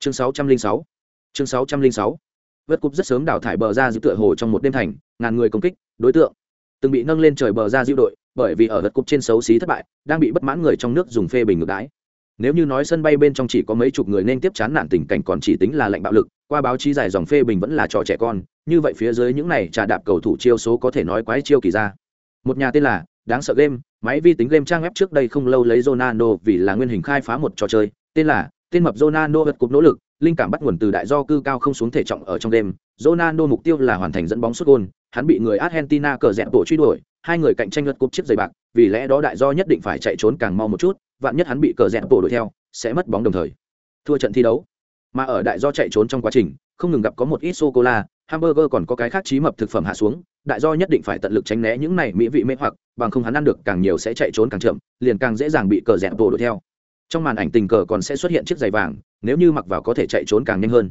chương 606 chương 606 vớt cúp rất sớm đào thải bờ ra giữ tựa hồ trong một đêm thành, ngàn người công kích, đối tượng. Từng bị nâng lên trời bờ ra diệu đội, bởi vì ở Vớt cúp trên xấu xí thất bại, đang bị bất mãn người trong nước dùng phê bình ngược đái nếu như nói sân bay bên trong chỉ có mấy chục người nên tiếp chán nản tình cảnh còn chỉ tính là lệnh bạo lực, qua báo chí dài dòng phê bình vẫn là trò trẻ con, như vậy phía dưới những này trà đạp cầu thủ chiêu số có thể nói quái chiêu kỳ ra. Một nhà tên là, đáng sợ game, máy vi tính game trang web trước đây không lâu lấy Ronaldo vì là nguyên hình khai phá một trò chơi, tên là tên mập Ronaldo vượt cúp nỗ lực, linh cảm bắt nguồn từ đại do cư cao không xuống thể trọng ở trong đêm. Ronaldo mục tiêu là hoàn thành dẫn bóng sút gôn, hắn bị người Argentina cờ dẹp bộ truy đuổi, hai người cạnh tranh lượt cúp chiếc giày bạc, vì lẽ đó đại do nhất định phải chạy trốn càng mau một chút, vạn nhất hắn bị cờ dẹp bộ đuổi theo, sẽ mất bóng đồng thời. Thua trận thi đấu. Mà ở đại do chạy trốn trong quá trình, không ngừng gặp có một ít sô cô la hamburger còn có cái khác trí mập thực phẩm hạ xuống, đại do nhất định phải tận lực tránh né những này mỹ vị mê hoặc, bằng không hắn ăn được càng nhiều sẽ chạy trốn càng chậm, liền càng dễ dàng bị cờ dẹp bộ đuổi theo trong màn ảnh tình cờ còn sẽ xuất hiện chiếc giày vàng nếu như mặc vào có thể chạy trốn càng nhanh hơn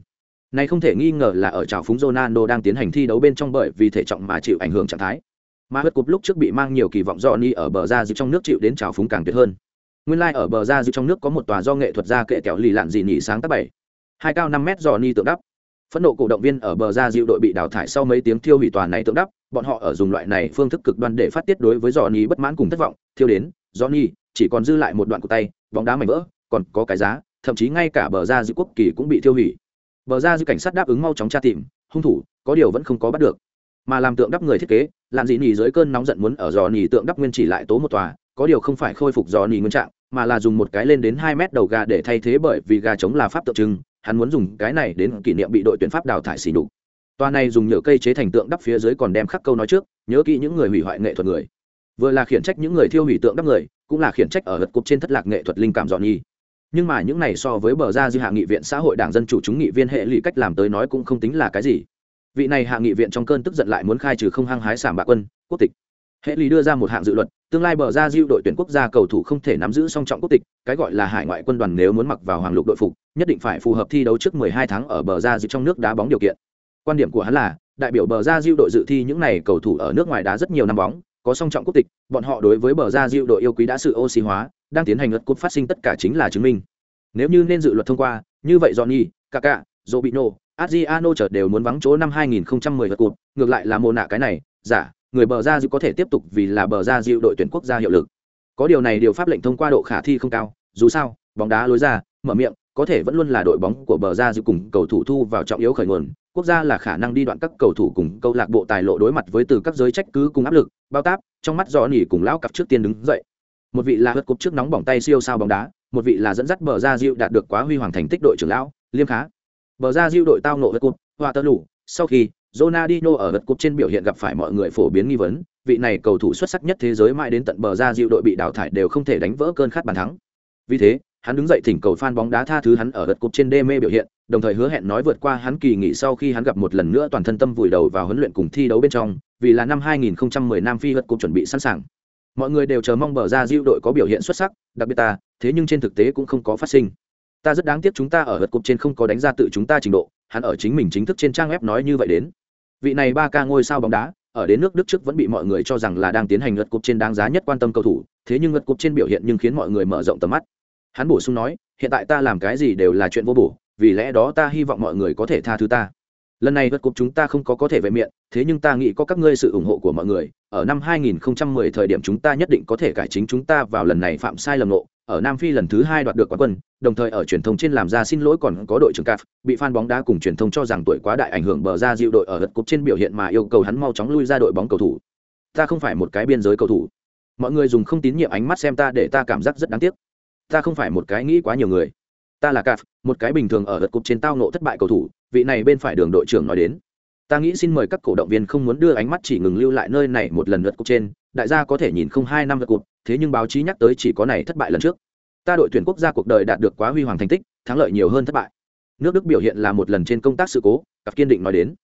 này không thể nghi ngờ là ở trào phúng Ronaldo đang tiến hành thi đấu bên trong bởi vì thể trọng mà chịu ảnh hưởng trạng thái. Mà hất cúp lúc trước bị mang nhiều kỳ vọng Johnny ở bờ ra dư trong nước chịu đến trào phúng càng tuyệt hơn. Nguyên lai like ở bờ ra dư trong nước có một tòa do nghệ thuật gia kệ kẹo lì lạn dị nhị sáng tác bảy. Hai cao 5 mét Johnny tượng đắp. Phẫn nộ cổ động viên ở bờ ra dịu đội bị đào thải sau mấy tiếng thiêu hủy tòa này tượng đắp, bọn họ ở dùng loại này phương thức cực đoan để phát tiết đối với Johnny bất mãn cùng thất vọng, thiêu đến, Johnny chỉ còn dư lại một đoạn của tay, bóng đá mảnh vỡ, còn có cái giá, thậm chí ngay cả bờ ra giữ quốc kỳ cũng bị thiêu hủy. Bờ ra giữ cảnh sát đáp ứng mau chóng tra tìm hung thủ có điều vẫn không có bắt được. Mà làm tượng đắp người thiết kế làm gì nhì dưới cơn nóng giận muốn ở giò nhì tượng đắp nguyên chỉ lại tố một tòa có điều không phải khôi phục giò nhì nguyên trạng mà là dùng một cái lên đến hai mét đầu gà để thay thế bởi vì gà chống là pháp tượng trưng hắn muốn dùng cái này đến kỷ niệm bị đội tuyển pháp đào thải xỉ đục tòa này dùng nhựa cây chế thành tượng đắp phía dưới còn đem khắc câu nói trước nhớ kỹ những người hủy hoại nghệ thuật người. Vừa là khiển trách những người thiêu hủy tượng đắp người cũng là khiển trách ở lật cục trên thất lạc nghệ thuật linh cảm dọn nhi nhưng mà những này so với bờ ra dư hạ nghị viện xã hội đảng dân chủ chúng nghị viên hệ lụy cách làm tới nói cũng không tính là cái gì. Vị này hạ nghị viện trong cơn tức giận lại muốn khai trừ không hăng hái sảm bạ quân, quốc tịch. Hệ lụy đưa ra một hạng dự luật, tương lai bờ ra diêu đội tuyển quốc gia cầu thủ không thể nắm giữ song trọng quốc tịch, cái gọi là hải ngoại quân đoàn nếu muốn mặc vào hoàng lục đội phục, nhất định phải phù hợp thi đấu trước 12 tháng ở bờ ra diêu trong nước đá bóng điều kiện. Quan điểm của hắn là, đại biểu bờ ra diêu đội dự thi những này cầu thủ ở nước ngoài đá rất nhiều năm bóng có song trọng quốc tịch, bọn họ đối với bờ ra diệu đội yêu quý đã sự oxy hóa, đang tiến hành luật cốt phát sinh tất cả chính là chứng minh. Nếu như nên dự luật thông qua, như vậy johnny kaka robino adriano chợt đều muốn vắng chỗ năm 2010 luật cột, ngược lại là mồ nạ cái này, giả, người bờ ra diệu có thể tiếp tục vì là bờ ra diệu đội tuyển quốc gia hiệu lực. Có điều này điều pháp lệnh thông qua độ khả thi không cao, dù sao, bóng đá lối ra, mở miệng có thể vẫn luôn là đội bóng của bờ ra diệu cùng cầu thủ thu vào trọng yếu khởi nguồn. Quốc gia là khả năng đi đoạn các cầu thủ cùng câu lạc bộ tài lộ đối mặt với từ các giới trách cứ cùng áp lực, bao táp, trong mắt dò nỉ cùng lão cặp trước tiên đứng dậy. Một vị là hất cúp trước nóng bỏng tay siêu sao bóng đá, một vị là dẫn dắt bờ ra diệu đạt được quá huy hoàng thành tích đội trưởng lão, liêm khá. Bờ ra diệu đội tao nộ hất cục hoa tơ lủ sau khi Ronaldinho ở hất cúp trên biểu hiện gặp phải mọi người phổ biến nghi vấn, vị này cầu thủ xuất sắc nhất thế giới mãi đến tận bờ ra diệu đội bị đào thải đều không thể đánh vỡ cơn khát bàn thắng. Vì thế hắn đứng dậy thỉnh cầu fan bóng đá tha thứ hắn ở hất cúp trên đê mê biểu hiện, đồng thời hứa hẹn nói vượt qua hắn kỳ nghỉ sau khi hắn gặp một lần nữa toàn thân tâm vùi đầu vào huấn luyện cùng thi đấu bên trong, vì là năm 2010 Nam Phi hất cúp chuẩn bị sẵn sàng. Mọi người đều chờ mong bờ ra Diu đội có biểu hiện xuất sắc, đặc biệt ta, thế nhưng trên thực tế cũng không có phát sinh. Ta rất đáng tiếc chúng ta ở vật cục trên không có đánh ra tự chúng ta trình độ, hắn ở chính mình chính thức trên trang web nói như vậy đến. Vị này ba ca ngôi sao bóng đá, ở đến nước đức trước vẫn bị mọi người cho rằng là đang tiến hành lượt cục trên đáng giá nhất quan tâm cầu thủ, thế nhưng lượt cục trên biểu hiện nhưng khiến mọi người mở rộng tầm mắt hắn bổ sung nói, hiện tại ta làm cái gì đều là chuyện vô bổ, vì lẽ đó ta hy vọng mọi người có thể tha thứ ta. Lần này vượt cục chúng ta không có có thể vệ miệng, thế nhưng ta nghĩ có các ngươi sự ủng hộ của mọi người, ở năm 2010 thời điểm chúng ta nhất định có thể cải chính chúng ta vào lần này phạm sai lầm lộ. Ở nam phi lần thứ hai đoạt được quán quân, đồng thời ở truyền thông trên làm ra xin lỗi còn có đội trưởng caf bị fan bóng đá cùng truyền thông cho rằng tuổi quá đại ảnh hưởng bờ ra dịu đội ở lượt cục trên biểu hiện mà yêu cầu hắn mau chóng lui ra đội bóng cầu thủ. Ta không phải một cái biên giới cầu thủ. Mọi người dùng không tín nhiệm ánh mắt xem ta để ta cảm giác rất đáng tiếc ta không phải một cái nghĩ quá nhiều người. Ta là cạp, một cái bình thường ở lượt cục trên tao nộ thất bại cầu thủ, vị này bên phải đường đội trưởng nói đến. Ta nghĩ xin mời các cổ động viên không muốn đưa ánh mắt chỉ ngừng lưu lại nơi này một lần lượt cục trên, đại gia có thể nhìn không hai năm lượt cục, thế nhưng báo chí nhắc tới chỉ có này thất bại lần trước. Ta đội tuyển quốc gia cuộc đời đạt được quá huy hoàng thành tích, thắng lợi nhiều hơn thất bại. Nước đức biểu hiện là một lần trên công tác sự cố cặp kiên định nói đến.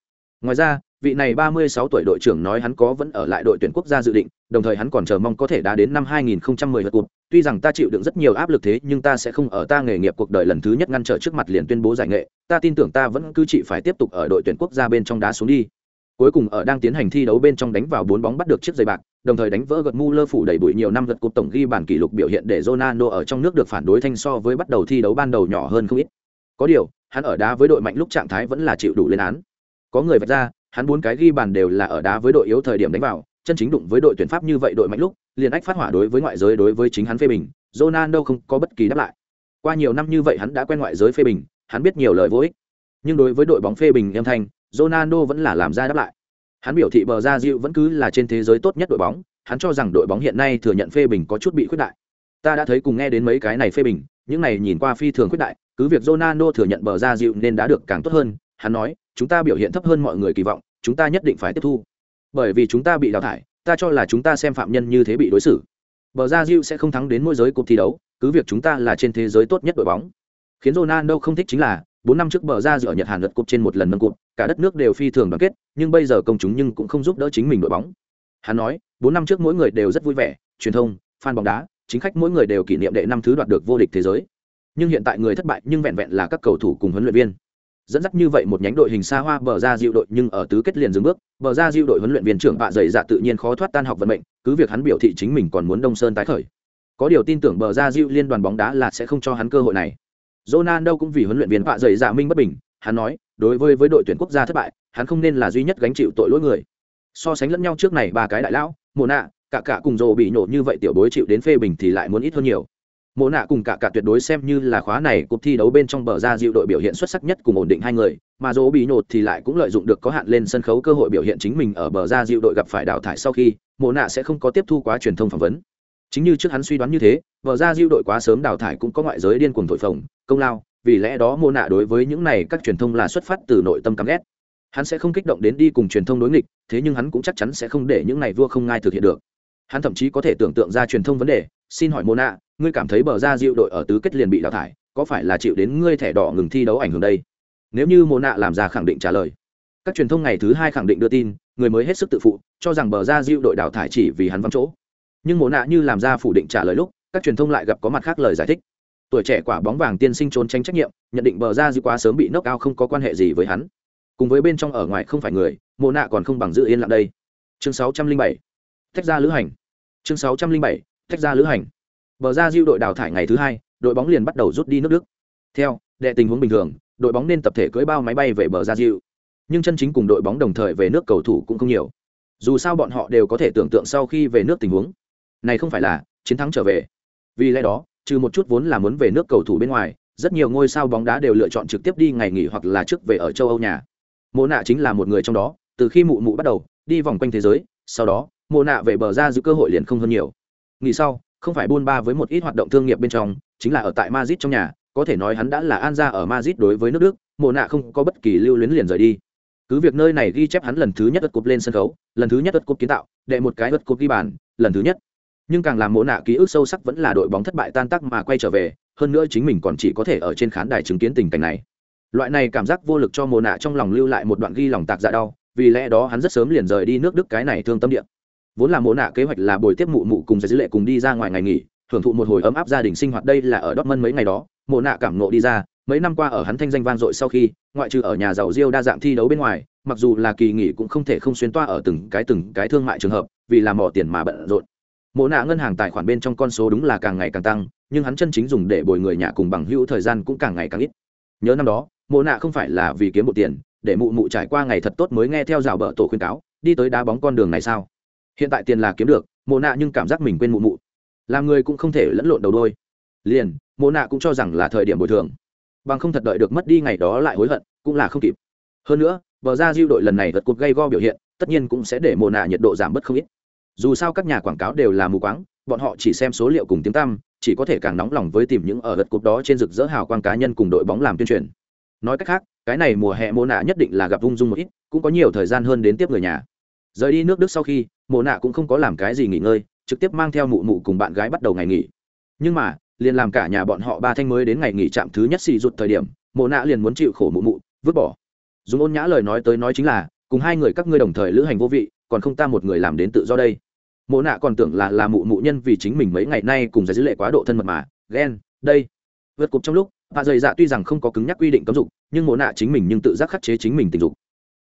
Ngoài ra vị này 36 tuổi đội trưởng nói hắn có vẫn ở lại đội tuyển quốc gia dự định, đồng thời hắn còn chờ mong có thể đá đến năm 2010 lượt cuộc. tuy rằng ta chịu đựng rất nhiều áp lực thế, nhưng ta sẽ không ở ta nghề nghiệp cuộc đời lần thứ nhất ngăn trở trước mặt liền tuyên bố giải nghệ. Ta tin tưởng ta vẫn cứ chỉ phải tiếp tục ở đội tuyển quốc gia bên trong đá xuống đi. Cuối cùng ở đang tiến hành thi đấu bên trong đánh vào bốn bóng bắt được chiếc giày bạc, đồng thời đánh vỡ gật mu lơ phủ đầy bụi nhiều năm lượt cuộc tổng ghi bản kỷ lục biểu hiện để Ronaldo ở trong nước được phản đối thanh so với bắt đầu thi đấu ban đầu nhỏ hơn không ít. Có điều, hắn ở đá với đội mạnh lúc trạng thái vẫn là chịu đủ lên án. Có người vạch ra hắn bốn cái ghi bàn đều là ở đá với đội yếu thời điểm đánh vào, chân chính đụng với đội tuyển pháp như vậy đội mạnh lúc, liền ách phát hỏa đối với ngoại giới đối với chính hắn phê bình, ronaldo không có bất kỳ đáp lại. Qua nhiều năm như vậy hắn đã quen ngoại giới phê bình, hắn biết nhiều lời vô ích. Nhưng đối với đội bóng phê bình em thanh, ronaldo vẫn là làm ra đáp lại. Hắn biểu thị bờ ra dịu vẫn cứ là trên thế giới tốt nhất đội bóng, hắn cho rằng đội bóng hiện nay thừa nhận phê bình có chút bị khuyết đại. Ta đã thấy cùng nghe đến mấy cái này phê bình, những này nhìn qua phi thường khuyết đại, cứ việc ronaldo thừa nhận bờ ra dịu nên đã được càng tốt hơn, hắn nói chúng ta biểu hiện thấp hơn mọi người kỳ vọng, chúng ta nhất định phải tiếp thu. Bởi vì chúng ta bị đào thải, ta cho là chúng ta xem phạm nhân như thế bị đối xử. Bờ ra diêu sẽ không thắng đến môi giới cuộc thi đấu, cứ việc chúng ta là trên thế giới tốt nhất đội bóng. Khiến ronaldo không thích chính là, bốn năm trước bờ ra giữa nhật hàn lật cúp trên một lần nâng cục cả đất nước đều phi thường đoàn kết, nhưng bây giờ công chúng nhưng cũng không giúp đỡ chính mình đội bóng. Hắn nói, bốn năm trước mỗi người đều rất vui vẻ, truyền thông, fan bóng đá, chính khách mỗi người đều kỷ niệm đệ năm thứ đoạt được vô địch thế giới. Nhưng hiện tại người thất bại nhưng vẹn vẹn là các cầu thủ cùng huấn luyện viên dẫn dắt như vậy một nhánh đội hình xa hoa bờ ra diệu đội nhưng ở tứ kết liền dừng bước. Bờ ra diệu đội huấn luyện viên trưởng bạ dày dạ tự nhiên khó thoát tan học vận mệnh, cứ việc hắn biểu thị chính mình còn muốn đông sơn tái khởi. Có điều tin tưởng bờ ra diệu liên đoàn bóng đá là sẽ không cho hắn cơ hội này. Ronaldo cũng vì huấn luyện viên bạ dày dạ minh bất bình, hắn nói, đối với với đội tuyển quốc gia thất bại, hắn không nên là duy nhất gánh chịu tội lỗi người. So sánh lẫn nhau trước này ba cái đại lão mồ nạ cả cả cùng rồ bị nhổ như vậy tiểu bối chịu đến phê bình thì lại muốn ít hơn nhiều mộ nạ cùng cả cả tuyệt đối xem như là khóa này cuộc thi đấu bên trong bờ ra dịu đội biểu hiện xuất sắc nhất cùng ổn định hai người, mà dỗ bị nhột thì lại cũng lợi dụng được có hạn lên sân khấu cơ hội biểu hiện chính mình ở bờ ra dịu đội gặp phải đào thải sau khi, mộ nạ sẽ không có tiếp thu quá truyền thông phỏng vấn. Chính như trước hắn suy đoán như thế, bờ ra dịu đội quá sớm đào thải cũng có ngoại giới điên cuồng thổi phồng, công lao, vì lẽ đó mộ nạ đối với những này các truyền thông là xuất phát từ nội tâm căm ghét. Hắn sẽ không kích động đến đi cùng truyền thông đối nghịch, thế nhưng hắn cũng chắc chắn sẽ không để những này vua không ngai thực hiện được. Hắn thậm chí có thể tưởng tượng ra truyền thông vấn đề, xin hỏi mô nạ ngươi cảm thấy bờ ra diệu đội ở tứ kết liền bị đào thải, có phải là chịu đến ngươi thẻ đỏ ngừng thi đấu ảnh hưởng đây? Nếu như mô nạ làm ra khẳng định trả lời. Các truyền thông ngày thứ hai khẳng định đưa tin, người mới hết sức tự phụ, cho rằng bờ ra diệu đội đào thải chỉ vì hắn vắng chỗ. Nhưng mô nạ như làm ra phủ định trả lời lúc, các truyền thông lại gặp có mặt khác lời giải thích. Tuổi trẻ quả bóng vàng tiên sinh trốn tránh trách nhiệm, nhận định bờ ra Diệu quá sớm bị nốc ao không có quan hệ gì với hắn. Cùng với bên trong ở ngoài không phải người mô nạ còn không bằng giữ yên lặng đây. Chương sáu trăm linh bảy, thách ra lữ hành. Chương sáu trăm linh bảy, thách ra lữ hành bờ ra Diu đội đào thải ngày thứ hai, đội bóng liền bắt đầu rút đi nước đức. Theo, đệ tình huống bình thường, đội bóng nên tập thể cưỡi bao máy bay về bờ ra Diu. nhưng chân chính cùng đội bóng đồng thời về nước cầu thủ cũng không nhiều. Dù sao bọn họ đều có thể tưởng tượng sau khi về nước tình huống. Này không phải là chiến thắng trở về. Vì lẽ đó, trừ một chút vốn là muốn về nước cầu thủ bên ngoài, rất nhiều ngôi sao bóng đá đều lựa chọn trực tiếp đi ngày nghỉ hoặc là trước về ở châu âu nhà. Mộ nạ chính là một người trong đó, từ khi mụ mụ bắt đầu, đi vòng quanh thế giới, sau đó, mộ nạ về bờ ra giữ cơ hội liền không hơn nhiều. Nghỉ sau không phải buôn ba với một ít hoạt động thương nghiệp bên trong, chính là ở tại Madrid trong nhà, có thể nói hắn đã là an gia ở Madrid đối với nước Đức mộ nạ không có bất kỳ lưu luyến liền rời đi. Cứ việc nơi này ghi chép hắn lần thứ nhất đất cúp lên sân khấu, lần thứ nhất đất cúp kiến tạo, đệ một cái đất cúp ghi bàn, lần thứ nhất. Nhưng càng làm mộ nạ ký ức sâu sắc vẫn là đội bóng thất bại tan tác mà quay trở về, hơn nữa chính mình còn chỉ có thể ở trên khán đài chứng kiến tình cảnh này. Loại này cảm giác vô lực cho mộ nạ trong lòng lưu lại một đoạn ghi lòng tạc dạ đau, vì lẽ đó hắn rất sớm liền rời đi nước đức cái này thương tâm địa vốn là mộ nạ kế hoạch là buổi tiếp mụ mụ cùng giải dữ lệ cùng đi ra ngoài ngày nghỉ, hưởng thụ một hồi ấm áp gia đình sinh hoạt. Đây là ở Dortmund mấy ngày đó, mộ nạ cảm nộ đi ra, mấy năm qua ở hắn thanh danh vang dội sau khi, ngoại trừ ở nhà giàu riêu đa dạng thi đấu bên ngoài, mặc dù là kỳ nghỉ cũng không thể không xuyên toa ở từng cái từng cái thương mại trường hợp, vì làm mỏ tiền mà bận rộn. Mộ nạ ngân hàng tài khoản bên trong con số đúng là càng ngày càng tăng, nhưng hắn chân chính dùng để bồi người nhà cùng bằng hữu thời gian cũng càng ngày càng ít. Nhớ năm đó, mộ nạ không phải là vì kiếm một tiền, để mụ mụ trải qua ngày thật tốt mới nghe theo rào bờ tổ khuyên cáo, đi tới đá bóng con đường này sao? Hiện tại tiền là kiếm được, mộ nạ nhưng cảm giác mình quên mụ mụ. Làm người cũng không thể lẫn lộn đầu đôi. Liền, mộ nạ cũng cho rằng là thời điểm bồi thường. Bằng không thật đợi được mất đi ngày đó lại hối hận, cũng là không kịp. Hơn nữa, bờ ra diêu đội lần này vật cột gây go biểu hiện, tất nhiên cũng sẽ để mộ nạ nhiệt độ giảm bớt không ít. Dù sao các nhà quảng cáo đều là mù quáng, bọn họ chỉ xem số liệu cùng tiếng tăm, chỉ có thể càng nóng lòng với tìm những ở vật cột đó trên rực rỡ hào quang cá nhân cùng đội bóng làm tuyên truyền. Nói cách khác, cái này mùa hè mộ nạ nhất định là gặp vung dung một ít, cũng có nhiều thời gian hơn đến tiếp người nhà. Rời đi nước đức sau khi mộ nạ cũng không có làm cái gì nghỉ ngơi, trực tiếp mang theo mụ mụ cùng bạn gái bắt đầu ngày nghỉ. Nhưng mà, liền làm cả nhà bọn họ ba thanh mới đến ngày nghỉ trạm thứ nhất xì rụt thời điểm, mộ nạ liền muốn chịu khổ mụ mụ, vứt bỏ. Dùng ôn nhã lời nói tới nói chính là, cùng hai người các ngươi đồng thời lữ hành vô vị, còn không ta một người làm đến tự do đây. Mộ nạ còn tưởng là là mụ mụ nhân vì chính mình mấy ngày nay cùng giải dữ lệ quá độ thân mật mà, ghen, đây. Vượt cục trong lúc bà dày dạ tuy rằng không có cứng nhắc quy định cấm dục, nhưng mộ nạ chính mình nhưng tự giác khắc chế chính mình tình dục.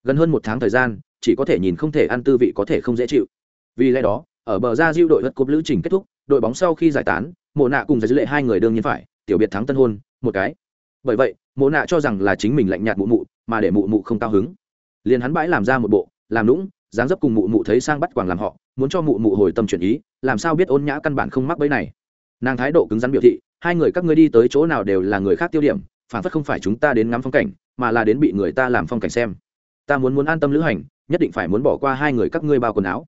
Gần hơn một tháng thời gian, chỉ có thể nhìn không thể ăn tư vị có thể không dễ chịu vì lẽ đó, ở bờ ra diêu đội vật cúp lữ trình kết thúc, đội bóng sau khi giải tán, mộ nạ cùng giải dữ lệ hai người đương nhiên phải, tiểu biệt thắng tân hôn, một cái. Bởi vậy, mộ nạ cho rằng là chính mình lạnh nhạt mụ mụ, mà để mụ mụ không cao hứng. Liền hắn bãi làm ra một bộ, làm lũng dáng dấp cùng mụ mụ thấy sang bắt quàng làm họ, muốn cho mụ mụ hồi tâm chuyển ý, làm sao biết ôn nhã căn bản không mắc bẫy này. Nàng thái độ cứng rắn biểu thị, hai người các ngươi đi tới chỗ nào đều là người khác tiêu điểm, phản phất không phải chúng ta đến ngắm phong cảnh, mà là đến bị người ta làm phong cảnh xem. Ta muốn muốn an tâm lữ hành, nhất định phải muốn bỏ qua hai người các ngươi bao quần áo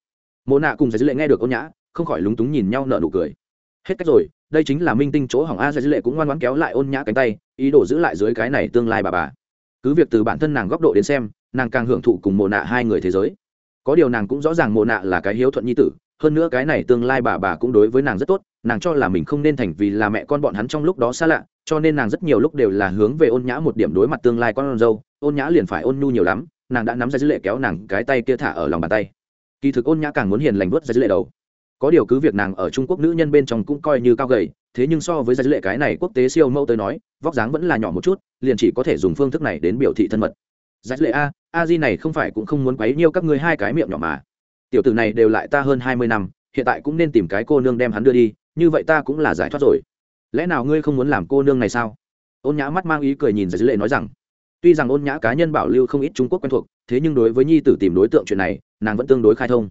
mộ nạ cùng giải Dư lệ nghe được ôn nhã, không khỏi lúng túng nhìn nhau nợ nụ cười. Hết cách rồi, đây chính là minh tinh chỗ hỏng a giải Dư lệ cũng ngoan ngoãn kéo lại ôn nhã cánh tay, ý đồ giữ lại dưới cái này tương lai bà bà. Cứ việc từ bản thân nàng góc độ đến xem, nàng càng hưởng thụ cùng mộ nạ hai người thế giới. Có điều nàng cũng rõ ràng mộ nạ là cái hiếu thuận nhi tử, hơn nữa cái này tương lai bà bà cũng đối với nàng rất tốt, nàng cho là mình không nên thành vì là mẹ con bọn hắn trong lúc đó xa lạ, cho nên nàng rất nhiều lúc đều là hướng về ôn nhã một điểm đối mặt tương lai con dâu, ôn nhã liền phải ôn nhu nhiều lắm, nàng đã nắm ra dữ lệ kéo nàng cái tay kia thả ở lòng bàn tay kỳ thực ôn nhã càng muốn hiền lành vớt ra dữ lệ đầu. Có điều cứ việc nàng ở trung quốc nữ nhân bên trong cũng coi như cao gầy, thế nhưng so với ra dữ lệ cái này quốc tế siêu mẫu tới nói, vóc dáng vẫn là nhỏ một chút, liền chỉ có thể dùng phương thức này đến biểu thị thân mật. Ra dưới lệ a a di này không phải cũng không muốn quấy nhiêu các ngươi hai cái miệng nhỏ mà. Tiểu tử này đều lại ta hơn hai mươi năm, hiện tại cũng nên tìm cái cô nương đem hắn đưa đi, như vậy ta cũng là giải thoát rồi. Lẽ nào ngươi không muốn làm cô nương này sao? Ôn nhã mắt mang ý cười nhìn ra dữ lệ nói rằng, tuy rằng ôn nhã cá nhân bảo lưu không ít trung quốc quen thuộc, thế nhưng đối với nhi tử tìm đối tượng chuyện này nàng vẫn tương đối khai thông.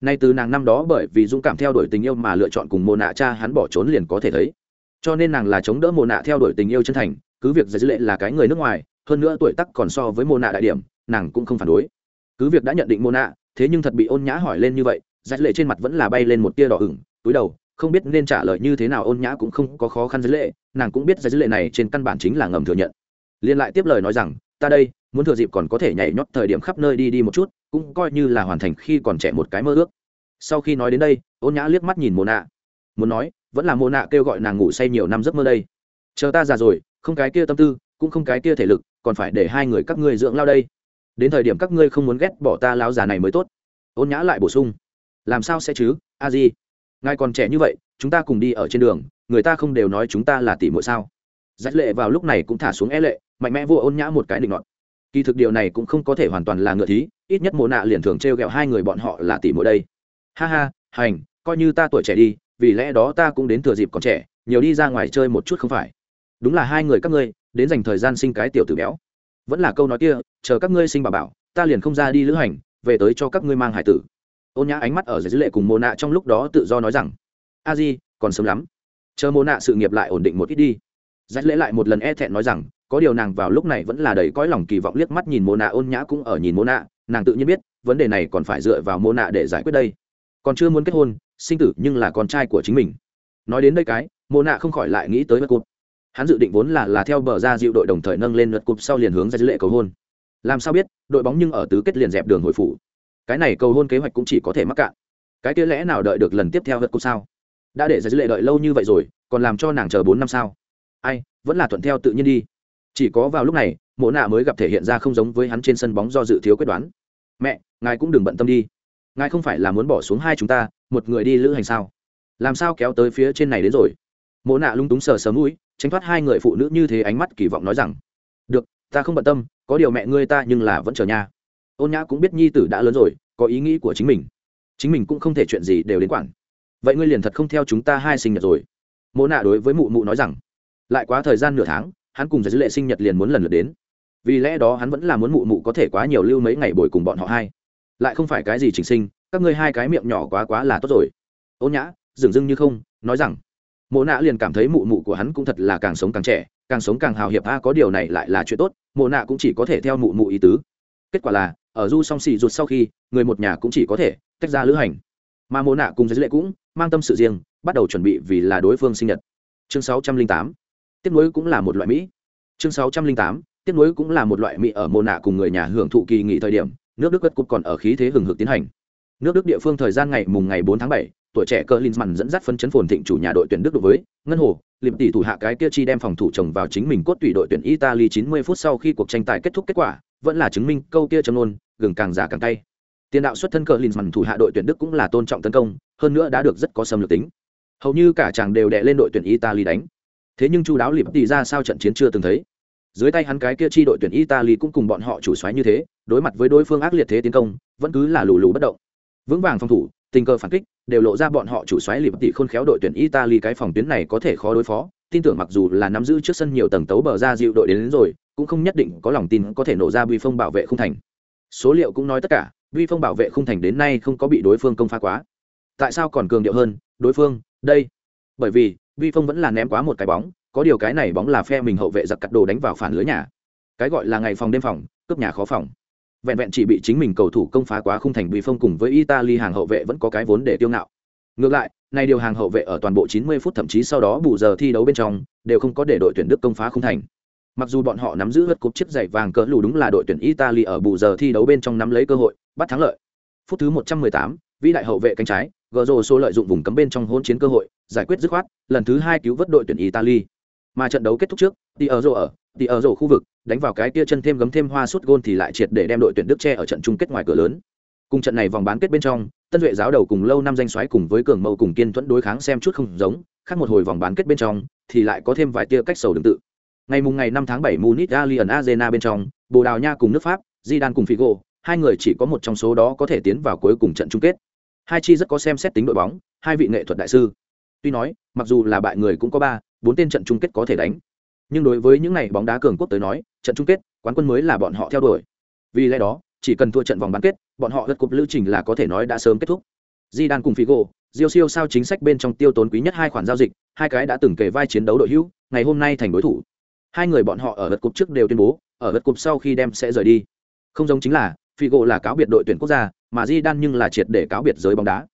Nay từ nàng năm đó bởi vì dũng cảm theo đuổi tình yêu mà lựa chọn cùng mồ nạ cha hắn bỏ trốn liền có thể thấy. Cho nên nàng là chống đỡ mồ nạ theo đuổi tình yêu chân thành, cứ việc giải dữ lệ là cái người nước ngoài, hơn nữa tuổi tắc còn so với mồ nạ đại điểm, nàng cũng không phản đối. Cứ việc đã nhận định mồ nạ, thế nhưng thật bị ôn nhã hỏi lên như vậy giải lệ trên mặt vẫn là bay lên một tia đỏ ửng, túi đầu, không biết nên trả lời như thế nào ôn nhã cũng không có khó khăn giải lệ, nàng cũng biết giải lệ này trên căn bản chính là ngầm thừa nhận. Liên lại tiếp lời nói rằng, ta đây, muốn thừa dịp còn có thể nhảy nhót thời điểm khắp nơi đi đi một chút cũng coi như là hoàn thành khi còn trẻ một cái mơ ước. Sau khi nói đến đây, ôn nhã liếc mắt nhìn mồ nạ. Muốn nói, vẫn là mồ nạ kêu gọi nàng ngủ say nhiều năm giấc mơ đây. Chờ ta già rồi, không cái kia tâm tư, cũng không cái kia thể lực, còn phải để hai người các ngươi dưỡng lao đây. Đến thời điểm các ngươi không muốn ghét bỏ ta lao già này mới tốt. Ôn nhã lại bổ sung. Làm sao sẽ chứ, a di? Ngài còn trẻ như vậy, chúng ta cùng đi ở trên đường, người ta không đều nói chúng ta là tỷ muội sao? Dắt lệ vào lúc này cũng thả xuống e lệ, mạnh mẽ vô ôn nhã một cái định ngọn kỳ thực điều này cũng không có thể hoàn toàn là ngựa thí, ít nhất mồ nạ liền thường t r e o g ẹ o hai người bọn họ là tỷ muội đây. Ha ha, hành, coi như ta tuổi trẻ đi, vì lẽ đó ta cũng đến thừa dịp còn trẻ, nhiều đi ra ngoài chơi một chút không phải? Đúng là hai người các ngươi, đến dành thời gian sinh cái tiểu tử béo. Vẫn là câu nói kia, chờ các ngươi sinh bà bảo, ta liền không ra đi lữ hành, về tới cho các ngươi mang hải tử. Ôn nhã ánh mắt ở dưới dữ lệ cùng mồ nạ trong lúc đó tự do nói rằng, a di, còn sớm lắm. Chờ mồ nạ sự nghiệp lại ổn định một ít đi. Dắt lễ lại một lần e thẹn nói rằng có điều nàng vào lúc này vẫn là đầy cõi lòng kỳ vọng liếc mắt nhìn mô nạ, ôn nhã cũng ở nhìn mô nạ. Nàng tự nhiên biết, vấn đề này còn phải dựa vào mô nạ để giải quyết đây. Còn chưa muốn kết hôn, sinh tử nhưng là con trai của chính mình. Nói đến đây cái mô nạ không khỏi lại nghĩ tới vật cụt hắn dự định vốn là là theo bờ ra dịu đội đồng thời nâng lên luật cụp sau liền hướng ra dữ lệ cầu hôn. Làm sao biết, đội bóng nhưng ở tứ kết liền dẹp đường hồi phủ. Cái này cầu hôn kế hoạch cũng chỉ có thể mắc cạn. Cái kia lẽ nào đợi được lần tiếp theo vật cụp sao? Đã để ra dữ lệ đợi lâu như vậy rồi, còn làm cho nàng chờ bốn năm sao? Ai, vẫn là thuận theo tự nhiên đi chỉ có vào lúc này, mộ nạ mới gặp thể hiện ra không giống với hắn trên sân bóng do dự thiếu quyết đoán. Mẹ, ngài cũng đừng bận tâm đi. Ngài không phải là muốn bỏ xuống hai chúng ta, một người đi lữ hành sao? Làm sao kéo tới phía trên này đến rồi? Mộ nạ lung túng sờ sờ mũi, tránh thoát hai người phụ nữ như thế ánh mắt kỳ vọng nói rằng, được, ta không bận tâm, có điều mẹ ngươi ta nhưng là vẫn chờ nha. Ôn nhã cũng biết nhi tử đã lớn rồi, có ý nghĩ của chính mình. Chính mình cũng không thể chuyện gì đều đến quản. Vậy ngươi liền thật không theo chúng ta hai sinh nhật rồi. Mộ nạ đối với mụ mụ nói rằng, lại quá thời gian nửa tháng hắn cùng giải dữ lệ sinh nhật liền muốn lần lượt đến. Vì lẽ đó hắn vẫn là muốn mụ mụ có thể quá nhiều lưu mấy ngày bồi cùng bọn họ hai. Lại không phải cái gì chỉnh sinh, các ngươi hai cái miệng nhỏ quá quá là tốt rồi. Ôn nhã, dừng dưng như không, nói rằng, mộ nạ liền cảm thấy mụ mụ của hắn cũng thật là càng sống càng trẻ, càng sống càng hào hiệp, a, có điều này lại là chuyện tốt, mộ nạ cũng chỉ có thể theo mụ mụ ý tứ. Kết quả là, ở du song xì ruột sau khi, người một nhà cũng chỉ có thể tách ra lữ hành. Mà mộ nạ cùng giới lệ cũng mang tâm sự riêng, bắt đầu chuẩn bị vì là đối phương sinh nhật. Chương sáu trăm linh tám tiếp nối cũng là một loại mỹ chương sáu trăm linh tám tiếp nối cũng là một loại mỹ ở mô nạ cùng người nhà hưởng thụ kỳ nghỉ thời điểm nước đức cất cục còn ở khí thế hừng hực tiến hành nước đức địa phương thời gian ngày mùng ngày 4 tháng 7, tuổi trẻ cờ Linsman dẫn dắt phân chấn phồn thịnh chủ nhà đội tuyển Đức đối với Ngân Hồ, liệm tỷ thủ hạ cái kia chi đem phòng thủ chồng vào chính mình cốt tùy đội tuyển Italy 90 phút sau khi cuộc tranh tài kết thúc kết quả, vẫn là chứng minh câu kia châm nôn gừng càng giả càng tay. Tiền đạo xuất thân cờ Linsman thủ hạ đội tuyển Đức cũng là tôn trọng tấn công, hơn nữa đã được rất có xâm lược tính. Hầu như cả chàng đều đè lên đội tuyển Italy đánh thế nhưng chu đáo lịp tì ra sao trận chiến chưa từng thấy? Dưới tay hắn cái kia chi đội tuyển italy cũng cùng bọn họ chủ xoáy như thế đối mặt với đối phương ác liệt thế tiến công vẫn cứ là lù lù bất động. Vững vàng phòng thủ tình cờ phản kích đều lộ ra bọn họ chủ xoáy lịp tì khôn khéo đội tuyển italy cái phòng tuyến này có thể khó đối phó. Tin tưởng mặc dù là nắm giữ trước sân nhiều tầng tấu bờ ra dịu đội đến, đến rồi cũng không nhất định có lòng tin có thể nổ ra bi phong bảo vệ không thành. Số liệu cũng nói tất cả vi phong bảo vệ không thành đến nay không có bị đối phương công phá quá. Tại sao còn cường điệu hơn? Đối phương đây. Bởi vì vi phong vẫn là ném quá một cái bóng có điều cái này bóng là phe mình hậu vệ giặc cắt đồ đánh vào phản lưới nhà. Cái gọi là ngày phòng đêm phòng cướp nhà khó phòng. Vẹn vẹn chỉ bị chính mình cầu thủ công phá quá khung thành vi phong cùng với italy hàng hậu vệ vẫn có cái vốn để tiêu ngạo. Ngược lại nay điều hàng hậu vệ ở toàn bộ 90 phút thậm chí sau đó bù giờ thi đấu bên trong đều không có để đội tuyển đức công phá khung thành. Mặc dù bọn họ nắm giữ hất cúp chiếc giày vàng cỡ lù đúng là đội tuyển italy ở bù giờ thi đấu bên trong nắm lấy cơ hội bắt thắng lợi. Phút thứ 118, vĩ đại hậu vệ cánh trái gờ rồ số lợi dụng vùng cấm bên trong hôn chiến cơ hội, giải quyết dứt khoát, lần thứ hai cứu vớt đội tuyển italy. Mà trận đấu kết thúc trước thì ở rổ ở thì ở rổ khu vực, đánh vào cái kia chân thêm gấm thêm hoa sút gôn thì lại triệt để đem đội tuyển đức tre ở trận chung kết ngoài cửa lớn. Cùng trận này vòng bán kết bên trong, tân duệ giáo đầu cùng lâu năm danh xoáy cùng với cường mẫu cùng kiên thuẫn đối kháng xem chút không giống, khác một hồi vòng bán kết bên trong, thì lại có thêm vài tia cách sầu tương tự. Ngày mùng ngày 5 tháng 7 munich, allianz arena bên trong, bồ đào nha cùng nước pháp di cùng figo, hai người chỉ có một trong số đó có thể tiến vào cuối cùng trận chung kết hai chi rất có xem xét tính đội bóng, hai vị nghệ thuật đại sư. Tuy nói, mặc dù là bại người cũng có ba, bốn tên trận chung kết có thể đánh. Nhưng đối với những này bóng đá cường quốc tới nói, trận chung kết, quán quân mới là bọn họ theo đuổi. Vì lẽ đó, chỉ cần thua trận vòng bán kết, bọn họ lượt cục lưu trình là có thể nói đã sớm kết thúc. Di đan cùng figo, diêu siêu sao chính sách bên trong tiêu tốn quý nhất hai khoản giao dịch, hai cái đã từng kể vai chiến đấu đội hữu, ngày hôm nay thành đối thủ. Hai người bọn họ ở lượt cục trước đều tuyên bố, ở lượt cục sau khi đem sẽ rời đi. Không giống chính là figo là cáo biệt đội tuyển quốc gia, mà Zidane nhưng là triệt để cáo biệt giới bóng đá.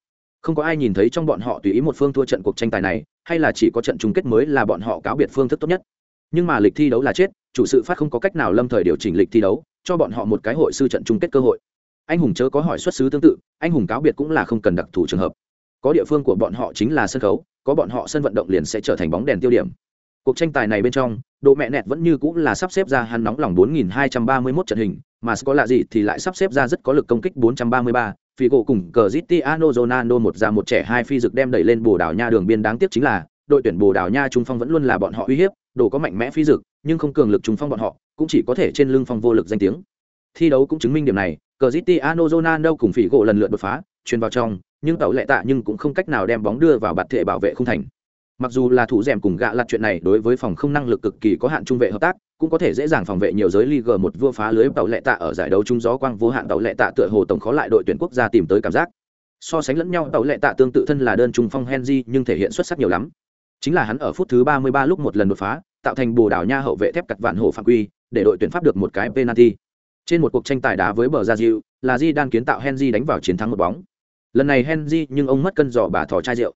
Không có ai nhìn thấy trong bọn họ tùy ý một phương thua trận cuộc tranh tài này, hay là chỉ có trận chung kết mới là bọn họ cáo biệt phương thức tốt nhất. Nhưng mà lịch thi đấu là chết, chủ sự phát không có cách nào lâm thời điều chỉnh lịch thi đấu, cho bọn họ một cái hội sư trận chung kết cơ hội. Anh hùng chớ có hỏi xuất xứ tương tự, anh hùng cáo biệt cũng là không cần đặc thù trường hợp. Có địa phương của bọn họ chính là sân khấu, có bọn họ sân vận động liền sẽ trở thành bóng đèn tiêu điểm. Cuộc tranh tài này bên trong, độ mẹ nẹt vẫn như cũng là sắp xếp ra hắn nóng lòng 4.231 trận hình mà có lạ gì thì lại sắp xếp ra rất có lực công kích 433, phi gỗ cùng Cristiano Ronaldo một già một trẻ hai phi dực đem đẩy lên Bồ Đào Nha đường biên đáng tiếc chính là đội tuyển Bồ Đào Nha trung phong vẫn luôn là bọn họ uy hiếp, đồ có mạnh mẽ phi dực, nhưng không cường lực trung phong bọn họ, cũng chỉ có thể trên lưng phong vô lực danh tiếng. Thi đấu cũng chứng minh điểm này, Cristiano Ronaldo cùng Figo lần lượt đột phá, truyền vào trong, nhưng tàu lệ tạ nhưng cũng không cách nào đem bóng đưa vào bạt thể bảo vệ không thành. Mặc dù là thủ rèm cùng gạ lặt chuyện này đối với phòng không năng lực cực kỳ có hạn trung vệ hợp tác, cũng có thể dễ dàng phòng vệ nhiều giới Ligue một vua phá lưới tàu lệ tạ ở giải đấu trung gió quang vô hạn tàu lệ tạ tựa hồ tổng khó lại đội tuyển quốc gia tìm tới cảm giác. So sánh lẫn nhau tàu lệ tạ tương tự thân là đơn trung phong Henry nhưng thể hiện xuất sắc nhiều lắm. Chính là hắn ở phút thứ 33 lúc một lần đột phá, tạo thành bồ đảo nha hậu vệ thép cặt vạn hổ phạm quy, để đội tuyển Pháp được một cái penalty. Trên một cuộc tranh tài đá với bờ gia diệu là Di đang kiến tạo Henry đánh vào chiến thắng một bóng. Lần này Henry nhưng ông mất cân giò bà thỏ chai rượu.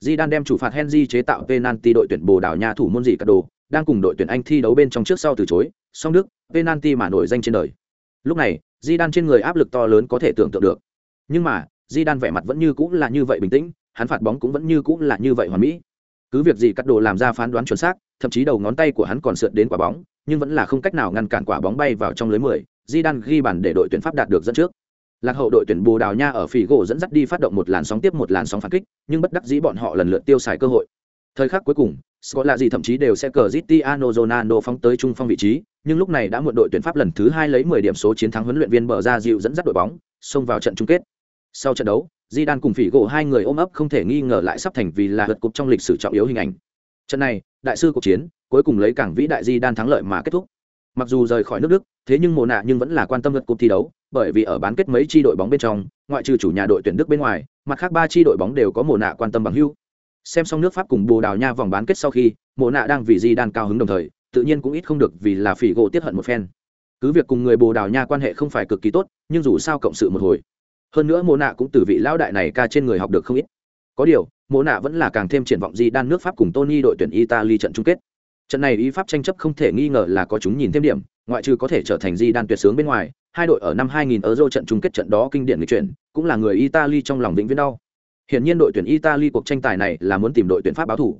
Di đang đem chủ phạt Henry chế tạo penalty đội tuyển Bồ Đào Nha thủ môn gì cả đồ, đang cùng đội tuyển Anh thi đấu bên trong trước sau từ chối, song Đức, penalty mà nổi danh trên đời. Lúc này, Di Đan trên người áp lực to lớn có thể tưởng tượng được. Nhưng mà, Di Đan vẻ mặt vẫn như cũ là như vậy bình tĩnh, hắn phạt bóng cũng vẫn như cũ là như vậy hoàn mỹ. Cứ việc gì cắt đồ làm ra phán đoán chuẩn xác, thậm chí đầu ngón tay của hắn còn sượt đến quả bóng, nhưng vẫn là không cách nào ngăn cản quả bóng bay vào trong lưới 10, Di Đan ghi bàn để đội tuyển Pháp đạt được dẫn trước. Lạc hậu đội tuyển Bồ Đào Nha ở phỉ gỗ dẫn dắt đi phát động một làn sóng tiếp một làn sóng phản kích, nhưng bất đắc dĩ bọn họ lần lượt tiêu xài cơ hội. Thời khắc cuối cùng, Scott là gì thậm chí đều sẽ cờ Cristiano Ronaldo phóng tới trung phong vị trí, nhưng lúc này đã muộn đội tuyển Pháp lần thứ hai lấy 10 điểm số chiến thắng huấn luyện viên bờ ra dịu dẫn dắt đội bóng, xông vào trận chung kết. Sau trận đấu, di đan cùng Phỉ gỗ hai người ôm ấp không thể nghi ngờ lại sắp thành vì là lượt cục trong lịch sử trọng yếu hình ảnh. Trận này, đại sư cuộc chiến, cuối cùng lấy cảng vĩ đại di đan thắng lợi mà kết thúc. Mặc dù rời khỏi nước Đức, thế nhưng mồ nạ nhưng vẫn là quan tâm lượt cuộc thi đấu, bởi vì ở bán kết mấy chi đội bóng bên trong, ngoại trừ chủ nhà đội tuyển Đức bên ngoài, mặt khác ba chi đội bóng đều có mồ nạ quan tâm bằng hữu. Xem xong nước Pháp cùng Bồ Đào Nha vòng bán kết sau khi, mồ nạ đang vì Di Đan cao hứng đồng thời, tự nhiên cũng ít không được vì là Phỉ gỗ tiết hận một phen. Cứ việc cùng người Bồ Đào Nha quan hệ không phải cực kỳ tốt, nhưng dù sao cộng sự một hồi. Hơn nữa mồ nạ cũng từ vị lão đại này ca trên người học được không ít. Có điều, mồ nạ vẫn là càng thêm triển vọng Di Đan nước Pháp cùng Tony đội tuyển Italy trận chung kết trận này ý pháp tranh chấp không thể nghi ngờ là có chúng nhìn thêm điểm, ngoại trừ có thể trở thành di đan tuyệt sướng bên ngoài, hai đội ở năm 2000 euro trận chung kết trận đó kinh điển lịch chuyển, cũng là người italy trong lòng vĩnh viễn đau. Hiện nhiên đội tuyển italy cuộc tranh tài này là muốn tìm đội tuyển pháp báo thủ.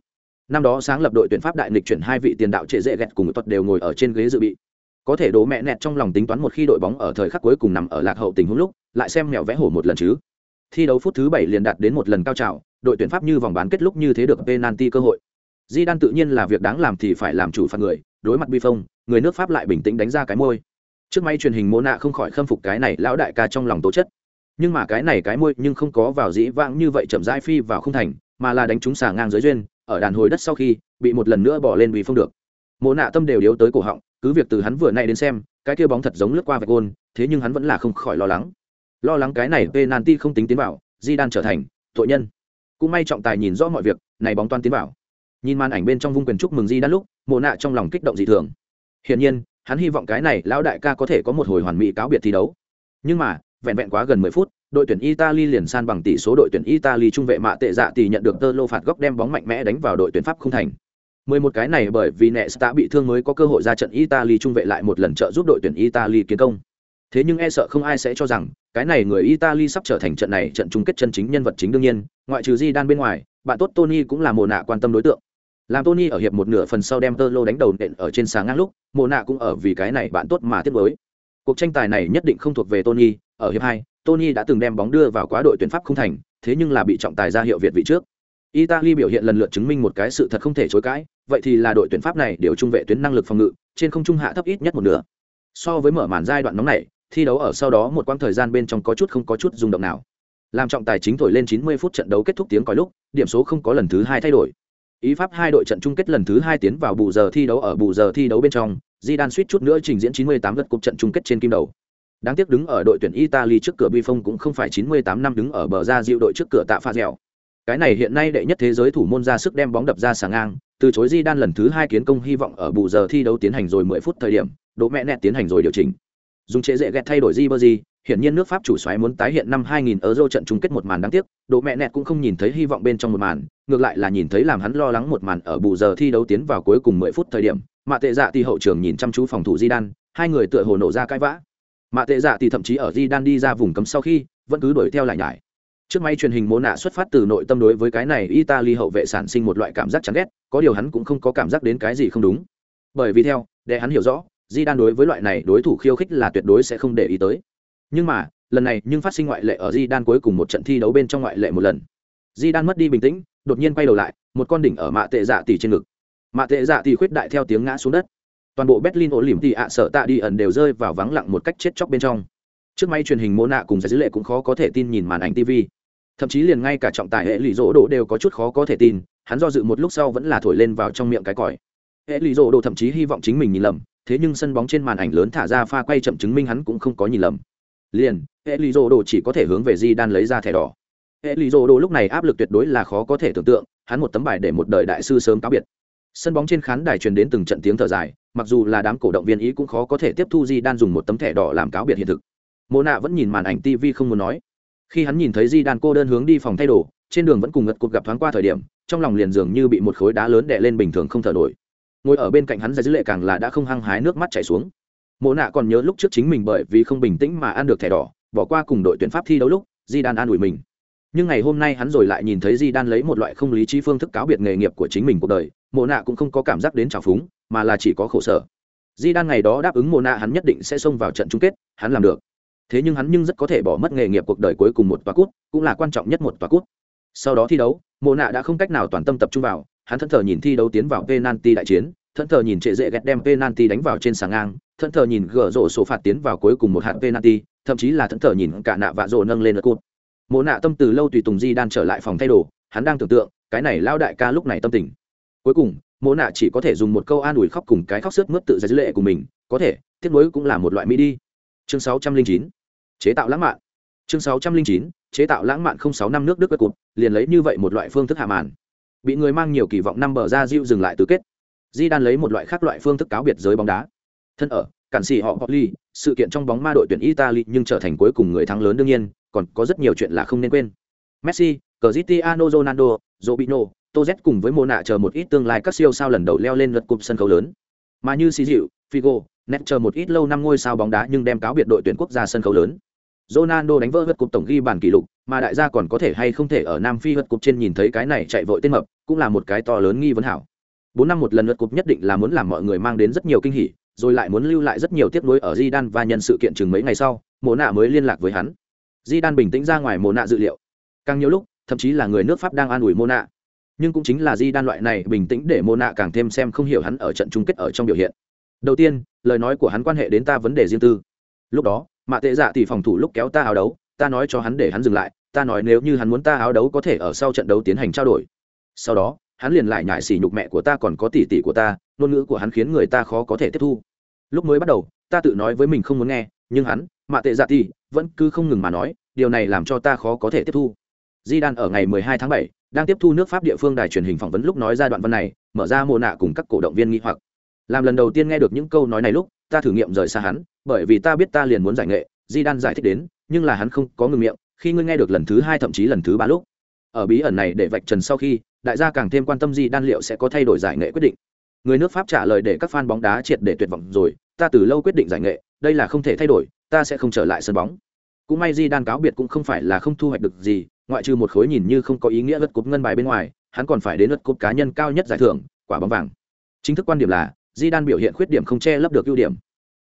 Năm đó sáng lập đội tuyển pháp đại lịch chuyển hai vị tiền đạo trệ dễ gẹt cùng một tuật đều ngồi ở trên ghế dự bị. Có thể đố mẹ nẹt trong lòng tính toán một khi đội bóng ở thời khắc cuối cùng nằm ở lạc hậu tình huống lúc, lại xem mèo vẽ hổ một lần chứ. Thi đấu phút thứ bảy liền đạt đến một lần cao trào, đội tuyển pháp như vòng bán kết lúc như thế được penalty cơ hội di đan tự nhiên là việc đáng làm thì phải làm chủ phạt người, đối mặt bi phong người nước pháp lại bình tĩnh đánh ra cái môi. Trước máy truyền hình mô nạ không khỏi khâm phục cái này lão đại ca trong lòng tố chất. Nhưng mà cái này cái môi nhưng không có vào dĩ vãng như vậy chậm rãi phi vào không thành, mà là đánh trúng xà ngang dưới duyên, ở đàn hồi đất sau khi, bị một lần nữa bỏ lên vì không được. Mộ nạ tâm đều điếu tới cổ họng, cứ việc từ hắn vừa nay đến xem, cái kia bóng thật giống lướt qua vạch gôn, thế nhưng hắn vẫn là không khỏi lo lắng. Lo lắng cái này penalty không tính tiến vào, di đan trở thành tội nhân. Cũng may trọng tài nhìn rõ mọi việc, này bóng toan tiến vào nhìn màn ảnh bên trong vung quyền chúc mừng di đan lúc mộ nạ trong lòng kích động dị thường hiển nhiên hắn hy vọng cái này lão đại ca có thể có một hồi hoàn mỹ cáo biệt thi đấu nhưng mà vẹn vẹn quá gần mười phút đội tuyển italy liền san bằng tỷ số đội tuyển italy trung vệ mạ tệ dạ thì nhận được tơ lô phạt góc đem bóng mạnh mẽ đánh vào đội tuyển pháp không thành mười một cái này bởi vì Nesta bị thương mới có cơ hội ra trận Italy trung vệ lại một lần trợ giúp đội tuyển Italy kiến công. Thế nhưng e sợ không ai sẽ cho rằng, cái này người Italy sắp trở thành trận này trận chung kết chân chính nhân vật chính đương nhiên, ngoại trừ Zidane bên ngoài, bạn tốt Tony cũng là mồ nạ quan tâm đối tượng. Làm Tony ở hiệp một nửa phần sau đem Tolo đánh đầu nện ở trên sáng ngang lúc, mồ nạ cũng ở vì cái này bạn tốt mà tiếp với. Cuộc tranh tài này nhất định không thuộc về Tony, ở hiệp hai, Tony đã từng đem bóng đưa vào quá đội tuyển Pháp không thành, thế nhưng là bị trọng tài ra hiệu Việt vị trước. Italy biểu hiện lần lượt chứng minh một cái sự thật không thể chối cãi, vậy thì là đội tuyển Pháp này đều trung vệ tuyến năng lực phòng ngự, trên không trung hạ thấp ít nhất một nửa. So với mở màn giai đoạn nóng này, thi đấu ở sau đó một quãng thời gian bên trong có chút không có chút rung động nào. Làm trọng tài chính thổi lên 90 phút trận đấu kết thúc tiếng còi lúc, điểm số không có lần thứ hai thay đổi. Ý Pháp hai đội trận chung kết lần thứ hai tiến vào bù giờ thi đấu ở bù giờ thi đấu bên trong, di đan suýt chút nữa trình diễn 98 lượt cuộc trận chung kết trên kim đầu. Đáng tiếc đứng ở đội tuyển Italy trước cửa Buffon cũng không phải 98 năm đứng ở bờ ra dịu đội trước cửa tạ pha dẻo. Cái này hiện nay đệ nhất thế giới thủ môn ra sức đem bóng đập ra sàng ngang, từ chối Zidane lần thứ hai kiến công hy vọng ở bù giờ thi đấu tiến hành rồi 10 phút thời điểm, đỗ mẹ nẹt tiến hành rồi điều chỉnh. Dùng chế dễ ghẹt thay đổi Di Bơ Di. hiện nhiên nước Pháp chủ xoáy muốn tái hiện năm 2000 Euro trận chung kết một màn đáng tiếc, đỗ mẹ nẹt cũng không nhìn thấy hy vọng bên trong một màn, ngược lại là nhìn thấy làm hắn lo lắng một màn ở bù giờ thi đấu tiến vào cuối cùng 10 phút thời điểm, mà tệ dạ thì hậu trường nhìn chăm chú phòng thủ Zidane, hai người tựa hồ nổ ra cãi vã. Mạ tệ dạ thì thậm chí ở Zidane đi ra vùng cấm sau khi, vẫn cứ đuổi theo lại nhải. Trước máy truyền hình mô nạ xuất phát từ nội tâm đối với cái này Italy hậu vệ sản sinh một loại cảm giác chán ghét, có điều hắn cũng không có cảm giác đến cái gì không đúng. Bởi vì theo, để hắn hiểu rõ, Zidane đối với loại này đối thủ khiêu khích là tuyệt đối sẽ không để ý tới. Nhưng mà, lần này nhưng phát sinh ngoại lệ ở Zidane cuối cùng một trận thi đấu bên trong ngoại lệ một lần. Zidane mất đi bình tĩnh, đột nhiên quay đầu lại, một con đỉnh ở mạ tệ dạ tỷ trên ngực. Mạ tệ dạ tỷ khuyết đại theo tiếng ngã xuống đất. Toàn bộ Berlin ổ lỉm tỷ ạ sợ tạ đi ẩn đều rơi vào vắng lặng một cách chết chóc bên trong. Trước máy truyền hình mô nạ cùng giải dữ lệ cũng khó có thể tin nhìn màn ảnh TV thậm chí liền ngay cả trọng tài hệ lụy rỗ đồ đều có chút khó có thể tin hắn do dự một lúc sau vẫn là thổi lên vào trong miệng cái còi hệ lụy rỗ đồ thậm chí hy vọng chính mình nhìn lầm thế nhưng sân bóng trên màn ảnh lớn thả ra pha quay chậm chứng minh hắn cũng không có nhìn lầm liền hệ lụy rỗ đồ chỉ có thể hướng về di đan lấy ra thẻ đỏ hệ lụy đồ lúc này áp lực tuyệt đối là khó có thể tưởng tượng, hắn một tấm bài để một đời đại sư sớm cáo biệt. Sân bóng trên khán đài truyền đến từng trận tiếng thở dài, mặc dù là đám cổ động viên ý cũng khó có thể tiếp thu di đan dùng một tấm thẻ đỏ làm cáo biệt hiện thực. Mô nạ vẫn nhìn màn ảnh tv không muốn nói. Khi hắn nhìn thấy di đan cô đơn hướng đi phòng thay đồ, trên đường vẫn cùng ngật cuộc gặp thoáng qua thời điểm, trong lòng liền dường như bị một khối đá lớn đè lên bình thường không thở nổi. Ngồi ở bên cạnh hắn ra dữ lệ càng là đã không hăng hái nước mắt chảy xuống. Mộ nạ còn nhớ lúc trước chính mình bởi vì không bình tĩnh mà ăn được thẻ đỏ, bỏ qua cùng đội tuyển pháp thi đấu lúc, di đan an ủi mình nhưng ngày hôm nay hắn rồi lại nhìn thấy di đan lấy một loại không lý trí phương thức cáo biệt nghề nghiệp của chính mình cuộc đời, mộ nạ cũng không có cảm giác đến trào phúng, mà là chỉ có khổ sở. Di đan ngày đó đáp ứng mộ nạ hắn nhất định sẽ xông vào trận chung kết, hắn làm được. Thế nhưng hắn nhưng rất có thể bỏ mất nghề nghiệp cuộc đời cuối cùng một tòa cút, cũng là quan trọng nhất một tòa cút. Sau đó thi đấu, mộ nạ đã không cách nào toàn tâm tập trung vào, hắn thẫn thờ nhìn thi đấu tiến vào penalty đại chiến, thẫn thờ nhìn trệ dễ ghét đem penalty đánh vào trên sàng ngang, thẫn thờ nhìn gỡ rổ số phạt tiến vào cuối cùng một hạt penalty, thậm chí là thẫn thờ nhìn cả nạ vạ rổ nâng lên lượt cút mộ nạ tâm từ lâu tùy tùng di đan trở lại phòng thay đồ hắn đang tưởng tượng cái này lao đại ca lúc này tâm tình. Cuối cùng mộ nạ chỉ có thể dùng một câu an ủi khóc cùng cái khóc sướt mướt tự ra dữ lệ của mình có thể tiếp nối cũng là một loại mỹ đi. Chương sáu trăm linh chín chế tạo lãng mạn. Chương sáu trăm linh chín chế tạo lãng mạn không sáu năm nước đức quyết cụt liền lấy như vậy một loại phương thức hạ màn. Bị người mang nhiều kỳ vọng năm bờ ra diệu dừng lại tứ kết. Di đan lấy một loại khác loại phương thức cáo biệt giới bóng đá. Thân ở cản xì họ ly sự kiện trong bóng ma đội tuyển Italy nhưng trở thành cuối cùng người thắng lớn đương nhiên, còn có rất nhiều chuyện là không nên quên. Messi, Cristiano Ronaldo, Robinho, Toz cùng với Mona chờ một ít tương lai các siêu sao lần đầu leo lên lượt cúp sân khấu lớn. Mà như Xi Dịu, Figo, Net chờ một ít lâu năm ngôi sao bóng đá nhưng đem cáo biệt đội tuyển quốc gia sân khấu lớn. Ronaldo đánh vỡ vượt cúp tổng ghi bàn kỷ lục, mà đại gia còn có thể hay không thể ở Nam Phi vượt cúp trên nhìn thấy cái này chạy vội tên mập, cũng là một cái to lớn nghi vấn hảo. Bốn năm một lần vượt cúp nhất định là muốn làm mọi người mang đến rất nhiều kinh hỉ, rồi lại muốn lưu lại rất nhiều tiếc nuối ở Zidane và nhân sự kiện chừng mấy ngày sau, Mộ mới liên lạc với hắn di đan bình tĩnh ra ngoài mồ nạ dự liệu. Càng nhiều lúc, thậm chí là người nước Pháp đang an ủi mô nạ. Nhưng cũng chính là di đan loại này bình tĩnh để mô nạ càng thêm xem không hiểu hắn ở trận chung kết ở trong biểu hiện. Đầu tiên, lời nói của hắn quan hệ đến ta vấn đề riêng tư. Lúc đó, mạ tệ dạ thì phòng thủ lúc kéo ta áo đấu ta nói cho hắn để hắn dừng lại ta nói nếu như hắn muốn ta áo đấu có thể ở sau trận đấu tiến hành trao đổi sau đó hắn liền lại nhại xỉ nhục mẹ của ta còn có tỷ tỷ của ta ngôn ngữ của hắn khiến người ta khó có thể tiếp thu lúc mới bắt đầu ta tự nói với mình không muốn nghe nhưng hắn mạ tệ dạ tỷ vẫn cứ không ngừng mà nói điều này làm cho ta khó có thể tiếp thu. Di đan ở ngày 12 tháng 7, đang tiếp thu nước pháp địa phương đài truyền hình phỏng vấn lúc nói ra đoạn văn này mở ra mồ nạ cùng các cổ động viên nghi hoặc. Làm lần đầu tiên nghe được những câu nói này lúc ta thử nghiệm rời xa hắn bởi vì ta biết ta liền muốn giải nghệ di đan giải thích đến nhưng là hắn không có ngừng miệng khi ngươi nghe được lần thứ hai thậm chí lần thứ ba lúc. Ở bí ẩn này để vạch trần sau khi đại gia càng thêm quan tâm di đan liệu sẽ có thay đổi giải nghệ quyết định. Người nước pháp trả lời để các fan bóng đá triệt để tuyệt vọng rồi ta từ lâu quyết định giải nghệ đây là không thể thay đổi ta sẽ không trở lại sân bóng. Cũng may di đan cáo biệt cũng không phải là không thu hoạch được gì, ngoại trừ một khối nhìn như không có ý nghĩa lượt cúp ngân bài bên ngoài, hắn còn phải đến lượt cúp cá nhân cao nhất giải thưởng, quả bóng vàng. Chính thức quan điểm là di đan biểu hiện khuyết điểm không che lấp được ưu điểm.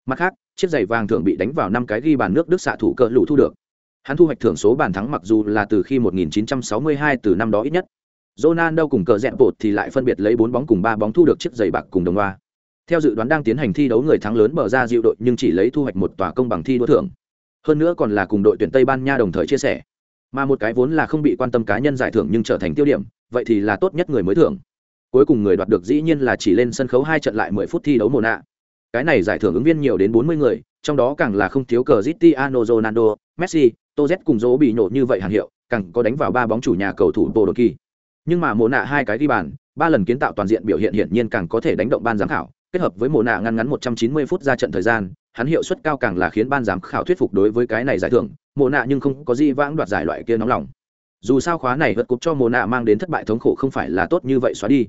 Mặt khác, chiếc giày vàng thường bị đánh vào năm cái ghi bàn nước đức xạ thủ cỡ lũ thu được. Hắn thu hoạch thưởng số bàn thắng mặc dù là từ khi 1962 từ năm đó ít nhất. Ronaldo cùng cờ dẹn bột thì lại phân biệt lấy 4 bóng cùng 3 bóng thu được chiếc giày bạc cùng đồng hoa. Theo dự đoán đang tiến hành thi đấu người thắng lớn mở ra dịu đội nhưng chỉ lấy thu hoạch một tòa công bằng thi đua thưởng. Hơn nữa còn là cùng đội tuyển Tây Ban Nha đồng thời chia sẻ. Mà một cái vốn là không bị quan tâm cá nhân giải thưởng nhưng trở thành tiêu điểm, vậy thì là tốt nhất người mới thưởng. Cuối cùng người đoạt được dĩ nhiên là chỉ lên sân khấu hai trận lại 10 phút thi đấu mùa nạ. Cái này giải thưởng ứng viên nhiều đến 40 người, trong đó càng là không thiếu cờ Cristiano Ronaldo, Messi, Toz cùng Dỗ bị nổ như vậy hàng hiệu, càng có đánh vào ba bóng chủ nhà cầu thủ Bồ Kỳ nhưng mà mồ nạ hai cái ghi bàn ba lần kiến tạo toàn diện biểu hiện hiển nhiên càng có thể đánh động ban giám khảo kết hợp với mồ nạ ngăn ngắn 190 phút ra trận thời gian hắn hiệu suất cao càng là khiến ban giám khảo thuyết phục đối với cái này giải thưởng mồ nạ nhưng không có gì vãng đoạt giải loại kia nóng lòng. Dù sao khóa này vượt cúp cho mồ nạ mang đến thất bại thống khổ không phải là tốt như vậy xóa đi.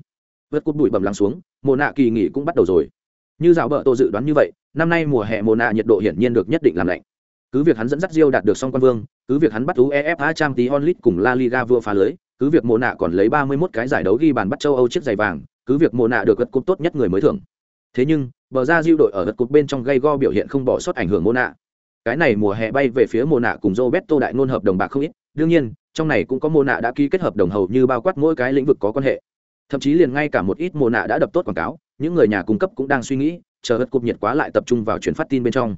Vượt cúp bụi bầm lắng xuống mồ nạ kỳ nghỉ cũng bắt đầu rồi. Như dạo bờ tô dự đoán như vậy năm nay mùa hè mồ nạ nhiệt độ hiển nhiên được nhất định làm lạnh. Cứ việc hắn dẫn dắt Rio đạt được song quan vương cứ việc hắn bắt UEFA Champions League cùng La Liga vua phá lưới cứ việc mộ nạ còn lấy ba mươi 31 cái giải đấu ghi bàn bắt châu Âu chiếc giày vàng, cứ việc mộ nạ được gật cúp tốt nhất người mới thưởng. Thế nhưng, bờ ra diêu đội ở đất cục bên trong gây go biểu hiện không bỏ sót ảnh hưởng mô nạ. Cái này mùa hè bay về phía mô nạ cùng Roberto đại ngôn hợp đồng bạc không ít, đương nhiên, trong này cũng có mô nạ đã ký kết hợp đồng hầu như bao quát mỗi cái lĩnh vực có quan hệ. Thậm chí liền ngay cả một ít mô nạ đã đập tốt quảng cáo, những người nhà cung cấp cũng đang suy nghĩ, chờ hất cục nhiệt quá lại tập trung vào chuyển phát tin bên trong.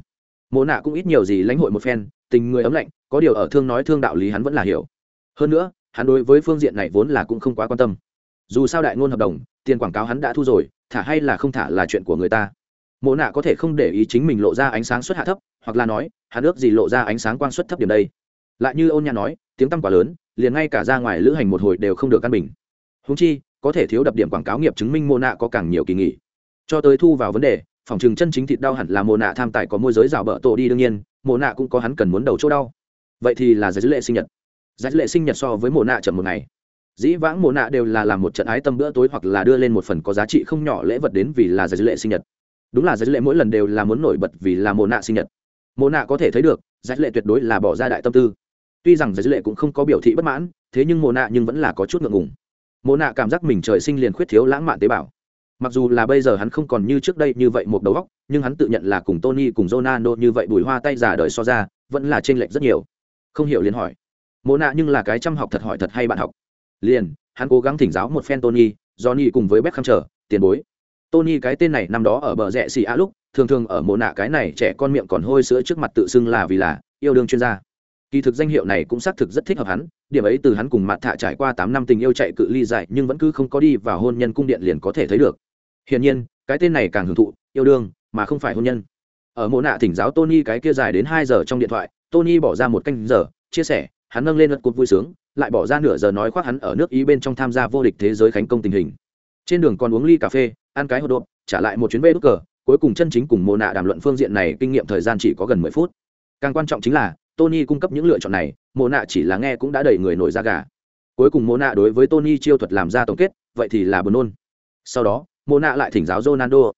mô nạ cũng ít nhiều gì lãnh hội một phen, tình người ấm lạnh, có điều ở thương nói thương đạo lý hắn vẫn là hiểu. Hơn nữa, hắn đối với phương diện này vốn là cũng không quá quan tâm dù sao đại ngôn hợp đồng tiền quảng cáo hắn đã thu rồi thả hay là không thả là chuyện của người ta. Mộ nạ có thể không để ý chính mình lộ ra ánh sáng xuất hạ thấp, hoặc là nói hạ nước gì lộ ra ánh sáng quang xuất thấp điểm đây. Lại như ôn nhà nói, tiếng tăm quá lớn, liền ngay cả ra ngoài lữ hành một hồi đều không được căn bình. Húng chi, có thể thiếu đập điểm quảng cáo nghiệp chứng minh mô nạ có càng nhiều kỳ nghỉ. Cho tới thu vào vấn đề, phòng trừng chân chính thịt đau hẳn là mô nạ tham tài có môi giới rào bợ tổ đi đương nhiên mô nạ cũng có hắn cần muốn đầu chỗ đau. Vậy thì là giải dữ lệ sinh nhật. Giải lệ sinh nhật so với mô nạ chậm một ngày dĩ vãng mồ nạ đều là làm một trận ái tâm bữa tối hoặc là đưa lên một phần có giá trị không nhỏ lễ vật đến vì là giải lệ sinh nhật. Đúng là giải lệ mỗi lần đều là muốn nổi bật vì là mồ nạ sinh nhật. Mồ nạ có thể thấy được giải lệ tuyệt đối là bỏ ra đại tâm tư. Tuy rằng giải lệ cũng không có biểu thị bất mãn, thế nhưng mồ nạ nhưng vẫn là có chút ngượng ngùng. Mồ nạ cảm giác mình trời sinh liền khuyết thiếu lãng mạn tế bào. Mặc dù là bây giờ hắn không còn như trước đây như vậy một đầu óc, nhưng hắn tự nhận là cùng tony cùng ronaldo như vậy bùi hoa tay giả đời so ra, vẫn là t r ê n lệch rất nhiều. Không hiểu liền hỏi. Mộ nạ nhưng là cái chăm học thật hỏi thật hay bạn học liền, hắn cố gắng thỉnh giáo một phen tony, johnny cùng với Beckham trở tiền bối. Tony cái tên này năm đó ở bờ rẽ xì a lúc, thường thường ở mộ nạ cái này trẻ con miệng còn hôi sữa trước mặt tự xưng là vì là yêu đương chuyên gia. Kỳ thực danh hiệu này cũng xác thực rất thích hợp hắn, điểm ấy từ hắn cùng mặt thạ trải qua tám năm tình yêu chạy cự ly dài nhưng vẫn cứ không có đi vào hôn nhân cung điện liền có thể thấy được. Hiển nhiên, cái tên này càng hưởng thụ, yêu đương, mà không phải hôn nhân. Ở mộ nạ thỉnh giáo tony cái kia dài đến hai giờ trong điện thoại, tony bỏ ra một canh giờ, chia sẻ, hắn nâng lên lật cột vui sướng lại bỏ ra nửa giờ nói khoác hắn ở nước ý bên trong tham gia vô địch thế giới khánh công tình hình. Trên đường còn uống ly cà phê, ăn cái hộp độp trả lại một chuyến bê đúc cờ, cuối cùng chân chính cùng mồ nạ đàm luận phương diện này kinh nghiệm thời gian chỉ có gần mười phút. Càng quan trọng chính là, tony cung cấp những lựa chọn này mồ nạ chỉ là nghe cũng đã đẩy người nổi ra gà. Cuối cùng mồ nạ đối với tony chiêu thuật làm ra tổng kết, vậy thì là buồn nôn. Sau đó mồ nạ lại thỉnh giáo ronaldo.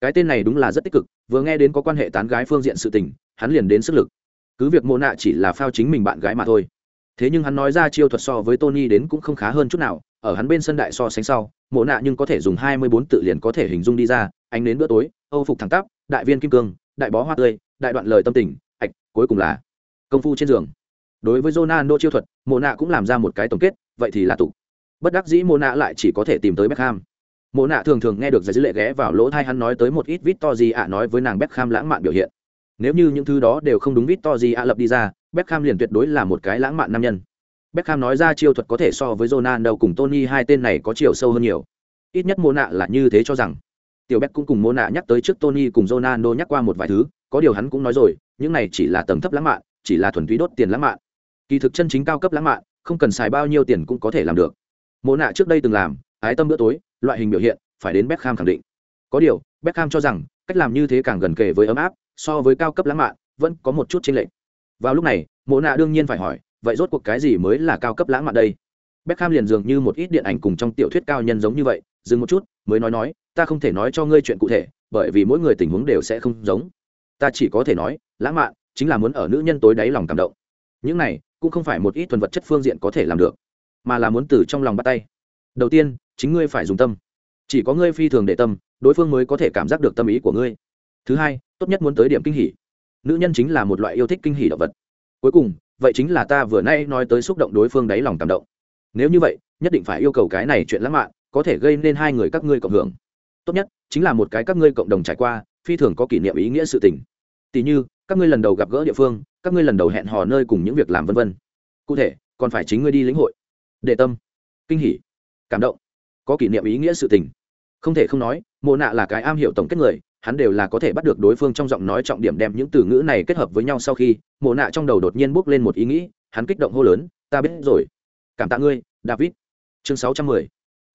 Cái tên này đúng là rất tích cực, vừa nghe đến có quan hệ tán gái phương diện sự tình, hắn liền đến sức lực. Cứ việc mồ nạ chỉ là phao chính mình bạn gái mà thôi thế nhưng hắn nói ra chiêu thuật so với tony đến cũng không khá hơn chút nào, ở hắn bên sân đại so sánh sau, mộ nạ nhưng có thể dùng hai mươi bốn tự liền có thể hình dung đi ra anh đến bữa tối, âu phục thẳng tắp, đại viên kim cương, đại bó hoa tươi, đại đoạn lời tâm tình, ạch, cuối cùng là công phu trên giường. Đối với Ronaldo chiêu thuật, mộ nạ cũng làm ra một cái tổng kết, vậy thì là tụ. Bất đắc dĩ mộ nạ lại chỉ có thể tìm tới Beckham. Mộ nạ thường thường nghe được giải dữ lệ ghé vào lỗ thai hắn nói tới một ít vít to gì ạ nói với nàng Beckham lãng mạn biểu hiện. Nếu như những thứ đó đều không đúng vít to gì ạ lập đi ra Beckham liền tuyệt đối là một cái lãng mạn nam nhân. Beckham nói ra chiêu thuật có thể so với Ronaldo cùng Tony hai tên này có chiều sâu hơn nhiều. Ít nhất Mô nạ là như thế cho rằng. Tiểu Beck cũng cùng Mô nạ nhắc tới trước Tony cùng Ronaldo nhắc qua một vài thứ, có điều hắn cũng nói rồi, những này chỉ là tầng thấp lãng mạn, chỉ là thuần túy đốt tiền lãng mạn. Kỳ thực chân chính cao cấp lãng mạn, không cần xài bao nhiêu tiền cũng có thể làm được. Mô nạ trước đây từng làm, ái tâm bữa tối, loại hình biểu hiện, phải đến Beckham khẳng định. Có điều, Beckham cho rằng, cách làm như thế càng gần kề với ấm áp, so với cao cấp lãng mạn, vẫn có một chút chênh lệch. Vào lúc này, Mộ nạ đương nhiên phải hỏi, vậy rốt cuộc cái gì mới là cao cấp lãng mạn đây? Beckham liền dường như một ít điện ảnh cùng trong tiểu thuyết cao nhân giống như vậy dừng một chút mới nói nói ta không thể nói cho ngươi chuyện cụ thể bởi vì mỗi người tình huống đều sẽ không giống. Ta chỉ có thể nói lãng mạn chính là muốn ở nữ nhân tối đáy lòng cảm động. Những này cũng không phải một ít thuần vật chất phương diện có thể làm được mà là muốn từ trong lòng bắt tay. Đầu tiên chính ngươi phải dùng tâm. Chỉ có ngươi phi thường để tâm đối phương mới có thể cảm giác được tâm ý của ngươi. Thứ hai tốt nhất muốn tới điểm kinh hỉ nữ nhân chính là một loại yêu thích kinh hỉ động vật. Cuối cùng, vậy chính là ta vừa nay nói tới xúc động đối phương đáy lòng cảm động. Nếu như vậy, nhất định phải yêu cầu cái này chuyện lãng mạn, có thể gây nên hai người các ngươi cộng hưởng. Tốt nhất, chính là một cái các ngươi cộng đồng trải qua, phi thường có kỷ niệm ý nghĩa sự tình. Tỷ như, các ngươi lần đầu gặp gỡ địa phương, các ngươi lần đầu hẹn hò nơi cùng những việc làm vân vân. Cụ thể, còn phải chính ngươi đi lĩnh hội. Để tâm. Kinh hỉ. Cảm động. Có kỷ niệm ý nghĩa sự tình. Không thể không nói, mộ nạ là cái am hiểu tổng kết người hắn đều là có thể bắt được đối phương trong giọng nói trọng điểm đem những từ ngữ này kết hợp với nhau sau khi, mộ nạ trong đầu đột nhiên bước lên một ý nghĩ, hắn kích động hô lớn, ta biết rồi. Cảm tạ ngươi, david. Chương 610.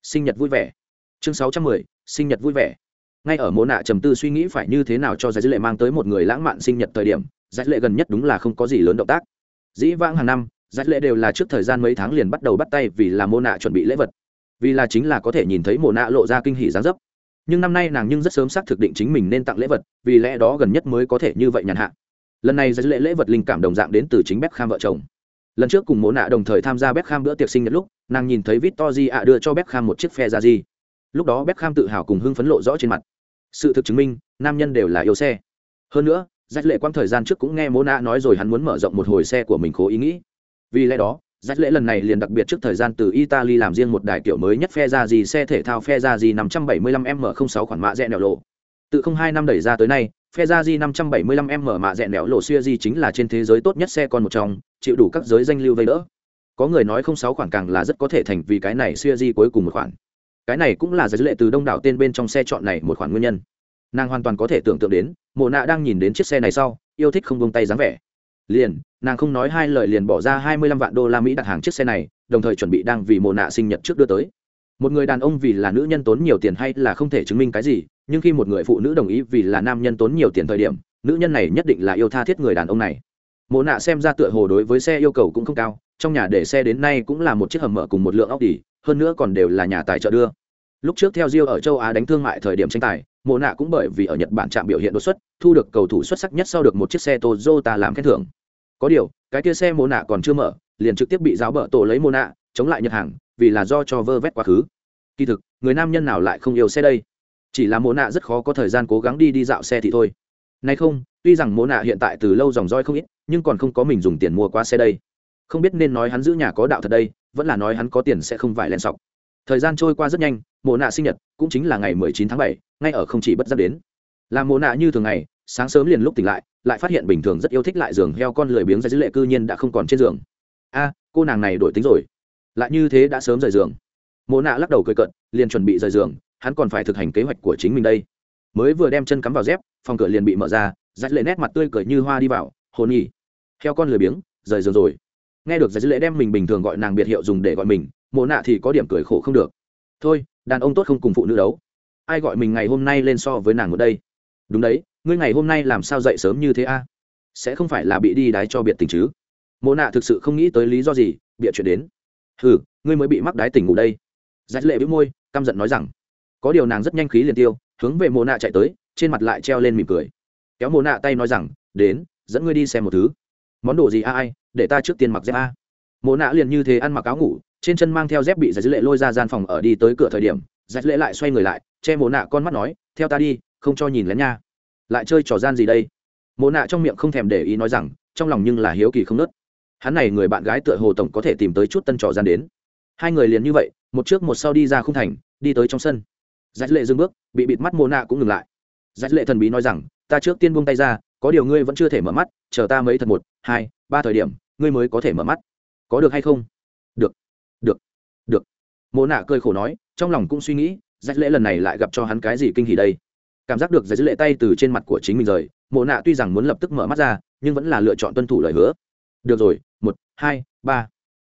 sinh nhật vui vẻ. Chương 610. sinh nhật vui vẻ. Ngay ở mộ nạ trầm tư suy nghĩ phải như thế nào cho giải dữ lệ mang tới một người lãng mạn sinh nhật thời điểm, giải lệ gần nhất đúng là không có gì lớn động tác. Dĩ vãng hàng năm, giải lệ đều là trước thời gian mấy tháng liền bắt đầu bắt tay vì là mô nạ chuẩn bị lễ vật. Vì là chính là có thể nhìn thấy mộ nạ lộ ra kinh hỉ dáng dấp nhưng năm nay nàng nhưng rất sớm xác thực định chính mình nên tặng lễ vật, vì lẽ đó gần nhất mới có thể như vậy nhàn hạ. Lần này giải lễ lễ vật linh cảm đồng dạng đến từ chính bếp kham vợ chồng. Lần trước cùng mố nạ đồng thời tham gia bếp kham bữa tiệc sinh nhật lúc, nàng nhìn thấy vít to di ạ đưa cho bếp kham một chiếc phe ra di lúc đó bếp kham tự hào cùng hưng phấn lộ rõ trên mặt. Sự thực chứng minh, nam nhân đều là yêu xe. Hơn nữa giải lễ quang thời gian trước cũng nghe mố nạ nói rồi hắn muốn mở rộng một hồi xe của mình cố ý nghĩ. Vì lẽ đó Rách lễ lần này liền đặc biệt trước thời gian từ Italy làm riêng một đài kiểu mới nhất phe ra gì xe thể thao phe ra gì 575M06 khoản mã rẻ nẻo lộ. Từ 02 năm đẩy ra tới nay, phe ra gì 575M mã rẻ nẻo lộ xưa gì chính là trên thế giới tốt nhất xe con một trong, chịu đủ các giới danh lưu vây đỡ. Có người nói 06 khoản càng là rất có thể thành vì cái này xưa gì cuối cùng một khoản. Cái này cũng là giới lệ từ đông đảo tên bên trong xe chọn này một khoản nguyên nhân. Nàng hoàn toàn có thể tưởng tượng đến, Mộ Nạ đang nhìn đến chiếc xe này sau, yêu thích không buông tay dáng vẻ liền nàng không nói hai lời liền bỏ ra hai mươi lăm vạn đô la mỹ đặt hàng chiếc xe này đồng thời chuẩn bị đang vì mồ nạ sinh nhật trước đưa tới. Một người đàn ông vì là nữ nhân tốn nhiều tiền hay là không thể chứng minh cái gì nhưng khi một người phụ nữ đồng ý vì là nam nhân tốn nhiều tiền thời điểm nữ nhân này nhất định là yêu tha thiết người đàn ông này. Mồ nạ xem ra tựa hồ đối với xe yêu cầu cũng không cao trong nhà để xe đến nay cũng là một chiếc hầm mở cùng một lượng óc đỉ hơn nữa còn đều là nhà tài trợ đưa. Lúc trước theo Rio ở châu Á đánh thương mại thời điểm tranh tài, Mộ Nạ cũng bởi vì ở Nhật Bản chạm biểu hiện đột xuất, thu được cầu thủ xuất sắc nhất sau được một chiếc xe Toyota làm khen thưởng có điều cái kia xe mô nạ còn chưa mở liền trực tiếp bị giáo bợ tổ lấy mô nạ chống lại nhật hàng vì là do cho vơ vét quá khứ. Kỳ thực người nam nhân nào lại không yêu xe đây? Chỉ là mô nạ rất khó có thời gian cố gắng đi đi dạo xe thì thôi. Nay không tuy rằng mô nạ hiện tại từ lâu dòng roi không ít nhưng còn không có mình dùng tiền mua qua xe đây. Không biết nên nói hắn giữ nhà có đạo thật đây vẫn là nói hắn có tiền sẽ không phải len sọc. Thời gian trôi qua rất nhanh mộ nạ sinh nhật cũng chính là ngày 19 tháng 7, ngay ở không chỉ bất giác đến. Làm mộ nạ như thường ngày sáng sớm liền lúc tỉnh lại lại phát hiện bình thường rất yêu thích lại giường heo con lười biếng ra dữ lệ cư nhiên đã không còn trên giường. A, cô nàng này đổi tính rồi. Lại như thế đã sớm rời giường. Mộ nạ lắc đầu cười cận liền chuẩn bị rời giường, hắn còn phải thực hành kế hoạch của chính mình đây. Mới vừa đem chân cắm vào dép, phòng cửa liền bị mở ra dắt lệ nét mặt tươi cười như hoa đi vào hồn nhỉ heo con lười biếng, rời giường rồi. Nghe được dắt lệ đem mình bình thường gọi nàng biệt hiệu dùng để gọi mình, mộ nạ thì có điểm cười khổ không được. Thôi, đàn ông tốt không cùng phụ nữ đấu. Ai gọi mình ngày hôm nay lên so với nàng ở đây? Đúng đấy ngươi ngày hôm nay làm sao dậy sớm như thế a? Sẽ không phải là bị đi đái cho biệt tình chứ? Mộ nạ thực sự không nghĩ tới lý do gì, bịa chuyện đến. Ừ ngươi mới bị mắc đái tỉnh ngủ đây. Dạch lệ bĩu môi, căm giận nói rằng, có điều nàng rất nhanh khí liền tiêu, hướng về mộ nạ chạy tới, trên mặt lại treo lên mỉm cười. Kéo mộ nạ tay nói rằng, đến, dẫn ngươi đi xem một thứ. Món đồ gì a ai, để ta trước tiên mặc dép a. Mộ nạ liền như thế ăn mặc áo ngủ, trên chân mang theo dép bị dạch lệ lôi ra gian phòng ở đi tới cửa thời điểm, dạch lệ lại xoay người lại, che mộ nạ con mắt nói, theo ta đi, không cho nhìn lén nha lại chơi trò gian gì đây mộ nạ trong miệng không thèm để ý nói rằng, trong lòng nhưng là hiếu kỳ không nớt hắn này người bạn gái tựa hồ tổng có thể tìm tới chút tân trò gian đến hai người liền như vậy, một trước một sau đi ra khung thành, đi tới trong sân giải lệ dừng bước, bị bịt mắt mộ nạ cũng ngừng lại giải lệ thần bí nói rằng, ta trước tiên buông tay ra, có điều ngươi vẫn chưa thể mở mắt, chờ ta mấy thật một, hai, ba thời điểm, ngươi mới có thể mở mắt có được hay không Được. Được. Được. mộ nạ cười khổ nói, trong lòng cũng suy nghĩ, giải lệ lần này lại gặp cho hắn cái gì kinh hỉ đây cảm giác được giải lệ tay từ trên mặt của chính mình rời, mộ nạ tuy rằng muốn lập tức mở mắt ra, nhưng vẫn là lựa chọn tuân thủ lời hứa. Được rồi, một, hai, ba.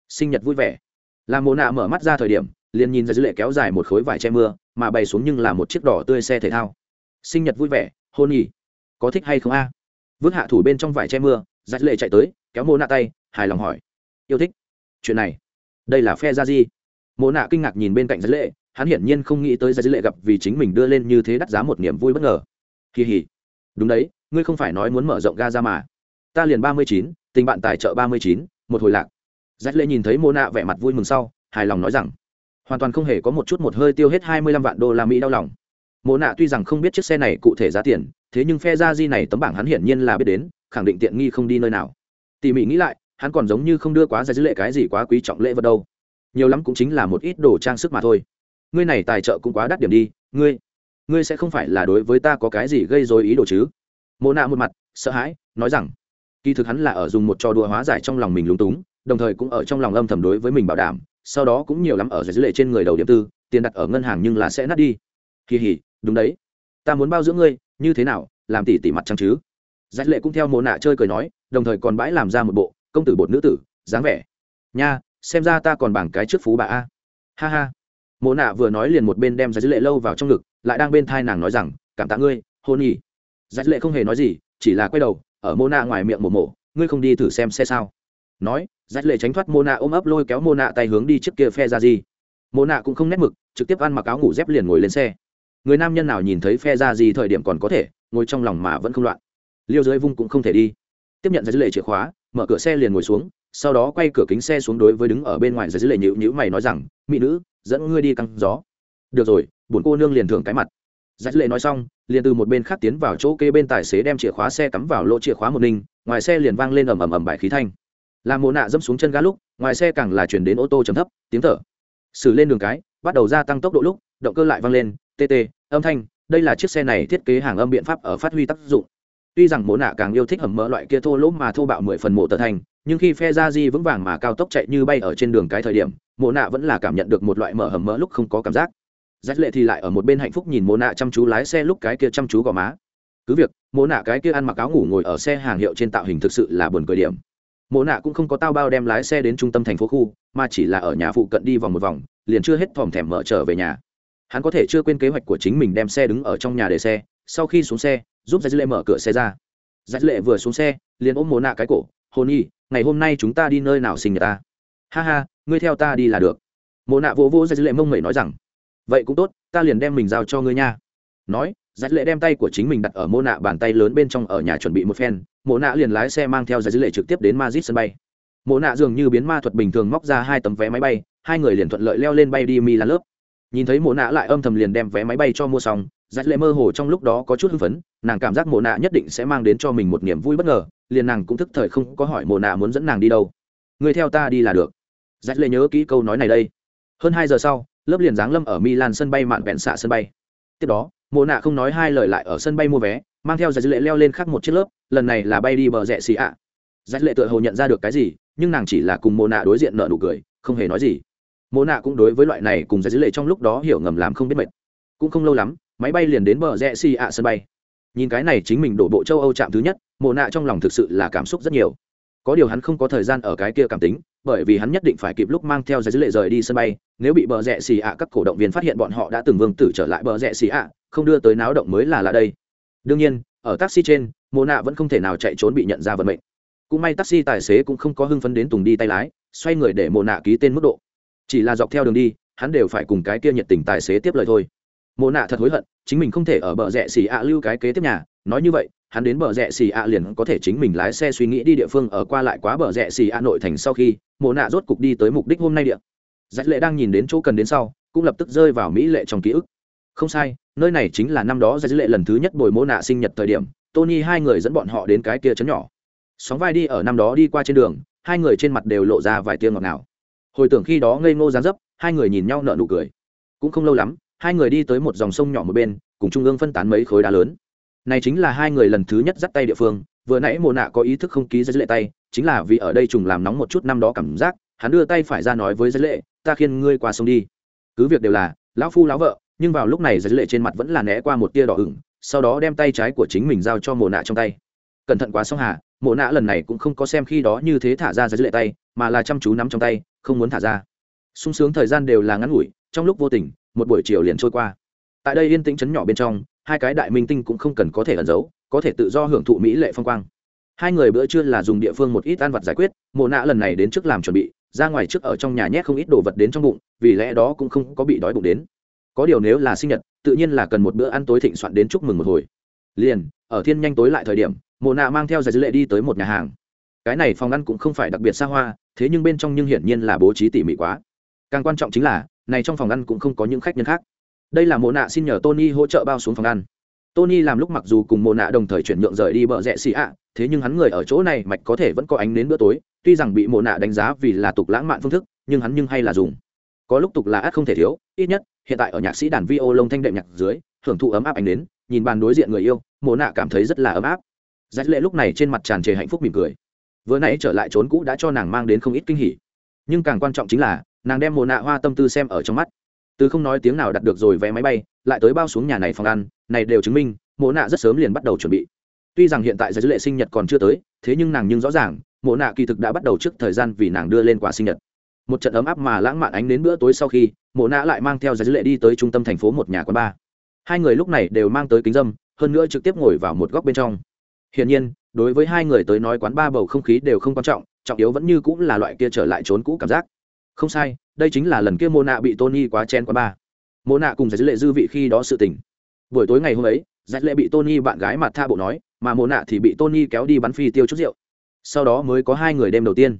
Sinh nhật vui vẻ. Là mộ nạ mở mắt ra thời điểm, liền nhìn giải lệ kéo dài một khối vải che mưa, mà bày xuống nhưng là một chiếc đỏ tươi xe thể thao. Sinh nhật vui vẻ, hôn nhỉ. Có thích hay không a? Vứt hạ thủ bên trong vải che mưa giải lệ chạy tới, kéo mộ nạ tay, hài lòng hỏi. Yêu thích. Chuyện này. Đây là phe ra gì mộ nạ kinh ngạc nhìn bên cạnh giải lệ hắn hiển nhiên không nghĩ tới giải lệ gặp vì chính mình đưa lên như thế đắt giá một niềm vui bất ngờ. Kỳ hỉ đúng đấy, ngươi không phải nói muốn mở rộng ga ra mà. Ta liền ba mươi chín, tình bạn tài trợ ba mươi chín, một hồi lạc. Giải lệ nhìn thấy mô nạ vẻ mặt vui mừng sau, hài lòng nói rằng, hoàn toàn không hề có một chút một hơi tiêu hết hai mươi lăm vạn đô la mỹ đau lòng. Mô nạ tuy rằng không biết chiếc xe này cụ thể giá tiền, thế nhưng phe ra di này tấm bảng hắn hiển nhiên là biết đến, khẳng định tiện nghi không đi nơi nào. Tỉ mỉ nghĩ lại, hắn còn giống như không đưa quá ra dữ lệ cái gì quá quý trọng lễ vật đâu. Nhiều lắm cũng chính là một ít đồ trang sức mà thôi ngươi này tài trợ cũng quá đắt điểm đi, ngươi ngươi sẽ không phải là đối với ta có cái gì gây dối ý đồ chứ? Mộ nạ một mặt, sợ hãi, nói rằng, kỳ thực hắn là ở dùng một trò đùa hóa giải trong lòng mình lúng túng, đồng thời cũng ở trong lòng âm thầm đối với mình bảo đảm, sau đó cũng nhiều lắm ở dưới lệ trên người đầu điểm tư, tiền đặt ở ngân hàng nhưng là sẽ nát đi. Kỳ hỉ, đúng đấy. Ta muốn bao dưỡng ngươi, như thế nào, làm tỉ tỉ mặt trăng chứ? Giải lệ cũng theo mồ nạ chơi cười nói, đồng thời còn bãi làm ra một bộ, công tử bột nữ tử, dáng vẻ. Nha, xem ra ta còn bảng cái trước phú bà a. Ha ha mộ nạ vừa nói liền một bên đem giải lệ lâu vào trong ngực, lại đang bên thai nàng nói rằng, cảm tạ ngươi, hôn nhỉ. Giải lệ không hề nói gì, chỉ là quay đầu, ở mộ nạ ngoài miệng mổ mổ, ngươi không đi thử xem xe sao? Nói, giải lệ tránh thoát mộ nạ ôm ấp lôi kéo mộ nạ tay hướng đi trước kia phe ra gì. Mộ nạ cũng không nét mực, trực tiếp ăn mặc áo ngủ dép liền ngồi lên xe. Người nam nhân nào nhìn thấy phe ra gì thời điểm còn có thể, ngồi trong lòng mà vẫn không loạn. Liêu dưới vung cũng không thể đi. Tiếp nhận giải lệ chìa khóa, mở cửa xe liền ngồi xuống, sau đó quay cửa kính xe xuống đối với đứng ở bên ngoài giải lệ nhữ nhữ mày nói rằng, mỹ nữ dẫn ngươi đi căng gió. Được rồi bổn cô nương liền thưởng cái mặt. Giải lệ nói xong, liền từ một bên khác tiến vào chỗ kê bên tài xế đem chìa khóa xe cắm vào lỗ chìa khóa một ninh ngoài xe liền vang lên ầm ầm ầm bài khí thanh. Làm mồ nạ dẫm xuống chân ga lúc, ngoài xe càng là chuyển đến ô tô chấm thấp, tiếng thở. Xử lên đường cái, bắt đầu gia tăng tốc độ lúc, động cơ lại vang lên tt âm thanh, đây là chiếc xe này thiết kế hàng âm biện pháp ở phát huy tác dụng. Tuy rằng mồ nạ càng yêu thích hầm mỡ loại kia thô lỗ mà thô bạo mười phần mộ tờ thành, nhưng khi phe ra di vững vàng mà cao tốc chạy như bay ở trên đường cái thời điểm mộ nạ vẫn là cảm nhận được một loại mở hầm mỡ lúc không có cảm giác. Rách lệ thì lại ở một bên hạnh phúc nhìn mộ nạ chăm chú lái xe lúc cái kia chăm chú gò má. Cứ việc, mộ nạ cái kia ăn mặc áo ngủ ngồi ở xe hàng hiệu trên tạo hình thực sự là buồn cười điểm. Mộ nạ cũng không có tao bao đem lái xe đến trung tâm thành phố khu, mà chỉ là ở nhà phụ cận đi vòng một vòng, liền chưa hết thòm thèm mở trở về nhà. Hắn có thể chưa quên kế hoạch của chính mình đem xe đứng ở trong nhà để xe, sau khi xuống xe, giúp giải lệ mở cửa xe ra. Giải lệ vừa xuống xe, liền ôm mộ nạ cái cổ hôn y ngày hôm nay chúng ta đi nơi nào sinh nhật ta? Ha ha ngươi theo ta đi là được. Mộ nạ vỗ vỗ giải lệ mông mẩy nói rằng, vậy cũng tốt, ta liền đem mình giao cho ngươi nha. Nói giải lệ đem tay của chính mình đặt ở mô nạ bàn tay lớn bên trong ở nhà chuẩn bị một phen, mộ nạ liền lái xe mang theo giải lệ trực tiếp đến mazit sân bay. Mộ nạ dường như biến ma thuật bình thường móc ra hai tấm vé máy bay, hai người liền thuận lợi leo lên bay đi milan lớp. Nhìn thấy mộ nạ lại âm thầm liền đem vé máy bay cho mua xong giải lệ mơ hồ trong lúc đó có chút hưng phấn, nàng cảm giác mộ nạ nhất định sẽ mang đến cho mình một niềm vui bất ngờ, liền nàng cũng thức thời không có hỏi mộ nạ muốn dẫn nàng đi đâu. Người theo ta đi là được giải lệ nhớ kỹ câu nói này đây. Hơn hai giờ sau, lớp liền giáng lâm ở milan sân bay mạn vẹn xạ sân bay. Tiếp đó, mộ nạ không nói hai lời lại ở sân bay mua vé, mang theo giải lệ leo lên khác một chiếc lớp, lần này là bay đi bờ rẽ xì ạ. Giải lệ tựa hồ nhận ra được cái gì, nhưng nàng chỉ là cùng mộ nạ đối diện nợ nụ cười, không hề nói gì. Mộ nạ cũng đối với loại này cùng giải lệ trong lúc đó hiểu ngầm làm không biết mệt. Cũng không lâu lắm, máy bay liền đến bờ rẽ xì ạ sân bay. Nhìn cái này chính mình đổ bộ châu âu chạm thứ nhất, mộ nạ trong lòng thực sự là cảm xúc rất nhiều. Có điều hắn không có thời gian ở cái kia cảm tính bởi vì hắn nhất định phải kịp lúc mang theo giấy lệ rời đi sân bay, nếu bị bờ rẽ xì ạ các cổ động viên phát hiện bọn họ đã từng vương tử trở lại bờ rẽ xì ạ, không đưa tới náo động mới là là đây. Đương nhiên, ở taxi trên mồ nạ vẫn không thể nào chạy trốn bị nhận ra vận mệnh. Cũng may taxi tài xế cũng không có hưng phấn đến tùng đi tay lái, xoay người để mồ nạ ký tên mức độ. Chỉ là dọc theo đường đi, hắn đều phải cùng cái kia nhiệt tình tài xế tiếp lời thôi. Mồ nạ thật hối hận, chính mình không thể ở bờ rẽ xì ạ lưu cái kế tiếp nhà, nói như vậy hắn đến bờ rẽ xì ạ liền có thể chính mình lái xe suy nghĩ đi địa phương ở qua lại quá bờ rẽ xì ạ nội thành sau khi, mộ nạ rốt cục đi tới mục đích hôm nay địa. Giải lệ đang nhìn đến chỗ cần đến sau, cũng lập tức rơi vào mỹ lệ trong ký ức. Không sai, nơi này chính là năm đó giải lệ lần thứ nhất bồi mô nạ sinh nhật thời điểm, tony hai người dẫn bọn họ đến cái kia chấn nhỏ. Sóng vai đi ở năm đó đi qua trên đường, hai người trên mặt đều lộ ra vài tiếng ngọt ngào. Hồi tưởng khi đó ngây ngô dán dấp, hai người nhìn nhau nợ nụ cười. Cũng không lâu lắm, hai người đi tới một dòng sông nhỏ một bên, cùng trung ương phân tán mấy khối đá lớn này chính là hai người lần thứ nhất dắt tay địa phương, vừa nãy mồ nạ có ý thức không ký giấy lệ tay, chính là vì ở đây trùng làm nóng một chút năm đó cảm giác, hắn đưa tay phải ra nói với giấy lệ, ta khiên ngươi qua sông đi. Cứ việc đều là, lão phu lão vợ, nhưng vào lúc này dưới lệ trên mặt vẫn là né qua một tia đỏ ửng, sau đó đem tay trái của chính mình giao cho mồ nạ trong tay. Cẩn thận quá sông hà, mộ nạ lần này cũng không có xem khi đó như thế thả ra dưới lệ tay, mà là chăm chú nắm trong tay, không muốn thả ra. Sung sướng thời gian đều là ngắn ngủi, trong lúc vô tình, một buổi chiều liền trôi qua. Tại đây yên tĩnh chấn nhỏ bên trong hai cái đại minh tinh cũng không cần có thể ẩn giấu, có thể tự do hưởng thụ mỹ lệ phong quang. Hai người bữa trưa là dùng địa phương một ít ăn vặt giải quyết, mộ nạ lần này đến trước làm chuẩn bị, ra ngoài trước ở trong nhà nhét không ít đồ vật đến trong bụng, vì lẽ đó cũng không có bị đói bụng đến. Có điều nếu là sinh nhật, tự nhiên là cần một bữa ăn tối thịnh soạn đến chúc mừng một hồi. Liền, ở thiên nhanh tối lại thời điểm, mộ nạ mang theo giải dữ lệ đi tới một nhà hàng. Cái này phòng ăn cũng không phải đặc biệt xa hoa, thế nhưng bên trong nhưng hiển nhiên là bố trí tỉ mỉ quá. Càng quan trọng chính là, này trong phòng ăn cũng không có những khách nhân khác đây là mộ nạ xin nhờ tony hỗ trợ bao xuống phòng ăn. Tony làm lúc mặc dù cùng mộ nạ đồng thời chuyển nhượng rời đi bờ rẽ xì ạ, thế nhưng hắn người ở chỗ này mạch có thể vẫn có ánh đến bữa tối, tuy rằng bị mộ nạ đánh giá vì là tục lãng mạn phương thức, nhưng hắn nhưng hay là dùng. Có lúc tục là át không thể thiếu, ít nhất, hiện tại ở nhạc sĩ đàn vi ô lông thanh đệm nhạc dưới hưởng thụ ấm áp ánh đến, nhìn bàn đối diện người yêu, mộ nạ cảm thấy rất là ấm áp. Rách lệ lúc này trên mặt tràn trề hạnh phúc mỉm cười. Vừa nãy trở lại trốn cũ đã cho nàng mang đến không ít kinh hỉ. Nhưng càng quan trọng chính là, nàng đem mồ nạ hoa tâm tư xem ở trong mắt từ không nói tiếng nào đặt được rồi vé máy bay, lại tới bao xuống nhà này phòng ăn, này đều chứng minh mồ nạ rất sớm liền bắt đầu chuẩn bị. Tuy rằng hiện tại giải lệ sinh nhật còn chưa tới, thế nhưng nàng nhưng rõ ràng mồ nạ kỳ thực đã bắt đầu trước thời gian vì nàng đưa lên quả sinh nhật. Một trận ấm áp mà lãng mạn ánh đến bữa tối sau khi, mộ nạ lại mang theo giải lệ đi tới trung tâm thành phố một nhà quán bar. Hai người lúc này đều mang tới kính dâm, hơn nữa trực tiếp ngồi vào một góc bên trong. Hiển nhiên, đối với hai người tới nói quán ba bầu không khí đều không quan trọng trọng yếu vẫn như cũng là loại kia trở lại trốn cũ cảm giác. Không sai đây chính là lần kia mô nạ bị tony quá chen quán ba. Mô nạ cùng giải lệ dư vị khi đó sự tình. Buổi tối ngày hôm ấy, giải lệ bị tony bạn gái mặt tha bộ nói, mà mô nạ thì bị tony kéo đi bắn phi tiêu chút rượu. Sau đó mới có hai người đêm đầu tiên.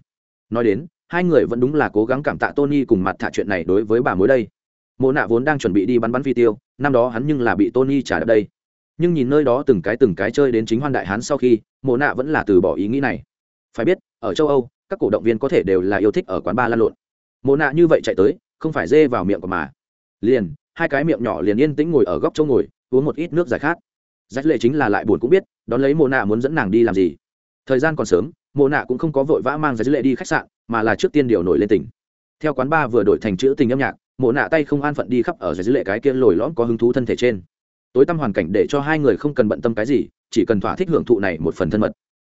Nói đến, hai người vẫn đúng là cố gắng cảm tạ tony cùng mặt thả chuyện này đối với bà mối đây. Mô nạ vốn đang chuẩn bị đi bắn bắn phi tiêu, năm đó hắn nhưng là bị tony trả đập đây. Nhưng nhìn nơi đó từng cái từng cái chơi đến chính hoan đại hán sau khi mộ nạ vẫn là từ bỏ ý nghĩ này. Phải biết, ở châu âu, các cổ động viên có thể đều là yêu thích ở quán bar lan lộn mộ nạ như vậy chạy tới, không phải dê vào miệng của mà. Liền, hai cái miệng nhỏ liền yên tĩnh ngồi ở góc châu ngồi, uống một ít nước giải khát. Rách lệ chính là lại buồn cũng biết, đón lấy mộ nạ muốn dẫn nàng đi làm gì. Thời gian còn sớm, mộ nạ cũng không có vội vã mang rách lệ đi khách sạn, mà là trước tiên điều nổi lên tỉnh. Theo quán bar vừa đổi thành chữ tình âm nhạc, mộ nạ tay không an phận đi khắp ở dưới lệ cái kia lồi lõm có hứng thú thân thể trên. Tối tăm hoàn cảnh để cho hai người không cần bận tâm cái gì, chỉ cần thỏa thích hưởng thụ này một phần thân mật.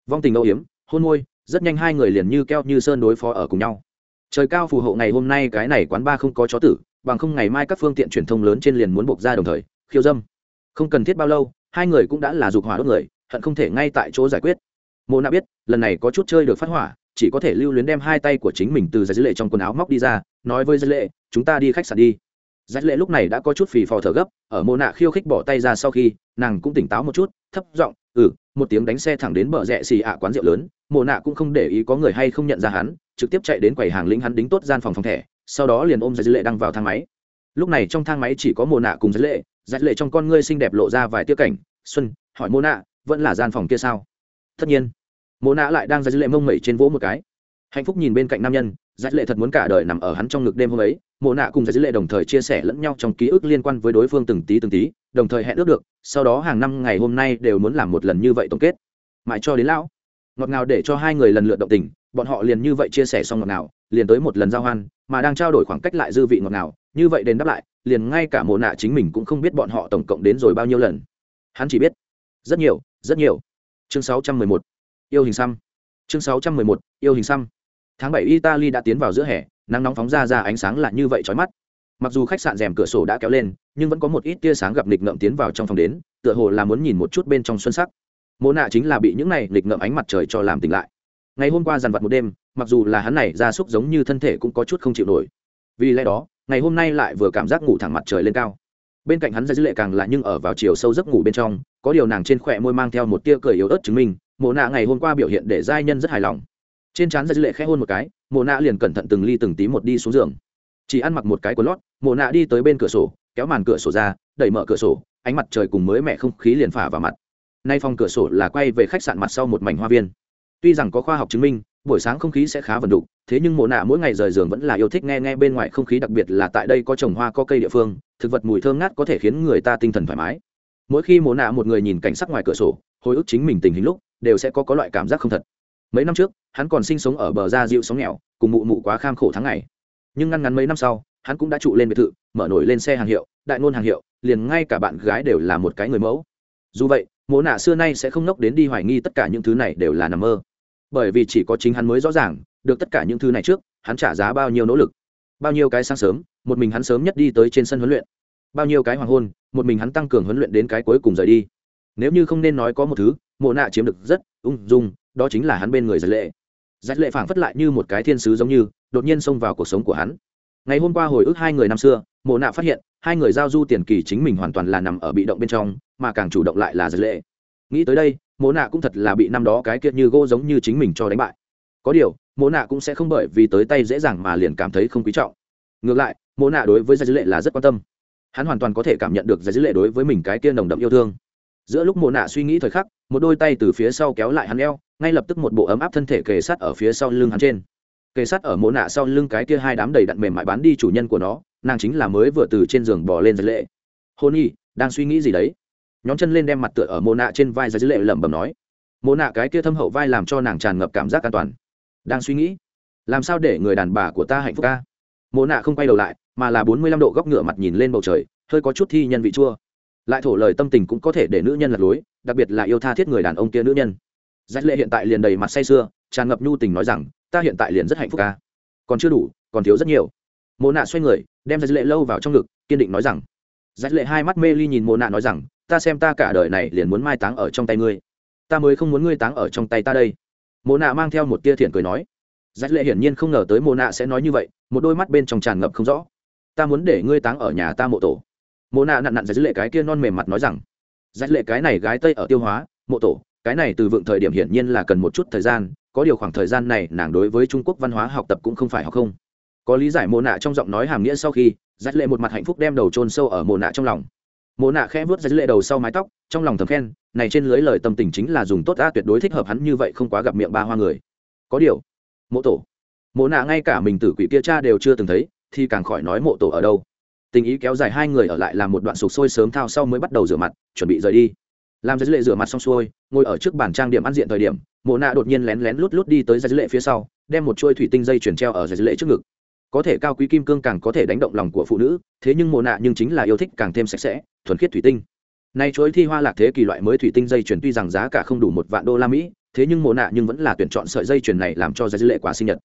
Vong tình âu yếm, hôn môi, rất nhanh hai người liền như keo như sơn đối phó ở cùng nhau trời cao phù hộ ngày hôm nay cái này quán ba không có chó tử, bằng không ngày mai các phương tiện truyền thông lớn trên liền muốn buộc ra đồng thời, khiêu dâm. Không cần thiết bao lâu, hai người cũng đã là dục hỏa đốt người, hận không thể ngay tại chỗ giải quyết. Mô nạ biết, lần này có chút chơi được phát hỏa, chỉ có thể lưu luyến đem hai tay của chính mình từ giải dữ lệ trong quần áo móc đi ra, nói với dữ lệ, chúng ta đi khách sạn đi giải lệ lúc này đã có chút phì phò thở gấp, ở Mộ nạ khiêu khích bỏ tay ra sau khi, nàng cũng tỉnh táo một chút, thấp giọng ừ một tiếng đánh xe thẳng đến bờ rẽ xì ạ quán rượu lớn. Mộ nạ cũng không để ý có người hay không nhận ra hắn, trực tiếp chạy đến quầy hàng lính hắn đính tốt gian phòng phòng thẻ, sau đó liền ôm giải lệ đăng vào thang máy. Lúc này trong thang máy chỉ có Mộ nạ cùng giải lệ. Giải lệ trong con ngươi xinh đẹp lộ ra vài tia cảnh. Xuân, hỏi Mộ nạ, vẫn là gian phòng kia sao? Tất nhiên. Mộ nạ lại đang giải lệ mông mẩy trên vỗ một cái. Hạnh phúc nhìn bên cạnh nam nhân giải lệ thật muốn cả đời nằm ở hắn trong ngực đêm hôm ấy mộ nạ cùng giải lệ đồng thời chia sẻ lẫn nhau trong ký ức liên quan với đối phương từng tí từng tí, đồng thời hẹn ước được, sau đó hàng năm ngày hôm nay đều muốn làm một lần như vậy tổng kết. Mãi cho đến lão, ngọt ngào để cho hai người lần lượt động tình, bọn họ liền như vậy chia sẻ xong ngọt ngào, liền tới một lần giao hoan, mà đang trao đổi khoảng cách lại dư vị ngọt ngào, như vậy đến đáp lại, liền ngay cả mộ nạ chính mình cũng không biết bọn họ tổng cộng đến rồi bao nhiêu lần. Hắn chỉ biết, rất nhiều rất nhiều. Chương 611 yêu hình xăm. Chương 611 yêu hình xăm. Tháng bảy italy đã tiến vào giữa hè nắng nóng phóng ra ra ánh sáng là như vậy chói mắt. Mặc dù khách sạn rèm cửa sổ đã kéo lên, nhưng vẫn có một ít tia sáng gặp nghịch ngợm tiến vào trong phòng đến, tựa hồ là muốn nhìn một chút bên trong xuân sắc. Mô nạ chính là bị những này nghịch ngợm ánh mặt trời cho làm tỉnh lại. Ngày hôm qua dằn vặt một đêm, mặc dù là hắn này ra súc giống như thân thể cũng có chút không chịu nổi. Vì lẽ đó, ngày hôm nay lại vừa cảm giác ngủ thẳng mặt trời lên cao. Bên cạnh hắn ra dữ lệ càng lại nhưng ở vào chiều sâu giấc ngủ bên trong, có điều nàng trên khỏe môi mang theo một tia cười yếu ớt chứng minh, mộ nạ, ngày hôm qua biểu hiện để giai nhân rất hài lòng trên trán ra dư lệ khẽ hôn một cái mồ nạ liền cẩn thận từng ly từng tí một đi xuống giường. Chỉ ăn mặc một cái quần lót mồ nạ đi tới bên cửa sổ, kéo màn cửa sổ ra, đẩy mở cửa sổ, ánh mặt trời cùng mới mẹ không khí liền phả vào mặt. Nay phòng cửa sổ là quay về khách sạn mặt sau một mảnh hoa viên. Tuy rằng có khoa học chứng minh, buổi sáng không khí sẽ khá vần đục, thế nhưng mồ nạ mỗi ngày rời giường vẫn là yêu thích nghe nghe bên ngoài không khí, đặc biệt là tại đây có trồng hoa, có cây địa phương, thực vật mùi thơm ngát có thể khiến người ta tinh thần thoải mái. Mỗi khi mồ nạ một người nhìn cảnh sắc ngoài cửa sổ, hồi ức chính mình tình hình lúc, đều sẽ có có loại cảm giác không thật mấy năm trước, hắn còn sinh sống ở bờ gia dịu sóng nghèo, cùng mụ mụ quá kham khổ tháng ngày. Nhưng ngăn ngắn mấy năm sau, hắn cũng đã trụ lên biệt thự, mở nổi lên xe hàng hiệu, đại ngôn hàng hiệu, liền ngay cả bạn gái đều là một cái người mẫu. Dù vậy, mộ nạ xưa nay sẽ không nốc đến đi hoài nghi tất cả những thứ này đều là nằm mơ. Bởi vì chỉ có chính hắn mới rõ ràng, được tất cả những thứ này trước, hắn trả giá bao nhiêu nỗ lực. Bao nhiêu cái sáng sớm, một mình hắn sớm nhất đi tới trên sân huấn luyện. Bao nhiêu cái hoàng hôn, một mình hắn tăng cường huấn luyện đến cái cuối cùng rời đi. Nếu như không nên nói có một thứ, mộ nạ chiếm được rất ung dung đó chính là hắn bên người giải lệ. Giải lệ phảng phất lại như một cái thiên sứ giống như, đột nhiên xông vào cuộc sống của hắn. Ngày hôm qua hồi ức hai người năm xưa, mộ nạ phát hiện, hai người giao du tiền kỳ chính mình hoàn toàn là nằm ở bị động bên trong, mà càng chủ động lại là giải lệ. Nghĩ tới đây, mộ nạ cũng thật là bị năm đó cái kiệt như gỗ giống như chính mình cho đánh bại. Có điều, mộ nạ cũng sẽ không bởi vì tới tay dễ dàng mà liền cảm thấy không quý trọng. Ngược lại, mộ nạ đối với giải lệ là rất quan tâm. Hắn hoàn toàn có thể cảm nhận được giải lệ đối với mình cái kia nồng đậm yêu thương. Giữa lúc mộ nạ suy nghĩ thời khắc một đôi tay từ phía sau kéo lại hắn eo, ngay lập tức một bộ ấm áp thân thể kề sát ở phía sau lưng hắn trên. Kề sát ở mỗ nạ sau lưng cái kia hai đám đầy đặn mềm mại bán đi chủ nhân của nó, nàng chính là mới vừa từ trên giường bỏ lên dưới lệ. Hôn y, đang suy nghĩ gì đấy? Nhón chân lên đem mặt tựa ở mỗ nạ trên vai dưới lệ lẩm bẩm nói. Mỗ nạ cái kia thâm hậu vai làm cho nàng tràn ngập cảm giác an toàn. Đang suy nghĩ, làm sao để người đàn bà của ta hạnh phúc ca? Mỗ nạ không quay đầu lại, mà là bốn mươi lăm độ góc ngựa mặt nhìn lên bầu trời, hơi có chút thi nhân vị chua. Lại thổ lời tâm tình cũng có thể để nữ nhân lật lối đặc biệt là yêu tha thiết người đàn ông kia nữ nhân. Dắt lệ hiện tại liền đầy mặt say sưa, tràn ngập nhu tình nói rằng, ta hiện tại liền rất hạnh phúc ca. Còn chưa đủ, còn thiếu rất nhiều. Mộ nạ xoay người, đem dắt lệ lâu vào trong ngực, kiên định nói rằng dắt lệ hai mắt mê ly nhìn mộ nạ nói rằng, ta xem ta cả đời này liền muốn mai táng ở trong tay ngươi. Ta mới không muốn ngươi táng ở trong tay ta đây. Mộ nạ mang theo một tia thiện cười nói. Dắt lệ hiển nhiên không ngờ tới mộ nạ sẽ nói như vậy, một đôi mắt bên trong tràn ngập không rõ. Ta muốn để ngươi táng ở nhà ta mộ tổ. Mộ nạ nặn nặn dắt lệ cái kia non mềm mặt nói rằng dắt lệ cái này gái tây ở tiêu hóa, mộ tổ, cái này từ vựng thời điểm hiển nhiên là cần một chút thời gian, có điều khoảng thời gian này nàng đối với trung quốc văn hóa học tập cũng không phải học không. Có lý giải mộ nạ trong giọng nói hàm nghĩa sau khi dắt lệ một mặt hạnh phúc đem đầu chôn sâu ở mộ nạ trong lòng. Mộ nạ khẽ vớt dắt lệ đầu sau mái tóc, trong lòng thầm khen, này trên lưới lời tâm tình chính là dùng tốt a tuyệt đối thích hợp hắn như vậy không quá gặp miệng ba hoa người. Có điều, mộ tổ, mộ nạ ngay cả mình tử quỷ kia cha đều chưa từng thấy, thì càng khỏi nói mộ tổ ở đâu tình ý kéo dài hai người ở lại làm một đoạn sục sôi sớm thao sau mới bắt đầu rửa mặt, chuẩn bị rời đi. Làm giấy lệ rửa mặt xong xuôi, ngồi ở trước bàn trang điểm ăn diện thời điểm, mộ nạ đột nhiên lén lén lút lút đi tới giấy lệ phía sau, đem một chuôi thủy tinh dây chuyển treo ở giấy lệ trước ngực. Có thể cao quý kim cương càng có thể đánh động lòng của phụ nữ, thế nhưng mộ nạ nhưng chính là yêu thích càng thêm sạch sẽ, thuần khiết thủy tinh. Nay chuỗi thi hoa lạc thế kỳ loại mới thủy tinh dây chuyển tuy rằng giá cả không đủ một vạn đô la mỹ, thế nhưng mộ nạ nhưng vẫn là tuyển chọn sợi dây chuyển này làm cho giấy lệ quả sinh nhật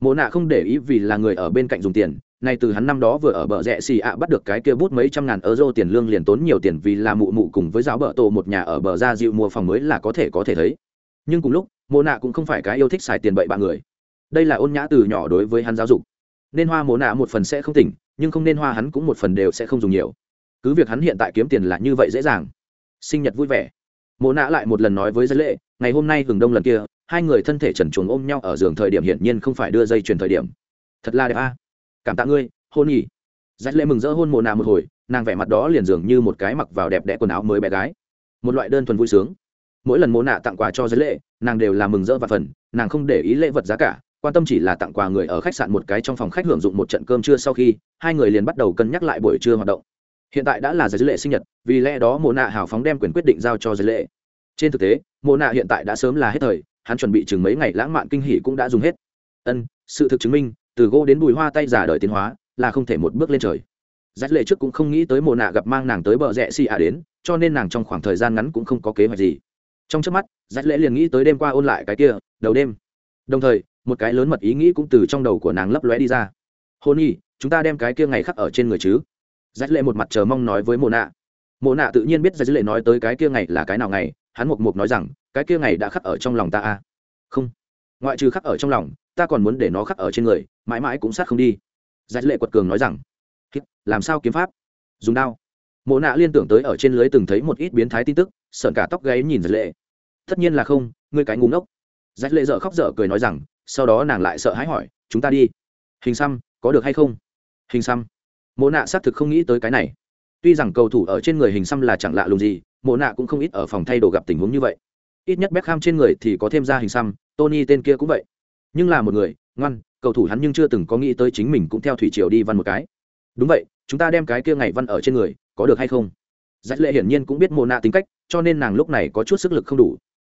mộ nạ không để ý vì là người ở bên cạnh dùng tiền, nay từ hắn năm đó vừa ở bờ rẽ xì ạ bắt được cái kia bút mấy trăm ngàn euro tiền lương liền tốn nhiều tiền vì là mụ mụ cùng với giáo bờ tổ một nhà ở bờ ra dịu mua phòng mới là có thể có thể thấy. Nhưng cùng lúc, mộ nạ cũng không phải cái yêu thích xài tiền bậy bạ người. Đây là ôn nhã từ nhỏ đối với hắn giáo dục. Nên hoa mộ nạ một phần sẽ không tỉnh, nhưng không nên hoa hắn cũng một phần đều sẽ không dùng nhiều. Cứ việc hắn hiện tại kiếm tiền là như vậy dễ dàng. Sinh nhật vui vẻ. Mộ nạ lại một lần nói với giới lệ, ngày hôm nay hừng đông lần kia hai người thân thể trần chuồng ôm nhau ở giường thời điểm hiển nhiên không phải đưa dây chuyền thời điểm. Thật là đẹp a. Cảm tạ ngươi, hôn nhỉ. Dắt lệ mừng rỡ hôn mồ nạ một hồi, nàng vẻ mặt đó liền dường như một cái mặc vào đẹp đẽ quần áo mới bé gái. Một loại đơn thuần vui sướng. Mỗi lần mồ nạ tặng quà cho giới lệ nàng đều là mừng rỡ và phần nàng không để ý lễ vật giá cả, quan tâm chỉ là tặng quà người ở khách sạn một cái trong phòng khách hưởng dụng một trận cơm trưa sau khi, hai người liền bắt đầu cân nhắc lại buổi trưa hoạt động. Hiện tại đã là giới lệ sinh nhật, vì lẽ đó mồ nạ hào phóng đem quyền quyết định giao cho giới lệ trên thực tế, mồ nạ hiện tại đã sớm là hết thời hắn chuẩn bị chừng mấy ngày lãng mạn kinh hỉ cũng đã dùng hết. Ân, sự thực chứng minh, từ gỗ đến bùi hoa tay giả đời tiến hóa, là không thể một bước lên trời. Dắt lệ trước cũng không nghĩ tới mồ nạ gặp mang nàng tới bờ rẽ xì à đến, cho nên nàng trong khoảng thời gian ngắn cũng không có kế hoạch gì. Trong trước mắt dắt lệ liền nghĩ tới đêm qua ôn lại cái kia, đầu đêm. Đồng thời, một cái lớn mật ý nghĩ cũng từ trong đầu của nàng lấp lóe đi ra. Hôn nhi, chúng ta đem cái kia ngày khắc ở trên người chứ? Dắt lệ một mặt chờ mong nói với mồ nạ. Mồ nạ tự nhiên biết dắt lệ nói tới cái kia ngày là cái nào ngày hắn mục mục nói rằng, cái kia ngày đã khắc ở trong lòng ta à. Không. Ngoại trừ khắc ở trong lòng, ta còn muốn để nó khắc ở trên người, mãi mãi cũng sát không đi. Giải lệ quật cường nói rằng làm sao kiếm pháp? Dùng đao. Mộ nạ liên tưởng tới ở trên lưới từng thấy một ít biến thái tin tức, sợn cả tóc gáy nhìn giải lệ. Tất nhiên là không, ngươi cái ngu ngốc. Giải lệ dở khóc dở cười nói rằng, sau đó nàng lại sợ hãi hỏi, chúng ta đi. Hình xăm, có được hay không? Hình xăm. Mộ nạ xác thực không nghĩ tới cái này. Tuy rằng cầu thủ ở trên người hình xăm là chẳng lạ lùng gì mộ nạ cũng không ít ở phòng thay đồ gặp tình huống như vậy. Ít nhất Beckham trên người thì có thêm ra hình xăm tony tên kia cũng vậy. Nhưng là một người ngoan cầu thủ hắn nhưng chưa từng có nghĩ tới chính mình cũng theo thủy triều đi văn một cái. Đúng vậy chúng ta đem cái kia ngày văn ở trên người có được hay không? Dật lệ hiển nhiên cũng biết Mộ nạ tính cách cho nên nàng lúc này có chút sức lực không đủ.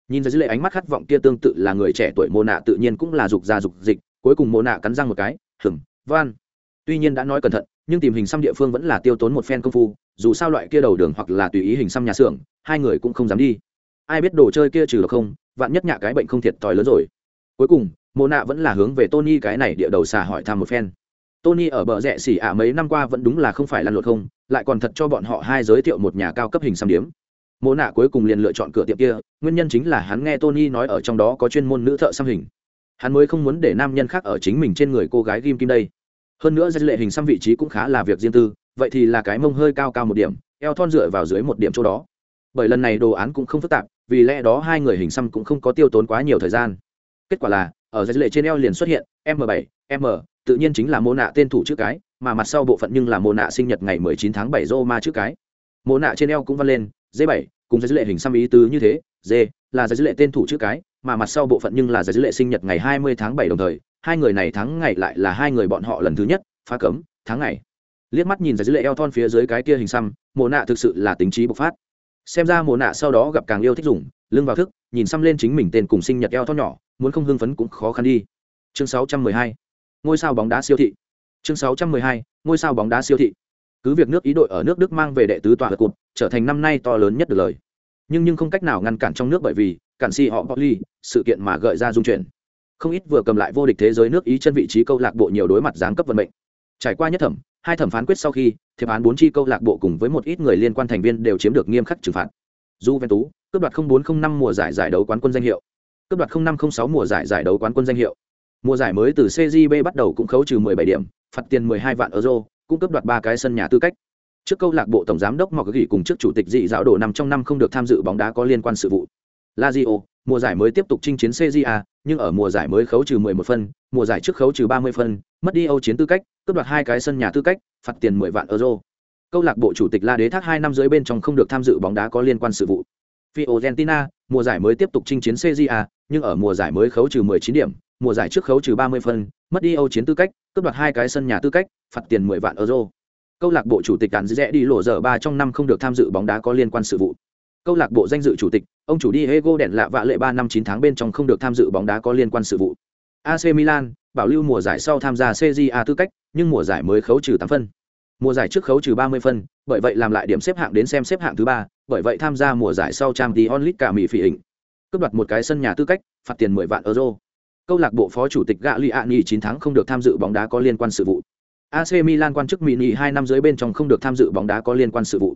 Nhìn Dật lệ ánh mắt khát vọng kia tương tự là người trẻ tuổi Mộ nạ tự nhiên cũng là dục ra dục dịch cuối cùng Mộ nạ cắn răng một cái "Ừm, van. Tuy nhiên đã nói cẩn thận nhưng tìm hình xăm địa phương vẫn là tiêu tốn một phen công phu, dù sao loại kia đầu đường hoặc là tùy ý hình xăm nhà xưởng, hai người cũng không dám đi. Ai biết đồ chơi kia trừ được không, vạn nhất nhạ cái bệnh không thiệt thòi lớn rồi. Cuối cùng mô nạ vẫn là hướng về tony cái này địa đầu xà hỏi thăm một phen. Tony ở bờ rẽ xỉ ạ mấy năm qua vẫn đúng là không phải lăn lộn không, lại còn thật cho bọn họ hai giới thiệu một nhà cao cấp hình xăm điếm. Mô nạ cuối cùng liền lựa chọn cửa tiệm kia, nguyên nhân chính là hắn nghe tony nói ở trong đó có chuyên môn nữ thợ xăm hình. Hắn mới không muốn để nam nhân khác ở chính mình trên người cô gái ghim kim đây hơn nữa dây lệ hình xăm vị trí cũng khá là việc riêng tư, vậy thì là cái mông hơi cao cao một điểm, eo thon dựa vào dưới một điểm chỗ đó. Bởi lần này đồ án cũng không phức tạp, vì lẽ đó hai người hình xăm cũng không có tiêu tốn quá nhiều thời gian. Kết quả là, ở dây lệ trên eo liền xuất hiện m 7 m, tự nhiên chính là mô nạ tên thủ chữ cái, mà mặt sau bộ phận nhưng là mô nạ sinh nhật ngày 19 tháng 7 rô ma chữ cái. Mô nạ trên eo cũng văng lên d 7 cùng dây lệ hình xăm ý tứ như thế d là dây lệ tên thủ chữ cái, mà mặt sau bộ phận nhưng là dây lệ sinh nhật ngày 20 tháng 7 đồng thời hai người này thắng ngày lại là hai người bọn họ lần thứ nhất phá cấm tháng ngày. Liếc mắt nhìn ra dưới lệ eo thon phía dưới cái kia hình xăm mồ nạ thực sự là tính trí bộc phát. Xem ra mồ nạ sau đó gặp càng yêu thích dùng lưng vào thức nhìn xăm lên chính mình tên cùng sinh nhật eo thon nhỏ muốn không hưng phấn cũng khó khăn đi. Chương 612 ngôi sao bóng đá siêu thị. Chương 612 ngôi sao bóng đá siêu thị. Cứ việc nước ý đội ở nước đức mang về đệ tứ tòa cụt trở thành năm nay to lớn nhất được lời. Nhưng nhưng không cách nào ngăn cản trong nước bởi vì cản si họ Poply, sự kiện mà gợi ra dung chuyển không ít vừa cầm lại vô địch thế giới nước ý chân vị trí câu lạc bộ nhiều đối mặt giáng cấp vận mệnh. Trải qua nhất thẩm hai thẩm phán quyết sau khi thiệp án bốn chi câu lạc bộ cùng với một ít người liên quan thành viên đều chiếm được nghiêm khắc trừng phạt. Du ven tú cướp đoạt bốn không năm mùa giải giải đấu quán quân danh hiệu. Cướp đoạt năm không sáu mùa giải giải đấu quán quân danh hiệu. Mùa giải mới từ cgb bắt đầu cũng khấu trừ 17 điểm phạt tiền 12 vạn euro cũng cướp đoạt ba cái sân nhà tư cách. Trước câu lạc bộ tổng giám đốc mọc gỉ cùng trước chủ tịch dị giáo đồ nằm trong năm không được tham dự bóng đá có liên quan sự vụ. Lazio mùa giải mới tiếp tục chinh chiến CJA, nhưng ở mùa giải mới khấu trừ 11 phân, mùa giải trước khấu trừ 30 phân, mất đi Âu chiến tư cách, cướp đoạt hai cái sân nhà tư cách, phạt tiền 10 vạn euro. Câu lạc bộ chủ tịch La Đế thác 2 năm dưới bên trong không được tham dự bóng đá có liên quan sự vụ. Fiorentina, mùa giải mới tiếp tục chinh chiến CJA, nhưng ở mùa giải mới khấu trừ 19 điểm, mùa giải trước khấu trừ 30 phân, mất đi Âu chiến tư cách, cướp đoạt hai cái sân nhà tư cách, phạt tiền 10 vạn euro. Câu lạc bộ chủ tịch Cản Dễ đi lộ giờ 3 trong năm không được tham dự bóng đá có liên quan sự vụ câu lạc bộ danh dự chủ tịch, ông chủ đi ego đèn lạ vạ lệ ba năm chín tháng bên trong không được tham dự bóng đá có liên quan sự vụ. Ac milan, bảo lưu mùa giải sau tham gia cja tư cách, nhưng mùa giải mới khấu trừ tám phân. Mùa giải trước khấu trừ ba mươi phân, bởi vậy làm lại điểm xếp hạng đến xem xếp hạng thứ ba, bởi vậy tham gia mùa giải sau trang tí onlit cả mỹ phỉ hình. Cướp đoạt một cái sân nhà tư cách, phạt tiền mười vạn euro. Câu lạc bộ phó chủ tịch gạ li ạ nghỉ chín tháng không được tham dự bóng đá có liên quan sự vụ. Ac milan quan chức mini nghỉ hai năm dưới bên trong không được tham dự bóng đá có liên quan sự vụ.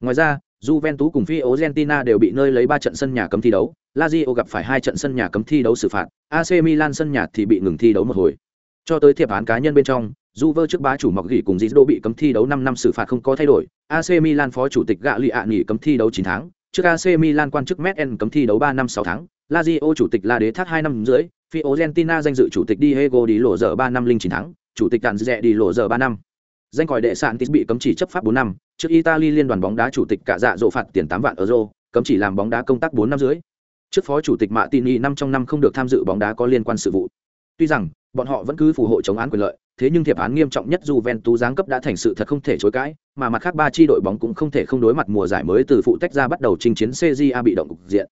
Ngoài ra Juventus cùng Fiorentina đều bị nơi lấy 3 trận sân nhà cấm thi đấu, Lazio gặp phải 2 trận sân nhà cấm thi đấu xử phạt, AC Milan sân nhà thì bị ngừng thi đấu một hồi. Cho tới thiệp án cá nhân bên trong, Juve trước bá chủ Mọc Gỉ cùng Zidane bị cấm thi đấu 5 năm xử phạt không có thay đổi, AC Milan phó chủ tịch Gạ Lì ạ nghỉ cấm thi đấu 9 tháng, trước AC Milan quan chức Meten cấm thi đấu 3 năm 6 tháng, Lazio chủ tịch La Đế thác 2 năm rưỡi, Fiorentina danh dự chủ tịch Diego Di lộ giờ 3 năm 09 tháng, chủ tịch Cản Dẹ đi lộ giờ 3 năm. Danh còi đệ sạn bị cấm chỉ chấp pháp 4 năm, trước italy liên đoàn bóng đá chủ tịch cả dạ dỗ phạt tiền tám vạn euro cấm chỉ làm bóng đá công tác bốn năm dưới trước phó chủ tịch mạ năm trong năm không được tham dự bóng đá có liên quan sự vụ tuy rằng bọn họ vẫn cứ phù hộ chống án quyền lợi thế nhưng thiệp án nghiêm trọng nhất Juventus giáng cấp đã thành sự thật không thể chối cãi, mà mặt khác ba chi đội bóng cũng không thể không đối mặt mùa giải mới từ phụ tách ra bắt đầu chinh chiến CJA bị động cục diện.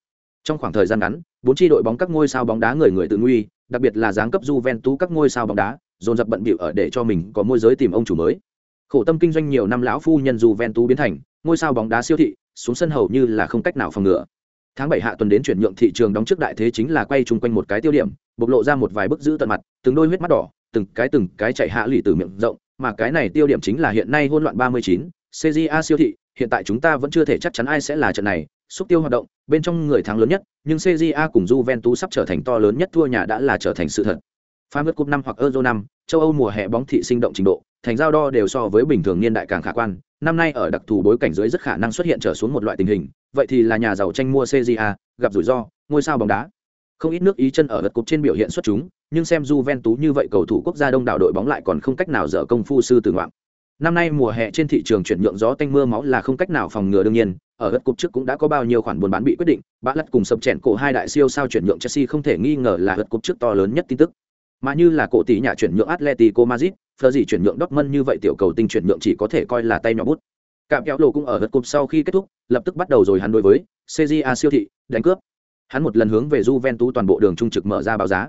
Trong khoảng thời gian ngắn, bốn chi đội bóng các ngôi sao bóng đá người người tự nguy, đặc biệt là giáng cấp Juventus các ngôi sao bóng đá, dồn dập bận bịu ở để cho mình có môi giới tìm ông chủ mới. Khổ tâm kinh doanh nhiều năm lão phu nhân dù ven tú biến thành, ngôi sao bóng đá siêu thị, xuống sân hầu như là không cách nào phòng ngừa. Tháng bảy hạ tuần đến chuyển nhượng thị trường đóng trước đại thế chính là quay chung quanh một cái tiêu điểm, bộc lộ ra một vài bức giữ tận mặt, từng đôi huyết mắt đỏ, từng cái từng cái chạy hạ lì từ miệng rộng, mà cái này tiêu điểm chính là hiện nay hỗn loạn ba mươi chín CJA siêu thị, hiện tại chúng ta vẫn chưa thể chắc chắn ai sẽ là trận này, xúc tiêu hoạt động, bên trong người thắng lớn nhất, nhưng CJA cùng Juventus sắp trở thành to lớn nhất thua nhà đã là trở thành sự thật. Pha ngất cúp năm hoặc Euro năm, châu Âu mùa hè bóng thị sinh động trình độ, thành giao đo đều so với bình thường niên đại càng khả quan, năm nay ở đặc thù bối cảnh dưới rất khả năng xuất hiện trở xuống một loại tình hình, vậy thì là nhà giàu tranh mua CJA, gặp rủi ro, ngôi sao bóng đá. Không ít nước ý chân ở lượt cúp trên biểu hiện xuất chúng, nhưng xem Juventus như vậy cầu thủ quốc gia đông đảo đội bóng lại còn không cách nào dở công phu sư từ ngoạn. Năm nay mùa hè trên thị trường chuyển nhượng gió tanh mưa máu là không cách nào phòng ngừa đương nhiên, ở lượt cúp trước cũng đã có bao nhiêu khoản buôn bán bị quyết định, bã lật cùng sập chèn cổ hai đại siêu sao chuyển nhượng Chelsea không thể nghi ngờ là lượt cúp trước to lớn nhất tin tức mà như là cổ tỷ nhà chuyển nhượng Atletico Madrid, phở gì chuyển nhượng Dortmund như vậy tiểu cầu tinh chuyển nhượng chỉ có thể coi là tay nhỏ bút. Cạm kéo lộ cũng ở gật cục sau khi kết thúc, lập tức bắt đầu rồi hắn đối với CJA siêu thị, đánh cướp. Hắn một lần hướng về Juventus toàn bộ đường trung trực mở ra báo giá.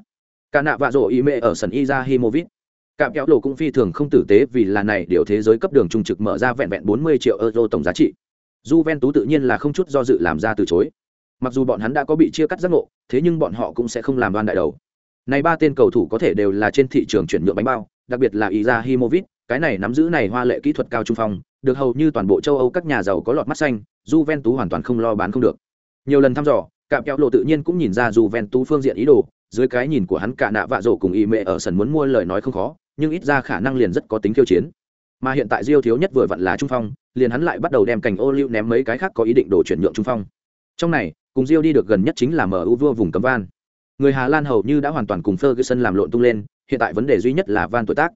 Cả nạ vạ rổ ý mẹ ở sân Izahimovic. cạm kéo lộ cũng phi thường không tử tế vì là này điều thế giới cấp đường trung trực mở ra vẹn vẹn 40 triệu euro tổng giá trị Juventus tự nhiên là không chút do dự làm ra từ chối mặc dù bọn hắn đã có bị chia cắt giác ngộ thế nhưng bọn họ cũng sẽ không làm đoan đại đầu này ba tên cầu thủ có thể đều là trên thị trường chuyển nhượng bánh bao, đặc biệt là Izahimovic cái này nắm giữ này hoa lệ kỹ thuật cao trung phong, được hầu như toàn bộ châu âu các nhà giàu có lọt mắt xanh, Juventus hoàn toàn không lo bán không được. Nhiều lần thăm dò cạm kéo lộ tự nhiên cũng nhìn ra Juventus phương diện ý đồ, dưới cái nhìn của hắn cả nạ vạ rổ cùng y mẹ ở sân muốn mua lời nói không khó, nhưng ít ra khả năng liền rất có tính khiêu chiến. Mà hiện tại diêu thiếu nhất vừa vặn là trung phong, liền hắn lại bắt đầu đem cành ô lưu ném mấy cái khác có ý định đổ chuyển nhượng trung phong. Trong này, cùng diêu đi được gần nhất chính là mu vua vùng cấm van người hà lan hầu như đã hoàn toàn cùng ferguson làm lộn tung lên, hiện tại vấn đề duy nhất là van tuổi tác.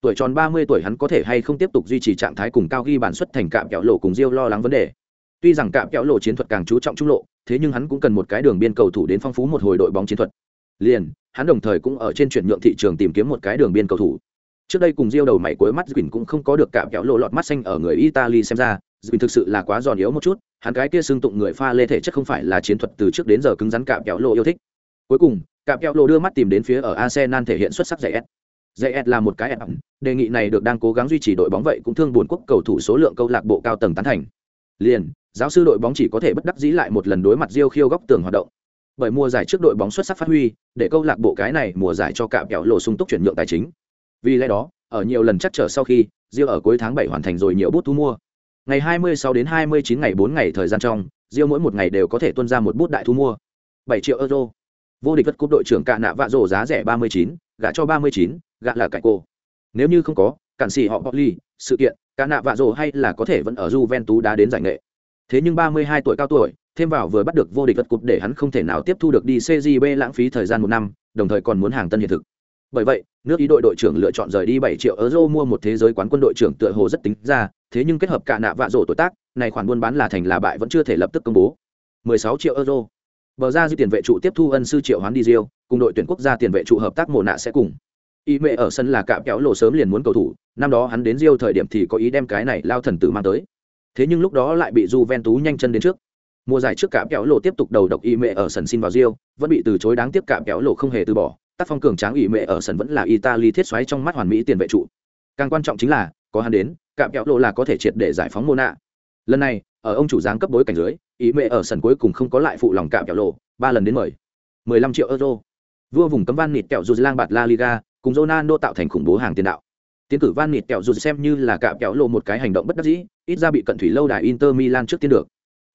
Tuổi tròn ba mươi tuổi hắn có thể hay không tiếp tục duy trì trạng thái cùng cao ghi bản xuất thành cạm kẹo lộ cùng diêu lo lắng vấn đề. Tuy rằng cạm kẹo lộ chiến thuật càng chú trọng trung lộ, thế nhưng hắn cũng cần một cái đường biên cầu thủ đến phong phú một hồi đội bóng chiến thuật. Liền, hắn đồng thời cũng ở trên chuyển nhượng thị trường tìm kiếm một cái đường biên cầu thủ. Trước đây cùng diêu đầu mày cuối mắt Quỳnh cũng không có được cạm kẹo lộ lọt mắt xanh ở người italy xem ra Quỳnh thực sự là quá giòn yếu một chút, hắn cái kia xương tụng người pha lê thể chất không phải là chiến thuật từ trước đến giờ cứng rắn cạm kẹo lộ yêu thích cuối cùng cạm kẹo lộ đưa mắt tìm đến phía ở arsenal thể hiện xuất sắc giải s. Giải s là một cái ẩn đề nghị này được đang cố gắng duy trì đội bóng vậy cũng thương buồn quốc cầu thủ số lượng câu lạc bộ cao tầng tán thành. Liền, giáo sư đội bóng chỉ có thể bất đắc dĩ lại một lần đối mặt Diêu khiêu góc tường hoạt động. Bởi mùa giải trước đội bóng xuất sắc phát huy, để câu lạc bộ cái này mùa giải cho cạm kẹo lộ sung túc chuyển nhượng tài chính. Vì lẽ đó, ở nhiều lần chắc trở sau khi, Diêu ở cuối tháng 7 hoàn thành rồi nhiều bút thu mua. Ngày 26 đến 29 ngày 4 ngày thời gian trong, Diêu mỗi một ngày đều có thể tuân ra một bút đại thu mua. 7 triệu euro vô địch vật cúp đội trưởng cạ nạ vạ rổ giá rẻ 39, gạ cho 39, gạ là cải cô. Nếu như không có cản xì họ Botly, sự kiện cạ nạ vạ rổ hay là có thể vẫn ở Juventus đá đến giải nghệ. Thế nhưng 32 tuổi cao tuổi thêm vào vừa bắt được vô địch vật cúp để hắn không thể nào tiếp thu được đi CJB lãng phí thời gian một năm đồng thời còn muốn hàng tân hiện thực. Bởi vậy nước ý đội đội trưởng lựa chọn rời đi bảy triệu euro mua một thế giới quán quân đội trưởng tựa hồ rất tính ra thế nhưng kết hợp cả nạ vạ rổ tuổi tác này khoản buôn bán là thành là bại vẫn chưa thể lập tức công bố. 16 triệu euro bờ ra dư tiền vệ trụ tiếp thu ân sư triệu hoán đi Rio, cùng đội tuyển quốc gia tiền vệ trụ hợp tác mùa nạ sẽ cùng. Ý mẹ ở sân là cạm kéo lộ sớm liền muốn cầu thủ năm đó hắn đến Rio thời điểm thì có ý đem cái này lao thần tử mang tới. Thế nhưng lúc đó lại bị Juventus nhanh chân đến trước. Mùa giải trước cạm kéo lộ tiếp tục đầu độc ý mẹ ở sân xin vào Rio, vẫn bị từ chối đáng tiếc cạm kéo lộ không hề từ bỏ tác phong cường tráng ý mẹ ở sân vẫn là italy thiết xoáy trong mắt hoàn mỹ tiền vệ trụ. Càng quan trọng chính là có hắn đến cạm kẹo lộ là có thể triệt để giải phóng Mona. nạ lần này ở ông chủ giáng cấp bối cảnh dưới ý mẹ ở sân cuối cùng không có lại phụ lòng cạm kẹo lộ, ba lần đến mười mười lăm triệu euro. Vua vùng cấm van nịt kẹo dù lang bạt la liga, cùng ronaldo tạo thành khủng bố hàng tiền đạo. Tiến cử van nịt kẹo dù xem như là cạm kẹo lộ một cái hành động bất đắc dĩ, ít ra bị cận thủy lâu đài inter milan trước tiên được.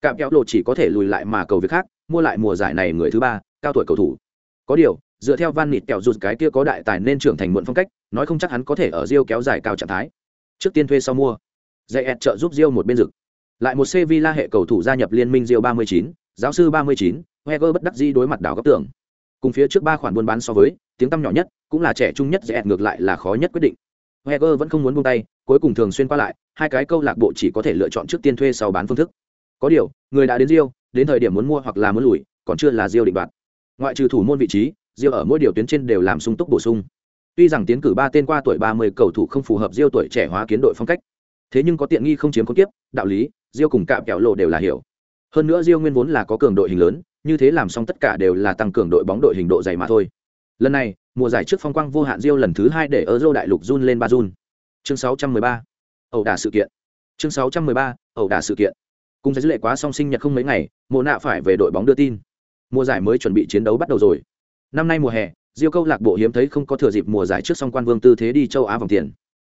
Cạm kẹo lộ chỉ có thể lùi lại mà cầu việc khác, mua lại mùa giải này người thứ ba, cao tuổi cầu thủ. Có điều, dựa theo van nịt kẹo dù cái kia có đại tài nên trưởng thành muộn phong cách, nói không chắc hắn có thể ở rio kéo dài cao trạng thái. Trước tiên thuê sau mua. Dạy ẹt trợ giúp rio một bên rực lại một sevilla hệ cầu thủ gia nhập liên minh rio 39, giáo sư 39, Wenger bất đắc dĩ đối mặt đảo góc tưởng cùng phía trước ba khoản buôn bán so với tiếng tăm nhỏ nhất cũng là trẻ trung nhất dễ ngược lại là khó nhất quyết định. Wenger vẫn không muốn buông tay cuối cùng thường xuyên qua lại hai cái câu lạc bộ chỉ có thể lựa chọn trước tiên thuê sau bán phương thức. Có điều người đã đến rio đến thời điểm muốn mua hoặc là muốn lùi còn chưa là rio định đoạt. Ngoại trừ thủ môn vị trí Rio ở mỗi điều tuyến trên đều làm sung túc bổ sung. Tuy rằng tiến cử ba tên qua tuổi 30 cầu thủ không phù hợp Rio tuổi trẻ hóa kiến đội phong cách, thế nhưng có tiện nghi không chiếm con tiếp, đạo lý, Diêu cùng cạm kẹo lộ đều là hiểu. Hơn nữa Diêu nguyên vốn là có cường đội hình lớn, như thế làm xong tất cả đều là tăng cường đội bóng đội hình độ dày mà thôi. Lần này, mùa giải trước phong quang vô hạn Diêu lần thứ hai để ở Euro đại lục run lên ba run. Chương 613. Ẩu đả sự kiện. Chương 613. Ẩu đả sự kiện. Cùng dữ lệ quá song sinh nhật không mấy ngày, Mộ nạ phải về đội bóng đưa tin. Mùa giải mới chuẩn bị chiến đấu bắt đầu rồi năm nay mùa hè diêu câu lạc bộ hiếm thấy không có thừa dịp mùa giải trước song quan vương tư thế đi châu á vòng tiền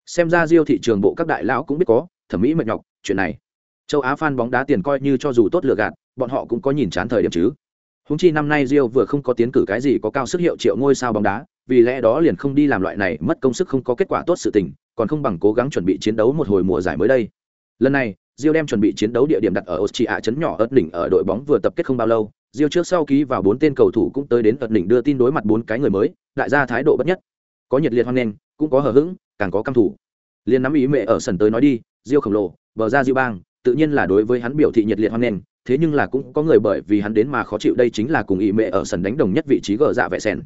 xem ra diêu thị trường bộ các đại lão cũng biết có thẩm mỹ mệt nhọc chuyện này châu á fan bóng đá tiền coi như cho dù tốt lựa gạt bọn họ cũng có nhìn chán thời điểm chứ húng chi năm nay Rio vừa không có tiến cử cái gì có cao sức hiệu triệu ngôi sao bóng đá vì lẽ đó liền không đi làm loại này mất công sức không có kết quả tốt sự tình còn không bằng cố gắng chuẩn bị chiến đấu một hồi mùa giải mới đây lần này Rio đem chuẩn bị chiến đấu địa điểm đặt ở austria chấn nhỏ ớt đỉnh ở đội bóng vừa tập kết không bao lâu Rio trước sau ký vào bốn tên cầu thủ cũng tới đến ớt đỉnh đưa tin đối mặt bốn cái người mới, đại gia thái độ bất nhất. Có nhiệt liệt hoan nghênh, cũng có hờ hững, càng có căm thủ. Liên nắm ý mẹ ở sân tới nói đi, Rio khổng lồ, bờ ra Rio bang, tự nhiên là đối với hắn biểu thị nhiệt liệt hoan nghênh, thế nhưng là cũng có người bởi vì hắn đến mà khó chịu đây chính là cùng ý mẹ ở sân đánh đồng nhất vị trí gờ dạ vệ sen.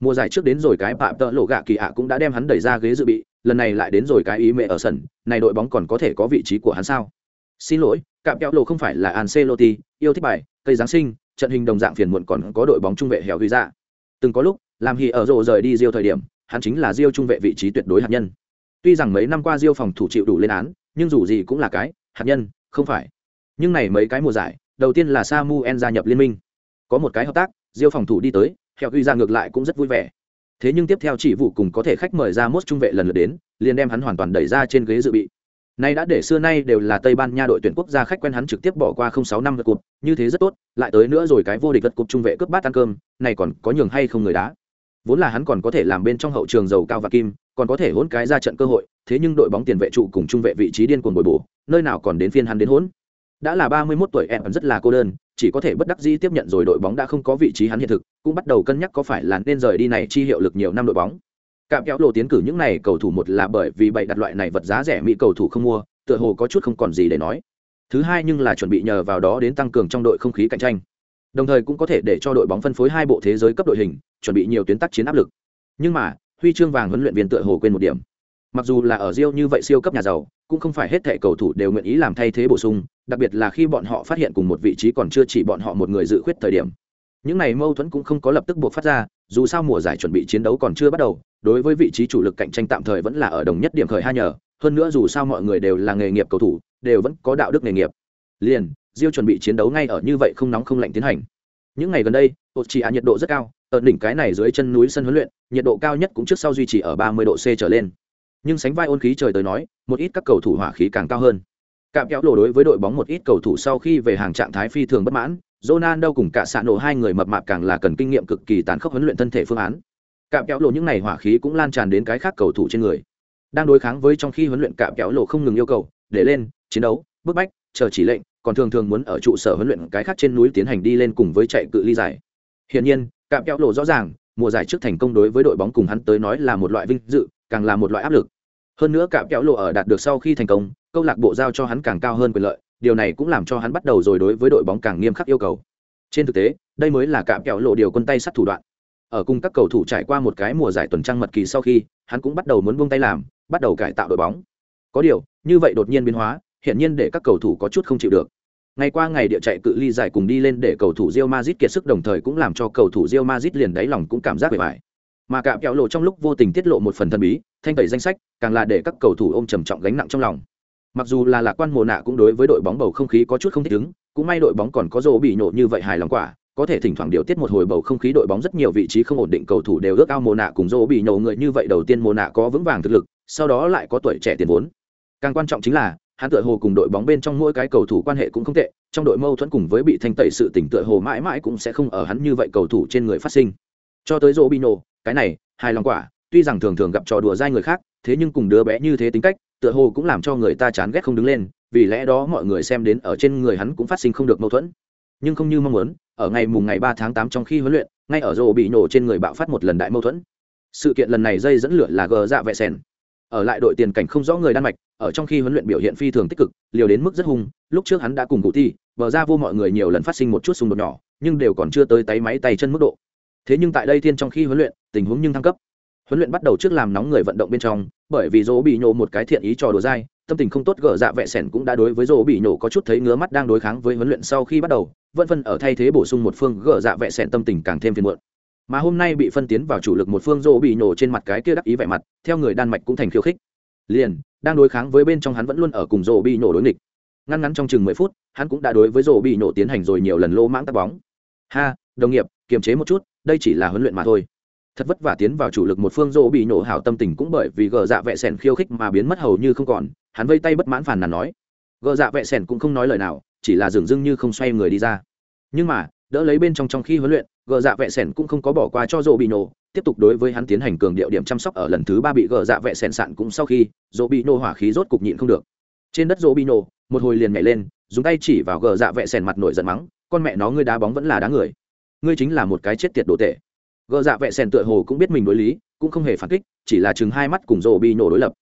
Mùa giải trước đến rồi cái bạm tợ lộ gạ kỳ ạ cũng đã đem hắn đẩy ra ghế dự bị, lần này lại đến rồi cái ý mẹ ở sân, này đội bóng còn có thể có vị trí của hắn sao? Xin lỗi, cạm kẹo lộ không phải là Ancelotti, yêu thích bài, cây giáng sinh, trận hình đồng dạng phiền muộn còn có đội bóng trung vệ hẻo ghi ra từng có lúc làm hì ở rộ rời đi diêu thời điểm hắn chính là diêu trung vệ vị trí tuyệt đối hạt nhân tuy rằng mấy năm qua diêu phòng thủ chịu đủ lên án nhưng dù gì cũng là cái hạt nhân, không phải. Nhưng này mấy cái mùa giải, đầu tiên là samuel gia nhập liên minh. Có một cái hợp tác, diêu phòng thủ đi tới, hẹo ghi ra ngược lại cũng rất vui vẻ. Thế nhưng tiếp theo chỉ vụ cùng có thể khách mời ra mốt trung vệ lần lượt đến, liền đem hắn hoàn toàn đẩy ra trên ghế dự bị. Nay đã để xưa nay đều là tây ban nha đội tuyển quốc gia khách quen hắn trực tiếp bỏ qua không sáu năm vật cụt như thế rất tốt, lại tới nữa rồi cái vô địch vật cụt trung vệ cướp bát ăn cơm, này còn có nhường hay không người đá. Vốn là hắn còn có thể làm bên trong hậu trường giàu cao và kim, còn có thể hỗn cái ra trận cơ hội, thế nhưng đội bóng tiền vệ trụ cùng trung vệ vị trí điên cuồng bồi bổ nơi nào còn đến phiên hắn đến hỗn đã là ba mươi 31 tuổi, em rất là cô đơn, chỉ có thể bất đắc dĩ tiếp nhận rồi đội bóng đã không có vị trí hắn hiện thực, cũng bắt đầu cân nhắc có phải là nên rời đi này chi hiệu lực nhiều năm đội bóng. Cạm kéo lộ tiến cử những này, cầu thủ một là bởi vì bậy đặt loại này vật giá rẻ mỹ cầu thủ không mua, tựa hồ có chút không còn gì để nói. Thứ hai nhưng là chuẩn bị nhờ vào đó đến tăng cường trong đội không khí cạnh tranh. Đồng thời cũng có thể để cho đội bóng phân phối hai bộ thế giới cấp đội hình, chuẩn bị nhiều tuyến tác chiến áp lực. Nhưng mà, huy chương vàng huấn luyện viên tựa hồ quên một điểm mặc dù là ở rio như vậy siêu cấp nhà giàu, cũng không phải hết thẻ cầu thủ đều nguyện ý làm thay thế bổ sung, đặc biệt là khi bọn họ phát hiện cùng một vị trí còn chưa chỉ bọn họ một người dự khuyết thời điểm. Những này mâu thuẫn cũng không có lập tức buộc phát ra, dù sao mùa giải chuẩn bị chiến đấu còn chưa bắt đầu, đối với vị trí chủ lực cạnh tranh tạm thời vẫn là ở đồng nhất điểm khởi hai nhờ, hơn nữa dù sao mọi người đều là nghề nghiệp cầu thủ, đều vẫn có đạo đức nghề nghiệp. Liền Rio chuẩn bị chiến đấu ngay ở như vậy không nóng không lạnh tiến hành. Những ngày gần đây ột chỉ nhiệt độ rất cao, ở đỉnh cái này dưới chân núi sân huấn luyện, nhiệt độ cao nhất cũng trước sau duy trì ở 30 độ c trở lên nhưng sánh vai ôn khí trời tới nói, một ít các cầu thủ hỏa khí càng cao hơn. Cạm kéo lộ đối với đội bóng một ít cầu thủ sau khi về hàng trạng thái phi thường bất mãn, Ronaldo cùng cả xạ nổ hai người mập mạp càng là cần kinh nghiệm cực kỳ tàn khốc huấn luyện thân thể phương án. Cạm kéo lộ những này hỏa khí cũng lan tràn đến cái khác cầu thủ trên người. Đang đối kháng với trong khi huấn luyện, cạm kéo lộ không ngừng yêu cầu, để lên, chiến đấu, bức bách, chờ chỉ lệnh, còn thường thường muốn ở trụ sở huấn luyện cái khác trên núi tiến hành đi lên cùng với chạy cự ly dài hiển nhiên, cạm kéo lộ rõ ràng, mùa giải trước thành công đối với đội bóng cùng hắn tới nói là một loại vinh dự, càng là một loại áp lực hơn nữa cạm kéo lộ ở đạt được sau khi thành công, câu lạc bộ giao cho hắn càng cao hơn quyền lợi, điều này cũng làm cho hắn bắt đầu rồi đối với đội bóng càng nghiêm khắc yêu cầu. Trên thực tế, đây mới là cạm kéo lộ điều quân tay sắt thủ đoạn. Ở cùng các cầu thủ trải qua một cái mùa giải tuần trăng mật kỳ sau khi, hắn cũng bắt đầu muốn buông tay làm, bắt đầu cải tạo đội bóng. Có điều, như vậy đột nhiên biến hóa hiện nhiên để các cầu thủ có chút không chịu được. Ngày qua ngày địa chạy cự ly dài cùng đi lên để cầu thủ Real Madrid kiệt sức đồng thời cũng làm cho cầu thủ Real Madrid liền đáy lòng cũng cảm giác bề bại mà cạm kẹo lộ trong lúc vô tình tiết lộ một phần thần bí, thanh tẩy danh sách, càng là để các cầu thủ ôm trầm trọng gánh nặng trong lòng. Mặc dù là lạc quan mùa nạ cũng đối với đội bóng bầu không khí có chút không thích ứng, cũng may đội bóng còn có rô bị nhộ như vậy hài lòng quả, có thể thỉnh thoảng điều tiết một hồi bầu không khí đội bóng rất nhiều vị trí không ổn định cầu thủ đều ước ao mùa nạ cùng rô bị nhộ người như vậy đầu tiên mùa nạ có vững vàng thực lực, sau đó lại có tuổi trẻ tiền vốn. Càng quan trọng chính là, hắn tựa hồ cùng đội bóng bên trong mỗi cái cầu thủ quan hệ cũng không tệ, trong đội mâu thuẫn cùng với bị thanh tẩy sự tỉnh tựa hồ mãi mãi cũng sẽ không ở hắn như vậy cầu thủ trên người phát sinh. Cho tới rô bị nhộ cái này, hài lòng quả, tuy rằng thường thường gặp trò đùa dai người khác, thế nhưng cùng đứa bé như thế tính cách, tựa hồ cũng làm cho người ta chán ghét không đứng lên, vì lẽ đó mọi người xem đến ở trên người hắn cũng phát sinh không được mâu thuẫn. Nhưng không như mong muốn, ở ngày mùng ngày ba tháng tám trong khi huấn luyện, ngay ở rổ bị nổ trên người bạo phát một lần đại mâu thuẫn. Sự kiện lần này dây dẫn lửa là gờ dạ vệ sèn. Ở lại đội tiền cảnh không rõ người đan mạch, ở trong khi huấn luyện biểu hiện phi thường tích cực, liều đến mức rất hung, lúc trước hắn đã cùng cụ thi vờ ra vô mọi người nhiều lần phát sinh một chút xung đột nhỏ, nhưng đều còn chưa tới tay máy tay chân mức độ thế nhưng tại đây thiên trong khi huấn luyện, tình huống nhưng thăng cấp. Huấn luyện bắt đầu trước làm nóng người vận động bên trong, bởi vì dỗ bị nhổ một cái thiện ý trò đùa dai, tâm tình không tốt gỡ dạ vẹ sẻn cũng đã đối với dỗ bị nhổ có chút thấy ngứa mắt đang đối kháng với huấn luyện sau khi bắt đầu, vẫn phân ở thay thế bổ sung một phương gỡ dạ vẹ sẻn tâm tình càng thêm phiền muộn. Mà hôm nay bị phân tiến vào chủ lực một phương dỗ bị nhổ trên mặt cái kia đắc ý vẻ mặt, theo người đan mạch cũng thành khiêu khích. Liền, đang đối kháng với bên trong hắn vẫn luôn ở cùng dỗ bị nhổ đối nghịch. Ngăn ngắn trong chừng mười phút, hắn cũng đã đối với dỗ bị nhổ tiến hành rồi nhiều lần lô mãng tắt bóng. Ha, đồng nghiệp, kiềm chế một chút đây chỉ là huấn luyện mà thôi. Thật vất vả tiến vào chủ lực một phương dỗ bị nổ hảo tâm tình cũng bởi vì gờ dạ vẹ sẻn khiêu khích mà biến mất hầu như không còn, hắn vây tay bất mãn phàn nàn nói. Gờ dạ vẹ sẻn cũng không nói lời nào, chỉ là dường dưng như không xoay người đi ra. Nhưng mà, đỡ lấy bên trong trong khi huấn luyện, gờ dạ vẹ sẻn cũng không có bỏ qua cho dỗ bị nổ, tiếp tục đối với hắn tiến hành cường điệu điểm chăm sóc ở lần thứ ba bị gờ dạ vẹ sẻn sạn cũng sau khi dỗ bị nổ hỏa khí rốt cục nhịn không được. Trên đất dỗ bị nổ, một hồi liền nhảy lên, dùng tay chỉ vào gờ dạ vẹ sẻn mặt nổi giận mắng, con mẹ nó, ngươi đá bóng vẫn là đá người ngươi chính là một cái chết tiệt đồ tệ. Gờ dạ vẹ sèn tựa hồ cũng biết mình đối lý, cũng không hề phản kích, chỉ là chừng hai mắt cùng rổ bị nổ đối lập.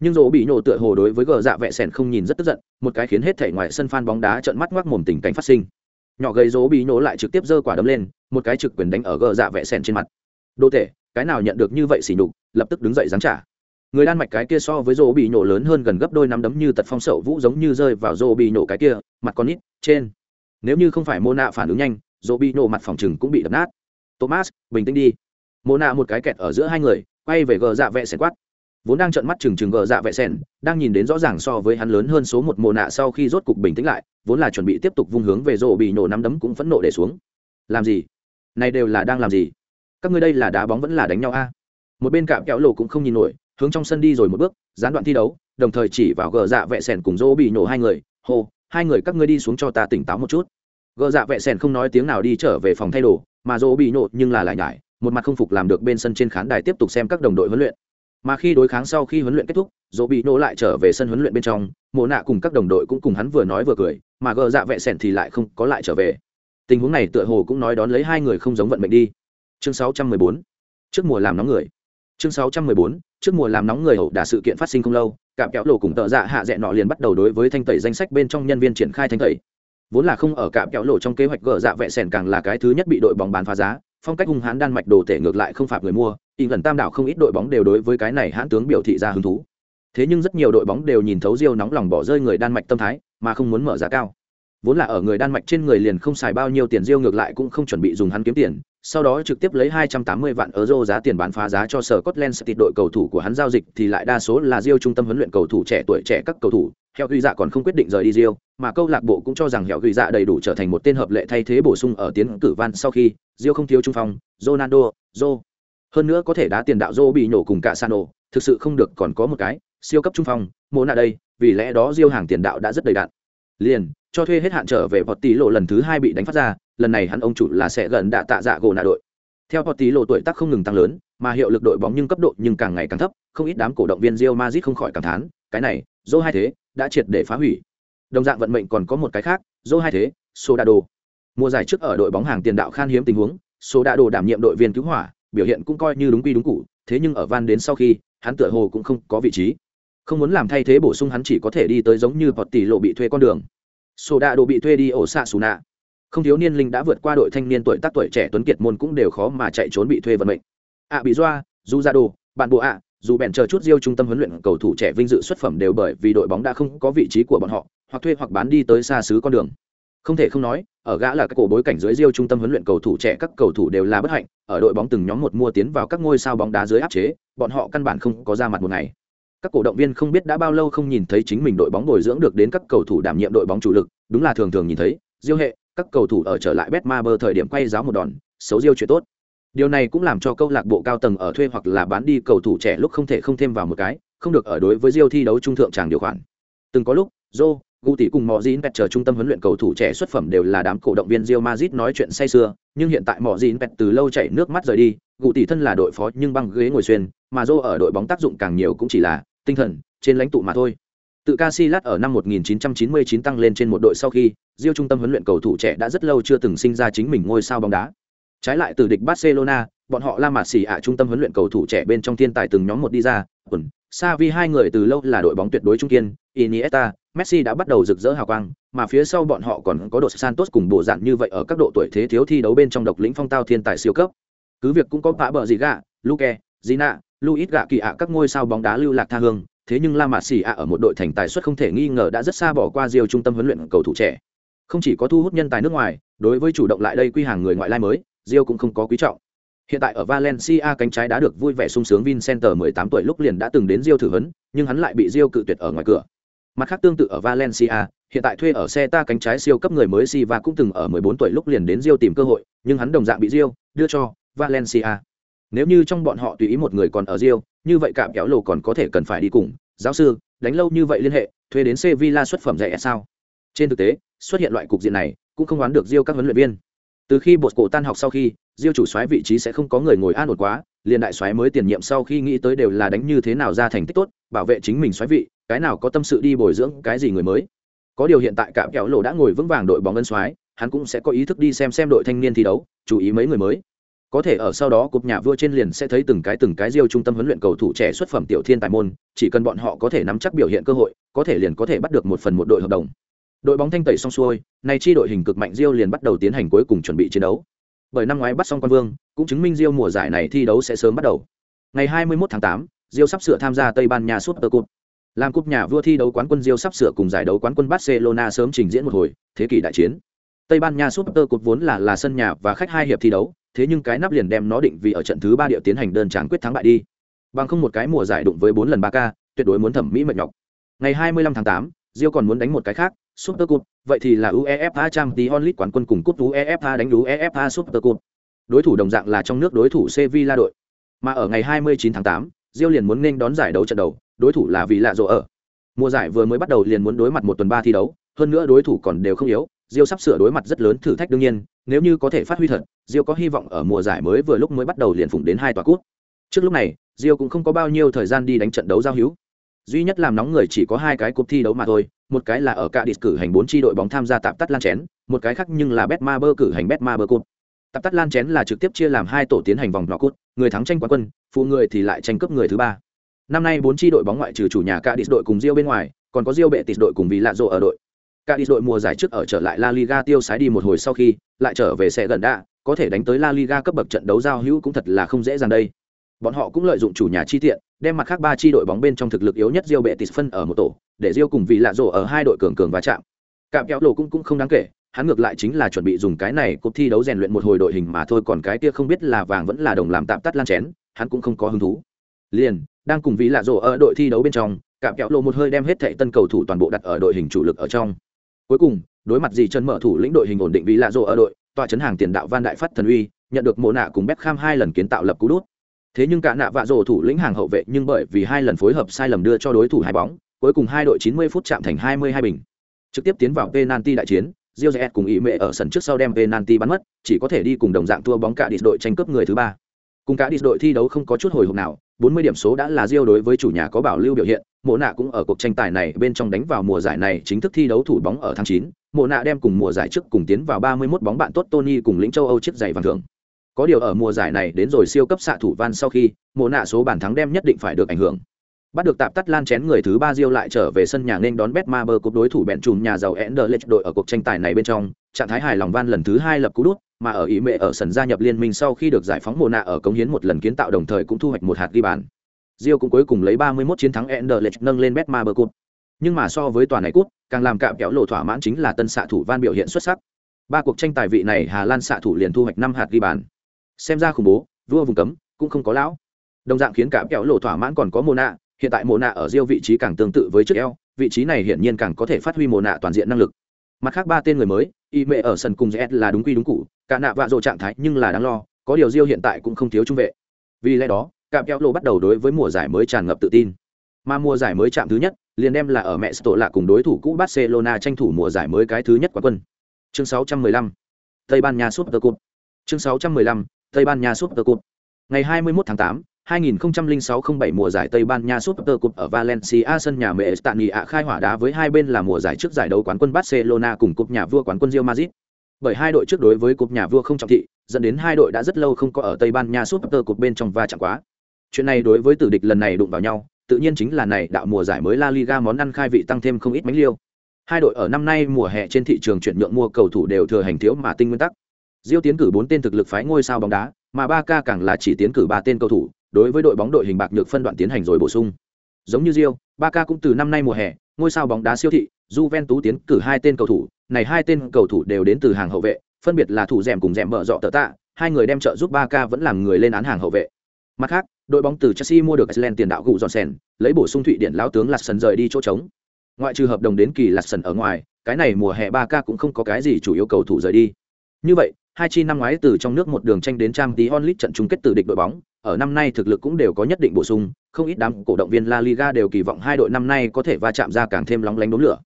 Nhưng rổ bị nổ tựa hồ đối với gờ dạ vẹ sèn không nhìn rất tức giận, một cái khiến hết thể ngoài sân phan bóng đá trợn mắt ngoác mồm tình cảnh phát sinh. Nhỏ gầy rổ bị nổ lại trực tiếp giơ quả đấm lên, một cái trực quyền đánh ở gờ dạ vẹ sèn trên mặt. Đô tệ, cái nào nhận được như vậy xỉ nhục, lập tức đứng dậy giáng trả. Người đan mạch cái kia so với rổ bị nổ lớn hơn gần gấp đôi năm đấm như tật phong sậu vũ giống như rơi vào rổ bị nổ cái kia, mặt con ít trên. Nếu như không phải mô nạ phản ứng nhanh dỗ bị nổ mặt phòng chừng cũng bị đập nát. Thomas, bình tĩnh đi. Mô nạ một cái kẹt ở giữa hai người, quay về gờ dạ vẹ sẻn quát. Vốn đang trợn mắt chừng chừng gờ dạ vẹ sẻn, đang nhìn đến rõ ràng so với hắn lớn hơn số một mồ nạ sau khi rốt cục bình tĩnh lại, vốn là chuẩn bị tiếp tục vung hướng về rổ bị nổ nắm đấm cũng phẫn nộ để xuống. Làm gì? Này đều là đang làm gì? Các ngươi đây là đá bóng vẫn là đánh nhau a? Một bên cạm kéo lộ cũng không nhìn nổi, hướng trong sân đi rồi một bước, gián đoạn thi đấu, đồng thời chỉ vào gờ dạ vẹ sẻn cùng rỗ bị nổ hai người. Hô, hai người các ngươi đi xuống cho ta tỉnh táo một chút gờ dạ vẹ sẻn không nói tiếng nào đi trở về phòng thay đồ, mà Dỗ bị nhộn nhưng là lại nhải, một mặt không phục làm được bên sân trên khán đài tiếp tục xem các đồng đội huấn luyện. Mà khi đối kháng sau khi huấn luyện kết thúc, dỗ bị nhộn lại trở về sân huấn luyện bên trong, mộ nạ cùng các đồng đội cũng cùng hắn vừa nói vừa cười, mà gờ dạ vẹ sẻn thì lại không có lại trở về. Tình huống này tựa hồ cũng nói đón lấy hai người không giống vận mệnh đi. Chương 614 trước mùa làm nóng người. Chương 614 trước mùa làm nóng người hậu đả sự kiện phát sinh không lâu, cạm kéo lộ cùng tợ dạ hạ dẹ nọ liền bắt đầu đối với thanh tẩy danh sách bên trong nhân viên triển khai thanh tẩy vốn là không ở cạm kéo lộ trong kế hoạch gỡ dạ vẽ sẻn càng là cái thứ nhất bị đội bóng bán phá giá, phong cách hung hãn đan mạch đồ tể ngược lại không phạt người mua in gần tam đảo không ít đội bóng đều đối với cái này hãn tướng biểu thị ra hứng thú. Thế nhưng rất nhiều đội bóng đều nhìn thấu riêu nóng lòng bỏ rơi người đan mạch tâm thái, mà không muốn mở giá cao. Vốn là ở người đan mạch trên người liền không xài bao nhiêu tiền riêu ngược lại cũng không chuẩn bị dùng hắn kiếm tiền sau đó trực tiếp lấy 280 vạn euro giá tiền bán phá giá cho sở Scotland City đội cầu thủ của hắn giao dịch thì lại đa số là Rio trung tâm huấn luyện cầu thủ trẻ tuổi trẻ các cầu thủ, Hẹo Ghi Dạ còn không quyết định rời đi Rio, mà câu lạc bộ cũng cho rằng Hẹo Ghi Dạ đầy đủ trở thành một tên hợp lệ thay thế bổ sung ở tiến cử van sau khi Rio không thiếu trung phong, Ronaldo, Zo. Hơn nữa có thể đá tiền đạo Zo bị nổ cùng cả Sano, thực sự không được còn có một cái siêu cấp trung phong, mồ nạ đây, vì lẽ đó Rio hàng tiền đạo đã rất đầy đặn. Liền, cho thuê hết hạn trở về bọt tỷ lộ lần thứ hai bị đánh phát ra, lần này hắn ông chủ là sẽ gần đạ tạ dạ gỗ nạ đội. Theo bọt tí lộ tuổi tác không ngừng tăng lớn mà hiệu lực đội bóng nhưng cấp độ nhưng càng ngày càng thấp không ít đám cổ động viên Real Madrid không khỏi cảm thán cái này dô hai thế đã triệt để phá hủy. Đồng dạng vận mệnh còn có một cái khác dô hai thế số đa đồ mùa giải trước ở đội bóng hàng tiền đạo khan hiếm tình huống số đa đồ đảm nhiệm đội viên cứu hỏa biểu hiện cũng coi như đúng quy đúng cụ thế nhưng ở van đến sau khi hắn tựa hồ cũng không có vị trí. Không muốn làm thay thế bổ sung hắn chỉ có thể đi tới giống như bọt tỷ lộ bị thuê con đường số đạ đồ bị thuê đi ổ xạ xù nạ. Không thiếu niên linh đã vượt qua đội thanh niên tuổi tác tuổi trẻ tuấn kiệt môn cũng đều khó mà chạy trốn bị thuê vận mệnh. Ạ à, bị doa dù ra đồ bạn bộ ạ dù bèn chờ chút diêu trung tâm huấn luyện cầu thủ trẻ vinh dự xuất phẩm đều bởi vì đội bóng đã không có vị trí của bọn họ hoặc thuê hoặc bán đi tới xa xứ con đường. Không thể không nói ở gã là các cổ bối cảnh dưới diêu trung tâm huấn luyện cầu thủ trẻ các cầu thủ đều là bất hạnh ở đội bóng từng nhóm một mua tiến vào các ngôi sao bóng đá dưới áp chế bọn họ căn bản không có ra mặt một ngày các cổ động viên không biết đã bao lâu không nhìn thấy chính mình đội bóng bồi dưỡng được đến các cầu thủ đảm nhiệm đội bóng chủ lực đúng là thường thường nhìn thấy diêu hệ các cầu thủ ở trở lại Betmaber thời điểm quay giáo một đòn, xấu diêu chuyện tốt. Điều này cũng làm cho câu lạc bộ cao tầng ở thuê hoặc là bán đi cầu thủ trẻ lúc không thể không thêm vào một cái, không được ở đối với Diêu thi đấu trung thượng tràng điều khoản. Từng có lúc, Joe, Guti cùng Mojin Pet chờ trung tâm huấn luyện cầu thủ trẻ xuất phẩm đều là đám cổ động viên Real Madrid nói chuyện say sưa, nhưng hiện tại Mojin Pet từ lâu chảy nước mắt rời đi, Guti thân là đội phó nhưng băng ghế ngồi xuyên, mà Joe ở đội bóng tác dụng càng nhiều cũng chỉ là tinh thần, trên lãnh tụ mà thôi. Tự Casillas ở năm 1999 tăng lên trên một đội sau khi, Rio trung tâm huấn luyện cầu thủ trẻ đã rất lâu chưa từng sinh ra chính mình ngôi sao bóng đá. Trái lại từ địch Barcelona, bọn họ La Mạt xỉ ạ trung tâm huấn luyện cầu thủ trẻ bên trong thiên tài từng nhóm một đi ra, quần, Xavi hai người từ lâu là đội bóng tuyệt đối trung kiên, Iniesta, Messi đã bắt đầu rực rỡ hào quang, mà phía sau bọn họ còn có đội Santos cùng bộ dạng như vậy ở các độ tuổi thế thiếu thi đấu bên trong độc lĩnh phong tao thiên tài siêu cấp. Cứ việc cũng có phá bờ gì gạ, Luke, Zina, Luis gạ kỳ ạ các ngôi sao bóng đá lưu lạc tha hương, thế nhưng La Mã xỉ ạ ở một đội thành tài suất không thể nghi ngờ đã rất xa bỏ qua Rio trung tâm huấn luyện cầu thủ trẻ. Không chỉ có thu hút nhân tài nước ngoài đối với chủ động lại đây quy hàng người ngoại lai mới rio cũng không có quý trọng. Hiện tại ở valencia cánh trái đã được vui vẻ sung sướng Vincent 18 tuổi lúc liền đã từng đến rio thử huấn nhưng hắn lại bị rio cự tuyệt ở ngoài cửa. Mặt khác tương tự ở valencia hiện tại thuê ở xe ta cánh trái siêu cấp người mới si và cũng từng ở 14 tuổi lúc liền đến rio tìm cơ hội nhưng hắn đồng dạng bị rio đưa cho valencia nếu như trong bọn họ tùy ý một người còn ở rio như vậy cạm kéo lồ còn có thể cần phải đi cùng. Giáo sư, đánh lâu như vậy liên hệ, thuê đến sevilla xuất phẩm rẻ sao? Trên thực tế, xuất hiện loại cục diện này, cũng không đoán được diêu các huấn luyện viên. Từ khi bột cổ tan học sau khi, diêu chủ xoáy vị trí sẽ không có người ngồi an ổn quá, liền đại xoáy mới tiền nhiệm sau khi nghĩ tới đều là đánh như thế nào ra thành tích tốt, bảo vệ chính mình xoáy vị, cái nào có tâm sự đi bồi dưỡng cái gì người mới. Có điều hiện tại cả kẹo lộ đã ngồi vững vàng đội bóng ân xoáy hắn cũng sẽ có ý thức đi xem xem đội thanh niên thi đấu, chú ý mấy người mới có thể ở sau đó cục nhà vua trên liền sẽ thấy từng cái từng cái diêu trung tâm huấn luyện cầu thủ trẻ xuất phẩm tiểu thiên tài môn chỉ cần bọn họ có thể nắm chắc biểu hiện cơ hội có thể liền có thể bắt được một phần một đội hợp đồng. Đội bóng thanh tẩy xong xuôi nay chi đội hình cực mạnh diêu liền bắt đầu tiến hành cuối cùng chuẩn bị chiến đấu. Bởi năm ngoái bắt xong quan vương cũng chứng minh diêu mùa giải này thi đấu sẽ sớm bắt đầu. Ngày 21 tháng 8, diêu sắp sửa tham gia Tây Ban Nha Super Cup. Làm cúp nhà vua thi đấu quán quân diêu sắp sửa cùng giải đấu quán quân Barcelona sớm trình diễn một hồi thế kỷ đại chiến. Tây Ban Nha Super Cup vốn là là sân nhà và khách hai hiệp thi đấu thế nhưng cái nắp liền đem nó định vị ở trận thứ ba địa tiến hành đơn tràng quyết thắng bại đi bằng không một cái mùa giải đụng với bốn lần ba k tuyệt đối muốn thẩm mỹ mệt nhọc ngày 25 tháng 8, Rio còn muốn đánh một cái khác Super Cup, vậy thì là UEFA Champions League quán quân cùng cúp UEFA đánh UEFA Super Cup. Đối thủ đồng dạng là trong nước đối thủ Sevilla đội. Mà ở ngày 29 tháng 8, Rio liền muốn nên đón giải đấu trận đầu, đối thủ là vì lạ rồ ở. Mùa giải vừa mới bắt đầu liền muốn đối mặt một tuần ba thi đấu, hơn nữa đối thủ còn đều không yếu, Diêu sắp sửa đối mặt rất lớn thử thách đương nhiên, nếu như có thể phát huy thật, Diêu có hy vọng ở mùa giải mới vừa lúc mới bắt đầu liền phụng đến hai tòa cúp. Trước lúc này, Diêu cũng không có bao nhiêu thời gian đi đánh trận đấu giao hữu. Duy nhất làm nóng người chỉ có hai cái cuộc thi đấu mà thôi, một cái là ở Cadiz cử hành bốn chi đội bóng tham gia tạm tắt lan chén, một cái khác nhưng là Betmaber cử hành Betmaber Cup. Tạm tắt lan chén là trực tiếp chia làm hai tổ tiến hành vòng knock-out, người thắng tranh quán quân, phụ người thì lại tranh cướp người thứ ba. Năm nay bốn chi đội bóng ngoại trừ chủ nhà Cadiz đội cùng Diêu bên ngoài, còn có Diêu bệ tịt đội cùng vì lạ rộ ở đội. Cadiz đội mùa giải trước ở trở lại La Liga tiêu sái đi một hồi sau khi, lại trở về sẽ gần đã, có thể đánh tới La Liga cấp bậc trận đấu giao hữu cũng thật là không dễ dàng đây. Bọn họ cũng lợi dụng chủ nhà chi tiện, đem mặt khác ba chi đội bóng bên trong thực lực yếu nhất Rio Betis phân ở một tổ, để Rio cùng vì lạ rổ ở hai đội cường cường va chạm. Cạm kéo lộ cũng cũng không đáng kể, hắn ngược lại chính là chuẩn bị dùng cái này cuộc thi đấu rèn luyện một hồi đội hình mà thôi, còn cái kia không biết là vàng vẫn là đồng làm tạm tắt lan chén, hắn cũng không có hứng thú. Liền, đang cùng vì lạ rổ ở đội thi đấu bên trong, cạm kéo lộ một hơi đem hết thảy tân cầu thủ toàn bộ đặt ở đội hình chủ lực ở trong. Cuối cùng, đối mặt gì chân mở thủ lĩnh đội hình ổn định vì lạ rộ ở đội, tòa chấn hàng tiền đạo Van Đại phát thần uy, nhận được mộ nạ cùng Beckham hai lần kiến tạo lập cú đút. Thế nhưng cả nạ vạ rộ thủ lĩnh hàng hậu vệ nhưng bởi vì hai lần phối hợp sai lầm đưa cho đối thủ hai bóng cuối cùng hai đội 90 phút chạm thành 22 bình. Trực tiếp tiến vào penalty đại chiến Rio cùng ý mẹ ở sân trước sau đem penalty bắn mất chỉ có thể đi cùng đồng dạng thua bóng cả đi đội tranh cướp người thứ ba. Cùng cả đi đội thi đấu không có chút hồi hộp nào 40 điểm số đã là Rio đối với chủ nhà có bảo lưu biểu hiện mộ nạ cũng ở cuộc tranh tài này bên trong đánh vào mùa giải này chính thức thi đấu thủ bóng ở tháng 9 mộ nạ đem cùng mùa giải trước cùng tiến vào 31 bóng bạn tốt Tony cùng lĩnh châu Âu chiếc giày vàng thưởng. Có điều ở mùa giải này đến rồi siêu cấp xạ thủ van sau khi, Mộ nạ số bàn thắng đem nhất định phải được ảnh hưởng. Bắt được tạm tắt lan chén người thứ ba diêu lại trở về sân nhà nên đón Betmaber ma cúp đối thủ bẹn chùm nhà giàu Enderlecht đội ở cuộc tranh tài này bên trong, trạng thái hài lòng van lần thứ hai lập cú đút, mà ở ý mẹ ở sân gia nhập liên minh sau khi được giải phóng Mộ nạ ở cống hiến một lần kiến tạo đồng thời cũng thu hoạch một hạt ghi bàn. Rio cũng cuối cùng lấy 31 chiến thắng ender nâng lên Betma ma nhưng mà so với toàn này cúp càng làm cạm kéo lộ thỏa mãn chính là tân xạ thủ van biểu hiện xuất sắc. Ba cuộc tranh tài vị này hà lan xạ thủ liền thu hoạch năm hạt ghi bàn. Xem ra khủng bố vua vùng cấm cũng không có lão. Đồng dạng khiến cạm kẹo lộ thỏa mãn còn có Mona. hiện tại Mona ở Rio vị trí càng tương tự với trước eo vị trí này hiển nhiên càng có thể phát huy Mona toàn diện năng lực. Mặt khác ba tên người mới y mệ ở sân cùng z là đúng quy đúng cũ, cả nạ vạ rồ trạng thái nhưng là đáng lo có điều Rio hiện tại cũng không thiếu trung vệ. Vì lẽ đó cạm kẹo lộ bắt đầu đối với mùa giải mới tràn ngập tự tin mà mùa giải mới chạm thứ nhất liền đem là ở mẹ tổ lạ cùng đối thủ cũ barcelona tranh thủ mùa giải mới cái thứ nhất quán quân chương 615 tây ban nha super cup chương 615 Tây Ban Nha Super Cup. Ngày 21 tháng 8, 2006-07 mùa giải Tây Ban Nha Super Cup ở Valencia sân nhà mẹ Mestania khai hỏa đá với hai bên là mùa giải trước giải đấu quán quân Barcelona cùng cúp nhà vua quán quân Real Madrid. Bởi hai đội trước đối với cúp nhà vua không trọng thị, dẫn đến hai đội đã rất lâu không có ở Tây Ban Nha Super Cup bên trong va chạm quá. Chuyện này đối với tử địch lần này đụng vào nhau, tự nhiên chính là này đạo mùa giải mới La Liga món ăn khai vị tăng thêm không ít bánh liêu. Hai đội ở năm nay mùa hè trên thị trường chuyển nhượng mua cầu thủ đều thừa hành thiếu mà tinh nguyên tắc. Diêu tiến cử bốn tên thực lực phái ngôi sao bóng đá, mà ba ca càng là chỉ tiến cử ba tên cầu thủ, đối với đội bóng đội hình bạc nhược phân đoạn tiến hành rồi bổ sung. Giống như Diêu, ba ca cũng từ năm nay mùa hè, ngôi sao bóng đá siêu thị, Juventus tiến cử hai tên cầu thủ, này hai tên cầu thủ đều đến từ hàng hậu vệ, phân biệt là thủ rèm cùng rèm mở dọ tờ tạ, hai người đem trợ giúp ba ca vẫn làm người lên án hàng hậu vệ. Mặt khác, đội bóng từ Chelsea mua được Iceland tiền đạo gù Johnson, lấy bổ sung thụy điển lão tướng Lạt Sần rời đi chỗ trống. Ngoại trừ hợp đồng đến kỳ Lạt Sần ở ngoài, cái này mùa hè 3K cũng không có cái gì chủ yếu cầu thủ rời đi. Như vậy, hai chi năm ngoái từ trong nước một đường tranh đến trang tí onlit trận chung kết từ địch đội bóng, ở năm nay thực lực cũng đều có nhất định bổ sung, không ít đám cổ động viên La Liga đều kỳ vọng hai đội năm nay có thể va chạm ra càng thêm lóng lánh đốn lửa.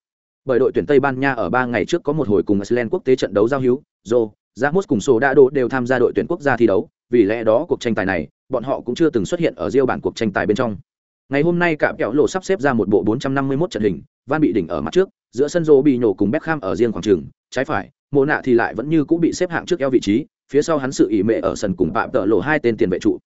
Bởi đội tuyển Tây Ban Nha ở ba ngày trước có một hồi cùng Iceland quốc tế trận đấu giao hữu, Zo, Ramos cùng Sô Đa Đô đều tham gia đội tuyển quốc gia thi đấu, vì lẽ đó cuộc tranh tài này, bọn họ cũng chưa từng xuất hiện ở riêng bản cuộc tranh tài bên trong. Ngày hôm nay cả kẹo lộ sắp xếp ra một bộ 451 trận hình, Van bị đỉnh ở mặt trước, giữa sân rô bị nhổ cùng Beckham ở riêng khoảng trường, trái phải, mộ nạ thì lại vẫn như cũng bị xếp hạng trước eo vị trí phía sau hắn sự ỉ mệ ở sân cùng phạm tợ lộ hai tên tiền vệ trụ.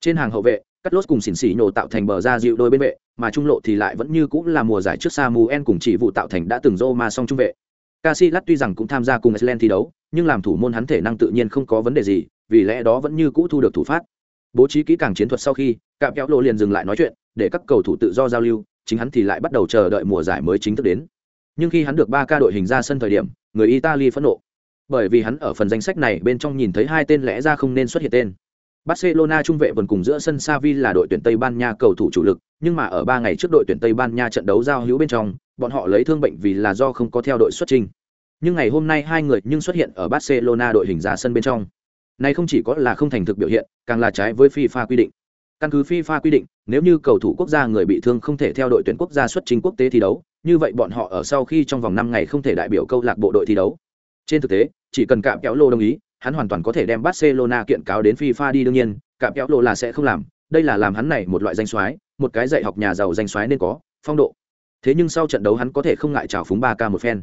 Trên hàng hậu vệ cắt lốt cùng xỉn xỉ nhổ tạo thành bờ ra dịu đôi bên vệ mà trung lộ thì lại vẫn như cũng là mùa giải trước Samuel cùng chỉ vụ tạo thành đã từng rô mà song trung vệ. Casillas tuy rằng cũng tham gia cùng Iceland thi đấu nhưng làm thủ môn hắn thể năng tự nhiên không có vấn đề gì vì lẽ đó vẫn như cũ thu được thủ phát bố trí kỹ càng chiến thuật sau khi cạm kéo lộ liền dừng lại nói chuyện để các cầu thủ tự do giao lưu chính hắn thì lại bắt đầu chờ đợi mùa giải mới chính thức đến nhưng khi hắn được ba ca đội hình ra sân thời điểm người italy phẫn nộ bởi vì hắn ở phần danh sách này bên trong nhìn thấy hai tên lẽ ra không nên xuất hiện tên Barcelona trung vệ vần cùng giữa sân Xavi là đội tuyển Tây Ban Nha cầu thủ chủ lực, nhưng mà ở 3 ngày trước đội tuyển Tây Ban Nha trận đấu giao hữu bên trong, bọn họ lấy thương bệnh vì là do không có theo đội xuất trình. Nhưng ngày hôm nay hai người nhưng xuất hiện ở Barcelona đội hình ra sân bên trong. Này không chỉ có là không thành thực biểu hiện, càng là trái với FIFA quy định. Căn cứ FIFA quy định, nếu như cầu thủ quốc gia người bị thương không thể theo đội tuyển quốc gia xuất trình quốc tế thi đấu, như vậy bọn họ ở sau khi trong vòng 5 ngày không thể đại biểu câu lạc bộ đội thi đấu. Trên thực tế, chỉ cần cạm kéo lô đồng ý, hắn hoàn toàn có thể đem Barcelona kiện cáo đến FIFA đi đương nhiên, cạm kéo lô là sẽ không làm, đây là làm hắn này một loại danh soái, một cái dạy học nhà giàu danh soái nên có, phong độ. Thế nhưng sau trận đấu hắn có thể không ngại chào phúng 3K một phen.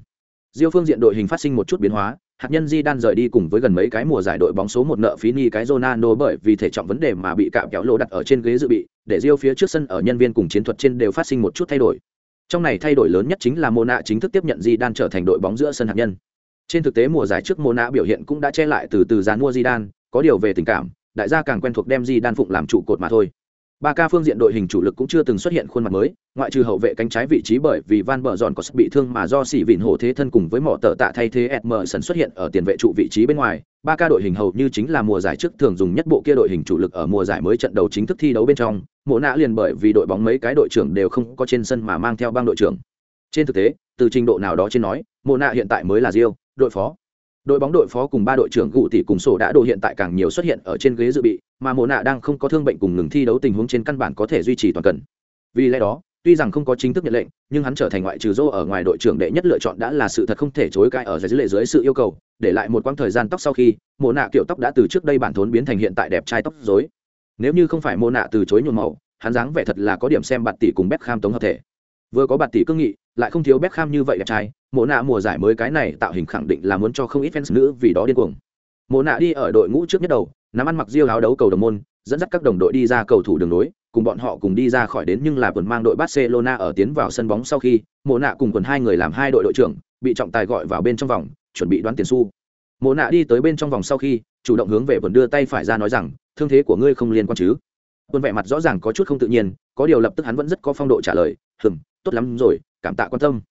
Diêu phương diện đội hình phát sinh một chút biến hóa, hạt nhân di đan rời đi cùng với gần mấy cái mùa giải đội bóng số một nợ phí ni cái Ronaldo bởi vì thể trọng vấn đề mà bị cạm kéo lô đặt ở trên ghế dự bị, để Diêu phía trước sân ở nhân viên cùng chiến thuật trên đều phát sinh một chút thay đổi. Trong này thay đổi lớn nhất chính là Mona chính thức tiếp nhận di đan trở thành đội bóng giữa sân hạt nhân. Trên thực tế mùa giải trước Mona biểu hiện cũng đã che lại từ từ dàn mua Di Đan. có điều về tình cảm, đại gia càng quen thuộc đem Di Đan phụng làm trụ cột mà thôi. Ba ca phương diện đội hình chủ lực cũng chưa từng xuất hiện khuôn mặt mới, ngoại trừ hậu vệ cánh trái vị trí bởi vì Van bờ Giòn có bị thương mà do xỉ vịn hổ thế thân cùng với mỏ tờ tạ thay thế Edmerson xuất hiện ở tiền vệ trụ vị trí bên ngoài. Ba ca đội hình hầu như chính là mùa giải trước thường dùng nhất bộ kia đội hình chủ lực ở mùa giải mới trận đầu chính thức thi đấu bên trong. Mộ nã liền bởi vì đội bóng mấy cái đội trưởng đều không có trên sân mà mang theo băng đội trưởng. Trên thực tế, từ trình độ nào đó trên nói, Mộ nã hiện tại mới là diêu đội phó đội bóng đội phó cùng ba đội trưởng gụ tỷ cùng sổ đã đồ hiện tại càng nhiều xuất hiện ở trên ghế dự bị, mà mồ nạ đang không có thương bệnh cùng ngừng thi đấu tình huống trên căn bản có thể duy trì toàn cần vì lẽ đó, tuy rằng không có chính thức nhận lệnh, nhưng hắn trở thành ngoại trừ dô ở ngoài đội trưởng đệ nhất lựa chọn đã là sự thật không thể chối cãi ở dưới lệ dưới sự yêu cầu, để lại một quãng thời gian tóc sau khi mồ nạ kiểu tóc đã từ trước đây bản thốn biến thành hiện tại đẹp trai tóc dối nếu như không phải mồ nạ từ chối nhuộm màu, hắn dáng vẻ thật là có điểm xem bạt tỷ cùng Beckham tống hợp thể. Vừa có bạt tỷ cương nghị lại không thiếu Beckham như vậy đẹp trai mộ nạ mùa giải mới cái này tạo hình khẳng định là muốn cho không ít fans nữ vì đó điên cuồng. Mộ nạ đi ở đội ngũ trước nhất đầu nắm ăn mặc riêu áo đấu cầu đồng môn dẫn dắt các đồng đội đi ra cầu thủ đường nối cùng bọn họ cùng đi ra khỏi đến nhưng là quần mang đội barcelona ở tiến vào sân bóng sau khi mộ nạ cùng quần hai người làm hai đội đội trưởng bị trọng tài gọi vào bên trong vòng chuẩn bị đoán tiền xu. Mộ nạ đi tới bên trong vòng sau khi chủ động hướng về quần đưa tay phải ra nói rằng thương thế của ngươi không liên quan chứ? Quân vẻ mặt rõ ràng có chút không tự nhiên có điều lập tức hắn vẫn rất có phong độ trả lời "Ừm, tốt lắm rồi cảm tạ quan tâm.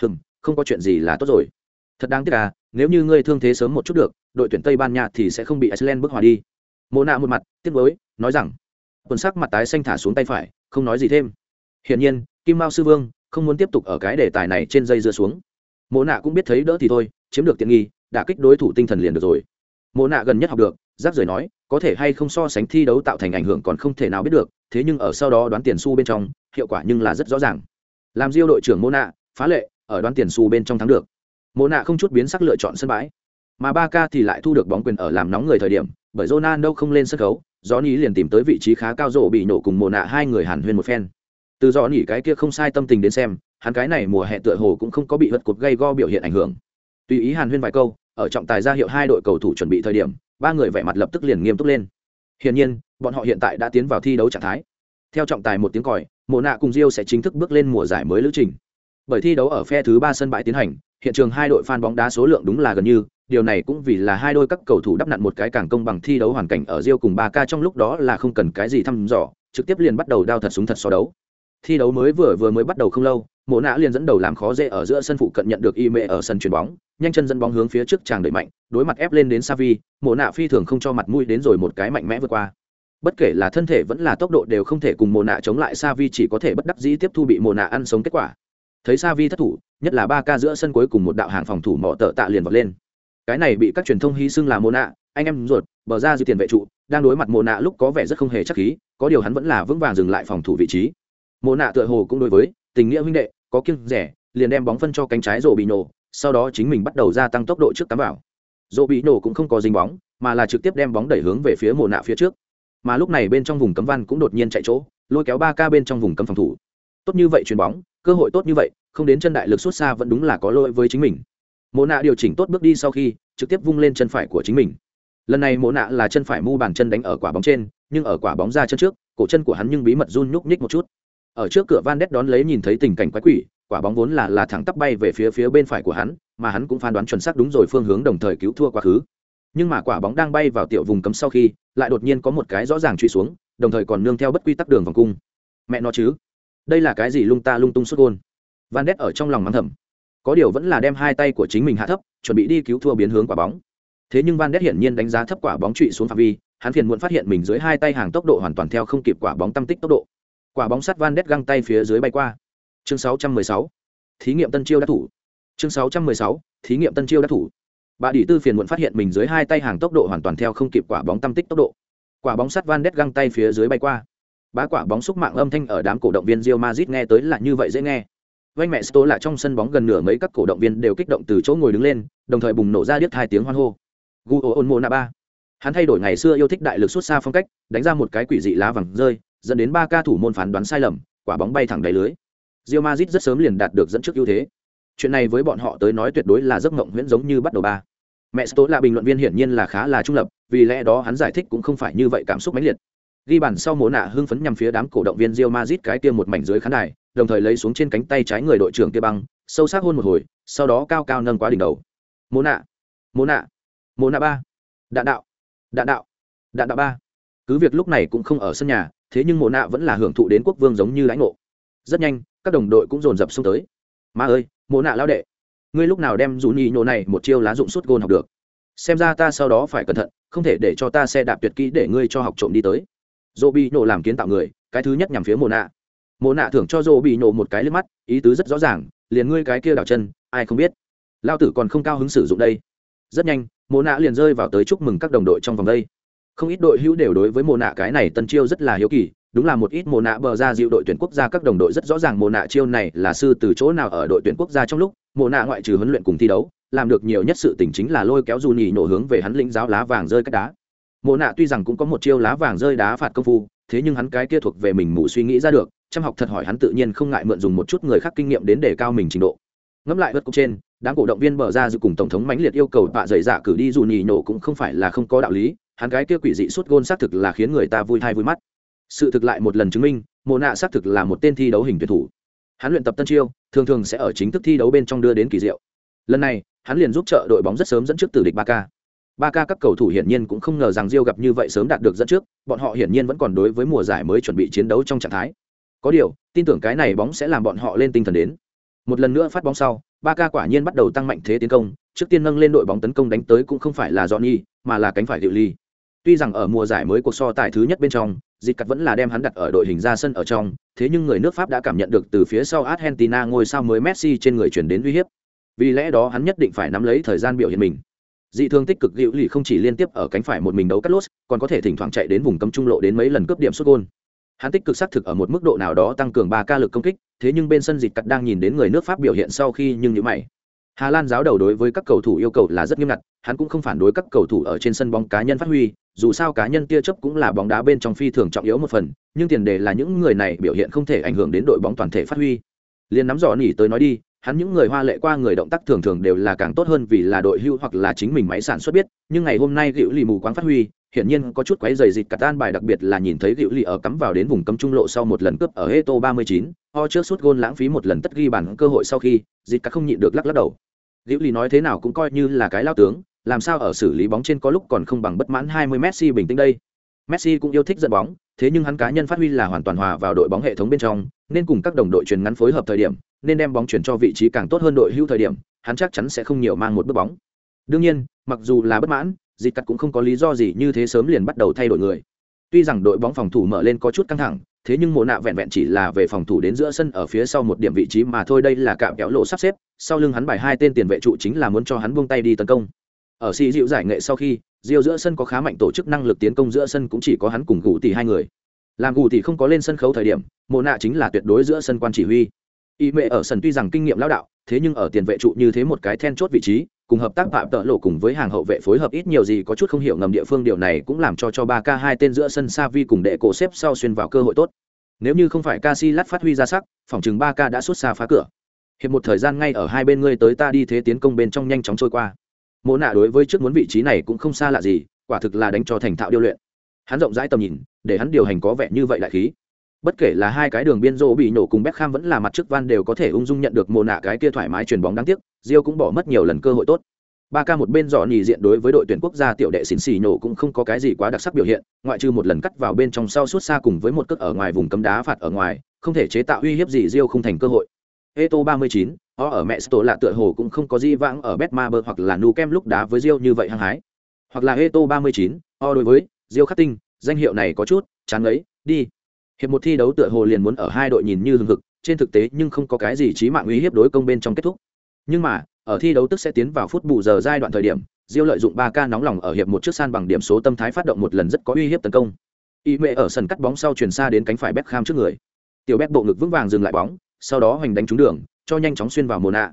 Hừm, không có chuyện gì là tốt rồi. Thật đáng tiếc à nếu như ngươi thương thế sớm một chút được, đội tuyển tây ban nha thì sẽ không bị iceland bước hòa đi. Mộ nạ một mặt, tiếc với nói rằng, quần sắc mặt tái xanh thả xuống tay phải, không nói gì thêm. Hiển nhiên, kim mao sư vương không muốn tiếp tục ở cái đề tài này trên dây dưa xuống. Mộ nạ cũng biết thấy đỡ thì thôi, chiếm được tiện nghi đã kích đối thủ tinh thần liền được rồi. Mộ nạ gần nhất học được giáp rời nói, có thể hay không so sánh thi đấu tạo thành ảnh hưởng còn không thể nào biết được, thế nhưng ở sau đó đoán tiền xu bên trong, hiệu quả nhưng là rất rõ ràng làm diêu đội trưởng mô nạ phá lệ, ở đoán tiền xu bên trong thắng được. Mô nạ không chút biến sắc lựa chọn sân bãi. Mà ba k thì lại thu được bóng quyền ở làm nóng người thời điểm, bởi Ronaldo không lên sân khấu do nhí liền tìm tới vị trí khá cao rổ bị nổ cùng Mô nạ hai người hàn huyên một phen. Từ do nhỉ cái kia không sai tâm tình đến xem, hắn cái này mùa hè tựa hồ cũng không có bị vật cột gây go biểu hiện ảnh hưởng. Tùy ý hàn huyên vài câu, ở trọng tài ra hiệu hai đội cầu thủ chuẩn bị thời điểm, ba người vẻ mặt lập tức liền nghiêm túc lên. Hiển nhiên, bọn họ hiện tại đã tiến vào thi đấu trạng thái. Theo trọng tài một tiếng còi mộ nạ cùng rio sẽ chính thức bước lên mùa giải mới lữ trình bởi thi đấu ở phe thứ ba sân bãi tiến hành hiện trường hai đội fan bóng đá số lượng đúng là gần như điều này cũng vì là hai đôi các cầu thủ đắp nặn một cái càng công bằng thi đấu hoàn cảnh ở Rio cùng 3K trong lúc đó là không cần cái gì thăm dò, trực tiếp liền bắt đầu đao thật súng thật so đấu. Thi đấu mới vừa vừa mới bắt đầu không lâu, Mộ Nã liền dẫn đầu làm khó dễ ở giữa sân phụ cận nhận được y mẹ ở sân chuyền bóng, nhanh chân dẫn bóng hướng phía trước chàng đẩy mạnh, đối mặt ép lên đến Savi, Mộ Nã phi thường không cho mặt mũi đến rồi một cái mạnh mẽ vượt qua. Bất kể là thân thể vẫn là tốc độ đều không thể cùng mồ Nã chống lại, Sa Vi chỉ có thể bất đắc dĩ tiếp thu bị mồ Nã ăn sống kết quả. Thấy sa vi thất thủ, nhất là ba ca giữa sân cuối cùng một đạo hàng phòng thủ mỏ tợ tạ liền vọt lên. Cái này bị các truyền thông hy xưng là mồ nạ, anh em ruột, bờ ra dư tiền vệ trụ, đang đối mặt mồ nạ lúc có vẻ rất không hề chắc khí, có điều hắn vẫn là vững vàng dừng lại phòng thủ vị trí. Mồ nạ tựa hồ cũng đối với tình nghĩa huynh đệ, có kiêng rẻ, liền đem bóng phân cho cánh trái rổ bị nổ sau đó chính mình bắt đầu gia tăng tốc độ trước tám vào. Rổ bị nổ cũng không có dính bóng, mà là trực tiếp đem bóng đẩy hướng về phía mồ nạ phía trước mà lúc này bên trong vùng cấm văn cũng đột nhiên chạy chỗ, lôi kéo ba ca bên trong vùng cấm phòng thủ. Tốt như vậy chuyền bóng, cơ hội tốt như vậy, không đến chân đại lực xuất xa vẫn đúng là có lỗi với chính mình. Mộ nạ điều chỉnh tốt bước đi sau khi, trực tiếp vung lên chân phải của chính mình. Lần này mộ nạ là chân phải mu bàn chân đánh ở quả bóng trên, nhưng ở quả bóng ra chân trước, cổ chân của hắn nhưng bí mật run nhúc nhích một chút. Ở trước cửa van đét đón lấy nhìn thấy tình cảnh quái quỷ, quả bóng vốn là là thẳng tắp bay về phía phía bên phải của hắn, mà hắn cũng phán đoán chuẩn xác đúng rồi phương hướng đồng thời cứu thua quá khứ nhưng mà quả bóng đang bay vào tiểu vùng cấm sau khi, lại đột nhiên có một cái rõ ràng truy xuống, đồng thời còn nương theo bất quy tắc đường vòng cung. Mẹ nó chứ? Đây là cái gì lung ta lung tung xuất gôn? Van đét ở trong lòng mắng thầm. Có điều vẫn là đem hai tay của chính mình hạ thấp, chuẩn bị đi cứu thua biến hướng quả bóng. Thế nhưng van đét hiển nhiên đánh giá thấp quả bóng trụy xuống phạm vi, hắn phiền muộn phát hiện mình dưới hai tay hàng tốc độ hoàn toàn theo không kịp quả bóng tâm tích tốc độ. Quả bóng sắt van đét găng tay phía dưới bay qua. Chương 616. thí nghiệm tân chiêu đã thủ. Chương 616. thí nghiệm tân chiêu đã thủ bà đi tư phiền muộn phát hiện mình dưới hai tay hàng tốc độ hoàn toàn theo không kịp quả bóng tâm tích tốc độ quả bóng sắt van đét găng tay phía dưới bay qua bá quả bóng xúc mạng âm thanh ở đám cổ động viên Real Madrid nghe tới là như vậy dễ nghe Vành mẹ Sto là trong sân bóng gần nửa mấy các cổ động viên đều kích động từ chỗ ngồi đứng lên, đồng thời bùng nổ ra điếc hai tiếng hoan hô. Guo ba. Hắn thay đổi ngày xưa yêu thích đại lực xuất xa phong cách, đánh ra một cái quỷ dị lá vàng rơi, dẫn đến ba ca thủ môn phán đoán sai lầm, quả bóng bay thẳng đáy lưới. Real Madrid rất sớm liền đạt được dẫn trước ưu thế. Chuyện này với bọn họ tới nói tuyệt đối là giấc mộng huyễn giống như bắt đầu ba. Mẹ Sto là bình luận viên hiển nhiên là khá là trung lập, vì lẽ đó hắn giải thích cũng không phải như vậy cảm xúc mãnh liệt. Ghi bàn sau mồ nạ hưng phấn nhằm phía đám cổ động viên Real Madrid cái kia một mảnh dưới khán đài, đồng thời lấy xuống trên cánh tay trái người đội trưởng kia băng sâu sắc hôn một hồi sau đó cao cao nâng quá đỉnh đầu. Mô nạ mô nạ mô nạ ba. Đạn đạo đạn đạo đạn đạo ba. Cứ việc lúc này cũng không ở sân nhà thế nhưng mộ nạ vẫn là hưởng thụ đến quốc vương giống như lãnh ngộ. Rất nhanh các đồng đội cũng dồn dập xung tới ma ơi, mộ nạ lao đệ, ngươi lúc nào đem dù nhị nhộ này một chiêu lá dụng suốt gôn học được? Xem ra ta sau đó phải cẩn thận, không thể để cho ta xe đạp tuyệt kỹ để ngươi cho học trộm đi tới. Dỗ bị nổ làm kiến tạo người, cái thứ nhất nhằm phía mộ nạ. Mộ nạ thưởng cho dô bị nổ một cái lên mắt, ý tứ rất rõ ràng, liền ngươi cái kia đảo chân, ai không biết. Lao tử còn không cao hứng sử dụng đây. Rất nhanh, mộ nạ liền rơi vào tới chúc mừng các đồng đội trong vòng đây. Không ít đội hữu đều đối với mộ nạ cái này tân chiêu rất là hiếu kỳ đúng là một ít mồ nạ bờ ra dịu đội tuyển quốc gia các đồng đội rất rõ ràng mồ nạ chiêu này là sư từ chỗ nào ở đội tuyển quốc gia trong lúc, mồ nạ ngoại trừ huấn luyện cùng thi đấu, làm được nhiều nhất sự tình chính là lôi kéo dù nhì nổ hướng về hắn lĩnh giáo lá vàng rơi cách đá. Mồ nạ tuy rằng cũng có một chiêu lá vàng rơi đá phạt công phu, thế nhưng hắn cái kia thuộc về mình mù suy nghĩ ra được, chăm học thật hỏi hắn tự nhiên không ngại mượn dùng một chút người khác kinh nghiệm đến để cao mình trình độ. Ngẫm lại vượt cục trên, đám cổ động viên bờ ra dự cùng tổng thống mãnh liệt yêu cầu bạ dày dạ cử đi dù nhì nổ cũng không phải là không có đạo lý, hắn cái kia quỷ dị suốt gôn xác thực là khiến người ta vui thai vui mắt sự thực lại một lần chứng minh mộ nạ xác thực là một tên thi đấu hình tuyển thủ hắn luyện tập tân chiêu thường thường sẽ ở chính thức thi đấu bên trong đưa đến kỳ diệu lần này hắn liền giúp trợ đội bóng rất sớm dẫn trước từ địch ba k ba k các cầu thủ hiển nhiên cũng không ngờ rằng Rio gặp như vậy sớm đạt được dẫn trước, bọn họ hiển nhiên vẫn còn đối với mùa giải mới chuẩn bị chiến đấu trong trạng thái. Có điều, tin tưởng cái này bóng sẽ làm bọn họ lên tinh thần đến. Một lần nữa phát bóng sau, ba k quả nhiên bắt đầu tăng mạnh thế tiến công, trước tiên nâng lên đội bóng tấn công đánh tới cũng không phải là Johnny, mà là cánh phải Diệu Ly. Tuy rằng ở mùa giải mới cuộc so tài thứ nhất bên trong, dịch cắt vẫn là đem hắn đặt ở đội hình ra sân ở trong, thế nhưng người nước Pháp đã cảm nhận được từ phía sau Argentina ngôi sao mới Messi trên người chuyển đến uy hiếp. Vì lẽ đó hắn nhất định phải nắm lấy thời gian biểu hiện mình. Dị thường tích cực hữu lì không chỉ liên tiếp ở cánh phải một mình đấu cắt lốt còn có thể thỉnh thoảng chạy đến vùng cấm trung lộ đến mấy lần cướp điểm xuất gôn. Hắn tích cực xác thực ở một mức độ nào đó tăng cường ba ca lực công kích thế nhưng bên sân dịch cắt đang nhìn đến người nước pháp biểu hiện sau khi nhưng như mày hà lan giáo đầu đối với các cầu thủ yêu cầu là rất nghiêm ngặt hắn cũng không phản đối các cầu thủ ở trên sân bóng cá nhân phát huy dù sao cá nhân tia chấp cũng là bóng đá bên trong phi thường trọng yếu một phần nhưng tiền đề là những người này biểu hiện không thể ảnh hưởng đến đội bóng toàn thể phát huy. Liên nắm rõ nỉ tới nói đi hắn những người hoa lệ qua người động tác thường thường đều là càng tốt hơn vì là đội hưu hoặc là chính mình máy sản xuất biết nhưng ngày hôm nay gữu lì mù quáng phát huy hiển nhiên có chút quấy rầy dịt cả tan bài đặc biệt là nhìn thấy gữu lì ở cắm vào đến vùng cấm trung lộ sau một lần cướp ở heto 39, ho trước suốt gôn lãng phí một lần tất ghi bàn cơ hội sau khi dịt cả không nhịn được lắc lắc đầu liễu lý nói thế nào cũng coi như là cái lao tướng làm sao ở xử lý bóng trên có lúc còn không bằng bất mãn 20 Messi bình tĩnh đây Messi cũng yêu thích dẫn bóng, thế nhưng hắn cá nhân phát huy là hoàn toàn hòa vào đội bóng hệ thống bên trong, nên cùng các đồng đội truyền ngắn phối hợp thời điểm, nên đem bóng chuyển cho vị trí càng tốt hơn đội hữu thời điểm, hắn chắc chắn sẽ không nhiều mang một bước bóng. Đương nhiên, mặc dù là bất mãn, Dịch Cắt cũng không có lý do gì như thế sớm liền bắt đầu thay đổi người. Tuy rằng đội bóng phòng thủ mở lên có chút căng thẳng, thế nhưng mộ nạ vẹn vẹn chỉ là về phòng thủ đến giữa sân ở phía sau một điểm vị trí mà thôi đây là cạm kéo lộ sắp xếp, sau lưng hắn bài hai tên tiền vệ trụ chính là muốn cho hắn buông tay đi tấn công. Ở si dịu giải nghệ sau khi, Diêu giữa sân có khá mạnh tổ chức năng lực tiến công giữa sân cũng chỉ có hắn cùng Gù tỷ hai người. Làm Gù tỷ không có lên sân khấu thời điểm, Mộ nạ chính là tuyệt đối giữa sân quan chỉ huy y mẹ ở sân tuy rằng kinh nghiệm lão đạo thế nhưng ở tiền vệ trụ như thế một cái then chốt vị trí cùng hợp tác phạm tợ lộ cùng với hàng hậu vệ phối hợp ít nhiều gì có chút không hiểu ngầm địa phương, điều này cũng làm cho cho ba k hai tên giữa sân Savi cùng đệ cổ xếp sau xuyên vào cơ hội tốt. Nếu như không phải Casillas phát huy ra sắc, phòng chừng ba k đã xuất xa phá cửa. Hiệp một thời gian ngay ở hai bên ngươi tới ta đi thế tiến công bên trong nhanh chóng trôi qua. Mộ nạ đối với trước muốn vị trí này cũng không xa lạ gì, quả thực là đánh cho thành thạo điêu luyện. Hắn rộng rãi tầm nhìn, để hắn điều hành có vẻ như vậy lại khí bất kể là hai cái đường biên rô bị nổ cùng Beckham vẫn là mặt trước van đều có thể ung dung nhận được mồ nạ cái kia thoải mái chuyền bóng đáng tiếc Rio cũng bỏ mất nhiều lần cơ hội tốt. Ba ca một bên dọ nhì diện đối với đội tuyển quốc gia tiểu đệ xỉn xì nổ cũng không có cái gì quá đặc sắc biểu hiện ngoại trừ một lần cắt vào bên trong sau suốt xa cùng với một cước ở ngoài vùng cấm đá phạt ở ngoài không thể chế tạo uy hiếp gì Rio không thành cơ hội. Eto 39, o ở mẹ Sto lạ tựa hồ cũng không có gì vãng ở Betmaber hoặc là Nu Kem lúc đá với Rio như vậy hăng hái. Hoặc là Eto 39, o đối với Rio khắc tinh danh hiệu này có chút chán ấy đi hiệp một thi đấu tựa hồ liền muốn ở hai đội nhìn như hừng hực, trên thực tế nhưng không có cái gì trí mạng uy hiếp đối công bên trong kết thúc. Nhưng mà, ở thi đấu tức sẽ tiến vào phút bù giờ giai đoạn thời điểm, diêu lợi dụng ba ca nóng lòng ở hiệp một trước san bằng điểm số tâm thái phát động một lần rất có uy hiếp tấn công. Y mệ ở sân cắt bóng sau chuyển xa đến cánh phải Beckham trước người. Tiểu Beck bộ ngực vững vàng dừng lại bóng, sau đó hoành đánh trúng đường, cho nhanh chóng xuyên vào mồ nạ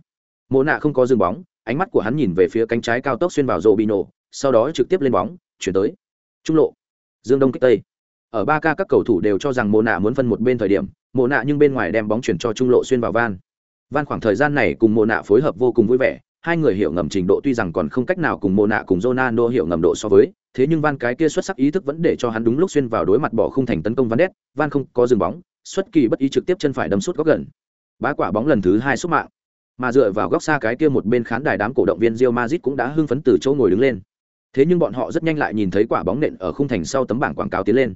mồ nạ không có dừng bóng, ánh mắt của hắn nhìn về phía cánh trái cao tốc xuyên vào rộ bị nổ sau đó trực tiếp lên bóng, chuyển tới. Trung lộ. Dương đông kích tây ở ba ca các cầu thủ đều cho rằng mồ nạ muốn phân một bên thời điểm mồ nạ nhưng bên ngoài đem bóng chuyển cho trung lộ xuyên vào van. Van khoảng thời gian này cùng mồ nạ phối hợp vô cùng vui vẻ, hai người hiểu ngầm trình độ tuy rằng còn không cách nào cùng mồ nạ cùng Ronaldo hiểu ngầm độ so với, thế nhưng van cái kia xuất sắc ý thức vẫn để cho hắn đúng lúc xuyên vào đối mặt bỏ không thành tấn công van đét van không có dừng bóng, xuất kỳ bất ý trực tiếp chân phải đâm sút góc gần. Bá quả bóng lần thứ hai xúc mạng. Mà dựa vào góc xa cái kia một bên khán đài đám cổ động viên Real Madrid cũng đã hưng phấn từ chỗ ngồi đứng lên. Thế nhưng bọn họ rất nhanh lại nhìn thấy quả bóng nện ở khung thành sau tấm bảng quảng cáo tiến lên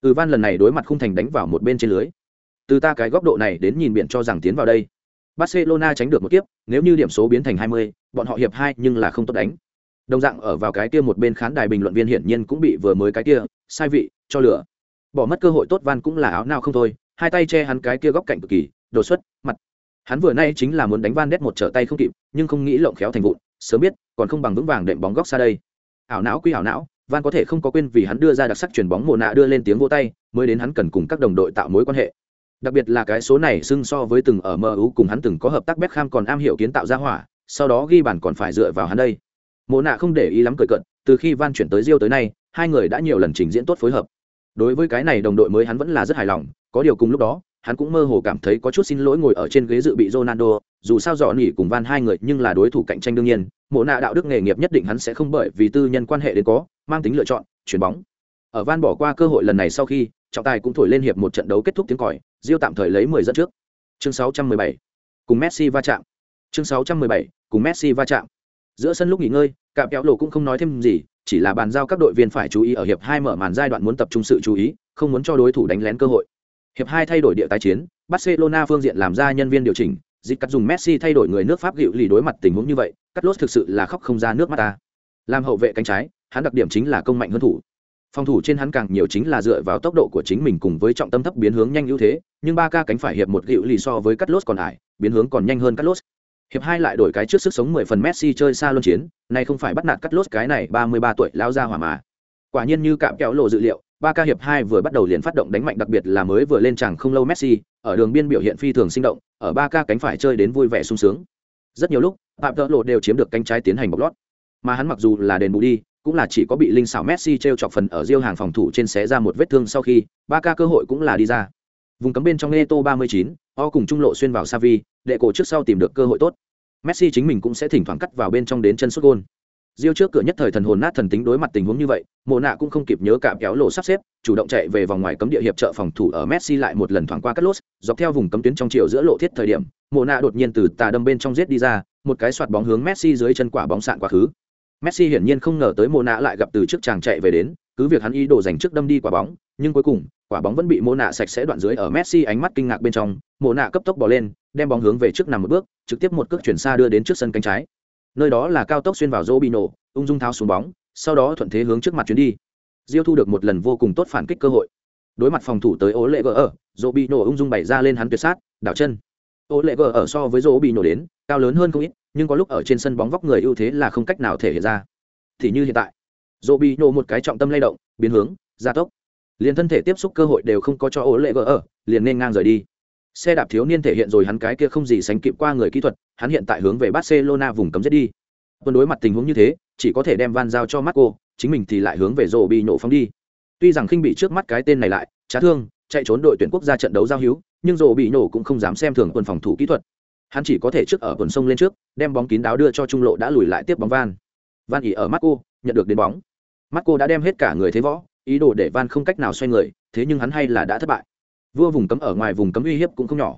ừ van lần này đối mặt khung thành đánh vào một bên trên lưới. Từ ta cái góc độ này đến nhìn biển cho rằng tiến vào đây. Barcelona tránh được một kiếp nếu như điểm số biến thành 20, bọn họ hiệp hai nhưng là không tốt đánh. Đồng dạng ở vào cái kia một bên khán đài bình luận viên hiển nhiên cũng bị vừa mới cái kia sai vị cho lửa bỏ mất cơ hội tốt van cũng là áo nào không thôi hai tay che hắn cái kia góc cạnh cực kỳ đột xuất mặt. Hắn vừa nay chính là muốn đánh van đét một trở tay không kịp nhưng không nghĩ lộng khéo thành vụn sớm biết còn không bằng vững vàng đệm bóng góc xa đây. Ảo não quy ảo não van có thể không có quên vì hắn đưa ra đặc sắc chuyển bóng mồ nạ đưa lên tiếng vô tay, mới đến hắn cần cùng các đồng đội tạo mối quan hệ. Đặc biệt là cái số này xưng so với từng ở mu cùng hắn từng có hợp tác Beckham còn am hiểu kiến tạo ra hỏa, sau đó ghi bàn còn phải dựa vào hắn đây. Mồ nạ không để ý lắm cười cận từ khi van chuyển tới rio tới nay, hai người đã nhiều lần trình diễn tốt phối hợp. Đối với cái này đồng đội mới hắn vẫn là rất hài lòng, có điều cùng lúc đó hắn cũng mơ hồ cảm thấy có chút xin lỗi ngồi ở trên ghế dự bị Ronaldo, dù sao dọn nghỉ cùng Van hai người nhưng là đối thủ cạnh tranh đương nhiên, mộ nạ đạo đức nghề nghiệp nhất định hắn sẽ không bởi vì tư nhân quan hệ đến có, mang tính lựa chọn, chuyển bóng. Ở Van bỏ qua cơ hội lần này sau khi, trọng tài cũng thổi lên hiệp một trận đấu kết thúc tiếng còi, Rio tạm thời lấy 10 dẫn trước. Chương 617. Cùng Messi va chạm. Chương 617. Cùng Messi va chạm. Giữa sân lúc nghỉ ngơi, cạm kéo lộ cũng không nói thêm gì, chỉ là bàn giao các đội viên phải chú ý ở hiệp hai mở màn giai đoạn muốn tập trung sự chú ý, không muốn cho đối thủ đánh lén cơ hội. Hiệp hai thay đổi địa tái chiến, Barcelona phương diện làm ra nhân viên điều chỉnh, dịch cắt dùng Messi thay đổi người nước Pháp gịu lì đối mặt tình huống như vậy, cắt lốt thực sự là khóc không ra nước mắt ta. Làm hậu vệ cánh trái, hắn đặc điểm chính là công mạnh hơn thủ. Phòng thủ trên hắn càng nhiều chính là dựa vào tốc độ của chính mình cùng với trọng tâm thấp biến hướng nhanh ưu thế, nhưng ba ca cánh phải hiệp một gịu lì so với cắt lốt còn ải, biến hướng còn nhanh hơn cắt lốt. Hiệp hai lại đổi cái trước sức sống 10 phần Messi chơi xa luân chiến, này không phải bắt nạt cắt lốt cái này 33 tuổi lão ra hỏa mà. Quả nhiên như cạm kéo lộ dự liệu, ba ca hiệp hai vừa bắt đầu liền phát động đánh mạnh đặc biệt là mới vừa lên chẳng không lâu Messi, ở đường biên biểu hiện phi thường sinh động, ở ba ca cánh phải chơi đến vui vẻ sung sướng. Rất nhiều lúc, Phạm Tợ Lộ đều chiếm được cánh trái tiến hành bọc lót. Mà hắn mặc dù là đền bù đi, cũng là chỉ có bị linh xảo Messi treo chọc phần ở riêu hàng phòng thủ trên xé ra một vết thương sau khi, ba ca cơ hội cũng là đi ra. Vùng cấm bên trong Neto 39, O cùng trung lộ xuyên vào Savi, đệ cổ trước sau tìm được cơ hội tốt. Messi chính mình cũng sẽ thỉnh thoảng cắt vào bên trong đến chân sút gôn. Diêu trước cửa nhất thời thần hồn nát thần tính đối mặt tình huống như vậy, Mộ nạ cũng không kịp nhớ cảm kéo lộ sắp xếp, chủ động chạy về vòng ngoài cấm địa hiệp trợ phòng thủ ở Messi lại một lần thoảng qua cắt lốt, dọc theo vùng cấm tuyến trong chiều giữa lộ thiết thời điểm, Mộ nạ đột nhiên từ tà đâm bên trong giết đi ra, một cái xoạt bóng hướng Messi dưới chân quả bóng sạn quá khứ. Messi hiển nhiên không ngờ tới Mộ nạ lại gặp từ trước chàng chạy về đến, cứ việc hắn ý đồ giành trước đâm đi quả bóng, nhưng cuối cùng, quả bóng vẫn bị Mộ nạ sạch sẽ đoạn dưới ở Messi ánh mắt kinh ngạc bên trong, Mộ nạ cấp tốc bỏ lên, đem bóng hướng về trước nằm một bước, trực tiếp một cước chuyển xa đưa đến trước sân cánh trái. Nơi đó là cao tốc xuyên vào Robinho, ung dung tháo xuống bóng, sau đó thuận thế hướng trước mặt chuyến đi. Diêu thu được một lần vô cùng tốt phản kích cơ hội. Đối mặt phòng thủ tới Ố Lệ Gở ở, Robinho ung dung bày ra lên hắn tuyệt sát, đảo chân. Ố Lệ Gở ở so với Robinho đến, cao lớn hơn không ít, nhưng có lúc ở trên sân bóng vóc người ưu thế là không cách nào thể hiện ra. Thì như hiện tại, Robinho một cái trọng tâm lay động, biến hướng, gia tốc. Liền thân thể tiếp xúc cơ hội đều không có cho Ố Lệ Gở ở, liền nên ngang rời đi. Xe đạp thiếu niên thể hiện rồi hắn cái kia không gì sánh kịp qua người kỹ thuật, hắn hiện tại hướng về Barcelona vùng cấm giết đi. Quân đối mặt tình huống như thế, chỉ có thể đem van giao cho Marco, chính mình thì lại hướng về rồ bị nổ phóng đi. Tuy rằng khinh bị trước mắt cái tên này lại, chá thương, chạy trốn đội tuyển quốc gia trận đấu giao hữu, nhưng rồ bị nổ cũng không dám xem thường quân phòng thủ kỹ thuật. Hắn chỉ có thể trước ở quần sông lên trước, đem bóng kín đáo đưa cho trung lộ đã lùi lại tiếp bóng van. Van ỉ ở Marco, nhận được đến bóng. Marco đã đem hết cả người thế võ, ý đồ để van không cách nào xoay người, thế nhưng hắn hay là đã thất bại. Vua vùng cấm ở ngoài vùng cấm uy hiếp cũng không nhỏ.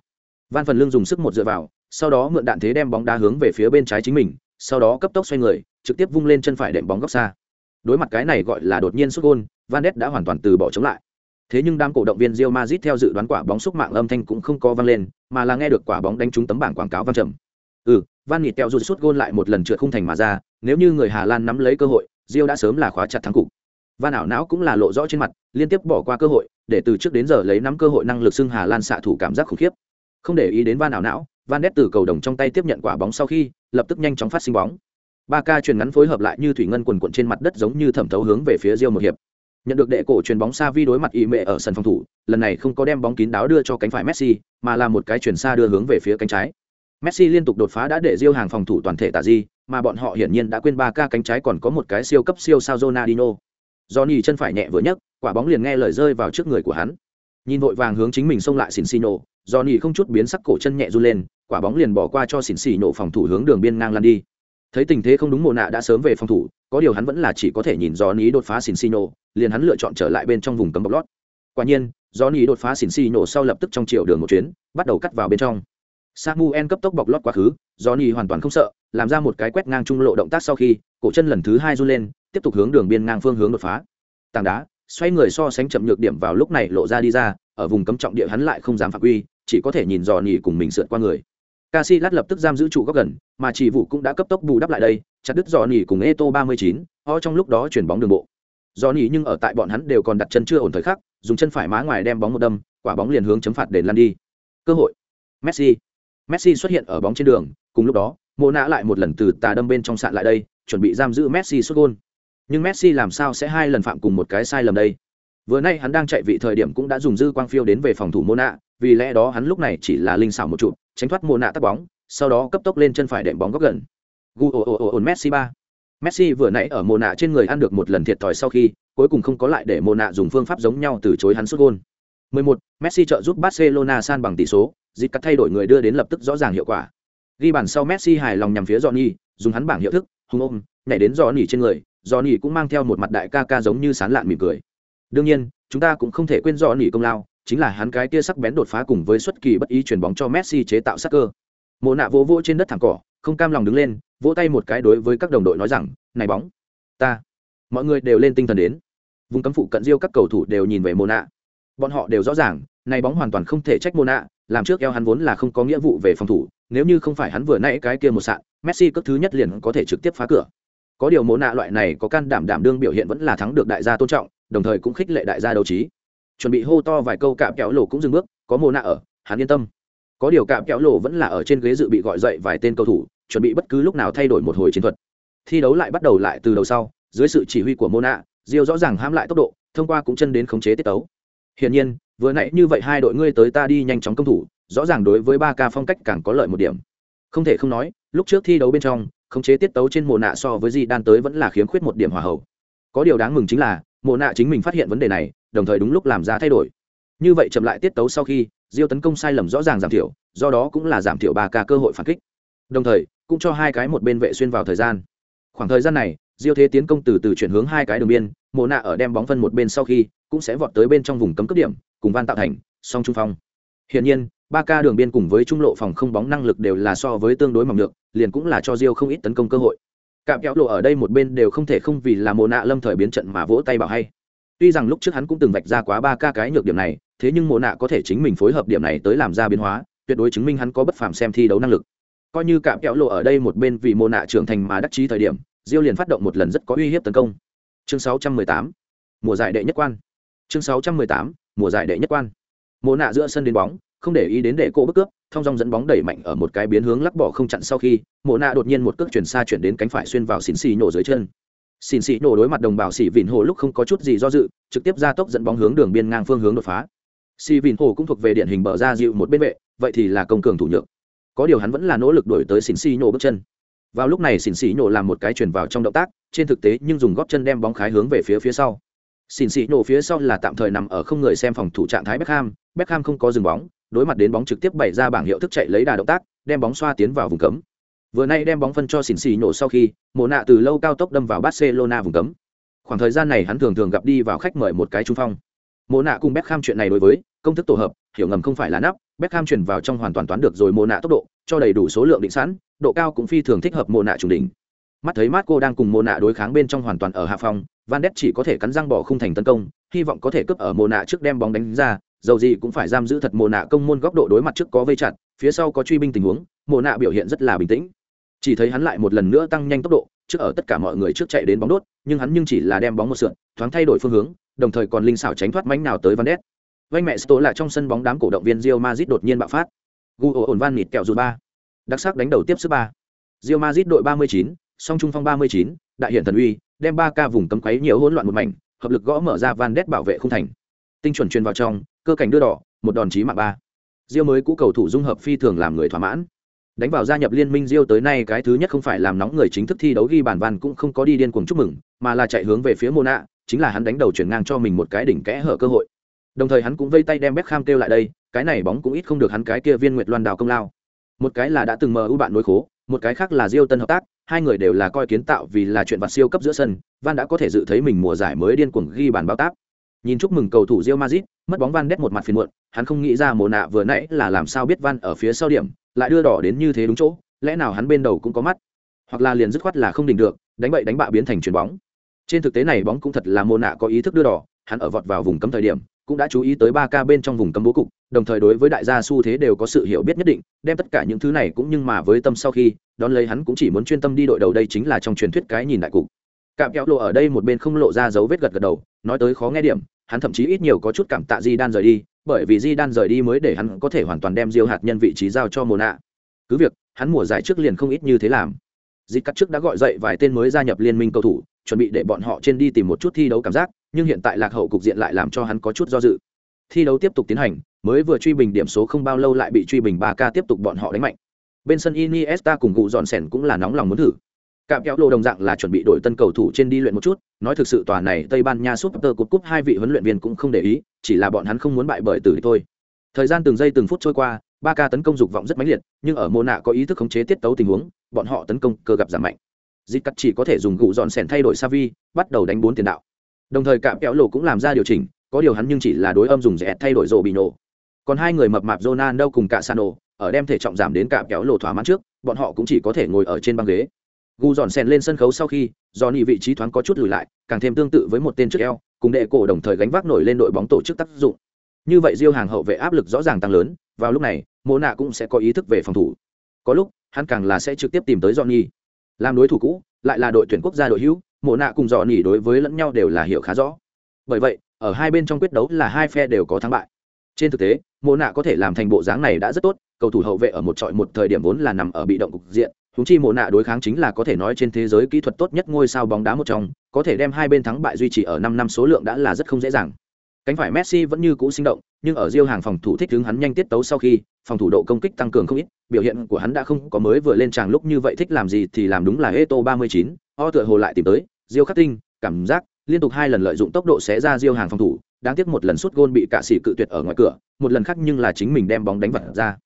Van phần Lương dùng sức một dựa vào, sau đó mượn đạn thế đem bóng đá hướng về phía bên trái chính mình, sau đó cấp tốc xoay người trực tiếp vung lên chân phải đệm bóng góc xa. Đối mặt cái này gọi là đột nhiên xuất gôn van đã hoàn toàn từ bỏ chống lại. Thế nhưng đám cổ động viên Real Madrid theo dự đoán quả bóng xúc mạng âm thanh cũng không có vang lên mà là nghe được quả bóng đánh trúng tấm bảng quảng cáo vang trầm. Ừ van nghịt kẹo rụt sút gôn lại một lần trượt khung thành mà ra nếu như người hà lan nắm lấy cơ hội Real đã sớm là khóa chặt thắng cục. Van ảo não cũng là lộ rõ trên mặt liên tiếp bỏ qua cơ hội để từ trước đến giờ lấy nắm cơ hội năng lực xưng hà lan xạ thủ cảm giác khủng khiếp. Không để ý đến van ảo não, van nét từ cầu đồng trong tay tiếp nhận quả bóng sau khi, lập tức nhanh chóng phát sinh bóng. Ba ca truyền ngắn phối hợp lại như thủy ngân quần quận trên mặt đất giống như thẩm thấu hướng về phía riêu một hiệp. Nhận được đệ cổ truyền bóng xa vi đối mặt y mệ ở sân phòng thủ, lần này không có đem bóng kín đáo đưa cho cánh phải messi, mà là một cái chuyển xa đưa hướng về phía cánh trái. Messi liên tục đột phá đã để riêu hàng phòng thủ toàn thể tạ di, mà bọn họ hiển nhiên đã quên ba ca cánh trái còn có một cái siêu cấp siêu sao Ronaldinho. Johnny chân phải nhẹ vừa nhấc, quả bóng liền nghe lời rơi vào trước người của hắn. Nhìn vội vàng hướng chính mình xông lại xỉn xì nổ Johnny không chút biến sắc cổ chân nhẹ run lên, quả bóng liền bỏ qua cho xỉn xì nổ phòng thủ hướng đường biên ngang lăn đi. Thấy tình thế không đúng mồ nạ đã sớm về phòng thủ, có điều hắn vẫn là chỉ có thể nhìn Johnny đột phá xỉn xì nổ liền hắn lựa chọn trở lại bên trong vùng cấm bọc lót. Quả nhiên, Johnny đột phá xỉn xì nổ sau lập tức trong chiều đường một chuyến, bắt đầu cắt vào bên trong. Samuel cấp tốc bọc lót quá khứ, Johnny hoàn toàn không sợ, làm ra một cái quét ngang trung lộ động tác sau khi, cổ chân lần thứ hai run lên tiếp tục hướng đường biên ngang phương hướng đột phá tảng đá xoay người so sánh chậm nhược điểm vào lúc này lộ ra đi ra ở vùng cấm trọng địa hắn lại không dám phạm quy chỉ có thể nhìn dò nỉ cùng mình sượt qua người Casi lát lập tức giam giữ trụ góc gần, mà chỉ vụ cũng đã cấp tốc bù đắp lại đây, chặt đứt dò nỉ cùng Eto 39, ho trong lúc đó chuyển bóng đường bộ. Dò nỉ nhưng ở tại bọn hắn đều còn đặt chân chưa ổn thời khắc, dùng chân phải má ngoài đem bóng một đâm, quả bóng liền hướng chấm phạt đền lăn đi. Cơ hội. Messi. Messi xuất hiện ở bóng trên đường, cùng lúc đó, Mô nã lại một lần từ tà đâm bên trong sạn lại đây, chuẩn bị giam giữ Messi sút gôn nhưng Messi làm sao sẽ hai lần phạm cùng một cái sai lầm đây? Vừa nay hắn đang chạy vị thời điểm cũng đã dùng dư quang phiêu đến về phòng thủ Mona, vì lẽ đó hắn lúc này chỉ là linh xảo một trụ, tránh thoát Mona tắt bóng, sau đó cấp tốc lên chân phải đệm bóng góc gần. Gu ồ ồ ồ Messi ba. Messi vừa nãy ở Mona trên người ăn được một lần thiệt thòi sau khi, cuối cùng không có lại để Mona dùng phương pháp giống nhau từ chối hắn sút gôn. 11. Messi trợ giúp Barcelona san bằng tỷ số, dịch cắt thay đổi người đưa đến lập tức rõ ràng hiệu quả. Ghi bàn sau Messi hài lòng nhằm phía Johnny, dùng hắn bảng hiệu thức, hung ôm, nhảy đến Johnny trên người, Johnny cũng mang theo một mặt đại ca ca giống như sán lạn mỉm cười. Đương nhiên, chúng ta cũng không thể quên rõ nỉ công lao, chính là hắn cái kia sắc bén đột phá cùng với xuất kỳ bất ý chuyển bóng cho messi chế tạo sắc cơ. Mộ nạ vỗ vỗ trên đất thẳng cỏ, không cam lòng đứng lên, vỗ tay một cái đối với các đồng đội nói rằng, này bóng, ta, mọi người đều lên tinh thần đến. Vùng cấm phụ cận riêu các cầu thủ đều nhìn về mộ nạ. Bọn họ đều rõ ràng, này bóng hoàn toàn không thể trách mộ nạ, làm trước eo hắn vốn là không có nghĩa vụ về phòng thủ, nếu như không phải hắn vừa nãy cái kia một sạn, messi cấp thứ nhất liền có thể trực tiếp phá cửa có điều mộ nạ loại này có can đảm đảm đương biểu hiện vẫn là thắng được đại gia tôn trọng, đồng thời cũng khích lệ đại gia đấu trí. Chuẩn bị hô to vài câu cạm kéo lộ cũng dừng bước, có mộ nạ ở, hắn yên tâm. Có điều cạm kéo lộ vẫn là ở trên ghế dự bị gọi dậy vài tên cầu thủ, chuẩn bị bất cứ lúc nào thay đổi một hồi chiến thuật. Thi đấu lại bắt đầu lại từ đầu sau, dưới sự chỉ huy của mô nạ, diêu rõ ràng hãm lại tốc độ, thông qua cũng chân đến khống chế tiết tấu. Hiển nhiên, vừa nãy như vậy hai đội ngươi tới ta đi nhanh chóng công thủ, rõ ràng đối với ba ca phong cách càng có lợi một điểm. Không thể không nói, lúc trước thi đấu bên trong khống chế tiết tấu trên mồ nạ so với gì đan tới vẫn là khiếm khuyết một điểm hòa hậu. Có điều đáng mừng chính là, mộ nạ chính mình phát hiện vấn đề này, đồng thời đúng lúc làm ra thay đổi. Như vậy chậm lại tiết tấu sau khi, diêu tấn công sai lầm rõ ràng giảm thiểu, do đó cũng là giảm thiểu ba ca cơ hội phản kích. Đồng thời, cũng cho hai cái một bên vệ xuyên vào thời gian. Khoảng thời gian này, diêu thế tiến công từ từ chuyển hướng hai cái đường biên, mộ nạ ở đem bóng phân một bên sau khi, cũng sẽ vọt tới bên trong vùng cấm cấp điểm, cùng van tạo thành, song trung phong. Hiển nhiên ba ca đường biên cùng với trung lộ phòng không bóng năng lực đều là so với tương đối mỏng được liền cũng là cho diêu không ít tấn công cơ hội. Cạm kéo lộ ở đây một bên đều không thể không vì là mồ nạ lâm thời biến trận mà vỗ tay bảo hay. Tuy rằng lúc trước hắn cũng từng vạch ra quá ba ca cái nhược điểm này, thế nhưng mồ nạ có thể chính mình phối hợp điểm này tới làm ra biến hóa, tuyệt đối chứng minh hắn có bất phàm xem thi đấu năng lực. Coi như cạm kéo lộ ở đây một bên vì mồ nạ trưởng thành mà đắc chí thời điểm, diêu liền phát động một lần rất có uy hiếp tấn công. Chương 618 mùa giải đệ nhất quan. Chương 618 mùa giải đệ nhất quan. Mồ nạ giữa sân đến bóng không để ý đến để cô bức cướp thong dong dẫn bóng đẩy mạnh ở một cái biến hướng lắc bỏ không chặn sau khi mộ nạ đột nhiên một cước chuyển xa chuyển đến cánh phải xuyên vào xỉn xì nổ dưới chân. Xỉn xì nổ đối mặt đồng bào xỉ vịn hồ lúc không có chút gì do dự trực tiếp ra tốc dẫn bóng hướng đường biên ngang phương hướng đột phá. Xỉ vịn hồ cũng thuộc về điển hình bờ ra dịu một bên vệ vậy thì là công cường thủ nhược. Có điều hắn vẫn là nỗ lực đổi tới xỉn xì nổ bước chân. Vào lúc này xỉn xì nổ làm một cái chuyển vào trong động tác trên thực tế nhưng dùng góp chân đem bóng khái hướng về phía phía sau. Xỉn xì nổ phía sau là tạm thời nằm ở không người xem phòng thủ trạng thái Beckham, Beckham không có dừng bóng, đối mặt đến bóng trực tiếp bày ra bảng hiệu thức chạy lấy đà động tác đem bóng xoa tiến vào vùng cấm. Vừa nay đem bóng phân cho xỉn xì nổ sau khi mồ nạ từ lâu cao tốc đâm vào barcelona vùng cấm. Khoảng thời gian này hắn thường thường gặp đi vào khách mời một cái trung phong. Mồ nạ cùng Beckham chuyện này đối với công thức tổ hợp hiểu ngầm không phải là nắp Beckham chuyển vào trong hoàn toàn toán được rồi mồ nạ tốc độ cho đầy đủ số lượng định sẵn độ cao cũng phi thường thích hợp mồ nạ chủ đỉnh. Mắt thấy Marco đang cùng mồ nạ đối kháng bên trong hoàn toàn ở hạ phòng, van đét chỉ có thể cắn răng bỏ khung thành tấn công hy vọng có thể cướp ở mồ nạ trước đem bóng đánh ra dầu gì cũng phải giam giữ thật mồ nạ công môn góc độ đối mặt trước có vây chặt, phía sau có truy binh tình huống mồ nạ biểu hiện rất là bình tĩnh. Chỉ thấy hắn lại một lần nữa tăng nhanh tốc độ, trước ở tất cả mọi người trước chạy đến bóng đốt, nhưng hắn nhưng chỉ là đem bóng một sượn, thoáng thay đổi phương hướng, đồng thời còn linh xảo tránh thoát mánh nào tới van đét vanh mẹ sto lại trong sân bóng đám cổ động viên rio mazit đột nhiên bạo phát. Gu ổ ổn van nịt kẹo dù ba. Đặc sắc đánh đầu tiếp sức ba. Rio mazit đội ba mươi chín, song trung phong ba mươi chín, đại hiện thần uy, đem ba ca vùng cấm quấy nhiều hỗn loạn một mảnh, hợp lực gõ mở ra van đét bảo vệ không thành tinh chuẩn truyền vào trong cơ cảnh đưa đỏ một đòn chí mạng ba Diêu mới cũ cầu thủ dung hợp phi thường làm người thỏa mãn. Đánh vào gia nhập liên minh Diêu tới nay cái thứ nhất không phải làm nóng người chính thức thi đấu ghi bàn van cũng không có đi điên cuồng chúc mừng, mà là chạy hướng về phía Mona, chính là hắn đánh đầu chuyển ngang cho mình một cái đỉnh kẽ hở cơ hội. Đồng thời hắn cũng vây tay đem Beckham kêu lại đây, cái này bóng cũng ít không được hắn cái kia viên nguyệt loan đào công lao. Một cái là đã từng mờ ưu bạn nối khố, một cái khác là Diêu tân hợp tác, hai người đều là coi kiến tạo vì là chuyện vặt siêu cấp giữa sân, Van đã có thể dự thấy mình mùa giải mới điên cuồng ghi bàn bao táp. Nhìn chúc mừng cầu thủ Real Madrid, mất bóng Van Ness một mặt phiền muộn, hắn không nghĩ ra mồ nạ vừa nãy là làm sao biết Van ở phía sau điểm, lại đưa đỏ đến như thế đúng chỗ, lẽ nào hắn bên đầu cũng có mắt, hoặc là liền dứt khoát là không đỉnh được, đánh bậy đánh bạ biến thành chuyền bóng. Trên thực tế này bóng cũng thật là mồ nạ có ý thức đưa đỏ, hắn ở vọt vào vùng cấm thời điểm, cũng đã chú ý tới ba ca bên trong vùng cấm bố cục, đồng thời đối với đại gia xu thế đều có sự hiểu biết nhất định, đem tất cả những thứ này cũng nhưng mà với tâm sau khi, đón lấy hắn cũng chỉ muốn chuyên tâm đi đội đầu đây chính là trong truyền thuyết cái nhìn đại cục. Cạm kéo lộ ở đây một bên không lộ ra dấu vết gật gật đầu, nói tới khó nghe điểm, hắn thậm chí ít nhiều có chút cảm tạ Di Đan rời đi, bởi vì Di Đan rời đi mới để hắn có thể hoàn toàn đem Diêu hạt nhân vị trí giao cho Mona. Cứ việc, hắn mùa giải trước liền không ít như thế làm. Di cắt trước đã gọi dậy vài tên mới gia nhập liên minh cầu thủ, chuẩn bị để bọn họ trên đi tìm một chút thi đấu cảm giác, nhưng hiện tại lạc hậu cục diện lại làm cho hắn có chút do dự. Thi đấu tiếp tục tiến hành, mới vừa truy bình điểm số không bao lâu lại bị truy bình ba k tiếp tục bọn họ đánh mạnh. Bên sân Iniesta cùng cụ dọn sẻn cũng là nóng lòng muốn thử, Cạm kéo lộ đồng dạng là chuẩn bị đổi tân cầu thủ trên đi luyện một chút, nói thực sự tòa này Tây Ban Nha suốt tơ cột cúp hai vị huấn luyện viên cũng không để ý, chỉ là bọn hắn không muốn bại bởi tử thôi. Thời gian từng giây từng phút trôi qua, ba ca tấn công dục vọng rất mãnh liệt, nhưng ở Mona có ý thức khống chế tiết tấu tình huống, bọn họ tấn công cơ gặp giảm mạnh. Dịch cắt chỉ có thể dùng gụ dọn sèn thay đổi Savi, bắt đầu đánh bốn tiền đạo. Đồng thời cạm kéo lộ cũng làm ra điều chỉnh, có điều hắn nhưng chỉ là đối âm dùng rẻ thay đổi rồ bị nổ. Còn hai người mập mạp Ronaldo cùng cả Sano, ở đem thể trọng giảm đến cạm kéo lộ thỏa mãn trước, bọn họ cũng chỉ có thể ngồi ở trên băng ghế gu dọn sen lên sân khấu sau khi do nhị vị trí thoáng có chút lùi lại, càng thêm tương tự với một tên trước eo, cùng đệ cổ đồng thời gánh vác nổi lên đội bóng tổ chức tác dụng. Như vậy diêu hàng hậu vệ áp lực rõ ràng tăng lớn, vào lúc này, mô nạ cũng sẽ có ý thức về phòng thủ. Có lúc, hắn càng là sẽ trực tiếp tìm tới johnny. Làm đối thủ cũ, lại là đội tuyển quốc gia đội hữu mộ nạ cùng dọn nỉ đối với lẫn nhau đều là hiểu khá rõ. Bởi vậy, ở hai bên trong quyết đấu là hai phe đều có thắng bại. Trên thực tế mộ nạ có thể làm thành bộ dáng này đã rất tốt, cầu thủ hậu vệ ở một trọi một thời điểm vốn là nằm ở bị động cục diện húng chi mộ nạ đối kháng chính là có thể nói trên thế giới kỹ thuật tốt nhất ngôi sao bóng đá một trong có thể đem hai bên thắng bại duy trì ở năm năm số lượng đã là rất không dễ dàng. Cánh phải messi vẫn như cũ sinh động nhưng ở Rio hàng phòng thủ thích hướng hắn nhanh tiết tấu sau khi phòng thủ độ công kích tăng cường không ít biểu hiện của hắn đã không có mới vừa lên tràng lúc như vậy thích làm gì thì làm đúng là Eto 39, o tựa hồ lại tìm tới diêu khắc tinh cảm giác liên tục hai lần lợi dụng tốc độ sẽ ra Rio hàng phòng thủ đáng tiếc một lần sút gôn bị cả sĩ cự tuyệt ở ngoài cửa một lần khác nhưng là chính mình đem bóng đánh vật ra.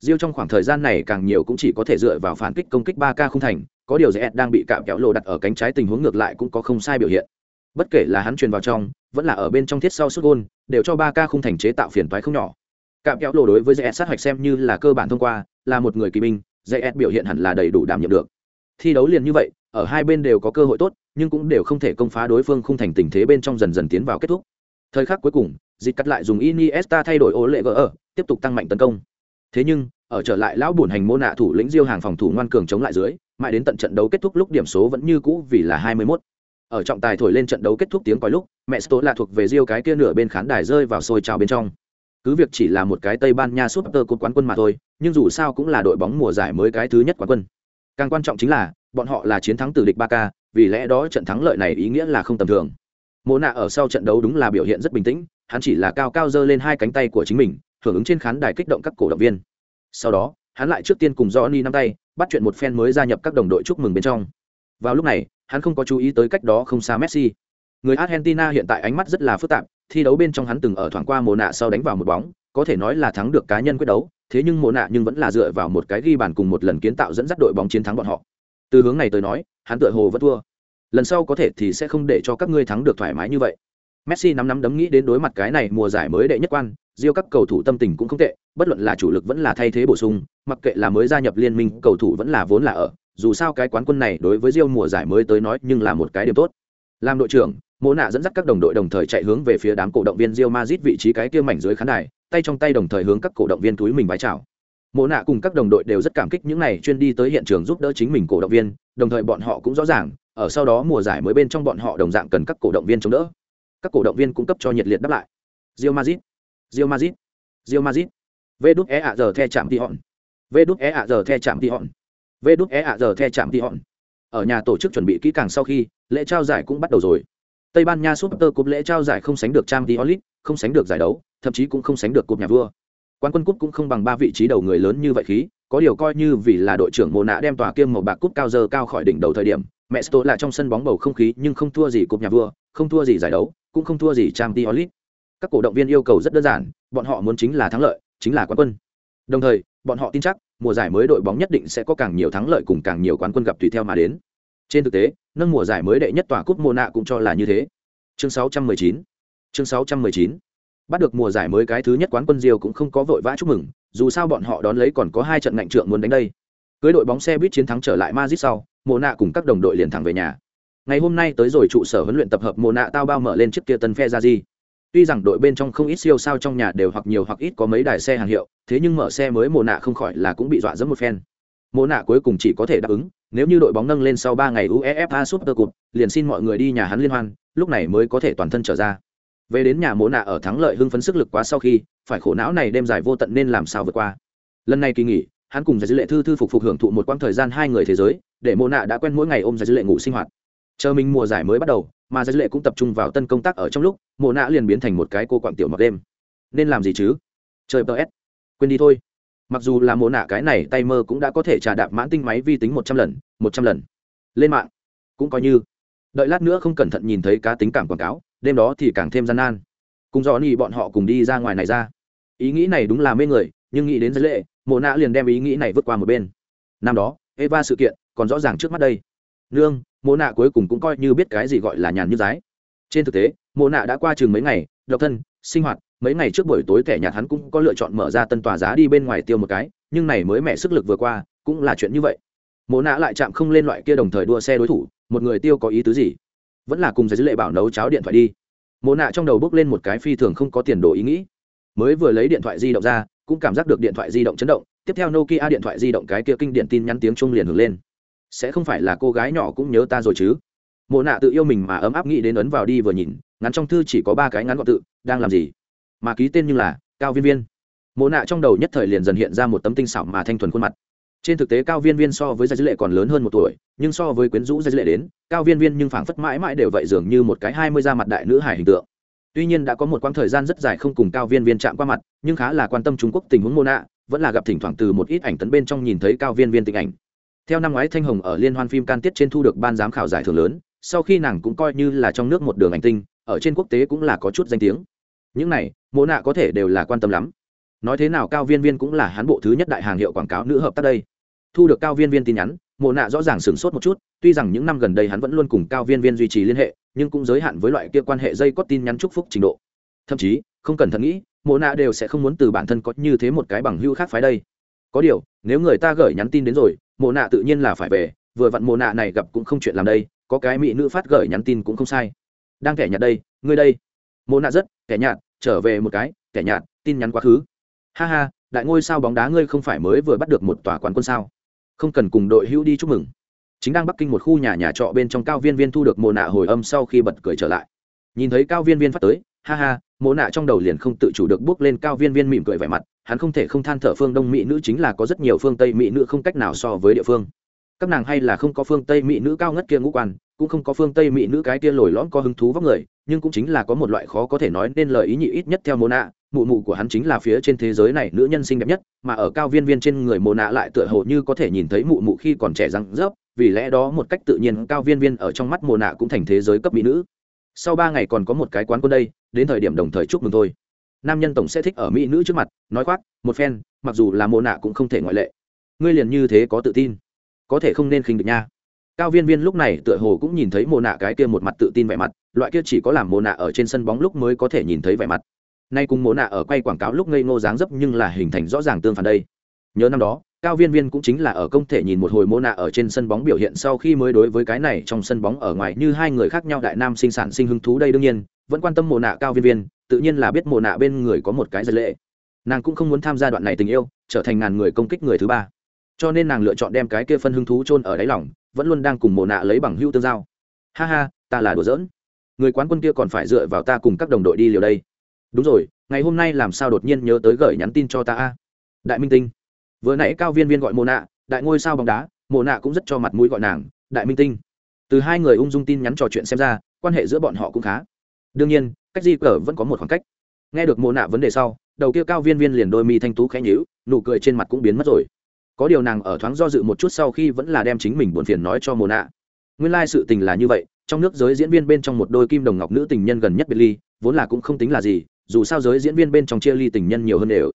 Diêu trong khoảng thời gian này càng nhiều cũng chỉ có thể dựa vào phản kích công kích 3K không thành, có điều Zed đang bị cạm kéo lộ đặt ở cánh trái tình huống ngược lại cũng có không sai biểu hiện. Bất kể là hắn truyền vào trong, vẫn là ở bên trong thiết sau sút gôn, đều cho 3K không thành chế tạo phiền toái không nhỏ. Cạm kéo lộ đối với Zed sát hoạch xem như là cơ bản thông qua, là một người kỳ binh, Zed biểu hiện hẳn là đầy đủ đảm nhiệm được. Thi đấu liền như vậy, ở hai bên đều có cơ hội tốt, nhưng cũng đều không thể công phá đối phương không thành tình thế bên trong dần dần tiến vào kết thúc. Thời khắc cuối cùng, dịch cắt lại dùng Iniesta thay đổi ố lệ gỡ, tiếp tục tăng mạnh tấn công thế nhưng, ở trở lại lão bùn hành mô nạ thủ lĩnh diêu hàng phòng thủ ngoan cường chống lại dưới, mãi đến tận trận đấu kết thúc lúc điểm số vẫn như cũ vì là hai mươi 21. ở trọng tài thổi lên trận đấu kết thúc tiếng còi lúc, mẹ sto là thuộc về diêu cái kia nửa bên khán đài rơi vào sôi trào bên trong. Cứ việc chỉ là một cái tây ban nha suốt tơ cột quán quân mà thôi, nhưng dù sao cũng là đội bóng mùa giải mới cái thứ nhất quán quân. Càng quan trọng chính là, bọn họ là chiến thắng từ địch ba k vì lẽ đó trận thắng lợi này ý nghĩa là không tầm thường. Mô nạ ở sau trận đấu đúng là biểu hiện rất bình tĩnh, hắn chỉ là cao cao giơ lên hai cánh tay của chính mình hưởng ứng trên khán đài kích động các cổ động viên. Sau đó, hắn lại trước tiên cùng Johnny nắm tay, bắt chuyện một phen mới gia nhập các đồng đội chúc mừng bên trong. Vào lúc này, hắn không có chú ý tới cách đó không xa messi. Người argentina hiện tại ánh mắt rất là phức tạp, thi đấu bên trong hắn từng ở thoảng qua mồ nạ sau đánh vào một bóng, có thể nói là thắng được cá nhân quyết đấu, thế nhưng mồ nạ nhưng vẫn là dựa vào một cái ghi bàn cùng một lần kiến tạo dẫn dắt đội bóng chiến thắng bọn họ. Từ hướng này tới nói, hắn tựa hồ vẫn thua. Lần sau có thể thì sẽ không để cho các ngươi thắng được thoải mái như vậy. Messi nắm nắm đấm nghĩ đến đối mặt cái này mùa giải mới đệ nhất quan Diêu các cầu thủ tâm tình cũng không tệ, bất luận là chủ lực vẫn là thay thế bổ sung, mặc kệ là mới gia nhập liên minh, cầu thủ vẫn là vốn là ở, dù sao cái quán quân này đối với Diêu mùa giải mới tới nói nhưng là một cái điểm tốt. Làm đội trưởng, Mộ Nạ dẫn dắt các đồng đội đồng thời chạy hướng về phía đám cổ động viên Real Madrid vị trí cái kia mảnh dưới khán đài, tay trong tay đồng thời hướng các cổ động viên túi mình vái chào. mộ nạ cùng các đồng đội đều rất cảm kích những này chuyên đi tới hiện trường giúp đỡ chính mình cổ động viên đồng thời bọn họ cũng rõ ràng ở sau đó mùa giải mới bên trong bọn họ đồng dạng cần các cổ động viên chống đỡ các cổ động viên cung cấp cho nhiệt liệt đáp lại Real Madrid Real Madrid. Real Madrid. vê đút é ạ giờ the chạm thì hòn vê đút é ạ giờ the chạm thì hòn vê đút é ạ giờ the chạm thì hòn ở nhà tổ chức chuẩn bị kỹ càng sau khi, lễ trao giải cũng bắt đầu rồi. Tây ban nha super cup lễ trao giải không sánh được trang tí olit không sánh được giải đấu, thậm chí cũng không sánh được cúp nhà vua. Quán quân cúp cũng không bằng ba vị trí đầu người lớn như vậy khí, có điều coi như vì là đội trưởng Mộ nạ đem tòa kiêm màu bạc cúp cao giờ cao khỏi đỉnh đầu thời điểm, mẹ sto là trong sân bóng bầu không khí nhưng không thua gì cúp nhà vua, không thua gì giải đấu, cũng không thua gì trang tí olit các cổ động viên yêu cầu rất đơn giản, bọn họ muốn chính là thắng lợi, chính là quán quân. Đồng thời, bọn họ tin chắc, mùa giải mới đội bóng nhất định sẽ có càng nhiều thắng lợi cùng càng nhiều quán quân gặp tùy theo mà đến. Trên thực tế, nâng mùa giải mới đệ nhất tòa cúp mô nạ cũng cho là như thế. Chương 619 chương 619 bắt được mùa giải mới cái thứ nhất quán quân diêu cũng không có vội vã chúc mừng, dù sao bọn họ đón lấy còn có hai trận ngạnh trượng muốn đánh đây. Cưới đội bóng xe buýt chiến thắng trở lại Madrid sau mô nạ cùng các đồng đội liền thẳng về nhà. Ngày hôm nay tới rồi trụ sở huấn luyện tập hợp mô nạ tao bao mở lên chiếc kia tân phe ra gì tuy rằng đội bên trong không ít siêu sao trong nhà đều hoặc nhiều hoặc ít có mấy đài xe hàng hiệu, thế nhưng mở xe mới mồ nạ không khỏi là cũng bị dọa dẫm một phen. Mồ nạ cuối cùng chỉ có thể đáp ứng, nếu như đội bóng nâng lên sau ba ngày uefa super cup, liền xin mọi người đi nhà hắn liên hoan, lúc này mới có thể toàn thân trở ra. Về đến nhà mồ nạ ở thắng lợi hưng phấn sức lực quá sau khi, phải khổ não này đêm giải vô tận nên làm sao vượt qua. Lần này kỳ nghỉ, hắn cùng giải dữ lệ thư thư phục phục hưởng thụ một quãng thời gian hai người thế giới, để mồ nạ đã quen mỗi ngày ôm giải dữ lệ ngủ sinh hoạt. Chờ mình mùa giải mới bắt đầu mà giải lệ cũng tập trung vào tân công tác ở trong lúc, mộ nạ liền biến thành một cái cô quạng tiểu mặc đêm. Nên làm gì chứ? Chơi ps quên đi thôi. Mặc dù là mộ nạ cái này tay mơ cũng đã có thể trà đạp mãn tinh máy vi tính một trăm lần, một trăm lần. Lên mạng. Cũng coi như. Đợi lát nữa không cẩn thận nhìn thấy cá tính cảm quảng cáo, đêm đó thì càng thêm gian nan. Cùng dò ni bọn họ cùng đi ra ngoài này ra. Ý nghĩ này đúng là mê người, nhưng nghĩ đến giới lệ, mộ nạ liền đem ý nghĩ này vượt qua một bên. Năm đó, eva sự kiện còn rõ ràng trước mắt đây. Nương mộ nạ cuối cùng cũng coi như biết cái gì gọi là nhàn như giái trên thực tế, mộ nạ đã qua chừng mấy ngày, độc thân, sinh hoạt, mấy ngày trước buổi tối thẻ nhạt hắn cũng có lựa chọn mở ra tân tòa giá đi bên ngoài tiêu một cái, nhưng này mới mẹ sức lực vừa qua, cũng là chuyện như vậy. Mộ nạ lại chạm không lên loại kia đồng thời đua xe đối thủ, một người tiêu có ý tứ gì? Vẫn là cùng giấy lệ bảo nấu cháo điện thoại đi. Mộ nạ trong đầu bước lên một cái phi thường không có tiền đồ ý nghĩ. Mới vừa lấy điện thoại di động ra, cũng cảm giác được điện thoại di động chấn động, tiếp theo nokia điện thoại di động cái kia kinh điện tin nhắn tiếng chuông liền hưởng lên sẽ không phải là cô gái nhỏ cũng nhớ ta rồi chứ? Mộ nạ tự yêu mình mà ấm áp nghĩ đến ấn vào đi vừa nhìn, ngắn trong thư chỉ có ba cái ngắn gọn tự, đang làm gì? Mà ký tên như là cao viên viên. Mộ nạ trong đầu nhất thời liền dần hiện ra một tấm tinh xảo mà thanh thuần khuôn mặt. Trên thực tế, cao viên viên so với gia dữ lệ còn lớn hơn một tuổi, nhưng so với quyến rũ gia dữ lệ đến, cao viên viên nhưng phảng phất mãi mãi đều vậy dường như một cái hai mươi da mặt đại nữ hải hình tượng. Tuy nhiên đã có một quãng thời gian rất dài không cùng cao viên viên chạm qua mặt, nhưng khá là quan tâm trung quốc tình huống mô nạ, vẫn là gặp thỉnh thoảng từ một ít ảnh tấn bên trong nhìn thấy cao viên viên tình ảnh theo năm ngoái thanh hồng ở liên hoan phim can tiết trên thu được ban giám khảo giải thưởng lớn, sau khi nàng cũng coi như là trong nước một đường ảnh tinh, ở trên quốc tế cũng là có chút danh tiếng. Những này, mộ nạ có thể đều là quan tâm lắm. Nói thế nào cao viên viên cũng là hán bộ thứ nhất đại hàng hiệu quảng cáo nữ hợp tác đây. Thu được cao viên viên tin nhắn, mộ nạ rõ ràng sửng sốt một chút, tuy rằng những năm gần đây hắn vẫn luôn cùng cao viên viên duy trì liên hệ, nhưng cũng giới hạn với loại kia quan hệ dây có tin nhắn chúc phúc trình độ. Thậm chí, không cần thận nghĩ, mộ nạ đều sẽ không muốn từ bản thân có như thế một cái bằng hưu khác phái đây. Có điều, nếu người ta gửi nhắn tin đến rồi mộ nạ tự nhiên là phải về, vừa vặn mộ nạ này gặp cũng không chuyện làm đây, có cái mỹ nữ phát gửi nhắn tin cũng không sai. Đang kẻ nhạt đây, ngươi đây. Mộ nạ rất, kẻ nhạt, trở về một cái, kẻ nhạt, tin nhắn quá khứ. Ha ha, đại ngôi sao bóng đá ngươi không phải mới vừa bắt được một tòa quán quân sao? Không cần cùng đội hữu đi chúc mừng. Chính đang bắc kinh một khu nhà nhà trọ bên trong cao viên viên thu được mồ nạ hồi âm sau khi bật cười trở lại. Nhìn thấy cao viên viên phát tới, ha ha mồ nạ trong đầu liền không tự chủ được bước lên cao viên viên mỉm cười vẻ mặt hắn không thể không than thở phương đông mỹ nữ chính là có rất nhiều phương tây mỹ nữ không cách nào so với địa phương. Các nàng hay là không có phương tây mỹ nữ cao ngất kia ngũ quan, cũng không có phương tây mỹ nữ cái kia lồi lõm có hứng thú vóc người, nhưng cũng chính là có một loại khó có thể nói nên lời ý nhị ít nhất theo mô nạ mụ mụ của hắn chính là phía trên thế giới này nữ nhân xinh đẹp nhất, mà ở cao viên viên trên người mô nạ lại tựa hồ như có thể nhìn thấy mụ mụ khi còn trẻ răng rớp, vì lẽ đó một cách tự nhiên cao viên viên ở trong mắt mô nạ cũng thành thế giới cấp mỹ nữ. Sau ba ngày còn có một cái quán quân đây, đến thời điểm đồng thời chúc mừng thôi nam nhân tổng sẽ thích ở mỹ nữ trước mặt, nói khoác, một phen, mặc dù là Mộ nạ cũng không thể ngoại lệ. Ngươi liền như thế có tự tin? Có thể không nên khinh được nha. Cao viên viên lúc này tựa hồ cũng nhìn thấy Mộ nạ cái kia một mặt tự tin vẻ mặt, loại kia chỉ có làm Mộ nạ ở trên sân bóng lúc mới có thể nhìn thấy vẻ mặt. Nay cùng Mộ nạ ở quay quảng cáo lúc ngây ngô dáng dấp nhưng là hình thành rõ ràng tương phản đây. Nhớ năm đó, cao viên viên cũng chính là ở công thể nhìn một hồi mô nạ ở trên sân bóng biểu hiện sau khi mới đối với cái này trong sân bóng ở ngoài như hai người khác nhau đại nam sinh sản sinh hứng thú đây đương nhiên, vẫn quan tâm mô nạ cao viên viên tự nhiên là biết mồ nạ bên người có một cái giật lệ. Nàng cũng không muốn tham gia đoạn này tình yêu, trở thành ngàn người công kích người thứ ba. Cho nên nàng lựa chọn đem cái kia phân hứng thú chôn ở đáy lòng, vẫn luôn đang cùng mồ nạ lấy bằng hữu tương giao. Ha ha, ta là đùa giỡn. Người quán quân kia còn phải dựa vào ta cùng các đồng đội đi liều đây. Đúng rồi, ngày hôm nay làm sao đột nhiên nhớ tới gửi nhắn tin cho ta a? Đại minh tinh. Vừa nãy cao viên viên gọi mồ nạ, đại ngôi sao bóng đá mồ nạ cũng rất cho mặt mũi gọi nàng, đại minh tinh. Từ hai người ung dung tin nhắn trò chuyện xem ra, quan hệ giữa bọn họ cũng khá. Đương nhiên cách di cờ vẫn có một khoảng cách. Nghe được mồ nạ vấn đề sau, đầu kia cao viên viên liền đôi mi thanh tú khẽ nhíu, nụ cười trên mặt cũng biến mất rồi. Có điều nàng ở thoáng do dự một chút sau khi vẫn là đem chính mình buồn phiền nói cho mồ nạ. Nguyên lai、like、sự tình là như vậy, trong nước giới diễn viên bên trong một đôi kim đồng ngọc nữ tình nhân gần nhất biệt ly, vốn là cũng không tính là gì, dù sao giới diễn viên bên trong chia ly tình nhân nhiều hơn đều.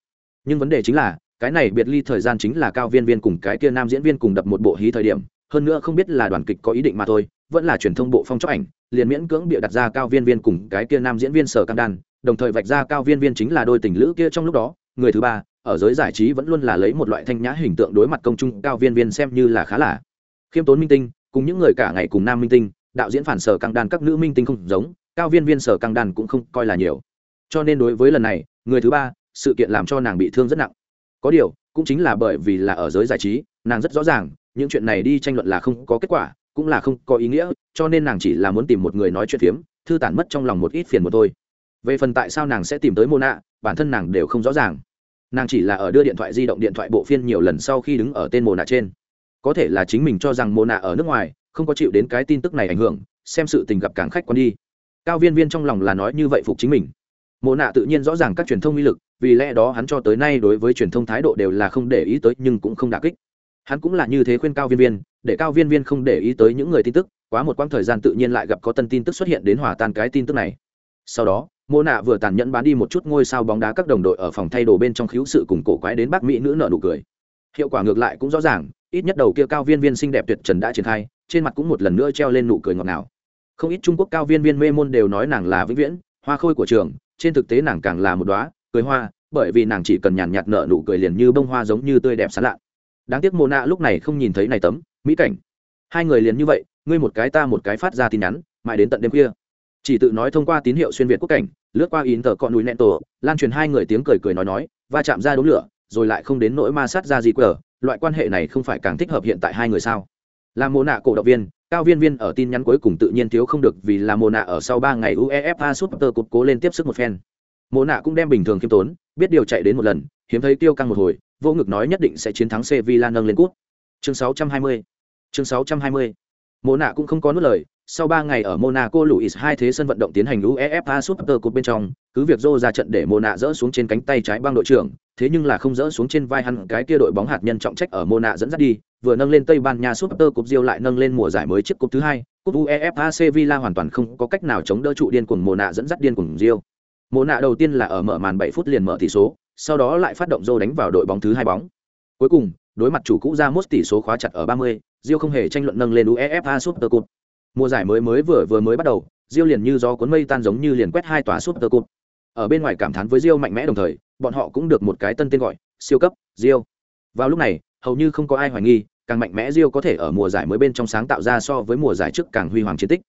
Nhưng vấn đề chính là, cái này biệt ly thời gian chính là cao viên viên cùng cái kia nam diễn viên cùng đập một bộ hí thời điểm, hơn nữa không biết là đoàn kịch có ý định mà thôi vẫn là truyền thông bộ phong chóc ảnh, liền miễn cưỡng bịa đặt ra cao viên viên cùng cái kia nam diễn viên sở cam đan, đồng thời vạch ra cao viên viên chính là đôi tình lữ kia trong lúc đó. Người thứ ba, ở giới giải trí vẫn luôn là lấy một loại thanh nhã hình tượng đối mặt công chúng, cao viên viên xem như là khá là khiêm tốn minh tinh, cùng những người cả ngày cùng nam minh tinh, đạo diễn phản sở căng đan các nữ minh tinh không giống, cao viên viên sở căng đan cũng không coi là nhiều. Cho nên đối với lần này, người thứ ba, sự kiện làm cho nàng bị thương rất nặng. Có điều, cũng chính là bởi vì là ở giới giải trí, nàng rất rõ ràng, những chuyện này đi tranh luận là không có kết quả cũng là không có ý nghĩa, cho nên nàng chỉ là muốn tìm một người nói chuyện phiếm, thư tản mất trong lòng một ít phiền một thôi. Về phần tại sao nàng sẽ tìm tới mô nạ bản thân nàng đều không rõ ràng. Nàng chỉ là ở đưa điện thoại di động điện thoại bộ phiên nhiều lần sau khi đứng ở tên mồ nạ trên. Có thể là chính mình cho rằng mồ nạ ở nước ngoài, không có chịu đến cái tin tức này ảnh hưởng, xem sự tình gặp càng khách quan đi. Cao viên viên trong lòng là nói như vậy phục chính mình. Mồ nạ tự nhiên rõ ràng các truyền thông uy lực, vì lẽ đó hắn cho tới nay đối với truyền thông thái độ đều là không để ý tới, nhưng cũng không đả kích. Hắn cũng là như thế khuyên cao viên viên để cao viên viên không để ý tới những người tin tức, quá một quãng thời gian tự nhiên lại gặp có tân tin tức xuất hiện đến hòa tan cái tin tức này. Sau đó mô nạ vừa tàn nhẫn bán đi một chút ngôi sao bóng đá các đồng đội ở phòng thay đồ bên trong khiếu sự cùng cổ quái đến bác mỹ nữ nợ nụ cười. Hiệu quả ngược lại cũng rõ ràng, ít nhất đầu kia cao viên viên xinh đẹp tuyệt trần đã triển khai, trên mặt cũng một lần nữa treo lên nụ cười ngọt ngào. Không ít trung quốc cao viên viên mê môn đều nói nàng là vĩnh viễn, hoa khôi của trường, trên thực tế nàng càng là một đoá cười hoa, bởi vì nàng chỉ cần nhàn nhạt nợ nụ cười liền như bông hoa giống như tươi đẹp sán lạ. Đáng tiếc mô nạ lúc này không nhìn thấy này tấm mỹ cảnh. Hai người liền như vậy, ngươi một cái ta một cái phát ra tin nhắn, mãi đến tận đêm khuya. Chỉ tự nói thông qua tín hiệu xuyên việt quốc cảnh, lướt qua in tờ con núi nẹn tổ lan truyền hai người tiếng cười cười nói nói, va chạm ra đống lửa, rồi lại không đến nỗi ma sát ra gì quờ loại quan hệ này không phải càng thích hợp hiện tại hai người sao? Là mồ nạ cổ động viên, cao viên viên ở tin nhắn cuối cùng tự nhiên thiếu không được vì là mồ nạ ở sau ba ngày uefa super cột cố lên tiếp sức một phen. Mồ nạ cũng đem bình thường khiêm tốn, biết điều chạy đến một lần, hiếm thấy tiêu căng một hồi vô ngực nói nhất định sẽ chiến thắng sevilla nâng lên cút chương 620 chương 620 mô nạ cũng không có nốt lời sau ba ngày ở Monaco Luis hai thế sân vận động tiến hành UEFA Super Cup bên trong, cứ việc Zô ra trận để Mona dỡ xuống trên cánh tay trái băng đội trưởng, thế nhưng là không dỡ xuống trên vai hắn cái kia đội bóng hạt nhân trọng trách ở Mona dẫn dắt đi, vừa nâng lên Tây Ban Nha Super Cup Rio lại nâng lên mùa giải mới chiếc cúp thứ hai, cúp UEFA Sevilla hoàn toàn không có cách nào chống đỡ trụ điên cuồng Mona dẫn dắt điên cuồng Rio. Mona đầu tiên là ở mở màn 7 phút liền mở tỷ số, sau đó lại phát động Zô đánh vào đội bóng thứ hai bóng. Cuối cùng, đối mặt chủ cũ ra mốt tỷ số khóa chặt ở 30, Rio không hề tranh luận nâng lên UEFA Super Cup mùa giải mới mới vừa vừa mới bắt đầu Diêu liền như gió cuốn mây tan giống như liền quét hai tòa Super Cup. Ở bên ngoài cảm thán với Diêu mạnh mẽ đồng thời, bọn họ cũng được một cái tân tên gọi, siêu cấp, Diêu. Vào lúc này, hầu như không có ai hoài nghi, càng mạnh mẽ Diêu có thể ở mùa giải mới bên trong sáng tạo ra so với mùa giải trước càng huy hoàng chiến tích.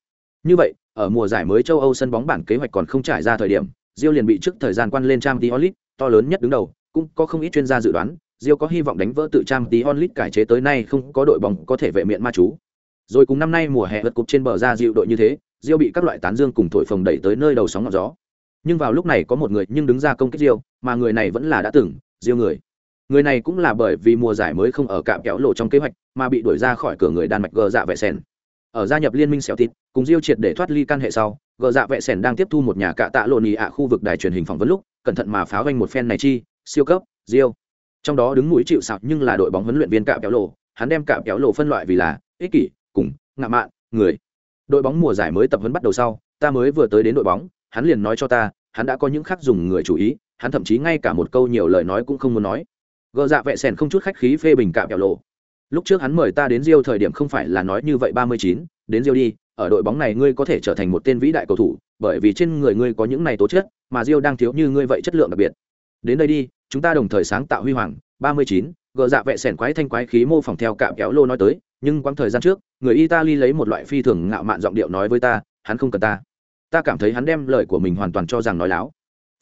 Như vậy, ở mùa giải mới châu Âu sân bóng bản kế hoạch còn không trải ra thời điểm, Diêu liền bị trước thời gian quan lên Champions League, to lớn nhất đứng đầu, cũng có không ít chuyên gia dự đoán, Diêu có hy vọng đánh vỡ tự trang tí onlit cải chế tới nay không có đội bóng có thể vệ miệng ma chú. Rồi cùng năm nay mùa hè vượt cục trên bờ ra diêu đội như thế, diêu bị các loại tán dương cùng thổi phồng đẩy tới nơi đầu sóng ngọn gió. Nhưng vào lúc này có một người nhưng đứng ra công kích diêu, mà người này vẫn là đã từng, diêu người. Người này cũng là bởi vì mùa giải mới không ở cạm kéo lộ trong kế hoạch, mà bị đuổi ra khỏi cửa người đan mạch gờ dạ vệ sen. ở gia nhập liên minh xẻo tít cùng diêu triệt để thoát ly căn hệ sau, gờ dạ vệ sen đang tiếp thu một nhà cạ tạ lộ nì ạ khu vực đài truyền hình phỏng vấn lúc, cẩn thận mà pháo vanh một phen này chi, siêu cấp, diêu trong đó đứng mũi chịu sạo nhưng là đội bóng huấn luyện viên cạm kéo lộ hắn đem cạm kéo lộ phân loại vì là ích kỷ, cùng ngạ mạn, người. Đội bóng mùa giải mới tập huấn bắt đầu sau, ta mới vừa tới đến đội bóng, hắn liền nói cho ta, hắn đã có những khác dùng người chủ ý, hắn thậm chí ngay cả một câu nhiều lời nói cũng không muốn nói. Gờ dạ vẹ sèn không chút khách khí phê bình cạm kéo lộ lúc trước hắn mời ta đến rio thời điểm không phải là nói như vậy ba mươi chín, đến rio đi, ở đội bóng này ngươi có thể trở thành một tên vĩ đại cầu thủ, bởi vì trên người ngươi có những này tố chất, mà rio đang thiếu như ngươi vậy chất lượng đặc biệt. Đến đây đi chúng ta đồng thời sáng tạo huy hoàng ba mươi chín gờ dạ vẹ sẻn quái thanh quái khí mô phỏng theo cạm kéo lô nói tới nhưng quãng thời gian trước người italy lấy một loại phi thường ngạo mạn giọng điệu nói với ta hắn không cần ta ta cảm thấy hắn đem lời của mình hoàn toàn cho rằng nói láo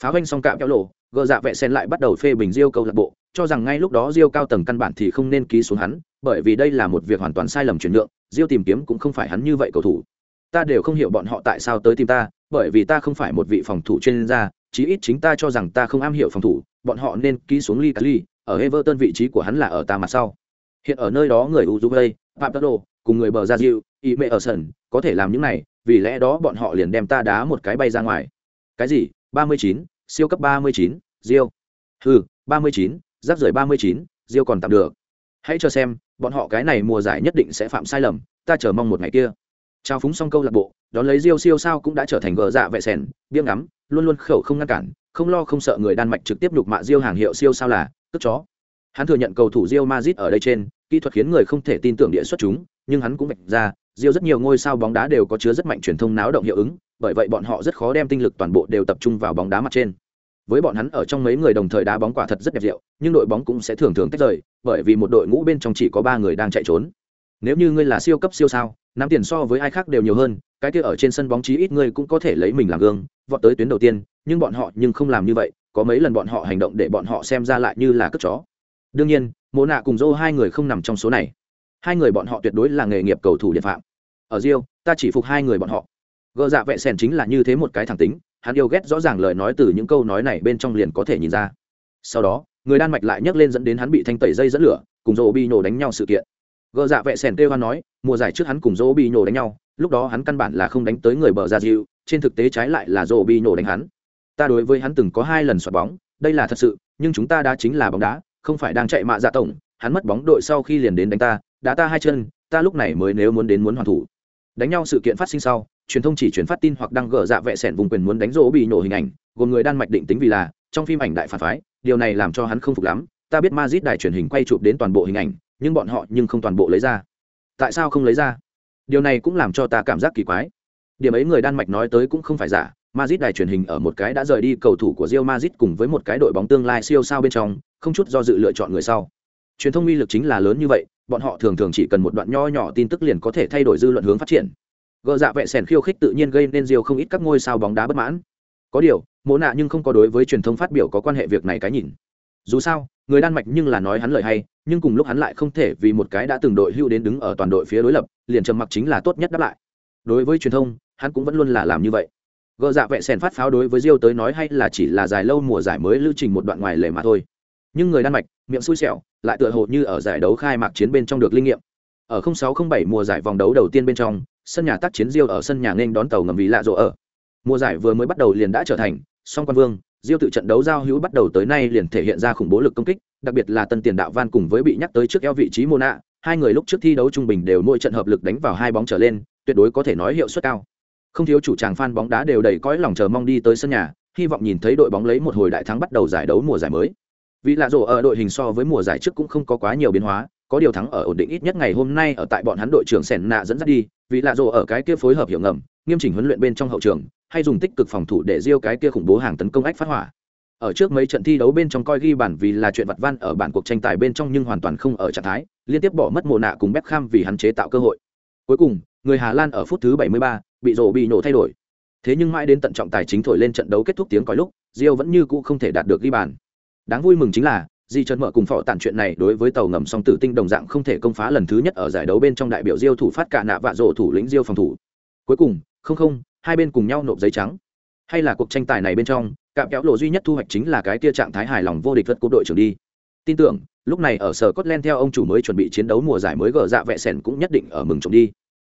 pháo anh xong cạm kéo lô gờ dạ vẹ sẻn lại bắt đầu phê bình diêu câu lạc bộ, cho rằng ngay lúc đó diêu cao tầng căn bản thì không nên ký xuống hắn, bởi vì đây là một việc hoàn toàn sai lầm chuyển nhượng, diêu tìm kiếm cũng không phải hắn như vậy cầu thủ. Ta đều không hiểu bọn họ tại sao tới tìm ta, bởi vì ta không phải một vị phòng thủ chuyên gia, chí ít chính ta cho rằng ta không am hiểu phòng thủ, bọn họ nên ký xuống Lee Cali, ở Everton vị trí của hắn là ở ta mặt sau. Hiện ở nơi đó người Uruguay, Papado, cùng người bờ ra dịu, ý mẹ ở sân, có thể làm những này, vì lẽ đó bọn họ liền đem ta đá một cái bay ra ngoài. Cái gì? 39, siêu cấp 39, Rio. Hừ, 39, rác rưởi 39, Rio còn tạm được. Hãy cho xem, bọn họ cái này mùa giải nhất định sẽ phạm sai lầm, ta chờ mong một ngày kia. Trao phúng xong câu lạc bộ, đón lấy Rio siêu sao cũng đã trở thành gờ dạ vệ sèn, biếng ngắm, luôn luôn khẩu không ngăn cản, không lo không sợ người Đan Mạch trực tiếp nhục mạ Rio hàng hiệu siêu sao là, tức chó. Hắn thừa nhận cầu thủ Rio Madrid ở đây trên, kỹ thuật khiến người không thể tin tưởng địa xuất chúng, nhưng hắn cũng vạch ra, Rio rất nhiều ngôi sao bóng đá đều có chứa rất mạnh truyền thông náo động hiệu ứng, bởi vậy bọn họ rất khó đem tinh lực toàn bộ đều tập trung vào bóng đá mặt trên. Với bọn hắn ở trong mấy người đồng thời đá bóng quả thật rất đẹp diệu, nhưng đội bóng cũng sẽ thường thường tách rời, bởi vì một đội ngũ bên trong chỉ có ba người đang chạy trốn. Nếu như ngươi là siêu cấp siêu sao, nắm tiền so với ai khác đều nhiều hơn, cái kia ở trên sân bóng chí ít người cũng có thể lấy mình làm gương, vọt tới tuyến đầu tiên, nhưng bọn họ nhưng không làm như vậy, có mấy lần bọn họ hành động để bọn họ xem ra lại như là cất chó. Đương nhiên, Mộ nạ cùng dô hai người không nằm trong số này. Hai người bọn họ tuyệt đối là nghề nghiệp cầu thủ điện phạm. Ở Rio, ta chỉ phục hai người bọn họ. Gỡ dạ vẽ sèn chính là như thế một cái thẳng tính, hắn yêu ghét rõ ràng lời nói từ những câu nói này bên trong liền có thể nhìn ra. Sau đó, người Đan Mạch lại nhấc lên dẫn đến hắn bị thanh tẩy dây dẫn lửa, cùng dô bị nổ đánh nhau sự kiện gờ dạ vẽ sèn kêu hắn nói, mùa giải trước hắn cùng Dỗ bị nổ đánh nhau, lúc đó hắn căn bản là không đánh tới người bờ ra dịu, trên thực tế trái lại là Dỗ bị nổ đánh hắn. Ta đối với hắn từng có hai lần xoạt bóng, đây là thật sự, nhưng chúng ta đã chính là bóng đá, không phải đang chạy mạ dạ tổng, hắn mất bóng đội sau khi liền đến đánh ta, đá ta hai chân, ta lúc này mới nếu muốn đến muốn hoàn thủ. Đánh nhau sự kiện phát sinh sau, truyền thông chỉ truyền phát tin hoặc đăng gỡ dạ vẽ sẻn vùng quyền muốn đánh rỗ bị nổ hình ảnh, gồm người đan mạch định tính vì là trong phim ảnh đại phản phái, điều này làm cho hắn không phục lắm. Ta biết Madrid đài truyền hình quay chụp đến toàn bộ hình ảnh, nhưng bọn họ nhưng không toàn bộ lấy ra. Tại sao không lấy ra? Điều này cũng làm cho ta cảm giác kỳ quái. Điểm ấy người đan mạch nói tới cũng không phải giả, Madrid đài truyền hình ở một cái đã rời đi cầu thủ của Real Madrid cùng với một cái đội bóng tương lai siêu sao bên trong, không chút do dự lựa chọn người sau. Truyền thông uy lực chính là lớn như vậy, bọn họ thường thường chỉ cần một đoạn nho nhỏ tin tức liền có thể thay đổi dư luận hướng phát triển. Gỡ dạ vẽ sèn khiêu khích tự nhiên gây nên Real không ít các ngôi sao bóng đá bất mãn. Có điều, mỗ nạ nhưng không có đối với truyền thông phát biểu có quan hệ việc này cái nhìn. Dù sao, người Đan Mạch nhưng là nói hắn lời hay, nhưng cùng lúc hắn lại không thể vì một cái đã từng đội hưu đến đứng ở toàn đội phía đối lập, liền trầm mặc chính là tốt nhất đáp lại. Đối với truyền thông, hắn cũng vẫn luôn là làm như vậy. Gợ dạ vẹ sèn phát pháo đối với Diêu tới nói hay là chỉ là dài lâu mùa giải mới lưu trình một đoạn ngoài lề mà thôi. Nhưng người đan mạch miệng xui xẻo lại tựa hồ như ở giải đấu khai mạc chiến bên trong được linh nghiệm. Ở 0607 mùa giải vòng đấu đầu tiên bên trong sân nhà tác chiến Diêu ở sân nhà nên đón tàu ngầm vì lạ rộ ở. Mùa giải vừa mới bắt đầu liền đã trở thành song quan vương Diêu tự trận đấu giao hữu bắt đầu tới nay liền thể hiện ra khủng bố lực công kích, đặc biệt là tân tiền đạo van cùng với bị nhắc tới trước eo vị trí Mona, hai người lúc trước thi đấu trung bình đều mỗi trận hợp lực đánh vào hai bóng trở lên, tuyệt đối có thể nói hiệu suất cao. Không thiếu chủ chàng fan bóng đá đều đầy cõi lòng chờ mong đi tới sân nhà, hy vọng nhìn thấy đội bóng lấy một hồi đại thắng bắt đầu giải đấu mùa giải mới. Vì lạ rổ ở đội hình so với mùa giải trước cũng không có quá nhiều biến hóa, có điều thắng ở ổn định ít nhất ngày hôm nay ở tại bọn hắn đội trưởng Sèn nạ dẫn dắt đi, vì lạ rổ ở cái kia phối hợp hiểu ngầm nghiêm chỉnh huấn luyện bên trong hậu trường hay dùng tích cực phòng thủ để diêu cái kia khủng bố hàng tấn công ách phát hỏa. Ở trước mấy trận thi đấu bên trong coi ghi bản vì là chuyện vặt văn ở bản cuộc tranh tài bên trong nhưng hoàn toàn không ở trạng thái liên tiếp bỏ mất mồ nạ cùng Beckham vì hắn chế tạo cơ hội. Cuối cùng người Hà Lan ở phút thứ 73, bị rổ bị nổ thay đổi. Thế nhưng mãi đến tận trọng tài chính thổi lên trận đấu kết thúc tiếng còi lúc diêu vẫn như cũ không thể đạt được ghi bàn. Đáng vui mừng chính là di trần mở cùng phò tản chuyện này đối với tàu ngầm song tử tinh đồng dạng không thể công phá lần thứ nhất ở giải đấu bên trong đại biểu diêu thủ phát cả nạ vạ rổ thủ lĩnh diêu phòng thủ. Cuối cùng không không hai bên cùng nhau nộp giấy trắng. Hay là cuộc tranh tài này bên trong cạm kéo lộ duy nhất thu hoạch chính là cái tia trạng thái hài lòng vô địch vật của đội trưởng đi. Tin tưởng lúc này ở sở Scotland theo ông chủ mới chuẩn bị chiến đấu mùa giải mới gờ dạ vẹ sẻn cũng nhất định ở mừng trộm đi.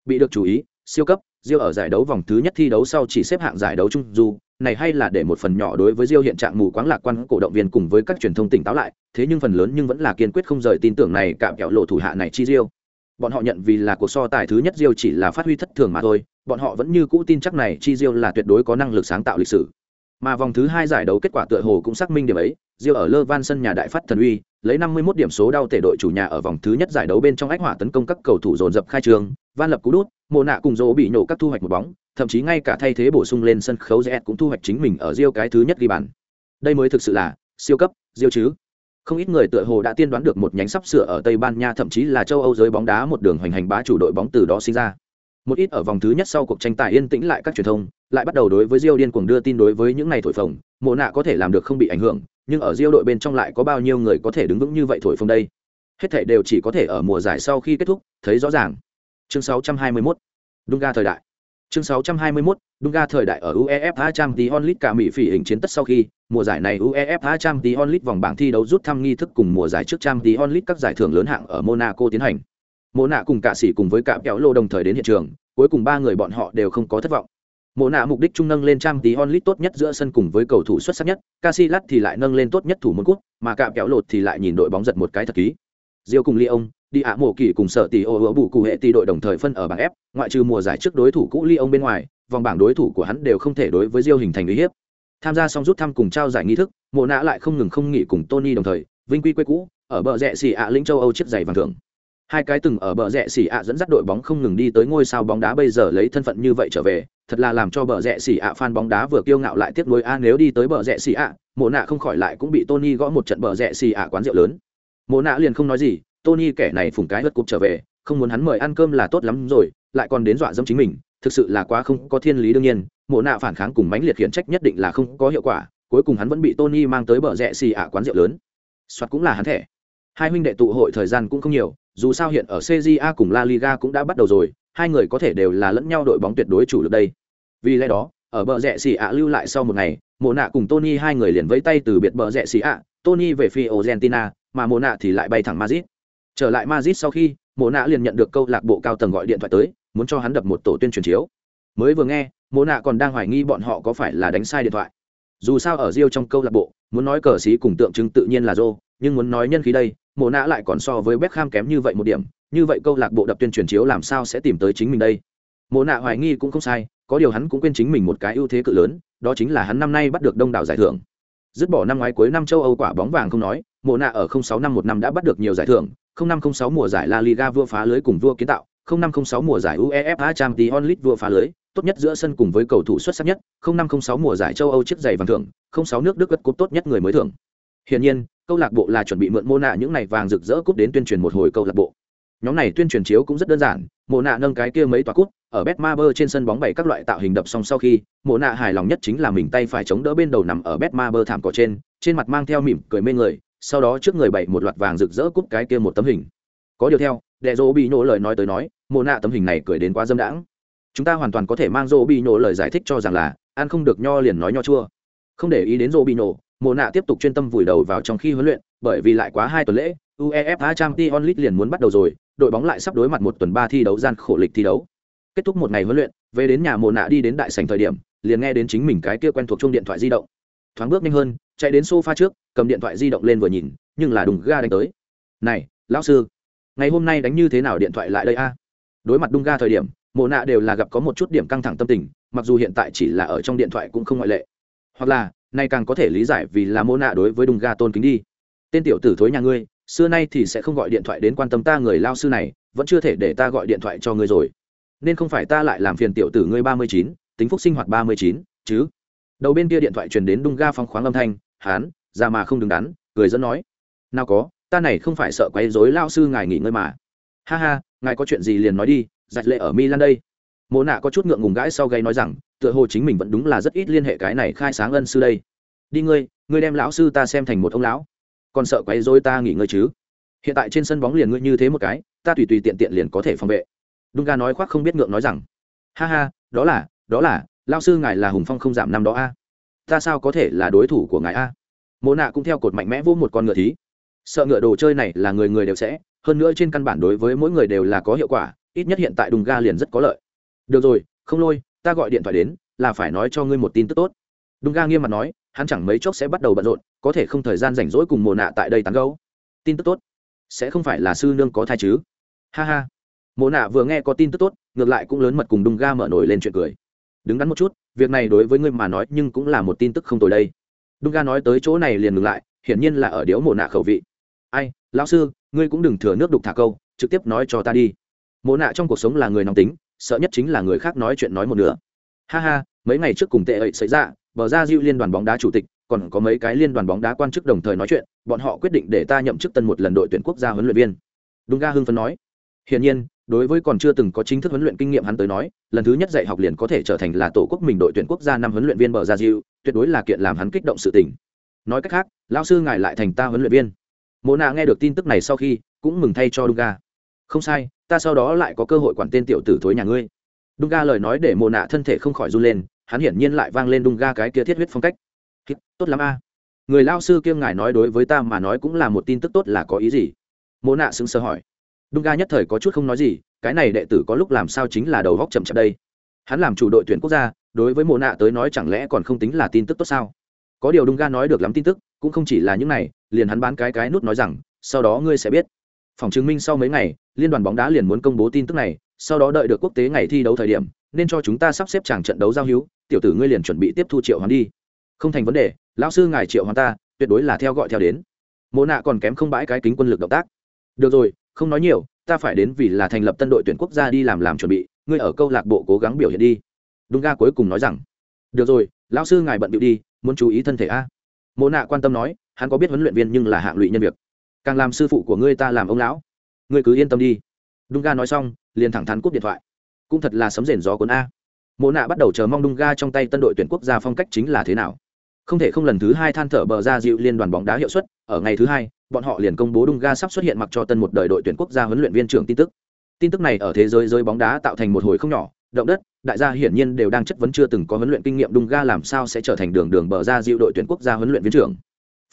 Bị được chú ý siêu cấp Rio ở giải đấu vòng thứ nhất thi đấu sau chỉ xếp hạng giải đấu chung dù này hay là để một phần nhỏ đối với Rio hiện trạng mù quáng lạc quan cổ động viên cùng với các truyền thông tỉnh táo lại, thế nhưng phần lớn nhưng vẫn là kiên quyết không rời tin tưởng này cạm kẹo lộ thủ hạ này chi Rio. Bọn họ nhận vì là cuộc so tài thứ nhất Rio chỉ là phát huy thất thường mà thôi, bọn họ vẫn như cũ tin chắc này chi diêu là tuyệt đối có năng lực sáng tạo lịch sử. Mà vòng thứ hai giải đấu kết quả tựa hồ cũng xác minh điểm ấy, diêu ở Lơ Van sân nhà đại phát thần uy, lấy 51 điểm số đau tể đội chủ nhà ở vòng thứ nhất giải đấu bên trong ách hỏa tấn công các cầu thủ dồn dập khai trường, van lập cú đút, mồ nạ cùng dỗ bị nổ các thu hoạch một bóng, thậm chí ngay cả thay thế bổ sung lên sân khấu rẽ cũng thu hoạch chính mình ở diêu cái thứ nhất ghi bàn. Đây mới thực sự là siêu cấp, diêu chứ. Không ít người tựa hồ đã tiên đoán được một nhánh sắp sửa ở Tây Ban Nha thậm chí là châu Âu giới bóng đá một đường hoành hành bá chủ đội bóng từ đó sinh ra một ít ở vòng thứ nhất sau cuộc tranh tài yên tĩnh lại các truyền thông, lại bắt đầu đối với Rio điên cuồng đưa tin đối với những ngày thổi phồng. Mộ nạ có thể làm được không bị ảnh hưởng, nhưng ở Rio đội bên trong lại có bao nhiêu người có thể đứng vững như vậy thổi phồng đây? Hết thảy đều chỉ có thể ở mùa giải sau khi kết thúc, thấy rõ ràng. Chương 621 Dunga thời đại. Chương 621 Dunga thời đại ở UEFA Champions League cả Mỹ phỉ hình chiến tất sau khi, mùa giải này UEFA Champions League vòng bảng thi đấu rút thăm nghi thức cùng mùa giải trước Champions League các giải thưởng lớn hạng ở Monaco tiến hành mộ nạ cùng cả sĩ cùng với cả kéo lô đồng thời đến hiện trường cuối cùng ba người bọn họ đều không có thất vọng. Mộ nạ mục đích trung nâng lên trang tí onlit tốt nhất giữa sân cùng với cầu thủ xuất sắc nhất Casilat thì lại nâng lên tốt nhất thủ môn quốc mà cả kéo lột thì lại nhìn đội bóng giật một cái thật ký. Diêu cùng Lyon, đi ạ mộ kỳ cùng sở tỷ ô hứa bù cụ hệ tỷ đội đồng thời phân ở bảng F, ngoại trừ mùa giải trước đối thủ cũ Lyon bên ngoài, vòng bảng đối thủ của hắn đều không thể đối với Diêu hình thành uy hiếp. Tham gia xong rút thăm cùng trao giải nghi thức, Mộ Nạ lại không ngừng không nghỉ cùng Tony đồng thời, vinh quy quê cũ, ở bờ rẽ xì ạ lĩnh châu Âu chiếc giày vàng thưởng hai cái từng ở bờ rẽ xỉ ạ dẫn dắt đội bóng không ngừng đi tới ngôi sao bóng đá bây giờ lấy thân phận như vậy trở về, thật là làm cho bờ rẽ xỉ ạ fan bóng đá vừa kiêu ngạo lại tiếp nuối, a, nếu đi tới bờ rẽ xỉ ạ, mộ nạ không khỏi lại cũng bị tony gõ một trận bờ rẽ xỉ ạ quán rượu lớn. Mộ nạ liền không nói gì, tony kẻ này phủng cái hất cục trở về, không muốn hắn mời ăn cơm là tốt lắm rồi, lại còn đến dọa dẫm chính mình, thực sự là quá không có thiên lý đương nhiên, mộ nạ phản kháng cùng mãnh liệt khiển trách nhất định là không có hiệu quả, cuối cùng hắn vẫn bị tony mang tới bờ rẽ xì ạ quán rượu lớn. Soạt cũng là hắn thẻ. Hai huynh đệ tụ hội thời gian cũng không nhiều dù sao hiện ở CJA cùng La Liga cũng đã bắt đầu rồi, hai người có thể đều là lẫn nhau đội bóng tuyệt đối chủ lực đây. Vì lẽ đó, ở bờ rẽ xì ạ lưu lại sau một ngày, Mộ nạ cùng Tony hai người liền vẫy tay từ biệt bờ rẽ xì ạ, Tony về phía Argentina, mà Mộ nạ thì lại bay thẳng Madrid. Trở lại Madrid sau khi, Mộ nạ liền nhận được câu lạc bộ cao tầng gọi điện thoại tới, muốn cho hắn đập một tổ tuyên truyền chiếu. Mới vừa nghe, Mộ nạ còn đang hoài nghi bọn họ có phải là đánh sai điện thoại. Dù sao ở Rio trong câu lạc bộ, muốn nói cờ sĩ cùng tượng trưng tự nhiên là Zô, nhưng muốn nói nhân khí đây, mộ nạ lại còn so với Beckham kém như vậy một điểm, như vậy câu lạc bộ đập tuyên truyền chiếu làm sao sẽ tìm tới chính mình đây? Mộ nạ hoài nghi cũng không sai, có điều hắn cũng quên chính mình một cái ưu thế cự lớn, đó chính là hắn năm nay bắt được đông đảo giải thưởng. Dứt bỏ năm ngoái cuối năm châu Âu quả bóng vàng không nói, mộ nạ ở 06 năm một năm đã bắt được nhiều giải thưởng, 0506 mùa giải La Liga vua phá lưới cùng vua kiến tạo, 0506 mùa giải UEFA Champions League vua phá lưới, tốt nhất giữa sân cùng với cầu thủ xuất sắc nhất, 0506 mùa giải châu Âu chiếc giày vàng thưởng, 06 nước Đức gật cúp tốt nhất người mới thưởng. Hiển nhiên, câu lạc bộ là chuẩn bị mượn mô nạ những này vàng rực rỡ cúp đến tuyên truyền một hồi câu lạc bộ. Nhóm này tuyên truyền chiếu cũng rất đơn giản mô nạ nâng cái kia mấy tòa cúp ở Betmaber trên sân bóng bày các loại tạo hình đập xong sau khi mô nạ hài lòng nhất chính là mình tay phải chống đỡ bên đầu nằm ở Betmaber thảm cỏ trên trên mặt mang theo mỉm cười mê người sau đó trước người bày một loạt vàng rực rỡ cúp cái kia một tấm hình. Có điều theo đệ dỗ bị nổ lời nói tới nói mô nạ tấm hình này cười đến quá dâm đãng. Chúng ta hoàn toàn có thể mang dỗ bị nổ lời giải thích cho rằng là ăn không được nho liền nói nho chua. Không để ý đến dỗ bị nổ mộ nạ tiếp tục chuyên tâm vùi đầu vào trong khi huấn luyện, bởi vì lại quá hai tuần lễ, uefa champions league liền muốn bắt đầu rồi, đội bóng lại sắp đối mặt một tuần ba thi đấu gian khổ lịch thi đấu. Kết thúc một ngày huấn luyện, về đến nhà mộ nạ đi đến đại sành thời điểm, liền nghe đến chính mình cái kia quen thuộc chung điện thoại di động. Thoáng bước nhanh hơn, chạy đến sofa trước, cầm điện thoại di động lên vừa nhìn, nhưng là đùng ga đánh tới. Này, lão sư, ngày hôm nay đánh như thế nào điện thoại lại đây a? Đối mặt đung ga thời điểm, mộ nạ đều là gặp có một chút điểm căng thẳng tâm tình, mặc dù hiện tại chỉ là ở trong điện thoại cũng không ngoại lệ. Hoặc là nay càng có thể lý giải vì là mô nạ đối với đùng ga tôn kính đi. Tên tiểu tử thối nhà ngươi, xưa nay thì sẽ không gọi điện thoại đến quan tâm ta người lao sư này, vẫn chưa thể để ta gọi điện thoại cho ngươi rồi. Nên không phải ta lại làm phiền tiểu tử ngươi ba mươi chín, tính phúc sinh hoạt ba mươi chín, chứ? Đầu bên kia điện thoại truyền đến đung ga phong khoáng âm thanh, hán ra mà không đứng đắn, cười dẫn nói. Nào có, ta này không phải sợ quấy rối lao sư ngài nghỉ ngơi mà. Ha ha, ngài có chuyện gì liền nói đi, dạch lệ ở milan đây. Mô nạ có chút ngượng ngùng gãi sau gây nói rằng tựa hồ chính mình vẫn đúng là rất ít liên hệ cái này khai sáng ân sư đây. Đi ngươi ngươi đem lão sư ta xem thành một ông lão. Còn sợ quấy dối ta nghỉ ngơi chứ? Hiện tại trên sân bóng liền ngươi như thế một cái, ta tùy tùy tiện tiện liền có thể phòng vệ. Đúng ga nói khoác không biết ngượng nói rằng, ha ha, đó là đó là lao sư ngài là hùng phong không giảm năm đó a. Ta sao có thể là đối thủ của ngài a? Mộ nạ cũng theo cột mạnh mẽ vô một con ngựa thí. Sợ ngựa đồ chơi này là người người đều sẽ, hơn nữa trên căn bản đối với mỗi người đều là có hiệu quả, ít nhất hiện tại đùng ga liền rất có lợi. Được rồi, không lôi ta gọi điện thoại đến, là phải nói cho ngươi một tin tức tốt. Đúng ga nghiêm mặt nói, hắn chẳng mấy chốc sẽ bắt đầu bận rộn, có thể không thời gian rảnh rỗi cùng mồ nạ tại đây tán gấu tin tức tốt? Sẽ không phải là sư nương có thai chứ? Ha ha. Mồ nạ vừa nghe có tin tức tốt, ngược lại cũng lớn mật cùng đùng ga mở nổi lên chuyện cười. Đứng đắn một chút, việc này đối với ngươi mà nói nhưng cũng là một tin tức không tồi đây. Đùng ga nói tới chỗ này liền ngừng lại, hiển nhiên là ở điếu mồ nạ khẩu vị. Ai, lão sư, ngươi cũng đừng thừa nước đục thả câu, trực tiếp nói cho ta đi. Mồ nạ trong cuộc sống là người nóng tính sợ nhất chính là người khác nói chuyện nói một nửa. Ha ha mấy ngày trước cùng tệ ấy xảy ra bờ ra diêu liên đoàn bóng đá chủ tịch còn có mấy cái liên đoàn bóng đá quan chức đồng thời nói chuyện bọn họ quyết định để ta nhậm chức tân một lần đội tuyển quốc gia huấn luyện viên. Đúng ga hưng phấn nói. Hiển nhiên đối với còn chưa từng có chính thức huấn luyện kinh nghiệm hắn tới nói lần thứ nhất dạy học liền có thể trở thành là tổ quốc mình đội tuyển quốc gia năm huấn luyện viên bờ Ra diệu tuyệt đối là kiện làm hắn kích động sự tình. Nói cách khác lão sư ngài lại thành ta huấn luyện viên. Mộ nạ nghe được tin tức này sau khi cũng mừng thay cho Dunga. Không sai, ta sau đó lại có cơ hội quản tên tiểu tử thối nhà ngươi. Dunga lời nói để Mộ nạ thân thể không khỏi run lên, hắn hiển nhiên lại vang lên Dunga cái kia thiết huyết phong cách. Tốt lắm a. Người lao sư kiêm ngài nói đối với ta mà nói cũng là một tin tức tốt là có ý gì? Mộ nạ sững sờ hỏi. Dunga nhất thời có chút không nói gì, cái này đệ tử có lúc làm sao chính là đầu góc chậm chậm đây. Hắn làm chủ đội tuyển quốc gia, đối với Mộ nạ tới nói chẳng lẽ còn không tính là tin tức tốt sao? Có điều Dunga nói được lắm tin tức, cũng không chỉ là những này, liền hắn bán cái cái nút nói rằng, sau đó ngươi sẽ biết phòng chứng minh sau mấy ngày, liên đoàn bóng đá liền muốn công bố tin tức này, sau đó đợi được quốc tế ngày thi đấu thời điểm, nên cho chúng ta sắp xếp chẳng trận đấu giao hữu, tiểu tử ngươi liền chuẩn bị tiếp thu triệu hoán đi. Không thành vấn đề, lão sư ngài triệu hoán ta, tuyệt đối là theo gọi theo đến. Mộ nạ còn kém không bãi cái kính quân lực động tác. Được rồi, không nói nhiều, ta phải đến vì là thành lập tân đội tuyển quốc gia đi làm làm chuẩn bị, ngươi ở câu lạc bộ cố gắng biểu hiện đi. Đúng ga cuối cùng nói rằng, được rồi, lão sư ngài bận điệu đi, muốn chú ý thân thể a. Mộ nạ quan tâm nói, hắn có biết huấn luyện viên nhưng là hạng lụy nhân việc càng làm sư phụ của ngươi ta làm ông lão. Ngươi cứ yên tâm đi. Đung ga nói xong, liền thẳng thắn cúp điện thoại. Cũng thật là sấm rền gió cuốn a. Mộ nạ bắt đầu chờ mong đung ga trong tay tân đội tuyển quốc gia phong cách chính là thế nào. Không thể không lần thứ hai than thở bờ ra dịu liên đoàn bóng đá hiệu suất, ở ngày thứ hai, bọn họ liền công bố đung ga sắp xuất hiện mặc cho tân một đời đội tuyển quốc gia huấn luyện viên trưởng tin tức. Tin tức này ở thế giới giới bóng đá tạo thành một hồi không nhỏ, động đất, đại gia hiển nhiên đều đang chất vấn chưa từng có huấn luyện kinh nghiệm đung ga làm sao sẽ trở thành đường đường bờ ra dịu đội tuyển quốc gia huấn luyện viên trưởng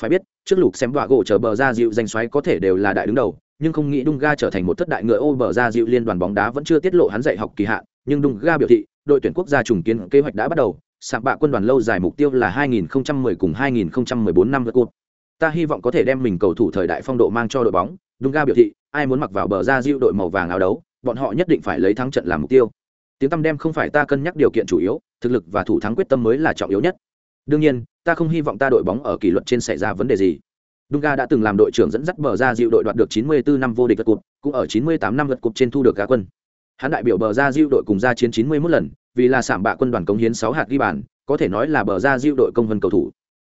phải biết, trước lục xem đọa gỗ chờ bờ ra dịu danh xoáy có thể đều là đại đứng đầu, nhưng không nghĩ đung ga trở thành một thất đại ngựa ô bờ ra dịu liên đoàn bóng đá vẫn chưa tiết lộ hắn dạy học kỳ hạn, nhưng đung ga biểu thị, đội tuyển quốc gia trùng kiến kế hoạch đã bắt đầu sạc bạ quân đoàn lâu dài mục tiêu là 2010 cùng 2014 năm vượt cột. Ta hy vọng có thể đem mình cầu thủ thời đại phong độ mang cho đội bóng đung ga biểu thị, ai muốn mặc vào bờ ra dịu đội màu vàng áo đấu, bọn họ nhất định phải lấy thắng trận làm mục tiêu. Tiếng tăm đem không phải ta cân nhắc điều kiện chủ yếu, thực lực và thủ thắng quyết tâm mới là trọng yếu nhất. Đương nhiên ta không hy vọng ta đội bóng ở kỷ luật trên xảy ra vấn đề gì Dunga đã từng làm đội trưởng dẫn dắt bờ ra dịu đội đoạt được 94 năm vô địch vật cục, cũng ở 98 năm vật cục trên thu được cá quân. Hắn đại biểu bờ ra dịu đội cùng ra chiến 91 lần, vì là sảm bạ quân đoàn cống hiến 6 hạt ghi bàn, có thể nói là bờ ra dịu đội công vân cầu thủ.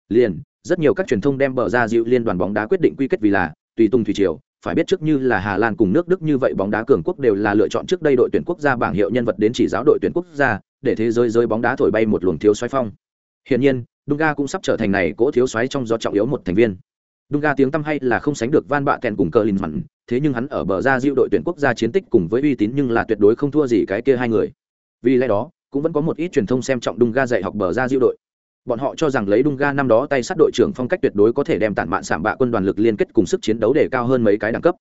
Liền, rất nhiều các truyền thông đem bờ ra dịu liên đoàn bóng đá quyết định quy kết vì là tùy tung thủy triều, phải biết trước như là Hà Lan cùng nước Đức như vậy bóng đá cường quốc đều là lựa chọn trước đây đội tuyển quốc gia bảng hiệu nhân vật đến chỉ giáo đội tuyển quốc gia, để thế giới rơi bóng đá thổi bay một luồng thiếu xoáy phong. Hiển nhiên, Dunga cũng sắp trở thành này cỗ thiếu soái trong do trọng yếu một thành viên. Dunga tiếng tăm hay là không sánh được Van Bạ Kèn cùng Klinsmann, thế nhưng hắn ở bờ ra diệu đội tuyển quốc gia chiến tích cùng với uy tín nhưng là tuyệt đối không thua gì cái kia hai người. Vì lẽ đó, cũng vẫn có một ít truyền thông xem trọng Dunga dạy học bờ ra diệu đội. Bọn họ cho rằng lấy Dunga năm đó tay sát đội trưởng phong cách tuyệt đối có thể đem tản mạn sảm bạ quân đoàn lực liên kết cùng sức chiến đấu để cao hơn mấy cái đẳng cấp.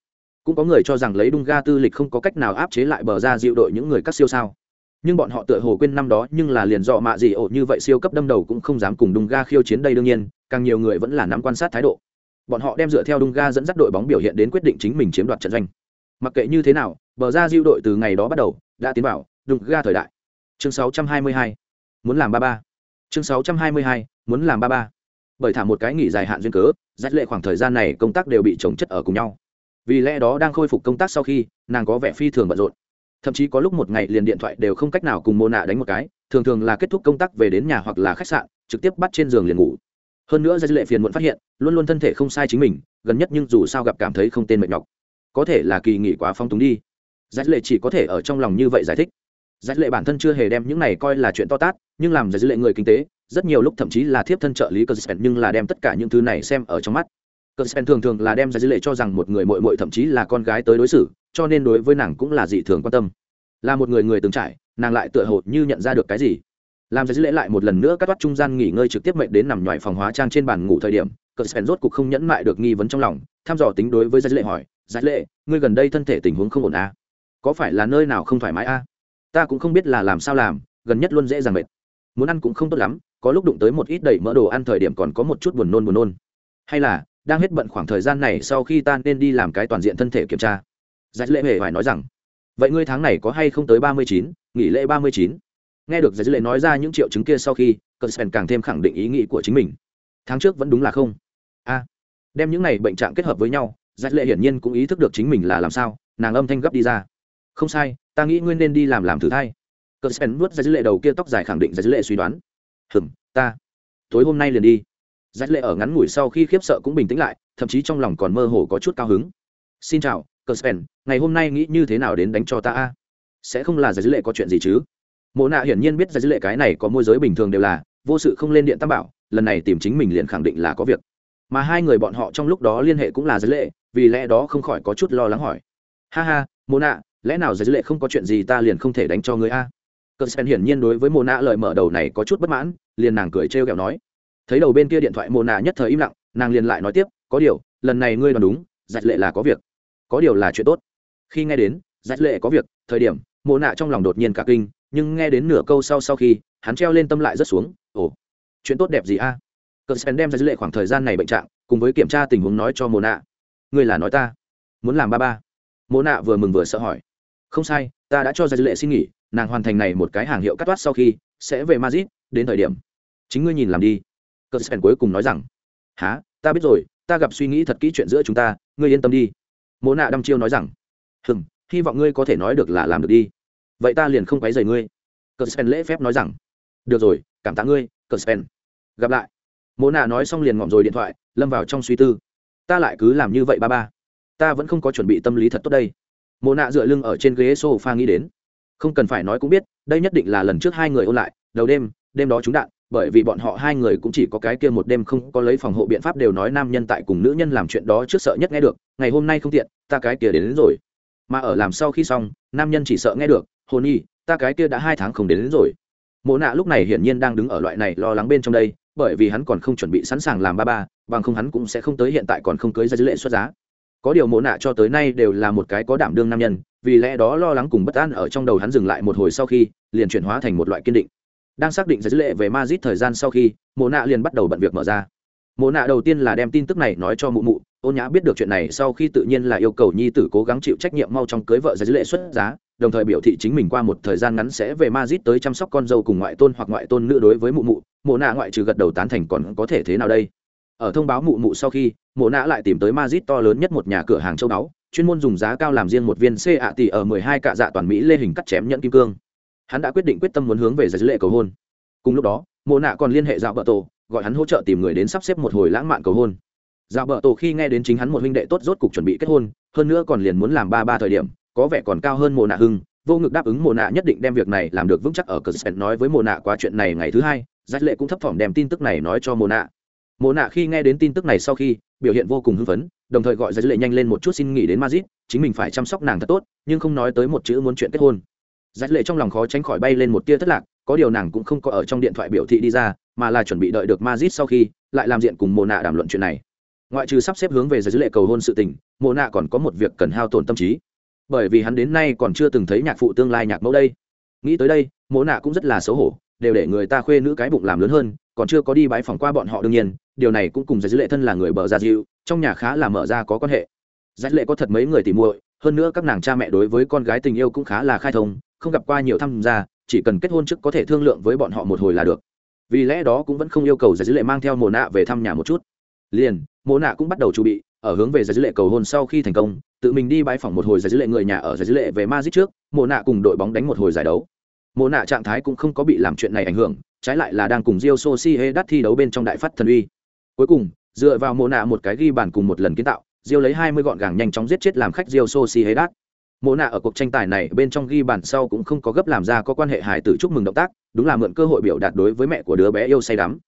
Cũng có người cho rằng lấy Dunga tư lịch không có cách nào áp chế lại bờ ra diệu đội những người các siêu sao nhưng bọn họ tựa hồ quên năm đó nhưng là liền dọ mạ gì ổ như vậy siêu cấp đâm đầu cũng không dám cùng đung ga khiêu chiến đây đương nhiên, càng nhiều người vẫn là nắm quan sát thái độ. Bọn họ đem dựa theo đung ga dẫn dắt đội bóng biểu hiện đến quyết định chính mình chiếm đoạt trận doanh. Mặc kệ như thế nào, bờ ra diêu đội từ ngày đó bắt đầu, đã tiến vào đung ga thời đại. Chương 622 muốn làm ba ba. Chương 622 muốn làm ba ba. Bởi thả một cái nghỉ dài hạn duyên cớ dắt lệ khoảng thời gian này công tác đều bị chống chất ở cùng nhau. Vì lẽ đó đang khôi phục công tác sau khi, nàng có vẻ phi thường bận rộn thậm chí có lúc một ngày liền điện thoại đều không cách nào cùng mô nạ đánh một cái, thường thường là kết thúc công tác về đến nhà hoặc là khách sạn, trực tiếp bắt trên giường liền ngủ. Hơn nữa gia lệ phiền muộn phát hiện, luôn luôn thân thể không sai chính mình, gần nhất nhưng dù sao gặp cảm thấy không tên mệt nhọc. Có thể là kỳ nghỉ quá phong túng đi. Gia lệ chỉ có thể ở trong lòng như vậy giải thích. Gia lệ bản thân chưa hề đem những này coi là chuyện to tát, nhưng làm gia lệ người kinh tế, rất nhiều lúc thậm chí là thiếp thân trợ lý cơ nhưng là đem tất cả những thứ này xem ở trong mắt. Cơ thường thường là đem gia lệ cho rằng một người mội mội thậm chí là con gái tới đối xử cho nên đối với nàng cũng là dị thường quan tâm. Là một người người từng trải, nàng lại tựa hồ như nhận ra được cái gì. Làm dư lễ lại một lần nữa cắt toát trung gian nghỉ ngơi trực tiếp mệnh đến nằm ngoài phòng hóa trang trên bàn ngủ thời điểm, cờ spen rốt cục không nhẫn mại được nghi vấn trong lòng, thăm dò tính đối với dư lễ hỏi dư lễ, ngươi gần đây thân thể tình huống không ổn à? có phải là nơi nào không thoải mái à? ta cũng không biết là làm sao làm, gần nhất luôn dễ dàng mệt. Muốn ăn cũng không tốt lắm, có lúc đụng tới một ít đầy mỡ đồ ăn thời điểm còn có một chút buồn nôn buồn nôn. Hay là, đang hết bận khoảng thời gian này sau khi ta nên đi làm cái toàn diện thân thể kiểm tra giải lệ hề phải nói rằng, vậy ngươi tháng này có hay không tới ba mươi chín, nghỉ lễ ba mươi chín? Nghe được giải lệ nói ra những triệu chứng kia sau khi cờ spen càng thêm khẳng định ý nghĩ của chính mình. Tháng trước vẫn đúng là không? A, đem những này bệnh trạng kết hợp với nhau, giải lệ hiển nhiên cũng ý thức được chính mình là làm sao, nàng âm thanh gấp đi ra. Không sai, ta nghĩ ngươi nên đi làm làm thử thay cờ spen nuốt giải lệ đầu kia tóc dài khẳng định giải lệ suy đoán. Hừm, ta, tối hôm nay liền đi. Giải lệ ở ngắn ngủi sau khi khiếp sợ cũng bình tĩnh lại, thậm chí trong lòng còn mơ hồ có chút cao hứng. Xin chào cờ spen ngày hôm nay nghĩ như thế nào đến đánh cho ta a? Sẽ không là giải dữ lệ có chuyện gì chứ? Mộ nạ hiển nhiên biết giải dữ lệ cái này có môi giới bình thường đều là, vô sự không lên điện tam bảo, lần này tìm chính mình liền khẳng định là có việc. Mà hai người bọn họ trong lúc đó liên hệ cũng là giải lệ, vì lẽ đó không khỏi có chút lo lắng hỏi. Ha ha, mộ nạ, lẽ nào giải lệ không có chuyện gì ta liền không thể đánh cho người a? Cờ spen hiển nhiên đối với mộ nạ lời mở đầu này có chút bất mãn, liền nàng cười trêu ghẹo nói. Thấy đầu bên kia điện thoại mộ nạ nhất thời im lặng, nàng liền lại nói tiếp, có điều, lần này ngươi đoán đúng, giải lệ là có việc có điều là chuyện tốt. Khi nghe đến giải lệ có việc, thời điểm, mộ nạ trong lòng đột nhiên cả kinh, nhưng nghe đến nửa câu sau sau khi, hắn treo lên tâm lại rất xuống, ồ, chuyện tốt đẹp gì a? Cờ sen đem ra dữ lệ khoảng thời gian này bệnh trạng, cùng với kiểm tra tình huống nói cho mồ nạ. Ngươi là nói ta muốn làm ba ba. Mồ nạ vừa mừng vừa sợ hỏi. Không sai, ta đã cho ra dữ lệ xin nghỉ, nàng hoàn thành này một cái hàng hiệu cắt toát sau khi, sẽ về madrid, đến thời điểm chính ngươi nhìn làm đi. Cờ sen cuối cùng nói rằng há ta biết rồi, ta gặp suy nghĩ thật kỹ chuyện giữa chúng ta, ngươi yên tâm đi mồ nạ đăm chiêu nói rằng hừng hy vọng ngươi có thể nói được là làm được đi. Vậy ta liền không quấy rầy ngươi. Cờ sen lễ phép nói rằng, được rồi, cảm tạ ngươi, cờ sen gặp lại. Mô nạ nói xong liền ngỏm rồi điện thoại, lâm vào trong suy tư. Ta lại cứ làm như vậy ba ba. Ta vẫn không có chuẩn bị tâm lý thật tốt đây. Mô nạ dựa lưng ở trên ghế s o f a nghĩ đến. Không cần phải nói cũng biết, đây nhất định là lần trước hai người ôn lại, đầu đêm đêm đó trúng đạn bởi vì bọn họ hai người cũng chỉ có cái kia một đêm không có lấy phòng hộ biện pháp đều nói nam nhân tại cùng nữ nhân làm chuyện đó trước sợ nhất nghe được ngày hôm nay không tiện ta cái kia đến, đến rồi. Mà ở làm sau khi xong nam nhân chỉ sợ nghe được hồn nhi ta cái kia đã hai tháng không đến, đến rồi. Mộ nạ lúc này hiển nhiên đang đứng ở loại này lo lắng bên trong đây bởi vì hắn còn không chuẩn bị sẵn sàng làm ba ba bằng không hắn cũng sẽ không tới hiện tại còn không cưới ra dữ lệ xuất giá. Có điều mộ nạ cho tới nay đều là một cái có đảm đương nam nhân vì lẽ đó lo lắng cùng bất an ở trong đầu hắn dừng lại một hồi sau khi liền chuyển hóa thành một loại kiên định đang xác định dữ lệ về mazit thời gian sau khi mộ nạ liền bắt đầu bận việc mở ra mộ nạ đầu tiên là đem tin tức này nói cho mụ mụ ôn nhã biết được chuyện này sau khi tự nhiên là yêu cầu nhi tử cố gắng chịu trách nhiệm mau trong cưới vợ dữ lệ xuất giá đồng thời biểu thị chính mình qua một thời gian ngắn sẽ về Madrid tới chăm sóc con dâu cùng ngoại tôn hoặc ngoại tôn nữ đối với mụ mụ, Mộ nạ ngoại trừ gật đầu tán thành còn có thể thế nào đây? Ở thông báo mụ mụ sau khi, Mộ nạ lại tìm tới Madrid to lớn nhất một nhà cửa hàng châu báu, chuyên môn dùng giá cao làm riêng một viên C ạ tỷ ở 12 cạ dạ toàn Mỹ lê hình cắt chém nhẫn kim cương. Hắn đã quyết định quyết tâm muốn hướng về giải lệ cầu hôn. Cùng lúc đó, Mộ nạ còn liên hệ dạo bợ tổ, gọi hắn hỗ trợ tìm người đến sắp xếp một hồi lãng mạn cầu hôn. Dạo bợ tổ khi nghe đến chính hắn một huynh đệ tốt rốt cục chuẩn bị kết hôn, hơn nữa còn liền muốn làm ba ba thời điểm, có vẻ còn cao hơn Mộ nạ hưng, vô ngực đáp ứng mồ nạ nhất định đem việc này làm được vững chắc ở cờ spen nói với mồ nạ qua chuyện này ngày thứ hai giải lệ cũng thấp thỏm đem tin tức này nói cho mồ nạ mồ nạ khi nghe đến tin tức này sau khi biểu hiện vô cùng hưng phấn đồng thời gọi giải lệ nhanh lên một chút xin nghỉ đến mazit chính mình phải chăm sóc nàng thật tốt nhưng không nói tới một chữ muốn chuyện kết hôn giải lệ trong lòng khó tránh khỏi bay lên một tia thất lạc, có điều nàng cũng không có ở trong điện thoại biểu thị đi ra, mà là chuẩn bị đợi được mazit sau khi, lại làm diện cùng mồ nạ đàm luận chuyện này. Ngoại trừ sắp xếp hướng về giải lệ cầu hôn sự tình mồ nạ còn có một việc cần hao tổn tâm trí. Bởi vì hắn đến nay còn chưa từng thấy nhạc phụ tương lai nhạc mẫu đây. Nghĩ tới đây mồ nạ cũng rất là xấu hổ, đều để người ta khuê nữ cái bụng làm lớn hơn, còn chưa có đi bãi phòng qua bọn họ đương nhiên, điều này cũng cùng giải dữ lệ thân là người bờ ra dịu, trong nhà khá là mở ra có quan hệ. Giải lệ có thật mấy người tìm muội, hơn nữa các nàng cha mẹ đối với con gái tình yêu cũng khá là khai thông không gặp qua nhiều tham gia chỉ cần kết hôn trước có thể thương lượng với bọn họ một hồi là được vì lẽ đó cũng vẫn không yêu cầu giải dữ lệ mang theo mồ nạ về thăm nhà một chút liền mồ nạ cũng bắt đầu chuẩn bị ở hướng về giải dữ lệ cầu hôn sau khi thành công tự mình đi bãi phòng một hồi giải dữ lệ người nhà ở giải dữ lệ về Madrid trước, Mộ nạ cùng đội bóng đánh một hồi giải đấu. Mộ nạ trạng thái cũng không có bị làm chuyện này ảnh hưởng, trái lại là đang cùng Rio Real đắt thi đấu bên trong đại phát thần uy. Cuối cùng, dựa vào Mộ nạ một cái ghi bàn cùng một lần kiến tạo, Rio lấy 20 gọn gàng nhanh chóng giết chết làm khách Rio Real đắt Mộ nạ ở cuộc tranh tài này bên trong ghi bàn sau cũng không có gấp làm ra có quan hệ hài tử chúc mừng động tác, đúng là mượn cơ hội biểu đạt đối với mẹ của đứa bé yêu say đắm.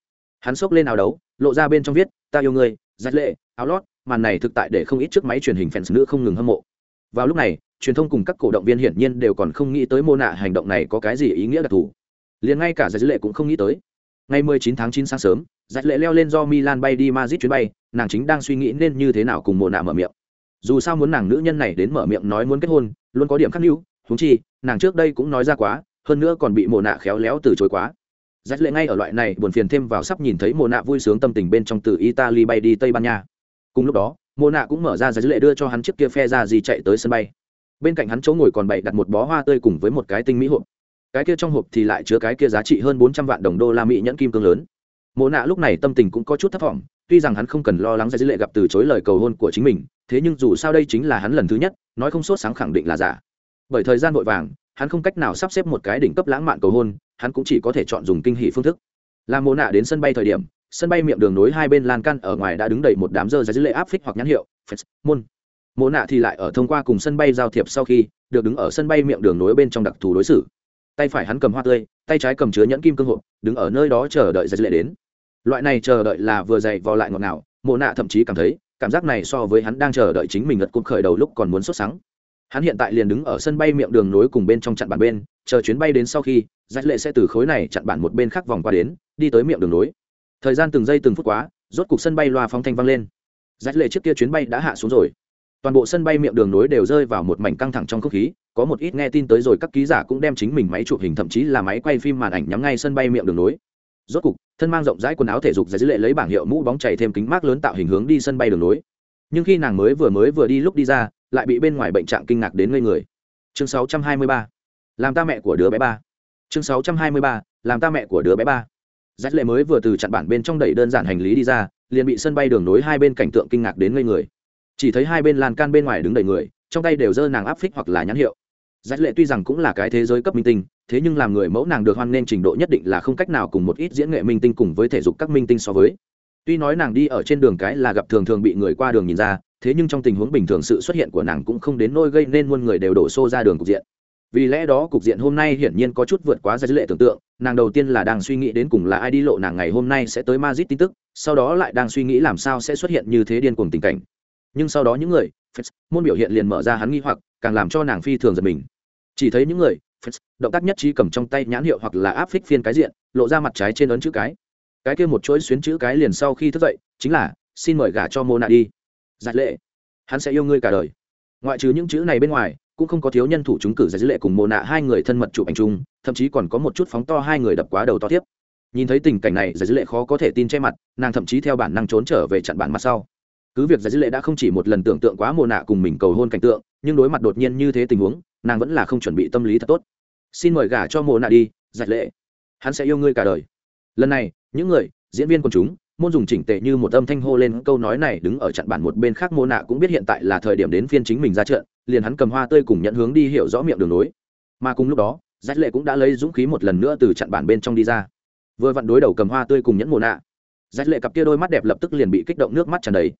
Hắn sốc lên áo đấu, lộ ra bên trong viết, ta yêu ngươi, giặt lệ, áo lót, màn này thực tại để không ít chiếc máy truyền hình fans nữ không ngừng hâm mộ. Vào lúc này truyền thông cùng các cổ động viên hiển nhiên đều còn không nghĩ tới mô nạ hành động này có cái gì ý nghĩa đặc thù. Liền ngay cả giải lệ cũng không nghĩ tới. Ngày 19 tháng 9 sáng sớm giải lệ leo lên do milan bay đi madrid chuyến bay nàng chính đang suy nghĩ nên như thế nào cùng mô nạ mở miệng dù sao muốn nàng nữ nhân này đến mở miệng nói muốn kết hôn, luôn có điểm khắc lưu húng chi, nàng trước đây cũng nói ra quá, hơn nữa còn bị mồ nạ khéo léo từ chối quá. Rách lệ ngay ở loại này buồn phiền thêm vào sắp nhìn thấy mồ nạ vui sướng tâm tình bên trong từ italy bay đi tây ban nha. Cùng lúc đó mồ nạ cũng mở ra rách lệ đưa cho hắn chiếc kia phe ra gì chạy tới sân bay. Bên cạnh hắn chỗ ngồi còn bày đặt một bó hoa tươi cùng với một cái tinh mỹ hộp. Cái kia trong hộp thì lại chứa cái kia giá trị hơn bốn trăm vạn đồng đô la mỹ nhẫn kim cương lớn. Mồ nạ lúc này tâm tình cũng có chút thất vọng tuy rằng hắn không cần lo lắng giải dữ lệ gặp từ chối lời cầu hôn của chính mình, thế nhưng dù sao đây chính là hắn lần thứ nhất, nói không sốt sáng khẳng định là giả. Bởi thời gian vội vàng, hắn không cách nào sắp xếp một cái đỉnh cấp lãng mạn cầu hôn, hắn cũng chỉ có thể chọn dùng kinh hỷ phương thức. Làm mồ nạ đến sân bay thời điểm, sân bay miệng đường nối hai bên lan can ở ngoài đã đứng đầy một đám dơ giải dữ lệ áp phích hoặc nhãn hiệu phật môn mồ nạ thì lại ở thông qua cùng sân bay giao thiệp sau khi, được đứng ở sân bay miệng đường nối bên trong đặc thù đối xử. Tay phải hắn cầm hoa tươi, tay trái cầm chứa nhẫn kim cương hộp, đứng ở nơi đó chờ đợi giấy lệ đến loại này chờ đợi là vừa dày vò lại ngọt ngào, mộ nạ thậm chí cảm thấy, cảm giác này so với hắn đang chờ đợi chính mình ngật cụt khởi đầu lúc còn muốn xuất sáng hắn hiện tại liền đứng ở sân bay miệng đường nối cùng bên trong chặn bản bên, chờ chuyến bay đến sau khi giấy lệ sẽ từ khối này chặn bản một bên khác vòng qua đến, đi tới miệng đường nối. Thời gian từng giây từng phút quá, rốt cục sân bay loa phóng thanh vang lên. Giấy lệ trước kia chuyến bay đã hạ xuống rồi. Toàn bộ sân bay miệng đường nối đều rơi vào một mảnh căng thẳng trong không khí, có một ít nghe tin tới rồi các ký giả cũng đem chính mình máy chụp hình thậm chí là máy quay phim màn ảnh nhắm ngay sân bay miệng đường nối rốt cục, thân mang rộng rãi quần áo thể dục giải dữ lệ lấy bảng hiệu mũ bóng chảy thêm kính mát lớn tạo hình hướng đi sân bay đường lối nhưng khi nàng mới vừa mới vừa đi lúc đi ra, lại bị bên ngoài bệnh trạng kinh ngạc đến ngây người chương 623. làm ta mẹ của đứa bé ba chương 623. làm ta mẹ của đứa bé ba giải lệ mới vừa từ chặn bản bên trong đẩy đơn giản hành lý đi ra, liền bị sân bay đường nối hai bên cảnh tượng kinh ngạc đến ngây người chỉ thấy hai bên lan can bên ngoài đứng đầy người, trong tay đều giơ nàng áp phích hoặc là nhãn hiệu giải lệ tuy rằng cũng là cái thế giới cấp minh tinh, thế nhưng làm người mẫu nàng được hoan nghênh trình độ nhất định là không cách nào cùng một ít diễn nghệ minh tinh cùng với thể dục các minh tinh so với. Tuy nói nàng đi ở trên đường cái là gặp thường thường bị người qua đường nhìn ra, thế nhưng trong tình huống bình thường sự xuất hiện của nàng cũng không đến nôi gây nên muôn người đều đổ xô ra đường cục diện. Vì lẽ đó cục diện hôm nay hiển nhiên có chút vượt quá giải lệ tưởng tượng, nàng đầu tiên là đang suy nghĩ đến cùng là ai đi lộ nàng ngày hôm nay sẽ tới mazit tin tức, sau đó lại đang suy nghĩ làm sao sẽ xuất hiện như thế điên cuồng tình cảnh. Nhưng sau đó những người môn biểu hiện liền mở ra hắn nghi hoặc, càng làm cho nàng phi thường giật mình. Chỉ thấy những người động tác nhất trí cầm trong tay nhãn hiệu hoặc là áp phích phiên cái diện, lộ ra mặt trái trên ấn chữ cái. Cái kia một chuỗi xuyến chữ cái liền sau khi thức dậy, chính là, xin mời gả cho mô nạ đi. Giải lệ. Hắn sẽ yêu ngươi cả đời. Ngoại trừ những chữ này bên ngoài, cũng không có thiếu nhân thủ chúng cử giải dữ lệ cùng mô nạ hai người thân mật chụp ảnh chung, thậm chí còn có một chút phóng to hai người đập quá đầu to tiếp. Nhìn thấy tình cảnh này, giải dữ lệ khó có thể tin che mặt, nàng thậm chí theo bản năng trốn trở về chặn bản mặt sau cứ việc giải dữ lệ đã không chỉ một lần tưởng tượng quá mồ nạ cùng mình cầu hôn cảnh tượng, nhưng đối mặt đột nhiên như thế tình huống, nàng vẫn là không chuẩn bị tâm lý thật tốt. Xin mời gả cho mồ nạ đi, giải lệ. Hắn sẽ yêu ngươi cả đời. Lần này, những người, diễn viên quần chúng, môn dùng chỉnh tệ như một âm thanh hô lên câu nói này đứng ở chặn bản một bên khác mô nạ cũng biết hiện tại là thời điểm đến phiên chính mình ra trận, liền hắn cầm hoa tươi cùng nhận hướng đi hiểu rõ miệng đường nối mà cùng lúc đó, giải lệ cũng đã lấy dũng khí một lần nữa từ chặn bản bên trong đi ra. Vừa vặn đối đầu cầm hoa tươi cùng nhẫn mồ nạ, giải lệ cặp kia đôi mắt đẹp lập tức liền bị kích động nước mắt tràn đầy.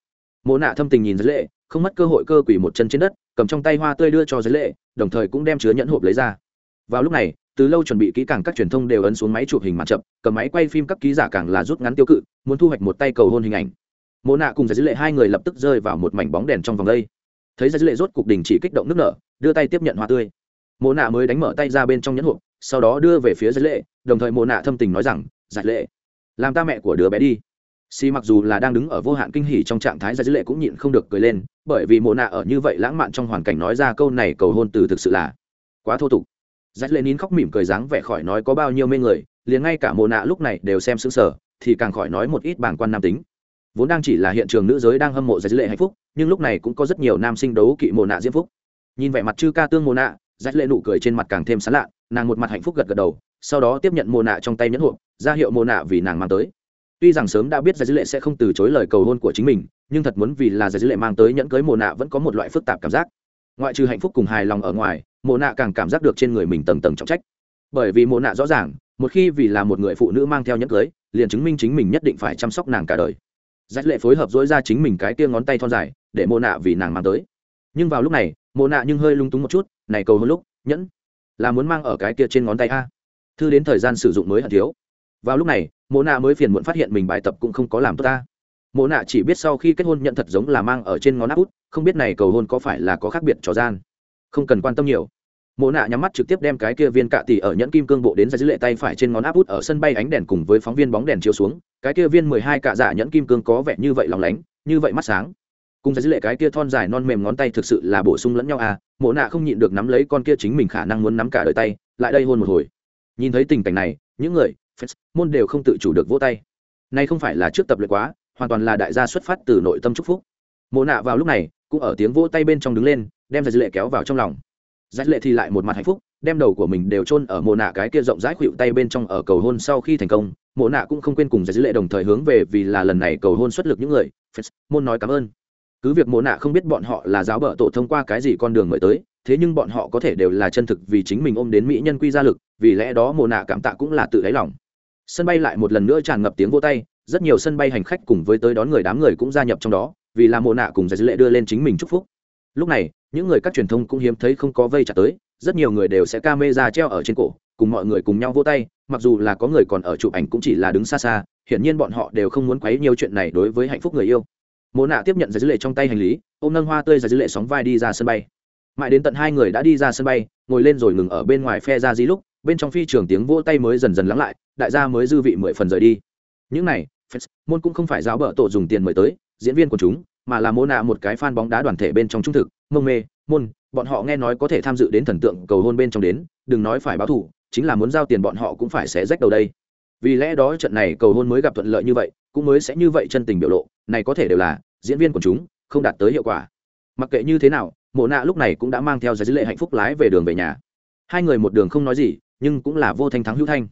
Mộ nạ thâm tình nhìn dưới lệ, không mất cơ hội cơ quỷ một chân trên đất, cầm trong tay hoa tươi đưa cho dưới lệ, đồng thời cũng đem chứa nhẫn hộp lấy ra. Vào lúc này, từ lâu chuẩn bị kỹ càng các truyền thông đều ấn xuống máy chụp hình mặt chậm, cầm máy quay phim các ký giả càng là rút ngắn tiêu cự, muốn thu hoạch một tay cầu hôn hình ảnh. Mộ nạ cùng dưới lệ hai người lập tức rơi vào một mảnh bóng đèn trong vòng đây. Thấy dưới lệ rốt cục đình chỉ kích động nước nở, đưa tay tiếp nhận hoa tươi. Mộ nạ mới đánh mở tay ra bên trong nhẫn hộp, sau đó đưa về phía dưới lệ, đồng thời mộ nạ thâm tình nói rằng, giải lệ, làm ta mẹ của đứa bé đi. Si mặc dù là đang đứng ở vô hạn kinh hỉ trong trạng thái giải dữ lệ cũng nhịn không được cười lên, bởi vì Mộ nạ ở như vậy lãng mạn trong hoàn cảnh nói ra câu này cầu hôn từ thực sự là quá thô tục. Giải lệ nín khóc mỉm cười dáng vẻ khỏi nói có bao nhiêu mê người, liền ngay cả Mộ nạ lúc này đều xem sững sờ, thì càng khỏi nói một ít bảng quan nam tính. Vốn đang chỉ là hiện trường nữ giới đang hâm mộ giải lệ hạnh phúc, nhưng lúc này cũng có rất nhiều nam sinh đấu kỵ Mộ nạ diễm phúc. Nhìn vẻ mặt chư ca tương Mộ nạ, giải lệ nụ cười trên mặt càng thêm sán lạ, nàng một mặt hạnh phúc gật gật đầu, sau đó tiếp nhận Mộ nạ trong tay nhẫn hộp, ra hiệu Mộ nạ vì nàng mang tới tuy rằng sớm đã biết giải dữ lệ sẽ không từ chối lời cầu hôn của chính mình, nhưng thật muốn vì là giải dữ lệ mang tới nhẫn cưới mồ nạ vẫn có một loại phức tạp cảm giác. Ngoại trừ hạnh phúc cùng hài lòng ở ngoài mồ nạ càng cảm giác được trên người mình tầng tầng trọng trách. Bởi vì mồ nạ rõ ràng, một khi vì là một người phụ nữ mang theo nhẫn cưới, liền chứng minh chính mình nhất định phải chăm sóc nàng cả đời. Giải lệ phối hợp dối ra chính mình cái tia ngón tay thon dài, để mồ nạ vì nàng mang tới. Nhưng vào lúc này mồ nạ nhưng hơi lung túng một chút, này cầu hôn lúc, nhẫn là muốn mang ở cái kia trên ngón tay a. Thư đến thời gian sử dụng mới hận thiếu. Vào lúc này mộ nạ mới phiền muộn phát hiện mình bài tập cũng không có làm tốt ta. Mộ nạ chỉ biết sau khi kết hôn nhận thật giống là mang ở trên ngón áp út, không biết này cầu hôn có phải là có khác biệt trò gian. Không cần quan tâm nhiều. Mộ nạ nhắm mắt trực tiếp đem cái kia viên cạ tỷ ở nhẫn kim cương bộ đến ra dưới lệ tay phải trên ngón áp út ở sân bay ánh đèn cùng với phóng viên bóng đèn chiếu xuống, cái kia viên mười hai cạ giả nhẫn kim cương có vẻ như vậy lòng lánh, như vậy mắt sáng. Cùng ra dưới lệ cái kia thon dài non mềm ngón tay thực sự là bổ sung lẫn nhau à mộ nạ không nhịn được nắm lấy con kia chính mình khả năng muốn nắm cả đời tay, lại đây hôn một hồi. Nhìn thấy tình cảnh này, những người fans, môn đều không tự chủ được vỗ tay. Nay không phải là trước tập luyện quá, hoàn toàn là đại gia xuất phát từ nội tâm chúc phúc. Mộ nạ vào lúc này, cũng ở tiếng vỗ tay bên trong đứng lên, đem giải lệ kéo vào trong lòng. Giải lệ thì lại một mặt hạnh phúc, đem đầu của mình đều chôn ở mộ nạ cái kia rộng rãi khuỵu tay bên trong ở cầu hôn sau khi thành công. Mộ nạ cũng không quên cùng giải lệ đồng thời hướng về vì là lần này cầu hôn xuất lực những người, fans, môn nói cảm ơn. Cứ việc mộ nạ không biết bọn họ là giáo bợ tổ thông qua cái gì con đường mới tới, thế nhưng bọn họ có thể đều là chân thực vì chính mình ôm đến mỹ nhân quy gia lực, vì lẽ đó mộ nạ cảm tạ cũng là tự đáy lòng sân bay lại một lần nữa tràn ngập tiếng vô tay, rất nhiều sân bay hành khách cùng với tới đón người đám người cũng gia nhập trong đó, vì là mộ nạ cùng giải dữ lệ đưa lên chính mình chúc phúc. Lúc này, những người các truyền thông cũng hiếm thấy không có vây chặt tới, rất nhiều người đều sẽ ca mê ra treo ở trên cổ, cùng mọi người cùng nhau vô tay, mặc dù là có người còn ở chụp ảnh cũng chỉ là đứng xa xa, hiển nhiên bọn họ đều không muốn quấy nhiều chuyện này đối với hạnh phúc người yêu. Mộ nạ tiếp nhận giải dữ lệ trong tay hành lý, ôm nâng hoa tươi giải dữ lệ sóng vai đi ra sân bay. Mãi đến tận hai người đã đi ra sân bay, ngồi lên rồi ngừng ở bên ngoài phe ra di lúc, bên trong phi trường tiếng vỗ tay mới dần dần lắng lại đại gia mới dư vị mười phần rời đi. Những này môn cũng không phải giáo bợ tổ dùng tiền mời tới, diễn viên của chúng, mà là mô nạ một cái fan bóng đá đoàn thể bên trong trung thực, mông mê, môn, bọn họ nghe nói có thể tham dự đến thần tượng cầu hôn bên trong đến, đừng nói phải báo thù, chính là muốn giao tiền bọn họ cũng phải xé rách đầu đây. Vì lẽ đó trận này cầu hôn mới gặp thuận lợi như vậy, cũng mới sẽ như vậy chân tình biểu lộ, này có thể đều là, diễn viên của chúng, không đạt tới hiệu quả. Mặc kệ như thế nào, mộ nạ lúc này cũng đã mang theo giải dữ lệ hạnh phúc lái về đường về nhà. Hai người một đường không nói gì, nhưng cũng là vô thanh thắng hữu thanh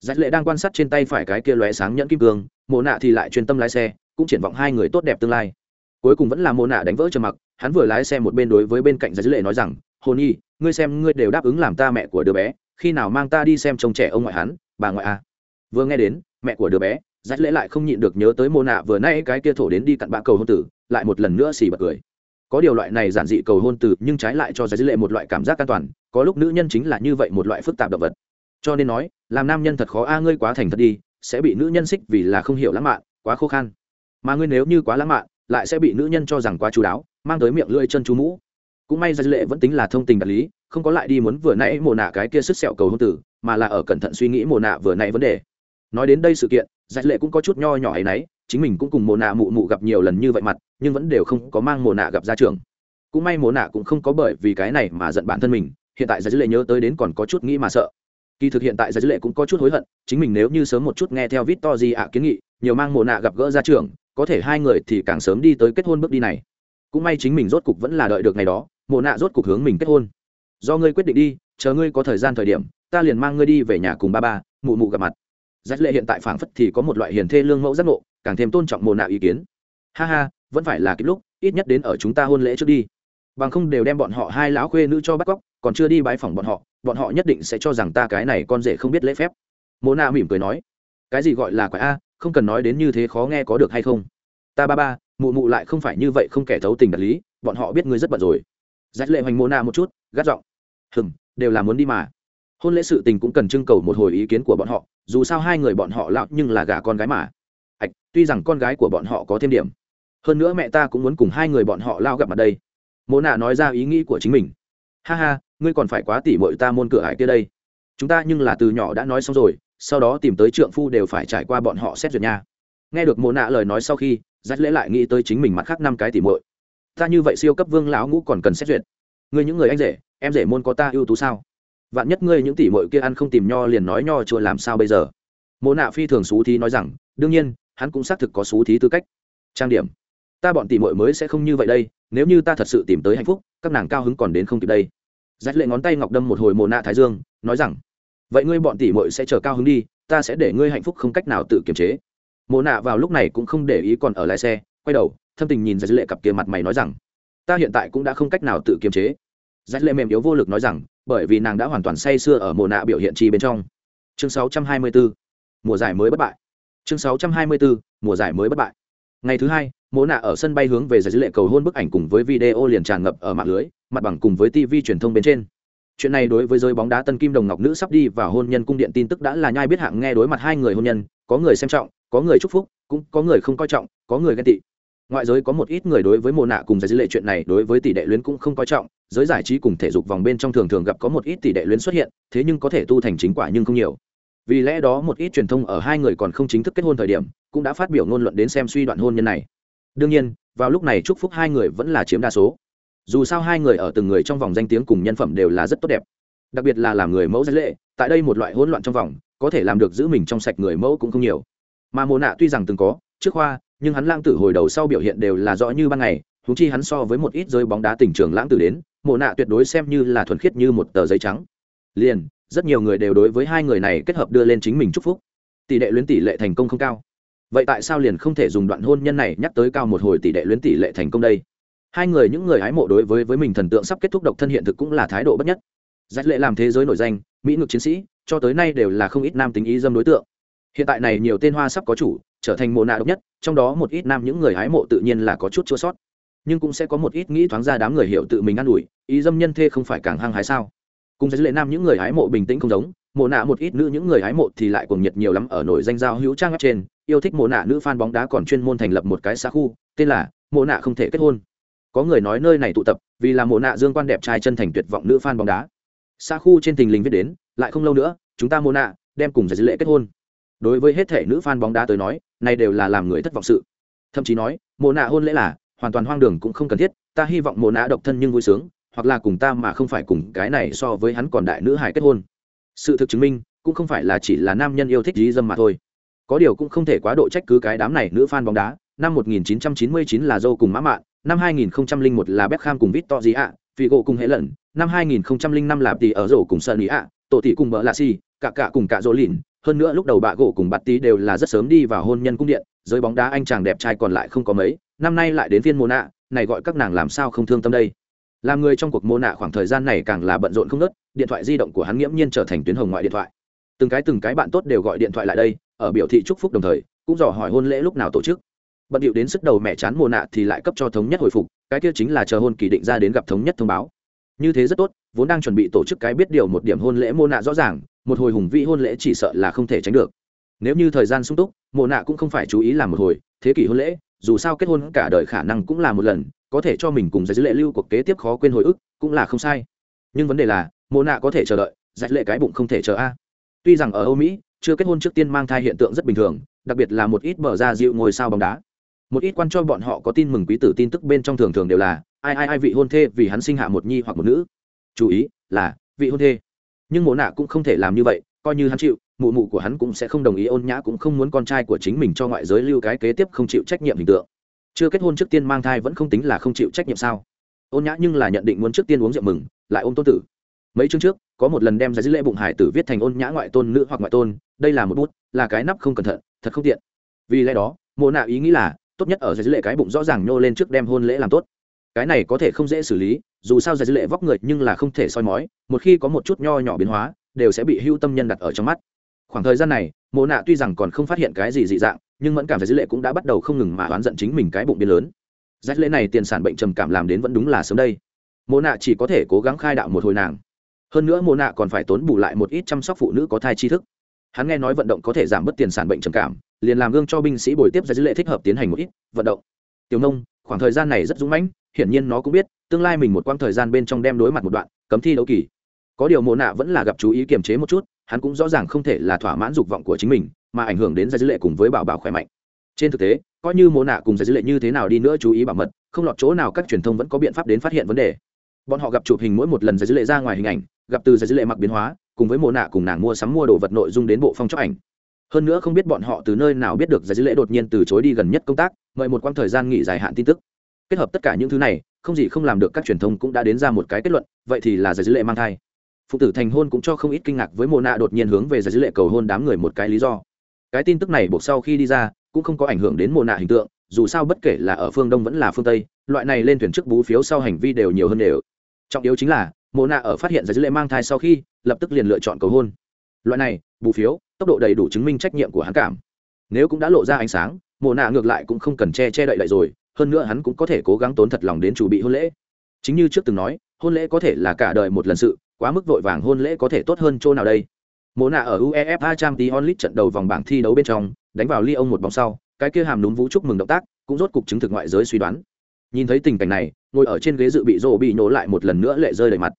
giải lệ đang quan sát trên tay phải cái kia lóe sáng nhẫn kim cương, mộ nạ thì lại chuyên tâm lái xe, cũng triển vọng hai người tốt đẹp tương lai. Cuối cùng vẫn là mộ nạ đánh vỡ trầm mặc, hắn vừa lái xe một bên đối với bên cạnh giải lệ nói rằng hồn nhi, ngươi xem, ngươi đều đáp ứng làm ta mẹ của đứa bé, khi nào mang ta đi xem chồng trẻ ông ngoại hắn, bà ngoại a à. vừa nghe đến, mẹ của đứa bé giải lệ lại không nhịn được nhớ tới mộ nạ vừa nay cái kia thổ đến đi cặn bã cầu hôn tử, lại một lần nữa xì bật cười. Có điều loại này giản dị cầu hôn tử, nhưng trái lại cho giải lệ một loại cảm giác an toàn, có lúc nữ nhân chính là như vậy một loại phức tạp động vật. Cho nên nói làm nam nhân thật khó a, ngươi quá thành thật đi, sẽ bị nữ nhân xích vì là không hiểu lãng mạn, quá khô khan. Mà ngươi nếu như quá lãng mạn, lại sẽ bị nữ nhân cho rằng quá chú đáo, mang tới miệng lưỡi chân chú mũ. Cũng may ra lệ vẫn tính là thông tình đạt lý, không có lại đi muốn vừa nãy mồ nạ cái kia sức sẹo cầu hôn tử, mà là ở cẩn thận suy nghĩ mồ nạ vừa nãy vấn đề. Nói đến đây sự kiện giải lệ cũng có chút nho nhỏ ấy nấy, chính mình cũng cùng mồ nạ mụ mụ gặp nhiều lần như vậy mặt, nhưng vẫn đều không có mang mồ nạ gặp ra trường. Cũng may mồ nạ cũng không có bởi vì cái này mà giận bản thân mình, hiện tại giải lệ nhớ tới đến còn có chút nghĩ mà sợ kỳ thực hiện tại giải lệ cũng có chút hối hận, chính mình nếu như sớm một chút nghe theo vít to gì ạ kiến nghị, nhiều mang mồ nạ gặp gỡ ra trường có thể hai người thì càng sớm đi tới kết hôn bước đi này. Cũng may chính mình rốt cục vẫn là đợi được ngày đó mồ nạ rốt cục hướng mình kết hôn. Do ngươi quyết định đi, chờ ngươi có thời gian thời điểm, ta liền mang ngươi đi về nhà cùng ba ba, mụ mụ gặp mặt. Giải lệ hiện tại phảng phất thì có một loại hiền thê lương mẫu giác ngộ, càng thêm tôn trọng mồ nạ ý kiến. Ha ha, vẫn phải là kịp lúc, ít nhất đến ở chúng ta hôn lễ trước đi. Bằng không đều đem bọn họ hai lão khuê nữ cho bắt cóc còn chưa đi bái phỏng bọn họ bọn họ nhất định sẽ cho rằng ta cái này con rể không biết lễ phép. Mô na mỉm cười nói, cái gì gọi là quái a, không cần nói đến như thế khó nghe có được hay không? Ta ba ba, mụ mụ lại không phải như vậy không kẻ thấu tình đạt lý, bọn họ biết ngươi rất bận rồi. Dắt lệ hoành mô na một chút, gắt giọng hừng đều là muốn đi mà. Hôn lễ sự tình cũng cần trưng cầu một hồi ý kiến của bọn họ, dù sao hai người bọn họ lão nhưng là gả con gái mà. Ạch tuy rằng con gái của bọn họ có thêm điểm, hơn nữa mẹ ta cũng muốn cùng hai người bọn họ lao gặp mặt đây. Mô nạ nói ra ý nghĩ của chính mình. Ha ha ngươi còn phải quá tỉ mội ta môn cửa hải kia đây. Chúng ta nhưng là từ nhỏ đã nói xong rồi, sau đó tìm tới trượng phu đều phải trải qua bọn họ xét duyệt nha. Nghe được mồ nạ lời nói sau khi dắt lễ lại nghĩ tới chính mình mặt khác năm cái tỉ mội. Ta như vậy siêu cấp vương lão ngũ còn cần xét duyệt. Ngươi những người anh rể, em rể môn có ta ưu tú sao? Vạn nhất ngươi những tỉ mội kia ăn không tìm nho liền nói nho chùa làm sao bây giờ? Mồ nạ phi thường xú thí nói rằng, đương nhiên, hắn cũng xác thực có xú thí tư cách. Trang điểm. Ta bọn tỉ mội mới sẽ không như vậy đây, nếu như ta thật sự tìm tới hạnh phúc, các nàng cao hứng còn đến không kịp đây rách lệ ngón tay ngọc đâm một hồi mồ nạ thái dương, nói rằng, vậy ngươi bọn tỷ muội sẽ chờ cao hứng đi, ta sẽ để ngươi hạnh phúc không cách nào tự kiềm chế. Mồ nạ vào lúc này cũng không để ý còn ở lái xe, quay đầu, thâm tình nhìn rách lệ cặp kia mặt mày nói rằng, ta hiện tại cũng đã không cách nào tự kiềm chế. Rách lệ mềm yếu vô lực nói rằng, bởi vì nàng đã hoàn toàn say sưa ở mồ nạ biểu hiện chi bên trong. Chương 624 mùa giải mới bất bại. Chương 624 mùa giải mới bất bại. Ngày thứ hai mô nạ ở sân bay hướng về giải dữ lệ cầu hôn bức ảnh cùng với video liền tràn ngập ở mạng lưới mặt bằng cùng với tv truyền thông bên trên. Chuyện này đối với giới bóng đá tân kim đồng ngọc nữ sắp đi vào hôn nhân cung điện tin tức đã là nhai biết hạng nghe đối mặt hai người hôn nhân, có người xem trọng, có người chúc phúc, cũng có người không coi trọng, có người ghen tị. Ngoại giới có một ít người đối với mồ nạ cùng giải dữ lệ chuyện này đối với tỷ đệ luyến cũng không coi trọng, giới giải trí cùng thể dục vòng bên trong thường thường gặp có một ít tỷ đệ luyến xuất hiện, thế nhưng có thể tu thành chính quả nhưng không nhiều. Vì lẽ đó một ít truyền thông ở hai người còn không chính thức kết hôn thời điểm, cũng đã phát biểu ngôn luận đến xem suy đoạn hôn nhân này. Đương nhiên, vào lúc này chúc phúc hai người vẫn là chiếm đa số dù sao hai người ở từng người trong vòng danh tiếng cùng nhân phẩm đều là rất tốt đẹp. Đặc biệt là làm người mẫu danh lệ tại đây một loại hỗn loạn trong vòng, có thể làm được giữ mình trong sạch người mẫu cũng không nhiều. Mà mồ nạ tuy rằng từng có, trước khoa, nhưng hắn lãng tử hồi đầu sau biểu hiện đều là rõ như ban ngày thú chi hắn so với một ít rơi bóng đá tỉnh trường lãng tử đến mồ nạ tuyệt đối xem như là thuần khiết như một tờ giấy trắng. Liền, rất nhiều người đều đối với hai người này kết hợp đưa lên chính mình chúc phúc. Tỷ lệ luyến tỷ lệ thành công không cao. Vậy tại sao liền không thể dùng đoạn hôn nhân này nhắc tới cao một hồi tỷ lệ luyến tỷ lệ thành công đây? Hai người những người hái mộ đối với với mình thần tượng sắp kết thúc độc thân hiện thực cũng là thái độ bất nhất. Giải lệ làm thế giới nổi danh, mỹ ngược chiến sĩ, cho tới nay đều là không ít nam tính ý dâm đối tượng. Hiện tại này nhiều tên hoa sắp có chủ, trở thành mồ nạ độc nhất, trong đó một ít nam những người hái mộ tự nhiên là có chút chua sót. Nhưng cũng sẽ có một ít nghĩ thoáng ra đám người hiểu tự mình ă n ủi, ý dâm nhân thê không phải càng hăng hái sao? Cùng giới lệ nam những người hái mộ bình tĩnh không giống, mộ nạ một ít nữ những người hái mộ thì lại cuồng nhiệt nhiều lắm ở nổi danh giao hữu trang web trên, yêu thích mộ nạ nữ fan bóng đá còn chuyên môn thành lập một cái xa khu, tên là mộ nạ không thể kết hôn có người nói nơi này tụ tập, vì là mộ nạ dương quan đẹp trai chân thành tuyệt vọng nữ fan bóng đá. Xa khu trên tình linh viết đến, lại không lâu nữa, chúng ta mộ nạ đem cùng giới lễ kết hôn. Đối với hết thể nữ fan bóng đá tới nói, này đều là làm người thất vọng sự. Thậm chí nói, mộ nạ hôn lễ là, hoàn toàn hoang đường cũng không cần thiết, ta hy vọng mộ nạ độc thân nhưng vui sướng, hoặc là cùng ta mà không phải cùng cái này so với hắn còn đại nữ hài kết hôn. Sự thực chứng minh, cũng không phải là chỉ là nam nhân yêu thích dí dâm mà thôi. Có điều cũng không thể quá độ trách cứ cái đám này nữ fan bóng đá. Năm 1999 là dâu cùng mã mạn năm 2001 là Beckham cùng Victoria, ạ, Figo cùng hệ lần năm 2005 là tỷ ở rổ cùng Sunny ạ, tổ tỷ cùng bờ lạ si, cả cả cùng cả rổ lìn. Hơn nữa lúc đầu bạ gỗ cùng bạt tí đều là rất sớm đi vào hôn nhân cung điện giới bóng đá anh chàng đẹp trai còn lại không có mấy. Năm nay lại đến phiên mô nạ này gọi các nàng làm sao không thương tâm đây? Làm người trong cuộc mô nạ khoảng thời gian này càng là bận rộn không nớt điện thoại di động của hắn nghiễm nhiên trở thành tuyến hồng ngoại điện thoại. Từng cái từng cái bạn tốt đều gọi điện thoại lại đây ở biểu thị chúc phúc đồng thời cũng dò hỏi hôn lễ lúc nào tổ chức bận điệu đến sức đầu mẹ chán mồ nạ thì lại cấp cho thống nhất hồi phục, cái kia chính là chờ hôn kỳ định ra đến gặp thống nhất thông báo. Như thế rất tốt, vốn đang chuẩn bị tổ chức cái biết điều một điểm hôn lễ mô nạ rõ ràng, một hồi hùng vĩ hôn lễ chỉ sợ là không thể tránh được. Nếu như thời gian sung túc mộ nạ cũng không phải chú ý làm một hồi, thế kỷ hôn lễ, dù sao kết hôn cả đời khả năng cũng là một lần, có thể cho mình cùng giải dữ lệ lưu cuộc kế tiếp khó quên hồi ức, cũng là không sai. Nhưng vấn đề là mộ nạ có thể chờ đợi, giải lệ cái bụng không thể chờ a. Tuy rằng ở âu mỹ, chưa kết hôn trước tiên mang thai hiện tượng rất bình thường, đặc biệt là một ít bờ ra dịu ngồi sao bóng đá một ít quan cho bọn họ có tin mừng quý tử tin tức bên trong thường thường đều là, ai ai ai vị hôn thê vì hắn sinh hạ một nhi hoặc một nữ? Chú ý là, vị hôn thê. Nhưng mộ nạ cũng không thể làm như vậy, coi như hắn chịu, mụ mụ của hắn cũng sẽ không đồng ý ôn nhã cũng không muốn con trai của chính mình cho ngoại giới lưu cái kế tiếp không chịu trách nhiệm hình tượng. Chưa kết hôn trước tiên mang thai vẫn không tính là không chịu trách nhiệm sao? Ôn nhã nhưng là nhận định muốn trước tiên uống rượu mừng, lại ôm tôn tử. Mấy chương trước, có một lần đem ra dữ lễ bụng hải tử viết thành ôn nhã ngoại tôn, nữ hoặc ngoại tôn, đây là một bút, là cái nắp không cẩn thận, thật không tiện. Vì lẽ đó, mộ nạ ý nghĩ là tốt nhất ở giải dữ lệ cái bụng rõ ràng nhô lên trước đem hôn lễ làm tốt. Cái này có thể không dễ xử lý, dù sao giải dữ lệ vóc người nhưng là không thể soi mói, một khi có một chút nho nhỏ biến hóa, đều sẽ bị hưu tâm nhân đặt ở trong mắt. Khoảng thời gian này, mộ nạ tuy rằng còn không phát hiện cái gì dị dạng, nhưng mẫn cảm giải dữ lệ cũng đã bắt đầu không ngừng mà oán giận chính mình cái bụng biến lớn. Giải lệ này tiền sản bệnh trầm cảm làm đến vẫn đúng là sớm đây. Mộ nạ chỉ có thể cố gắng khai đạo một hồi nàng. Hơn nữa mộ nạ còn phải tốn bù lại một ít chăm sóc phụ nữ có thai tri thức. Hắn nghe nói vận động có thể giảm bớt tiền sản bệnh trầm cảm liền làm gương cho binh sĩ bồi tiếp giải dữ lệ thích hợp tiến hành một ít vận động. Tiểu nông, khoảng thời gian này rất dũng mãnh, hiển nhiên nó cũng biết, tương lai mình một quãng thời gian bên trong đem đối mặt một đoạn, cấm thi đấu kỳ. Có điều mộ nạ vẫn là gặp chú ý kiềm chế một chút, hắn cũng rõ ràng không thể là thỏa mãn dục vọng của chính mình, mà ảnh hưởng đến giải dữ lệ cùng với bảo bảo khỏe mạnh. Trên thực tế, coi như mộ nạ cùng giải dữ lệ như thế nào đi nữa chú ý bảo mật, không lọt chỗ nào các truyền thông vẫn có biện pháp đến phát hiện vấn đề. Bọn họ gặp chụp hình mỗi một lần giải dữ lệ ra ngoài hình ảnh, gặp từ giải dữ lệ mặc biến hóa, cùng với mộ nạ cùng nàng mua sắm mua đồ vật nội dung đến bộ phong chóc ảnh hơn nữa không biết bọn họ từ nơi nào biết được giải dữ lễ đột nhiên từ chối đi gần nhất công tác, mời một quãng thời gian nghỉ dài hạn tin tức. Kết hợp tất cả những thứ này, không gì không làm được các truyền thông cũng đã đến ra một cái kết luận, vậy thì là giải dữ lệ mang thai. Phụ tử thành hôn cũng cho không ít kinh ngạc với mồ nạ đột nhiên hướng về giải dữ lệ cầu hôn đám người một cái lý do. Cái tin tức này buộc sau khi đi ra, cũng không có ảnh hưởng đến mồ nạ hình tượng, dù sao bất kể là ở phương đông vẫn là phương tây, loại này lên thuyền trước bú phiếu sau hành vi đều nhiều hơn đều. Trọng yếu chính là mồ nạ ở phát hiện giải dữ lệ mang thai sau khi, lập tức liền lựa chọn cầu hôn loại này, bù phiếu, tốc độ đầy đủ chứng minh trách nhiệm của hắn cảm. Nếu cũng đã lộ ra ánh sáng mồ nạ ngược lại cũng không cần che che đậy đậy rồi, hơn nữa hắn cũng có thể cố gắng tốn thật lòng đến chủ bị hôn lễ. Chính như trước từng nói, hôn lễ có thể là cả đời một lần sự, quá mức vội vàng hôn lễ có thể tốt hơn chỗ nào đây? Mộ nạ ở uefa champions league trận đầu vòng bảng thi đấu bên trong, đánh vào ly ông một bóng sau, cái kia hàm núm vũ chúc mừng động tác, cũng rốt cục chứng thực ngoại giới suy đoán. Nhìn thấy tình cảnh này, ngồi ở trên ghế dự bị rô bị nhổ lại một lần nữa lệ rơi đầy mặt.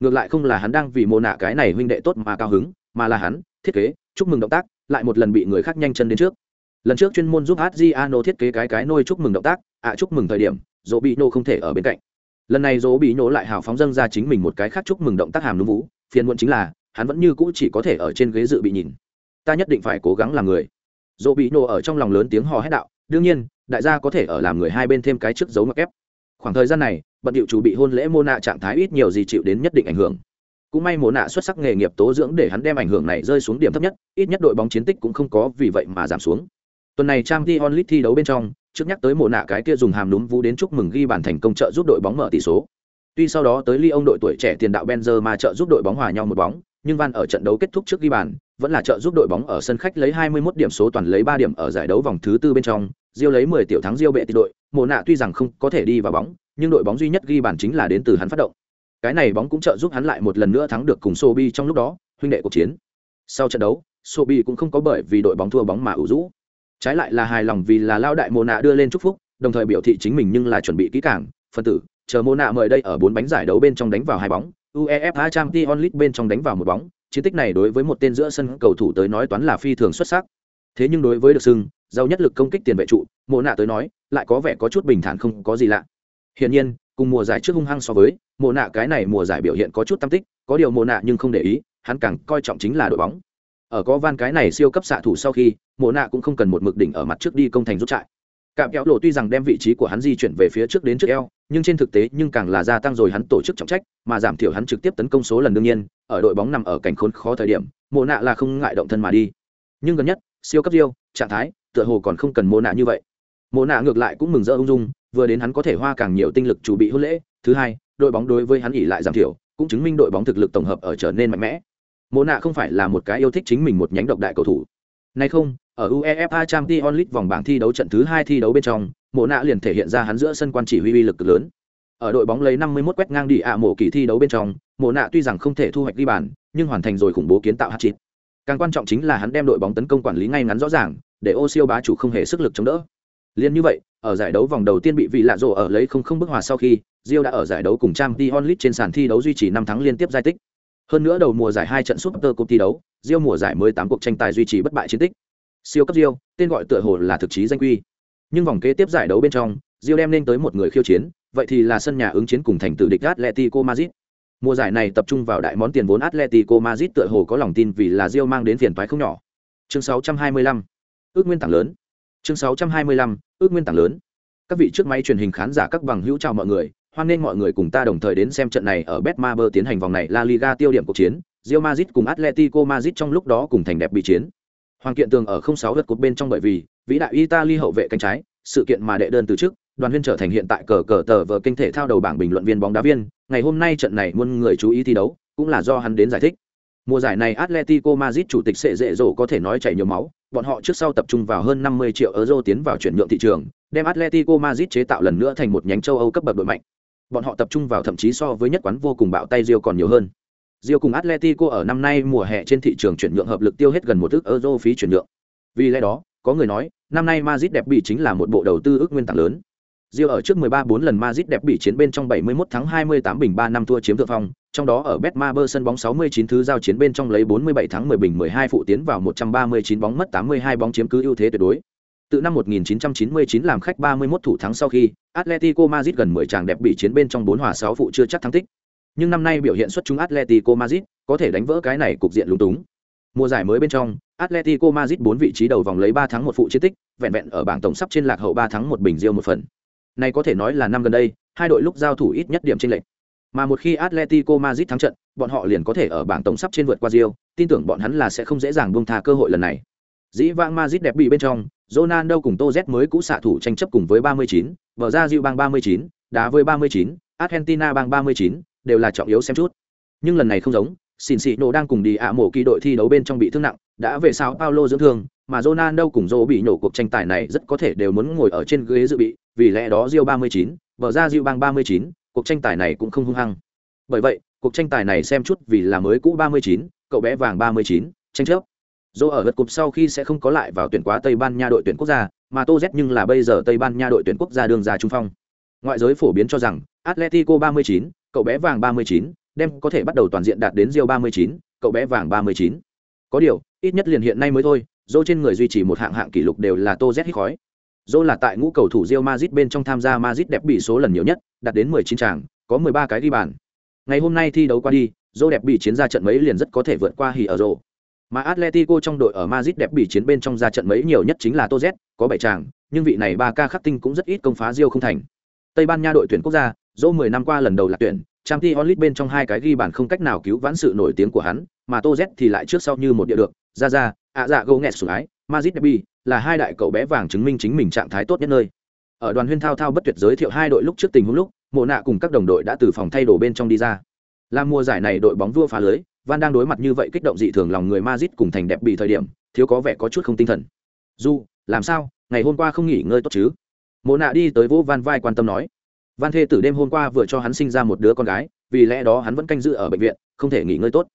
Ngược lại không là hắn đang vì mồ nạ cái này huynh đệ tốt mà cao hứng mà là hắn, thiết kế, chúc mừng động tác, lại một lần bị người khác nhanh chân đến trước. Lần trước chuyên môn giúp Adriano thiết kế cái cái nôi chúc mừng động tác, ạ, chúc mừng thời điểm, dỗ bị nô không thể ở bên cạnh. Lần này dỗ bị nô lại hào phóng dâng ra chính mình một cái khác chúc mừng động tác hàm núm vũ, phiền muộn chính là, hắn vẫn như cũ chỉ có thể ở trên ghế dự bị nhìn. Ta nhất định phải cố gắng làm người. Dỗ bị nô ở trong lòng lớn tiếng hò hét đạo, đương nhiên, đại gia có thể ở làm người hai bên thêm cái trước dấu mặc ép khoảng thời gian này, bận điệu chủ bị hôn lễ mô nạ trạng thái ít nhiều gì chịu đến nhất định ảnh hưởng cũng may mồ nạ xuất sắc nghề nghiệp tố dưỡng để hắn đem ảnh hưởng này rơi xuống điểm thấp nhất ít nhất đội bóng chiến tích cũng không có vì vậy mà giảm xuống. Tuần này trang t onlit thi đấu bên trong trước nhắc tới mồ nạ cái kia dùng hàm núm vũ đến chúc mừng ghi bàn thành công trợ giúp đội bóng mở tỷ số. Tuy sau đó tới ly ông đội tuổi trẻ tiền đạo benzer mà trợ giúp đội bóng hòa nhau một bóng nhưng van ở trận đấu kết thúc trước ghi bàn vẫn là trợ giúp đội bóng ở sân khách lấy 21 điểm số toàn lấy 3 điểm ở giải đấu vòng thứ tư bên trong diêu lấy 10 tiểu thắng diêu bệ tỷ đội, mồ nạ tuy rằng không có thể đi vào bóng, nhưng đội bóng duy nhất ghi bàn chính là đến từ hắn phát động. Cái này bóng cũng trợ giúp hắn lại một lần nữa thắng được cùng Sobi trong lúc đó, huynh đệ cuộc chiến. Sau trận đấu, Sobi cũng không có bởi vì đội bóng thua bóng mà ủ rũ. Trái lại là hài lòng vì là lao đại Mộ nạ đưa lên chúc phúc, đồng thời biểu thị chính mình nhưng là chuẩn bị kỹ càng, phân tử, chờ Mộ nạ mời đây ở bốn bánh giải đấu bên trong đánh vào hai bóng, UEFA Champions League bên trong đánh vào một bóng, chiến tích này đối với một tên giữa sân cầu thủ tới nói toán là phi thường xuất sắc. Thế nhưng đối với được xưng, giàu nhất lực công kích tiền vệ trụ, Mộ nạ tới nói, lại có vẻ có chút bình thản không có gì lạ. Hiển nhiên, cùng mùa giải trước hung hăng so với, Mộ nạ cái này mùa giải biểu hiện có chút tâm tích, có điều Mộ nạ nhưng không để ý, hắn càng coi trọng chính là đội bóng. Ở có van cái này siêu cấp xạ thủ sau khi, Mộ nạ cũng không cần một mực đỉnh ở mặt trước đi công thành rút trại. Cạm kéo lộ tuy rằng đem vị trí của hắn di chuyển về phía trước đến trước eo, nhưng trên thực tế nhưng càng là gia tăng rồi hắn tổ chức trọng trách, mà giảm thiểu hắn trực tiếp tấn công số lần đương nhiên, ở đội bóng nằm ở cảnh khốn khó thời điểm, Mộ nạ là không ngại động thân mà đi. Nhưng gần nhất, siêu cấp riêu trạng thái, tựa hồ còn không cần Mộ nạ như vậy. Mộ nạ ngược lại cũng mừng rỡ ung dung, vừa đến hắn có thể hoa càng nhiều tinh lực chuẩn bị hôn lễ, thứ hai, đội bóng đối với hắn ỉ lại giảm thiểu, cũng chứng minh đội bóng thực lực tổng hợp ở trở nên mạnh mẽ. Mộ nạ không phải là một cái yêu thích chính mình một nhánh độc đại cầu thủ. Nay không, ở UEFA Champions League vòng bảng thi đấu trận thứ hai thi đấu bên trong, Mộ nạ liền thể hiện ra hắn giữa sân quan chỉ huy uy lực lớn. Ở đội bóng lấy 51 quét ngang đi ạ mộ kỳ thi đấu bên trong, Mộ nạ tuy rằng không thể thu hoạch ghi bàn, nhưng hoàn thành rồi khủng bố kiến tạo hat-trick. Càng quan trọng chính là hắn đem đội bóng tấn công quản lý ngay ngắn rõ ràng, để ô siêu bá chủ không hề sức lực chống đỡ. Liên như vậy, ở giải đấu vòng đầu tiên bị vị lạ rồ ở lấy không không bức hòa sau khi, Rio đã ở giải đấu cùng Champions League trên sàn thi đấu duy trì 5 thắng liên tiếp giai tích. Hơn nữa đầu mùa giải hai trận Super Cup thi đấu, Rio mùa giải 18 cuộc tranh tài duy trì bất bại chiến tích. Siêu cấp Rio, tên gọi tựa hồ là thực chí danh quy. Nhưng vòng kế tiếp giải đấu bên trong, Rio đem lên tới một người khiêu chiến, vậy thì là sân nhà ứng chiến cùng thành tự địch Atletico Madrid. Mùa giải này tập trung vào đại món tiền vốn Atletico Madrid tựa hồ có lòng tin vì là Rio mang đến phiền toái không nhỏ. Chương 625. Ước nguyên tảng lớn. Chương 625. Ước nguyên tảng lớn. Các vị trước máy truyền hình khán giả các bằng hữu chào mọi người, hoan nghênh mọi người cùng ta đồng thời đến xem trận này ở Betmaber tiến hành vòng này La Liga tiêu điểm cuộc chiến, Real Madrid cùng Atletico Madrid trong lúc đó cùng thành đẹp bị chiến. Hoàng kiện tường ở 06 lượt cột bên trong bởi vì vĩ đại Italy hậu vệ cánh trái, sự kiện mà đệ đơn từ trước, đoàn huyên trở thành hiện tại cờ cờ tờ vờ kinh thể thao đầu bảng bình luận viên bóng đá viên, ngày hôm nay trận này muôn người chú ý thi đấu, cũng là do hắn đến giải thích. Mùa giải này Atletico Madrid chủ tịch sẽ dễ dỗ có thể nói chảy nhiều máu, bọn họ trước sau tập trung vào hơn 50 triệu euro tiến vào chuyển nhượng thị trường, đem Atletico Madrid chế tạo lần nữa thành một nhánh châu Âu cấp bậc đội mạnh. Bọn họ tập trung vào thậm chí so với nhất quán vô cùng bạo tay Rio còn nhiều hơn. Rio cùng Atletico ở năm nay mùa hè trên thị trường chuyển nhượng hợp lực tiêu hết gần một ức euro phí chuyển nhượng. Vì lẽ đó, có người nói, năm nay Madrid đẹp bị chính là một bộ đầu tư ước nguyên tảng lớn. Rio ở trước 13-4 lần Madrid đẹp bị chiến bên trong 71 thắng 28 bình 3 năm thua chiếm thượng phong, trong đó ở Betmaber sân bóng 69 thứ giao chiến bên trong lấy 47 thắng 10 bình 12 phụ tiến vào 139 bóng mất 82 bóng chiếm cứ ưu thế tuyệt đối. Từ năm 1999 làm khách 31 thủ thắng sau khi, Atletico Madrid gần 10 chàng đẹp bị chiến bên trong 4 hòa 6 phụ chưa chắc thắng tích. Nhưng năm nay biểu hiện xuất chúng Atletico Madrid có thể đánh vỡ cái này cục diện lúng túng. Mùa giải mới bên trong, Atletico Madrid 4 vị trí đầu vòng lấy 3 thắng 1 phụ chiến tích, vẹn vẹn ở bảng tổng sắp trên lạc hậu 3 thắng 1 bình riêng một phần. Này có thể nói là năm gần đây, hai đội lúc giao thủ ít nhất điểm trên lệch. Mà một khi Atletico Madrid thắng trận, bọn họ liền có thể ở bảng tổng sắp trên vượt qua Real, tin tưởng bọn hắn là sẽ không dễ dàng buông tha cơ hội lần này. Dĩ vãng Madrid đẹp bị bên trong, Ronaldo cùng Toz mới cũ xạ thủ tranh chấp cùng với 39, bờ ra Real bang 39, đá với 39, Argentina bang 39, đều là trọng yếu xem chút. Nhưng lần này không giống, Xin Nổ đang cùng đi ạ mổ kỳ đội thi đấu bên trong bị thương nặng, đã về sao Paulo dưỡng thương, mà Ronaldo cùng Zô bị nổ cuộc tranh tài này rất có thể đều muốn ngồi ở trên ghế dự bị, vì lẽ đó Real 39, bờ ra Real bang 39, cuộc tranh tài này cũng không hung hăng. Bởi vậy, cuộc tranh tài này xem chút vì là mới cũ 39, cậu bé vàng 39, tranh chấp. Dô ở lượt cục sau khi sẽ không có lại vào tuyển quá Tây Ban Nha đội tuyển quốc gia, mà Tô Z nhưng là bây giờ Tây Ban Nha đội tuyển quốc gia đường ra trung phong. Ngoại giới phổ biến cho rằng Atletico 39, cậu bé vàng 39, đem có thể bắt đầu toàn diện đạt đến Rio 39, cậu bé vàng 39. Có điều, ít nhất liền hiện nay mới thôi, Dô trên người duy trì một hạng hạng kỷ lục đều là Tô Z hít khói. Dô là tại ngũ cầu thủ Real Madrid bên trong tham gia Madrid đẹp bị số lần nhiều nhất, đạt đến 19 tràng, có 13 cái ghi bàn. Ngày hôm nay thi đấu qua đi, Dô đẹp bị chiến ra trận mấy liền rất có thể vượt qua Hỉ ở Dô. Mà Atletico trong đội ở Madrid đẹp bị chiến bên trong ra trận mấy nhiều nhất chính là Toz, có 7 tràng, nhưng vị này ba ca khắc tinh cũng rất ít công phá Real không thành. Tây Ban Nha đội tuyển quốc gia, Dô 10 năm qua lần đầu là tuyển, Champions League bên trong hai cái ghi bàn không cách nào cứu vãn sự nổi tiếng của hắn, mà Toz thì lại trước sau như một địa được, ra ra, ạ dạ gồ nghẹt sủng ái, Madrid Derby là hai đại cậu bé vàng chứng minh chính mình trạng thái tốt nhất nơi. Ở đoàn huyên thao thao bất tuyệt giới thiệu hai đội lúc trước tình huống lúc, Mộ nạ cùng các đồng đội đã từ phòng thay đồ bên trong đi ra. Là mùa giải này đội bóng vua phá lưới, Van đang đối mặt như vậy kích động dị thường lòng người Madrid cùng thành đẹp bị thời điểm, thiếu có vẻ có chút không tinh thần. Du, làm sao? ngày hôm qua không nghỉ ngơi tốt chứ mộ nạ đi tới vỗ van vai quan tâm nói van thê tử đêm hôm qua vừa cho hắn sinh ra một đứa con gái vì lẽ đó hắn vẫn canh giữ ở bệnh viện không thể nghỉ ngơi tốt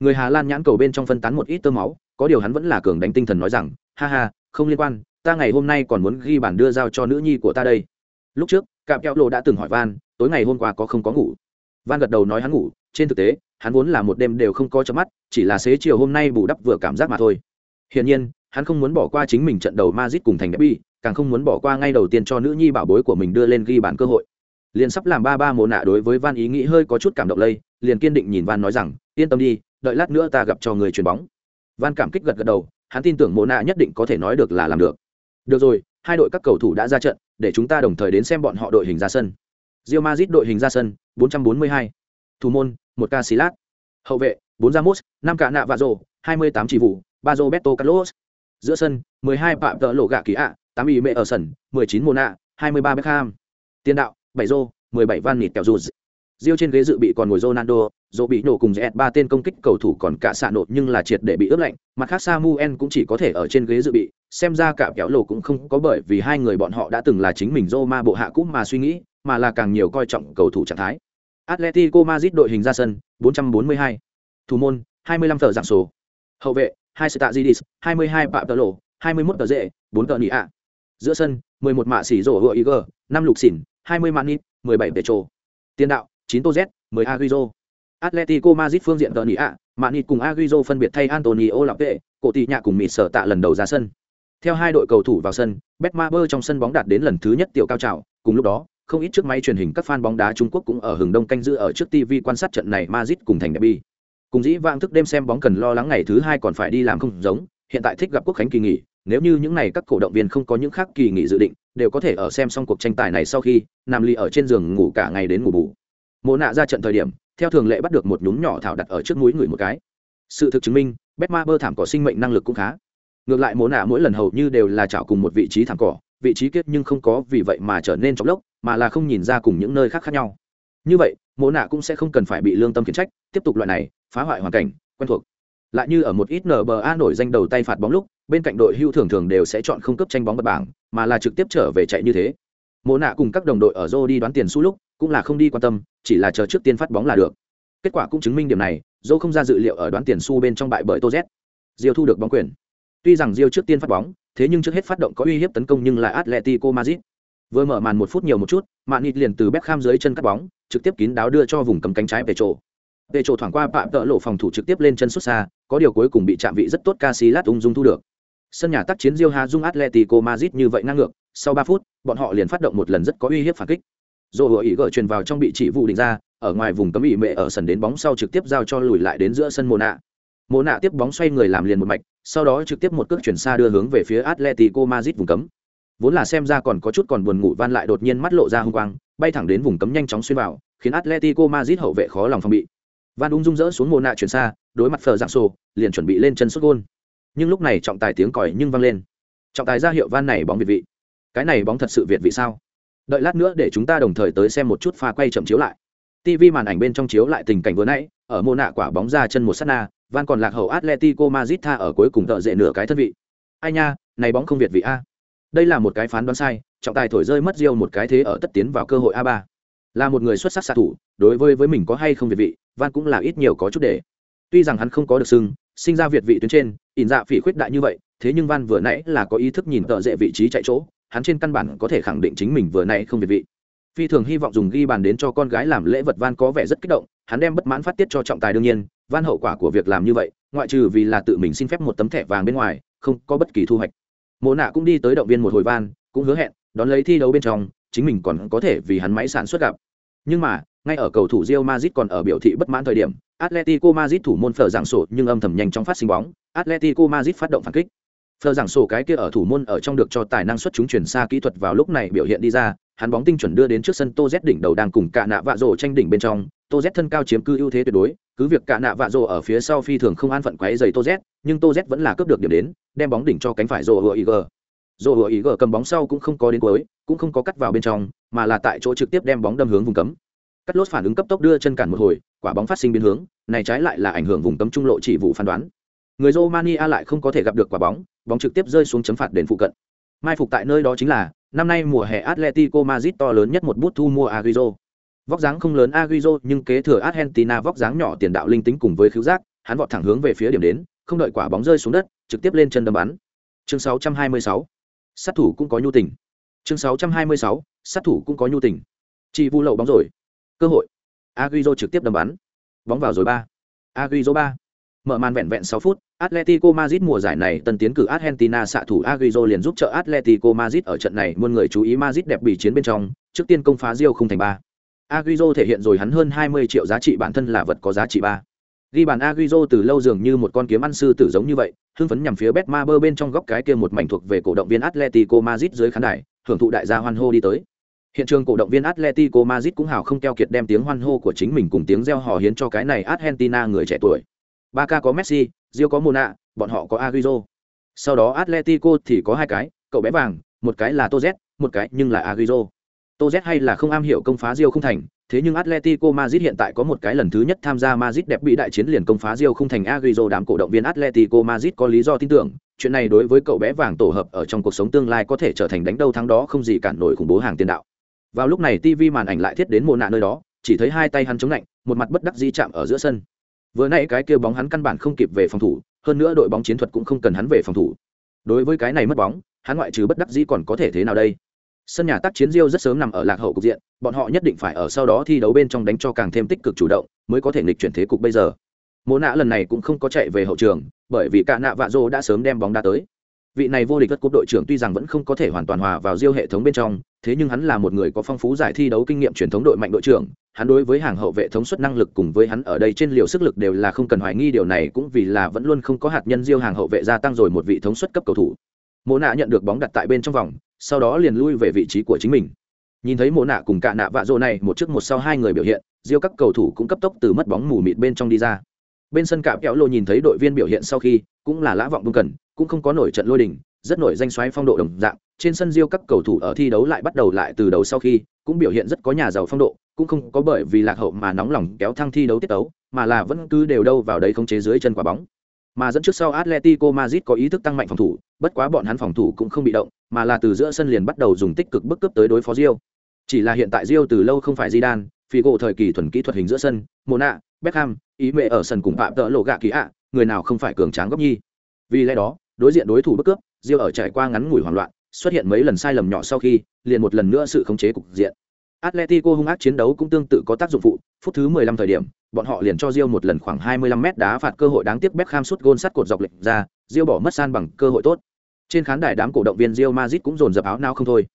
người hà lan nhãn cầu bên trong phân tán một ít tơ máu có điều hắn vẫn là cường đánh tinh thần nói rằng ha ha không liên quan, ta ngày hôm nay còn muốn ghi bản đưa giao cho nữ nhi của ta đây. Lúc trước, cạm kẹo lộ đã từng hỏi van, tối ngày hôm qua có không có ngủ. Van gật đầu nói hắn ngủ, trên thực tế, hắn vốn là một đêm đều không có chớp mắt, chỉ là xế chiều hôm nay bù đắp vừa cảm giác mà thôi. Hiển nhiên, hắn không muốn bỏ qua chính mình trận đầu mazit cùng thành derby, càng không muốn bỏ qua ngay đầu tiên cho nữ nhi bảo bối của mình đưa lên ghi bản cơ hội. Liền sắp làm ba ba mồ nạ đối với van ý nghĩ hơi có chút cảm động lây, liền kiên định nhìn van nói rằng, yên tâm đi, đợi lát nữa ta gặp cho người chuyền bóng. Van cảm kích gật gật đầu hắn tin tưởng mộ nạ nhất định có thể nói được là làm được. Được rồi, hai đội các cầu thủ đã ra trận, để chúng ta đồng thời đến xem bọn họ đội hình ra sân. Real Madrid đội hình ra sân 442. thủ môn, một ca xí lát. Hậu vệ, bốn ramos, năm cả nạ và rồ, hai mươi tám chỉ vụ, ba roberto carlos. Giữa sân 12 phạm tợ lộ gạ kỳ ạ, tám ý mẹ ở sân 19 mona 23 beckham. Tiền đạo, bảy rô 17 van nịt kẹo dù Diêu trên ghế dự bị còn ngồi Ronaldo, dỗ bị nổ cùng rẽ ba tên công kích cầu thủ còn cả xạ nổ nhưng là triệt để bị ướp lạnh, mặt khác Samuel cũng chỉ có thể ở trên ghế dự bị, xem ra cả kéo lồ cũng không có bởi vì hai người bọn họ đã từng là chính mình Roma bộ hạ cũ mà suy nghĩ, mà là càng nhiều coi trọng cầu thủ trạng thái. Atletico Madrid đội hình ra sân, 442. Thủ môn, 25 tờ dạng số. Hậu vệ, 2 Stạ 22 Phạm 21 tờ dễ, 4 tờ nị ạ. Giữa sân, 11 mạ xỉ rổ hựa Iger, 5 lục xỉn, 20 Manit, 17 Petro. Tiền đạo, 9 Toz, 10 Agüero. Atletico Madrid phương diện tờ ạ, Mani cùng Agüero phân biệt thay Antonio Lọc cổ tỷ nhạ cùng mịt sở tạ lần đầu ra sân. Theo hai đội cầu thủ vào sân, Betmaber trong sân bóng đạt đến lần thứ nhất tiểu cao trào, cùng lúc đó, không ít chiếc máy truyền hình các fan bóng đá Trung Quốc cũng ở hừng đông canh giữ ở trước TV quan sát trận này Madrid cùng thành derby. Cùng dĩ vãng thức đêm xem bóng cần lo lắng ngày thứ hai còn phải đi làm không giống, hiện tại thích gặp quốc khánh kỳ nghỉ, nếu như những này các cổ động viên không có những khác kỳ nghỉ dự định, đều có thể ở xem xong cuộc tranh tài này sau khi nằm ly ở trên giường ngủ cả ngày đến ngủ bù. Mộ nạ ra trận thời điểm, theo thường lệ bắt được một nhúm nhỏ thảo đặt ở trước mũi người một cái. Sự thực chứng minh, Betmaber thảm cỏ sinh mệnh năng lực cũng khá. Ngược lại mộ nạ mỗi lần hầu như đều là chảo cùng một vị trí thảm cỏ, vị trí kết nhưng không có vì vậy mà trở nên chóng lốc, mà là không nhìn ra cùng những nơi khác khác nhau. Như vậy, mộ nạ cũng sẽ không cần phải bị lương tâm khiển trách, tiếp tục loại này, phá hoại hoàn cảnh quen thuộc lại như ở một ít nba nổi danh đầu tay phạt bóng lúc bên cạnh đội hưu thường thường đều sẽ chọn không cấp tranh bóng bật bảng mà là trực tiếp trở về chạy như thế mộ nạ cùng các đồng đội ở rô đi đoán tiền xu lúc cũng là không đi quan tâm chỉ là chờ trước tiên phát bóng là được. Kết quả cũng chứng minh điểm này Zô không ra dự liệu ở đoán tiền su bên trong bại bởi tô z. Diêu thu được bóng quyền. Tuy rằng Diêu trước tiên phát bóng thế nhưng trước hết phát động có uy hiếp tấn công nhưng lại atletico madrid. Vừa mở màn một phút nhiều một chút mạng nịt liền từ Beckham dưới chân cắt bóng trực tiếp kín đáo đưa cho vùng cầm cánh trái về chỗ về trổ thoảng qua phạm tợ lộ phòng thủ trực tiếp lên chân xuất xa, có điều cuối cùng bị chạm vị rất tốt Casillas ung dung thu được. Sân nhà tác chiến diêu hà dung Atletico Madrid như vậy ngang ngược, sau ba phút, bọn họ liền phát động một lần rất có uy hiếp phản kích. Dỗ hựa ý gỡ truyền vào trong bị chỉ vụ định ra, ở ngoài vùng cấm bị mẹ ở sân đến bóng sau trực tiếp giao cho lùi lại đến giữa sân Mona. Mona tiếp bóng xoay người làm liền một mạch, sau đó trực tiếp một cước chuyển xa đưa hướng về phía Atletico Madrid vùng cấm. Vốn là xem ra còn có chút còn buồn ngủ van lại đột nhiên mắt lộ ra hung quang, bay thẳng đến vùng cấm nhanh chóng xuyên vào, khiến Atletico Madrid hậu vệ khó lòng phòng bị. Van ung dung dỡ xuống mồ nạ chuyển xa đối mặt phở dạng sổ liền chuẩn bị lên chân xuất gôn. Nhưng lúc này trọng tài tiếng còi nhưng vang lên. Trọng tài ra hiệu van này bóng việt vị. Cái này bóng thật sự việt vị sao? Đợi lát nữa để chúng ta đồng thời tới xem một chút pha quay chậm chiếu lại. Tv màn ảnh bên trong chiếu lại tình cảnh vừa nãy, ở mô nạ quả bóng ra chân một s á t na, van còn lạc hậu atletico mazit tha ở cuối cùng tợ dệ nửa cái thân vị. Ai nha, này bóng không việt vị a. Đây là một cái phán đoán sai, trọng tài thổi rơi mất riêu một cái thế ở tất tiến vào cơ hội a ba. Là một người xuất sắc xạ thủ, đối với với mình có hay không việt vị, van cũng là ít nhiều có chút để. Tuy rằng hắn không có được sưng sinh ra việt vị tuyến trên, ỉn dạ phỉ khuyết đại như vậy, thế nhưng van vừa nãy là có ý thức nhìn tợ dễ vị trí chạy chỗ hắn trên căn bản có thể khẳng định chính mình vừa nay không việt vị. Phi thường hy vọng dùng ghi bàn đến cho con gái làm lễ vật van có vẻ rất kích động hắn đem bất mãn phát tiết cho trọng tài đương nhiên van hậu quả của việc làm như vậy ngoại trừ vì là tự mình xin phép một tấm thẻ vàng bên ngoài không có bất kỳ thu hoạch. Mộ nạ cũng đi tới động viên một hồi van cũng hứa hẹn đón lấy thi đấu bên trong chính mình còn có thể vì hắn máy sản xuất gặp. Nhưng mà ngay ở cầu thủ Real Madrid còn ở biểu thị bất mãn thời điểm, Atletico Madrid thủ môn phở giảng sổ nhưng âm thầm nhanh chóng phát sinh bóng, Atletico Madrid phát động phản kích. Phờ giảng sổ cái kia ở thủ môn ở trong được cho tài năng xuất chúng chuyển xa kỹ thuật vào lúc này biểu hiện đi ra, hắn bóng tinh chuẩn đưa đến trước sân Tô Z đỉnh đầu đang cùng cả nạ vạ rồ tranh đỉnh bên trong, Tô Z thân cao chiếm cư ưu thế tuyệt đối, cứ việc cả nạ vạ rồ ở phía sau phi thường không an phận quấy giày Tô Z, nhưng Tô Z vẫn là cướp được điểm đến, đem bóng đỉnh cho cánh phải rồ hựa Iger. Rồ hựa Iger cầm bóng sau cũng không có đến cuối, cũng không có cắt vào bên trong, mà là tại chỗ trực tiếp đem bóng đâm hướng vùng cấm, cắt lốt phản ứng cấp tốc đưa chân cản một hồi quả bóng phát sinh biến hướng này trái lại là ảnh hưởng vùng cấm trung lộ chỉ vụ phán đoán người romania lại không có thể gặp được quả bóng bóng trực tiếp rơi xuống chấm phạt đền phụ cận. Mai phục tại nơi đó chính là, năm nay mùa hè atletico madrid to lớn nhất một bút thu mua agüero. Vóc dáng không lớn agüero, nhưng kế thừa argentina vóc dáng nhỏ tiền đạo linh tính cùng với khiếu giác, hắn vọt thẳng hướng về phía điểm đến, không đợi quả bóng rơi xuống đất, trực tiếp lên chân đâm bắn. Chương 626. sát thủ cũng có nhu tình. Chương 626. sát thủ cũng có nhu tình. Chị vu lậu bóng rồi. Cơ hội. Agüero trực tiếp đâm bắn. Bóng vào rồi ba. Agüero ba mở màn vẹn vẹn 6 phút Atletico Madrid mùa giải này tân tiến cử Argentina xạ thủ Agüero liền giúp trợ Atletico Madrid ở trận này muôn người chú ý Madrid đẹp bị chiến bên trong, trước tiên công phá Rio không thành ba. Agüero thể hiện rồi hắn hơn 20 triệu giá trị bản thân là vật có giá trị ba. Ghi bàn Agüero từ lâu dường như một con kiếm ăn sư tử giống như vậy, hưng phấn nhằm phía Betmaber bên trong góc cái kia một mảnh thuộc về cổ động viên Atletico Madrid dưới khán đài, hưởng thụ đại gia hoan hô đi tới. Hiện trường cổ động viên Atletico Madrid cũng hào không keo kiệt đem tiếng hoan hô của chính mình cùng tiếng reo hò hiến cho cái này Argentina người trẻ tuổi. Barca có Messi, Rio có Mona, bọn họ có Agüero. Sau đó Atletico thì có hai cái, cậu bé vàng, một cái là Toz, một cái nhưng là Agüero. Toz hay là không am hiểu công phá Rio không thành, thế nhưng Atletico Madrid hiện tại có một cái lần thứ nhất tham gia Madrid đẹp bị đại chiến liền công phá Rio không thành Agüero đám cổ động viên Atletico Madrid có lý do tin tưởng, chuyện này đối với cậu bé vàng tổ hợp ở trong cuộc sống tương lai có thể trở thành đánh đâu thắng đó không gì cản nổi khủng bố hàng tiền đạo. Vào lúc này TV màn ảnh lại thiết đến mồ nạ nơi đó, chỉ thấy hai tay hắn chống lạnh, một mặt bất đắc dĩ chạm ở giữa sân. Vừa nãy cái kia bóng hắn căn bản không kịp về phòng thủ, hơn nữa đội bóng chiến thuật cũng không cần hắn về phòng thủ. Đối với cái này mất bóng, hắn ngoại trừ bất đắc dĩ còn có thể thế nào đây? Sân nhà tác chiến diêu rất sớm nằm ở lạc hậu cục diện, bọn họ nhất định phải ở sau đó thi đấu bên trong đánh cho càng thêm tích cực chủ động, mới có thể nghịch chuyển thế cục bây giờ. mô nạ lần này cũng không có chạy về hậu trường, bởi vì cả nạ vạ rô đã sớm đem bóng đá tới. Vị này vô địch đất cúp đội trưởng tuy rằng vẫn không có thể hoàn toàn hòa vào Rio hệ thống bên trong, thế nhưng hắn là một người có phong phú giải thi đấu kinh nghiệm truyền thống đội mạnh đội trưởng, hắn đối với hàng hậu vệ thống suất năng lực cùng với hắn ở đây trên liều sức lực đều là không cần hoài nghi điều này cũng vì là vẫn luôn không có hạt nhân Rio hàng hậu vệ gia tăng rồi một vị thống suất cấp cầu thủ. Mộ nạ nhận được bóng đặt tại bên trong vòng, sau đó liền lui về vị trí của chính mình nhìn thấy mộ nạ cùng cả nạ vạ rộ này một trước một sau hai người biểu hiện riêu các cầu thủ cũng cấp tốc từ mất bóng mù mịt bên trong đi ra bên sân cạm kéo lô nhìn thấy đội viên biểu hiện sau khi cũng là lã vọng bưng cần cũng không có nổi trận lôi đình rất nổi danh xoáy phong độ đồng dạng trên sân diêu các cầu thủ ở thi đấu lại bắt đầu lại từ đầu sau khi cũng biểu hiện rất có nhà giàu phong độ cũng không có bởi vì lạc hậu mà nóng lòng kéo thăng thi đấu tiết đấu mà là vẫn cứ đều đâu vào đấy không chế dưới chân quả bóng mà dẫn trước sau Atletico Madrid có ý thức tăng mạnh phòng thủ, bất quá bọn hắn phòng thủ cũng không bị động, mà là từ giữa sân liền bắt đầu dùng tích cực bức cướp tới đối phó Rio. Chỉ là hiện tại Rio từ lâu không phải Zidane, Figo thời kỳ thuần kỹ thuật hình giữa sân, Mona, Beckham, ý mẹ ở sân cùng phạm tợ lộ gạ kỳ ạ, người nào không phải cường tráng góc nhi. Vì lẽ đó, đối diện đối thủ bất cướp, Rio ở trải qua ngắn ngủi hoảng loạn, xuất hiện mấy lần sai lầm nhỏ sau khi, liền một lần nữa sự khống chế cục diện. Atletico hung ác chiến đấu cũng tương tự có tác dụng phụ, phút thứ 15 thời điểm, bọn họ liền cho Rio một lần khoảng 25 mét đá phạt cơ hội đáng tiếc Beckham sút gôn sắt cột dọc lệch ra, Rio bỏ mất san bằng cơ hội tốt. Trên khán đài đám cổ động viên diêu Madrid cũng dồn dập áo não không thôi.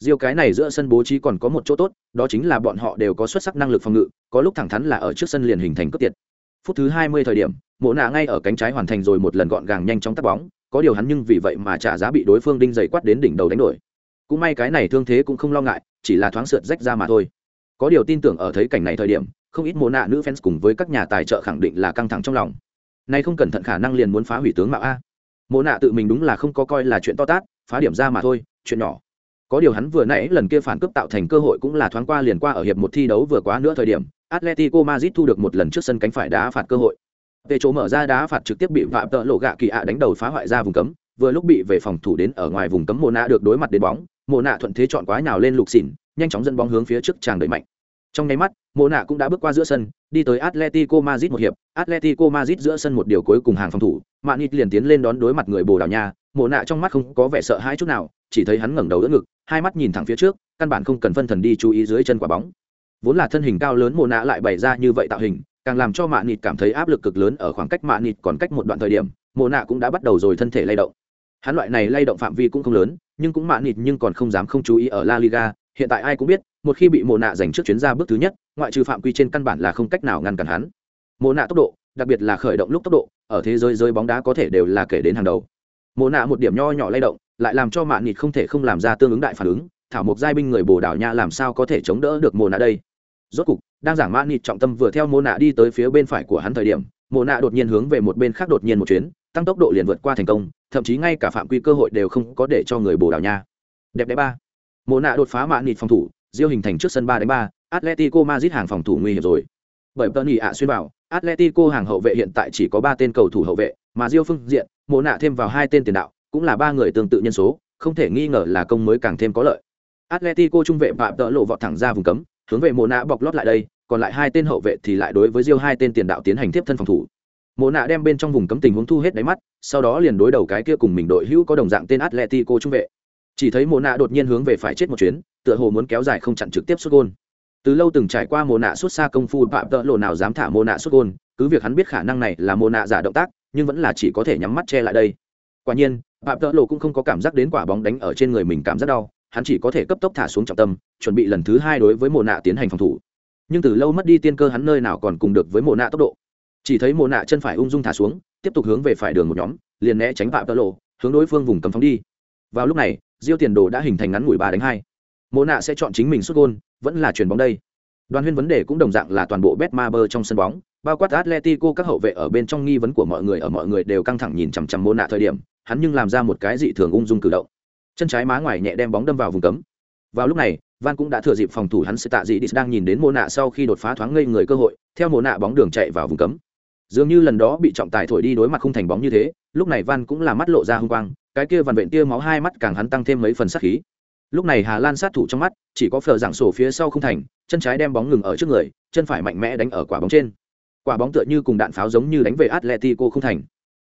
Rio cái này giữa sân bố trí còn có một chỗ tốt, đó chính là bọn họ đều có xuất sắc năng lực phòng ngự, có lúc thẳng thắn là ở trước sân liền hình thành cướp tiệt. Phút thứ 20 thời điểm, Mộ nạ ngay ở cánh trái hoàn thành rồi một lần gọn gàng nhanh chóng tắt bóng, có điều hắn nhưng vì vậy mà trả giá bị đối phương đinh dày quát đến đỉnh đầu đánh đổi. Cũng may cái này thương thế cũng không lo ngại, chỉ là thoáng sượt rách ra mà thôi. Có điều tin tưởng ở thấy cảnh này thời điểm, không ít mồ nạ nữ fans cùng với các nhà tài trợ khẳng định là căng thẳng trong lòng nay không cẩn thận khả năng liền muốn phá hủy tướng mạo a mồ nạ tự mình đúng là không có coi là chuyện to tát phá điểm ra mà thôi chuyện nhỏ có điều hắn vừa nãy lần kia phản cướp tạo thành cơ hội cũng là thoáng qua liền qua ở hiệp một thi đấu vừa quá nữa thời điểm atletico madrid thu được một lần trước sân cánh phải đá phạt cơ hội về chỗ mở ra đá phạt trực tiếp bị vạm tợ lộ gạ kỳ ạ đánh đầu phá hoại ra vùng cấm, vừa lúc bị về phòng thủ đến ở ngoài vùng cấm mồ nạ được đối mặt đến bóng mồ nạ thuận thế chọn quá nào lên lục xỉn, nhanh chóng dẫn bóng hướng phía trước tràng đẩy mạnh. Trong nháy mắt, mộ nạ cũng đã bước qua giữa sân, đi tới atletico madrid một hiệp. Atletico madrid giữa sân một điều cuối cùng hàng phòng thủ mạng nít liền tiến lên đón đối mặt người bồ đào nha. Mộ nạ trong mắt không có vẻ sợ hãi chút nào, chỉ thấy hắn ngẩng đầu đỡ ngực, hai mắt nhìn thẳng phía trước, căn bản không cần phân thần đi chú ý dưới chân quả bóng. Vốn là thân hình cao lớn mộ nạ lại bày ra như vậy tạo hình càng làm cho mạ nịt cảm thấy áp lực cực lớn ở khoảng cách mạ nịt còn cách một đoạn thời điểm, mộ nạ cũng đã bắt đầu rồi thân thể lay động. Hắn loại này lay động phạm vi cũng không lớn, nhưng cũng mạ nịt nhưng còn không dám không chú ý ở la liga. Hiện tại ai cũng biết, một khi bị mồ nạ giành trước chuyến ra bước thứ nhất, ngoại trừ phạm quy trên căn bản là không cách nào ngăn cản hắn. Mồ nạ tốc độ, đặc biệt là khởi động lúc tốc độ, ở thế giới rơi bóng đá có thể đều là kể đến hàng đầu. Mồ nạ một điểm nho nhỏ lay động, lại làm cho mạn nịt không thể không làm ra tương ứng đại phản ứng, thảo mộc giai binh người bồ đảo nha làm sao có thể chống đỡ được mồ nạ đây? Rốt cục đang giảng mã nịt trọng tâm vừa theo mồ nạ đi tới phía bên phải của hắn thời điểm mồ nạ đột nhiên hướng về một bên khác đột nhiên một chuyến tăng tốc độ liền vượt qua thành công thậm chí ngay cả phạm quy cơ hội đều không có để cho người bồ đảo nha. Đẹp đẽ ba. Mồ nạ đột phá mã nịt phòng thủ diêu hình thành trước sân ba đánh ba Atletico Madrid hàng phòng thủ nguy hiểm rồi. Bởi Tony ạ xuyên bảo, Atletico hàng hậu vệ hiện tại chỉ có ba tên cầu thủ hậu vệ, mà diêu phương diện, mô nạ thêm vào hai tên tiền đạo, cũng là ba người tương tự nhân số, không thể nghi ngờ là công mới càng thêm có lợi. Atletico trung vệ phạm tợ lộ vọt thẳng ra vùng cấm hướng về mồ nạ bọc lót lại đây còn lại hai tên hậu vệ thì lại đối với Diêu hai tên tiền đạo tiến hành tiếp thân phòng thủ. Mộ nạ đem bên trong vùng cấm tình huống thu hết đáy mắt, sau đó liền đối đầu cái kia cùng mình đội hữu có đồng dạng tên atletico trung vệ. Chỉ thấy mộ nạ đột nhiên hướng về phải chết một chuyến, tựa hồ muốn kéo dài không chặn trực tiếp xuất gôn. Từ lâu từng trải qua mồ nạ xuất xa công phu phạm tợ lộ nào dám thả mồ nạ xuất gôn, cứ việc hắn biết khả năng này là mồ nạ giả động tác, nhưng vẫn là chỉ có thể nhắm mắt che lại đây. Quả nhiên phạm tợ lộ cũng không có cảm giác đến quả bóng đánh ở trên người mình cảm giác đau, hắn chỉ có thể cấp tốc thả xuống trọng tâm, chuẩn bị lần thứ hai đối với mồ nạ tiến hành phòng thủ nhưng từ lâu mất đi tiên cơ hắn nơi nào còn cùng được với mồ nạ tốc độ. Chỉ thấy mồ nạ chân phải ung dung thả xuống, tiếp tục hướng về phải đường một nhóm, liền né tránh phạm tơ lộ, hướng đối phương vùng cấm phóng đi. Vào lúc này, diêu tiền đồ đã hình thành ngắn ngủi ba đánh hai. Mồ nạ sẽ chọn chính mình xuất gôn, vẫn là chuyền bóng đây. Đoàn huyên vấn đề cũng đồng dạng là toàn bộ bet ma bơ trong sân bóng, bao quát atletico các hậu vệ ở bên trong nghi vấn của mọi người ở mọi người đều căng thẳng nhìn chằm chằm mồ nạ thời điểm, hắn nhưng làm ra một cái dị thường ung dung cử động. Chân trái má ngoài nhẹ đem bóng đâm vào vùng cấm. Vào lúc này van cũng đã thừa dịp phòng thủ hắn sẽ tạ dị đi đang nhìn đến mô nạ sau khi đột phá thoáng ngây người cơ hội, theo mô nạ bóng đường chạy vào vùng cấm. Dường như lần đó bị trọng tài thổi đi đối mặt không thành bóng như thế, lúc này van cũng là mắt lộ ra h ư n g quang, cái kia vằn vện tia máu hai mắt càng hắn tăng thêm mấy phần sát khí. Lúc này hà lan sát thủ trong mắt, chỉ có phờ giảng sổ phía sau không thành, chân trái đem bóng ngừng ở trước người, chân phải mạnh mẽ đánh ở quả bóng trên. Quả bóng tựa như cùng đạn pháo giống như đánh về atletico không thành.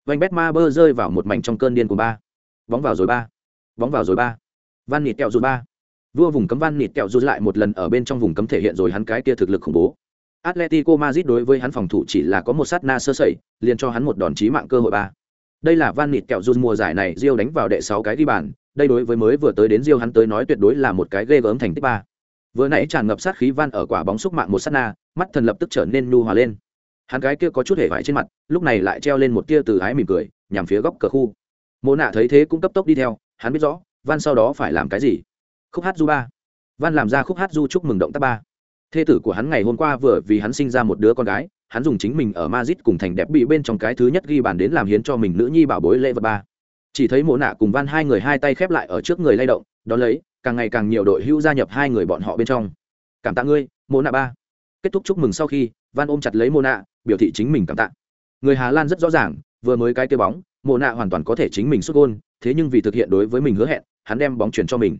Vanh bét ma bơ rơi vào một mảnh trong cơn điên của ba. Bóng vào rồi ba. Bóng vào rồi ba. Van nịt kẹo dù ba vua vùng cấm van nịt kẹo rút lại một lần ở bên trong vùng cấm thể hiện rồi hắn cái kia thực lực khủng bố. Atletico madrid đối với hắn phòng thủ chỉ là có một sát na sơ sẩy, liền cho hắn một đòn chí mạng cơ hội ba. Đây là van nịt kẹo rút mùa giải này rio đánh vào đệ sáu cái ghi bàn, đây đối với mới vừa tới đến rio hắn tới nói tuyệt đối là một cái ghê gớm thành tích ba. Vừa nãy tràn ngập sát khí van ở quả bóng xúc mạng một sát na, mắt thần lập tức trở nên nu hòa lên. Hắn gái kia có chút hề vải trên mặt, lúc này lại treo lên một tia từ ái mỉm cười, nhằm phía góc cờ khu. Mô nạ thấy thế cũng cấp tốc đi theo, hắn biết rõ, van sau đó phải làm cái gì khúc hát du ba. Van làm ra khúc hát du chúc mừng động tác ba. Thê tử của hắn ngày hôm qua vừa vì hắn sinh ra một đứa con gái, hắn dùng chính mình ở mazit cùng thành đẹp bị bên trong cái thứ nhất ghi bàn đến làm hiến cho mình nữ nhi bảo bối lễ vật ba. Chỉ thấy mộ nạ cùng van hai người hai tay khép lại ở trước người lay động, đón lấy, càng ngày càng nhiều đội hữu gia nhập hai người bọn họ bên trong. Cảm tạ ngươi, mộ nạ ba. Kết thúc chúc mừng sau khi van ôm chặt lấy mộ nạ, biểu thị chính mình cảm tạ. Người hà lan rất rõ ràng, vừa mới cái tia bóng, mộ nạ hoàn toàn có thể chính mình xuất gôn, thế nhưng vì thực hiện đối với mình hứa hẹn, hắn đem bóng chuyển cho mình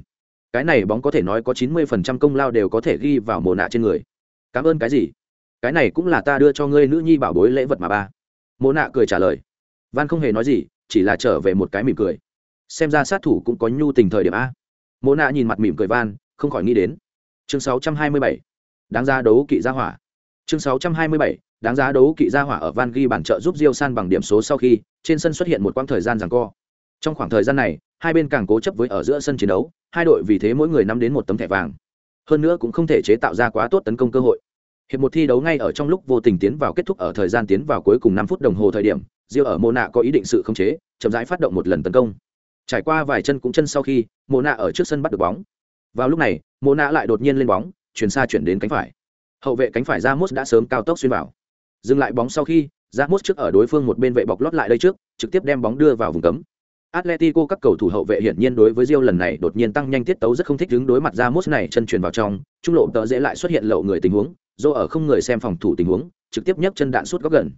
cái này bóng có thể nói có chín mươi phần trăm công lao đều có thể ghi vào mồ nạ trên người. Cảm ơn cái gì? Cái này cũng là ta đưa cho ngươi nữ nhi bảo bối lễ vật mà ba. Mồ nạ cười trả lời. Van không hề nói gì, chỉ là trở về một cái mỉm cười. Xem ra sát thủ cũng có nhu tình thời điểm a. Mồ nạ nhìn mặt mỉm cười van, không khỏi nghĩ đến. Chương sáu trăm hai mươi bảy. Đáng giá đấu kỵ gia hỏa. Chương sáu trăm hai mươi bảy. Đáng giá đấu kỵ gia hỏa ở van ghi bản trợ giúp Diêu San bằng điểm số sau khi, trên sân xuất hiện một quãng thời gian giằng co. Trong khoảng thời gian này, hai bên càng cố chấp với ở giữa sân chiến đấu, hai đội vì thế mỗi người nắm đến một tấm thẻ vàng. Hơn nữa cũng không thể chế tạo ra quá tốt tấn công cơ hội. Hiệp một thi đấu ngay ở trong lúc vô tình tiến vào kết thúc ở thời gian tiến vào cuối cùng năm phút đồng hồ thời điểm, Diêu ở Mona có ý định sự khống chế, chậm rãi phát động một lần tấn công. Trải qua vài chân cũng chân sau khi, Mona ở trước sân bắt được bóng. Vào lúc này, Mona lại đột nhiên lên bóng, chuyển xa chuyển đến cánh phải. Hậu vệ cánh phải Ramos đã sớm cao tốc xuyên vào dừng lại bóng sau khi ra mốt trước ở đối phương một bên vệ bọc lót lại đây trước trực tiếp đem bóng đưa vào vùng cấm atletico các cầu thủ hậu vệ hiển nhiên đối với rio lần này đột nhiên tăng nhanh tiết tấu rất không thích đứng đối mặt ra này chân truyền vào trong, trung lộ tợ dễ lại xuất hiện lậu người tình huống do ở không người xem phòng thủ tình huống, trực tiếp nhấc chân đạn sút góc gần.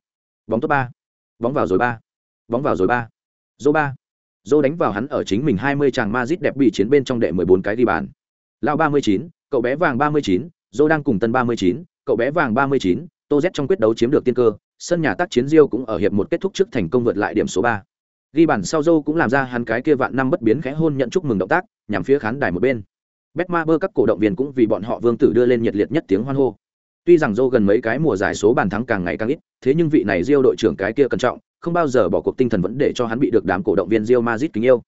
Bóng top ba. Bóng vào rồi ba. Bóng vào rồi ba. Dô ba. Dô đánh vào hắn ở chính mình hai mươi chàng Madrid đẹp bị chiến bên trong đệ mười bốn cái ghi bàn. Lao ba mươi chín, cậu bé vàng ba mươi chín đang cùng tân ba mươi chín, cậu bé vàng ba mươi chín, tô z trong quyết đấu chiếm được tiên cơ, sân nhà tác chiến Rio cũng ở hiệp một kết thúc trước thành công vượt lại điểm số ba ghi bàn sau dâu cũng làm ra hắn cái kia vạn năm bất biến khẽ hôn nhận chúc mừng động tác, nhằm phía khán đài một bên. Betma bơ các cổ động viên cũng vì bọn họ vương tử đưa lên nhiệt liệt nhất tiếng hoan hô. Tuy rằng dâu gần mấy cái mùa giải số bàn thắng càng ngày càng ít, thế nhưng vị này diêu đội trưởng cái kia cẩn trọng, không bao giờ bỏ cuộc tinh thần vẫn để cho hắn bị được đám cổ động viên diêu mazit kính yêu.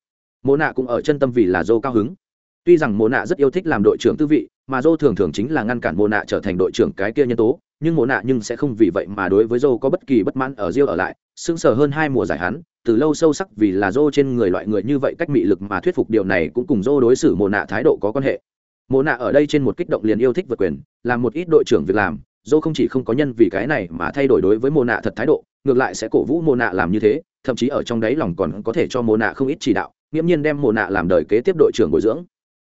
Mô nạ cũng ở chân tâm vì là dâu cao hứng. Tuy rằng mô nạ rất yêu thích làm đội trưởng tư vị, mà dâu thường thường chính là ngăn cản mô nạ trở thành đội trưởng cái kia nhân tố nhưng mộ nạ nhưng sẽ không vì vậy mà đối với Zhou có bất kỳ bất mãn ở Rio ở lại, sững sờ hơn hai mùa giải hắn, từ lâu sâu sắc vì là Zhou trên người loại người như vậy cách mị lực mà thuyết phục điều này cũng cùng Zhou đối xử mộ nạ thái độ có quan hệ. Mộ nạ ở đây trên một kích động liền yêu thích vượt quyền, làm một ít đội trưởng việc làm, Zhou không chỉ không có nhân vì cái này mà thay đổi đối với mộ nạ thật thái độ, ngược lại sẽ cổ vũ mộ nạ làm như thế, thậm chí ở trong đáy lòng còn có thể cho mộ nạ không ít chỉ đạo, nghiêm nhiên đem mộ nạ làm đời kế tiếp đội trưởng bồi dưỡng.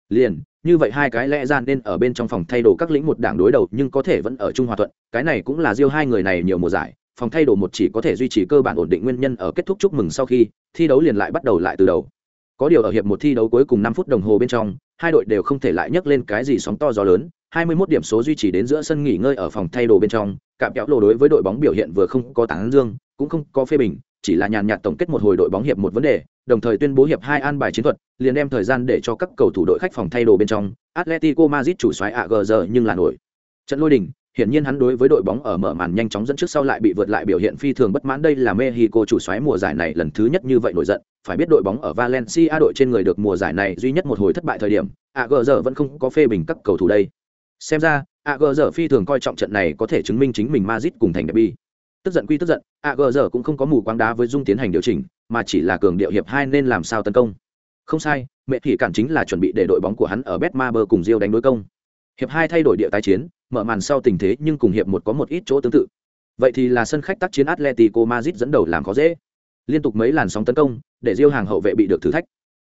Liền, như vậy hai cái lẽ ra nên ở bên trong phòng thay đồ các lĩnh một đảng đối đầu nhưng có thể vẫn ở chung hòa thuận. Cái này cũng là riêng hai người này nhiều mùa giải phòng thay đồ một chỉ có thể duy trì cơ bản ổn định nguyên nhân ở kết thúc chúc mừng sau khi thi đấu liền lại bắt đầu lại từ đầu. Có điều ở hiệp một thi đấu cuối cùng 5 phút đồng hồ bên trong, hai đội đều không thể lại nhấc lên cái gì sóng to gió lớn, 21 điểm số duy trì đến giữa sân nghỉ ngơi ở phòng thay đồ bên trong, cạm kéo lộ đối với đội bóng biểu hiện vừa không có tán dương, cũng không có phê bình, chỉ là nhàn nhạt tổng kết một hồi đội bóng hiệp một vấn đề, đồng thời tuyên bố hiệp hai an bài chiến thuật, liền đem thời gian để cho các cầu thủ đội khách phòng thay đồ bên trong, Atletico Madrid chủ soái AGR nhưng là nổi. Trận lôi đỉnh, hiển nhiên hắn đối với đội bóng ở mở màn nhanh chóng dẫn trước sau lại bị vượt lại biểu hiện phi thường bất mãn đây là Mexico chủ soái mùa giải này lần thứ nhất như vậy nổi giận, phải biết đội bóng ở Valencia đội trên người được mùa giải này duy nhất một hồi thất bại thời điểm, AGR vẫn không có phê bình các cầu thủ đây. Xem ra, AGR phi thường coi trọng trận này có thể chứng minh chính mình Madrid cùng thành derby. Tức giận quy tức giận, AGR cũng không có mù quáng đá với Dung tiến hành điều chỉnh, mà chỉ là cường điệu hiệp hai nên làm sao tấn công. Không sai, mẹ thì cản chính là chuẩn bị để đội bóng của hắn ở Betmaber cùng Rio đánh đối công. Hiệp hai thay đổi địa tái chiến, mở màn sau tình thế nhưng cùng hiệp một có một ít chỗ tương tự. Vậy thì là sân khách tác chiến Atletico Madrid dẫn đầu làm khó dễ. Liên tục mấy làn sóng tấn công, để Rio hàng hậu vệ bị được thử thách.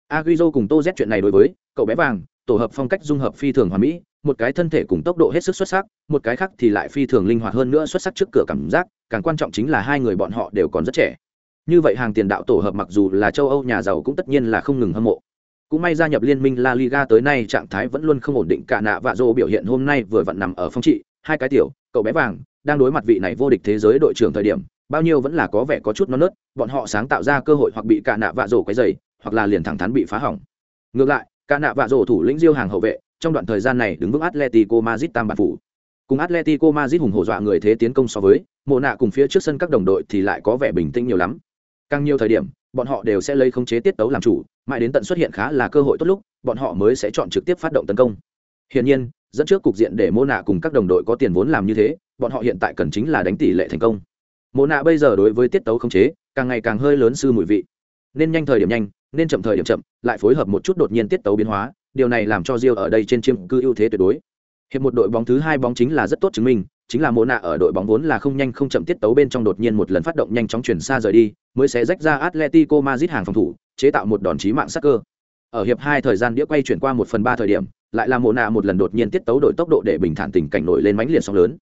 Agüero cùng Tô Z chuyện này đối với cậu bé vàng, tổ hợp phong cách dung hợp phi thường hoàn mỹ, một cái thân thể cùng tốc độ hết sức xuất sắc, một cái khác thì lại phi thường linh hoạt hơn nữa xuất sắc trước cửa cảm giác, càng quan trọng chính là hai người bọn họ đều còn rất trẻ. Như vậy hàng tiền đạo tổ hợp mặc dù là châu Âu nhà giàu cũng tất nhiên là không ngừng hâm mộ. Cũng may gia nhập liên minh La Liga tới nay trạng thái vẫn luôn không ổn định cả nạ vạ dô biểu hiện hôm nay vừa vặn nằm ở phong trị, hai cái tiểu, cậu bé vàng, đang đối mặt vị này vô địch thế giới đội trưởng thời điểm, bao nhiêu vẫn là có vẻ có chút non nớt, bọn họ sáng tạo ra cơ hội hoặc bị cả nạ vạ dô quấy dày hoặc là liền thẳng thắn bị phá hỏng. Ngược lại, cả nạ vạ dô thủ lĩnh Diêu hàng hậu vệ, trong đoạn thời gian này đứng vững Atletico Madrid tam bản phủ. Cùng Atletico Madrid hùng hổ dọa người thế tiến công so với, mộ nạ cùng phía trước sân các đồng đội thì lại có vẻ bình tĩnh nhiều lắm. Càng nhiều thời điểm, bọn họ đều sẽ lấy khống chế tiết tấu làm chủ, mãi đến tận xuất hiện khá là cơ hội tốt lúc, bọn họ mới sẽ chọn trực tiếp phát động tấn công. Hiển nhiên, dẫn trước cục diện để mô nạ cùng các đồng đội có tiền vốn làm như thế, bọn họ hiện tại cần chính là đánh tỷ lệ thành công. Mô nạ bây giờ đối với tiết tấu khống chế, càng ngày càng hơi lớn sư mùi vị. Nên nhanh thời điểm nhanh, nên chậm thời điểm chậm, lại phối hợp một chút đột nhiên tiết tấu biến hóa, điều này làm cho Rio ở đây trên chiếm cư ưu thế tuyệt đối. Hiệp một đội bóng thứ hai bóng chính là rất tốt chứng minh, chính là Mộ nạ ở đội bóng vốn là không nhanh không chậm tiết tấu bên trong đột nhiên một lần phát động nhanh chóng chuyển xa rời đi, mới sẽ rách ra Atletico Madrid hàng phòng thủ, chế tạo một đòn chí mạng sắc cơ. Ở hiệp hai thời gian đĩa quay chuyển qua một phần ba thời điểm, lại là Mộ nạ một lần đột nhiên tiết tấu đổi tốc độ để bình thản tình cảnh nổi lên mãnh liệt sóng lớn.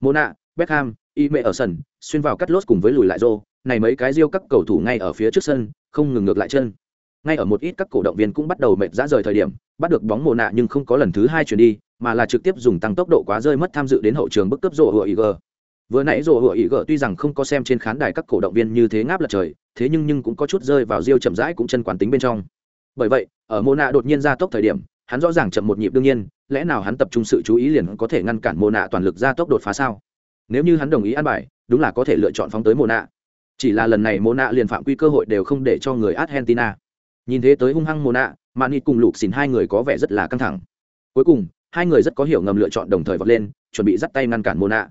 Mộ nạ, Beckham, Ime ở sân, xuyên vào cắt lốt cùng với lùi lại rô, này mấy cái riêu các cầu thủ ngay ở phía trước sân, không ngừng ngược lại chân. Ngay ở một ít các cổ động viên cũng bắt đầu mệt rã rời thời điểm, bắt được bóng mồ nạ nhưng không có lần thứ hai chuyển đi, mà là trực tiếp dùng tăng tốc độ quá rơi mất tham dự đến hậu trường bức cấp rổ hựa IG. Vừa nãy rổ hựa IG tuy rằng không có xem trên khán đài các cổ động viên như thế ngáp lật trời, thế nhưng nhưng cũng có chút rơi vào riêu chậm rãi cũng chân quán tính bên trong. Bởi vậy, ở mô nạ đột nhiên ra tốc thời điểm, hắn rõ ràng chậm một nhịp đương nhiên, lẽ nào hắn tập trung sự chú ý liền có thể ngăn cản mô nạ toàn lực ra tốc đột phá sao? Nếu như hắn đồng ý ăn bài, đúng là có thể lựa chọn phóng tới mô nạ. Chỉ là lần này mô nạ liền phạm quy cơ hội đều không để cho người Argentina. Nhìn thế tới hung hăng mô nạ, Mani cùng Lục Xỉn hai người có vẻ rất là căng thẳng. Cuối cùng, hai người rất có hiểu ngầm lựa chọn đồng thời vọt lên, chuẩn bị dắt tay ngăn cản mô nạ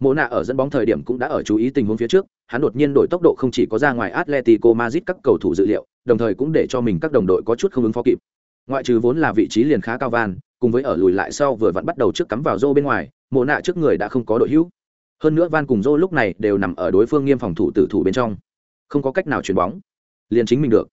mô nạ ở dẫn bóng thời điểm cũng đã ở chú ý tình huống phía trước, hắn đột nhiên đổi tốc độ không chỉ có ra ngoài atletico madrid các cầu thủ dự liệu, đồng thời cũng để cho mình các đồng đội có chút không ứng phó kịp. Ngoại trừ vốn là vị trí liền khá cao van, cùng với ở lùi lại sau vừa vặn bắt đầu trước cắm vào rô bên ngoài mộ nạ trước người đã không có đội hữu. Hơn nữa van cùng rô lúc này đều nằm ở đối phương nghiêm phòng thủ tử thủ bên trong. Không có cách nào chuyền bóng. Liền chính mình được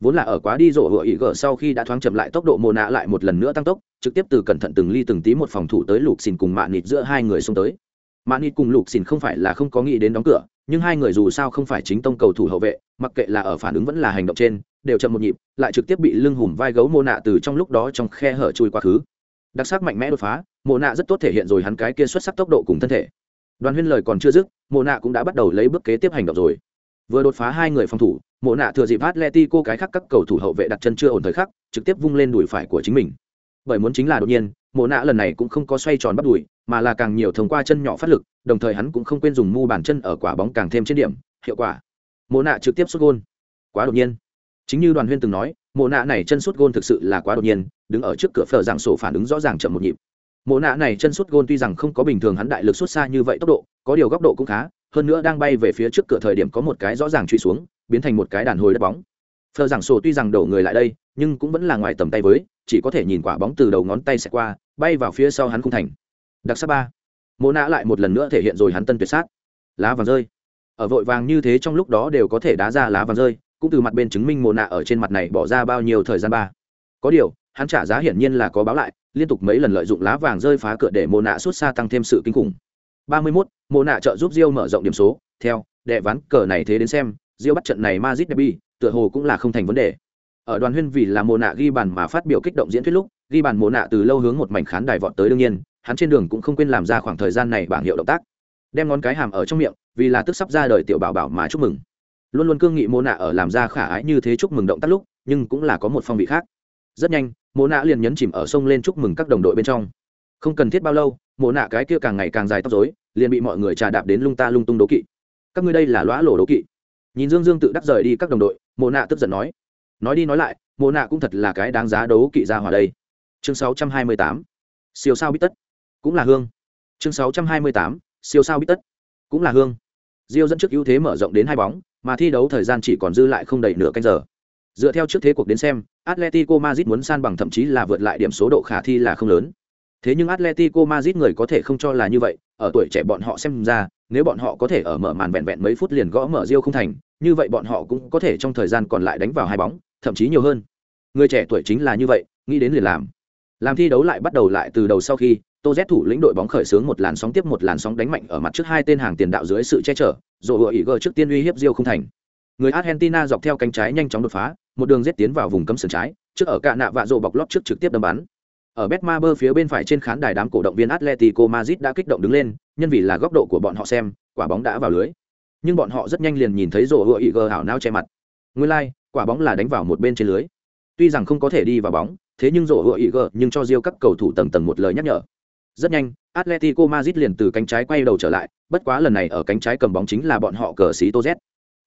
vốn là ở quá đi rổ hựa ý gở sau khi đã thoáng chậm lại tốc độ mồ nạ lại một lần nữa tăng tốc, trực tiếp từ cẩn thận từng ly từng tí một phòng thủ tới lục xìn cùng mạ nịt giữa hai người xông tới. Mạ nịt cùng lục xìn không phải là không có nghĩ đến đóng cửa, nhưng hai người dù sao không phải chính tông cầu thủ hậu vệ, mặc kệ là ở phản ứng vẫn là hành động trên, đều chậm một nhịp, lại trực tiếp bị lưng hùm vai gấu mồ nạ từ trong lúc đó trong khe hở chui quá khứ. Đặc sắc mạnh mẽ đột phá mồ nạ rất tốt thể hiện rồi hắn cái kia xuất sắc tốc độ cùng thân thể. Đoàn huyên lời còn chưa dứt mồ nạ cũng đã bắt đầu lấy bước kế tiếp hành động rồi. Vừa đột phá hai người phòng thủ mộ nạ thừa dịp atletico cái khác các cầu thủ hậu vệ đặt chân chưa ổn thời khắc, trực tiếp vung lên đùi phải của chính mình. Bởi muốn chính là đột nhiên, mộ nạ lần này cũng không có xoay tròn bắt đùi, mà là càng nhiều thông qua chân nhỏ phát lực, đồng thời hắn cũng không quên dùng mu bàn chân ở quả bóng càng thêm trên điểm, hiệu quả. Mộ nạ trực tiếp sút gôn. Quá đột nhiên. Chính như đoàn huyên từng nói, mộ nạ này chân sút gôn thực sự là quá đột nhiên, đứng ở trước cửa phở dạng sổ phản ứng rõ ràng chậm một nhịp. Mộ nạ này chân sút gôn tuy rằng không có bình thường hắn đại lực sút xa như vậy tốc độ, có điều góc độ cũng khá, hơn nữa đang bay về phía trước cửa thời điểm có một cái rõ ràng truy xuống biến thành một cái đàn hồi đất bóng. Phờ giảng sổ tuy rằng đổ người lại đây nhưng cũng vẫn là ngoài tầm tay với chỉ có thể nhìn quả bóng từ đầu ngón tay xẹt qua bay vào phía sau hắn không thành. Đặc sắc ba. Mô nã lại một lần nữa thể hiện rồi hắn tân tuyệt sát. Lá vàng rơi. Ở vội vàng như thế trong lúc đó đều có thể đá ra lá vàng rơi cũng từ mặt bên chứng minh mồ nạ ở trên mặt này bỏ ra bao nhiêu thời gian ba. Có điều hắn trả giá hiển nhiên là có báo lại liên tục mấy lần lợi dụng lá vàng rơi phá cửa để mồ nạ xuất xa tăng thêm sự kinh khủng. 31, mồ nạ trợ giúp Rio mở rộng điểm số theo đệ ván cờ này thế đến xem Rio bắt trận này Madrid derby, tựa hồ cũng là không thành vấn đề. ở đoàn huyên vì là mồ nạ ghi bàn mà phát biểu kích động diễn thuyết lúc ghi bàn mồ nạ từ lâu hướng một mảnh khán đài vọt tới đương nhiên hắn trên đường cũng không quên làm ra khoảng thời gian này bảng hiệu động tác. Đem ngón cái hàm ở trong miệng vì là tức sắp ra đời tiểu bảo bảo mà chúc mừng. Luôn luôn cương nghị mồ nạ ở làm ra khả ái như thế chúc mừng động tác lúc nhưng cũng là có một phong vị khác. Rất nhanh mồ nạ liền nhấn chìm ở sông lên chúc mừng các đồng đội bên trong. Không cần thiết bao lâu mồ nạ cái kia càng ngày càng dài tóc rối liền bị mọi người trà đạp đến lung ta lung tung đố kỵ. Các ngươi đây là lõa lổ đố kỵ nhìn dương dương tự đắc rời đi các đồng đội mồ nạ tức giận nói. Nói đi nói lại mồ nạ cũng thật là cái đáng giá đấu kỵ ra hòa đây. Chương 628. siêu sao bít tất. Cũng là hương. Chương 628. siêu sao bít tất. Cũng là hương. Diêu dẫn trước ưu thế mở rộng đến hai bóng mà thi đấu thời gian chỉ còn dư lại không đầy nửa canh giờ. Dựa theo trước thế cuộc đến xem atletico madrid muốn san bằng thậm chí là vượt lại điểm số độ khả thi là không lớn. Thế nhưng atletico madrid người có thể không cho là như vậy ở tuổi trẻ bọn họ xem ra nếu bọn họ có thể ở mở màn vẹn vẹn mấy phút liền gõ mở Rio không thành, như vậy bọn họ cũng có thể trong thời gian còn lại đánh vào hai bóng, thậm chí nhiều hơn. Người trẻ tuổi chính là như vậy, nghĩ đến liền làm. Làm thi đấu lại bắt đầu lại từ đầu sau khi, Tô Z thủ lĩnh đội bóng khởi xướng một làn sóng tiếp một làn sóng đánh mạnh ở mặt trước hai tên hàng tiền đạo dưới sự che chở, rồi vừa ý gờ trước tiên uy hiếp Rio không thành. Người Argentina dọc theo cánh trái nhanh chóng đột phá, một đường giết tiến vào vùng cấm sườn trái, trước ở cạ nạ vạ rồ bọc lót trước trực tiếp đâm bắn. Ở Betmaber phía bên phải trên khán đài đám cổ động viên Atletico Madrid đã kích động đứng lên, nhân vì là góc độ của bọn họ xem, quả bóng đã vào lưới. Nhưng bọn họ rất nhanh liền nhìn thấy rổ hựa ý gờ hảo nao che mặt. Nguyên lai、like, quả bóng là đánh vào một bên trên lưới. Tuy rằng không có thể đi vào bóng, thế nhưng rổ hựa ý gờ nhưng cho riêu các cầu thủ tầng tầng một lời nhắc nhở. Rất nhanh, Atletico Madrid liền từ cánh trái quay đầu trở lại, bất quá lần này ở cánh trái cầm bóng chính là bọn họ cờ xí Tô Z.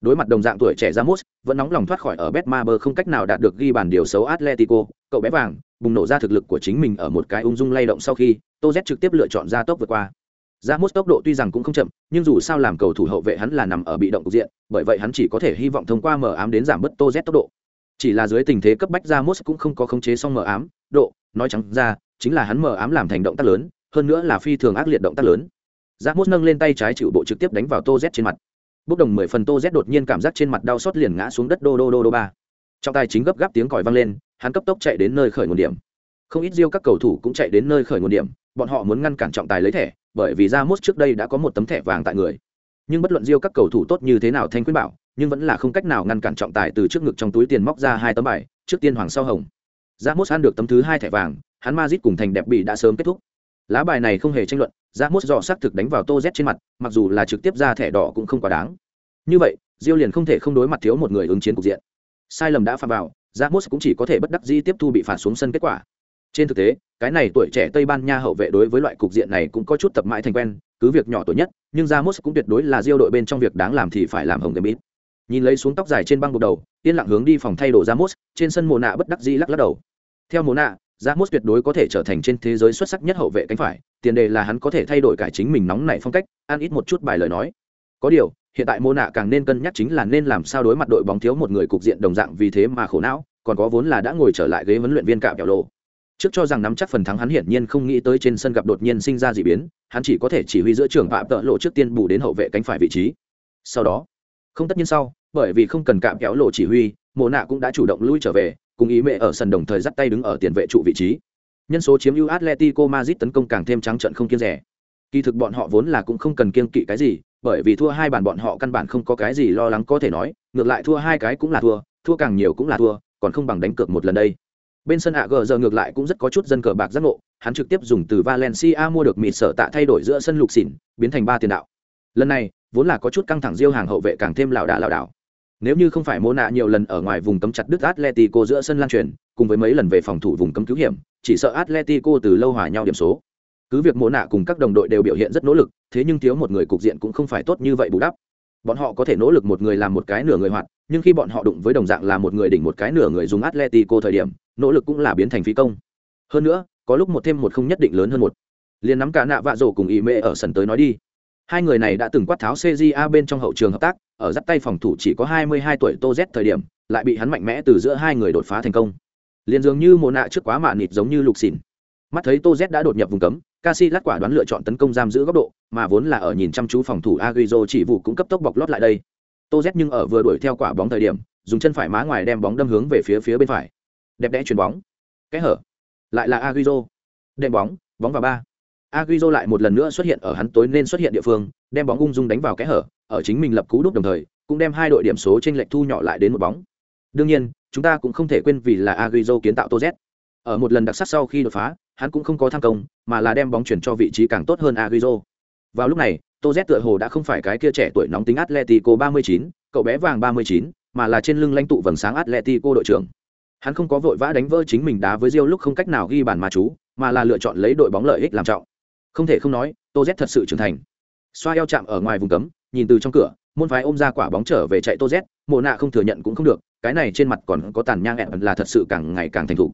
Đối mặt đồng dạng tuổi trẻ Ramos, vẫn nóng lòng thoát khỏi ở Betmaber không cách nào đạt được ghi bàn điều xấu Atletico, cậu bé vàng, bùng nổ ra thực lực của chính mình ở một cái ung dung lay động sau khi tô z trực tiếp lựa chọn ra tốc vượt qua ra mốt tốc độ tuy rằng cũng không chậm, nhưng dù sao làm cầu thủ hậu vệ hắn là nằm ở bị động cục diện, bởi vậy hắn chỉ có thể hy vọng thông qua mở ám đến giảm bớt tô z tốc độ. Chỉ là dưới tình thế cấp bách ra mốt cũng không có khống chế xong mở ám, độ, nói trắng ra, chính là hắn mở ám làm thành động tác lớn, hơn nữa là phi thường ác liệt động tác lớn. Ra mốt nâng lên tay trái chịu bộ trực tiếp đánh vào tô z trên mặt. Bốc đồng mười phần tô z đột nhiên cảm giác trên mặt đau xót liền ngã xuống đất đô đô đô đô ba. Trong tay chính gấp gáp tiếng còi vang lên, hắn cấp tốc chạy đến nơi khởi nguồn điểm. Không ít riêu các cầu thủ cũng chạy đến nơi khởi nguồn điểm bọn họ muốn ngăn cản trọng tài lấy thẻ, bởi vì ra mốt trước đây đã có một tấm thẻ vàng tại người. Nhưng bất luận diêu các cầu thủ tốt như thế nào thanh quyết bảo, nhưng vẫn là không cách nào ngăn cản trọng tài từ trước ngực trong túi tiền móc ra hai tấm bài, trước tiên hoàng sau hồng. Ra mốt ăn được tấm thứ hai thẻ vàng, hắn mazit cùng thành đẹp bị đã sớm kết thúc. Lá bài này không hề tranh luận ra mốt dò xác thực đánh vào tô z trên mặt, mặc dù là trực tiếp ra thẻ đỏ cũng không quá đáng. Như vậy, diêu liền không thể không đối mặt thiếu một người ứng chiến cục diện. Sai lầm đã phạm vào ra mốt cũng chỉ có thể bất đắc dĩ tiếp thu bị phạt xuống sân kết quả trên thực tế, cái này tuổi trẻ tây ban nha hậu vệ đối với loại cục diện này cũng có chút tập mãi thành quen, cứ việc nhỏ tuổi nhất, nhưng ramos cũng tuyệt đối là diêu đội bên trong việc đáng làm thì phải làm hồng game bít. Nhìn lấy xuống tóc dài trên băng bột đầu, yên lặng hướng đi phòng thay đồ ramos, trên sân mồ nạ bất đắc dĩ lắc lắc đầu. Theo mồ nạ ramos tuyệt đối có thể trở thành trên thế giới xuất sắc nhất hậu vệ cánh phải, tiền đề là hắn có thể thay đổi cải chính mình nóng nảy phong cách, ăn ít một chút bài lời nói. Có điều, hiện tại mô nạ càng nên cân nhắc chính là nên làm sao đối mặt đội bóng thiếu một người cục diện đồng dạng vì thế mà khổ não, còn có vốn là đã ngồi trở lại ghế huấn luyện viên cạm kẹo lộ trước cho rằng nắm chắc phần thắng hắn hiển nhiên không nghĩ tới trên sân gặp đột nhiên sinh ra d ị biến, hắn chỉ có thể chỉ huy giữa trường phạm tợ lộ trước tiên bù đến hậu vệ cánh phải vị trí. Sau đó, không tất nhiên sau, bởi vì không cần cạm kéo lộ chỉ huy, mộ nạ cũng đã chủ động lui trở về, cùng ý mẹ ở sân đồng thời dắt tay đứng ở tiền vệ trụ vị trí. Nhân số chiếm ưu atletico madrid tấn công càng thêm trắng trận không kiên rẻ. Kỳ thực bọn họ vốn là cũng không cần kiên kỵ cái gì, bởi vì thua hai bàn bọn họ căn bản không có cái gì lo lắng có thể nói, ngược lại thua hai cái cũng là thua thua càng nhiều cũng là thua, còn không bằng đánh cược một lần đây bên sân ạ gờ giờ ngược lại cũng rất có chút dân cờ bạc giác ngộ, hắn trực tiếp dùng từ valencia mua được mịt sở tạ thay đổi giữa sân lục xỉn, biến thành ba tiền đạo. Lần này, vốn là có chút căng thẳng diêu hàng hậu vệ càng thêm lảo đà lảo đảo. Nếu như không phải mô nạ nhiều lần ở ngoài vùng cấm chặt đứt atletico giữa sân lan truyền, cùng với mấy lần về phòng thủ vùng cấm cứu hiểm, chỉ sợ atletico từ lâu hòa nhau điểm số. Cứ việc mô nạ cùng các đồng đội đều biểu hiện rất nỗ lực, thế nhưng thiếu một người cục diện cũng không phải tốt như vậy bù đắp. Bọn họ có thể nỗ lực một người làm một cái nửa người hoạt, nhưng khi bọn họ đụng với đồng dạng là một người đỉnh một cái nửa người dùng atletico thời điểm nỗ lực cũng là biến thành phí công. Hơn nữa có lúc một thêm một không nhất định lớn hơn một. Liền nắm cả nạ vạ rổ cùng ý mê ở sân tới nói đi. Hai người này đã từng quát tháo cja bên trong hậu trường hợp tác ở dắt tay phòng thủ chỉ có 22 tuổi tô z thời điểm lại bị hắn mạnh mẽ từ giữa hai người đột phá thành công. Liền dường như mồ nạ trước quá mạ nịt giống như lục xỉn. Mắt thấy tô z đã đột nhập vùng cấm Casi lát quả đoán lựa chọn tấn công giam giữ góc độ, mà vốn là ở nhìn chăm chú phòng thủ Agüero chỉ vụ cũng cấp tốc bọc lót lại đây. Tô Z nhưng ở vừa đuổi theo quả bóng thời điểm, dùng chân phải má ngoài đem bóng đâm hướng về phía phía bên phải. Đẹp đẽ chuyền bóng. kẽ hở. Lại là Agüero. Đệm bóng, bóng vào ba. Agüero lại một lần nữa xuất hiện ở hắn tối nên xuất hiện địa phương, đem bóng ung dung đánh vào kẽ hở, ở chính mình lập cú đúp đồng thời, cũng đem hai đội điểm số trên lệch thu nhỏ lại đến một bóng. Đương nhiên, chúng ta cũng không thể quên vì là Agüero kiến tạo Tô Z. Ở một lần đặc sắc sau khi đột phá, hắn cũng không có tham công, mà là đem bóng chuyển cho vị trí càng tốt hơn Agüero. Vào lúc này, Tô Z tựa hồ đã không phải cái kia trẻ tuổi nóng tính Atletico 39, cậu bé vàng 39, mà là trên lưng lãnh tụ vầng sáng Atletico đội trưởng. Hắn không có vội vã đánh vỡ chính mình đá với Rio lúc không cách nào ghi bàn mà chú, mà là lựa chọn lấy đội bóng lợi ích làm trọng. Không thể không nói, Tô Z thật sự trưởng thành. Xoa eo chạm ở ngoài vùng cấm, nhìn từ trong cửa, môn phái ôm ra quả bóng trở về chạy Tô Z, Mộ nạ không thừa nhận cũng không được, cái này trên mặt còn có tàn nhang ẹn là thật sự càng ngày càng thành thục.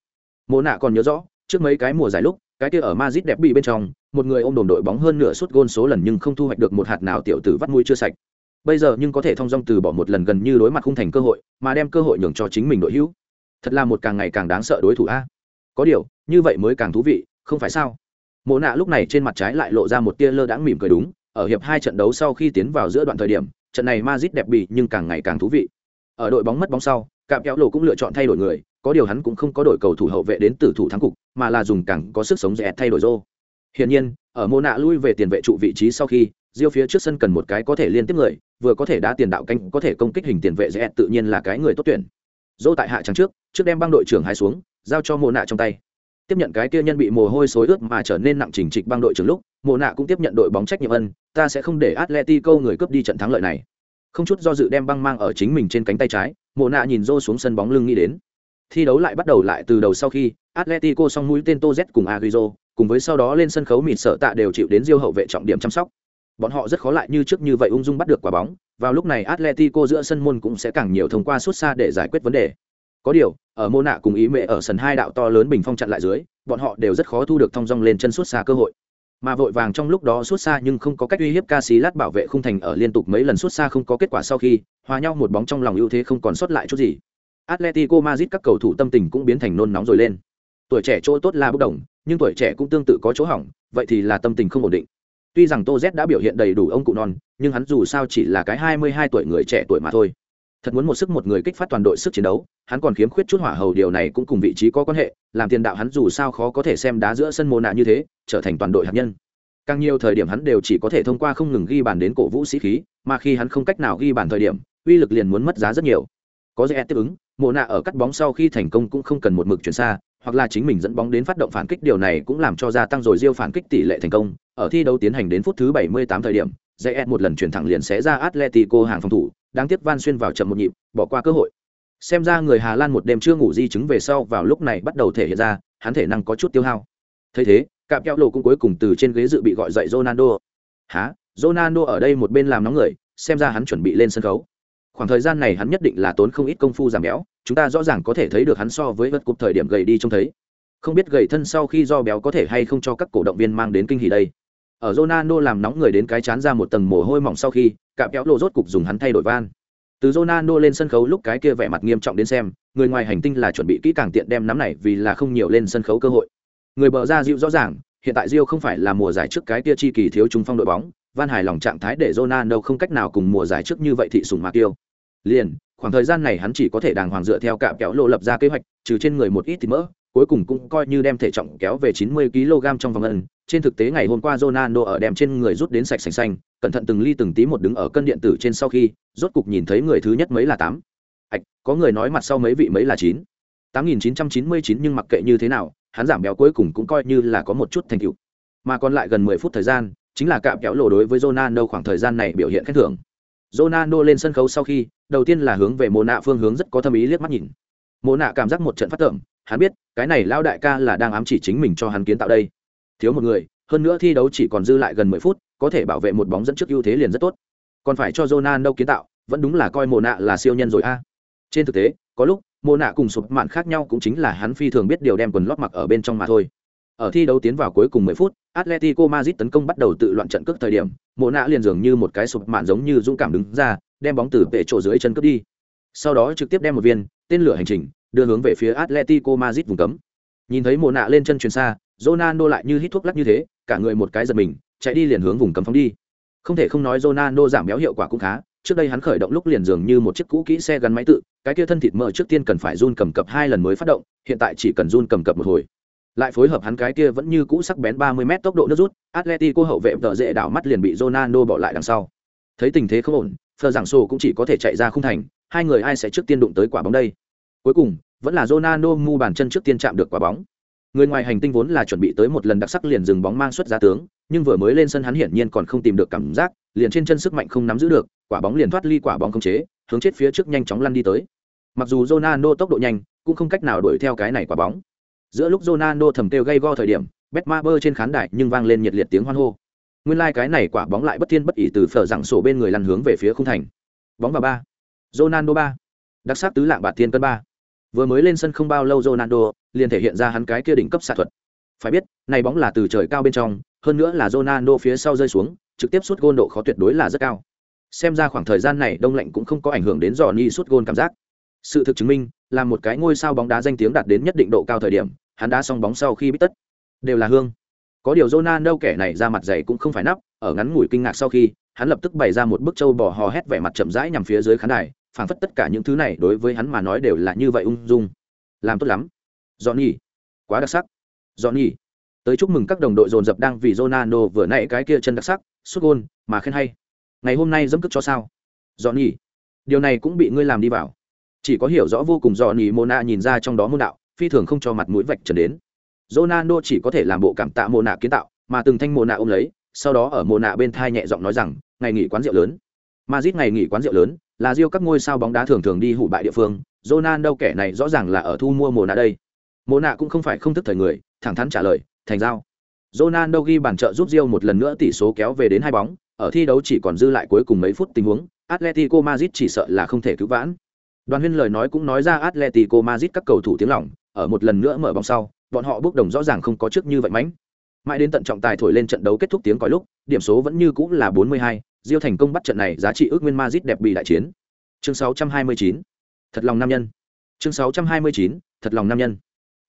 Mộ nạ còn nhớ rõ, trước mấy cái mùa giải lúc, cái kia ở Madrid đẹp bị bên trong, một người ôm đồn đội bóng hơn nửa suất gôn số lần nhưng không thu hoạch được một hạt nào tiểu tử vắt mũi chưa sạch. Bây giờ nhưng có thể thông dong từ bỏ một lần gần như đối mặt không thành cơ hội, mà đem cơ hội nhường cho chính mình đội hữu. Thật là một càng ngày càng đáng sợ đối thủ a. Có điều, như vậy mới càng thú vị, không phải sao? Mộ nạ lúc này trên mặt trái lại lộ ra một tia lơ đãng mỉm cười đúng, ở hiệp hai trận đấu sau khi tiến vào giữa đoạn thời điểm, trận này Madrid đẹp bị nhưng càng ngày càng thú vị. Ở đội bóng mất bóng sau, Cạm Kéo Lộ cũng lựa chọn thay đổi người, có điều hắn cũng không có đổi cầu thủ hậu vệ đến từ thủ thắng cục, mà là dùng càng có sức sống rẻ thay đổi rô. Hiển nhiên, ở Mộ nạ lui về tiền vệ trụ vị trí sau khi, Rio phía trước sân cần một cái có thể liên tiếp người, vừa có thể đá tiền đạo canh, có thể công kích hình tiền vệ rẻ tự nhiên là cái người tốt tuyển. Rô tại hạ trắng trước, trước đem băng đội trưởng hai xuống, giao cho mồ nạ trong tay. Tiếp nhận cái kia nhân bị mồ hôi xối ướt mà trở nên nặng trình trịch băng đội trưởng lúc mồ nạ cũng tiếp nhận đội bóng trách nhiệm ân ta sẽ không để atletico người cướp đi trận thắng lợi này. Không chút do dự đem băng mang ở chính mình trên cánh tay trái mồ nạ nhìn rô xuống sân bóng lưng nghĩ đến. Thi đấu lại bắt đầu lại từ đầu sau khi atletico xong mũi tên tô z cùng aguizo cùng với sau đó lên sân khấu mịt sợ tạ đều chịu đến diêu hậu vệ trọng điểm chăm sóc bọn họ rất khó lại như trước như vậy ung dung bắt được quả bóng. Vào lúc này atletico giữa sân môn cũng sẽ càng nhiều thông qua suốt xa để giải quyết vấn đề. Có điều, ở mô nạ cùng ý mẹ ở sân hai đạo to lớn bình phong chặn lại dưới, bọn họ đều rất khó thu được thong dong lên chân suốt xa cơ hội. Mà vội vàng trong lúc đó suốt xa nhưng không có cách uy hiếp ca sĩ lát bảo vệ khung thành ở liên tục mấy lần suốt xa không có kết quả sau khi, hòa nhau một bóng trong lòng ưu thế không còn sót lại chút gì. Atletico madrid các cầu thủ tâm tình cũng biến thành nôn nóng rồi lên. Tuổi trẻ chỗ tốt là bốc đồng, nhưng tuổi trẻ cũng tương tự có chỗ hỏng, vậy thì là tâm tình không ổn định tuy rằng tô z đã biểu hiện đầy đủ ông cụ non, nhưng hắn dù sao chỉ là cái hai mươi hai tuổi người trẻ tuổi mà thôi. Thật muốn một sức một người kích phát toàn đội sức chiến đấu, hắn còn khiếm khuyết chút hỏa hầu điều này cũng cùng vị trí có quan hệ, làm tiền đạo hắn dù sao khó có thể xem đá giữa sân mồ nạ như thế, trở thành toàn đội hạt nhân. Càng nhiều thời điểm hắn đều chỉ có thể thông qua không ngừng ghi bàn đến cổ vũ sĩ khí, mà khi hắn không cách nào ghi bàn thời điểm, uy lực liền muốn mất giá rất nhiều. Có dễ tiếp ứng mồ nạ ở cắt bóng sau khi thành công cũng không cần một mực chuyển xa hoặc là chính mình dẫn bóng đến phát động phản kích, điều này cũng làm cho gia tăng rồi diêu phản kích tỷ lệ thành công. Ở thi đấu tiến hành đến phút thứ 78 thời điểm dễ một lần chuyển thẳng liền sẽ ra atletico hàng phòng thủ, đáng tiếc van xuyên vào chậm một nhịp, bỏ qua cơ hội. Xem ra người hà lan một đêm chưa ngủ di chứng về sau vào lúc này bắt đầu thể hiện ra, hắn thể năng có chút tiêu hao. Thấy thế cạm keo lộ cũng cuối cùng từ trên ghế dự bị gọi dậy ronaldo. Há ronaldo ở đây một bên làm nóng người, xem ra hắn chuẩn bị lên sân khấu khoảng thời gian này hắn nhất định là tốn không ít công phu giảm béo, chúng ta rõ ràng có thể thấy được hắn so với vật cục thời điểm gầy đi trông thấy. Không biết gầy thân sau khi do béo có thể hay không cho các cổ động viên mang đến kinh hỉ đây. Ở Ronaldo làm nóng người đến cái chán ra một tầng mồ hôi mỏng sau khi cạm kéo lộ rốt cục dùng hắn thay đổi van. Từ Ronaldo lên sân khấu lúc cái kia vẻ mặt nghiêm trọng đến xem, người ngoài hành tinh là chuẩn bị kỹ càng tiện đem nắm này vì là không nhiều lên sân khấu cơ hội. Người bờ ra dịu rõ ràng, hiện tại Rio không phải là mùa giải trước cái kia chi kỳ thiếu trung phong đội bóng, van hài lòng trạng thái để Ronaldo không cách nào cùng mùa giải trước như vậy thị sùng mạc tiêu liền khoảng thời gian này hắn chỉ có thể đàng hoàng dựa theo cạm kéo lộ lập ra kế hoạch trừ trên người một ít thì mỡ cuối cùng cũng coi như đem thể trọng kéo về 90 kg trong vòng ân. Trên thực tế ngày hôm qua Ronaldo ở đem trên người rút đến sạch sành xanh, cẩn thận từng ly từng tí một đứng ở cân điện tử trên sau khi, rốt cục nhìn thấy người thứ nhất mấy là 8. Hạch, có người nói mặt sau mấy vị mấy là 9. 8999 nhưng mặc kệ như thế nào, hắn giảm béo cuối cùng cũng coi như là có một chút thành tựu. Mà còn lại gần 10 phút thời gian, chính là cạm kéo lộ đối với Ronaldo khoảng thời gian này biểu hiện khen thưởng. Ronaldo lên sân khấu sau khi, đầu tiên là hướng về Mộ nạ phương hướng rất có thâm ý liếc mắt nhìn. Mộ nạ cảm giác một trận phát tưởng, hắn biết cái này lao đại ca là đang ám chỉ chính mình cho hắn kiến tạo đây. Thiếu một người hơn nữa thi đấu chỉ còn dư lại gần mười phút có thể bảo vệ một bóng dẫn trước ưu thế liền rất tốt. Còn phải cho Ronaldo kiến tạo vẫn đúng là coi Mộ nạ là siêu nhân rồi a. Trên thực tế có lúc Mộ nạ cùng sụp mạn khác nhau cũng chính là hắn phi thường biết điều đem quần lót mặc ở bên trong mà thôi ở thi đấu tiến vào cuối cùng 10 phút Atletico Madrid tấn công bắt đầu tự loạn trận cước thời điểm Mộ nạ liền dường như một cái sụp mạn giống như dũng cảm đứng ra đem bóng từ vệ chỗ dưới chân cướp đi sau đó trực tiếp đem một viên tên lửa hành trình đưa hướng về phía Atletico Madrid vùng cấm. Nhìn thấy Mộ nạ lên chân truyền xa, Ronaldo lại như hít thuốc lắc như thế, cả người một cái giật mình, chạy đi liền hướng vùng cấm phóng đi. Không thể không nói Ronaldo giảm béo hiệu quả cũng khá, trước đây hắn khởi động lúc liền dường như một chiếc cũ kỹ xe gắn máy tự, cái kia thân thịt mỡ trước tiên cần phải run cầm cập hai lần mới phát động, hiện tại chỉ cần run cầm cập một hồi. Lại phối hợp hắn cái kia vẫn như cũ sắc bén 30m tốc độ nước rút, Atletico hậu vệ tợ dễ đảo mắt liền bị Ronaldo bỏ lại đằng sau. Thấy tình thế không ổn, Phờ Giảng Sô cũng chỉ có thể chạy ra khung thành, hai người ai sẽ trước tiên đụng tới quả bóng đây Cuối cùng, vẫn là Ronaldo mu bàn chân trước tiên chạm được quả bóng. Người ngoài hành tinh vốn là chuẩn bị tới một lần đặc sắc liền dừng bóng mang xuất ra tướng, nhưng vừa mới lên sân hắn hiển nhiên còn không tìm được cảm giác, liền trên chân sức mạnh không nắm giữ được, quả bóng liền thoát ly quả bóng không chế, hướng chết phía trước nhanh chóng lăn đi tới. Mặc dù Ronaldo tốc độ nhanh, cũng không cách nào đuổi theo cái này quả bóng. Giữa lúc Ronaldo thầm kêu gay go thời điểm, Betmaber trên khán đài nhưng vang lên nhiệt liệt tiếng hoan hô. Nguyên lai like cái này quả bóng lại bất thiên bất ỷ từ phở rằng sổ bên người lăn hướng về phía khung thành. Bóng vào ba. Ronaldo ba. Đặc sắc tứ lạng bạt thiên cân ba. Vừa mới lên sân không bao lâu Ronaldo liền thể hiện ra hắn cái kia đỉnh cấp xạ thuật. Phải biết, này bóng là từ trời cao bên trong, hơn nữa là Ronaldo phía sau rơi xuống, trực tiếp sút gôn độ khó tuyệt đối là rất cao. Xem ra khoảng thời gian này đông lạnh cũng không có ảnh hưởng đến Johnny sút gôn cảm giác. Sự thực chứng minh, là một cái ngôi sao bóng đá danh tiếng đạt đến nhất định độ cao thời điểm, hắn đá xong bóng sau khi biết tất, đều là hương. Có điều Ronaldo kẻ này ra mặt dày cũng không phải nắp, ở ngắn ngủi kinh ngạc sau khi, hắn lập tức bày ra một bức châu bò hò hét vẻ mặt chậm rãi nhằm phía dưới khán đài, phảng phất tất cả những thứ này đối với hắn mà nói đều là như vậy ung dung. Làm tốt lắm. Johnny, quá đặc sắc. Johnny. Tới chúc mừng các đồng đội dồn dập đang vì Ronaldo vừa nãy cái kia chân đặc sắc, sút gôn mà khen hay. Ngày hôm nay dẫm cước cho sao? Johnny. Điều này cũng bị ngươi làm đi vào. Chỉ có hiểu rõ vô cùng Johnny Mona nhìn ra trong đó môn đạo, phi thường không cho mặt mũi vạch trần đến. Ronaldo chỉ có thể làm bộ cảm tạ Mona kiến tạo, mà từng thanh Mona ôm lấy, sau đó ở Mona bên thai nhẹ giọng nói rằng, ngày nghỉ quán rượu lớn. Madrid ngày nghỉ quán rượu lớn, là Rio các ngôi sao bóng đá thường thường đi hủ bại địa phương, Ronaldo kẻ này rõ ràng là ở thu mua Mona đây. Mona cũng không phải không thức thời người, thẳng thắn trả lời, thành giao. Ronaldo ghi bàn trợ giúp Real một lần nữa tỷ số kéo về đến hai bóng, ở thi đấu chỉ còn dư lại cuối cùng mấy phút tình huống, Atletico Madrid chỉ sợ là không thể cứu vãn. Đoàn Huyên lời nói cũng nói ra Atletico Madrid các cầu thủ tiếng lòng, ở một lần nữa mở bóng sau, bọn họ bước đồng rõ ràng không có trước như vậy mánh Mãi đến tận trọng tài thổi lên trận đấu kết thúc tiếng còi lúc, điểm số vẫn như cũ là 42, diêu thành công bắt trận này giá trị ước nguyên Madrid đẹp bị đại chiến. Chương 629. Thật lòng nam nhân. Chương 629. Thật lòng nam nhân.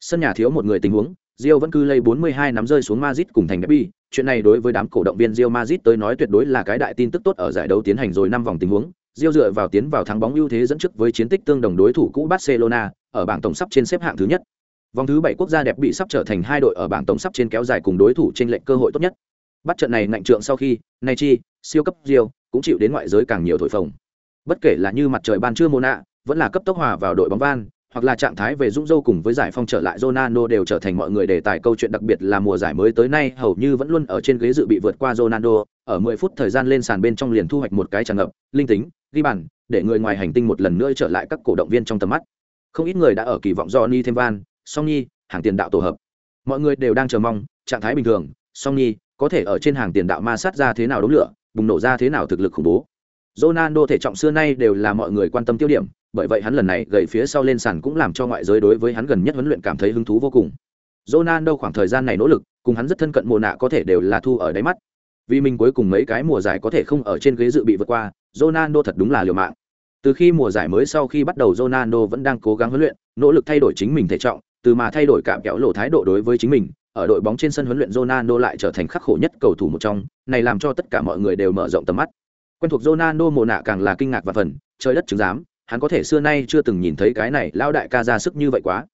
Sân nhà thiếu một người tình huống, Rio vẫn cứ lây 42 nắm rơi xuống Madrid cùng thành derby, chuyện này đối với đám cổ động viên Real Madrid tới nói tuyệt đối là cái đại tin tức tốt ở giải đấu tiến hành rồi năm vòng tình huống. Diêu dựa vào tiến vào thắng bóng ưu thế dẫn trước với chiến tích tương đồng đối thủ cũ Barcelona, ở bảng tổng sắp trên xếp hạng thứ nhất. Vòng thứ 7 quốc gia đẹp bị sắp trở thành hai đội ở bảng tổng sắp trên kéo dài cùng đối thủ trên lệnh cơ hội tốt nhất. Bắt trận này ngạnh trượng sau khi, này chi, siêu cấp Real cũng chịu đến ngoại giới càng nhiều thổi phồng. Bất kể là như mặt trời ban trưa Mona, vẫn là cấp tốc hòa vào đội bóng van, hoặc là trạng thái về dũng dâu cùng với giải phong trở lại Ronaldo đều trở thành mọi người đề tài câu chuyện đặc biệt là mùa giải mới tới nay hầu như vẫn luôn ở trên ghế dự bị vượt qua Ronaldo, ở 10 phút thời gian lên sàn bên trong liền thu hoạch một cái tràn ngập, linh tính, ghi bàn, để người ngoài hành tinh một lần nữa trở lại các cổ động viên trong tầm mắt. Không ít người đã ở kỳ vọng do Ni thêm van, Song Nhi, hàng tiền đạo tổ hợp. Mọi người đều đang chờ mong, trạng thái bình thường, Song Nhi có thể ở trên hàng tiền đạo ma sát ra thế nào đống lửa, bùng nổ ra thế nào thực lực khủng bố. Ronaldo thể trọng xưa nay đều là mọi người quan tâm tiêu điểm, bởi vậy hắn lần này gậy phía sau lên sàn cũng làm cho ngoại giới đối với hắn gần nhất huấn luyện cảm thấy hứng thú vô cùng. Ronaldo khoảng thời gian này nỗ lực, cùng hắn rất thân cận mùa nạ có thể đều là thu ở đáy mắt. Vì mình cuối cùng mấy cái mùa giải có thể không ở trên ghế dự bị vượt qua, Ronaldo thật đúng là liều mạng. Từ khi mùa giải mới sau khi bắt đầu Ronaldo vẫn đang cố gắng huấn luyện, nỗ lực thay đổi chính mình thể trọng, từ mà thay đổi cảm kẹo lộ thái độ đối với chính mình. Ở đội bóng trên sân huấn luyện Ronaldo lại trở thành khắc khổ nhất cầu thủ một trong, này làm cho tất cả mọi người đều mở rộng tầm mắt. Quen thuộc Ronaldo mồ nạ càng là kinh ngạc và phần, trời đất chứng giám, hắn có thể xưa nay chưa từng nhìn thấy cái này lao đại ca ra sức như vậy quá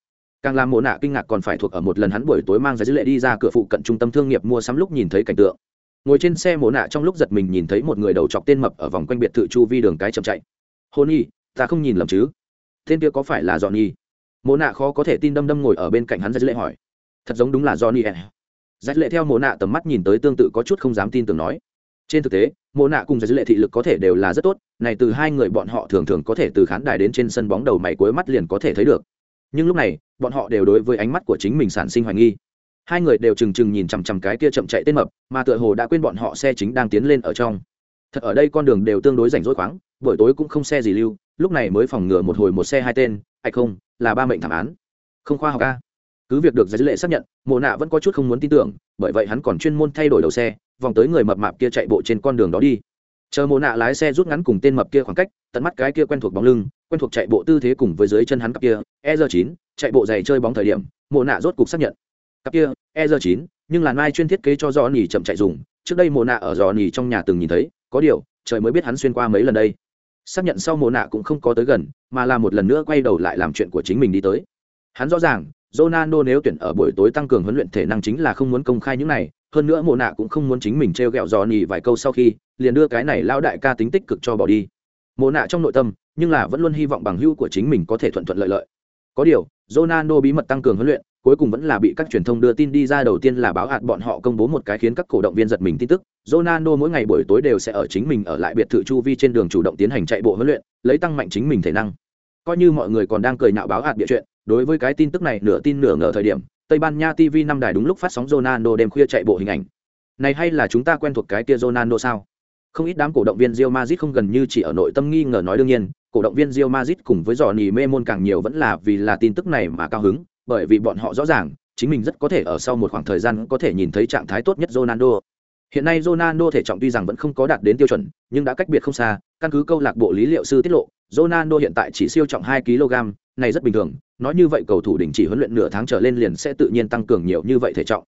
càng làm mồ nạ kinh ngạc còn phải thuộc ở một lần hắn buổi tối mang ra dữ lệ đi ra cửa phụ cận trung tâm thương nghiệp mua sắm lúc nhìn thấy cảnh tượng ngồi trên xe mộ nạ trong lúc giật mình nhìn thấy một người đầu chọc tên mập ở vòng quanh biệt thự chu vi đường cái chậm chạy. Hôn y, ta không nhìn lầm chứ? Tên kia có phải là dọn y mộ nạ khó có thể tin đâm đâm ngồi ở bên cạnh hắn dạy lệ hỏi. Thật giống đúng là dọn y dạy lệ theo mộ nạ tầm mắt nhìn tới tương tự có chút không dám tin tưởng nói. Trên thực tế mộ nạ cùng dạy lệ thị lực có thể đều là rất tốt, này từ hai người bọn họ thường thường có thể từ khán đài đến trên sân bóng đầu mày cuối mắt liền có thể thấy được. Nhưng lúc này, bọn họ đều đối với ánh mắt của chính mình sản sinh hoài nghi hai người đều trừng trừng nhìn chằm chằm cái kia chậm chạy tên mập, mà tựa hồ đã quên bọn họ xe chính đang tiến lên ở trong. Thật ở đây con đường đều tương đối rảnh rỗi khoáng, buổi tối cũng không xe gì lưu, lúc này mới phòng ngừa một hồi một xe hai tên hay không, là ba mệnh thảm án. Không khoa học ca cứ việc được giải dữ lệ xác nhận, mộ nạ vẫn có chút không muốn tin tưởng, bởi vậy hắn còn chuyên môn thay đổi đầu xe, vòng tới người mập mạp kia chạy bộ trên con đường đó đi. Chờ mộ nạ lái xe rút ngắn cùng tên mập kia khoảng cách, tận mắt cái kia quen thuộc bóng lưng, quen thuộc chạy bộ tư thế cùng với dưới chân hắn cặp kia e r chín, chạy bộ giày chơi bóng thời điểm, mộ nạ rốt cục xác nhận cặp kia e r chín nhưng là mai chuyên thiết kế cho do nỉ chậm chạy dùng trước đây mồ nạ ở dò nỉ trong nhà từng nhìn thấy có điều trời mới biết hắn xuyên qua mấy lần đây xác nhận sau mồ nạ cũng không có tới gần mà là một lần nữa quay đầu lại làm chuyện của chính mình đi tới hắn rõ ràng Ronaldo nếu tuyển ở buổi tối tăng cường huấn luyện thể năng chính là không muốn công khai những này, hơn nữa Mộ Nạ cũng không muốn chính mình trêu ghẹo dò nhì vài câu sau khi, liền đưa cái này lao đại ca tính tích cực cho bỏ đi. Mộ Nạ trong nội tâm, nhưng là vẫn luôn hy vọng bằng hữu của chính mình có thể thuận thuận lợi lợi. Có điều, Ronaldo bí mật tăng cường huấn luyện, cuối cùng vẫn là bị các truyền thông đưa tin đi ra đầu tiên là báo hạt bọn họ công bố một cái khiến các cổ động viên giật mình tin tức. Ronaldo mỗi ngày buổi tối đều sẽ ở chính mình ở lại biệt thự chu vi trên đường chủ động tiến hành chạy bộ huấn luyện, lấy tăng mạnh chính mình thể năng. Coi như mọi người còn đang cười nhạo báo hạt địa chuyện, đối với cái tin tức này nửa tin nửa ngờ thời điểm, Tây Ban Nha TV năm đài đúng lúc phát sóng Ronaldo đêm khuya chạy bộ hình ảnh. Này hay là chúng ta quen thuộc cái kia Ronaldo sao? Không ít đám cổ động viên Real Madrid không gần như chỉ ở nội tâm nghi ngờ nói đương nhiên, cổ động viên Real Madrid cùng với Johnny mê môn càng nhiều vẫn là vì là tin tức này mà cao hứng, bởi vì bọn họ rõ ràng, chính mình rất có thể ở sau một khoảng thời gian có thể nhìn thấy trạng thái tốt nhất Ronaldo. Hiện nay Ronaldo thể trọng tuy rằng vẫn không có đạt đến tiêu chuẩn, nhưng đã cách biệt không xa, căn cứ câu lạc bộ lý liệu sư tiết lộ, Ronaldo hiện tại chỉ siêu trọng 2 kg, này rất bình thường, nói như vậy cầu thủ đình chỉ huấn luyện nửa tháng trở lên liền sẽ tự nhiên tăng cường nhiều như vậy thể trọng.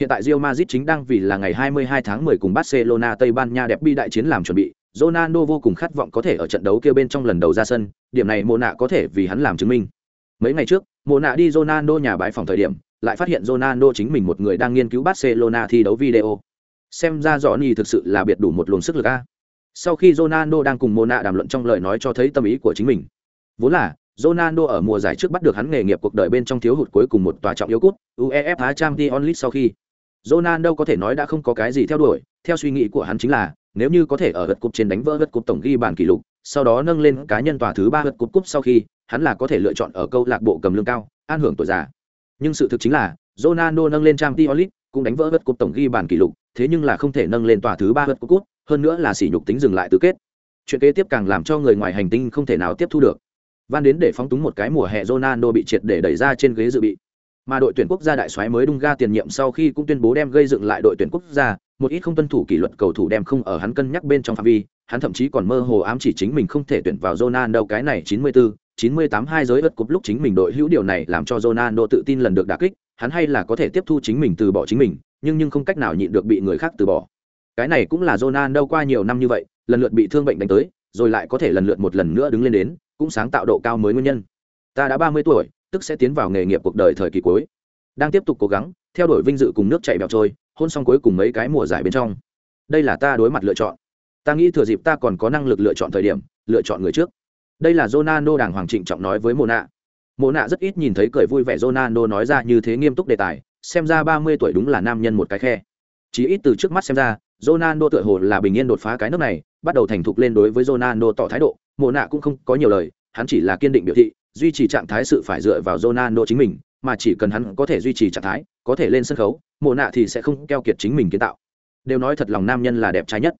Hiện tại Real Madrid chính đang vì là ngày 22 tháng 10 cùng Barcelona Tây Ban Nha đẹp bi đại chiến làm chuẩn bị, Ronaldo vô cùng khát vọng có thể ở trận đấu kia bên trong lần đầu ra sân, điểm này Mona có thể vì hắn làm chứng minh. Mấy ngày trước, Mộ nạ đi Ronaldo nhà bãi phòng thời điểm, lại phát hiện Ronaldo chính mình một người đang nghiên cứu Barcelona thi đấu video. Xem ra Johnny thực sự là biệt đủ một luồng sức lực a. Sau khi Ronaldo đang cùng Mộ nạ đàm luận trong lời nói cho thấy tâm ý của chính mình. Vốn là, Ronaldo ở mùa giải trước bắt được hắn nghề nghiệp cuộc đời bên trong thiếu hụt cuối cùng một tòa trọng yếu cút, UEFA Champions League sau khi. Ronaldo có thể nói đã không có cái gì theo đuổi, theo suy nghĩ của hắn chính là, nếu như có thể ở gật cục trên đánh vỡ gật cục tổng ghi bàn kỷ lục, sau đó nâng lên cá nhân tòa thứ ba hớt cúp cúp sau khi, hắn là có thể lựa chọn ở câu lạc bộ cầm lương cao, an hưởng tuổi già. Nhưng sự thực chính là, Ronaldo nâng lên trang League, cũng đánh vỡ hớt cúp tổng ghi bàn kỷ lục, thế nhưng là không thể nâng lên tòa thứ ba hớt cúp cúp, hơn nữa là sỉ nhục tính dừng lại tứ kết. Chuyện kế tiếp càng làm cho người ngoài hành tinh không thể nào tiếp thu được. Van đến để phóng túng một cái mùa hè Ronaldo bị triệt để đẩy ra trên ghế dự bị. Mà đội tuyển quốc gia đại soái mới đung ga tiền nhiệm sau khi cũng tuyên bố đem gây dựng lại đội tuyển quốc gia, một ít không tuân thủ kỷ luật cầu thủ đem không ở hắn cân nhắc bên trong phạm vi, hắn thậm chí còn mơ hồ ám chỉ chính mình không thể tuyển vào Ronaldo cái này 94, 98 hai giới ớt cúp lúc chính mình đội hữu điều này làm cho Ronaldo tự tin lần được đả kích, hắn hay là có thể tiếp thu chính mình từ bỏ chính mình, nhưng nhưng không cách nào nhịn được bị người khác từ bỏ. Cái này cũng là Ronaldo qua nhiều năm như vậy, lần lượt bị thương bệnh đánh tới, rồi lại có thể lần lượt một lần nữa đứng lên đến, cũng sáng tạo độ cao mới nguyên nhân. Ta đã 30 tuổi, tức sẽ tiến vào nghề nghiệp cuộc đời thời kỳ cuối. Đang tiếp tục cố gắng, theo đuổi vinh dự cùng nước chảy bèo trôi, hôn xong cuối cùng mấy cái mùa giải bên trong. Đây là ta đối mặt lựa chọn. Ta nghĩ thừa dịp ta còn có năng lực lựa chọn thời điểm, lựa chọn người trước. Đây là Ronaldo đàng hoàng trịnh trọng nói với Mona. Mona rất ít nhìn thấy cười vui vẻ Ronaldo nói ra như thế nghiêm túc đề tài, xem ra 30 tuổi đúng là nam nhân một cái khe. Chỉ ít từ trước mắt xem ra, Ronaldo tựa hồ là bình yên đột phá cái nước này, bắt đầu thành thục lên đối với Ronaldo tỏ thái độ, Mona cũng không có nhiều lời, hắn chỉ là kiên định biểu thị, duy trì trạng thái sự phải dựa vào Ronaldo chính mình, mà chỉ cần hắn có thể duy trì trạng thái, có thể lên sân khấu, Mộ nạ thì sẽ không keo kiệt chính mình kiến tạo. Đều nói thật lòng nam nhân là đẹp trai nhất.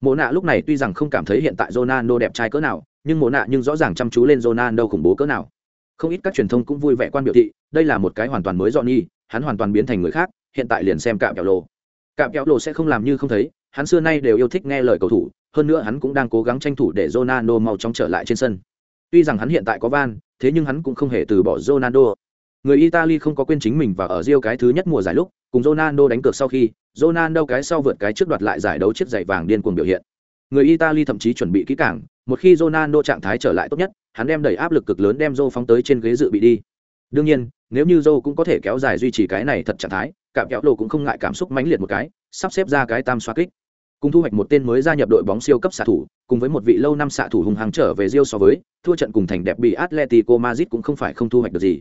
Mộ nạ lúc này tuy rằng không cảm thấy hiện tại Ronaldo đẹp trai cỡ nào, nhưng Mộ nạ nhưng rõ ràng chăm chú lên Ronaldo khủng bố cỡ nào. Không ít các truyền thông cũng vui vẻ quan biểu thị, đây là một cái hoàn toàn mới Johnny, hắn hoàn toàn biến thành người khác, hiện tại liền xem cạm kẹo lồ. Cạm kẹo lồ sẽ không làm như không thấy, hắn xưa nay đều yêu thích nghe lời cầu thủ, hơn nữa hắn cũng đang cố gắng tranh thủ để Ronaldo mau chóng trở lại trên sân. Tuy rằng hắn hiện tại có van, thế nhưng hắn cũng không hề từ bỏ Ronaldo. Người Italy không có quên chính mình và ở Rio cái thứ nhất mùa giải lúc, cùng Ronaldo đánh cược sau khi, Ronaldo cái sau vượt cái trước đoạt lại giải đấu chiếc giày vàng điên cuồng biểu hiện. Người Italy thậm chí chuẩn bị kỹ càng, một khi Ronaldo trạng thái trở lại tốt nhất, hắn đem đẩy áp lực cực lớn đem Zô phóng tới trên ghế dự bị đi. Đương nhiên, nếu như Zô cũng có thể kéo dài duy trì cái này thật trạng thái, cảm kéo lộ cũng không ngại cảm xúc mãnh liệt một cái, sắp xếp ra cái tam xoa kích. Cùng thu hoạch một tên mới gia nhập đội bóng siêu cấp xạ thủ, cùng với một vị lâu năm xạ thủ hùng hăng trở về Rio so với, thua trận cùng thành đẹp bị Atletico Madrid cũng không phải không thu hoạch được gì.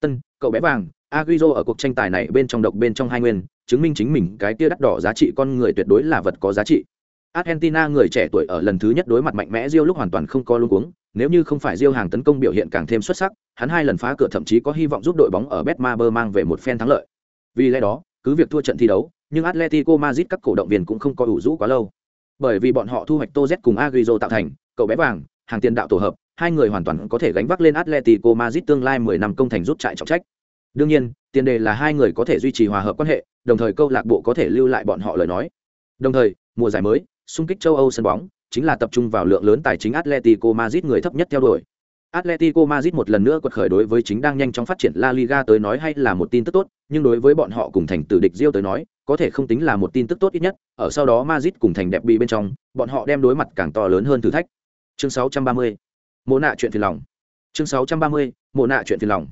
Tân, cậu bé vàng, Agüero ở cuộc tranh tài này bên trong độc bên trong hai nguyên, chứng minh chính mình cái kia đắt đỏ giá trị con người tuyệt đối là vật có giá trị. Argentina người trẻ tuổi ở lần thứ nhất đối mặt mạnh mẽ Rio lúc hoàn toàn không có luống cuống, nếu như không phải Rio hàng tấn công biểu hiện càng thêm xuất sắc, hắn hai lần phá cửa thậm chí có hy vọng giúp đội bóng ở Betmaber mang về một phen thắng lợi. Vì lẽ đó, cứ việc thua trận thi đấu, nhưng Atletico Madrid các cổ động viên cũng không có ủ rũ quá lâu. Bởi vì bọn họ thu hoạch Toz cùng Agüero tạo thành, cậu bé vàng, hàng tiền đạo tổ hợp, hai người hoàn toàn có thể gánh vác lên Atletico Madrid tương lai 10 năm công thành rút trại trọng trách. Đương nhiên, tiền đề là hai người có thể duy trì hòa hợp quan hệ, đồng thời câu lạc bộ có thể lưu lại bọn họ lời nói. Đồng thời, mùa giải mới, xung kích châu Âu sân bóng, chính là tập trung vào lượng lớn tài chính Atletico Madrid người thấp nhất theo đuổi. Atletico Madrid một lần nữa quật khởi đối với chính đang nhanh chóng phát triển La Liga tới nói hay là một tin tức tốt, nhưng đối với bọn họ cùng thành tử địch Real tới nói, có thể không tính là một tin tức tốt ít nhất, ở sau đó Madrid cùng thành đẹp bị bên trong, bọn họ đem đối mặt càng to lớn hơn thử thách. Chương 630 mộ nạ chuyện phiền lòng chương sáu trăm ba mươi mộ nạ chuyện phiền lòng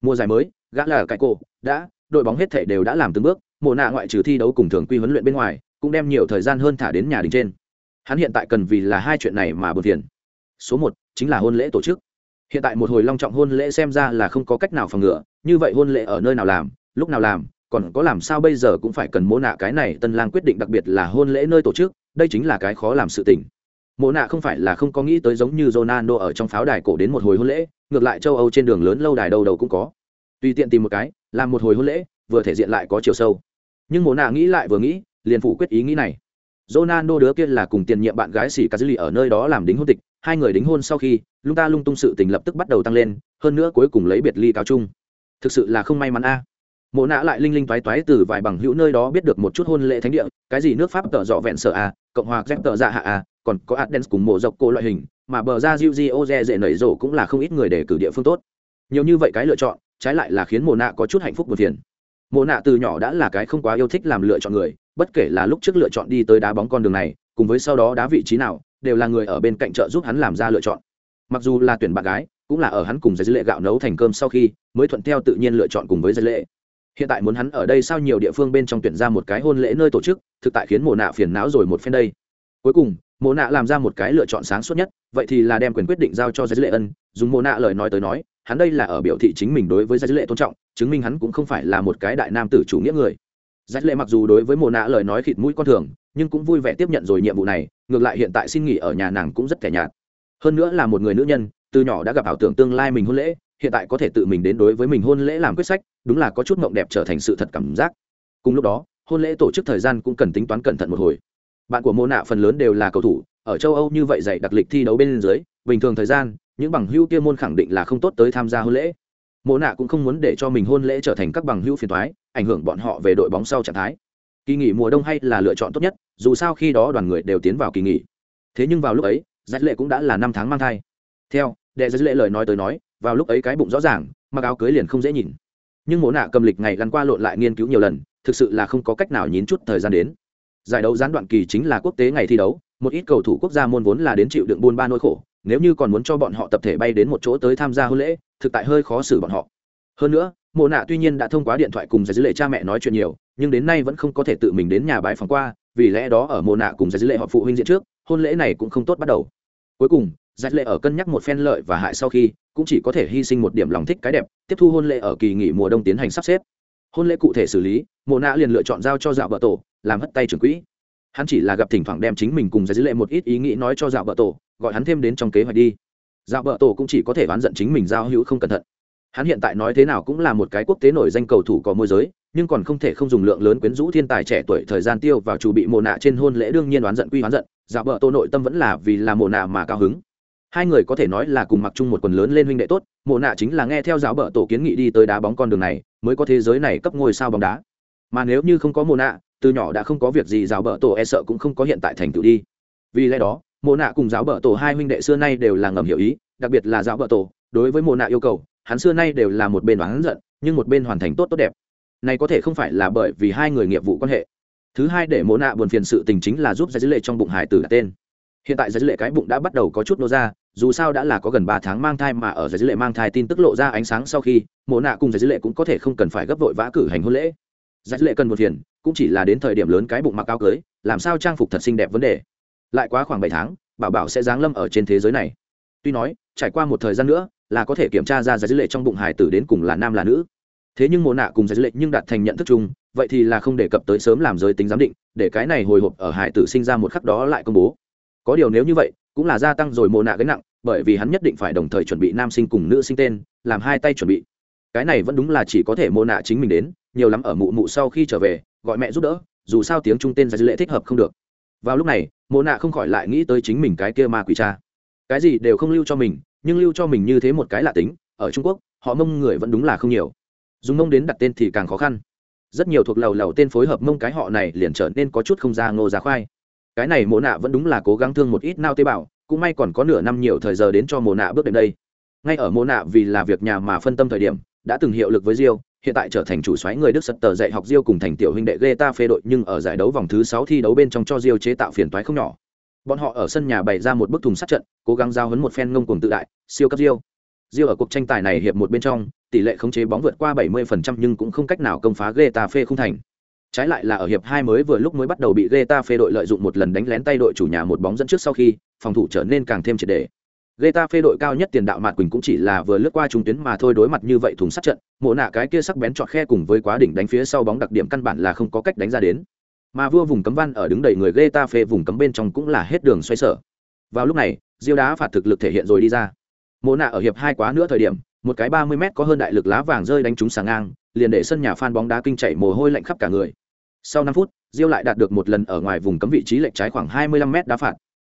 mùa giải mới gã là cái cổ đã, đội bóng hết thể đều đã làm từng bước mộ nạ ngoại trừ thi đấu cùng thường quy huấn luyện bên ngoài, cũng đem nhiều thời gian hơn thả đến nhà đình trên. Hắn hiện tại cần vì là hai chuyện này mà bật phiền. Số một, chính là hôn lễ tổ chức. Hiện tại một hồi long trọng hôn lễ xem ra là không có cách nào phòng ngừa, như vậy hôn lễ ở nơi nào làm, lúc nào làm, còn có làm sao bây giờ cũng phải cần mô nạ cái này tân lang quyết định đặc biệt là hôn lễ nơi tổ chức, đây chính là cái khó làm sự tình. Mộ nạ không phải là không có nghĩ tới giống như Ronaldo ở trong pháo đài cổ đến một hồi hôn lễ, ngược lại châu âu trên đường lớn lâu đài đâu đầu cũng có tùy tiện tìm một cái làm một hồi hôn lễ vừa thể diện lại có chiều sâu nhưng mồ nạ nghĩ lại vừa nghĩ liền phủ quyết ý nghĩ này Ronaldo đứa kia là cùng tiền nhiệm bạn gái xỉ Cazili ở nơi đó làm đính hôn tịch, hai người đính hôn sau khi, lung ta lung tung sự tình lập tức bắt đầu tăng lên, hơn nữa cuối cùng lấy biệt ly cáo chung. Thực sự là không may mắn a. À. Mộ nạ lại linh linh toái toái từ vài bằng hữu nơi đó biết được một chút hôn lễ thánh địa, cái gì nước Pháp tợ dọ vẹn sợ a, cộng hòa Czech tợ dạ hạ a, còn có Athens cùng mộ dọc cô loại hình, mà bờ ra Jiu Jiu dễ nảy rổ cũng là không ít người để cử địa phương tốt. Nhiều như vậy cái lựa chọn, trái lại là khiến Mộ nạ có chút hạnh phúc buồn phiền. Mộ nạ từ nhỏ đã là cái không quá yêu thích làm lựa chọn người, bất kể là lúc trước lựa chọn đi tới đá bóng con đường này cùng với sau đó đá vị trí nào đều là người ở bên cạnh trợ giúp hắn làm ra lựa chọn. Mặc dù là tuyển bạn gái cũng là ở hắn cùng giấy lệ gạo nấu thành cơm sau khi mới thuận theo tự nhiên lựa chọn cùng với giấy lệ. Hiện tại muốn hắn ở đây sao nhiều địa phương bên trong tuyển ra một cái hôn lễ nơi tổ chức thực tại khiến mồ nạ phiền não rồi một phen đây. Cuối cùng mồ nạ làm ra một cái lựa chọn sáng suốt nhất vậy thì là đem quyền quyết định giao cho giấy lệ ân dùng mồ nạ lời nói tới nói hắn đây là ở biểu thị chính mình đối với giải lệ tôn trọng chứng minh hắn cũng không phải là một cái đại nam tử chủ nghĩa người Giải lệ mặc dù đối với mồ nạ lời nói khịt mũi con thường, nhưng cũng vui vẻ tiếp nhận rồi nhiệm vụ này, ngược lại hiện tại xin nghỉ ở nhà nàng cũng rất kẻ nhạt. Hơn nữa là một người nữ nhân, từ nhỏ đã gặp ảo tưởng tương lai mình hôn lễ, hiện tại có thể tự mình đến đối với mình hôn lễ làm quyết sách, đúng là có chút mộng đẹp trở thành sự thật cảm giác. Cùng lúc đó, hôn lễ tổ chức thời gian cũng cần tính toán cẩn thận một hồi. Bạn của mô Nạ phần lớn đều là cầu thủ, ở châu Âu như vậy dạy đặc lịch thi đấu bên dưới, bình thường thời gian, những bằng hữu kia môn khẳng định là không tốt tới tham gia hôn lễ. Mộ Nạ cũng không muốn để cho mình hôn lễ trở thành các bằng hữu phiền toái, ảnh hưởng bọn họ về đội bóng sau trạng thái. Kỳ nghỉ mùa đông hay là lựa chọn tốt nhất dù sao khi đó đoàn người đều tiến vào kỳ nghỉ. Thế nhưng vào lúc ấy giải lệ cũng đã là năm tháng mang thai. Theo đệ giải lệ lời nói tới nói vào lúc ấy cái bụng rõ ràng mặc áo cưới liền không dễ nhìn. Nhưng mộ nạ cầm lịch ngày gắn qua lộn lại nghiên cứu nhiều lần thực sự là không có cách nào nhín chút thời gian đến. Giải đấu gián đoạn kỳ chính là quốc tế ngày thi đấu một ít cầu thủ quốc gia môn vốn là đến chịu đựng buôn ba nỗi khổ nếu như còn muốn cho bọn họ tập thể bay đến một chỗ tới tham gia hôn lễ, thực tại hơi khó xử bọn họ. Hơn nữa, mộ nạ tuy nhiên đã thông qua điện thoại cùng giải dữ lệ cha mẹ nói chuyện nhiều, nhưng đến nay vẫn không có thể tự mình đến nhà bãi phòng qua, vì lẽ đó ở mộ nạ cùng giải dữ lệ họ phụ huynh diện trước, hôn lễ này cũng không tốt bắt đầu. Cuối cùng giải lệ ở cân nhắc một phen lợi và hại sau khi, cũng chỉ có thể hy sinh một điểm lòng thích cái đẹp, tiếp thu hôn lễ ở kỳ nghỉ mùa đông tiến hành sắp xếp. Hôn lễ cụ thể xử lý, mộ nạ liền lựa chọn giao cho dạo vợ tổ, làm hất tay trưởng quỹ. Hắn chỉ là gặp thỉnh thoảng đem chính mình cùng giải dữ lệ một ít ý nghĩ nói cho dạo vợ tổ gọi hắn thêm đến trong kế hoạch đi. Dạo bợ tổ cũng chỉ có thể oán giận chính mình giao hữu không cẩn thận. Hắn hiện tại nói thế nào cũng là một cái quốc tế nổi danh cầu thủ có môi giới, nhưng còn không thể không dùng lượng lớn quyến rũ thiên tài trẻ tuổi thời gian tiêu vào chủ bị mồ nạ trên hôn lễ đương nhiên oán giận quy oán giận, dạo bợ tô nội tâm vẫn là vì là mồ nạ mà cao hứng. Hai người có thể nói là cùng mặc chung một quần lớn lên huynh đệ tốt mồ nạ chính là nghe theo giáo bờ tổ kiến nghị đi tới đá bóng con đường này, mới có thế giới này cấp ngôi sao bóng đá. Mà nếu như không có mồ nạ, từ nhỏ đã không có việc gì giáo bờ tổ e sợ cũng không có hiện tại thành tựu đi. Vì lẽ đó Mộ nạ cùng giáo bợ tổ hai huynh đệ xưa nay đều là ngầm hiểu ý, đặc biệt là giáo bợ tổ, đối với Mộ nạ yêu cầu, hắn xưa nay đều là một bên oán giận, nhưng một bên hoàn thành tốt tốt đẹp. Này có thể không phải là bởi vì hai người nghiệp vụ quan hệ. Thứ hai để Mộ nạ buồn phiền sự tình chính là giúp giải dữ lệ trong bụng hải tử đặt tên. Hiện tại giải dữ lệ cái bụng đã bắt đầu có chút nô ra, dù sao đã là có gần ba tháng mang thai mà ở giải dữ lệ mang thai tin tức lộ ra ánh sáng sau khi, Mộ nạ cùng giải dữ lệ cũng có thể không cần phải gấp vội vã cử hành hôn lễ. Giải dữ lệ cần một phiền, cũng chỉ là đến thời điểm lớn cái bụng mặc áo cưới, làm sao trang phục thật xinh đẹp vấn đề lại quá khoảng bảy tháng, bảo bảo sẽ giáng lâm ở trên thế giới này. Tuy nói, trải qua một thời gian nữa, là có thể kiểm tra ra giải dữ lệ trong bụng hải tử đến cùng là nam là nữ. Thế nhưng mồ nạ cùng giải dữ lệ nhưng đạt thành nhận thức chung, vậy thì là không đề cập tới sớm làm giới tính giám định, để cái này hồi hộp ở hải tử sinh ra một khắc đó lại công bố. Có điều nếu như vậy, cũng là gia tăng rồi mồ nạ gánh nặng, bởi vì hắn nhất định phải đồng thời chuẩn bị nam sinh cùng nữ sinh tên, làm hai tay chuẩn bị. Cái này vẫn đúng là chỉ có thể mồ nạ chính mình đến, nhiều lắm ở mụ mụ sau khi trở về, gọi mẹ giúp đỡ, dù sao tiếng trung tên giải dữ lệ thích hợp không được. Vào lúc này Mộ nạ không khỏi lại nghĩ tới chính mình cái kia ma quỷ cha. Cái gì đều không lưu cho mình, nhưng lưu cho mình như thế một cái lạ tính, ở trung quốc, họ mông người vẫn đúng là không nhiều. Dùng mông đến đặt tên thì càng khó khăn. Rất nhiều thuộc lầu lầu tên phối hợp mông cái họ này liền trở nên có chút không ra ngô ra khoai. Cái này Mộ nạ vẫn đúng là cố gắng thương một ít nao tế bào, cũng may còn có nửa năm nhiều thời giờ đến cho Mộ nạ bước đến đây. Ngay ở Mộ nạ vì là việc nhà mà phân tâm thời điểm, đã từng hiệu lực với Diêu hiện tại trở thành chủ xoáy người Đức sật tờ dạy học Diêu cùng thành tiểu huynh đệ Getafe đội, nhưng ở giải đấu vòng thứ sáu thi đấu bên trong cho Diêu chế tạo phiền toái không nhỏ. Bọn họ ở sân nhà bày ra một bức thùng sát trận, cố gắng giao hấn một phen ngông cuồng tự đại, siêu cấp diêu. Diêu ở cuộc tranh tài này hiệp một bên trong, tỷ lệ khống chế bóng vượt qua 70% nhưng cũng không cách nào công phá Getafe không thành. Trái lại là ở hiệp hai mới vừa lúc mới bắt đầu bị Getafe đội lợi dụng một lần đánh lén tay đội chủ nhà một bóng dẫn trước sau khi, phòng thủ trở nên càng thêm triệt Geta phê đội cao nhất tiền đạo Mạt Quỳnh cũng chỉ là vừa lướt qua trung tuyến mà thôi đối mặt như vậy thùng sát trận, mộ nạ cái kia sắc bén chọt khe cùng với quá đỉnh đánh phía sau bóng đặc điểm căn bản là không có cách đánh ra đến. Mà vua vùng cấm văn ở đứng đầy người Getafe vùng cấm bên trong cũng là hết đường xoay sở. Vào lúc này, Diêu đá phạt thực lực thể hiện rồi đi ra. Mộ nạ ở hiệp hai quá nữa thời điểm, một cái 30m có hơn đại lực lá vàng rơi đánh trúng sáng ngang, liền để sân nhà fan bóng đá kinh chảy mồ hôi lạnh khắp cả người. Sau năm phút, Diêu lại đạt được một lần ở ngoài vùng cấm vị trí lệch trái khoảng 25m đá phạt.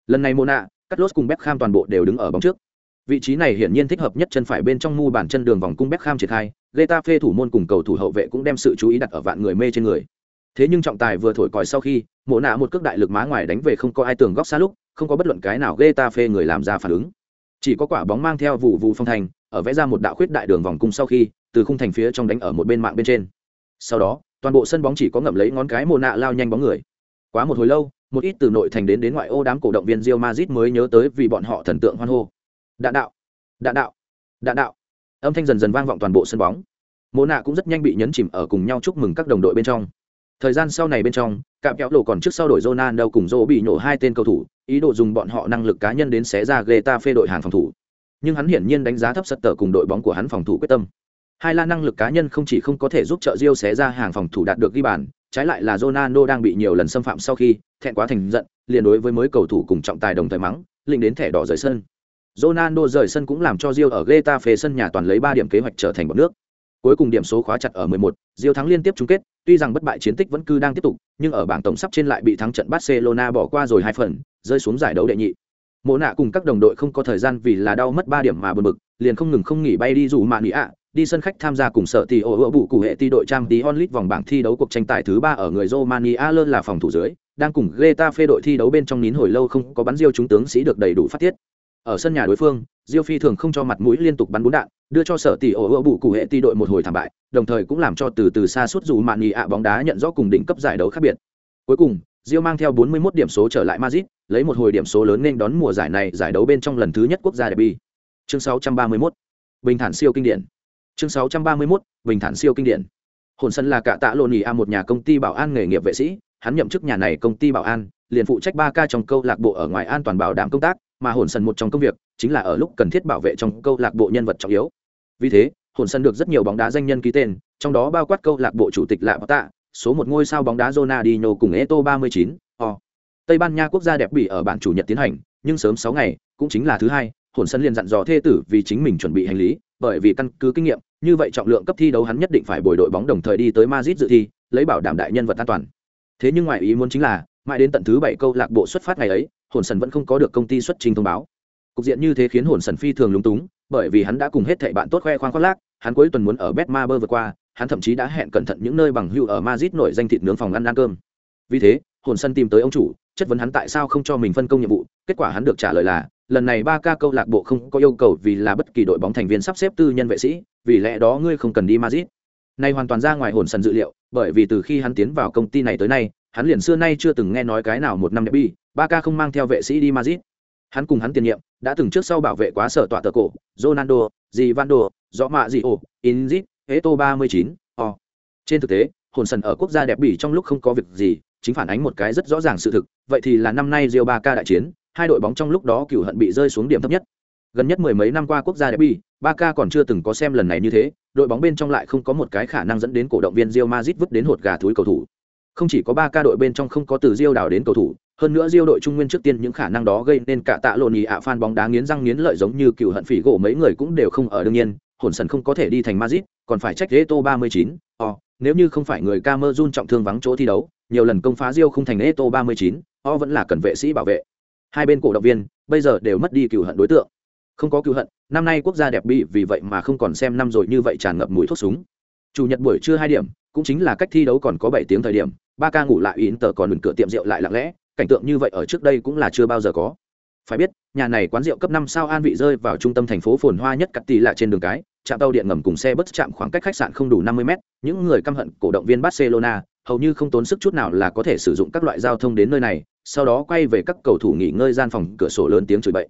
Lần này Mộ nạ, Carlos cùng Beckham toàn bộ đều đứng ở bóng trước. Vị trí này hiển nhiên thích hợp nhất chân phải bên trong mu bàn chân đường vòng cung Beckham triển khai, Getafe thủ môn cùng cầu thủ hậu vệ cũng đem sự chú ý đặt ở vạn người mê trên người. Thế nhưng trọng tài vừa thổi còi sau khi, Mộ nạ một cước đại lực má ngoài đánh về không có ai tưởng góc xa lúc, không có bất luận cái nào Getafe người làm ra phản ứng. Chỉ có quả bóng mang theo vụ vụ phong thành, ở vẽ ra một đạo khuyết đại đường vòng cung sau khi, từ khung thành phía trong đánh ở một bên mạng bên trên. Sau đó, toàn bộ sân bóng chỉ có ngậm lấy ngón cái Mộ nạ lao nhanh bóng người. Quá một hồi lâu, một ít từ nội thành đến đến ngoại ô đám cổ động viên Real Madrid mới nhớ tới vì bọn họ thần tượng hoan hô. Đạn đạo, đạn đạo, đạn đạo. Âm thanh dần dần vang vọng toàn bộ sân bóng. Mộ nạ cũng rất nhanh bị nhấn chìm ở cùng nhau chúc mừng các đồng đội bên trong. Thời gian sau này bên trong, cạm kéo lộ còn trước sau đổi Ronaldo cùng Zô bị nổ hai tên cầu thủ, ý đồ dùng bọn họ năng lực cá nhân đến xé ra Getafe đội hàng phòng thủ. Nhưng hắn hiển nhiên đánh giá thấp sật tờ cùng đội bóng của hắn phòng thủ quyết tâm. Hai la năng lực cá nhân không chỉ không có thể giúp trợ Rio xé ra hàng phòng thủ đạt được ghi bàn, trái lại là Ronaldo đang bị nhiều lần xâm phạm sau khi thẹn quá thành giận, liền đối với mới cầu thủ cùng trọng tài đồng thời mắng, lĩnh đến thẻ đỏ rời sân. Ronaldo rời sân cũng làm cho Real ở Getafe sân nhà toàn lấy 3 điểm kế hoạch trở thành bọn nước. Cuối cùng điểm số khóa chặt ở 11, Real thắng liên tiếp chung kết, tuy rằng bất bại chiến tích vẫn cứ đang tiếp tục, nhưng ở bảng tổng sắp trên lại bị thắng trận Barcelona bỏ qua rồi hai phần, rơi xuống giải đấu đệ nhị. Mộ nạ cùng các đồng đội không có thời gian vì là đau mất 3 điểm mà bực bực, liền không ngừng không nghỉ bay đi dù mạn ạ, đi sân khách tham gia cùng sở tỷ ổ ựa bụ cụ hệ ti đội trang tí onlit vòng bảng thi đấu cuộc tranh tài thứ ba ở người Romania lơ là phòng thủ dưới, đang cùng Getafe đội thi đấu bên trong nín hồi lâu không có bắn diêu chúng tướng sĩ được đầy đủ phát tiết. Ở sân nhà đối phương, Diêu Phi thường không cho mặt mũi liên tục bắn bốn đạn, đưa cho sở tỷ ổ ựa bụ cụ hệ ti đội một hồi thảm bại, đồng thời cũng làm cho từ từ xa suốt dù mạn ạ bóng đá nhận rõ cùng đỉnh cấp giải đấu khác biệt. Cuối cùng, Diêu mang theo 41 điểm số trở lại Madrid, lấy một hồi điểm số lớn nên đón mùa giải này giải đấu bên trong lần thứ nhất quốc gia derby. Chương 631. Bình thản siêu kinh điển chương 631, bình thản siêu kinh điển hồn sân là cả tạ lộn nhì a à một nhà công ty bảo an nghề nghiệp vệ sĩ hắn nhậm chức nhà này công ty bảo an liền phụ trách ba ca trong câu lạc bộ ở ngoài an toàn bảo đảm công tác mà hồn sân một trong công việc chính là ở lúc cần thiết bảo vệ trong câu lạc bộ nhân vật trọng yếu vì thế hồn sân được rất nhiều bóng đá danh nhân ký tên trong đó bao quát câu lạc bộ chủ tịch lạ bắc tạ số một ngôi sao bóng đá Ronaldinho cùng Eto 39, o. Tây Ban Nha quốc gia đẹp bị ở bản chủ nhật tiến hành, nhưng sớm 6 ngày, cũng chính là thứ hai, hồn sân liền dặn dò thê tử vì chính mình chuẩn bị hành lý, bởi vì căn cứ kinh nghiệm, như vậy trọng lượng cấp thi đấu hắn nhất định phải bồi đội bóng đồng thời đi tới Madrid dự thi, lấy bảo đảm đại nhân vật an toàn. Thế nhưng ngoài ý muốn chính là, mãi đến tận thứ bảy câu lạc bộ xuất phát ngày ấy, Hồn Sần vẫn không có được công ty xuất trình thông báo. Cục diện như thế khiến Hồn Sần phi thường lúng túng, bởi vì hắn đã cùng hết thảy bạn tốt khoe khoang khoác lác, hắn cuối tuần muốn ở Betmaber vượt qua, hắn thậm chí đã hẹn cẩn thận những nơi bằng hữu ở Madrid nổi danh thịt nướng phòng ăn ăn cơm. Vì thế, Hồn Sân tìm tới ông chủ, chất vấn hắn tại sao không cho mình phân công nhiệm vụ, kết quả hắn được trả lời là, lần này ba ca câu lạc bộ không có yêu cầu vì là bất kỳ đội bóng thành viên sắp xếp tư nhân vệ sĩ vì lẽ đó ngươi không cần đi Madrid này hoàn toàn ra ngoài hồn sần dự liệu bởi vì từ khi hắn tiến vào công ty này tới nay hắn liền xưa nay chưa từng nghe nói cái nào một năm đẹp bi ba ca không mang theo vệ sĩ đi Madrid hắn cùng hắn tiền nhiệm đã từng trước sau bảo vệ quá sở tọa tờ cổ Ronaldo, gì Van đồ, rõ mạ gì ổ, Inzit, Eto 39, o. Trên thực tế, hồn sần ở quốc gia đẹp bỉ trong lúc không có việc gì, chính phản ánh một cái rất rõ ràng sự thực, vậy thì là năm nay Real Barca đại chiến, hai đội bóng trong lúc đó cựu hận bị rơi xuống điểm thấp nhất. Gần nhất mười mấy năm qua quốc gia derby ba còn chưa từng có xem lần này như thế, đội bóng bên trong lại không có một cái khả năng dẫn đến cổ động viên Real Madrid vứt đến hột gà thúi cầu thủ. Không chỉ có ba đội bên trong không có từ Real đảo đến cầu thủ, hơn nữa Real đội trung nguyên trước tiên những khả năng đó gây nên cả tạ lộn nhì ạ fan bóng đá nghiến răng nghiến lợi giống như cựu hận phỉ gỗ mấy người cũng đều không ở đương nhiên, hồn sần không có thể đi thành Madrid, còn phải trách Eto 39 o, nếu như không phải người Camerun trọng thương vắng chỗ thi đấu, nhiều lần công phá Real không thành Eto 39 o vẫn là cần vệ sĩ bảo vệ hai bên cổ động viên bây giờ đều mất đi cựu hận đối tượng. Không có cựu hận, năm nay quốc gia đẹp bị vì vậy mà không còn xem năm rồi như vậy tràn ngập mùi thuốc súng. Chủ nhật buổi trưa hai điểm, cũng chính là cách thi đấu còn có bảy tiếng thời điểm, ba ca ngủ lại in tờ còn đừng cửa tiệm rượu lại lặng lẽ, cảnh tượng như vậy ở trước đây cũng là chưa bao giờ có. Phải biết, nhà này quán rượu cấp năm sao an vị rơi vào trung tâm thành phố phồn hoa nhất cắt tỷ lạ trên đường cái, trạm tàu điện ngầm cùng xe bus chạm khoảng cách khách sạn không đủ năm mươi mét, những người căm hận cổ động viên barcelona hầu như không tốn sức chút nào là có thể sử dụng các loại giao thông đến nơi này sau đó quay về các cầu thủ nghỉ ngơi gian phòng cửa sổ lớn tiếng chửi bậy.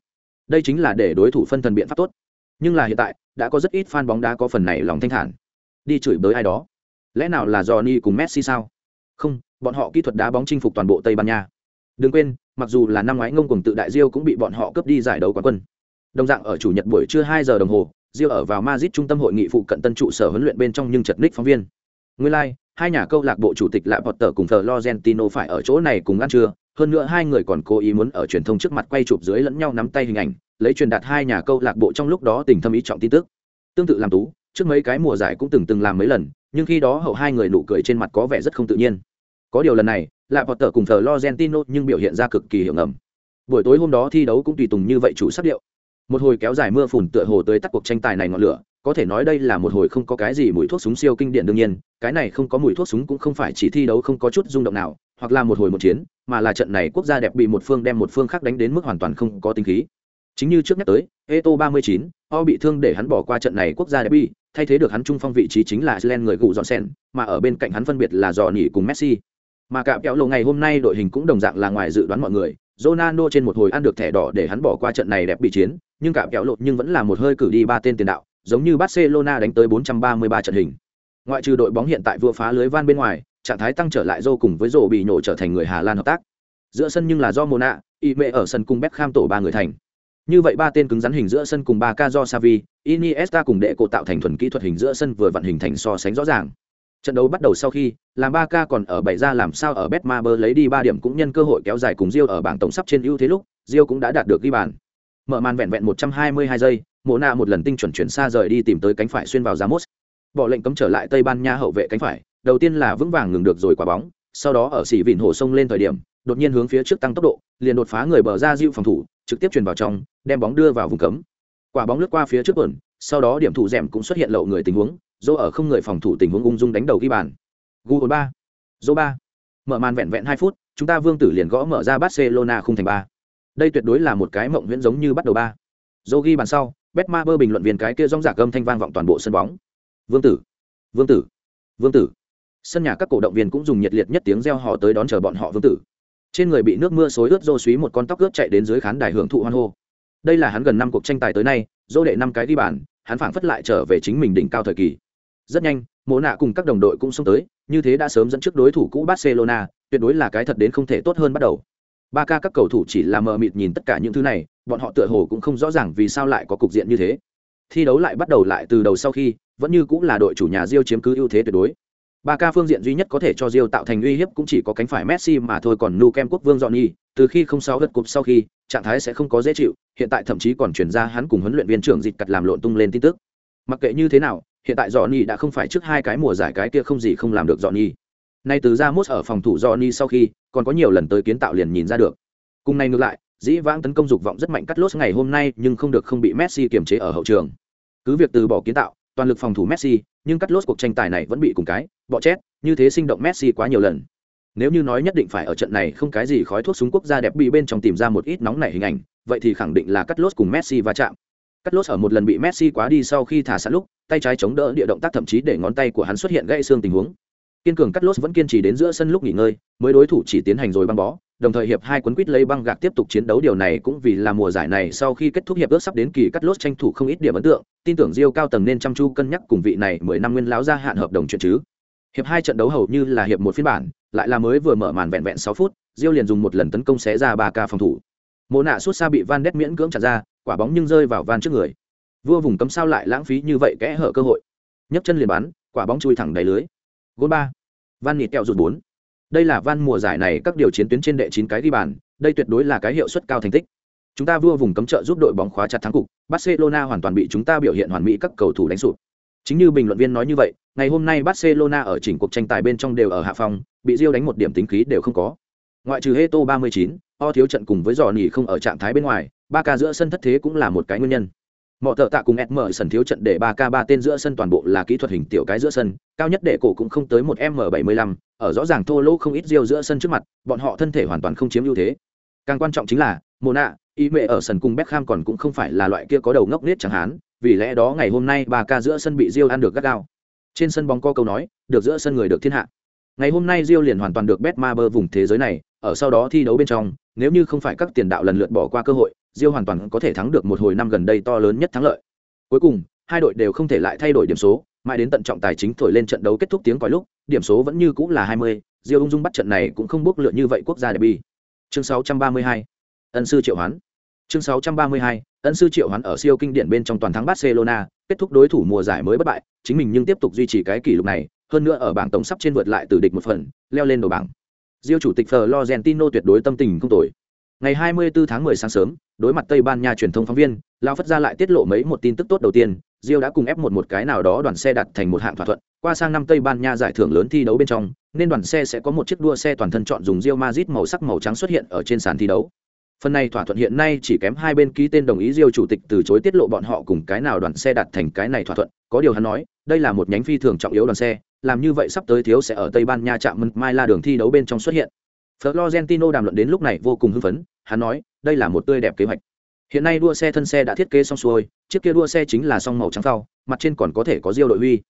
Đây chính là để đối thủ phân thần biện pháp tốt. Nhưng là hiện tại đã có rất ít fan bóng đá có phần này lòng thanh thản. Đi chửi bới ai đó. Lẽ nào là Johnny cùng Messi sao? Không bọn họ kỹ thuật đá bóng chinh phục toàn bộ Tây Ban Nha. Đừng quên mặc dù là năm ngoái ngông cùng tự đại diêu cũng bị bọn họ cướp đi giải đấu quán quân. Đồng dạng ở chủ nhật buổi trưa hai giờ đồng hồ Rio ở vào Madrid trung tâm hội nghị phụ cận tân trụ sở huấn luyện bên trong nhưng chật ních phóng viên. Nguyên lai, hai nhà câu lạc bộ chủ tịch lại Potter cùng Florentino phải ở chỗ này cùng ăn trưa, hơn nữa hai người còn cố ý muốn ở truyền thông trước mặt quay chụp dưới lẫn nhau nắm tay hình ảnh, lấy truyền đạt hai nhà câu lạc bộ trong lúc đó tình thâm ý trọng tin tức. Tương tự làm tú, trước mấy cái mùa giải cũng từng từng làm mấy lần, nhưng khi đó hậu hai người nụ cười trên mặt có vẻ rất không tự nhiên. Có điều lần này, lại tờ cùng Florentino nhưng biểu hiện ra cực kỳ hiệu ngầm. Buổi tối hôm đó thi đấu cũng tùy tùng như vậy chủ sắc điệu một hồi kéo dài mưa phùn tựa hồ tới tắt cuộc tranh tài này ngọn lửa có thể nói đây là một hồi không có cái gì mùi thuốc súng siêu kinh điển đương nhiên cái này không có mùi thuốc súng cũng không phải chỉ thi đấu không có chút rung động nào hoặc là một hồi một chiến mà là trận này quốc gia đẹp bị một phương đem một phương khác đánh đến mức hoàn toàn không có tính khí chính như trước nhắc tới eto 39, o bị thương để hắn bỏ qua trận này quốc gia đẹp bị thay thế được hắn trung phong vị trí chính là Iceland người gù dọn sen mà ở bên cạnh hắn phân biệt là dò nỉ cùng messi mà cả kéo lộ ngày hôm nay đội hình cũng đồng dạng là ngoài dự đoán mọi người Ronaldo trên một hồi ăn được thẻ đỏ để hắn bỏ qua trận này đẹp bị chiến nhưng cả kéo lột nhưng vẫn là một hơi cử đi ba tên tiền đạo, giống như Barcelona đánh tới 433 trận hình. Ngoại trừ đội bóng hiện tại vừa phá lưới van bên ngoài, trạng thái tăng trở lại dô cùng với rổ bị nhổ trở thành người Hà Lan hợp tác. Giữa sân nhưng là do Mona, Ime ở sân cùng Beckham tổ ba người thành. Như vậy ba tên cứng rắn hình giữa sân cùng ba ca do Savi, Iniesta cùng đệ cổ tạo thành thuần kỹ thuật hình giữa sân vừa vận hình thành so sánh rõ ràng. Trận đấu bắt đầu sau khi, làm ba ca còn ở bảy ra làm sao ở Betmaber lấy đi ba điểm cũng nhân cơ hội kéo dài cùng Rio ở bảng tổng sắp trên ưu thế lúc, Rio cũng đã đạt được ghi bàn mở màn vẹn vẹn một trăm hai mươi hai giây mộ nạ một lần tinh chuẩn chuyển xa rời đi tìm tới cánh phải xuyên vào Ramos. Bỏ lệnh cấm trở lại Tây Ban Nha hậu vệ cánh phải, đầu tiên là vững vàng ngừng được rồi quả bóng, sau đó ở xỉ vịn hổ sông lên thời điểm, đột nhiên hướng phía trước tăng tốc độ, liền đột phá người bờ ra dịu phòng thủ, trực tiếp truyền vào trong, đem bóng đưa vào vùng cấm. Quả bóng lướt qua phía trước ẩn, sau đó điểm thủ rèm cũng xuất hiện lậu người tình huống, dô ở không người phòng thủ tình huống ung dung đánh đầu ghi bàn. Gu ba, Dô ba. Mở màn vẹn vẹn hai phút, chúng ta vương tử liền gõ mở ra Barcelona không thành ba đây tuyệt đối là một cái mộng huyễn giống như bắt đầu ba dô ghi bàn sau Betma bơ bình luận viên cái kia rong rạc âm thanh vang vọng toàn bộ sân bóng vương tử vương tử vương tử sân nhà các cổ động viên cũng dùng nhiệt liệt nhất tiếng reo hò tới đón chờ bọn họ vương tử. Trên người bị nước mưa xối ướt rô suý một con tóc ướt chạy đến dưới khán đài hưởng thụ hoan hô. Đây là hắn gần năm cuộc tranh tài tới nay dô đệ năm cái ghi bàn, hắn phảng phất lại trở về chính mình đỉnh cao thời kỳ. Rất nhanh mỗ nạ cùng các đồng đội cũng xông tới, như thế đã sớm dẫn trước đối thủ cũ barcelona, tuyệt đối là cái thật đến không thể tốt hơn bắt đầu. Ba ca các cầu thủ chỉ là mờ mịt nhìn tất cả những thứ này, bọn họ tựa hồ cũng không rõ ràng vì sao lại có cục diện như thế. Thi đấu lại bắt đầu lại từ đầu sau khi, vẫn như cũng là đội chủ nhà diêu chiếm cứ ưu thế tuyệt đối ba ca phương diện duy nhất có thể cho Real tạo thành uy hiếp cũng chỉ có cánh phải messi mà thôi còn nu kem quốc vương Johnny, từ khi không sáu đất cục sau khi trạng thái sẽ không có dễ chịu hiện tại thậm chí còn chuyển ra hắn cùng huấn luyện viên trưởng dịch cặt làm lộn tung lên tin tức. Mặc kệ như thế nào hiện tại Johnny đã không phải trước hai cái mùa giải cái kia không gì không làm được Johnny. nay từ ra mốt ở phòng thủ Johnny sau khi còn có nhiều lần tới kiến tạo liền nhìn ra được. Cùng này ngược lại dĩ vãng tấn công dục vọng rất mạnh cắt lốt ngày hôm nay nhưng không được không bị messi kiềm chế ở hậu trường. Cứ việc từ bỏ kiến tạo toàn lực phòng thủ messi nhưng cắt lốt cuộc tranh tài này vẫn bị cùng cái bọ chết như thế sinh động messi quá nhiều lần. Nếu như nói nhất định phải ở trận này không cái gì khói thuốc súng quốc gia đẹp bị bên trong tìm ra một ít nóng nảy hình ảnh, vậy thì khẳng định là cắt lốt cùng messi va chạm. Cắt lốt ở một lần bị messi quá đi sau khi thả sẵn lúc, tay trái chống đỡ địa động tác thậm chí để ngón tay của hắn xuất hiện gãy xương tình huống. Kiên cường cắt lốt vẫn kiên trì đến giữa sân lúc nghỉ ngơi, mới đối thủ chỉ tiến hành rồi băng bó, đồng thời hiệp hai quấn quýt lấy băng gạc tiếp tục chiến đấu. Điều này cũng vì là mùa giải này sau khi kết thúc hiệp ước sắp đến kỳ cắt lốt tranh thủ không ít điểm ấn tượng, tin tưởng Rio cao tầng nên chăm chu cân nhắc cùng vị này mười năm nguyên láo ra hạn hợp đồng chuyện chứ hiệp hai trận đấu hầu như là hiệp một phiên bản, lại là mới vừa mở màn vẹn vẹn sáu phút Rio liền dùng một lần tấn công xé ra ba ca phòng thủ. Mồ nạ suốt xa bị van đét miễn cưỡng chặt ra, quả bóng nhưng rơi vào van trước người. Vua vùng cấm sao lại lãng phí như vậy kẽ hở cơ hội. Nhấc chân liền bắn, quả bóng chui thẳng đầy lưới. Gôn ba. Van nịt kẹo rụt bốn. Đây là van mùa giải này các điều chiến tuyến trên đệ chín cái ghi bàn, đây tuyệt đối là cái hiệu suất cao thành tích. Chúng ta vua vùng cấm trợ giúp đội bóng khóa chặt thắng cục, barcelona hoàn toàn bị chúng ta biểu hiện hoàn mỹ các cầu thủ đánh sụp chính như bình luận viên nói như vậy ngày hôm nay barcelona ở chỉnh cuộc tranh tài bên trong đều ở hạ phòng bị rio đánh một điểm tính khí đều không có. Ngoại trừ heto 39, o thiếu trận cùng với Johnny không ở trạng thái bên ngoài ba ca giữa sân thất thế cũng là một cái nguyên nhân. Mọ thợ tạ cùng SM mở sân thiếu trận để ba k ba tên giữa sân toàn bộ là kỹ thuật hình tiểu cái giữa sân cao nhất để cổ cũng không tới một m bảy mươi lăm ở rõ ràng thô lỗ không ít Rio giữa sân trước mặt bọn họ thân thể hoàn toàn không chiếm ưu thế. Càng quan trọng chính là Mona, ý mệ ở sân cung Beckham còn cũng không phải là loại kia có đầu ngốc nết chẳng hán vì lẽ đó ngày hôm nay ba ca giữa sân bị Diêu ăn được gắt gao trên sân bóng có câu nói được giữa sân người được thiên hạ ngày hôm nay Diêu liền hoàn toàn được bet ma bơ vùng thế giới này ở sau đó thi đấu bên trong nếu như không phải các tiền đạo lần lượt bỏ qua cơ hội Diêu hoàn toàn có thể thắng được một hồi năm gần đây to lớn nhất thắng lợi. Cuối cùng, hai đội đều không thể lại thay đổi điểm số, mãi đến tận trọng tài chính thổi lên trận đấu kết thúc tiếng còi lúc, điểm số vẫn như cũ là 20, Diêu ung dung bắt trận này cũng không bước lựa như vậy quốc gia derby. Chương 632. Ân sư Triệu Hoán. Chương 632, ân sư triệu hoán ở siêu kinh điển bên trong toàn thắng Barcelona, kết thúc đối thủ mùa giải mới bất bại, chính mình nhưng tiếp tục duy trì cái kỷ lục này, hơn nữa ở bảng tổng sắp trên vượt lại từ địch một phần, leo lên đầu bảng. Diêu chủ tịch Florentino tuyệt đối tâm tình không tồi. Ngày 24 tháng 10 sáng sớm, đối mặt Tây Ban Nha truyền thông phóng viên, lao Phất ra lại tiết lộ mấy một tin tức tốt đầu tiên, Diêu đã cùng ép một một cái nào đó đoàn xe đặt thành một hạng thỏa thuận, qua sang năm Tây Ban Nha giải thưởng lớn thi đấu bên trong, nên đoàn xe sẽ có một chiếc đua xe toàn thân chọn dùng Diêu Madrid màu sắc màu trắng xuất hiện ở trên sàn thi đấu. Phần này thỏa thuận hiện nay chỉ kém hai bên ký tên đồng ý diêu chủ tịch từ chối tiết lộ bọn họ cùng cái nào đoàn xe đặt thành cái này thỏa thuận, có điều hắn nói, đây là một nhánh phi thường trọng yếu đoàn xe, làm như vậy sắp tới thiếu sẽ ở Tây Ban Nha chạm Mai La đường thi đấu bên trong xuất hiện. Florentino đàm luận đến lúc này vô cùng hưng phấn, hắn nói, đây là một tươi đẹp kế hoạch. Hiện nay đua xe thân xe đã thiết kế xong xuôi, chiếc kia đua xe chính là song màu trắng phao, mặt trên còn có thể có diêu đội huy.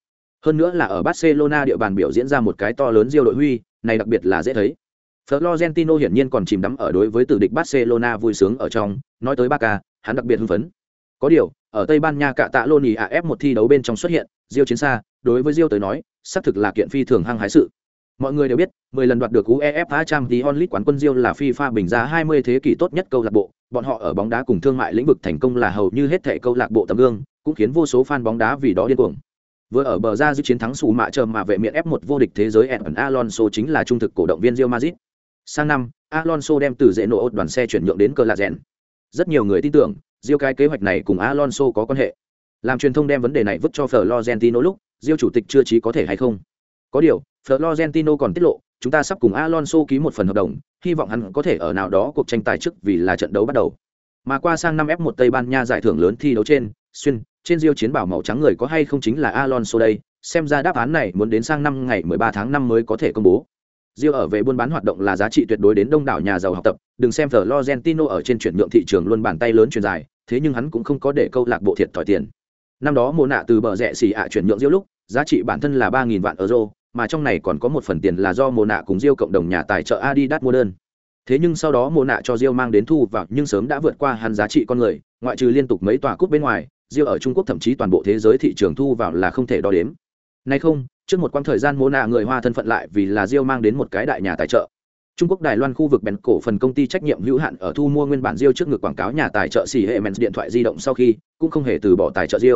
Hơn nữa là ở Barcelona địa bàn biểu diễn ra một cái to lớn diêu đội huy, này đặc biệt là dễ thấy. Florentino hiển nhiên còn chìm đắm ở đối với tử địch Barcelona vui sướng ở trong, nói tới Barca, hắn đặc biệt hưng phấn. Có điều, ở Tây Ban Nha cả tạ Loni AF một thi đấu bên trong xuất hiện, Diêu chiến xa, đối với Diêu tới nói, xác thực là kiện phi thường hăng hái sự. Mọi người đều biết, 10 lần đoạt được UEFA Champions League quán quân Diêu là FIFA bình giá 20 thế kỷ tốt nhất câu lạc bộ, bọn họ ở bóng đá cùng thương mại lĩnh vực thành công là hầu như hết thảy câu lạc bộ tấm gương, cũng khiến vô số fan bóng đá vì đó điên cuồng. Vừa ở bờ ra giữ chiến thắng sủ mạ chờ mà vệ miện F1 vô địch thế giới Edson Alonso chính là trung thực cổ động viên Real Madrid. Sang năm, Alonso đem từ dễ nổ đoàn xe chuyển nhượng đến cờ lạ rèn. Rất nhiều người tin tưởng, Diêu cái kế hoạch này cùng Alonso có quan hệ. Làm truyền thông đem vấn đề này vứt cho Florentino lúc, Diêu chủ tịch chưa trí có thể hay không. Có điều, Florentino còn tiết lộ, chúng ta sắp cùng Alonso ký một phần hợp đồng, hy vọng hắn có thể ở nào đó cuộc tranh tài trước vì là trận đấu bắt đầu. Mà qua sang năm F1 Tây Ban Nha giải thưởng lớn thi đấu trên, xuyên, trên Diêu chiến bảo màu trắng người có hay không chính là Alonso đây, xem ra đáp án này muốn đến sang năm ngày 13 tháng 5 mới có thể công bố. Diêu ở về buôn bán hoạt động là giá trị tuyệt đối đến đông đảo nhà giàu học tập, đừng xem Florentino ở trên chuyển nhượng thị trường luôn bàn tay lớn truyền dài, thế nhưng hắn cũng không có để câu lạc bộ thiệt thòi tiền. Năm đó mùa nạ từ bờ rẻ xì ạ chuyển nhượng Diêu lúc, giá trị bản thân là 3000 vạn euro, mà trong này còn có một phần tiền là do mùa nạ cùng Diêu cộng đồng nhà tài trợ Adidas mua đơn. Thế nhưng sau đó mùa nạ cho Diêu mang đến thu vào nhưng sớm đã vượt qua hắn giá trị con người, ngoại trừ liên tục mấy tòa cúp bên ngoài, Diêu ở Trung Quốc thậm chí toàn bộ thế giới thị trường thu vào là không thể đo đếm. Nay không, trước một quãng thời gian mô nạ người hoa thân phận lại vì là Rio mang đến một cái đại nhà tài trợ. Trung Quốc Đài Loan khu vực bèn cổ phần công ty trách nhiệm hữu hạn ở thu mua nguyên bản Rio trước ngực quảng cáo nhà tài trợ xỉ hệ Mens điện thoại di động sau khi, cũng không hề từ bỏ tài trợ Rio.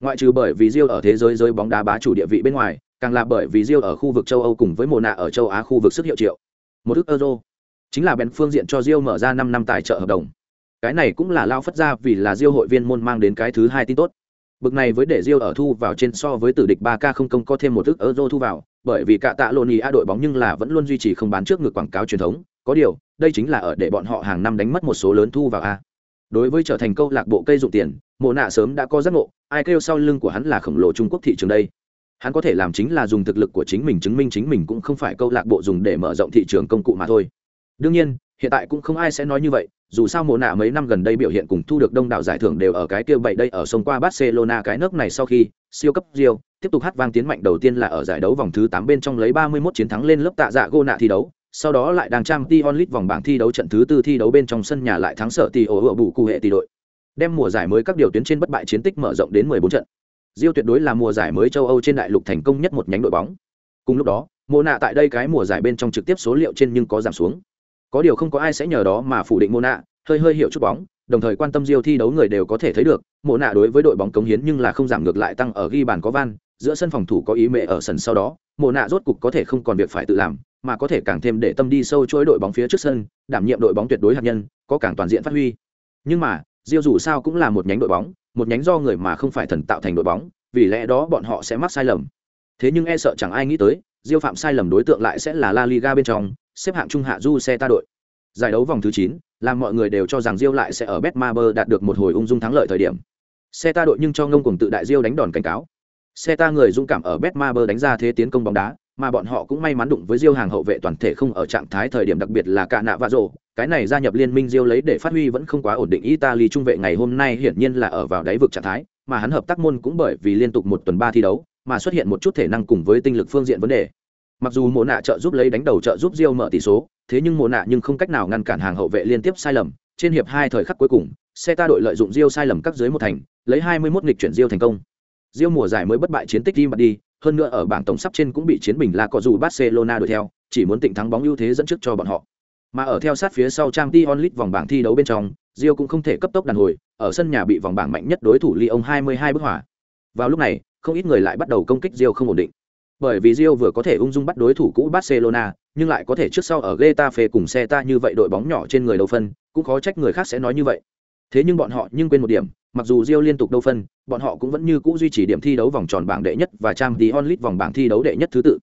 Ngoại trừ bởi vì Rio ở thế giới giới bóng đá bá chủ địa vị bên ngoài, càng là bởi vì Rio ở khu vực châu Âu cùng với Mộ nạ ở châu Á khu vực sức hiệu triệu. Một ức euro, chính là bèn phương diện cho Rio mở ra năm năm tài trợ hợp đồng. Cái này cũng là lao phất ra vì là Rio hội viên môn mang đến cái thứ hai tin tốt. Bực này với để Rio ở thu vào trên so với tử địch 3K không công có thêm một ức euro thu vào, bởi vì cả tạ Loni A đội bóng nhưng là vẫn luôn duy trì không bán trước ngược quảng cáo truyền thống, có điều, đây chính là ở để bọn họ hàng năm đánh mất một số lớn thu vào a. Đối với trở thành câu lạc bộ cây dụng tiền, Mộ nạ sớm đã có giác ngộ, ai kêu sau lưng của hắn là khổng lồ Trung Quốc thị trường đây. Hắn có thể làm chính là dùng thực lực của chính mình chứng minh chính mình cũng không phải câu lạc bộ dùng để mở rộng thị trường công cụ mà thôi. Đương nhiên, hiện tại cũng không ai sẽ nói như vậy, dù sao mùa nạ mấy năm gần đây biểu hiện cùng thu được đông đảo giải thưởng đều ở cái kia bảy đây ở sông qua Barcelona cái nước này sau khi siêu cấp Rio tiếp tục hát vang tiến mạnh đầu tiên là ở giải đấu vòng thứ 8 bên trong lấy 31 chiến thắng lên lớp tạ dạ gô nạ thi đấu, sau đó lại đang trang Tion League vòng bảng thi đấu trận thứ tư thi đấu bên trong sân nhà lại thắng sở tỷ ổ ở bù cụ hệ tỷ đội. Đem mùa giải mới các điều tuyến trên bất bại chiến tích mở rộng đến 14 trận. Rio tuyệt đối là mùa giải mới châu Âu trên đại lục thành công nhất một nhánh đội bóng. Cùng lúc đó, mùa nạ tại đây cái mùa giải bên trong trực tiếp số liệu trên nhưng có giảm xuống. Có điều không có ai sẽ nhờ đó mà phủ định mô nạ, hơi hơi hiểu chút bóng, đồng thời quan tâm diêu thi đấu người đều có thể thấy được, mộ nạ đối với đội bóng cống hiến nhưng là không giảm ngược lại tăng ở ghi bàn có van, giữa sân phòng thủ có ý mệ ở sân sau đó, mộ nạ rốt cục có thể không còn việc phải tự làm, mà có thể càng thêm để tâm đi sâu chuỗi đội bóng phía trước sân, đảm nhiệm đội bóng tuyệt đối hạt nhân, có càng toàn diện phát huy. Nhưng mà, diêu dù sao cũng là một nhánh đội bóng, một nhánh do người mà không phải thần tạo thành đội bóng, vì lẽ đó bọn họ sẽ mắc sai lầm. Thế nhưng e sợ chẳng ai nghĩ tới, diêu phạm sai lầm đối tượng lại sẽ là La Liga bên trong, xếp hạng trung hạ du xe ta đội. Giải đấu vòng thứ chín, làm mọi người đều cho rằng Rio lại sẽ ở Betmaber đạt được một hồi ung dung thắng lợi thời điểm. Xe ta đội nhưng cho ngông cùng tự đại Rio đánh đòn cảnh cáo. Xe ta người dũng cảm ở Betmaber đánh ra thế tiến công bóng đá, mà bọn họ cũng may mắn đụng với Rio hàng hậu vệ toàn thể không ở trạng thái thời điểm đặc biệt là cả nạ và rộ cái này gia nhập liên minh Rio lấy để phát huy vẫn không quá ổn định Italy trung vệ ngày hôm nay hiển nhiên là ở vào đáy vực trạng thái, mà hắn hợp tác môn cũng bởi vì liên tục một tuần ba thi đấu, mà xuất hiện một chút thể năng cùng với tinh lực phương diện vấn đề. Mặc dù Mộ nạ trợ giúp lấy đánh đầu trợ giúp Rio mở tỷ số, thế nhưng Mộ nạ nhưng không cách nào ngăn cản hàng hậu vệ liên tiếp sai lầm, trên hiệp hai thời khắc cuối cùng, xe ta đội lợi dụng Rio sai lầm các dưới một thành, lấy 21 nghịch chuyển Rio thành công. Rio mùa giải mới bất bại chiến tích đi mà đi, hơn nữa ở bảng tổng sắp trên cũng bị chiến bình là có dù Barcelona đuổi theo, chỉ muốn tịnh thắng bóng ưu thế dẫn trước cho bọn họ. Mà ở theo sát phía sau Champions League vòng bảng thi đấu bên trong, Rio cũng không thể cấp tốc đàn hồi, ở sân nhà bị vòng bảng mạnh nhất đối thủ Lyon 22 bức hỏa. Vào lúc này, không ít người lại bắt đầu công kích Rio không ổn định. Bởi vì Rio vừa có thể ung dung bắt đối thủ cũ Barcelona, nhưng lại có thể trước sau ở Getafe cùng xe ta như vậy đội bóng nhỏ trên người đầu phân, cũng khó trách người khác sẽ nói như vậy. Thế nhưng bọn họ nhưng quên một điểm, mặc dù Rio liên tục đầu phân, bọn họ cũng vẫn như cũ duy trì điểm thi đấu vòng tròn bảng đệ nhất và Champions League vòng bảng thi đấu đệ nhất thứ tự.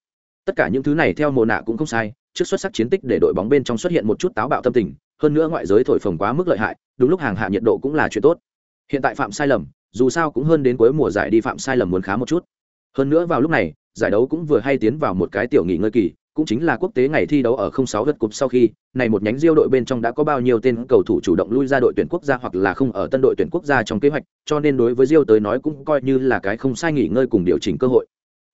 Tất cả những thứ này theo mùa nạ cũng không sai, trước xuất sắc chiến tích để đội bóng bên trong xuất hiện một chút táo bạo tâm tình, hơn nữa ngoại giới thổi phồng quá mức lợi hại, đúng lúc hàng hạ nhiệt độ cũng là chuyện tốt. Hiện tại phạm sai lầm, dù sao cũng hơn đến cuối mùa giải đi phạm sai lầm muốn khá một chút. Hơn nữa vào lúc này, giải đấu cũng vừa hay tiến vào một cái tiểu nghỉ ngơi kỳ, cũng chính là quốc tế ngày thi đấu ở 06 lượt cục sau khi, này một nhánh Diêu đội bên trong đã có bao nhiêu tên cầu thủ chủ động lui ra đội tuyển quốc gia hoặc là không ở tân đội tuyển quốc gia trong kế hoạch, cho nên đối với Diêu tới nói cũng coi như là cái không sai nghỉ ngơi cùng điều chỉnh cơ hội.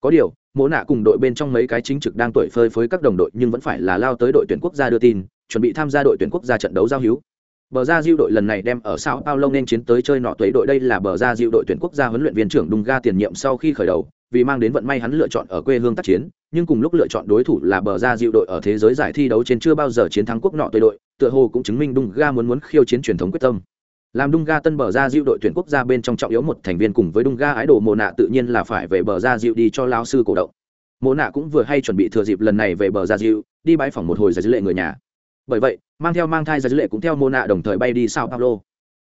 Có điều, mỗ nạ cùng đội bên trong mấy cái chính trực đang tuổi phơi phới các đồng đội nhưng vẫn phải là lao tới đội tuyển quốc gia đưa tin, chuẩn bị tham gia đội tuyển quốc gia trận đấu giao hữu. Bờ ra Diêu đội lần này đem ở Sao Paulo nên chiến tới chơi nọ tuế đội đây là bờ ra Diêu đội tuyển quốc gia huấn luyện viên trưởng Dunga tiền nhiệm sau khi khởi đầu, vì mang đến vận may hắn lựa chọn ở quê hương tác chiến, nhưng cùng lúc lựa chọn đối thủ là bờ ra dịu đội ở thế giới giải thi đấu trên chưa bao giờ chiến thắng quốc nọ tuyệt đội, tựa hồ cũng chứng minh Dunga muốn muốn khiêu chiến truyền thống quyết tâm. Làm Dunga tân bờ ra dịu đội tuyển quốc gia bên trong trọng yếu một thành viên cùng với Dunga ái đồ Mộ nạ tự nhiên là phải về bờ ra dịu đi cho lão sư cổ động. Mộ nạ cũng vừa hay chuẩn bị thừa dịp lần này về bờ ra dịu đi bái phòng một hồi giải dữ lệ người nhà bởi vậy mang theo mang thai giải dữ lệ cũng theo mô nạ đồng thời bay đi sao paulo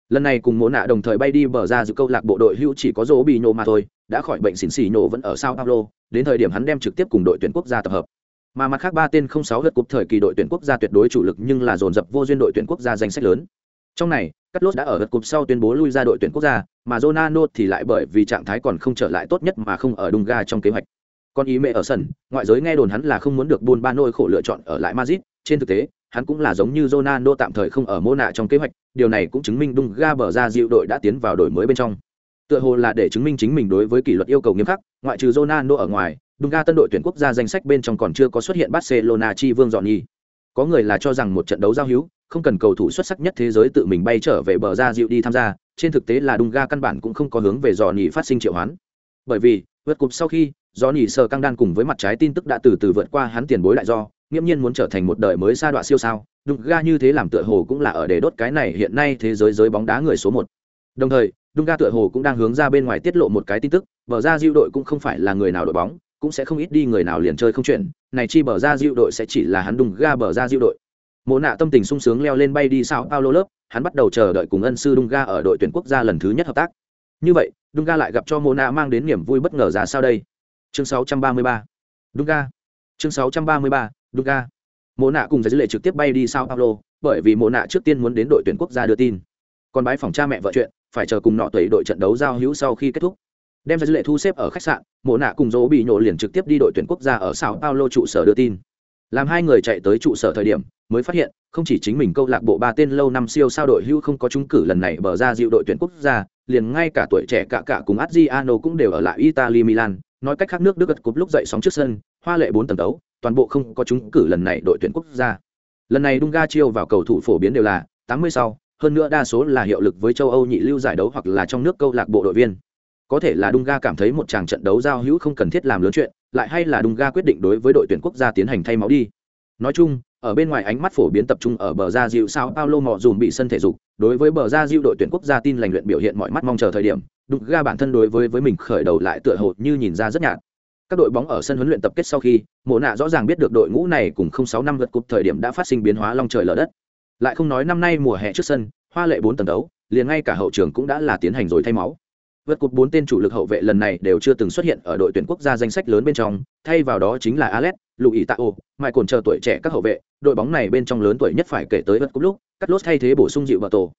lần này cùng mô nạ đồng thời bay đi bờ ra dịu câu lạc bộ đội hưu chỉ có dỗ bị nhô mà thôi đã khỏi bệnh xỉn xỉ nhổ vẫn ở sao paulo đến thời điểm hắn đem trực tiếp cùng đội tuyển quốc gia tập hợp. Mà mặt khác ba tên không sáu lượt cúp thời kỳ đội tuyển quốc gia tuyệt đối chủ lực nhưng là dồn dập vô duyên đội tuyển quốc gia danh sách lớn. Trong này Carlos lốt đã ở lượt cúp sau tuyên bố lui ra đội tuyển quốc gia mà Ronaldo thì lại bởi vì trạng thái còn không trở lại tốt nhất mà không ở Dunga trong kế hoạch. Còn ý mẹ ở sân ngoại giới nghe đồn hắn là không muốn được buôn ba nôi khổ lựa chọn ở lại Madrid trên thực tế hắn cũng là giống như Ronaldo tạm thời không ở mô nạ trong kế hoạch, điều này cũng chứng minh Dunga Ga bờ ra dịu đội đã tiến vào đổi mới bên trong. Tựa hồ là để chứng minh chính mình đối với kỷ luật yêu cầu nghiêm khắc, ngoại trừ Ronaldo ở ngoài, Dunga Ga tân đội tuyển quốc gia danh sách bên trong còn chưa có xuất hiện Barcelona chi vương dọn nhi. Có người là cho rằng một trận đấu giao hữu, không cần cầu thủ xuất sắc nhất thế giới tự mình bay trở về bờ ra dịu đi tham gia, trên thực tế là Dunga Ga căn bản cũng không có hướng về dọn nhì phát sinh triệu hoán. Bởi vì, vượt cục sau khi, do nhì sờ căng đan cùng với mặt trái tin tức đã từ từ vượt qua hắn tiền bối đại do nghiễm nhiên muốn trở thành một đời mới sa đọa siêu sao Dunga ga như thế làm tựa hồ cũng là ở để đốt cái này hiện nay thế giới giới bóng đá người số một đồng thời Dunga tựa hồ cũng đang hướng ra bên ngoài tiết lộ một cái tin tức bờ ra diệu đội cũng không phải là người nào đội bóng cũng sẽ không ít đi người nào liền chơi không chuyện này chi bờ ra diệu đội sẽ chỉ là hắn Dunga bờ ra diệu đội mộ nạ tâm tình sung sướng leo lên bay đi sao paulo lớp hắn bắt đầu chờ đợi cùng ân sư Dunga ở đội tuyển quốc gia lần thứ nhất hợp tác như vậy Dunga lại gặp cho mộ nạ mang đến niềm vui bất ngờ ra sao đây chương 633. Dunga. chương 633, Dunga. mộ nạ cùng giải dữ lệ trực tiếp bay đi sao paulo bởi vì mộ nạ trước tiên muốn đến đội tuyển quốc gia đưa tin còn bái phòng cha mẹ vợ chuyện phải chờ cùng nọ tẩy đội trận đấu giao hữu sau khi kết thúc. Đem ra dư lệ thu xếp ở khách sạn, mộ nạ cùng dỗ bị nhổ liền trực tiếp đi đội tuyển quốc gia ở sao paulo trụ sở đưa tin. Làm hai người chạy tới trụ sở thời điểm, mới phát hiện, không chỉ chính mình câu lạc bộ ba tên lâu năm siêu sao đội hữu không có trúng cử lần này bờ ra dịu đội tuyển quốc gia, liền ngay cả tuổi trẻ cả cả cùng Adriano cũng đều ở lại Italy Milan, nói cách khác nước Đức gật cúp lúc dậy sóng trước sân, hoa lệ bốn tầng đấu, toàn bộ không có trúng cử lần này đội tuyển quốc gia. Lần này Dunga chiêu vào cầu thủ phổ biến đều là 80 sau hơn nữa đa số là hiệu lực với châu Âu nhị lưu giải đấu hoặc là trong nước câu lạc bộ đội viên. Có thể là Dunga cảm thấy một tràng trận đấu giao hữu không cần thiết làm lớn chuyện, lại hay là Dunga quyết định đối với đội tuyển quốc gia tiến hành thay máu đi. Nói chung, ở bên ngoài ánh mắt phổ biến tập trung ở bờ ra diệu sao Paulo mò dùm bị sân thể dục, đối với bờ ra diệu đội tuyển quốc gia tin lành luyện biểu hiện mọi mắt mong chờ thời điểm, Dunga bản thân đối với với mình khởi đầu lại tựa hồ như nhìn ra rất nhạt. Các đội bóng ở sân huấn luyện tập kết sau khi, mộ nạ rõ ràng biết được đội ngũ này cùng không sáu năm vượt cục thời điểm đã phát sinh biến hóa long trời lở đất lại không nói năm nay mùa hè trước sân, hoa lệ bốn tầng đấu, liền ngay cả hậu trường cũng đã là tiến hành rồi thay máu. Vượt cục bốn tên chủ lực hậu vệ lần này đều chưa từng xuất hiện ở đội tuyển quốc gia danh sách lớn bên trong, thay vào đó chính là alex lụy tạ ô mai cồn chờ tuổi trẻ các hậu vệ, đội bóng này bên trong lớn tuổi nhất phải kể tới vượt cục lúc, cắt lốt thay thế bổ sung dịu bờ tổ.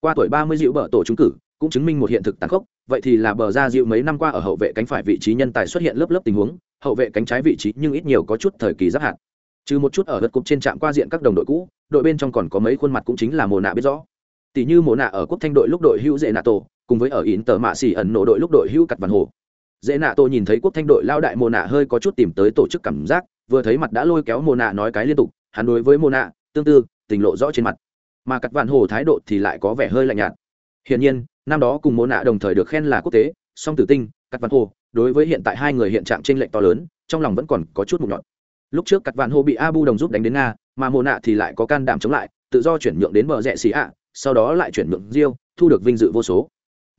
Qua tuổi ba mươi dịu bờ tổ trúng cử, cũng chứng minh một hiện thực tàn khốc, vậy thì là bờ ra dịu mấy năm qua ở hậu vệ cánh phải vị trí nhân tài xuất hiện lớp lớp tình huống, hậu vệ cánh trái vị trí nhưng ít nhiều có chút thời kỳ giáp hạn trừ một chút ở đất cục trên trạm qua diện các đồng đội cũ, đội bên trong còn có mấy khuôn mặt cũng chính là mồ nạ biết rõ. Tỷ như mồ nạ ở quốc thanh đội lúc đội hữu dễ nạ tổ, cùng với ở ỉn tờ mạ xỉ ẩn nổ đội lúc đội hữu cặt văn hồ. Dễ nạ tổ nhìn thấy quốc thanh đội lao đại mồ nạ hơi có chút tìm tới tổ chức cảm giác, vừa thấy mặt đã lôi kéo mồ nạ nói cái liên tục, hắn đối với mồ nạ, tương tư, tình lộ rõ trên mặt. Mà cặt văn hồ thái độ thì lại có vẻ hơi lạnh nhạt. Hiển nhiên, năm đó cùng mồ nạ đồng thời được khen là quốc tế, song tử tinh cặt văn hồ, đối với hiện tại hai người hiện trạng trên lệnh to lớn, trong lòng vẫn còn có chút mục nhọn lúc trước cắt vạn hô bị abu đồng giúp đánh đến nga mà mồ nạ thì lại có can đảm chống lại tự do chuyển nhượng đến bờ rẽ xì ạ sau đó lại chuyển nhượng Rio, thu được vinh dự vô số.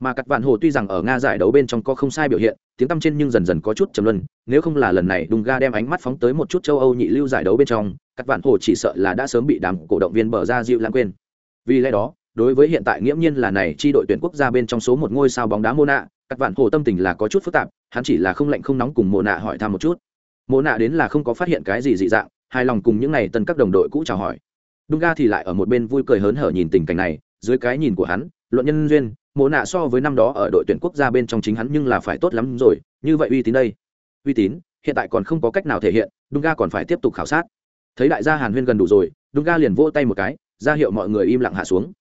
Mà Cắt Vạn Hồ tuy rằng ở Nga giải đấu bên trong có không sai biểu hiện, tiếng tăm trên nhưng dần dần có chút trầm luân, nếu không là lần này Đùng Ga đem ánh mắt phóng tới một chút châu Âu nhị lưu giải đấu bên trong, Cắt Vạn Hồ chỉ sợ là đã sớm bị đám cổ động viên bờ ra dịu lãng quên. Vì lẽ đó, đối với hiện tại nghiễm nhiên là này chi đội tuyển quốc gia bên trong số một ngôi sao bóng đá Mona, Cắt Vạn Hồ tâm tình là có chút phức tạp, hắn chỉ là không lạnh không nóng cùng Mona hỏi thăm một chút. Mộ Nạ đến là không có phát hiện cái gì dị dạng, hài lòng cùng những này tân các đồng đội cũ chào hỏi. Dunga thì lại ở một bên vui cười hớn hở nhìn tình cảnh này, dưới cái nhìn của hắn, luận nhân duyên, mộ nạ so với năm đó ở đội tuyển quốc gia bên trong chính hắn nhưng là phải tốt lắm rồi như vậy uy tín đây. Uy tín hiện tại còn không có cách nào thể hiện Dunga còn phải tiếp tục khảo sát. Thấy đại gia hàn huyên gần đủ rồi Dunga liền vỗ tay một cái ra hiệu mọi người im lặng hạ xuống.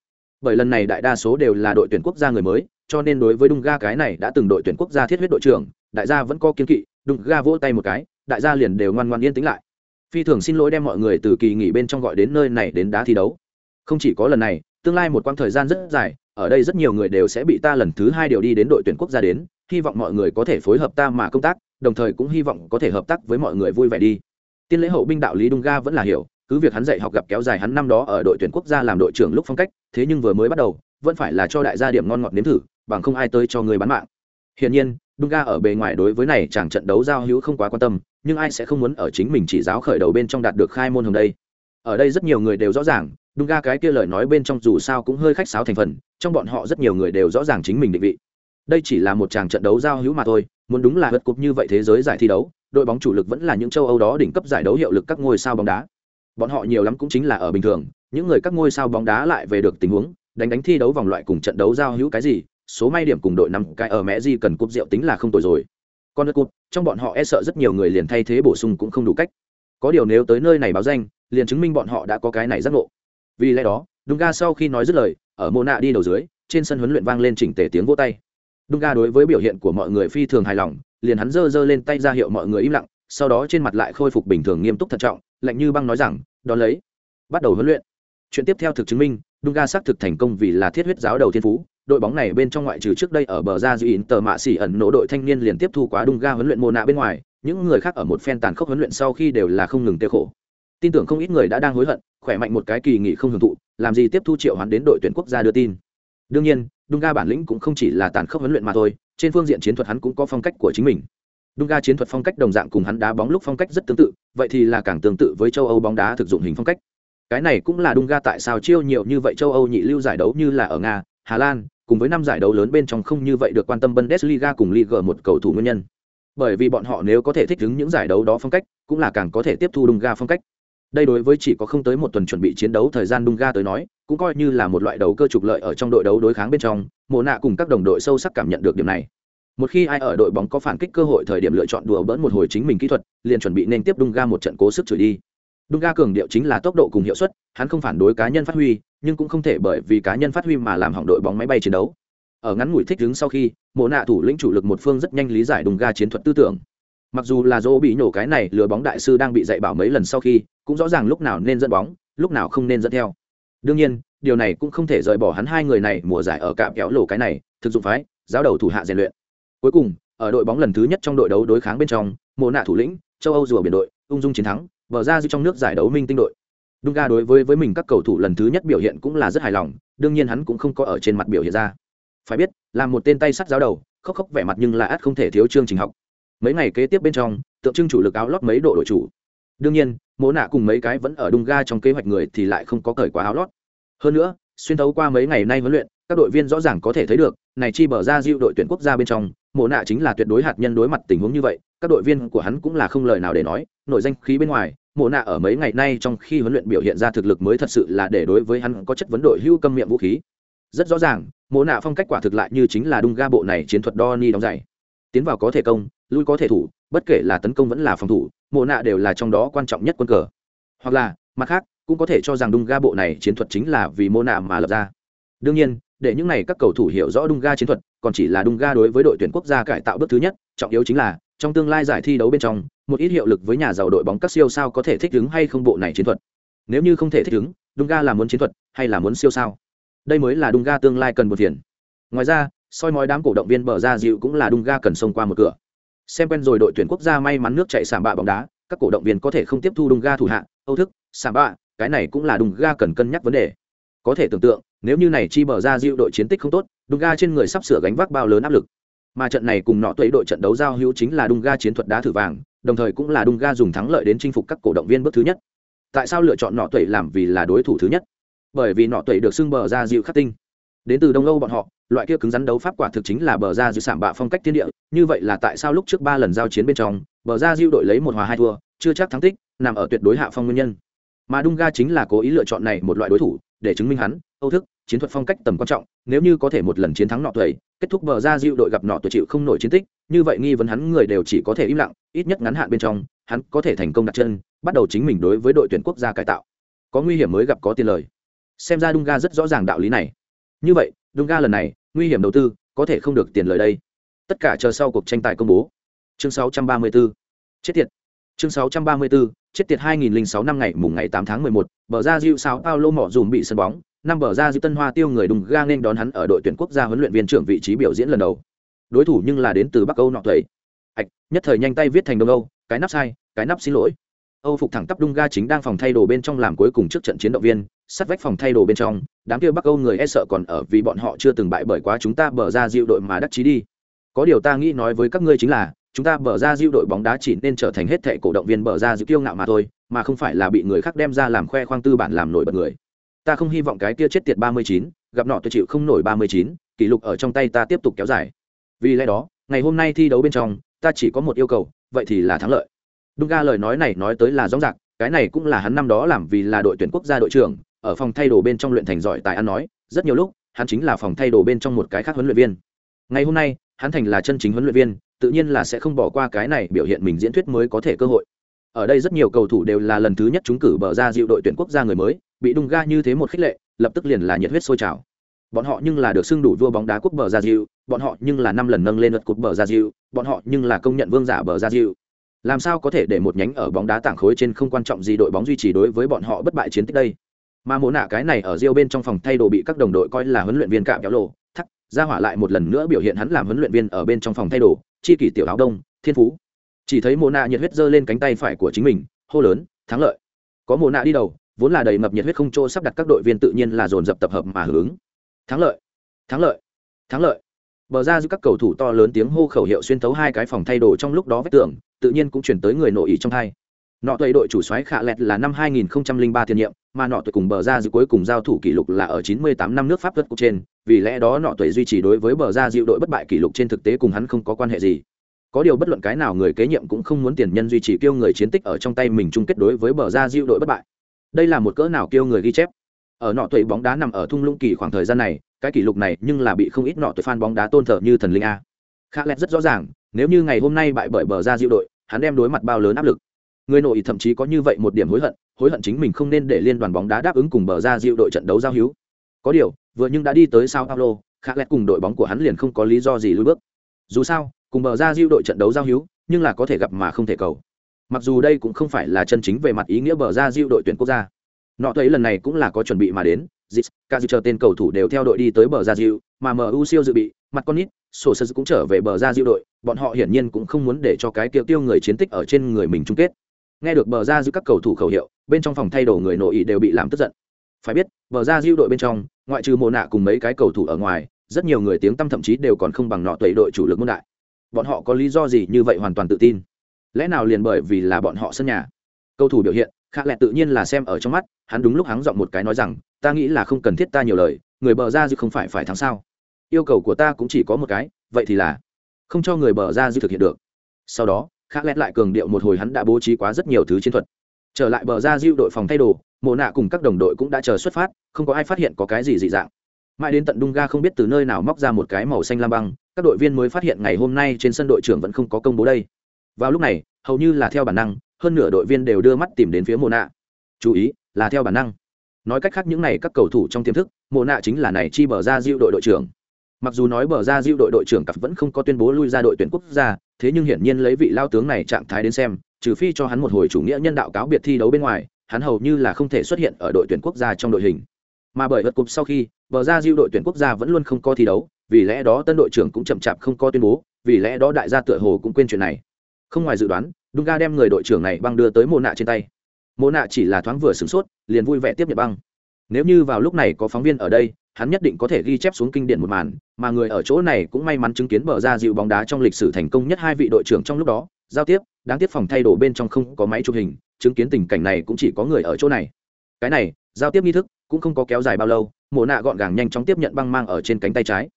Bởi lần này đại đa số đều là đội tuyển quốc gia người mới cho nên đối với Dunga cái này đã từng đội tuyển quốc gia thiết huyết đội trưởng đại gia vẫn có kiên kỵ Ga vỗ tay một cái đại gia liền đều ngoan ngoan yên tĩnh lại. Phi thường xin lỗi đem mọi người từ kỳ nghỉ bên trong gọi đến nơi này đến đá thi đấu. Không chỉ có lần này, tương lai một quãng thời gian rất dài, ở đây rất nhiều người đều sẽ bị ta lần thứ hai điều đi đến đội tuyển quốc gia đến, hy vọng mọi người có thể phối hợp ta mà công tác, đồng thời cũng hy vọng có thể hợp tác với mọi người vui vẻ đi. Tiên lễ hậu binh đạo lý Dunga vẫn là hiểu, cứ việc hắn dạy học gặp kéo dài hắn năm đó ở đội tuyển quốc gia làm đội trưởng lúc phong cách, thế nhưng vừa mới bắt đầu, vẫn phải là cho đại gia điểm ngon ngọt nếm thử, bằng không ai tới cho người bán mạng. Hiển nhiên, Dunga ở bề ngoài đối với này chẳng trận đấu giao hữu không quá quan tâm nhưng ai sẽ không muốn ở chính mình chỉ giáo khởi đầu bên trong đạt được khai môn hồng đây? Ở đây rất nhiều người đều rõ ràng đúng ga cái kia lời nói bên trong dù sao cũng hơi khách sáo thành phần, trong bọn họ rất nhiều người đều rõ ràng chính mình định vị. Đây chỉ là một tràng trận đấu giao hữu mà thôi, muốn đúng là hất cúp như vậy thế giới giải thi đấu, đội bóng chủ lực vẫn là những châu âu đó đỉnh cấp giải đấu hiệu lực các ngôi sao bóng đá. Bọn họ nhiều lắm cũng chính là ở bình thường, những người các ngôi sao bóng đá lại về được tình huống, đánh đánh thi đấu vòng loại cùng trận đấu giao hữu cái gì, số may điểm cùng đội năm cái ở mẹ gì cần cúp rượu tính là không tồi rồi còn đất cụt, trong bọn họ e sợ rất nhiều người liền thay thế bổ sung cũng không đủ cách. Có điều nếu tới nơi này báo danh, liền chứng minh bọn họ đã có cái này giác ngộ. Vì lẽ đó, Dunga sau khi nói dứt lời, ở mô nạ đi đầu dưới, trên sân huấn luyện vang lên chỉnh tề tiếng vỗ tay. Dunga đối với biểu hiện của mọi người phi thường hài lòng, liền hắn giơ giơ lên tay ra hiệu mọi người im lặng, sau đó trên mặt lại khôi phục bình thường nghiêm túc thận trọng, lạnh như băng nói rằng, đón lấy, bắt đầu huấn luyện. Chuyện tiếp theo thực chứng minh, Dunga xác thực thành công vì là thiết huyết giáo đầu thiên phú đội bóng này bên trong ngoại trừ trước đây ở bờ ra dư tờ mạ xỉ ẩn nổ đội thanh niên liền tiếp thu quá Dunga huấn luyện mô nạ bên ngoài, những người khác ở một phen tàn khốc huấn luyện sau khi đều là không ngừng tiêu khổ. Tin tưởng không ít người đã đang hối hận, khỏe mạnh một cái kỳ nghỉ không hưởng thụ, làm gì tiếp thu triệu hoán đến đội tuyển quốc gia đưa tin. Đương nhiên Dunga bản lĩnh cũng không chỉ là tàn khốc huấn luyện mà thôi, trên phương diện chiến thuật hắn cũng có phong cách của chính mình. Dunga chiến thuật phong cách đồng dạng cùng hắn đá bóng lúc phong cách rất tương tự, vậy thì là càng tương tự với châu âu bóng đá thực dụng hình phong cách. Cái này cũng là Dunga tại sao chiêu nhiều như vậy châu âu nhị lưu giải đấu như là ở nga hà lan, cùng với năm giải đấu lớn bên trong không như vậy được quan tâm bundesliga cùng liga một cầu thủ nguyên nhân. Bởi vì bọn họ nếu có thể thích ứng những giải đấu đó phong cách, cũng là càng có thể tiếp thu Dunga phong cách. Đây đối với chỉ có không tới một tuần chuẩn bị chiến đấu thời gian đung ga tới nói, cũng coi như là một loại đấu cơ trục lợi ở trong đội đấu đối kháng bên trong, mộ nạ cùng các đồng đội sâu sắc cảm nhận được điểm này. Một khi ai ở đội bóng có phản kích cơ hội thời điểm lựa chọn đùa bỡn một hồi chính mình kỹ thuật, liền chuẩn bị nên tiếp đung ga một trận cố sức chửi đi đúng ga cường điệu chính là tốc độ cùng hiệu suất, hắn không phản đối cá nhân phát huy, nhưng cũng không thể bởi vì cá nhân phát huy mà làm hỏng đội bóng máy bay chiến đấu. Ở ngắn ngủi thích đứng sau khi, mộ nạ thủ lĩnh chủ lực một phương rất nhanh lý giải đùng ga chiến thuật tư tưởng. Mặc dù là dỗ bị nhổ cái này lừa bóng đại sư đang bị dạy bảo mấy lần sau khi, cũng rõ ràng lúc nào nên dẫn bóng, lúc nào không nên dẫn theo. Đương nhiên, điều này cũng không thể rời bỏ hắn hai người này mùa giải ở cạm kéo lổ cái này, thực dụng phái, giáo đầu thủ hạ rèn luyện. Cuối cùng, ở đội bóng lần thứ nhất trong đội đấu đối kháng bên trong mùa nạ thủ lĩnh, châu âu rùa biển đội, ung dung chiến thắng bờ ra dư trong nước giải đấu minh tinh đội Dunga đối với với mình các cầu thủ lần thứ nhất biểu hiện cũng là rất hài lòng, đương nhiên hắn cũng không có ở trên mặt biểu hiện ra. Phải biết, làm một tên tay sắt giáo đầu, khóc khóc vẻ mặt nhưng là ắt không thể thiếu chương trình học. Mấy ngày kế tiếp bên trong, tượng trưng chủ lực áo lót mấy độ đội chủ. Đương nhiên, mỗ nạ cùng mấy cái vẫn ở Dunga ga trong kế hoạch người thì lại không có cởi quá áo lót hơn nữa xuyên thấu qua mấy ngày nay huấn luyện các đội viên rõ ràng có thể thấy được này chi bờ ra dịu đội tuyển quốc gia bên trong mộ nạ chính là tuyệt đối hạt nhân đối mặt tình huống như vậy các đội viên của hắn cũng là không lời nào để nói nội danh khí bên ngoài, mộ nạ ở mấy ngày nay trong khi huấn luyện biểu hiện ra thực lực mới thật sự là để đối với hắn có chất vấn đội hưu câm miệng vũ khí. Rất rõ ràng, mộ nạ phong cách quả thực lại như chính là đung ga bộ này chiến thuật đo ni đóng dày tiến vào có thể công, lui có thể thủ, bất kể là tấn công vẫn là phòng thủ, mộ nạ đều là trong đó quan trọng nhất quân cờ. Hoặc là, mặt khác, cũng có thể cho rằng đung ga bộ này chiến thuật chính là vì mô nạ mà lập ra. Đương nhiên, để những này các cầu thủ hiểu rõ đung ga chiến thuật, còn chỉ là đung ga đối với đội tuyển quốc gia cải tạo bước thứ nhất, trọng yếu chính là, trong tương lai giải thi đấu bên trong một ít hiệu lực với nhà giàu đội bóng các siêu sao có thể thích ứng hay không bộ này chiến thuật. Nếu như không thể thích ứng, Dunga ga là muốn chiến thuật hay là muốn siêu sao? Đây mới là Dunga ga tương lai cần một tiền ngoài ra, soi mói đám cổ động viên bờ ra dịu cũng là Dunga ga cần xông qua một cửa. Xem quen rồi đội tuyển quốc gia may mắn nước chạy sảm bạ bóng đá, các cổ động viên có thể không tiếp thu Dunga ga thủ hạ, âu thức, sảm bạ, cái này cũng là Dunga ga cần cân nhắc vấn đề. Có thể tưởng tượng, nếu như này chi bờ ra diệu đội chiến tích không tốt, Dunga trên người sắp sửa gánh vác bao lớn áp lực. Mà trận này cùng nọ tuế đội trận đấu giao hữu chính là Dunga chiến thuật đá thử vàng đồng thời cũng là Dunga dùng thắng lợi đến chinh phục các cổ động viên bước thứ nhất. Tại sao lựa chọn nọ tuệ làm vì là đối thủ thứ nhất? Bởi vì nọ tuệ được xưng bờ ra dịu khắc tinh. Đến từ đông âu bọn họ, loại kia cứng rắn đấu pháp quả thực chính là bờ ra dịu sảm bạ phong cách thiên địa, như vậy là tại sao lúc trước ba lần giao chiến bên trong, bờ ra dịu đội lấy một hòa hai thua, chưa chắc thắng tích, nằm ở tuyệt đối hạ phong nguyên nhân. Mà Dunga chính là cố ý lựa chọn này một loại đối thủ, để chứng minh hắn, âu thức, chiến thuật phong cách tầm quan trọng, nếu như có thể một lần chiến thắng nọ tuệ kết thúc bờ ra dịu đội gặp nọ tuổi chịu không nổi chiến tích, như vậy nghi vấn hắn người đều chỉ có thể im lặng, ít nhất ngắn hạn bên trong, hắn có thể thành công đặt chân, bắt đầu chính mình đối với đội tuyển quốc gia cải tạo. Có nguy hiểm mới gặp có tiền lời. Xem ra Dunga rất rõ ràng đạo lý này. Như vậy, Dunga lần này, nguy hiểm đầu tư, có thể không được tiền lời đây. Tất cả chờ sau cuộc tranh tài công bố. Chương 634 chết tiệt. Chương 634 chết tiệt 2006 năm ngày mùng ngày 8 tháng 11 bờ ra dịu sao Paulo mỏ dùm bị sân bóng năm bờ ra dư Tân Hoa tiêu người đùng ga nên đón hắn ở đội tuyển quốc gia huấn luyện viên trưởng vị trí biểu diễn lần đầu đối thủ nhưng là đến từ Bắc Âu nọ thầy ạch nhất thời nhanh tay viết thành Đông Âu cái nắp sai cái nắp xin lỗi Âu phục thẳng tắp đung ga chính đang phòng thay đồ bên trong làm cuối cùng trước trận chiến động viên, sát vách phòng thay đồ bên trong, đám kia Bắc Âu người e sợ còn ở vì bọn họ chưa từng bại bởi quá chúng ta bờ ra diệu đội mà đắc chí đi. Có điều ta nghĩ nói với các ngươi chính là, chúng ta bờ ra diệu đội bóng đá chỉ nên trở thành hết thệ cổ động viên bờ ra diệu kiêu ngạo mà thôi, mà không phải là bị người khác đem ra làm khoe khoang tư bản làm nổi bật người. Ta không hy vọng cái kia chết tiệt 39, gặp nọ tôi chịu không nổi 39, kỷ lục ở trong tay ta tiếp tục kéo dài. Vì lẽ đó, ngày hôm nay thi đấu bên trong, ta chỉ có một yêu cầu, vậy thì là thắng lợi Đúng ga lời nói này nói tới là rõ ràng, cái này cũng là hắn năm đó làm vì là đội tuyển quốc gia đội trưởng, ở phòng thay đồ bên trong luyện thành giỏi tài ăn nói, rất nhiều lúc, hắn chính là phòng thay đồ bên trong một cái khác huấn luyện viên. Ngày hôm nay, hắn thành là chân chính huấn luyện viên, tự nhiên là sẽ không bỏ qua cái này biểu hiện mình diễn thuyết mới có thể cơ hội. Ở đây rất nhiều cầu thủ đều là lần thứ nhất chúng cử bờ ra dịu đội tuyển quốc gia người mới, bị đung ga như thế một khích lệ, lập tức liền là nhiệt huyết sôi trào. Bọn họ nhưng là được xưng đủ vua bóng đá quốc bờ ra diệu bọn họ nhưng là năm lần nâng lên lượt cột bờ ra diệu bọn họ nhưng là công nhận vương giả bờ ra diệu làm sao có thể để một nhánh ở bóng đá tảng khối trên không quan trọng gì đội bóng duy trì đối với bọn họ bất bại chiến tích đây? Mà mồ nạ cái này ở riêu bên trong phòng thay đồ bị các đồng đội coi là huấn luyện viên cạm kéo lộ thắc ra hỏa lại một lần nữa biểu hiện hắn làm huấn luyện viên ở bên trong phòng thay đồ chi kỷ tiểu áo đông thiên phú. Chỉ thấy mồ nạ nhiệt huyết giơ lên cánh tay phải của chính mình hô lớn thắng lợi. Có mồ nạ đi đầu vốn là đầy ngập nhiệt huyết không chỗ sắp đặt các đội viên tự nhiên là dồn dập tập hợp mà hướng thắng lợi thắng lợi thắng lợi. Bờ ra giữa các cầu thủ to lớn tiếng hô khẩu hiệu xuyên thấu hai cái phòng thay đồ trong lúc đó vách tường, tự nhiên cũng chuyển tới người nội ý trong hai. Nọ tuệ đội chủ xoáy khạ lẹt là năm 2003 tiền nhiệm, mà nọ tuệ cùng bờ ra giữa cuối cùng giao thủ kỷ lục là ở 98 năm nước pháp luật cục trên, vì lẽ đó nọ tuệ duy trì đối với bờ ra dịu đội bất bại kỷ lục trên thực tế cùng hắn không có quan hệ gì. Có điều bất luận cái nào người kế nhiệm cũng không muốn tiền nhân duy trì kêu người chiến tích ở trong tay mình chung kết đối với bờ ra dịu đội bất bại đây là một cỡ nào kêu người ghi chép? Ở nọ tuổi bóng đá nằm ở thung lũng kỳ khoảng thời gian này, cái kỷ lục này nhưng là bị không ít nọ tuổi fan bóng đá tôn thờ như thần linh a. Khá lẹt rất rõ ràng, nếu như ngày hôm nay bại bởi bờ ra diệu đội, hắn đem đối mặt bao lớn áp lực. Người nội thậm chí có như vậy một điểm hối hận hối hận chính mình không nên để liên đoàn bóng đá đáp ứng cùng bờ ra diệu đội trận đấu giao hữu. Có điều, vừa nhưng đã đi tới sao paulo, khá lẹt cùng đội bóng của hắn liền không có lý do gì lùi bước. Dù sao, cùng bờ ra diệu đội trận đấu giao hữu, nhưng là có thể gặp mà không thể cầu mặc dù đây cũng không phải là chân chính về mặt ý nghĩa bờ ra diêu đội tuyển quốc gia. Nọ thấy lần này cũng là có chuẩn bị mà đến Zis, ca chờ tên cầu thủ đều theo đội đi tới bờ ra diêu mà mu siêu dự bị mặt con nít sổ sơ cũng trở về bờ ra diệu đội bọn họ hiển nhiên cũng không muốn để cho cái tiêu tiêu người chiến tích ở trên người mình chung kết. Nghe được bờ ra giữ các cầu thủ khẩu hiệu bên trong phòng thay đồ người nội ý đều bị làm tức giận. Phải biết bờ ra diệu đội bên trong ngoại trừ mồ nạ cùng mấy cái cầu thủ ở ngoài rất nhiều người tiếng tăm thậm chí đều còn không bằng nọ tuệ đội chủ lực môn đại. Bọn họ có lý do gì như vậy hoàn toàn tự tin? Lẽ nào liền bởi vì là bọn họ sân nhà? Cầu thủ biểu hiện khạ lẹ tự nhiên là xem ở trong mắt, hắn đúng lúc hắn giọng một cái nói rằng, ta nghĩ là không cần thiết ta nhiều lời, người bờ ra dư không phải phải thắng sao? Yêu cầu của ta cũng chỉ có một cái, vậy thì là không cho người bờ ra dư thực hiện được. Sau đó khạ lẹt lại cường điệu một hồi hắn đã bố trí quá rất nhiều thứ chiến thuật. Trở lại bờ ra dư đội phòng thay đồ, mộ nạ cùng các đồng đội cũng đã chờ xuất phát, không có ai phát hiện có cái gì dị dạng. Mãi đến tận đung ga không biết từ nơi nào móc ra một cái màu xanh lam băng, các đội viên mới phát hiện ngày hôm nay trên sân đội trưởng vẫn không có công bố đây vào lúc này, hầu như là theo bản năng, hơn nửa đội viên đều đưa mắt tìm đến phía mồ nạ. Chú ý, là theo bản năng. Nói cách khác những này các cầu thủ trong tiềm thức mồ nạ chính là này chi bờ ra diêu đội đội trưởng. Mặc dù nói bờ ra diệu đội đội trưởng cặp vẫn không có tuyên bố lui ra đội tuyển quốc gia, thế nhưng hiển nhiên lấy vị lao tướng này trạng thái đến xem, trừ phi cho hắn một hồi chủ nghĩa nhân đạo cáo biệt thi đấu bên ngoài, hắn hầu như là không thể xuất hiện ở đội tuyển quốc gia trong đội hình. Mà bởi vật cục sau khi, bờ ra diệu đội tuyển quốc gia vẫn luôn không có thi đấu, vì lẽ đó tân đội trưởng cũng chậm chạp không có tuyên bố, vì lẽ đó đại gia tựa hồ cũng quên chuyện này không ngoài dự đoán, Dunga đem người đội trưởng này băng đưa tới mồ nạ trên tay. Mồ nạ chỉ là thoáng vừa sửng sốt, liền vui vẻ tiếp nhận băng. Nếu như vào lúc này có phóng viên ở đây, hắn nhất định có thể ghi chép xuống kinh điển một màn, mà người ở chỗ này cũng may mắn chứng kiến bờ ra dịu bóng đá trong lịch sử thành công nhất hai vị đội trưởng trong lúc đó. Giao tiếp, đáng tiếc phòng thay đồ bên trong không có máy chụp hình, chứng kiến tình cảnh này cũng chỉ có người ở chỗ này. Cái này, giao tiếp nghi thức cũng không có kéo dài bao lâu mồ nạ gọn gàng nhanh chóng tiếp nhận băng mang ở trên cánh tay trái.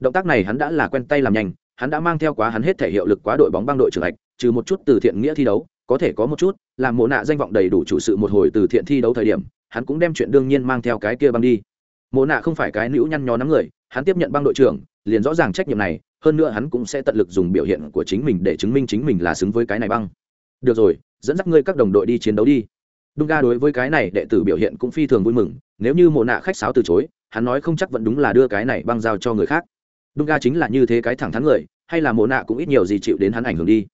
Động tác này hắn đã là quen tay làm nhanh hắn đã mang theo quá hắn hết thể hiệu lực quá đội bóng băng đội trưởng hạch, trừ một chút từ thiện nghĩa thi đấu, có thể có một chút làm mộ nạ danh vọng đầy đủ chủ sự một hồi từ thiện thi đấu thời điểm, hắn cũng đem chuyện đương nhiên mang theo cái kia băng đi. Mộ nạ không phải cái nữ nhăn nhó nắm người, hắn tiếp nhận băng đội trưởng, liền rõ ràng trách nhiệm này, hơn nữa hắn cũng sẽ tận lực dùng biểu hiện của chính mình để chứng minh chính mình là xứng với cái này băng. Được rồi, dẫn dắt ngươi các đồng đội đi chiến đấu đi. Đúng ga đối với cái này đệ tử biểu hiện cũng phi thường vui mừng, nếu như mộ nạ khách sáo từ chối, hắn nói không chắc vẫn đúng là đưa cái này băng giao cho người khác đung ga chính là như thế cái thẳng thắn người hay là mồ nạ cũng ít nhiều gì chịu đến hắn ảnh hưởng đi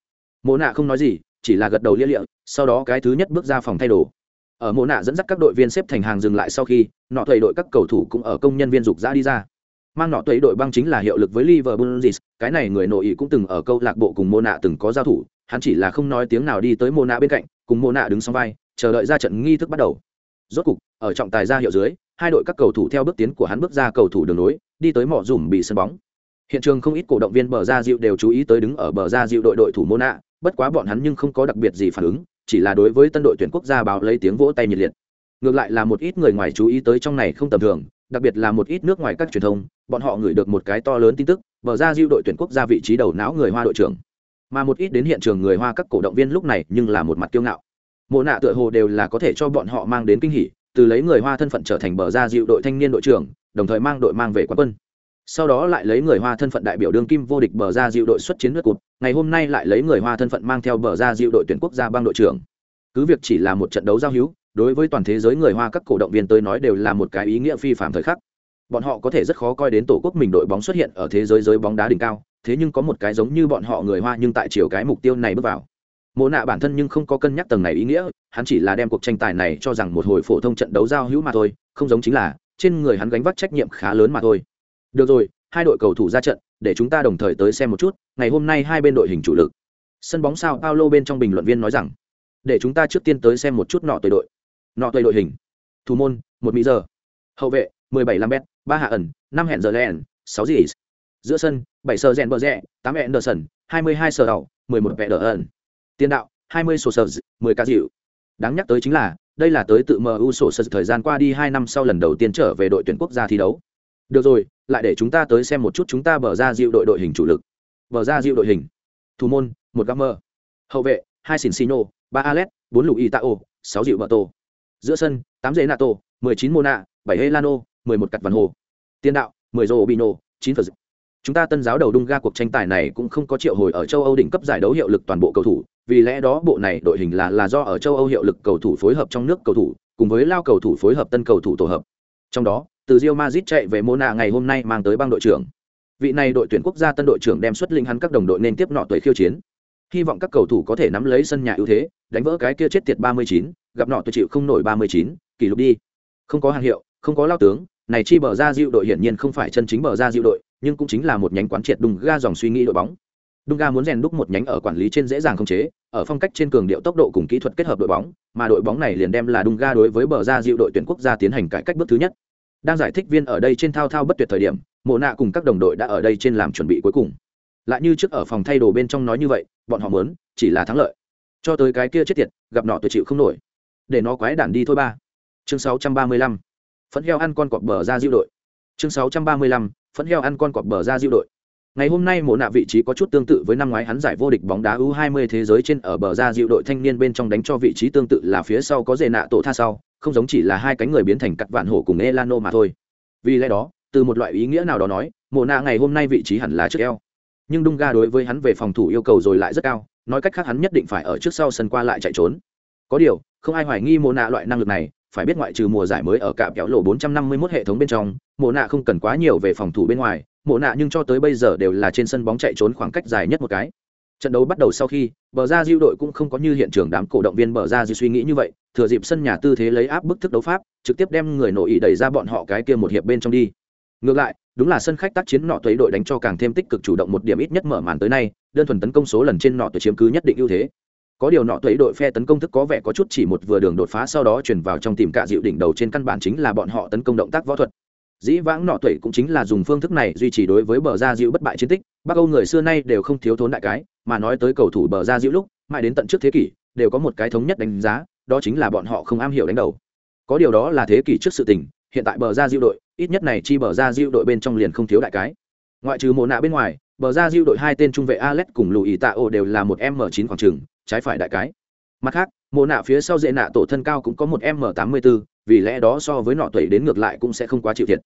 mồ nạ không nói gì chỉ là gật đầu lia lịa sau đó cái thứ nhất bước ra phòng thay đồ ở mồ nạ dẫn dắt các đội viên xếp thành hàng dừng lại sau khi nọ thầy đội các cầu thủ cũng ở công nhân viên dục ra đi ra mang nọ tuệ đội băng chính là hiệu lực với Liverpool cái này người nội ý cũng từng ở câu lạc bộ cùng Mona từng có giao thủ, hắn chỉ là không nói tiếng nào đi tới Mona bên cạnh, cùng Mona đứng song vai, chờ đợi ra trận nghi thức bắt đầu. Rốt cục, ở trọng tài ra hiệu dưới, hai đội các cầu thủ theo bước tiến của hắn bước ra cầu thủ đường nối, đi tới mỏ dùm bị sân bóng. Hiện trường không ít cổ động viên bờ ra dịu đều chú ý tới đứng ở bờ ra dịu đội đội thủ Mona, bất quá bọn hắn nhưng không có đặc biệt gì phản ứng, chỉ là đối với tân đội tuyển quốc gia báo lấy tiếng vỗ tay nhiệt liệt. Ngược lại là một ít người ngoài chú ý tới trong này không tầm thường, đặc biệt là một ít nước ngoài các truyền thông, bọn họ gửi được một cái to lớn tin tức, bờ ra diêu đội tuyển quốc gia vị trí đầu não người Hoa đội trưởng. Mà một ít đến hiện trường người Hoa các cổ động viên lúc này nhưng là một mặt kiêu ngạo. Mộ nạ tựa hồ đều là có thể cho bọn họ mang đến kinh hỉ, từ lấy người Hoa thân phận trở thành bờ ra diệu đội thanh niên đội trưởng, đồng thời mang đội mang về quán quân. Sau đó lại lấy người Hoa thân phận đại biểu đương kim vô địch bờ ra diệu đội xuất chiến nước cột, ngày hôm nay lại lấy người Hoa thân phận mang theo bờ ra diệu đội tuyển quốc gia bang đội trưởng. Cứ việc chỉ là một trận đấu giao hữu, đối với toàn thế giới người Hoa các cổ động viên tới nói đều là một cái ý nghĩa phi phàm thời khắc. Bọn họ có thể rất khó coi đến tổ quốc mình đội bóng xuất hiện ở thế giới giới bóng đá đỉnh cao thế nhưng có một cái giống như bọn họ người hoa nhưng tại chiều cái mục tiêu này bước vào. Mộ nạ bản thân nhưng không có cân nhắc tầng này ý nghĩa hắn chỉ là đem cuộc tranh tài này cho rằng một hồi phổ thông trận đấu giao hữu mà thôi không giống chính là trên người hắn gánh vác trách nhiệm khá lớn mà thôi được rồi hai đội cầu thủ ra trận để chúng ta đồng thời tới xem một chút ngày hôm nay hai bên đội hình chủ lực sân bóng sao paulo bên trong bình luận viên nói rằng để chúng ta trước tiên tới xem một chút nọ tuổi đội nọ tuổi đội hình thủ môn một mỹ giờ hậu vệ 17 Lambert, ba hạ ẩn, năm hẹn giờ len sáu gì. Giữa sân, bảy sờ rèn bờ rẽ, tám hẹn Anderson, 22 sờ đầu, 11 vẹ đỡ ẩn. Tiền đạo, 20 sổ sờ, mười ca dịu. Đáng nhắc tới chính là, đây là tới tự MU sổ sờ thời gian qua đi 2 năm sau lần đầu tiên trở về đội tuyển quốc gia thi đấu. Được rồi, lại để chúng ta tới xem một chút chúng ta bờ ra dịu đội đội hình chủ lực. Bờ ra dịu đội hình. Thủ môn, một Gammer. Hậu vệ, hai Sinsino, ba alet, bốn Lũ Itao, sáu dịu tô, Giữa sân, tám Dễ Nato, 19 Mona, bảy Helano, mười một cặt văn hồ tiền đạo mười rô bino chín phật chúng ta tân giáo đầu đung ga cuộc tranh tài này cũng không có triệu hồi ở châu âu đỉnh cấp giải đấu hiệu lực toàn bộ cầu thủ vì lẽ đó bộ này đội hình là là do ở châu âu hiệu lực cầu thủ phối hợp trong nước cầu thủ cùng với lao cầu thủ phối hợp tân cầu thủ tổ hợp trong đó từ rio mazit chạy về mona ngày hôm nay mang tới bang đội trưởng. Vị này đội tuyển quốc gia tân đội trưởng đem xuất linh hắn các đồng đội nên tiếp nọ tuổi khiêu chiến. Hy vọng các cầu thủ có thể nắm lấy sân nhà ưu thế đánh vỡ cái kia chết tiệt 39, gặp nọ tôi chịu không nổi 39, kỷ lục đi. Không có hàng hiệu không có lao tướng này chi bờ ra diệu đội hiển nhiên không phải chân chính bờ ra diệu đội nhưng cũng chính là một nhánh quán triệt đùng ga dòng suy nghĩ đội bóng. Đùng ga muốn rèn đúc một nhánh ở quản lý trên dễ dàng không chế ở phong cách trên cường điệu tốc độ cùng kỹ thuật kết hợp đội bóng mà đội bóng này liền đem là đung ga đối với bờ ra diệu đội tuyển quốc gia tiến hành cải cách bước thứ nhất. Đang giải thích viên ở đây trên thao thao bất tuyệt thời điểm mộ nạ cùng các đồng đội đã ở đây trên làm chuẩn bị cuối cùng. Lại như trước ở phòng thay đồ bên trong nói như vậy bọn họ muốn chỉ là thắng lợi. Cho tới cái kia chết tiệt gặp nọ tôi chịu không nổi. Để nó quái đản đi thôi ba. Chương 635 phấn heo ăn con cọp bờ ra diệu đội. Chương 635, phấn heo ăn con cọp bờ ra diệu đội ngày hôm nay mộ nạ vị trí có chút tương tự với năm ngoái hắn giải vô địch bóng đá u 20 thế giới trên ở bờ ra dịu đội thanh niên bên trong đánh cho vị trí tương tự là phía sau có dề nạ tổ tha sau không giống chỉ là hai cánh người biến thành cắt vạn hổ cùng elano mà thôi. Vì lẽ đó từ một loại ý nghĩa nào đó nói mộ nạ ngày hôm nay vị trí hẳn là trước eo. Nhưng đung ga đối với hắn về phòng thủ yêu cầu rồi lại rất cao nói cách khác hắn nhất định phải ở trước sau sân qua lại chạy trốn. Có điều không ai hoài nghi mộ nạ loại năng lực này phải biết ngoại trừ mùa giải mới ở cạm kéo lộ 451 hệ thống bên trong, mộ nạ không cần quá nhiều về phòng thủ bên ngoài, mộ nạ nhưng cho tới bây giờ đều là trên sân bóng chạy trốn khoảng cách dài nhất một cái. Trận đấu bắt đầu sau khi, bờ ra diêu đội cũng không có như hiện trường đám cổ động viên bờ ra diêu suy nghĩ như vậy, thừa dịp sân nhà tư thế lấy áp bức thức đấu pháp, trực tiếp đem người nội ý đẩy ra bọn họ cái kia một hiệp bên trong đi. Ngược lại, đúng là sân khách tác chiến nọ tuế đội đánh cho càng thêm tích cực chủ động một điểm ít nhất mở màn tới nay, đơn thuần tấn công số lần trên nọ tuế chiếm cứ nhất định ưu thế có điều nọ tuế đội phe tấn công thức có vẻ có chút chỉ một vừa đường đột phá sau đó chuyển vào trong tìm cả dịu đỉnh đầu trên căn bản chính là bọn họ tấn công động tác võ thuật dĩ vãng nọ tuổi cũng chính là dùng phương thức này duy trì đối với bờ ra diệu bất bại chiến tích. Bắc âu người xưa nay đều không thiếu thốn đại cái, mà nói tới cầu thủ bờ ra diệu lúc, mãi đến tận trước thế kỷ, đều có một cái thống nhất đánh giá, đó chính là bọn họ không am hiểu đánh đầu. Có điều đó là thế kỷ trước sự tình, hiện tại bờ ra diệu đội, ít nhất này chi bờ ra diệu đội bên trong liền không thiếu đại cái. Ngoại trừ mồ nạ bên ngoài, bờ ra diệu đội hai tên trung vệ alex cùng lùi tạ ô đều là một m 9 khoảng trường, trái phải đại cái. Mặt khác mồ nạ phía sau dễ nạ tổ thân cao cũng có một m 84 vì lẽ đó so với nọ tuổi đến ngược lại cũng sẽ không quá chịu thiệt.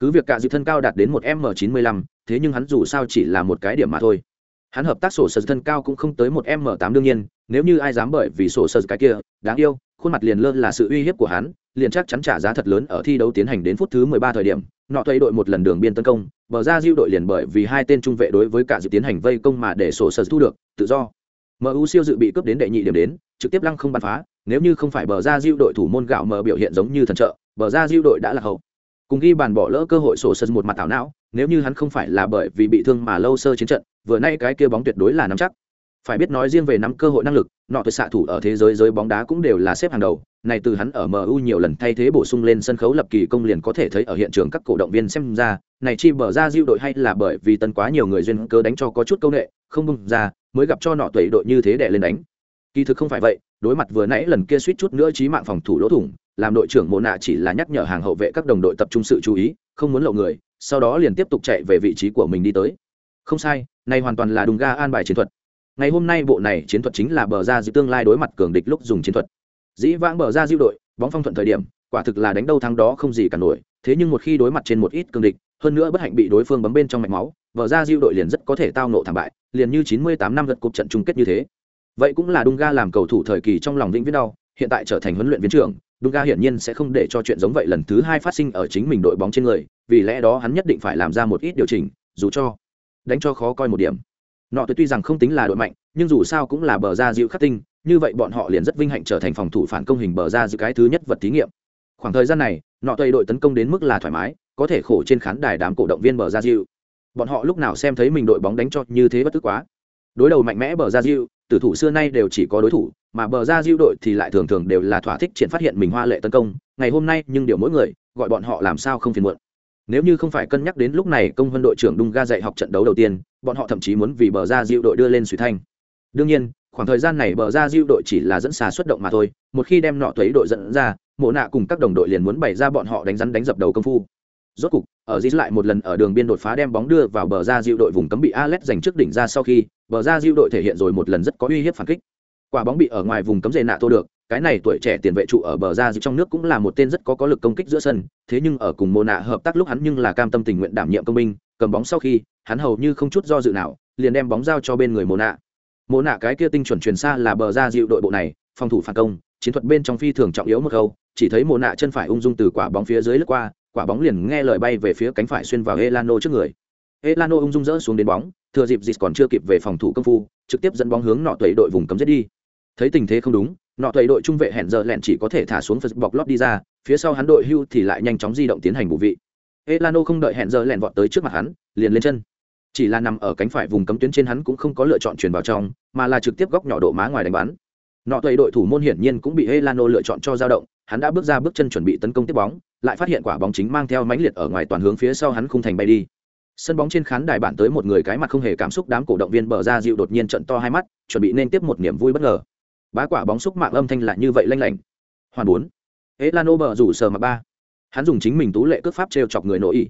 Cứ việc cả dịp thân cao đạt đến một m 95 thế nhưng hắn dù sao chỉ là một cái điểm mà thôi. Hắn hợp tác sổ sơ thân cao cũng không tới một m tám đương nhiên, nếu như ai dám bởi vì sổ sơ cái kia, đáng yêu, khuôn mặt liền lơ là sự uy hiếp của hắn, liền chắc chắn trả giá thật lớn ở thi đấu tiến hành đến phút thứ 13 thời điểm, nọ thuê đội một lần đường biên tấn công, bờ ra diêu đội liền bởi vì hai tên trung vệ đối với cả dự tiến hành vây công mà để sổ sơ thu được, tự do mu siêu dự bị cướp đến đệ nhị điểm đến, trực tiếp lăng không bắn phá, nếu như không phải bờ ra Diu đội thủ môn gạo mờ biểu hiện giống như thần trợ, bờ ra Diu đội đã là hậu. Cùng ghi bàn bỏ lỡ cơ hội sổ sân một mặt tảo não, nếu như hắn không phải là bởi vì bị thương mà lâu sơ chiến trận, vừa nay cái kia bóng tuyệt đối là nắm chắc. Phải biết nói riêng về nắm cơ hội năng lực, nọ tuyệt xạ thủ ở thế giới giới bóng đá cũng đều là xếp hàng đầu này từ hắn ở mu nhiều lần thay thế bổ sung lên sân khấu lập kỳ công liền có thể thấy ở hiện trường các cổ động viên xem ra, này chi bờ ra diêu đội hay là bởi vì tân quá nhiều người duyên cơ đánh cho có chút công nghệ không bung ra, mới gặp cho nọ tuổi đội như thế để lên đánh. Kỳ thực không phải vậy, đối mặt vừa nãy lần kia suýt chút nữa chí mạng phòng thủ lỗ thủng, làm đội trưởng mộ nạ chỉ là nhắc nhở hàng hậu vệ các đồng đội tập trung sự chú ý, không muốn lộ người, sau đó liền tiếp tục chạy về vị trí của mình đi tới. Không sai, này hoàn toàn là đùng ga an bài chiến thuật. Ngày hôm nay bộ này chiến thuật chính là bờ ra dự tương lai đối mặt cường địch lúc dùng chiến thuật dĩ vãng bờ ra diêu đội, bóng phong thuận thời điểm, quả thực là đánh đâu thắng đó không gì cả nổi. Thế nhưng một khi đối mặt trên một ít cường địch, hơn nữa bất hạnh bị đối phương bấm bên trong mạch máu, bờ ra diêu đội liền rất có thể tao nộ thảm bại, liền như 98 năm gật cục trận chung kết như thế. Vậy cũng là đung ga làm cầu thủ thời kỳ trong lòng vĩnh viễn đau, hiện tại trở thành huấn luyện viên trưởng đung ga hiển nhiên sẽ không để cho chuyện giống vậy lần thứ hai phát sinh ở chính mình đội bóng trên người, vì lẽ đó hắn nhất định phải làm ra một ít điều chỉnh, dù cho đánh cho khó coi một điểm. Nọ tuy rằng không tính là đội mạnh, nhưng dù sao cũng là bờ ra diệu khắc tinh như vậy bọn họ liền rất vinh hạnh trở thành phòng thủ phản công hình bờ ra giữ cái thứ nhất vật thí nghiệm. Khoảng thời gian này, nọ tây đội tấn công đến mức là thoải mái, có thể khổ trên khán đài đám cổ động viên bờ ra dịu bọn họ lúc nào xem thấy mình đội bóng đánh cho như thế bất tức quá. Đối đầu mạnh mẽ bờ ra dịu tử thủ xưa nay đều chỉ có đối thủ, mà bờ ra dịu đội thì lại thường thường đều là thỏa thích triển phát hiện mình hoa lệ tấn công. Ngày hôm nay, nhưng điều mỗi người, gọi bọn họ làm sao không phiền muộn. Nếu như không phải cân nhắc đến lúc này công vân đội trưởng đung ga dạy học trận đấu đầu tiên, bọn họ thậm chí muốn vì bờ ra dịu đội đưa lên suy thanh. Đương nhiên khoảng thời gian này bờ ra diêu đội chỉ là dẫn xà xuất động mà thôi, một khi đem nọ thuế đội dẫn ra, mộ nạ cùng các đồng đội liền muốn bày ra bọn họ đánh rắn đánh dập đầu công phu. Rốt cục, ở dít lại một lần ở đường biên đột phá đem bóng đưa vào bờ ra diệu đội vùng cấm bị Alex giành trước đỉnh ra sau khi, bờ ra diệu đội thể hiện rồi một lần rất có uy hiếp phản kích. Quả bóng bị ở ngoài vùng cấm dề nạ tô được, cái này tuổi trẻ tiền vệ trụ ở bờ ra diệu trong nước cũng là một tên rất có có lực công kích giữa sân, thế nhưng ở cùng Mộ nạ hợp tác lúc hắn nhưng là cam tâm tình nguyện đảm nhiệm công binh, cầm bóng sau khi, hắn hầu như không chút do dự nào, liền đem bóng giao cho bên người Mộ nạ mộ nạ cái kia tinh chuẩn truyền xa là bờ ra diệu đội bộ này phòng thủ phản công chiến thuật bên trong phi thường trọng yếu một câu chỉ thấy mộ nạ chân phải ung dung từ quả bóng phía dưới lướt qua quả bóng liền nghe lời bay về phía cánh phải xuyên vào Elano trước người. Elano ung dung dỡ xuống đến bóng, thừa dịp dịp còn chưa kịp về phòng thủ công phu, trực tiếp dẫn bóng hướng nọ tuệ đội vùng cấm giết đi. Thấy tình thế không đúng, nọ tuệ đội trung vệ hẹn giờ lẹn chỉ có thể thả xuống phật bọc lót đi ra, phía sau hắn đội hưu thì lại nhanh chóng di động tiến hành bổ vị. Elano không đợi hẹn giờ lẹn vọt tới trước mặt hắn, liền lên chân. Chỉ là nằm ở cánh phải vùng cấm tuyến trên hắn cũng không có lựa chọn truyền vào trong, mà là trực tiếp góc nhỏ độ má ngoài đánh bắn. Nọ tuệ đội thủ môn hiển nhiên cũng bị Elano lựa chọn cho dao động, hắn đã bước ra bước chân chuẩn bị tấn công tiếp bóng, lại phát hiện quả bóng chính mang theo mãnh liệt ở ngoài toàn hướng phía sau hắn khung thành bay đi. Sân bóng trên khán đài bản tới một người cái mặt không hề cảm xúc đám cổ động viên bờ ra dịu đột nhiên trận to hai mắt chuẩn bị nên tiếp một niềm vui bất ngờ. Bá quả bóng xúc mạng âm thanh lại như vậy lanh lảnh. Hoàn bốn. Elano bờ rủ sờ mà ba. Hắn dùng chính mình tú lệ cước pháp trêu chọc người nội ý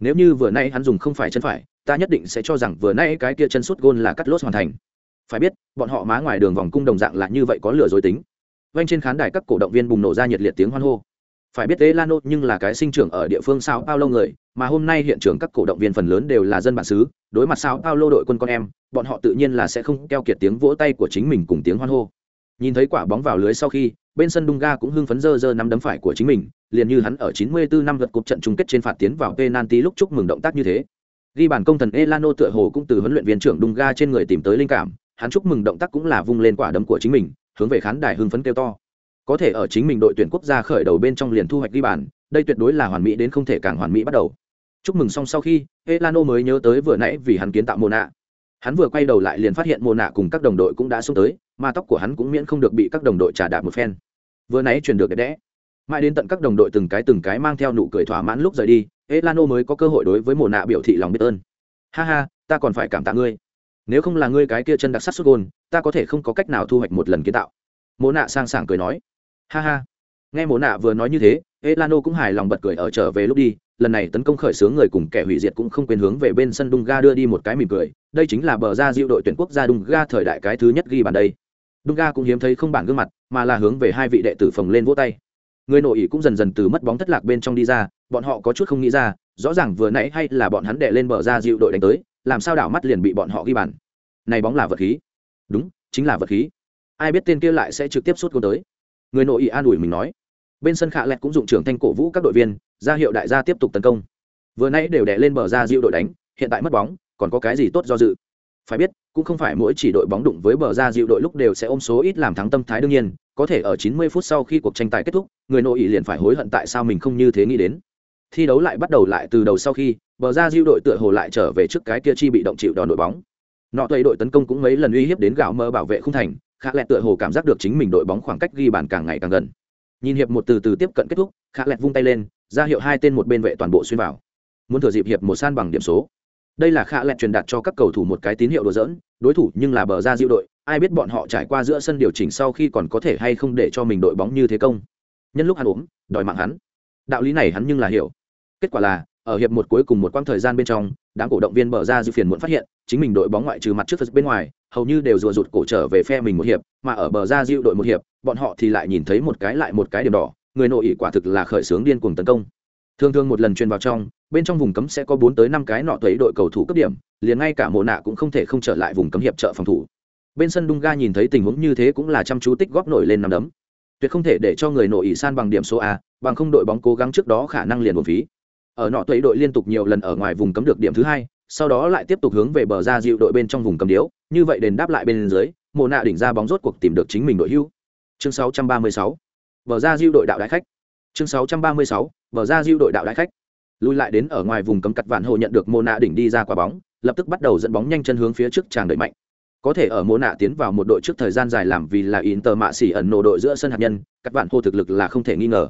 nếu như vừa nay hắn dùng không phải chân phải ta nhất định sẽ cho rằng vừa nay cái kia chân sút gôn là cắt lốt hoàn thành phải biết bọn họ má ngoài đường vòng cung đồng dạng là như vậy có lừa dối tính vanh trên khán đài các cổ động viên bùng nổ ra nhiệt liệt tiếng hoan hô phải biết Elano nhưng là cái sinh trưởng ở địa phương Sao Paulo người, mà hôm nay hiện trường các cổ động viên phần lớn đều là dân bản xứ, đối mặt Sao Paulo đội quân con em, bọn họ tự nhiên là sẽ không keo kiệt tiếng vỗ tay của chính mình cùng tiếng hoan hô. Nhìn thấy quả bóng vào lưới sau khi, bên sân Dunga cũng hưng phấn dơ dơ nắm đấm phải của chính mình, liền như hắn ở 94 năm lượt cuộc trận chung kết trên phạt tiến vào penalty lúc chúc mừng động tác như thế. Ghi bàn công thần Elano tựa hồ cũng từ huấn luyện viên trưởng Dunga trên người tìm tới linh cảm, hắn chúc mừng động tác cũng là vung lên quả đấm của chính mình, hướng về khán đài hưng phấn kêu to. Có thể ở chính mình đội tuyển quốc gia khởi đầu bên trong liền thu hoạch ghi bàn đây tuyệt đối là hoàn mỹ đến không thể càng hoàn mỹ bắt đầu. Chúc mừng xong sau khi Elano mới nhớ tới vừa nãy vì hắn kiến tạo mồ nạ hắn vừa quay đầu lại liền phát hiện mồ nạ cùng các đồng đội cũng đã xuống tới mà tóc của hắn cũng miễn không được bị các đồng đội trả đạp một phen. Vừa nãy chuyển được đẹp đẽ. Mãi đến tận các đồng đội từng cái từng cái mang theo nụ cười thỏa mãn lúc rời đi elano mới có cơ hội đối với mồ nạ biểu thị lòng biết ơn. Ha ha ta còn phải cảm tạ ngươi. Nếu không là ngươi cái kia chân đặc sắc xuất gôn ta có thể không có cách nào thu hoạch một lần kiến tạo. Mồ nạ sang sảng cười nói. Ha ha. Nghe mồ nạ vừa nói như thế elano cũng hài lòng bật cười ở trở về lúc đi. Lần này tấn công khởi xướng người cùng kẻ hủy diệt cũng không quên hướng về bên sân Dunga đưa đi một cái mỉm cười, đây chính là bờ ra diệu đội tuyển quốc gia Dunga thời đại cái thứ nhất ghi bàn đây. Dunga cũng hiếm thấy không bản gương mặt, mà là hướng về hai vị đệ tử phòng lên vỗ tay. Người nội ý cũng dần dần từ mất bóng thất lạc bên trong đi ra, bọn họ có chút không nghĩ ra, rõ ràng vừa nãy hay là bọn hắn đệ lên bờ ra diệu đội đánh tới, làm sao đảo mắt liền bị bọn họ ghi bàn. Này bóng là vật khí. Đúng, chính là vật khí. Ai biết tên kia lại sẽ trực tiếp sút gol tới. Người nội ý an ủi mình nói. Bên sân khạ lẹt cũng dụng trưởng thanh cổ vũ các đội viên, ra hiệu đại gia tiếp tục tấn công vừa nãy đều đè lên bờ ra diệu đội đánh hiện tại mất bóng còn có cái gì tốt do dự phải biết cũng không phải mỗi chỉ đội bóng đụng với bờ ra dịu đội lúc đều sẽ ôm số ít làm thắng tâm thái đương nhiên, có thể ở 90 phút sau khi cuộc tranh tài kết thúc, người nội ý liền phải hối hận tại sao mình không như thế nghĩ đến. Thi đấu lại bắt đầu lại từ đầu sau khi, bờ ra dịu đội tựa hồ lại trở về trước cái kia chi bị động chịu đòn đội bóng. Nọ tuệ đội tấn công cũng mấy lần uy hiếp đến gạo mơ bảo vệ không thành khá lẹ tựa hồ cảm giác được chính mình đội bóng khoảng cách ghi bàn càng ngày càng gần. Nhìn hiệp một từ từ tiếp cận kết thúc khá lẹt vung tay lên, ra hiệu hai tên một bên vệ toàn bộ xuyên vào. Muốn thừa dịp hiệp một san bằng điểm số đây là khả lẹt truyền đạt cho các cầu thủ một cái tín hiệu đùa dỡn đối thủ nhưng là bờ ra diệu đội, ai biết bọn họ trải qua giữa sân điều chỉnh sau khi còn có thể hay không để cho mình đội bóng như thế công. Nhân lúc hắn ốm, đòi mạng hắn. Đạo lý này hắn nhưng là hiểu. Kết quả là, ở hiệp một cuối cùng một quãng thời gian bên trong, đám cổ động viên bờ ra dư phiền muộn phát hiện, chính mình đội bóng ngoại trừ mặt trước bên ngoài, hầu như đều rùa rụt cổ trở về phe mình một hiệp, mà ở bờ ra dịu đội một hiệp, bọn họ thì lại nhìn thấy một cái lại một cái điểm đỏ, người nội ỷ quả thực là khởi xướng điên cuồng tấn công. Thường thường một lần truyền vào trong bên trong vùng cấm sẽ có bốn tới năm cái nọ tuấy đội cầu thủ cấp điểm, liền ngay cả mộ nạ cũng không thể không trở lại vùng cấm hiệp trợ phòng thủ. Bên sân Dunga nhìn thấy tình huống như thế cũng là chăm chú tích góp nổi lên nằm đấm. Tuyệt không thể để cho người nội ỷ san bằng điểm số a, bằng không đội bóng cố gắng trước đó khả năng liền một phí ở nọ tuấy đội liên tục nhiều lần ở ngoài vùng cấm được điểm thứ hai, sau đó lại tiếp tục hướng về bờ ra dịu đội bên trong vùng cấm điếu, như vậy đền đáp lại bên dưới, mộ nạ đỉnh ra bóng rốt cuộc tìm được chính mình đội hưu. Chương 636 bờ ra dịu đội đạo đại khách. Chương 636 bờ ra dịu đội đạo đại khách lui lại đến ở ngoài vùng cấm cặt vạn hồ nhận được mô nạ đỉnh đi ra quả bóng, lập tức bắt đầu dẫn bóng nhanh chân hướng phía trước tràng đẩy mạnh. Có thể ở mô nạ tiến vào một đội trước thời gian dài làm vì là in tờ mạ xỉ ẩn nổ đội giữa sân hạt nhân, cắt vạn hồ thực lực là không thể nghi ngờ.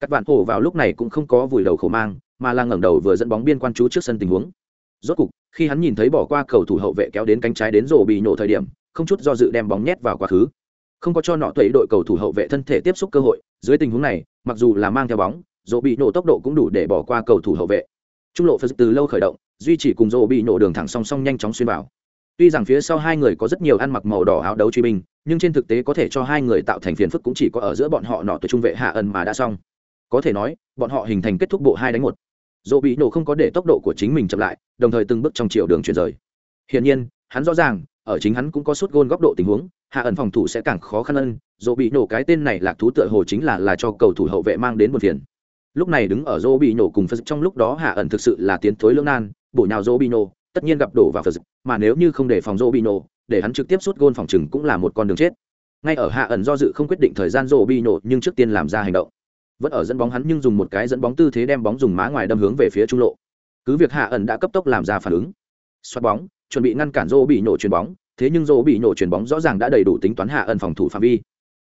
Cắt vạn hồ vào lúc này cũng không có vùi đầu khổ mang, mà là ngẩng đầu vừa dẫn bóng biên quan chú trước sân tình huống. Rốt cục, khi hắn nhìn thấy bỏ qua cầu thủ hậu vệ kéo đến cánh trái đến rổ bị nổ thời điểm, không chút do dự đem bóng nhét vào quá khứ. Không có cho nọ tuệ đội cầu thủ hậu vệ thân thể tiếp xúc cơ hội, dưới tình huống này, mặc dù là mang theo bóng dỗ bị nổ tốc độ cũng đủ để bỏ qua cầu thủ hậu vệ. Trung lộ phật từ lâu khởi động, duy chỉ cùng dỗ bị nổ đường thẳng song song nhanh chóng xuyên vào. Tuy rằng phía sau hai người có rất nhiều ăn mặc màu đỏ áo đấu truy binh, nhưng trên thực tế có thể cho hai người tạo thành phiền phức cũng chỉ có ở giữa bọn họ nọ từ trung vệ hạ ẩn mà đã xong. Có thể nói, bọn họ hình thành kết thúc bộ hai đánh một. Dỗ bị nổ không có để tốc độ của chính mình chậm lại, đồng thời từng bước trong chiều đường chuyển rời. Hiển nhiên, hắn rõ ràng, ở chính hắn cũng có suốt gôn góc độ tình huống, hạ ẩn phòng thủ sẽ càng khó khăn hơn. Dỗ bị nổ cái tên này lạc thú tựa hồ chính là là cho cầu thủ hậu vệ mang đến một phiền lúc này đứng ở dỗ bị nổ cùng phật trong lúc đó hạ ẩn thực sự là tiến thối lưỡng nan, bổ nhào dỗ bị nổ tất nhiên gặp đổ vào phật mà nếu như không để phòng dỗ bị nổ để hắn trực tiếp sút gôn phòng chừng cũng là một con đường chết. Ngay ở hạ ẩn do dự không quyết định thời gian dỗ bị nổ nhưng trước tiên làm ra hành động. Vẫn ở dẫn bóng hắn nhưng dùng một cái dẫn bóng tư thế đem bóng dùng má ngoài đâm hướng về phía trung lộ. Cứ việc hạ ẩn đã cấp tốc làm ra phản ứng. Xoát bóng, chuẩn bị ngăn cản dỗ bị nổ chuyền bóng, thế nhưng dỗ bị nổ chuyền bóng rõ ràng đã đầy đủ tính toán hạ ẩn phòng thủ phạm vi.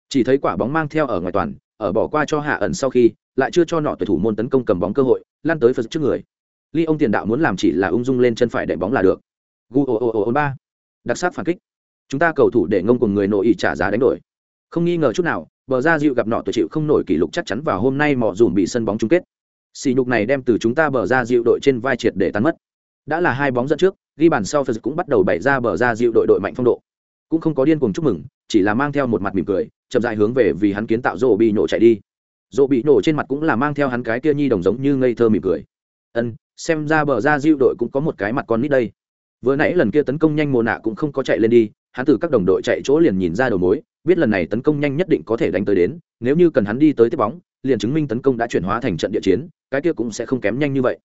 Chỉ thấy quả bóng mang theo ở ngoài toàn, ở bỏ qua cho hạ ẩn sau khi lại chưa cho nọ tuyển thủ môn tấn công cầm bóng cơ hội lan tới phật trước người. Ly ông tiền đạo muốn làm chỉ là ung dung lên chân phải đệm bóng là được. Gu ô ô ô ba. Đặc sắc phản kích. Chúng ta cầu thủ để ngông cùng người nội ý trả giá đánh đổi. Không nghi ngờ chút nào, bờ ra dịu gặp nọ tuổi chịu không nổi kỷ lục chắc chắn vào hôm nay mỏ dùm bị sân bóng chung kết. Xì nhục này đem từ chúng ta bờ ra dịu đội trên vai triệt để tan mất. Đã là hai bóng dẫn trước, ghi bàn sau phật cũng bắt đầu bày ra bờ ra dịu đội đội mạnh phong độ. Cũng không có điên cuồng chúc mừng, chỉ là mang theo một mặt mỉm cười, chậm dại hướng về vì hắn kiến tạo rổ bị nhổ chạy đi dỗ bị nổ trên mặt cũng là mang theo hắn cái kia nhi đồng giống như ngây thơ mỉm cười. Ân, xem ra bờ ra diệu đội cũng có một cái mặt con nít đây. Vừa nãy lần kia tấn công nhanh mồ nạ cũng không có chạy lên đi, hắn từ các đồng đội chạy chỗ liền nhìn ra đầu mối, biết lần này tấn công nhanh nhất định có thể đánh tới đến, nếu như cần hắn đi tới tiếp bóng, liền chứng minh tấn công đã chuyển hóa thành trận địa chiến, cái kia cũng sẽ không kém nhanh như vậy.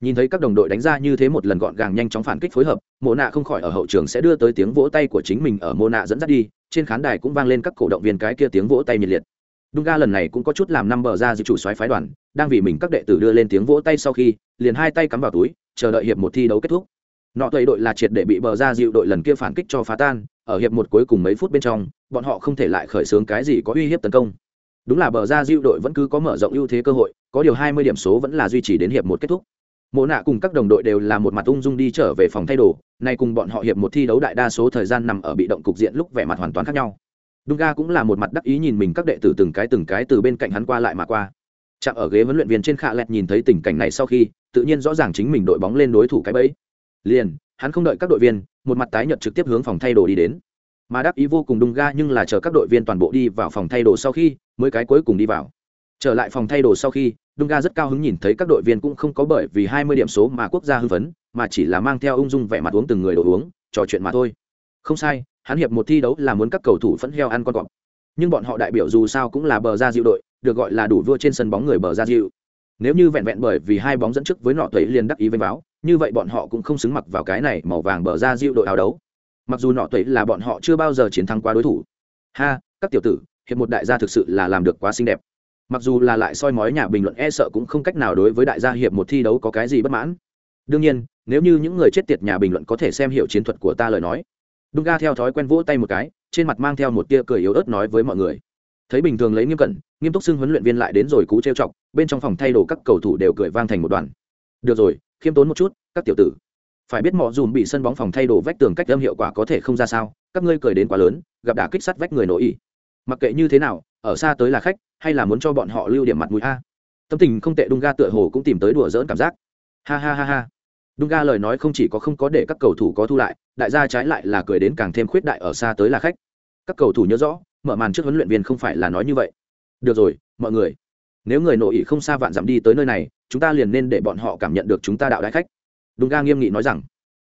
Nhìn thấy các đồng đội đánh ra như thế một lần gọn gàng nhanh chóng phản kích phối hợp mộ nạ không khỏi ở hậu trường sẽ đưa tới tiếng vỗ tay của chính mình ở mộ nạ dẫn dắt đi, trên khán đài cũng vang lên các cổ động viên cái kia tiếng vỗ tay nhiệt liệt. Dunga lần này cũng có chút làm năm bờ ra dự chủ soái phái đoàn, đang vì mình các đệ tử đưa lên tiếng vỗ tay sau khi, liền hai tay cắm vào túi, chờ đợi hiệp một thi đấu kết thúc. Nọ tùy đội là triệt để bị bờ ra dịu đội lần kia phản kích cho phá tan, ở hiệp một cuối cùng mấy phút bên trong, bọn họ không thể lại khởi xướng cái gì có uy hiếp tấn công. Đúng là bờ ra dịu đội vẫn cứ có mở rộng ưu thế cơ hội, có điều 20 điểm số vẫn là duy trì đến hiệp một kết thúc. mộ nạ cùng các đồng đội đều là một mặt ung dung đi trở về phòng thay đồ nay cùng bọn họ hiệp một thi đấu đại đa số thời gian nằm ở bị động cục diện lúc vẻ mặt hoàn toàn khác nhau Dunga cũng là một mặt đắc ý nhìn mình các đệ tử từng cái từng cái từ bên cạnh hắn qua lại mà qua. Chạm ở ghế huấn luyện viên trên khạ lẹt nhìn thấy tình cảnh này sau khi, tự nhiên rõ ràng chính mình đội bóng lên đối thủ cái bẫy. Liền, hắn không đợi các đội viên, một mặt tái nhợt trực tiếp hướng phòng thay đồ đi đến. Mà đắc ý vô cùng Dunga nhưng là chờ các đội viên toàn bộ đi vào phòng thay đồ sau khi, mới cái cuối cùng đi vào. Trở lại phòng thay đồ sau khi, Dunga rất cao hứng nhìn thấy các đội viên cũng không có bởi vì 20 điểm số mà quốc gia hưng phấn, mà chỉ là mang theo ung dung vẻ mặt uống từng người đồ uống, trò chuyện mà thôi. Không sai, hắn hiệp một thi đấu là muốn các cầu thủ phẫn heo ăn con cọp. Nhưng bọn họ đại biểu dù sao cũng là bờ ra diệu đội, được gọi là đủ vua trên sân bóng người bờ ra diệu nếu như vẹn vẹn bởi vì hai bóng dẫn trước với nọ tẩy liền đắc ý vênh báo như vậy bọn họ cũng không xứng mặc vào cái này màu vàng bờ ra diệu đội áo đấu. Mặc dù nọ tẩy là bọn họ chưa bao giờ chiến thắng qua đối thủ. Ha, các tiểu tử, hiệp một đại gia thực sự là làm được quá xinh đẹp. Mặc dù là lại soi mói nhà bình luận e sợ cũng không cách nào đối với đại gia hiệp một thi đấu có cái gì bất mãn. Đương nhiên, nếu như những người chết tiệt nhà bình luận có thể xem hiểu chiến thuật của ta lời nói đung ga theo thói quen vỗ tay một cái, trên mặt mang theo một tia cười yếu ớt nói với mọi người. Thấy bình thường lấy nghiêm cẩn, nghiêm túc xưng huấn luyện viên lại đến rồi cú trêu chọc, bên trong phòng thay đồ các cầu thủ đều cười vang thành một đoàn. Được rồi, khiêm tốn một chút, các tiểu tử. Phải biết mọ dùm bị sân bóng phòng thay đồ vách tường cách âm hiệu quả có thể không ra sao, các ngươi cười đến quá lớn, gặp đả kích sắt vách người nổi ý mặc kệ như thế nào, ở xa tới là khách, hay là muốn cho bọn họ lưu điểm mặt mũi a. Tâm tình không tệ đung ga tựa hồ cũng tìm tới đùa dỡn cảm giác. Ha ha ha ha đung ga lời nói không chỉ có không có để các cầu thủ có thu lại, đại gia trái lại là cười đến càng thêm khuyết đại ở xa tới là khách. Các cầu thủ nhớ rõ, mở màn trước huấn luyện viên không phải là nói như vậy. Được rồi, mọi người. Nếu người nội ý không xa vạn dặm đi tới nơi này, chúng ta liền nên để bọn họ cảm nhận được chúng ta đạo đại khách. Đung ga nghiêm nghị nói rằng.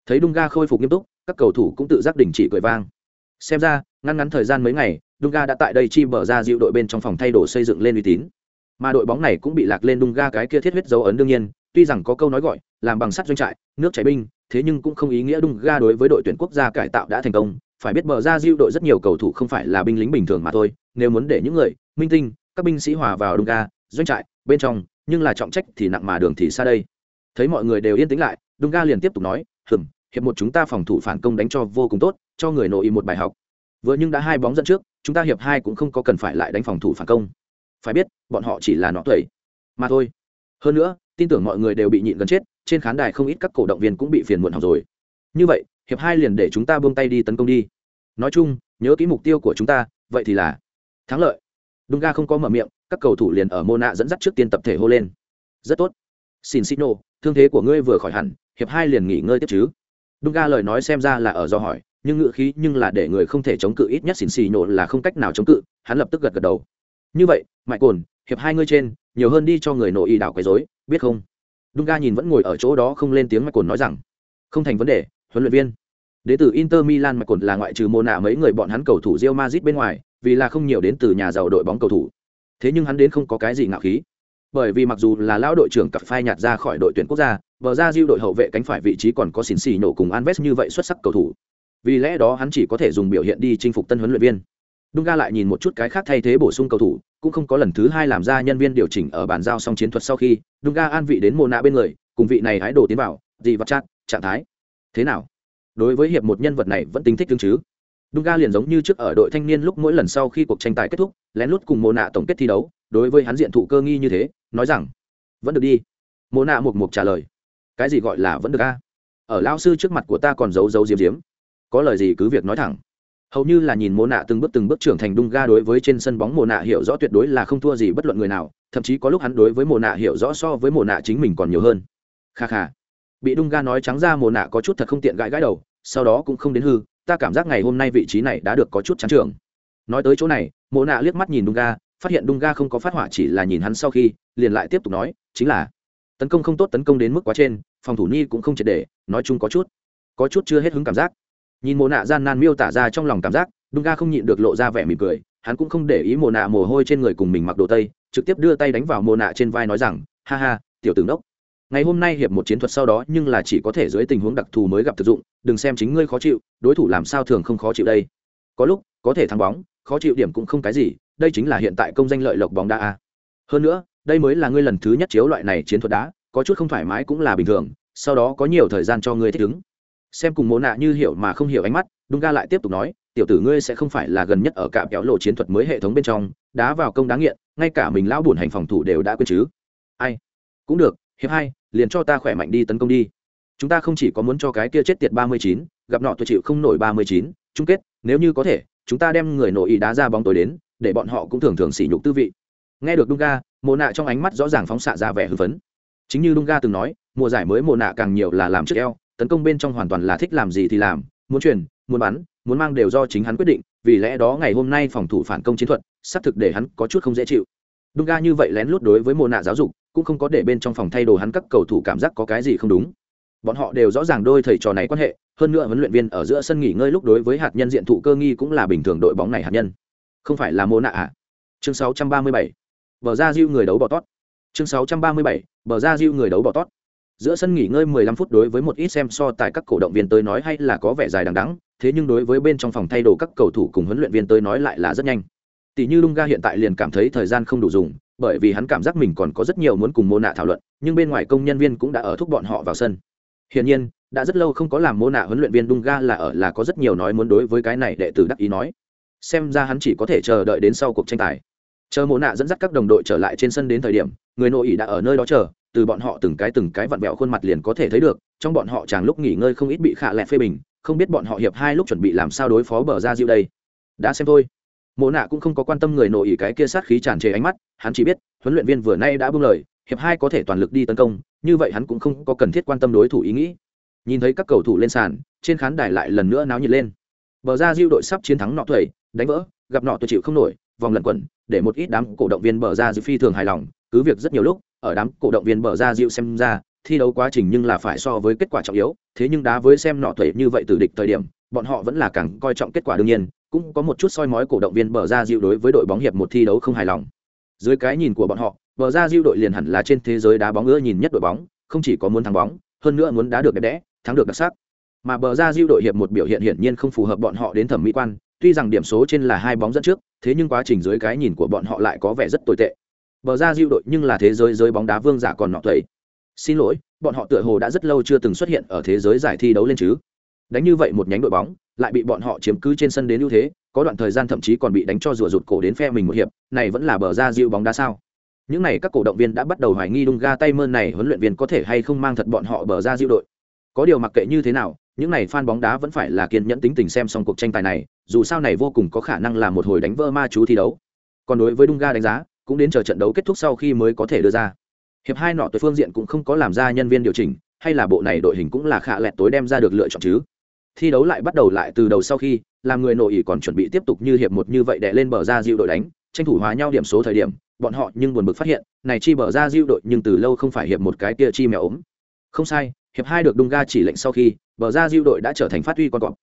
Thấy đung ga khôi phục nghiêm túc, các cầu thủ cũng tự giác đình chỉ cười vang. Xem ra, ngắn ngắn thời gian mấy ngày đung ga đã tại đây chi bở ra dịu đội bên trong phòng thay đồ xây dựng lên uy tín. Mà đội bóng này cũng bị lạc lên đung ga cái kia thiết huyết dấu ấn đương nhiên tuy rằng có câu nói gọi, làm bằng sắt doanh trại, nước chảy binh, thế nhưng cũng không ý nghĩa đung ga đối với đội tuyển quốc gia cải tạo đã thành công. Phải biết bờ ra diêu đội rất nhiều cầu thủ không phải là binh lính bình thường mà thôi, nếu muốn để những người, minh tinh, các binh sĩ hòa vào đung ga, doanh trại, bên trong, nhưng là trọng trách thì nặng mà đường thì xa đây. Thấy mọi người đều yên tĩnh lại, đung ga liền tiếp tục nói, hừm, hiệp một chúng ta phòng thủ phản công đánh cho vô cùng tốt, cho người nội một bài học. Vừa nhưng đã hai bóng dẫn trước, chúng ta hiệp hai cũng không có cần phải lại đánh phòng thủ phản công. Phải biết, bọn họ chỉ là nọ tuổi mà thôi. Hơn nữa tin tưởng mọi người đều bị nhịn gần chết, trên khán đài không ít các cổ động viên cũng bị phiền muộn học rồi. Như vậy, hiệp hai liền để chúng ta buông tay đi tấn công đi. Nói chung, nhớ kỹ mục tiêu của chúng ta, vậy thì là thắng lợi. Đúng ga không có mở miệng, các cầu thủ liền ở mô nạ dẫn dắt trước tiên tập thể hô lên. Rất tốt. Xin xin nô thương thế của ngươi vừa khỏi hẳn, hiệp hai liền nghỉ ngơi tiếp chứ. Đúng ga lời nói xem ra là ở do hỏi, nhưng ngựa khí nhưng là để người không thể chống cự ít nhất xỉn xì nổ là không cách nào chống cự, hắn lập tức gật gật đầu. Như vậy mại cồn hiệp hai ngươi trên, nhiều hơn đi cho người nội y đảo quấy dối biết không? Đúng nhìn vẫn ngồi ở chỗ đó không lên tiếng mạch cồn nói rằng, không thành vấn đề, huấn luyện viên. Đ ế từ inter milan mạch cồn là ngoại trừ mô nạ mấy người bọn hắn cầu thủ rio mazit bên ngoài, vì là không nhiều đến từ nhà giàu đội bóng cầu thủ. Thế nhưng hắn đến không có cái gì ngạo khí. Bởi vì mặc dù là lão đội trưởng cặp phai nhạt ra khỏi đội tuyển quốc gia vờ ra diêu đội hậu vệ cánh phải vị trí còn có xỉn xì nổ cùng Alves như vậy xuất sắc cầu thủ. Vì lẽ đó hắn chỉ có thể dùng biểu hiện đi chinh phục tân huấn luyện viên. Dunga lại nhìn một chút cái khác thay thế bổ sung cầu thủ cũng không có lần thứ hai làm ra nhân viên điều chỉnh ở bàn giao xong chiến thuật sau khi Dunga an vị đến Mona bên người cùng vị này hái đồ tiến vào gì vật chặt, trạng thái thế nào đối với hiệp một nhân vật này vẫn tính thích tương chứ Dunga liền giống như trước ở đội thanh niên lúc mỗi lần sau khi cuộc tranh tài kết thúc, lén lút cùng Mona tổng kết thi đấu, đối với hắn diện thụ cơ nghi như thế, nói rằng, vẫn được đi. Mona mục mục trả lời, cái gì gọi là vẫn được a? Ở lão sư trước mặt của ta còn giấu giấu diếm diếm, có lời gì cứ việc nói thẳng. Hầu như là nhìn mồ Nạ từng bước từng bước trưởng thành đung ga đối với trên sân bóng mồ Nạ hiểu rõ tuyệt đối là không thua gì bất luận người nào, thậm chí có lúc hắn đối với mồ Nạ hiểu rõ so với mồ Nạ chính mình còn nhiều hơn. Kha kha. Bị đung ga nói trắng ra mồ nạ có chút thật không tiện gãi gãi đầu sau đó cũng không đến hư ta cảm giác ngày hôm nay vị trí này đã được có chút chán trường nói tới chỗ này mồ nạ liếc mắt nhìn đung ga phát hiện đung ga không có phát hỏa chỉ là nhìn hắn sau khi liền lại tiếp tục nói chính là tấn công không tốt tấn công đến mức quá trên phòng thủ ni cũng không triệt để nói chung có chút có chút chưa hết hứng cảm giác nhìn mồ nạ gian nan miêu tả ra trong lòng cảm giác, đung ga không nhịn được lộ ra vẻ mỉm cười, hắn cũng không để ý mồ nạ mồ hôi trên người cùng mình mặc đồ tây, trực tiếp đưa tay đánh vào mồ nạ trên vai nói rằng, ha ha, tiểu tướng đốc ngày hôm nay hiệp một chiến thuật sau đó nhưng là chỉ có thể dưới tình huống đặc thù mới gặp thực dụng, đừng xem chính ngươi khó chịu, đối thủ làm sao thường không khó chịu đây. Có lúc, có thể thắng bóng, khó chịu điểm cũng không cái gì, đây chính là hiện tại công danh lợi lộc bóng đá a. Hơn nữa, đây mới là ngươi lần thứ nhất chiếu loại này chiến thuật đá, có chút không thoải mái cũng là bình thường, sau đó có nhiều thời gian cho ngươi thích ứng xem cùng mộ nạ như hiểu mà không hiểu ánh mắt, đung ga lại tiếp tục nói, tiểu tử ngươi sẽ không phải là gần nhất ở cạm kéo lộ chiến thuật mới hệ thống bên trong, đá vào công đáng nghiện, ngay cả mình lão buồn hành phòng thủ đều đã quên chứ. Ai? Cũng được, hiệp hai, liền cho ta khỏe mạnh đi tấn công đi. Chúng ta không chỉ có muốn cho cái kia chết tiệt ba mươi chín, gặp nọ tôi chịu không nổi ba mươi chín, chung kết, nếu như có thể, chúng ta đem người nội ý đá ra bóng tối đến, để bọn họ cũng thường thường sỉ nhục tư vị. Nghe được đung ga mồ nạ trong ánh mắt rõ ràng phóng xạ ra vẻ hưng phấn. Chính như đung ga từng nói, mùa giải mới mồ nạ càng nhiều là làm trước eo tấn công bên trong hoàn toàn là thích làm gì thì làm, muốn truyền, muốn bắn, muốn mang đều do chính hắn quyết định, vì lẽ đó ngày hôm nay phòng thủ phản công chiến thuật, xác thực để hắn có chút không dễ chịu. Đung ga như vậy lén lút đối với mồ nạ giáo dục, cũng không có để bên trong phòng thay đồ hắn các cầu thủ cảm giác có cái gì không đúng. Bọn họ đều rõ ràng đôi thầy trò này quan hệ, hơn nữa huấn luyện viên ở giữa sân nghỉ ngơi lúc đối với hạt nhân diện thụ cơ nghi cũng là bình thường đội bóng này hạt nhân. Không phải là mô nạ à? Chương 637. bờ ra diêu người đấu bỏ tót. Chương 637. bờ ra diêu người đấu bỏ tót giữa sân nghỉ ngơi 15 phút đối với một ít xem so tại các cổ động viên tới nói hay là có vẻ dài đằng đẵng, thế nhưng đối với bên trong phòng thay đồ các cầu thủ cùng huấn luyện viên tới nói lại là rất nhanh. Tỷ như Lunga hiện tại liền cảm thấy thời gian không đủ dùng, bởi vì hắn cảm giác mình còn có rất nhiều muốn cùng mô nạ thảo luận, nhưng bên ngoài công nhân viên cũng đã ở thúc bọn họ vào sân. Hiển nhiên, đã rất lâu không có làm mô nạ huấn luyện viên Lunga là ở là có rất nhiều nói muốn đối với cái này đệ tử đắc ý nói. Xem ra hắn chỉ có thể chờ đợi đến sau cuộc tranh tài. Chờ mô nạ dẫn dắt các đồng đội trở lại trên sân đến thời điểm, người nội ỷ đã ở nơi đó chờ từ bọn họ từng cái từng cái vặn vẹo khuôn mặt liền có thể thấy được, trong bọn họ chàng lúc nghỉ ngơi không ít bị khạ lẹ phê bình, không biết bọn họ hiệp hai lúc chuẩn bị làm sao đối phó bờ ra diệu đây. Đã xem thôi. Mộ nạ cũng không có quan tâm người nội ý cái kia sát khí tràn trề ánh mắt, hắn chỉ biết, huấn luyện viên vừa nay đã buông lời, hiệp hai có thể toàn lực đi tấn công, như vậy hắn cũng không có cần thiết quan tâm đối thủ ý nghĩ. Nhìn thấy các cầu thủ lên sàn, trên khán đài lại lần nữa náo nhiệt lên. Bờ ra diêu đội sắp chiến thắng nọ tuổi đánh vỡ, gặp nọ tôi chịu không nổi, vòng lẩn quẩn, để một ít đám cổ động viên bờ ra diêu phi thường hài lòng, cứ việc rất nhiều lúc ở đám cổ động viên bờ ra dịu xem ra, thi đấu quá trình nhưng là phải so với kết quả trọng yếu, thế nhưng đá với xem nọ tuổi như vậy từ địch thời điểm, bọn họ vẫn là càng coi trọng kết quả đương nhiên, cũng có một chút soi mói cổ động viên bờ ra dịu đối với đội bóng hiệp một thi đấu không hài lòng. Dưới cái nhìn của bọn họ, bờ ra dịu đội liền hẳn là trên thế giới đá bóng ưa nhìn nhất đội bóng, không chỉ có muốn thắng bóng, hơn nữa muốn đá được đẹp đẽ, thắng được đặc sắc. Mà bờ ra diêu đội hiệp một biểu hiện hiển nhiên không phù hợp bọn họ đến thẩm mỹ quan, tuy rằng điểm số trên là hai bóng dẫn trước, thế nhưng quá trình dưới cái nhìn của bọn họ lại có vẻ rất tồi tệ bờ ra diệu đội nhưng là thế giới giới bóng đá vương giả còn nọ tuổi. xin lỗi, bọn họ tựa hồ đã rất lâu chưa từng xuất hiện ở thế giới giải thi đấu lên chứ. Đánh như vậy một nhánh đội bóng, lại bị bọn họ chiếm cứ trên sân đến ưu thế, có đoạn thời gian thậm chí còn bị đánh cho rùa rụt cổ đến phe mình một hiệp, này vẫn là bờ ra diệu bóng đá sao? Những này các cổ động viên đã bắt đầu hoài nghi đung ga tay mơn này huấn luyện viên có thể hay không mang thật bọn họ bờ ra diệu đội. Có điều mặc kệ như thế nào, những này fan bóng đá vẫn phải là kiên nhẫn tính tình xem xong cuộc tranh tài này, dù sao này vô cùng có khả năng là một hồi đánh vỡ ma chú thi đấu. Còn đối với đung ga đánh giá cũng đến chờ trận đấu kết thúc sau khi mới có thể đưa ra. Hiệp hai nọ tới phương diện cũng không có làm ra nhân viên điều chỉnh, hay là bộ này đội hình cũng là khả lẹt tối đem ra được lựa chọn chứ. Thi đấu lại bắt đầu lại từ đầu sau khi, làm người nội ý còn chuẩn bị tiếp tục như hiệp một như vậy để lên bờ ra dịu đội đánh, tranh thủ hóa nhau điểm số thời điểm, bọn họ nhưng buồn bực phát hiện, này chi bờ ra dịu đội nhưng từ lâu không phải hiệp một cái kia chi mèo ốm. Không sai, hiệp hai được đung ga chỉ lệnh sau khi, bờ ra dịu đội đã trở thành phát huy con cọp.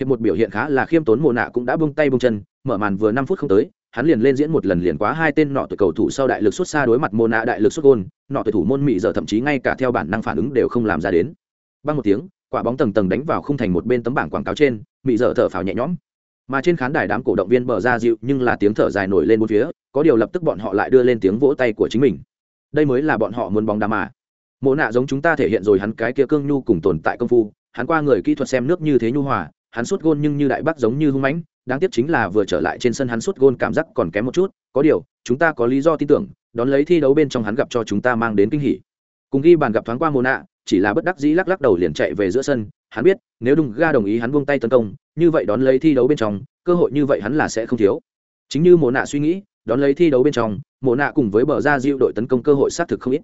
Hiệp một biểu hiện khá là khiêm tốn mồ nạ cũng đã bung tay bung chân, mở màn vừa năm phút không tới hắn liền lên diễn một lần liền quá hai tên nọ tuổi cầu thủ sau đại lực xuất xa đối mặt môn nạ đại lực xuất gôn, nọ tuổi thủ môn mỹ giờ thậm chí ngay cả theo bản năng phản ứng đều không làm ra đến. Băng một tiếng, quả bóng tầng tầng đánh vào khung thành một bên tấm bảng quảng cáo trên mỹ giờ thở phào nhẹ nhõm. Mà trên khán đài đám cổ động viên bờ ra dịu nhưng là tiếng thở dài nổi lên bốn phía, có điều lập tức bọn họ lại đưa lên tiếng vỗ tay của chính mình. Đây mới là bọn họ muốn bóng đá mà. Mộ nạ giống chúng ta thể hiện rồi hắn cái kia cương nhu cùng tồn tại công phu, hắn qua người kỹ thuật xem nước như thế nhu hòa, hắn suốt gôn nhưng như đại bác giống như hung mãnh đáng tiếc chính là vừa trở lại trên sân hắn sút gôn cảm giác còn kém một chút, có điều, chúng ta có lý do tin tưởng, đón lấy thi đấu bên trong hắn gặp cho chúng ta mang đến kinh hỉ. Cùng ghi bàn gặp thoáng qua mồ nạ, chỉ là bất đắc dĩ lắc lắc đầu liền chạy về giữa sân, hắn biết, nếu đùng ga đồng ý hắn buông tay tấn công, như vậy đón lấy thi đấu bên trong, cơ hội như vậy hắn là sẽ không thiếu. Chính như mồ nạ suy nghĩ, đón lấy thi đấu bên trong mồ nạ cùng với bờ ra diệu đội tấn công cơ hội xác thực không ít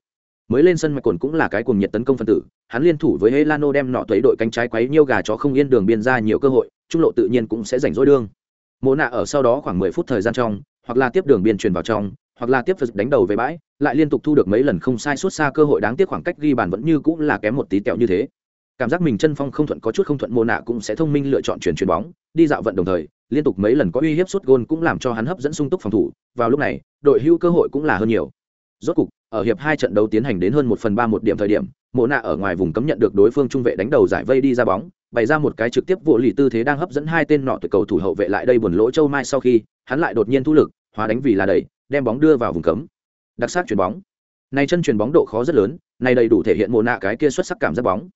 mới lên sân mạch cồn cũng là cái cuồng nhiệt tấn công phân tử, hắn liên thủ với helano đem nọ thuế đội cánh trái quấy nhiêu gà chó không yên đường biên ra nhiều cơ hội, trung lộ tự nhiên cũng sẽ rảnh rỗi đương. Mộ nạ ở sau đó khoảng mười phút thời gian trong, hoặc là tiếp đường biên truyền vào trong, hoặc là tiếp phật đánh đầu về bãi, lại liên tục thu được mấy lần không sai suốt xa cơ hội đáng tiếc khoảng cách ghi bàn vẫn như cũng là kém một tí tẹo như thế. Cảm giác mình chân phong không thuận có chút không thuận mồ nạ cũng sẽ thông minh lựa chọn chuyển chuyền bóng, đi dạo vận đồng thời, liên tục mấy lần có uy hiếp suốt gôn cũng làm cho hắn hấp dẫn sung túc phòng thủ, vào lúc này, đội hưu cơ hội cũng là hơn nhiều. Rốt cục ở hiệp hai trận đấu tiến hành đến hơn một phần ba một điểm thời điểm, mộ nạ ở ngoài vùng cấm nhận được đối phương trung vệ đánh đầu giải vây đi ra bóng, bày ra một cái trực tiếp vụ lì tư thế đang hấp dẫn hai tên nọ tuyệt cầu thủ hậu vệ lại đây buồn lỗ châu mai sau khi, hắn lại đột nhiên thu lực, hóa đánh vì là đẩy, đem bóng đưa vào vùng cấm. Đặc sắc chuyền bóng. Này chân chuyền bóng độ khó rất lớn, này đầy đủ thể hiện mộ nạ cái kia xuất sắc cảm giác bóng.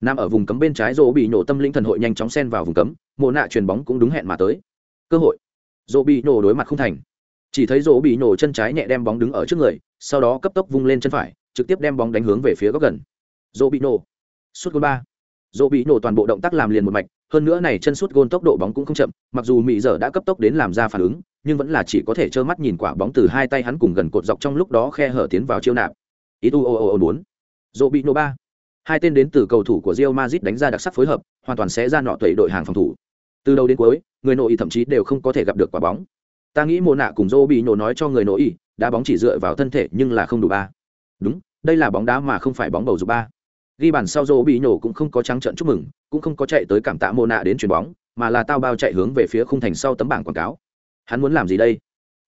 Nam ở vùng cấm bên trái dỗ bị nổ tâm linh thần hội nhanh chóng xen vào vùng cấm, mộ nạ chuyền bóng cũng đúng hẹn mà tới. Cơ hội. Dỗ bị nổ đối mặt không thành. Chỉ thấy dỗ bị nổ chân trái nhẹ đem bóng đứng ở trước người sau đó cấp tốc vung lên chân phải, trực tiếp đem bóng đánh hướng về phía góc gần. Dỗ bị nổ suốt gôn ba. Dỗ bị nổ toàn bộ động tác làm liền một mạch, hơn nữa này chân suốt gôn tốc độ bóng cũng không chậm, mặc dù mỹ giờ đã cấp tốc đến làm ra phản ứng, nhưng vẫn là chỉ có thể trơ mắt nhìn quả bóng từ hai tay hắn cùng gần cột dọc trong lúc đó khe hở tiến vào chiêu nạp. Ít u ô ô ô bốn. Dỗ bị nổ ba. Hai tên đến từ cầu thủ của Real Madrid đánh ra đặc sắc phối hợp, hoàn toàn sẽ ra nọ tẩy đội hàng phòng thủ. Từ đầu đến cuối, người nội thậm chí đều không có thể gặp được quả bóng. Ta nghĩ mồ nạ cùng dô bị nổ nói cho người nội đá bóng chỉ dựa vào thân thể nhưng là không đủ ba. Đúng, đây là bóng đá mà không phải bóng bầu dục ba. Ghi bàn sau rô bị nổ cũng không có trắng trận chúc mừng, cũng không có chạy tới cảm tạ mồ nạ đến chuyền bóng, mà là tao bao chạy hướng về phía khung thành sau tấm bảng quảng cáo. Hắn muốn làm gì đây?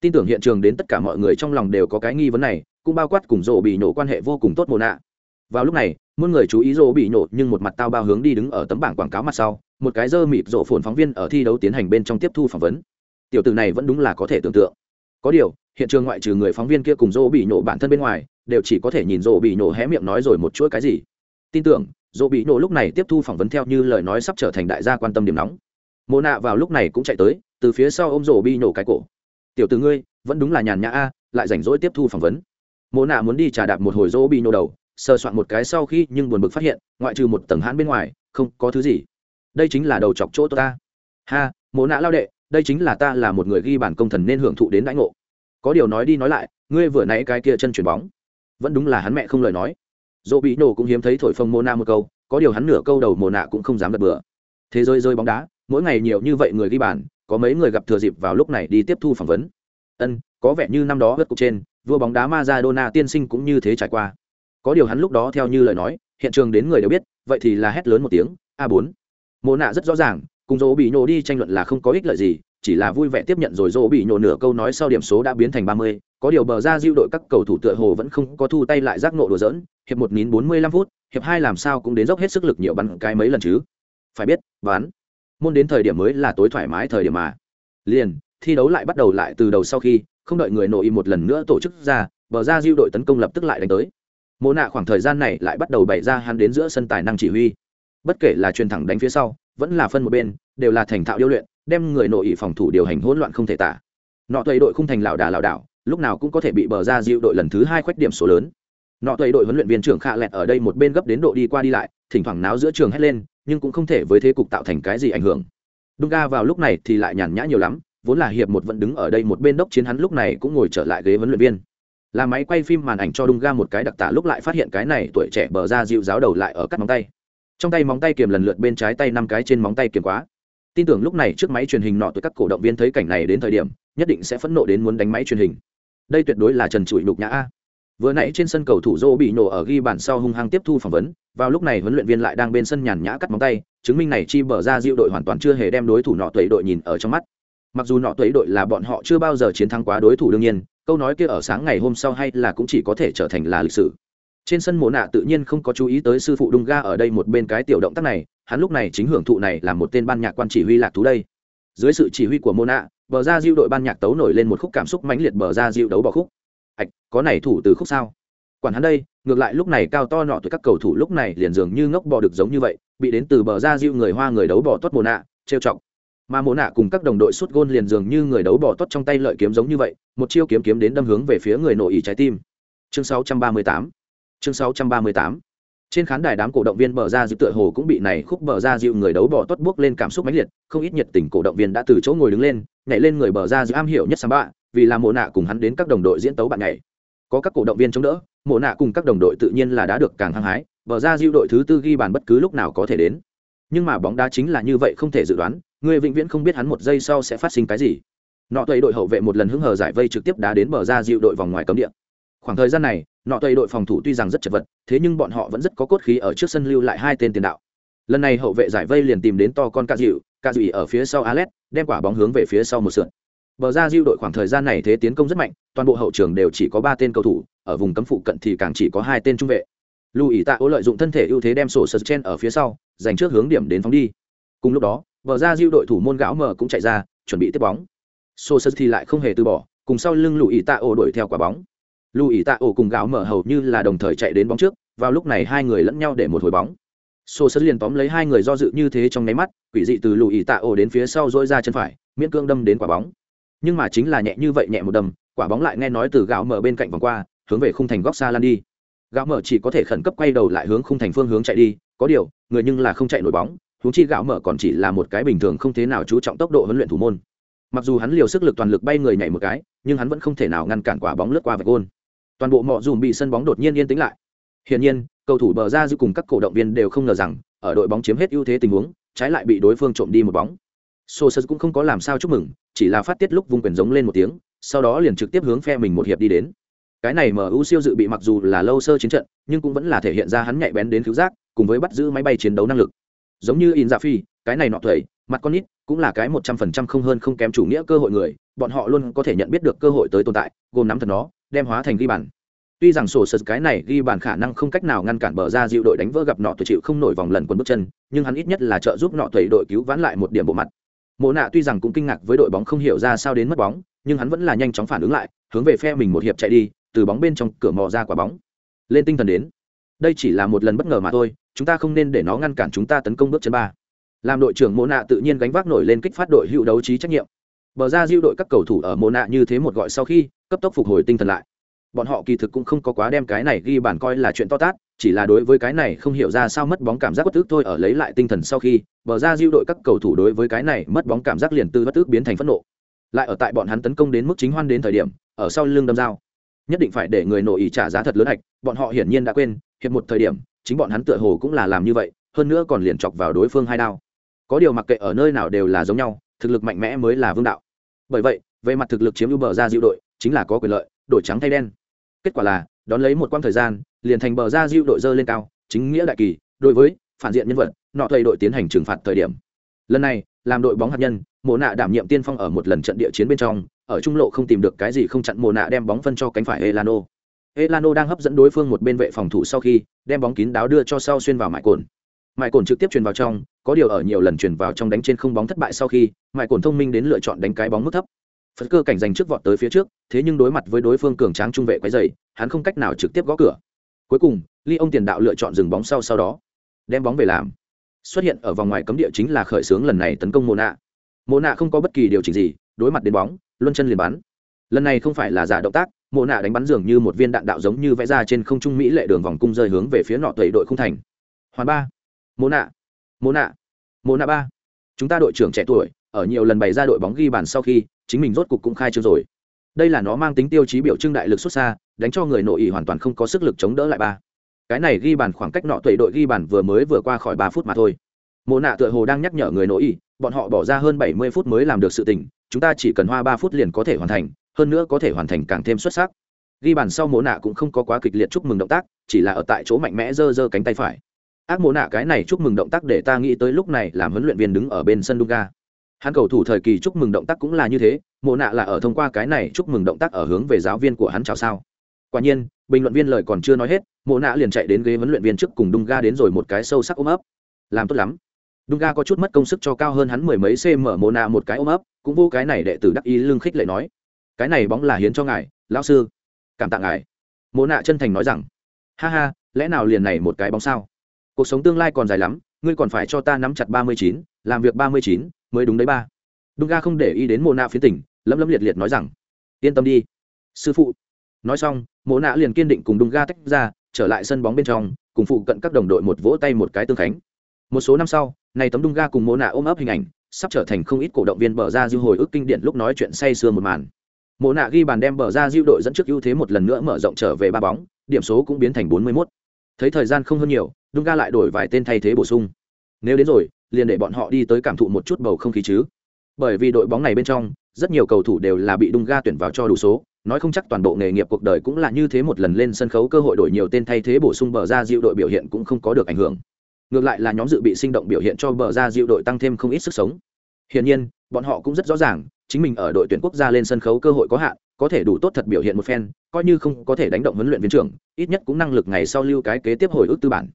Tin tưởng hiện trường đến tất cả mọi người trong lòng đều có cái nghi vấn này, cũng bao quát cùng rô bị nổ quan hệ vô cùng tốt mồ nạ vào lúc này, muôn người chú ý rô bị nổ nhưng một mặt tao bao hướng đi đứng ở tấm bảng quảng cáo mặt sau, một cái dơ mịt rộ phồn phóng viên ở thi đấu tiến hành bên trong tiếp thu phỏng vấn. Tiểu tử này vẫn đúng là có thể tưởng tượng. Có điều hiện trường ngoại trừ người phóng viên kia cùng dỗ bị nổ bản thân bên ngoài, đều chỉ có thể nhìn dỗ bị nổ hé miệng nói rồi một chuỗi cái gì. Tin tưởng, dỗ bị nổ lúc này tiếp thu phỏng vấn theo như lời nói sắp trở thành đại gia quan tâm điểm nóng. Mô nạ vào lúc này cũng chạy tới, từ phía sau ôm dỗ bị nổ cái cổ. Tiểu tử ngươi, vẫn đúng là nhàn nhã a, lại rảnh rỗi tiếp thu phỏng vấn. Mô nạ muốn đi trà đạp một hồi dỗ bị nổ đầu, sờ soạn một cái sau khi nhưng buồn bực phát hiện, ngoại trừ một tầng hãn bên ngoài, không có thứ gì. Đây chính là đầu chọc chỗ ta. Ha mô nạ lao đệ, đây chính là ta là một người ghi bản công thần nên hưởng thụ đến đãi ngộ có điều nói đi nói lại, ngươi vừa nãy cái kia chân chuyền bóng, vẫn đúng là hắn mẹ không lời nói. Dỗ bị nổ cũng hiếm thấy thổi phồng mô na một câu, có điều hắn nửa câu đầu mồ nạ cũng không dám đập bừa. Thế giới rơi bóng đá, mỗi ngày nhiều như vậy người ghi bàn, có mấy người gặp thừa dịp vào lúc này đi tiếp thu phỏng vấn. Ân, có vẻ như năm đó hất cục trên, vua bóng đá Maradona tiên sinh cũng như thế trải qua. Có điều hắn lúc đó theo như lời nói, hiện trường đến người đều biết, vậy thì là hét lớn một tiếng, a bốn. Mồ nạ rất rõ ràng, cùng dỗ bị nổ đi tranh luận là không có ích lợi gì chỉ là vui vẻ tiếp nhận rồi dỗ bị nhổ nửa câu nói sau điểm số đã biến thành ba mươi, có điều bờ ra diêu đội các cầu thủ tựa hồ vẫn không có thu tay lại giác nộ đùa giỡn, hiệp một nghìn bốn mươi lăm phút, hiệp hai làm sao cũng đến dốc hết sức lực nhiều bắn cái mấy lần chứ. Phải biết, ván, môn đến thời điểm mới là tối thoải mái thời điểm mà. Liền, thi đấu lại bắt đầu lại từ đầu sau khi, không đợi người nội một lần nữa tổ chức ra, bờ ra diêu đội tấn công lập tức lại đánh tới. Mô nạ khoảng thời gian này lại bắt đầu bày ra hắn đến giữa sân tài năng chỉ huy. Bất kể là truyền thẳng đánh phía sau vẫn là phân một bên, đều là thành thạo điêu luyện, đem người nội phòng thủ điều hành hỗn loạn không thể tả. Nọ tuệ đội không thành lảo đà lảo đảo, lúc nào cũng có thể bị bờ ra diệu đội lần thứ hai khoét điểm số lớn. Nọ tuệ đội huấn luyện viên trưởng khạ lẹt ở đây một bên gấp đến độ đi qua đi lại, thỉnh thoảng náo giữa trường hét lên, nhưng cũng không thể với thế cục tạo thành cái gì ảnh hưởng. Đung ga vào lúc này thì lại nhàn nhã nhiều lắm, vốn là hiệp một vẫn đứng ở đây một bên đốc chiến hắn lúc này cũng ngồi trở lại ghế huấn luyện viên. Là máy quay phim màn ảnh cho đung ga một cái đặc tả lúc lại phát hiện cái này tuổi trẻ bờ ra dịu giáo đầu lại ở cắt móng tay trong tay móng tay kiềm lần lượt bên trái tay năm cái trên móng tay kiềm quá. Tin tưởng lúc này trước máy truyền hình nọ tới các cổ động viên thấy cảnh này đến thời điểm, nhất định sẽ phẫn nộ đến muốn đánh máy truyền hình. Đây tuyệt đối là trần trụi đục nhã a. Vừa nãy trên sân cầu thủ dô bị nổ ở ghi bàn sau hung hăng tiếp thu phỏng vấn, vào lúc này huấn luyện viên lại đang bên sân nhàn nhã cắt móng tay, chứng minh này chi bở ra diệu đội hoàn toàn chưa hề đem đối thủ nọ tuẩy đội nhìn ở trong mắt. Mặc dù nọ tuẩy đội là bọn họ chưa bao giờ chiến thắng quá đối thủ đương nhiên, câu nói kia ở sáng ngày hôm sau hay là cũng chỉ có thể trở thành là lịch sử trên sân mộ nạ tự nhiên không có chú ý tới sư phụ đung ga ở đây một bên cái tiểu động tác này, hắn lúc này chính hưởng thụ này là một tên ban nhạc quan chỉ huy lạc thú đây. Dưới sự chỉ huy của mô nạ, bờ ra diệu đội ban nhạc tấu nổi lên một khúc cảm xúc mãnh liệt bờ ra diệu đấu bỏ khúc. Ạch, có này thủ từ khúc sao? Quản hắn đây, ngược lại lúc này cao to nọ tuổi các cầu thủ lúc này liền dường như ngốc bò được giống như vậy, bị đến từ bờ ra diệu người hoa người đấu bỏ tốt mồ nạ, trêu chọc. Mà mồ nạ cùng các đồng đội sút gôn liền dường như người đấu bỏ tốt trong tay lợi kiếm giống như vậy, một chiêu kiếm kiếm đến đâm hướng về phía người nội ý trái tim. Chương 638 chương 638 trên khán đài đám cổ động viên bờ ra dịu tựa hồ cũng bị này khúc bờ ra dịu người đấu bỏ tuất bước lên cảm xúc mãnh liệt, không ít nhiệt tình cổ động viên đã từ chỗ ngồi đứng lên, nhảy lên người bờ ra dịu am hiểu nhất samba bạ vì là mộ nạ cùng hắn đến các đồng đội diễn tấu bạn nhảy. Có các cổ động viên chống đỡ, mộ nạ cùng các đồng đội tự nhiên là đã được càng hăng hái, bờ ra dịu đội thứ tư ghi bàn bất cứ lúc nào có thể đến. Nhưng mà bóng đá chính là như vậy không thể dự đoán, người vĩnh viễn không biết hắn một giây sau sẽ phát sinh cái gì. Nọ tuệ đội hậu vệ một lần hứng hờ giải vây trực tiếp đá đến bờ ra dịu đội vòng ngoài cấm địa. Khoảng thời gian này nọ tây đội phòng thủ tuy rằng rất chật vật, thế nhưng bọn họ vẫn rất có cốt khí ở trước sân lưu lại hai tên tiền đạo. Lần này hậu vệ giải vây liền tìm đến to con ca dịu ca dịu ở phía sau alet đem quả bóng hướng về phía sau một sượn bờ ra dịu đội khoảng thời gian này thế tiến công rất mạnh, toàn bộ hậu trường đều chỉ có ba tên cầu thủ, ở vùng cấm phụ cận thì càng chỉ có hai tên trung vệ. Lưu ý tạ ô lợi dụng thân thể ưu thế đem sổ sơ chen ở phía sau dành trước hướng điểm đến phóng đi. Cùng lúc đó, bờ ra dịu đội thủ môn gáo mờ cũng chạy ra, chuẩn bị tiếp bóng. Sổ sơ thì lại không hề từ bỏ, cùng sau lưng lưu ý tạ ô đuổi theo quả bóng lưu ý tạ Ổ cùng Gạo Mở hầu như là đồng thời chạy đến bóng trước, vào lúc này hai người lẫn nhau để một hồi bóng. Sô sơ liền tóm lấy hai người do dự như thế trong nháy mắt, quỷ dị từ lưu ý tạ Ổ đến phía sau dỗi ra chân phải, miễn cương đâm đến quả bóng. Nhưng mà chính là nhẹ như vậy nhẹ một đầm quả bóng lại nghe nói từ gạo mở bên cạnh vòng qua, hướng về khung thành góc xa lan đi. Gạo mở chỉ có thể khẩn cấp quay đầu lại hướng khung thành phương hướng chạy đi, có điều, người nhưng là không chạy nổi bóng, huống chi gạo mở còn chỉ là một cái bình thường không thế nào chú trọng tốc độ huấn luyện thủ môn. Mặc dù hắn liều sức lực toàn lực bay người nhảy một cái, nhưng hắn vẫn không thể nào ngăn cản quả bóng lướt qua vạch gôn toàn bộ mọ dùm bị sân bóng đột nhiên yên tĩnh lại hiển nhiên cầu thủ bờ ra giữ cùng các cổ động viên đều không ngờ rằng ở đội bóng chiếm hết ưu thế tình huống trái lại bị đối phương trộm đi một bóng Sosa cũng không có làm sao chúc mừng, chỉ là phát tiết lúc vung quyền giống lên một tiếng, sau đó liền trực tiếp hướng phe mình một hiệp đi đến. Cái này MU siêu dự bị mặc dù là lâu sơ chiến trận, nhưng cũng vẫn là thể hiện ra hắn nhạy bén đến cứu giác, cùng với bắt giữ máy bay chiến đấu năng lực. Giống như Inzaghi, cái này nọ tuổi, mặt con nít, cũng là cái một trăm phần trăm không hơn không kém chủ nghĩa cơ hội người, bọn họ luôn có thể nhận biết được cơ hội tới tồn tại, gồm nắm thật nó, đem hóa thành ghi bàn. Tuy rằng sổ sật cái này ghi bàn khả năng không cách nào ngăn cản bờ ra dịu đội đánh vỡ gặp nọ tuổi chịu không nổi vòng lần quân bước chân, nhưng hắn ít nhất là trợ giúp nọ tuổi đội cứu vãn lại một điểm bộ mặt. Mộ nạ tuy rằng cũng kinh ngạc với đội bóng không hiểu ra sao đến mất bóng nhưng hắn vẫn là nhanh chóng phản ứng lại hướng về phe mình một hiệp chạy đi từ bóng bên trong cửa mò ra quả bóng. Lên tinh thần đến. Đây chỉ là một lần bất ngờ mà thôi chúng ta không nên để nó ngăn cản chúng ta tấn công bước chân ba. Làm đội trưởng mộ nạ tự nhiên gánh vác nổi lên kích phát đội hữu đấu trí trách nhiệm. Bờ ra diêu đội các cầu thủ ở mộ nạ như thế một gọi sau khi cấp tốc phục hồi tinh thần lại. Bọn họ kỳ thực cũng không có quá đem cái này ghi bản coi là chuyện to tát, chỉ là đối với cái này không hiểu ra sao mất bóng cảm giác bất tức thôi ở lấy lại tinh thần sau khi, bờ ra diêu đội các cầu thủ đối với cái này mất bóng cảm giác liền từ bất tức biến thành phẫn nộ. Lại ở tại bọn hắn tấn công đến mức chính hoan đến thời điểm, ở sau lưng đâm dao. Nhất định phải để người nội ý trả giá thật lớn hạch, bọn họ hiển nhiên đã quên, hiệp một thời điểm, chính bọn hắn tựa hồ cũng là làm như vậy, hơn nữa còn liền chọc vào đối phương hai đao. Có điều mặc kệ ở nơi nào đều là giống nhau, thực lực mạnh mẽ mới là vương đạo. Bởi vậy, về mặt thực lực chiếm ưu bờ ra diệu đội chính là có quyền lợi, đổi trắng thay đen. Kết quả là, đón lấy một quãng thời gian, liền thành bờ ra diệu đội dơ lên cao, chính nghĩa đại kỳ, đối với phản diện nhân vật, nọ thầy đội tiến hành trừng phạt thời điểm. Lần này, làm đội bóng hạt nhân mồ nạ đảm nhiệm tiên phong ở một lần trận địa chiến bên trong, ở trung lộ không tìm được cái gì không chặn mồ nạ đem bóng phân cho cánh phải elano. Elano đang hấp dẫn đối phương một bên vệ phòng thủ sau khi, đem bóng kín đáo đưa cho sau xuyên vào mại cồn. Mại cồn trực tiếp truyền vào trong, có điều ở nhiều lần truyền vào trong đánh trên không bóng thất bại sau khi mại cồn thông minh đến lựa chọn đánh cái bóng mức thấp phật cơ cảnh giành trước vọt tới phía trước, thế nhưng đối mặt với đối phương cường tráng trung vệ quấy dày hắn không cách nào trực tiếp gõ cửa. Cuối cùng, ly ông tiền đạo lựa chọn dừng bóng sau sau đó, đem bóng về làm. Xuất hiện ở vòng ngoài cấm địa chính là khởi xướng lần này tấn công mồ nạ mồ nạ không có bất kỳ điều chỉnh gì, đối mặt đến bóng, luân chân liền bắn. Lần này không phải là giả động tác mồ nạ đánh bắn dường như một viên đạn đạo giống như vẽ ra trên không trung mỹ lệ đường vòng cung rơi hướng về phía nọ tẩy đội không thành. Hoàn ba. Mồ nạ mồ nạ mồ nạ ba. Chúng ta đội trưởng trẻ tuổi, ở nhiều lần bày ra đội bóng ghi bàn sau khi chính mình rốt cục cũng khai trương rồi. Đây là nó mang tính tiêu chí biểu trưng đại lực xuất xa, đánh cho người nội ý hoàn toàn không có sức lực chống đỡ lại ba. Cái này ghi bàn khoảng cách nọ tuệ đội ghi bàn vừa mới vừa qua khỏi ba phút mà thôi. Mộ nạ tựa hồ đang nhắc nhở người nội ý bọn họ bỏ ra hơn bảy mươi phút mới làm được sự tình, chúng ta chỉ cần hoa ba phút liền có thể hoàn thành, hơn nữa có thể hoàn thành càng thêm xuất sắc. Ghi bàn sau mộ nạ cũng không có quá kịch liệt chúc mừng động tác, chỉ là ở tại chỗ mạnh mẽ giơ giơ cánh tay phải. Ác mộ nạ, cái này chúc mừng động tác để ta nghĩ tới lúc này làm huấn luyện viên đứng ở bên sân Dunga. Hắn cầu thủ thời kỳ chúc mừng động tác cũng là như thế, mộ nạ là ở thông qua cái này chúc mừng động tác ở hướng về giáo viên của hắn chào sao. Quả nhiên, bình luận viên lời còn chưa nói hết, mộ nạ liền chạy đến ghế huấn luyện viên trước cùng Dunga đến rồi một cái sâu sắc ôm ấp. Làm tốt lắm. Dunga có chút mất công sức cho cao hơn hắn mười mấy cm mộ nạ một cái ôm ấp, cũng vô cái này đệ tử đắc ý lưng khích lệ nói, cái này bóng là hiến cho ngài, lão sư. Cảm tạ ngài. Mộ nạ chân thành nói rằng, ha ha, lẽ nào liền này một cái bóng sao? Cuộc sống tương lai còn dài lắm, ngươi còn phải cho ta nắm chặt ba mươi chín, làm việc ba mươi chín, mới đúng đấy ba. Đúng ga không để ý đến mồ nạ phía tỉnh lấm lấm liệt liệt nói rằng, yên tâm đi, sư phụ. Nói xong mồ nạ liền kiên định cùng đúng ga tách ra, trở lại sân bóng bên trong, cùng phụ cận các đồng đội một vỗ tay một cái tương khánh. Một số năm sau, này tấm đung ga cùng mồ nạ ôm ấp hình ảnh, sắp trở thành không ít cổ động viên bờ ra diêu hồi ức kinh điển lúc nói chuyện say sưa một màn. Mồ nạ ghi bàn đem bờ ra diêu đội dẫn trước ưu thế một lần nữa mở rộng trở về ba bóng, điểm số cũng biến thành bốn mươi 41. thấy thời gian không hơn nhiều, đung ga lại đổi vài tên thay thế bổ sung. Nếu đến rồi liền để bọn họ đi tới cảm thụ một chút bầu không khí chứ. Bởi vì đội bóng này bên trong, rất nhiều cầu thủ đều là bị đung ga tuyển vào cho đủ số, nói không chắc toàn bộ nghề nghiệp cuộc đời cũng là như thế một lần lên sân khấu cơ hội đổi nhiều tên thay thế bổ sung bờ ra dịu đội biểu hiện cũng không có được ảnh hưởng. Ngược lại là nhóm dự bị sinh động biểu hiện cho bờ ra dịu đội tăng thêm không ít sức sống. Hiển nhiên, bọn họ cũng rất rõ ràng, chính mình ở đội tuyển quốc gia lên sân khấu cơ hội có hạn, có thể đủ tốt thật biểu hiện một phen, coi như không có thể đánh động huấn luyện viên trưởng, ít nhất cũng năng lực ngày sau lưu cái kế tiếp hồi ức tư bản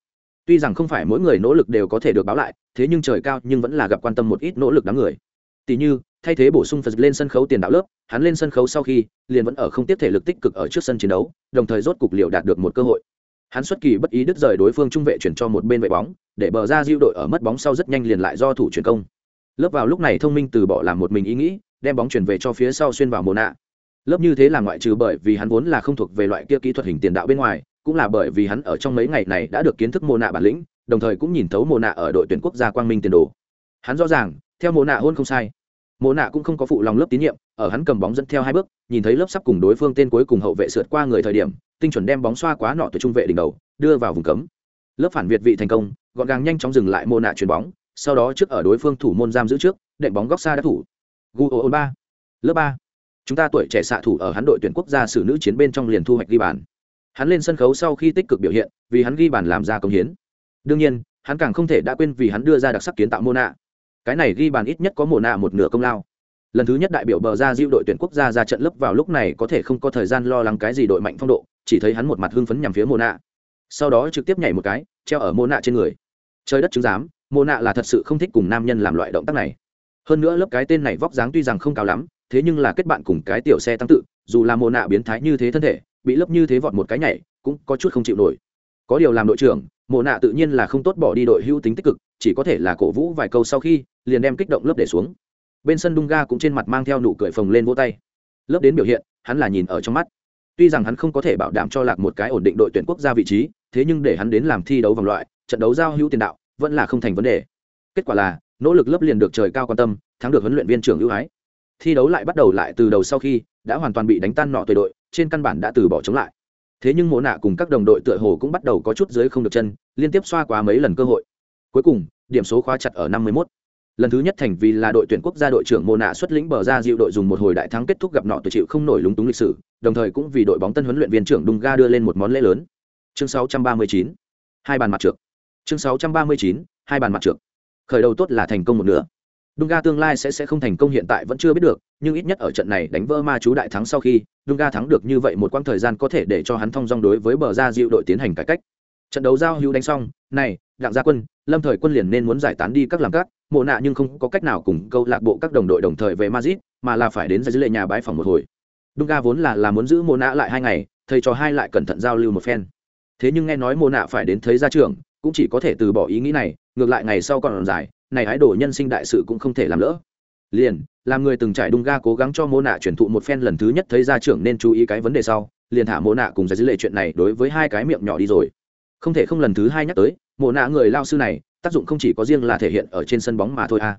tuy rằng không phải mỗi người nỗ lực đều có thể được báo lại, thế nhưng trời cao nhưng vẫn là gặp quan tâm một ít nỗ lực đám người. Tỷ như, thay thế bổ sung phật lên sân khấu tiền đạo lớp, hắn lên sân khấu sau khi, liền vẫn ở không tiếp thể lực tích cực ở trước sân chiến đấu, đồng thời rốt cục liệu đạt được một cơ hội. Hắn xuất kỳ bất ý đứt rời đối phương trung vệ chuyển cho một bên vệ bóng, để bờ ra diêu đội ở mất bóng sau rất nhanh liền lại do thủ chuyển công. Lớp vào lúc này thông minh từ bỏ làm một mình ý nghĩ, đem bóng chuyển về cho phía sau xuyên vào mồ nạ. Lớp như thế là ngoại trừ bởi vì hắn vốn là không thuộc về loại kia kỹ thuật hình tiền đạo bên ngoài cũng là bởi vì hắn ở trong mấy ngày này đã được kiến thức mô nạ bản lĩnh, đồng thời cũng nhìn thấu mô nạ ở đội tuyển quốc gia quang minh tiền đồ. Hắn rõ ràng, theo mô nạ hôn không sai. Mô nạ cũng không có phụ lòng lớp tín nhiệm, ở hắn cầm bóng dẫn theo hai bước, nhìn thấy lớp sắp cùng đối phương tên cuối cùng hậu vệ sượt qua người thời điểm, tinh chuẩn đem bóng xoa quá nọ từ trung vệ đỉnh đầu, đưa vào vùng cấm. Lớp phản việt vị thành công, gọn gàng nhanh chóng dừng lại mô nạ chuyền bóng, sau đó trước ở đối phương thủ môn giam giữ trước, đệm bóng góc xa đã thủ. Gu ô ba. Lớp ba. Chúng ta tuổi trẻ xạ thủ ở hắn đội tuyển quốc gia xử nữ chiến bên trong liền thu hoạch ghi bàn hắn lên sân khấu sau khi tích cực biểu hiện, vì hắn ghi bàn làm ra công hiến. Đương nhiên, hắn càng không thể đã quên vì hắn đưa ra đặc sắc kiến tạo mô nạ cái này ghi bàn ít nhất có mô nạ một nửa công lao. Lần thứ nhất đại biểu bờ ra diệu đội tuyển quốc gia ra trận lớp vào lúc này có thể không có thời gian lo lắng cái gì đội mạnh phong độ, chỉ thấy hắn một mặt hưng phấn nhằm phía mô nạ sau đó trực tiếp nhảy một cái, treo ở mô nạ trên người. Trời đất chứng giám mô nạ là thật sự không thích cùng nam nhân làm loại động tác này. Hơn nữa lớp cái tên này vóc dáng tuy rằng không cao lắm, thế nhưng là kết bạn cùng cái tiểu xe tăng tự, dù là mô nạ biến thái như thế thân thể bị lấp như thế vọt một cái nhảy, cũng có chút không chịu nổi. Có điều làm đội trưởng, mộ nạ tự nhiên là không tốt bỏ đi đội hưu tính tích cực, chỉ có thể là cổ vũ vài câu sau khi, liền đem kích động lớp để xuống. Bên sân đung ga cũng trên mặt mang theo nụ cười phồng lên vỗ tay. Lớp đến biểu hiện, hắn là nhìn ở trong mắt. Tuy rằng hắn không có thể bảo đảm cho lạc một cái ổn định đội tuyển quốc gia vị trí, thế nhưng để hắn đến làm thi đấu vòng loại, trận đấu giao hữu tiền đạo, vẫn là không thành vấn đề. Kết quả là, nỗ lực lớp liền được trời cao quan tâm, thắng được huấn luyện viên trưởng ưu ái. Thi đấu lại bắt đầu lại từ đầu sau khi, đã hoàn toàn bị đánh tan nọ tuyệt đội trên căn bản đã từ bỏ chống lại thế nhưng mộ nạ cùng các đồng đội tựa hồ cũng bắt đầu có chút dưới không được chân, liên tiếp xoa quá mấy lần cơ hội cuối cùng, điểm số khóa chặt ở năm mươi 51. lần thứ nhất thành vì là đội tuyển quốc gia đội trưởng mộ nạ xuất lĩnh bờ ra dịu đội dùng một hồi đại thắng kết thúc gặp nọ tự chịu không nổi lúng túng lịch sử, đồng thời cũng vì đội bóng tân huấn luyện viên trưởng đung ga đưa lên một món lễ lớn chương 639. hai bàn mặt trượt chương 639. hai bàn mặt trượt khởi đầu tốt là thành công một nửa Dunga tương lai sẽ sẽ không thành công hiện tại vẫn chưa biết được, nhưng ít nhất ở trận này đánh vỡ ma chú đại thắng sau khi, Dunga thắng được như vậy một quãng thời gian có thể để cho hắn thông dong đối với bờ ra dịu đội tiến hành cải cách. Trận đấu giao hữu đánh xong, này, đặng gia quân, Lâm Thời Quân liền nên muốn giải tán đi các làm các, mộ nạ nhưng không có cách nào cùng câu lạc bộ các đồng đội đồng thời về Madrid, mà là phải đến dưới lệ nhà bái phòng một hồi. Dunga vốn là là muốn giữ mộ nạ lại hai ngày, thầy trò hai lại cẩn thận giao lưu một phen. Thế nhưng nghe nói mộ nạ phải đến thấy gia trưởng, cũng chỉ có thể từ bỏ ý nghĩ này, ngược lại ngày sau còn dài, này hái đổ nhân sinh đại sự cũng không thể làm lỡ. Liền, làm người từng trải đung ga cố gắng cho mô nạ chuyển thụ một phen lần thứ nhất thấy gia trưởng nên chú ý cái vấn đề sau, liền thả mô nạ cùng giải dữ lệ chuyện này đối với hai cái miệng nhỏ đi rồi. Không thể không lần thứ hai nhắc tới mô nạ người lao sư này, tác dụng không chỉ có riêng là thể hiện ở trên sân bóng mà thôi à.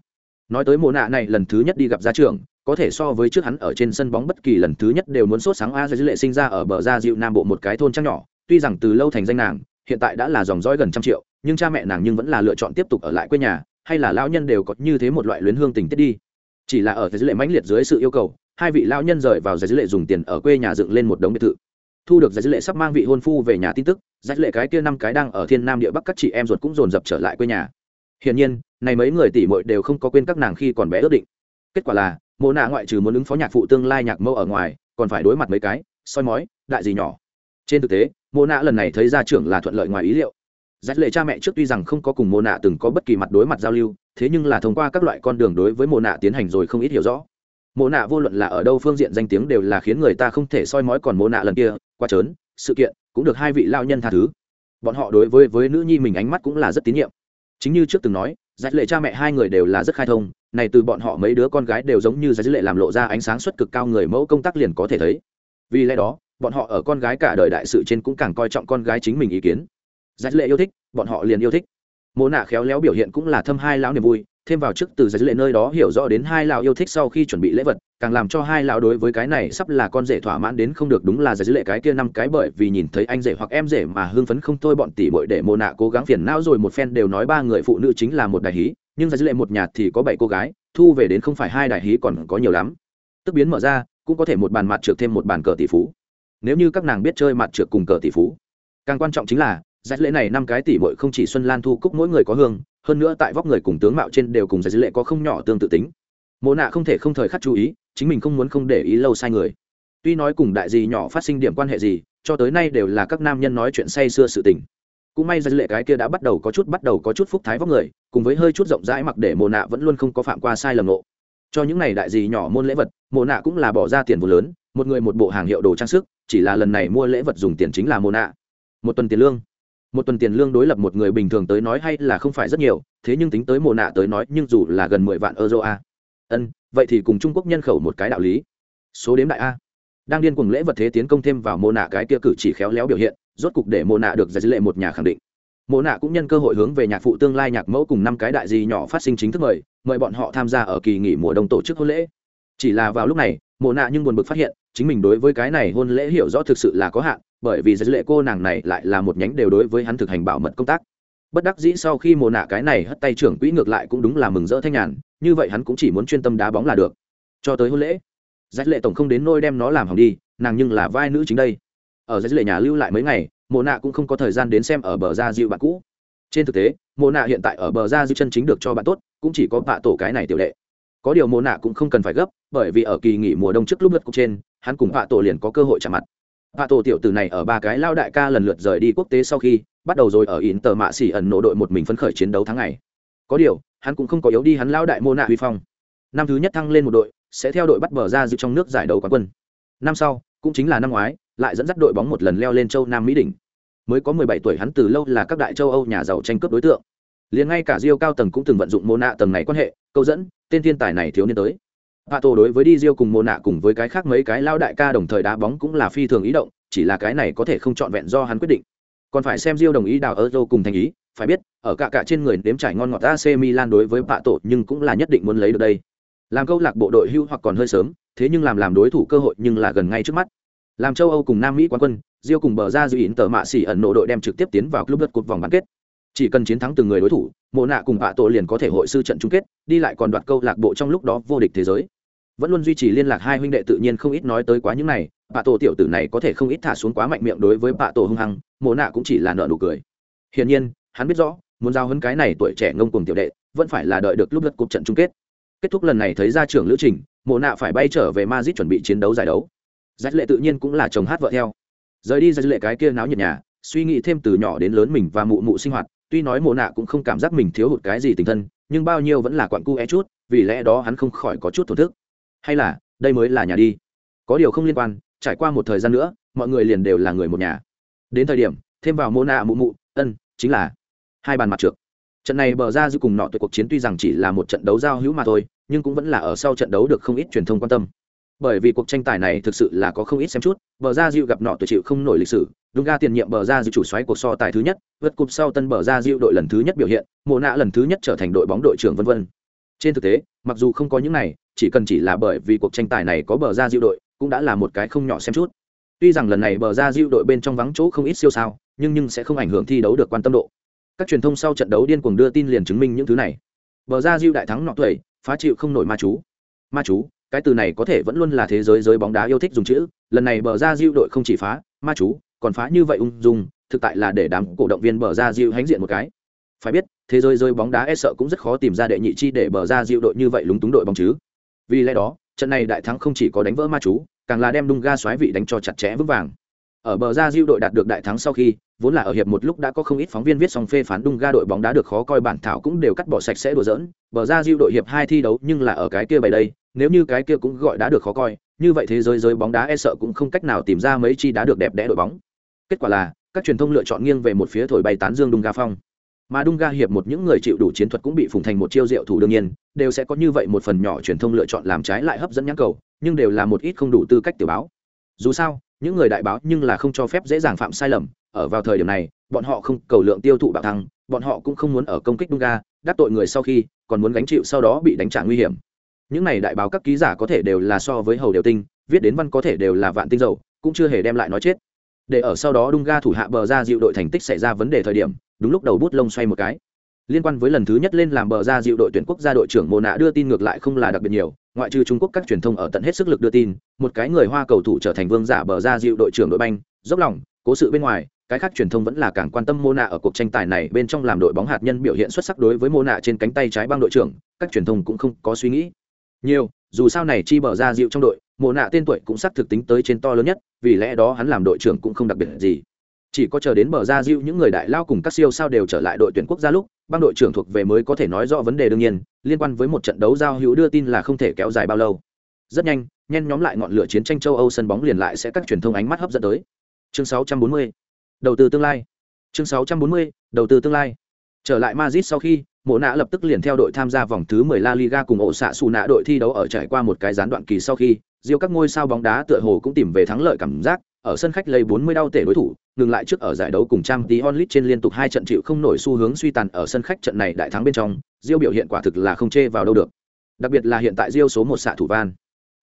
Nói tới mô nạ này lần thứ nhất đi gặp gia trưởng, có thể so với trước hắn ở trên sân bóng bất kỳ lần thứ nhất đều muốn sốt sáng a giải dữ lệ sinh ra ở bờ gia dịu nam bộ một cái thôn trăng nhỏ, tuy rằng từ lâu thành danh nàng, hiện tại đã là dòng dõi gần trăm triệu, nhưng cha mẹ nàng nhưng vẫn là lựa chọn tiếp tục ở lại quê nhà hay là lão nhân đều có như thế một loại luyến hương tình tiết đi. Chỉ là ở dưới lệ mãnh liệt dưới sự yêu cầu, hai vị lão nhân rời vào dưới lệ dùng tiền ở quê nhà dựng lên một đống biệt thự. Thu được dưới lệ sắp mang vị hôn phu về nhà tin tức giải lệ cái kia năm cái đang ở thiên nam địa bắc các chị em ruột cũng dồn dập trở lại quê nhà. Hiển nhiên, này mấy người tỷ muội đều không có quên các nàng khi còn bé ước định. Kết quả là, mộ nạ ngoại trừ muốn ứng phó nhạc phụ tương lai nhạc mẫu ở ngoài, còn phải đối mặt mấy cái, soi mói, đại gì nhỏ. Trên thực tế, mộ nạ lần này thấy gia trưởng là thuận lợi ngoài ý liệu giải lệ cha mẹ trước tuy rằng không có cùng Mộ nạ từng có bất kỳ mặt đối mặt giao lưu, thế nhưng là thông qua các loại con đường đối với Mộ nạ tiến hành rồi không ít hiểu rõ. Mộ nạ vô luận là ở đâu phương diện danh tiếng đều là khiến người ta không thể soi mói còn Mộ nạ lần kia qua trớn, sự kiện, cũng được hai vị lao nhân tha thứ. Bọn họ đối với với nữ nhi mình ánh mắt cũng là rất tín nhiệm. Chính như trước từng nói giải lệ cha mẹ hai người đều là rất khai thông, này từ bọn họ mấy đứa con gái đều giống như giải lệ làm lộ ra ánh sáng suất cực cao người mẫu công tác liền có thể thấy. Vì lẽ đó, bọn họ ở con gái cả đời đại sự trên cũng càng coi trọng con gái chính mình ý kiến giải lệ yêu thích, bọn họ liền yêu thích. Mô nạ khéo léo biểu hiện cũng là thâm hai lão niềm vui, thêm vào trước từ giải lệ nơi đó hiểu rõ đến hai lão yêu thích sau khi chuẩn bị lễ vật, càng làm cho hai lão đối với cái này sắp là con rể thỏa mãn đến không được đúng là giải lệ cái kia năm cái bởi vì nhìn thấy anh rể hoặc em rể mà hưng phấn không thôi bọn tỷ bội để mô nạ cố gắng phiền não rồi một phen đều nói ba người phụ nữ chính là một đại hí, nhưng giải lệ một nhà thì có bảy cô gái, thu về đến không phải hai đại hí còn có nhiều lắm. Tức biến mở ra, cũng có thể một bàn mặt trượt thêm một bàn cờ tỷ phú. Nếu như các nàng biết chơi mặt trượt cùng cờ tỷ phú, càng quan trọng chính là giải lệ này năm cái tỷ muội không chỉ xuân lan thu cúc mỗi người có hương, hơn nữa tại vóc người cùng tướng mạo trên đều cùng giải lệ có không nhỏ tương tự tính. Mộ nạ không thể không thời khắc chú ý, chính mình không muốn không để ý lâu sai người. Tuy nói cùng đại gì nhỏ phát sinh điểm quan hệ gì, cho tới nay đều là các nam nhân nói chuyện say xưa sự tình. Cũng may giải lệ cái kia đã bắt đầu có chút bắt đầu có chút phúc thái vóc người, cùng với hơi chút rộng rãi mặc để mộ nạ vẫn luôn không có phạm qua sai lầm nộ cho những này đại gì nhỏ môn lễ vật, mộ nạ cũng là bỏ ra tiền vô lớn, một người một bộ hàng hiệu đồ trang sức, chỉ là lần này mua lễ vật dùng tiền chính là mộ nạ. Một tuần tiền lương một tuần tiền lương đối lập một người bình thường tới nói hay là không phải rất nhiều, thế nhưng tính tới mồ nạ tới nói, nhưng dù là gần mười vạn euro a. Ân, vậy thì cùng trung quốc nhân khẩu một cái đạo lý. Số đếm đại a. Đang điên cuồng lễ vật thế tiến công thêm vào mồ nạ cái kia cử chỉ khéo léo biểu hiện, rốt cục để mồ nạ được giải dữ lệ một nhà khẳng định. Mồ nạ cũng nhân cơ hội hướng về nhạc phụ tương lai nhạc mẫu cùng năm cái đại gì nhỏ phát sinh chính thức mời mời bọn họ tham gia ở kỳ nghỉ mùa đông tổ chức hôn lễ. Chỉ là vào lúc này mồ nạ nhưng buồn bực phát hiện, chính mình đối với cái này hôn lễ hiểu rõ thực sự là có hạn bởi vì giới lệ cô nàng này lại là một nhánh đều đối với hắn thực hành bảo mật công tác. Bất đắc dĩ sau khi mồ nạ cái này hất tay trưởng quỹ ngược lại cũng đúng là mừng rỡ thanh nhàn, như vậy hắn cũng chỉ muốn chuyên tâm đá bóng là được. Cho tới hôn lễ giải lệ tổng không đến nôi đem nó làm hỏng đi, nàng nhưng là vai nữ chính đây. Ở giải lệ nhà lưu lại mấy ngày, mồ nạ cũng không có thời gian đến xem ở bờ ra dịu bạn cũ. Trên thực tế, mồ nạ hiện tại ở bờ ra dịu chân chính được cho bạn tốt, cũng chỉ có bạ tổ cái này tiểu đệ. Có điều mồ nạ cũng không cần phải gấp, bởi vì ở kỳ nghỉ mùa đông trước lúc lượt cục trên, hắn cùng bạ tổ liền có cơ hội chạm mặt. Vạ tổ tiểu tử này ở ba cái lao đại ca lần lượt rời đi quốc tế sau khi, bắt đầu rồi ở in tờ mạ xỉ ẩn nổ đội một mình phấn khởi chiến đấu tháng ngày. Có điều, hắn cũng không có yếu đi hắn lao đại mô nạ huy phong. Năm thứ nhất thăng lên một đội, sẽ theo đội bắt bờ ra dự trong nước giải đấu quán quân. Năm sau, cũng chính là năm ngoái, lại dẫn dắt đội bóng một lần leo lên châu nam mỹ đỉnh. Mới có 17 tuổi hắn từ lâu là các đại châu âu nhà giàu tranh cướp đối tượng. Liền ngay cả Rio cao tầng cũng từng vận dụng mô nạ tầng này quan hệ, câu dẫn, tên thiên tài này thiếu niên tới. Vạ tổ đối với đi Rio cùng mô nạ cùng với cái khác mấy cái lao đại ca đồng thời đá bóng cũng là phi thường ý động, chỉ là cái này có thể không chọn vẹn do hắn quyết định. Còn phải xem Rio đồng ý đào euro cùng thành ý, phải biết, ở cả cả trên người nếm trải ngon ngọt AC Milan đối với Vạ tổ nhưng cũng là nhất định muốn lấy được đây. Làm câu lạc bộ đội hưu hoặc còn hơi sớm, thế nhưng làm làm đối thủ cơ hội nhưng là gần ngay trước mắt. Làm châu âu cùng nam mỹ quán quân rio cùng bờ ra dự yến tờ mạ xỉ ẩn nộ đội đem trực tiếp tiến vào club đất cột vòng bán kết. Chỉ cần chiến thắng từng người đối thủ, mộ nạ cùng Vạ tổ liền có thể hội sư trận chung kết, đi lại còn đoạt câu lạc bộ trong lúc đó vô địch thế giới vẫn luôn duy trì liên lạc hai huynh đệ tự nhiên không ít nói tới quá những này bạ tổ tiểu tử này có thể không ít thả xuống quá mạnh miệng đối với bạ tổ hung hăng mồ nạ cũng chỉ là nợ nụ cười. Hiển nhiên, hắn biết rõ, muốn giao hấn cái này tuổi trẻ ngông cùng tiểu đệ, vẫn phải là đợi được lúc đất cuộc trận chung kết. Kết thúc lần này thấy ra trưởng lữ trình, mộ nạ phải bay trở về Madrid chuẩn bị chiến đấu giải đấu. Giải lệ tự nhiên cũng là chồng hát vợ theo. Rời đi giải lệ cái kia náo nhiệt nhà, suy nghĩ thêm từ nhỏ đến lớn mình và mụ mụ sinh hoạt, tuy nói mộ nạ cũng không cảm giác mình thiếu hụt cái gì tình thân, nhưng bao nhiêu vẫn là quặn cu é chút, vì lẽ đó hắn không khỏi có chút thổn thức hay là, đây mới là nhà đi. Có điều không liên quan, trải qua một thời gian nữa, mọi người liền đều là người một nhà. Đến thời điểm, thêm vào mô nạ mụ mụ, ân, chính là hai bàn mặt trượt trận này bờ ra giữ cùng nọ tuyệt cuộc chiến tuy rằng chỉ là một trận đấu giao hữu mà thôi, nhưng cũng vẫn là ở sau trận đấu được không ít truyền thông quan tâm. Bởi vì cuộc tranh tài này thực sự là có không ít xem chút, bờ ra dịu gặp nọ tuổi chịu không nổi lịch sử, đúng ga tiền nhiệm bờ ra dịu chủ xoáy cuộc so tài thứ nhất, vượt cúp sau tân bờ ra dịu đội lần thứ nhất biểu hiện mộ nạ lần thứ nhất trở thành đội bóng đội trưởng vân vân. Trên thực tế, mặc dù không có những này chỉ cần chỉ là bởi vì cuộc tranh tài này có bờ ra diệu đội, cũng đã là một cái không nhỏ xem chút. Tuy rằng lần này bờ ra diệu đội bên trong vắng chỗ không ít siêu sao, nhưng nhưng sẽ không ảnh hưởng thi đấu được quan tâm độ. Các truyền thông sau trận đấu điên cuồng đưa tin liền chứng minh những thứ này. Bờ ra diệu đại thắng nọ tuổi phá chịu không nổi ma chú. Ma chú, cái từ này có thể vẫn luôn là thế giới giới bóng đá yêu thích dùng chữ, lần này bờ ra diệu đội không chỉ phá, ma chú, còn phá như vậy ung dung, thực tại là để đám cổ động viên bờ ra diệu hãnh diện một cái. Phải biết, thế giới giới bóng đá e sợ cũng rất khó tìm ra đệ nhị chi để bờ ra diệu đội như vậy lúng túng đội bóng chứ vì lẽ đó, trận này đại thắng không chỉ có đánh vỡ ma chú, càng là đem đung ga xoáy vị đánh cho chặt chẽ vững vàng. Ở bờ ra diệu đội đạt được đại thắng sau khi, vốn là ở hiệp một lúc đã có không ít phóng viên viết xong phê phán đung ga đội bóng đá được khó coi bản thảo cũng đều cắt bỏ sạch sẽ đùa dỡn bờ ra diệu đội hiệp hai thi đấu nhưng là ở cái kia bày đây, nếu như cái kia cũng gọi đã được khó coi, như vậy thế giới giới bóng đá e sợ cũng không cách nào tìm ra mấy chi đá được đẹp đẽ đội bóng. Kết quả là, các truyền thông lựa chọn nghiêng về một phía thổi bay tán dương đung ga phong mà đung ga hiệp một những người chịu đủ chiến thuật cũng bị phùng thành một chiêu diệu thủ đương nhiên, đều sẽ có như vậy một phần nhỏ truyền thông lựa chọn làm trái lại hấp dẫn nhãn cầu, nhưng đều là một ít không đủ tư cách tiểu báo. Dù sao, những người đại báo nhưng là không cho phép dễ dàng phạm sai lầm, ở vào thời điểm này, bọn họ không cầu lượng tiêu thụ bạo thăng, bọn họ cũng không muốn ở công kích đung ga, đắc tội người sau khi, còn muốn gánh chịu sau đó bị đánh trả nguy hiểm. Những này đại báo các ký giả có thể đều là so với hầu đều tinh, viết đến văn có thể đều là vạn tinh dầu, cũng chưa hề đem lại nói chết. Để ở sau đó đung ga thủ hạ bờ ra dịu đội thành tích xảy ra vấn đề thời điểm đúng lúc đầu bút lông xoay một cái. Liên quan với lần thứ nhất lên làm bờ ra dịu đội tuyển quốc gia đội trưởng mồ nạ đưa tin ngược lại không là đặc biệt nhiều, ngoại trừ trung quốc các truyền thông ở tận hết sức lực đưa tin, một cái người hoa cầu thủ trở thành vương giả bờ ra dịu đội trưởng đội banh, dốc lòng, cố sự bên ngoài, cái khác truyền thông vẫn là càng quan tâm mô nạ ở cuộc tranh tài này bên trong làm đội bóng hạt nhân biểu hiện xuất sắc đối với mô nạ trên cánh tay trái băng đội trưởng, các truyền thông cũng không có suy nghĩ. Nhiều, dù sao này chi bờ ra dịu trong đội, mộ nạ tên tuổi cũng xác thực tính tới trên to lớn nhất, vì lẽ đó hắn làm đội trưởng cũng không đặc biệt gì chỉ có chờ đến bờ ra diêu những người đại lao cùng các siêu sao đều trở lại đội tuyển quốc gia lúc băng đội trưởng thuộc về mới có thể nói rõ vấn đề đương nhiên liên quan với một trận đấu giao hữu đưa tin là không thể kéo dài bao lâu rất nhanh nhen nhóm lại ngọn lửa chiến tranh châu âu sân bóng liền lại sẽ các truyền thông ánh mắt hấp dẫn tới chương 640. đầu tư tương lai chương 640. đầu tư tương lai trở lại Madrid sau khi mộ nạ lập tức liền theo đội tham gia vòng thứ 10 La Liga cùng ổ xạ xù nạ đội thi đấu ở trải qua một cái gián đoạn kỳ sau khi Diêu các ngôi sao bóng đá tựa hồ cũng tìm về thắng lợi cảm giác, ở sân khách lấy 40 đau tể đối thủ, ngừng lại trước ở giải đấu cùng Trang Tí Onlit trên liên tục hai trận chịu không nổi xu hướng suy tàn ở sân khách trận này đại thắng bên trong, Rio biểu hiện quả thực là không chê vào đâu được. Đặc biệt là hiện tại Rio số một xạ thủ van.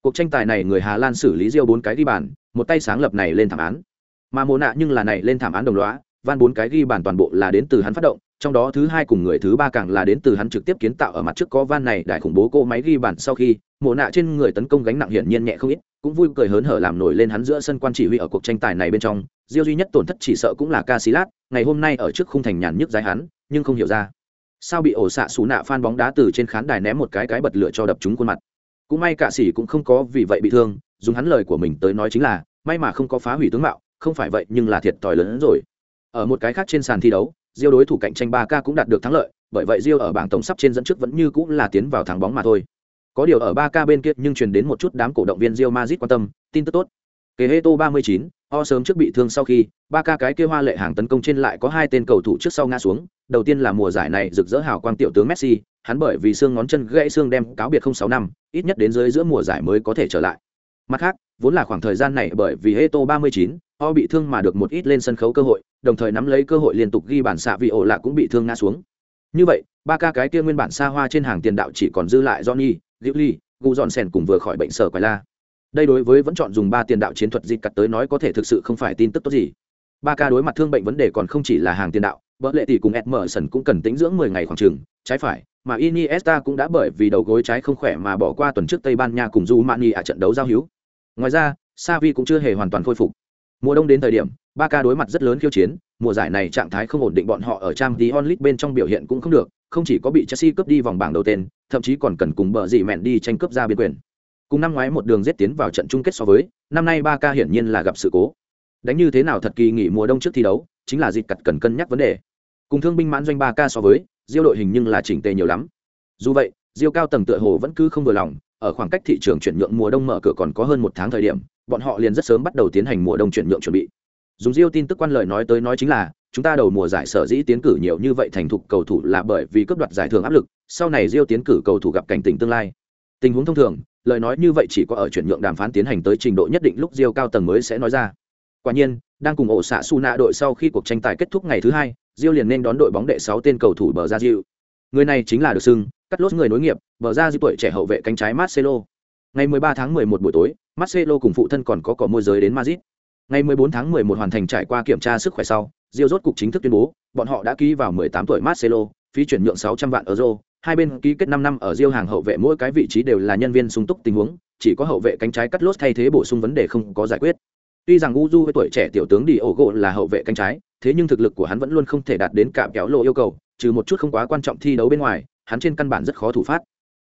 Cuộc tranh tài này người Hà Lan xử lý Rio bốn cái ghi bàn, một tay sáng lập này lên thảm án. Mà Mộ nạ nhưng là này lên thảm án đồng lõa, van bốn cái ghi bàn toàn bộ là đến từ hắn phát động, trong đó thứ hai cùng người thứ ba càng là đến từ hắn trực tiếp kiến tạo ở mặt trước có van này đại khủng bố cô máy ghi bàn sau khi mộ nạ trên người tấn công gánh nặng hiển nhiên nhẹ không ít cũng vui cười hớn hở làm nổi lên hắn giữa sân quan chỉ huy ở cuộc tranh tài này bên trong. Diêu duy nhất tổn thất chỉ sợ cũng là Casillas, ngày hôm nay ở trước khung thành nhàn nhức dài hắn nhưng không hiểu ra. Sao bị ổ xạ xù nạ phan bóng đá từ trên khán đài ném một cái cái bật lửa cho đập trúng khuôn mặt. Cũng may cả sĩ cũng không có vì vậy bị thương dùng hắn lời của mình tới nói chính là may mà không có phá hủy tướng mạo không phải vậy nhưng là thiệt thòi lớn hơn rồi. Ở một cái khác trên sàn thi đấu Diêu đối thủ cạnh tranh ba k cũng đạt được thắng lợi, bởi vậy Diêu ở bảng tổng sắp trên dẫn trước vẫn như cũng là tiến vào thắng bóng mà thôi. Có điều ở 3K bên kia nhưng truyền đến một chút đám cổ động viên Real Madrid quan tâm, tin tức tốt. Keheto 39, o sớm trước bị thương sau khi, 3K cái kia hoa lệ hàng tấn công trên lại có hai tên cầu thủ trước sau ngã xuống, đầu tiên là mùa giải này rực rỡ hào quang tiểu tướng Messi, hắn bởi vì xương ngón chân gãy xương đem cáo biệt 06 năm, ít nhất đến dưới giữa mùa giải mới có thể trở lại. Mặt khác, vốn là khoảng thời gian này bởi vì Heto 39, o bị thương mà được một ít lên sân khấu cơ hội đồng thời nắm lấy cơ hội liên tục ghi bàn xạ vì ổ lạ cũng bị thương ngã xuống như vậy ba ca cái kia nguyên bản xa hoa trên hàng tiền đạo chỉ còn dư lại johnny liễu ly gu dọn sèn cùng vừa khỏi bệnh sở quái la. Đây đối với vẫn chọn dùng ba tiền đạo chiến thuật dịch cắt tới nói có thể thực sự không phải tin tức tốt gì. Ba ca đối mặt thương bệnh vấn đề còn không chỉ là hàng tiền đạo vợ lệ tỷ cùng edmerson cũng cần tính dưỡng mười ngày khoảng trường trái phải mà iniesta cũng đã bởi vì đầu gối trái không khỏe mà bỏ qua tuần trước tây ban nha cùng du mani ở trận đấu giao hữu. Ngoài ra savi cũng chưa hề hoàn toàn khôi phục. Mùa đông đến thời điểm, ba ca đối mặt rất lớn khiêu chiến, mùa giải này trạng thái không ổn định bọn họ ở Champions League bên trong biểu hiện cũng không được, không chỉ có bị Chelsea cướp đi vòng bảng đầu tên, thậm chí còn cần cùng bờ gì mẹn đi tranh cướp ra biên quyền. Cùng năm ngoái một đường giết tiến vào trận chung kết so với, năm nay Barca hiển nhiên là gặp sự cố. Đánh như thế nào thật kỳ nghỉ mùa đông trước thi đấu, chính là dịp cật cần cân nhắc vấn đề. Cùng thương binh mãn doanh Barca so với, Diêu đội hình nhưng là chỉnh tề nhiều lắm. Dù vậy, Diêu cao tầng tựa hồ vẫn cứ không vừa lòng, ở khoảng cách thị trường chuyển nhượng mùa đông mở cửa còn có hơn một tháng thời điểm, bọn họ liền rất sớm bắt đầu tiến hành mùa đông chuyển nhượng chuẩn bị dùng diêu tin tức quan lời nói tới nói chính là, chúng ta đầu mùa giải sở dĩ tiến cử nhiều như vậy thành thục cầu thủ là bởi vì cấp đoạt giải thưởng áp lực, sau này diêu tiến cử cầu thủ gặp cảnh tình tương lai. Tình huống thông thường, lời nói như vậy chỉ có ở chuyển nhượng đàm phán tiến hành tới trình độ nhất định lúc diêu cao tầng mới sẽ nói ra. Quả nhiên, đang cùng ổ xạ su nạ đội sau khi cuộc tranh tài kết thúc ngày thứ hai, diêu liền nên đón đội bóng đệ sáu tên cầu thủ bờ ra diêu. Người này chính là được xưng cắt lốt người nối nghiệp, bờ ra diêu tuổi trẻ hậu vệ cánh trái marcelo. Ngày 13 tháng 11 buổi tối, marcelo cùng phụ thân còn có cỏ môi giới đến madrid. Ngày 14 tháng 11 hoàn thành trải qua kiểm tra sức khỏe sau, rio rốt cục chính thức tuyên bố, bọn họ đã ký vào 18 tuổi Marcelo, phí chuyển nhượng 600 vạn euro, hai bên ký kết 5 năm ở rio hàng hậu vệ mỗi cái vị trí đều là nhân viên sung túc tình huống, chỉ có hậu vệ cánh trái cắt lốt thay thế bổ sung vấn đề không có giải quyết. Tuy rằng Uju với tuổi trẻ tiểu tướng Diogo là hậu vệ cánh trái, thế nhưng thực lực của hắn vẫn luôn không thể đạt đến cạm kéo lộ yêu cầu, trừ một chút không quá quan trọng thi đấu bên ngoài, hắn trên căn bản rất khó thủ phát.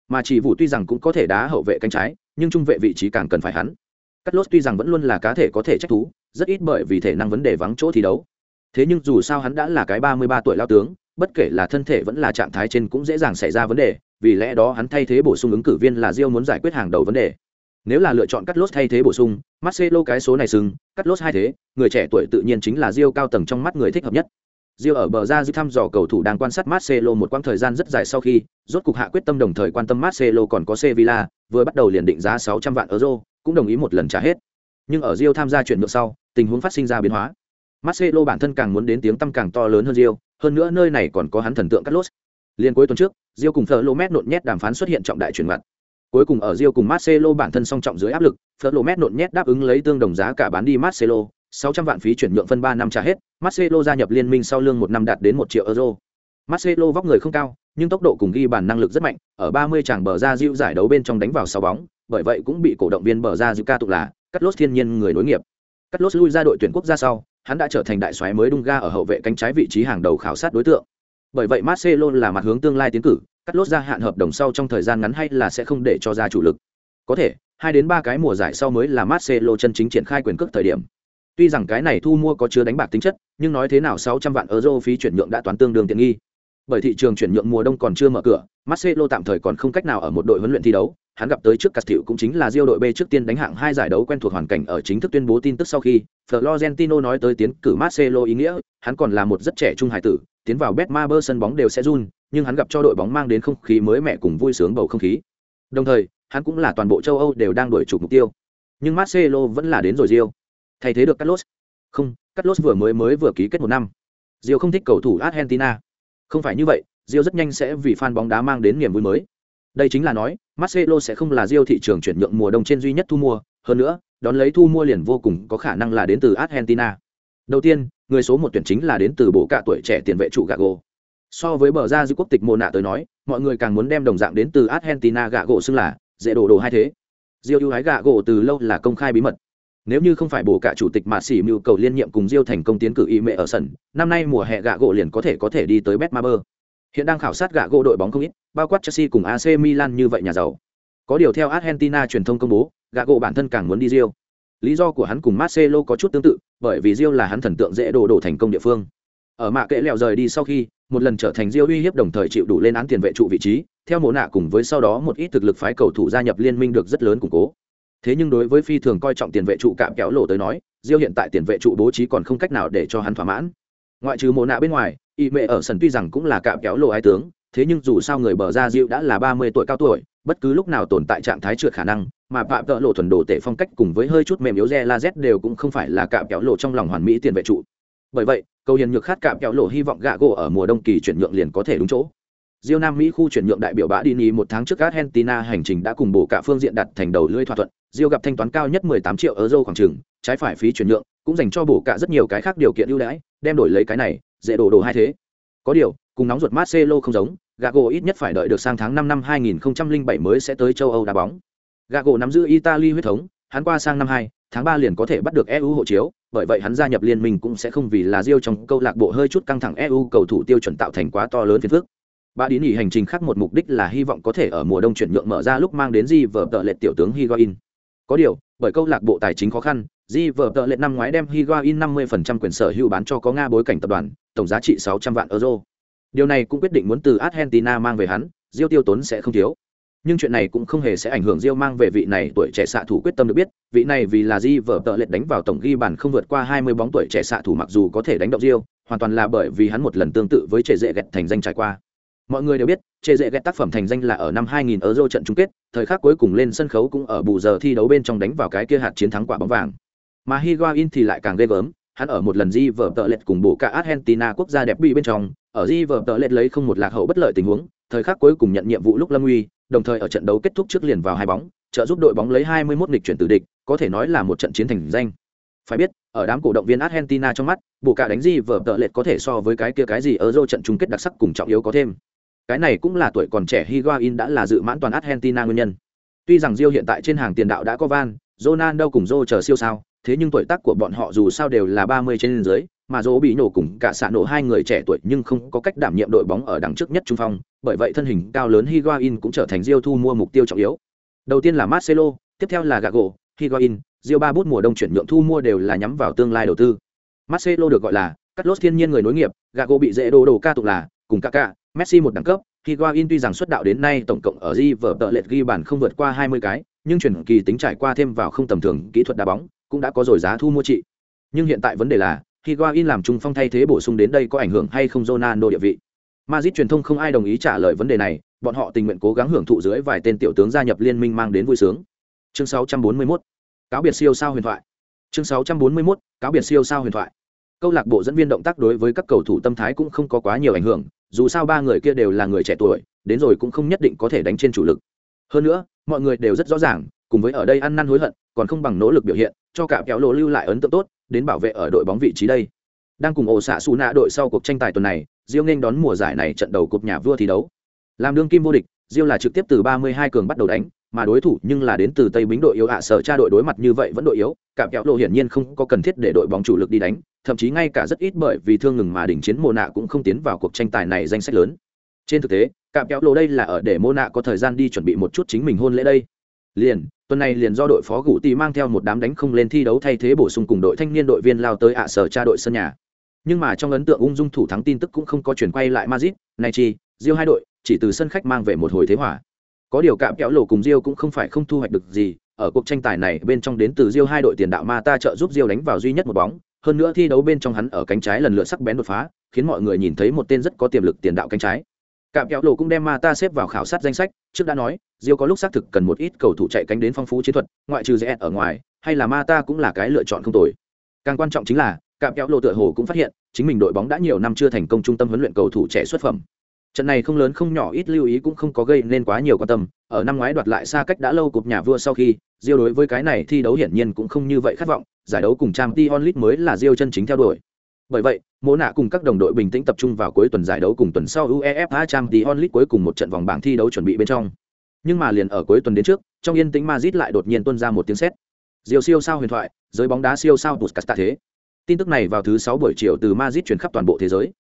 Mà chỉ vụ tuy rằng cũng có thể đá hậu vệ cánh trái, nhưng trung vệ vị trí càng cần phải hắn. Cắt lốt tuy rằng vẫn luôn là cá thể có thể trách thú, rất ít bởi vì thể năng vấn đề vắng chỗ thi đấu. Thế nhưng dù sao hắn đã là cái ba mươi ba tuổi lao tướng bất kể là thân thể vẫn là trạng thái trên cũng dễ dàng xảy ra vấn đề vì lẽ đó hắn thay thế bổ sung ứng cử viên là Rio muốn giải quyết hàng đầu vấn đề. Nếu là lựa chọn cắt lốt thay thế bổ sung Marcelo cái số này sừng cắt lốt hai thế người trẻ tuổi tự nhiên chính là Rio cao tầng trong mắt người thích hợp nhất. Rio ở bờ ra dư thăm dò cầu thủ đang quan sát Marcelo một quãng thời gian rất dài sau khi, rốt cục hạ quyết tâm đồng thời quan tâm Marcelo còn có Sevilla, vừa bắt đầu liền định giá 600 vạn euro, cũng đồng ý một lần trả hết. Nhưng ở Rio tham gia chuyển nhượng sau, tình huống phát sinh ra biến hóa. Marcelo bản thân càng muốn đến tiếng tăm càng to lớn hơn Rio, hơn nữa nơi này còn có hắn thần tượng Carlos. Liên cuối tuần trước, Rio cùng Florent nộn nhét đàm phán xuất hiện trọng đại chuyển mặt. Cuối cùng ở Rio cùng Marcelo bản thân song trọng dưới áp lực, Florent nộn nhét đáp ứng lấy tương đồng giá cả bán đi Marcelo, 600 vạn phí chuyển nhượng phân 3 năm trả hết, Marcelo gia nhập liên minh sau lương một năm đạt đến 1 triệu euro. Marcelo vóc người không cao, nhưng tốc độ cùng ghi bàn năng lực rất mạnh, ở 30 chàng bờ ra Rio giải đấu bên trong đánh vào 6 bóng, bởi vậy cũng bị cổ động viên bờ ra Rio ca tục là cắt lốt thiên nhiên người nối nghiệp. Cắt lốt lui ra đội tuyển quốc gia sau, hắn đã trở thành đại soái mới đung ga ở hậu vệ cánh trái vị trí hàng đầu khảo sát đối tượng. Bởi vậy Marcelo là mặt hướng tương lai tiến cử, cắt lốt ra hạn hợp đồng sau trong thời gian ngắn hay là sẽ không để cho ra chủ lực. Có thể, hai đến ba cái mùa giải sau mới là Marcelo chân chính triển khai quyền cước thời điểm. Tuy rằng cái này thu mua có chứa đánh bạc tính chất, nhưng nói thế nào 600 vạn euro phí chuyển nhượng đã toán tương đương tiện nghi. Bởi thị trường chuyển nhượng mùa đông còn chưa mở cửa, Marcelo tạm thời còn không cách nào ở một đội huấn luyện thi đấu, hắn gặp tới trước Castillo cũng chính là Rio đội B trước tiên đánh hạng hai giải đấu quen thuộc hoàn cảnh ở chính thức tuyên bố tin tức sau khi, Florentino nói tới tiến cử Marcelo ý nghĩa, hắn còn là một rất trẻ trung hải tử, tiến vào Betmaber sân bóng đều sẽ run, nhưng hắn gặp cho đội bóng mang đến không khí mới mẻ cùng vui sướng bầu không khí. Đồng thời, hắn cũng là toàn bộ châu Âu đều đang đuổi chủ mục tiêu. Nhưng Marcelo vẫn là đến rồi Rio. thay thế được Carlos. không Carlos vừa mới mới vừa ký kết một năm Rio không thích cầu thủ Argentina. Không phải như vậy, Rio rất nhanh sẽ vì fan bóng đá mang đến niềm vui mới. Đây chính là nói, Marcelo sẽ không là Rio thị trường chuyển nhượng mùa đông trên duy nhất thu mua, hơn nữa, đón lấy thu mua liền vô cùng có khả năng là đến từ Argentina. Đầu tiên, người số một tuyển chính là đến từ bộ cả tuổi trẻ tiền vệ trụ Gago. So với bờ ra dư quốc tịch Mona tới nói, mọi người càng muốn đem đồng dạng đến từ Argentina Gago xưng là dễ đổ đồ hai thế. Rio ưu ái Gago từ lâu là công khai bí mật. Nếu như không phải bổ cả chủ tịch mà xỉ mưu cầu liên nhiệm cùng Rio thành công tiến cử y mẹ ở sân, năm nay mùa hè gạ gỗ liền có thể có thể đi tới Betmaber. Hiện đang khảo sát gạ gỗ đội bóng không ít, bao quát Chelsea cùng AC Milan như vậy nhà giàu. Có điều theo Argentina truyền thông công bố, Gago bản thân càng muốn đi Rio. Lý do của hắn cùng Marcelo có chút tương tự, bởi vì Rio là hắn thần tượng dễ đổ đổ thành công địa phương. Ở mạ kệ lèo rời đi sau khi, một lần trở thành Rio uy hiếp đồng thời chịu đủ lên án tiền vệ trụ vị trí, theo mộ nạ cùng với sau đó một ít thực lực phái cầu thủ gia nhập liên minh được rất lớn củng cố thế nhưng đối với phi thường coi trọng tiền vệ trụ cạm kéo lộ tới nói Rio hiện tại tiền vệ trụ bố trí còn không cách nào để cho hắn thỏa mãn ngoại trừ mồ nạ bên ngoài y mẹ ở sân tuy rằng cũng là cạm kéo lộ ai tướng thế nhưng dù sao người bờ ra diêu đã là ba mươi tuổi cao tuổi bất cứ lúc nào tồn tại trạng thái trượt khả năng mà phạm tợ lộ thuần đồ tể phong cách cùng với hơi chút mềm yếu re la z đều cũng không phải là cạm kéo lộ trong lòng hoàn mỹ tiền vệ trụ bởi vậy cầu hiền nhược khát cạm kéo lộ hy vọng gạ gỗ ở mùa đông kỳ chuyển nhượng liền có thể đúng chỗ Diêu Nam Mỹ khu chuyển nhượng đại biểu bã đi ní một tháng trước Argentina hành trình đã cùng bổ cả phương diện đặt thành đầu lưỡi thỏa thuận, Diêu gặp thanh toán cao nhất 18 triệu euro khoảng chừng, trái phải phí chuyển nhượng, cũng dành cho bổ cả rất nhiều cái khác điều kiện ưu đãi, đem đổi lấy cái này, dễ đổ đồ hai thế. Có điều, cùng nóng ruột Marcelo không giống, Gago ít nhất phải đợi được sang tháng 5 năm 2007 mới sẽ tới châu Âu đá bóng. Gago nắm giữ Italy huyết thống, hắn qua sang năm 2, tháng 3 liền có thể bắt được EU hộ chiếu, bởi vậy hắn gia nhập liên minh cũng sẽ không vì là riêu trong câu lạc bộ hơi chút căng thẳng EU cầu thủ tiêu chuẩn tạo thành quá to lớn phiền phức. Bà đi nghỉ hành trình khác một mục đích là hy vọng có thể ở mùa đông chuyển nhượng mở ra lúc mang đến Di vở tợ lệ tiểu tướng Higuain. Có điều, bởi câu lạc bộ tài chính khó khăn, Di vở tợ lệ năm ngoái đem Higuain 50% quyền sở hữu bán cho có Nga bối cảnh tập đoàn, tổng giá trị 600 vạn euro. Điều này cũng quyết định muốn từ Argentina mang về hắn, Diêu tiêu tốn sẽ không thiếu. Nhưng chuyện này cũng không hề sẽ ảnh hưởng Diêu mang về vị này tuổi trẻ xạ thủ quyết tâm được biết, vị này vì là Di vở tợ lệch đánh vào tổng ghi bàn không vượt qua 20 bóng tuổi trẻ xạ thủ mặc dù có thể đánh động Diêu, hoàn toàn là bởi vì hắn một lần tương tự với trẻ dễ gẹt thành danh trải qua mọi người đều biết trẻ dễ gẹt tác phẩm thành danh là ở năm 2000 euro trận chung kết thời khắc cuối cùng lên sân khấu cũng ở bù giờ thi đấu bên trong đánh vào cái kia hạt chiến thắng quả bóng vàng mà higuain thì lại càng ghê gớm hắn ở một lần di vở tợ lệch cùng bộ cả argentina quốc gia đẹp bị bên trong ở di vở tợ lệch lấy không một lạc hậu bất lợi tình huống thời khắc cuối cùng nhận nhiệm vụ lúc lâm uy đồng thời ở trận đấu kết thúc trước liền vào hai bóng trợ giúp đội bóng lấy 21 nghịch chuyển tử địch có thể nói là một trận chiến thành danh phải biết ở đám cổ động viên argentina trong mắt bộ cả đánh di vở tợ lệch có thể so với cái kia cái gì ở dâu trận chung kết đặc sắc cùng trọng yếu có thêm cái này cũng là tuổi còn trẻ Higuain đã là dự mãn toàn Argentina nguyên nhân. Tuy rằng Rio hiện tại trên hàng tiền đạo đã có Van, Ronaldo cùng Zô chờ siêu sao, thế nhưng tuổi tác của bọn họ dù sao đều là 30 trên dưới, mà Dỗ bị nổ cùng cả xạ nổ hai người trẻ tuổi nhưng không có cách đảm nhiệm đội bóng ở đằng trước nhất trung phong, bởi vậy thân hình cao lớn Higuain cũng trở thành Rio thu mua mục tiêu trọng yếu. Đầu tiên là Marcelo, tiếp theo là Gago, Higuain, Rio ba bút mùa đông chuyển nhượng thu mua đều là nhắm vào tương lai đầu tư. Marcelo được gọi là Carlos thiên nhiên người nối nghiệp, Gago bị dễ đồ đồ ca tục là cùng Kaká, Messi một đẳng cấp, Higuain tuy rằng xuất đạo đến nay tổng cộng ở River tợ lệch ghi bàn không vượt qua 20 cái, nhưng chuyển kỳ tính trải qua thêm vào không tầm thường kỹ thuật đá bóng, cũng đã có rồi giá thu mua trị. Nhưng hiện tại vấn đề là, Higuain làm trung phong thay thế bổ sung đến đây có ảnh hưởng hay không Ronaldo địa vị. Madrid truyền thông không ai đồng ý trả lời vấn đề này, bọn họ tình nguyện cố gắng hưởng thụ dưới vài tên tiểu tướng gia nhập liên minh mang đến vui sướng. Chương 641. Cáo biệt siêu sao huyền thoại. Chương 641. Cáo biệt siêu sao huyền thoại. Câu lạc bộ dẫn viên động tác đối với các cầu thủ tâm thái cũng không có quá nhiều ảnh hưởng, dù sao ba người kia đều là người trẻ tuổi đến rồi cũng không nhất định có thể đánh trên chủ lực hơn nữa mọi người đều rất rõ ràng cùng với ở đây ăn năn hối hận, còn không bằng nỗ lực biểu hiện, cho cả kéo lộ lưu lại ấn tượng tốt, đến bảo vệ ở đội bóng vị trí đây. Đang cùng ổ xạ xù nạ đội sau cuộc tranh tài tuần này, diêu nên đón mùa giải này trận đầu cục nhà vua thi đấu. Làm đương kim vô địch, diêu là trực tiếp từ 32 cường bắt đầu đánh, mà đối thủ nhưng là đến từ tây bính đội yếu ạ, sở cha đội đối mặt như vậy vẫn đội yếu, cả kéo lộ hiển nhiên không có cần thiết để đội bóng chủ lực đi đánh, thậm chí ngay cả rất ít bởi vì thương ngừng mà đỉnh chiến mùa nạ cũng không tiến vào cuộc tranh tài này danh sách lớn. Trên thực tế cạm kéo lộ đây là ở để mô nạ có thời gian đi chuẩn bị một chút chính mình hôn lễ đây liền tuần này liền do đội phó gủ tì mang theo một đám đánh không lên thi đấu thay thế bổ sung cùng đội thanh niên đội viên lao tới ạ sở cha đội sân nhà nhưng mà trong ấn tượng ung dung thủ thắng tin tức cũng không có chuyển quay lại Madrid, này chi, Rio hai đội chỉ từ sân khách mang về một hồi thế hỏa. Có điều cạm kéo lộ cùng Rio cũng không phải không thu hoạch được gì, ở cuộc tranh tài này bên trong đến từ Rio hai đội tiền đạo Mata trợ giúp Rio đánh vào duy nhất một bóng, hơn nữa thi đấu bên trong hắn ở cánh trái lần lượt sắc bén đột phá khiến mọi người nhìn thấy một tên rất có tiềm lực tiền đạo cánh trái cạm kéo lộ cũng đem ma ta xếp vào khảo sát danh sách, trước đã nói, Diêu có lúc xác thực cần một ít cầu thủ chạy cánh đến phong phú chiến thuật, ngoại trừ rẽ ở ngoài, hay là ma ta cũng là cái lựa chọn không tồi. Càng quan trọng chính là, cạm kéo lộ tựa hồ cũng phát hiện, chính mình đội bóng đã nhiều năm chưa thành công trung tâm huấn luyện cầu thủ trẻ xuất phẩm. Trận này không lớn không nhỏ ít lưu ý cũng không có gây nên quá nhiều quan tâm, ở năm ngoái đoạt lại xa cách đã lâu cục nhà vua sau khi Rio đối với cái này thi đấu hiển nhiên cũng không như vậy khát vọng, giải đấu cùng trang t onlit mới là Rio chân chính theo đuổi bởi vậy mỗ nạ cùng các đồng đội bình tĩnh tập trung vào cuối tuần giải đấu cùng tuần sau uefa Champions League cuối cùng một trận vòng bảng thi đấu chuẩn bị bên trong. Nhưng mà liền ở cuối tuần đến trước, trong yên tĩnh Madrid lại đột nhiên tuôn ra một tiếng sét. Diều siêu sao huyền thoại, giới bóng đá siêu sao Puskas thế. Tin tức này vào thứ sáu buổi chiều từ Madrid truyền khắp toàn bộ thế giới.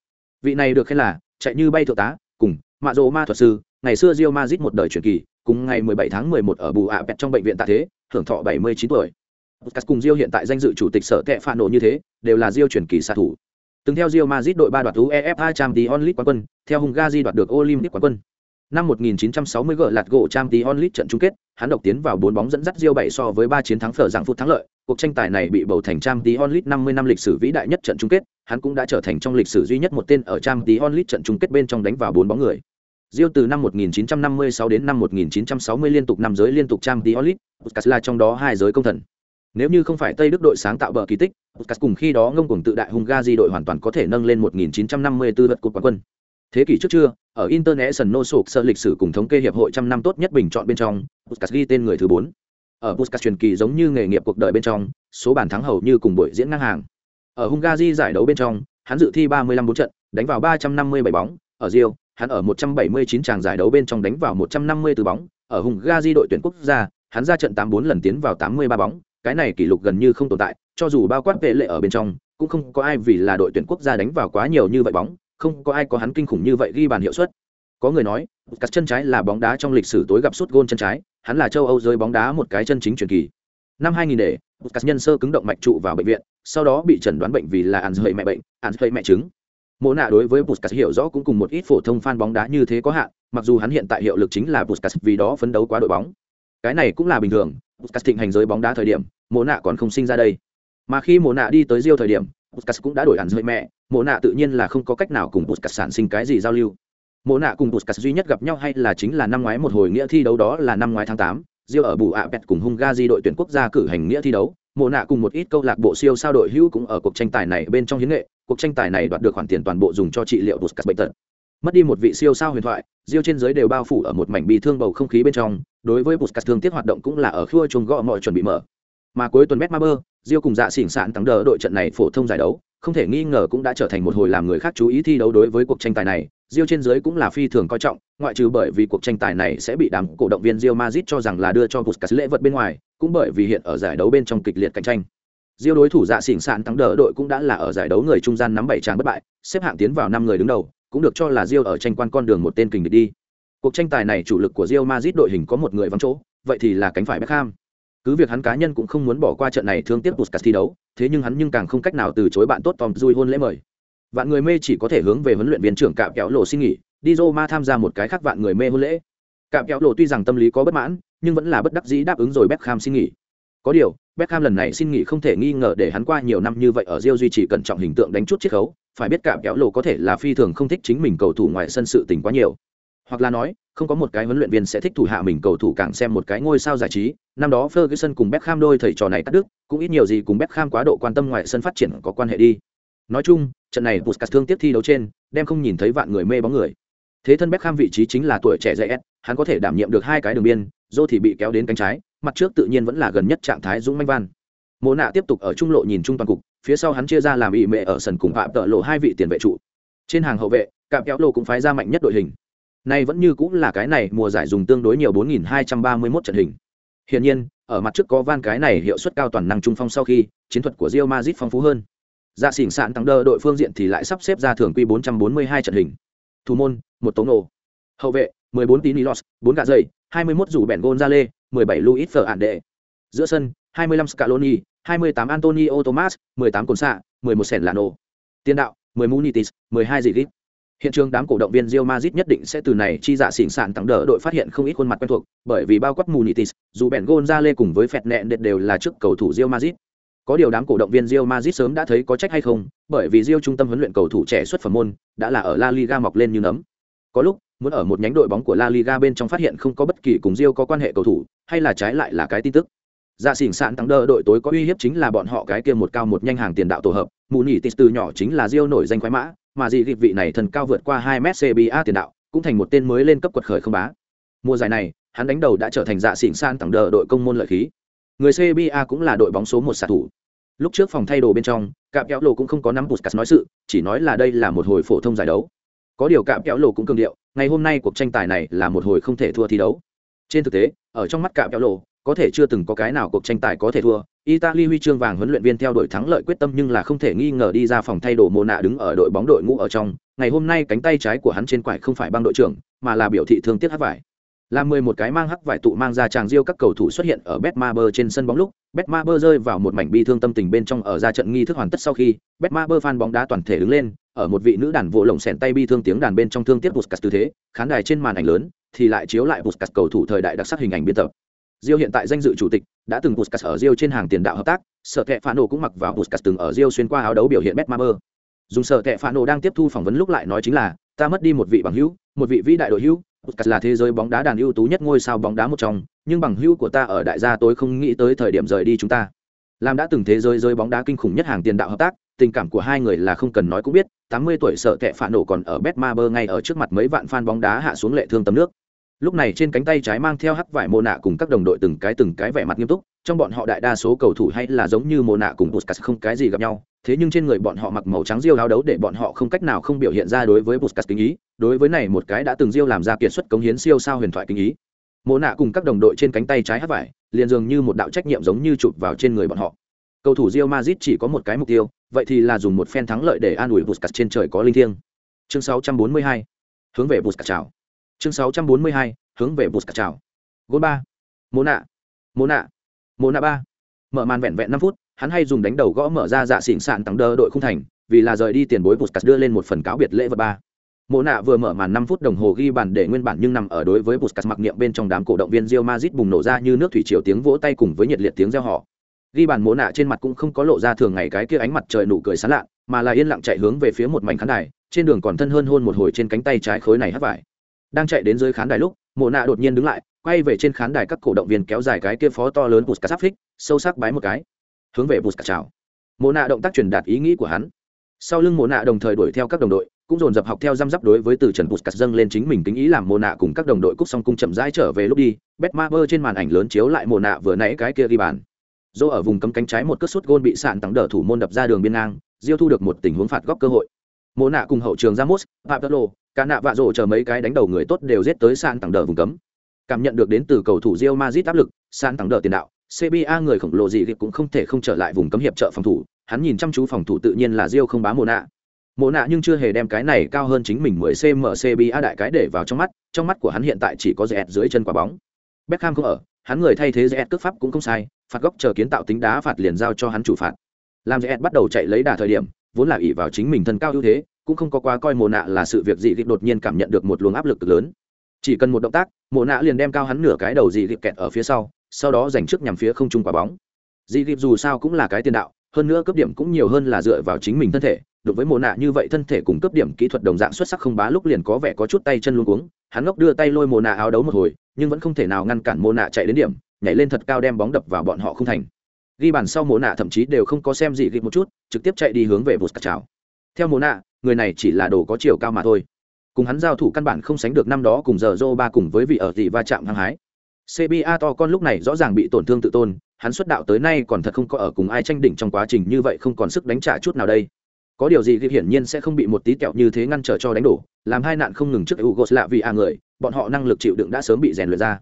Vị này được khen là chạy như bay thượng tá, cùng mạ Dụ ma thuật sư, ngày xưa Real Madrid một đời truyền kỳ, cùng ngày 17 tháng 11 ở bù ạ trong bệnh viện tạ thế hưởng thọ 79 tuổi. Puskas cùng Rio hiện tại danh dự chủ tịch sở tệ phản nổ như thế đều là Rio chuyển kỳ xạ thủ từng theo Rio Madrid đội ba đoạt UEFA Champions League quán quân theo Hungary đoạt được Olympic quán quân Năm 1960 gỡ lạt gỗ Champions League trận chung kết, hắn độc tiến vào 4 bóng dẫn dắt Rio 7 so với 3 chiến thắng phở dạng phút thắng lợi. Cuộc tranh tài này bị bầu thành Champions League 50 năm lịch sử vĩ đại nhất trận chung kết, hắn cũng đã trở thành trong lịch sử duy nhất một tên ở Champions League trận chung kết bên trong đánh vào 4 bóng người. Rio từ năm 1956 đến năm 1960 liên tục năm giới liên tục Champions League, Puskas là trong đó hai giới công thần. Nếu như không phải Tây Đức đội sáng tạo bờ kỳ tích, Cắt cùng khi đó ngông cuồng tự đại Hungary đội hoàn toàn có thể nâng lên 1954 vật cột quán quân. Thế kỷ trước chưa, ở International Soccer lịch sử cùng thống kê hiệp hội trăm năm tốt nhất bình chọn bên trong, Puskas ghi tên người thứ 4. Ở Puskas truyền kỳ giống như nghề nghiệp cuộc đời bên trong, số bàn thắng hầu như cùng buổi diễn ngang hàng. Ở Hungary giải đấu bên trong, hắn dự thi 35 bốn trận, đánh vào 357 bóng, ở Rio, hắn ở 179 tràng giải đấu bên trong đánh vào 150 từ bóng, ở Hungary đội tuyển quốc gia, hắn ra trận 84 lần tiến vào 83 bóng, cái này kỷ lục gần như không tồn tại, cho dù bao quát vệ lệ ở bên trong, cũng không có ai vì là đội tuyển quốc gia đánh vào quá nhiều như vậy bóng, không có ai có hắn kinh khủng như vậy ghi bàn hiệu suất. Có người nói, cắt chân trái là bóng đá trong lịch sử tối gặp sút gôn chân trái, hắn là châu Âu rơi bóng đá một cái chân chính truyền kỳ. Năm 2000 để, cắt nhân sơ cứng động mạch trụ vào bệnh viện, sau đó bị chẩn đoán bệnh vì là ăn mẹ bệnh, ăn mẹ trứng. Mộ nạ đối với Puskas hiểu rõ cũng cùng một ít phổ thông fan bóng đá như thế có hạn, mặc dù hắn hiện tại hiệu lực chính là Puskas vì đó phấn đấu quá đội bóng. Cái này cũng là bình thường, Puskas thịnh hành giới bóng đá thời điểm, Mộ nạ còn không sinh ra đây. Mà khi Mộ nạ đi tới Rio thời điểm, Puskas cũng đã đổi hẳn rơi mẹ, Mộ nạ tự nhiên là không có cách nào cùng Puskas sản sinh cái gì giao lưu. Mộ nạ cùng Puskas duy nhất gặp nhau hay là chính là năm ngoái một hồi nghĩa thi đấu đó là năm ngoái tháng 8, Rio ở bù ạ Pet cùng Hungary đội tuyển quốc gia cử hành nghĩa thi đấu. Mộ nạ cùng một ít câu lạc bộ siêu sao đội hữu cũng ở cuộc tranh tài này bên trong hiến nghệ, cuộc tranh tài này đoạt được khoản tiền toàn bộ dùng cho trị liệu Puskas bệnh tật. Mất đi một vị siêu sao huyền thoại, diêu trên dưới đều bao phủ ở một mảnh bi thương bầu không khí bên trong, đối với Puskas thương tiếc hoạt động cũng là ở khua chuông gõ mọi chuẩn bị mở. Mà cuối tuần Betmaber, diêu cùng dạ xỉn sạn thắng đỡ đội trận này phổ thông giải đấu, không thể nghi ngờ cũng đã trở thành một hồi làm người khác chú ý thi đấu đối với cuộc tranh tài này. diêu trên dưới cũng là phi thường coi trọng, ngoại trừ bởi vì cuộc tranh tài này sẽ bị đám cổ động viên diêu mazit cho rằng là đưa cho Puskas lễ vật bên ngoài, cũng bởi vì hiện ở giải đấu bên trong kịch liệt cạnh tranh. Diêu đối thủ dạ xỉn sạn thắng đỡ đội cũng đã là ở giải đấu người trung gian nắm bảy tràng bất bại, xếp hạng tiến vào năm người đứng đầu, cũng được cho là Rio ở tranh quan con đường một tên kình địch đi. Cuộc tranh tài này chủ lực của Real Madrid đội hình có một người vắng chỗ, vậy thì là cánh phải Beckham. Cứ việc hắn cá nhân cũng không muốn bỏ qua trận này thương tiếc Puskas thi đấu, thế nhưng hắn nhưng càng không cách nào từ chối bạn tốt Tom Rui hôn lễ mời. Vạn người mê chỉ có thể hướng về huấn luyện viên trưởng Cạm Kéo Lộ xin nghỉ, đi Roma tham gia một cái khác vạn người mê hôn lễ. Cạm Kéo Lộ tuy rằng tâm lý có bất mãn, nhưng vẫn là bất đắc dĩ đáp ứng rồi Beckham xin nghỉ. Có điều, Beckham lần này xin nghỉ không thể nghi ngờ để hắn qua nhiều năm như vậy ở Rio duy trì cẩn trọng hình tượng đánh chút chiết khấu, phải biết cả Kéo Lộ có thể là phi thường không thích chính mình cầu thủ ngoại sân sự tình quá nhiều. Hoặc là nói, không có một cái huấn luyện viên sẽ thích thủ hạ mình cầu thủ càng xem một cái ngôi sao giải trí. Năm đó Ferguson cùng Beckham đôi thầy trò này cắt đứt, cũng ít nhiều gì cùng Beckham quá độ quan tâm ngoại sân phát triển có quan hệ đi. Nói chung, trận này Puskas thương tiếp thi đấu trên, đem không nhìn thấy vạn người mê bóng người. Thế thân Beckham vị trí chính là tuổi trẻ dễ hắn có thể đảm nhiệm được hai cái đường biên, Joe thì bị kéo đến cánh trái, mặt trước tự nhiên vẫn là gần nhất trạng thái dũng manh văn. Mộ nạ tiếp tục ở trung lộ nhìn trung toàn cục, phía sau hắn chia ra làm ỵ mệ ở sân cùng phạm tợ lộ hai vị tiền vệ trụ. Trên hàng hậu vệ, cạm kéo lộ cũng phái ra mạnh nhất đội hình. Nay vẫn như cũng là cái này mùa giải dùng tương đối nhiều 4231 trận hình. Hiển nhiên, ở mặt trước có van cái này hiệu suất cao toàn năng trung phong sau khi, chiến thuật của Real Madrid phong phú hơn. Dạ xỉn sạn tăng đơ đội phương diện thì lại sắp xếp ra thường quy 442 trận hình. Thủ môn, một tống nổ. Hậu vệ, 14 tín ilos 4 gạ dày, 21 rủ bèn Gonzale, 17 Luis Fernandez. Giữa sân, 25 Scaloni, 28 Antonio Thomas, 18 Consa, 11 Senlano. Tiền đạo, 10 Munitis, 12 Zidit. Hiện trường đám cổ động viên Real Madrid nhất định sẽ từ này chi dạ xỉn sản tặng đỡ đội phát hiện không ít khuôn mặt quen thuộc, bởi vì bao quát Munitis, dù bèn Gonzale cùng với Phẹt nẹn đều là trước cầu thủ Real Madrid. Có điều đám cổ động viên Real Madrid sớm đã thấy có trách hay không, bởi vì Real trung tâm huấn luyện cầu thủ trẻ xuất phẩm môn đã là ở La Liga mọc lên như nấm. Có lúc, muốn ở một nhánh đội bóng của La Liga bên trong phát hiện không có bất kỳ cùng Real có quan hệ cầu thủ, hay là trái lại là cái tin tức. dạ xỉn sạn tăng đơ đội tối có uy hiếp chính là bọn họ cái kia một cao một nhanh hàng tiền đạo tổ hợp. Mù nhị tis từ nhỏ chính là diêu nổi danh khoái mã mà dị vị này thần cao vượt qua hai mét cba tiền đạo cũng thành một tên mới lên cấp quật khởi không bá. Mùa giải này hắn đánh đầu đã trở thành dạ xỉn san tặng đờ đội công môn lợi khí. Người cba cũng là đội bóng số một xạ thủ. Lúc trước phòng thay đồ bên trong cạm kéo lộ cũng không có nắm Puskas nói sự chỉ nói là đây là một hồi phổ thông giải đấu có điều cạm kéo lộ cũng cường điệu, ngày hôm nay cuộc tranh tài này là một hồi không thể thua thi đấu. Trên thực tế, ở trong mắt cạm kéo lộ có thể chưa từng có cái nào cuộc tranh tài có thể thua. Italy huy chương vàng huấn luyện viên theo đội thắng lợi quyết tâm nhưng là không thể nghi ngờ đi ra phòng thay đồ mô nạ đứng ở đội bóng đội ngũ ở trong. Ngày hôm nay cánh tay trái của hắn trên quải không phải băng đội trưởng, mà là biểu thị thương tiếc hắc vải. Làm mười một cái mang hắc vải tụ mang ra tràng riêu các cầu thủ xuất hiện ở Betmaber trên sân bóng lúc. Betmaber rơi vào một mảnh bi thương tâm tình bên trong ở ra trận nghi thức hoàn tất sau khi Betmaber fan bóng đá toàn thể đứng lên ở một vị nữ đàn vỗ lồng sèn tay bi thương tiếng đàn bên trong thương tiếc Puskas tư thế khán đài trên màn ảnh lớn thì lại chiếu lại Puskas cầu thủ thời đại đặc sắc hình ảnh biên tập Rio hiện tại danh dự chủ tịch, đã từng Puskas ở Rio trên hàng tiền đạo hợp tác, Sở Kệ Phano cũng mặc vào Puskas từng ở Rio xuyên qua áo đấu biểu hiện Betmaber. Dùng Sở Kệ Phano đang tiếp thu phỏng vấn lúc lại nói chính là, ta mất đi một vị bằng hữu, một vị vĩ đại đội hữu, Puskas là thế giới bóng đá đàn ưu tú nhất ngôi sao bóng đá một trong, nhưng bằng hữu của ta ở đại gia tôi không nghĩ tới thời điểm rời đi chúng ta. Làm đã từng thế giới giới bóng đá kinh khủng nhất hàng tiền đạo hợp tác, tình cảm của hai người là không cần nói cũng biết, 80 tuổi sợ kệ phản nổ còn ở Betmaber ngay ở trước mặt mấy vạn fan bóng đá hạ xuống lệ thương tâm nước. Lúc này trên cánh tay trái mang theo hắc vải mô nạ cùng các đồng đội từng cái từng cái vẻ mặt nghiêm túc, trong bọn họ đại đa số cầu thủ hay là giống như mô nạ cùng Puskas không cái gì gặp nhau, thế nhưng trên người bọn họ mặc màu trắng riêu áo đấu để bọn họ không cách nào không biểu hiện ra đối với Puskas kính ý, đối với này một cái đã từng riêu làm ra kiệt xuất cống hiến siêu sao huyền thoại kính ý. Mô nạ cùng các đồng đội trên cánh tay trái hắc vải, liền dường như một đạo trách nhiệm giống như chụp vào trên người bọn họ. Cầu thủ Real Madrid chỉ có một cái mục tiêu vậy thì là dùng một phen thắng lợi để an ủi Puskas trên trời có linh thiêng chương 642 hướng về Puskas chào chương 642 hướng về Busquets chào. Gol 3. Mô nạ. Mô nạ. Mô nạ 3. Mở màn vẹn vẹn 5 phút, hắn hay dùng đánh đầu gõ mở ra dạ xỉn sạn tăng đơ đội không thành, vì là rời đi tiền bối Busquets đưa lên một phần cáo biệt lễ vật ba. Mộ nạ vừa mở màn 5 phút đồng hồ ghi bàn để nguyên bản nhưng nằm ở đối với Busquets mặc niệm bên trong đám cổ động viên Real Madrid bùng nổ ra như nước thủy triều tiếng vỗ tay cùng với nhiệt liệt tiếng reo hò. Ghi bàn mộ nạ trên mặt cũng không có lộ ra thường ngày cái kia ánh mặt trời nụ cười sán lạ, mà là yên lặng chạy hướng về phía một mảnh khán đài, trên đường còn thân hơn hôn một hồi trên cánh tay trái khối này hất vải. Đang chạy đến dưới khán đài lúc, mộ nạ đột nhiên đứng lại quay về trên khán đài các cổ động viên kéo dài cái kia phó to lớn Puskas sắp phích sâu sắc bái một cái. Hướng về Puskas chào. Mộ nạ động tác truyền đạt ý nghĩ của hắn. Sau lưng mộ nạ đồng thời đuổi theo các đồng đội cũng dồn dập học theo răm rắp đối với từ trần Puskas dâng lên chính mình kính ý làm mộ nạ cùng các đồng đội cúc xong cung chậm rãi trở về lúc đi Betmaber trên màn ảnh lớn chiếu lại mộ nạ vừa nãy cái kia ghi bàn do ở vùng cấm cánh trái một cất sút gôn bị sạn tặng đỡ thủ môn đập ra đường biên ngang, diêu thu được một tình huống phạt góc cơ hội. Mộ nạ cùng hậu trường ramos papelo cả nạ vạ rộ chờ mấy cái đánh đầu người tốt đều giết tới sạn tặng đỡ vùng cấm. Cảm nhận được đến từ cầu thủ Real Madrid áp lực, sạn tặng đỡ tiền đạo CBA người khổng lồ gì cũng không thể không trở lại vùng cấm hiệp trợ phòng thủ, hắn nhìn chăm chú phòng thủ tự nhiên là Real không bá mồ nạ. Mồ nạ nhưng chưa hề đem cái này cao hơn chính mình 10 cm CBA đại cái để vào trong mắt trong mắt của hắn hiện tại chỉ có dẹt dưới chân quả bóng. Beckham không ở hắn người thay thế dẹt cước pháp cũng không sai, phạt góc chờ kiến tạo tính đá phạt liền giao cho hắn chủ phạt. Làm dẹt bắt đầu chạy lấy đà thời điểm, vốn là ỷ vào chính mình thân cao ưu thế, cũng không có quá coi mồ nạ là sự việc gì đột nhiên cảm nhận được một luồng áp lực lớn. Chỉ cần một động tác mồ nạ liền đem cao hắn nửa cái đầu dị kịp kẹt ở phía sau sau đó giành trước nhằm phía không trung quả bóng. Dị kịp dù sao cũng là cái tiền đạo hơn nữa cấp điểm cũng nhiều hơn là dựa vào chính mình thân thể đối với mồ nạ như vậy thân thể cùng cấp điểm kỹ thuật đồng dạng xuất sắc không bá lúc liền có vẻ có chút tay chân luôn cuống. Hắn ngốc đưa tay lôi mồ nạ áo đấu một hồi, nhưng vẫn không thể nào ngăn cản mồ nạ chạy đến điểm, nhảy lên thật cao đem bóng đập vào bọn họ không thành. Ghi bàn sau mồ nạ thậm chí đều không có xem gì ghi một chút, trực tiếp chạy đi hướng về vụt cà chào. Theo mồ nạ, người này chỉ là đồ có chiều cao mà thôi. Cùng hắn giao thủ căn bản không sánh được năm đó cùng giờ dô ba cùng với vị ở tỷ va chạm hăng hái cba to con lúc này rõ ràng bị tổn thương tự tôn, hắn xuất đạo tới nay còn thật không có ở cùng ai tranh đỉnh trong quá trình như vậy không còn sức đánh trả chút nào đây. Có điều gì thì hiển nhiên sẽ không bị một tí kẹo như thế ngăn trở cho đánh đổ, làm hai nạn không ngừng trước ugos lạ vì a người, bọn họ năng lực chịu đựng đã sớm bị rèn luyện ra.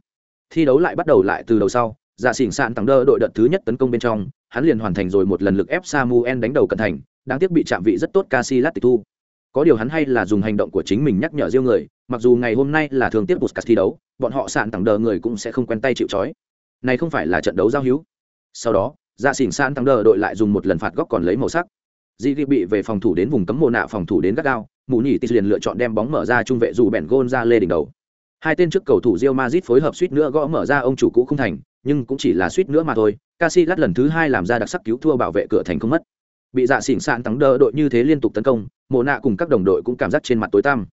Thi đấu lại bắt đầu lại từ đầu sau, giả xỉn sạn tăng đơ đội đợt thứ nhất tấn công bên trong, hắn liền hoàn thành rồi một lần lực ép samuel đánh đầu cẩn thành, đáng tiếc bị chạm vị rất tốt Casillas tịch thu có điều hắn hay là dùng hành động của chính mình nhắc nhở riêng người, mặc dù ngày hôm nay là thường tiếp Busquets thi đấu, bọn họ sạn tặng đờ người cũng sẽ không quen tay chịu trói. Này không phải là trận đấu giao hữu. Sau đó dạ xỉn sạn tặng đờ đội lại dùng một lần phạt góc còn lấy màu sắc. Di ghi bị về phòng thủ đến vùng cấm mồ nạ phòng thủ đến gắt gao mù nhỉ tít liền lựa chọn đem bóng mở ra trung vệ dù bèn gôn ra lê đỉnh đầu. Hai tên trước cầu thủ rio mazit phối hợp suýt nữa gõ mở ra ông chủ cũ không thành, nhưng cũng chỉ là suýt nữa mà thôi. Casillas lần thứ hai làm ra đặc sắc cứu thua bảo vệ cửa thành không mất bị dạ xỉn sạn thắng đỡ đội như thế liên tục tấn công, mộ nạ cùng các đồng đội cũng cảm giác trên mặt tối tăm.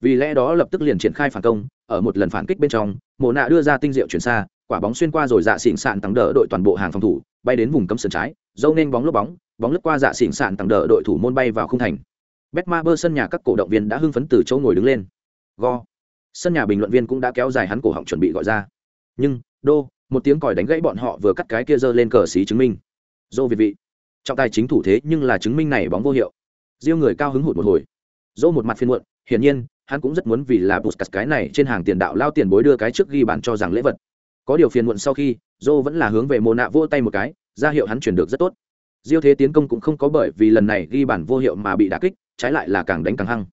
Vì lẽ đó lập tức liền triển khai phản công, ở một lần phản kích bên trong, mộ nạ đưa ra tinh diệu chuyển xa, quả bóng xuyên qua rồi dạ xỉn sạn tăng đỡ đội toàn bộ hàng phòng thủ, bay đến vùng cấm sân trái, dâu nên bóng lốp bóng bóng lướt qua dạ xỉn sạn tăng đỡ đội thủ môn bay vào khung thành. Betma bơ sân nhà các cổ động viên đã hưng phấn từ chỗ ngồi đứng lên. Go. Sân nhà bình luận viên cũng đã kéo dài hắn cổ họng chuẩn bị gọi ra. Nhưng, đô, một tiếng còi đánh gãy bọn họ vừa cắt cái kia giơ lên cờ xí chứng minh. Dô việt vị trọng tài chính thủ thế nhưng là chứng minh này bóng vô hiệu. Riêng người cao hứng hụt một hồi. Dỗ một mặt phiên muộn, hiển nhiên, hắn cũng rất muốn vì là bút cái này trên hàng tiền đạo lao tiền bối đưa cái trước ghi bàn cho rằng lễ vật. Có điều phiền muộn sau khi dô vẫn là hướng về mồ nạ vô tay một cái, ra hiệu hắn chuyển được rất tốt. Diêu thế tiến công cũng không có bởi vì lần này ghi bản vô hiệu mà bị đả kích, trái lại là càng đánh càng hăng.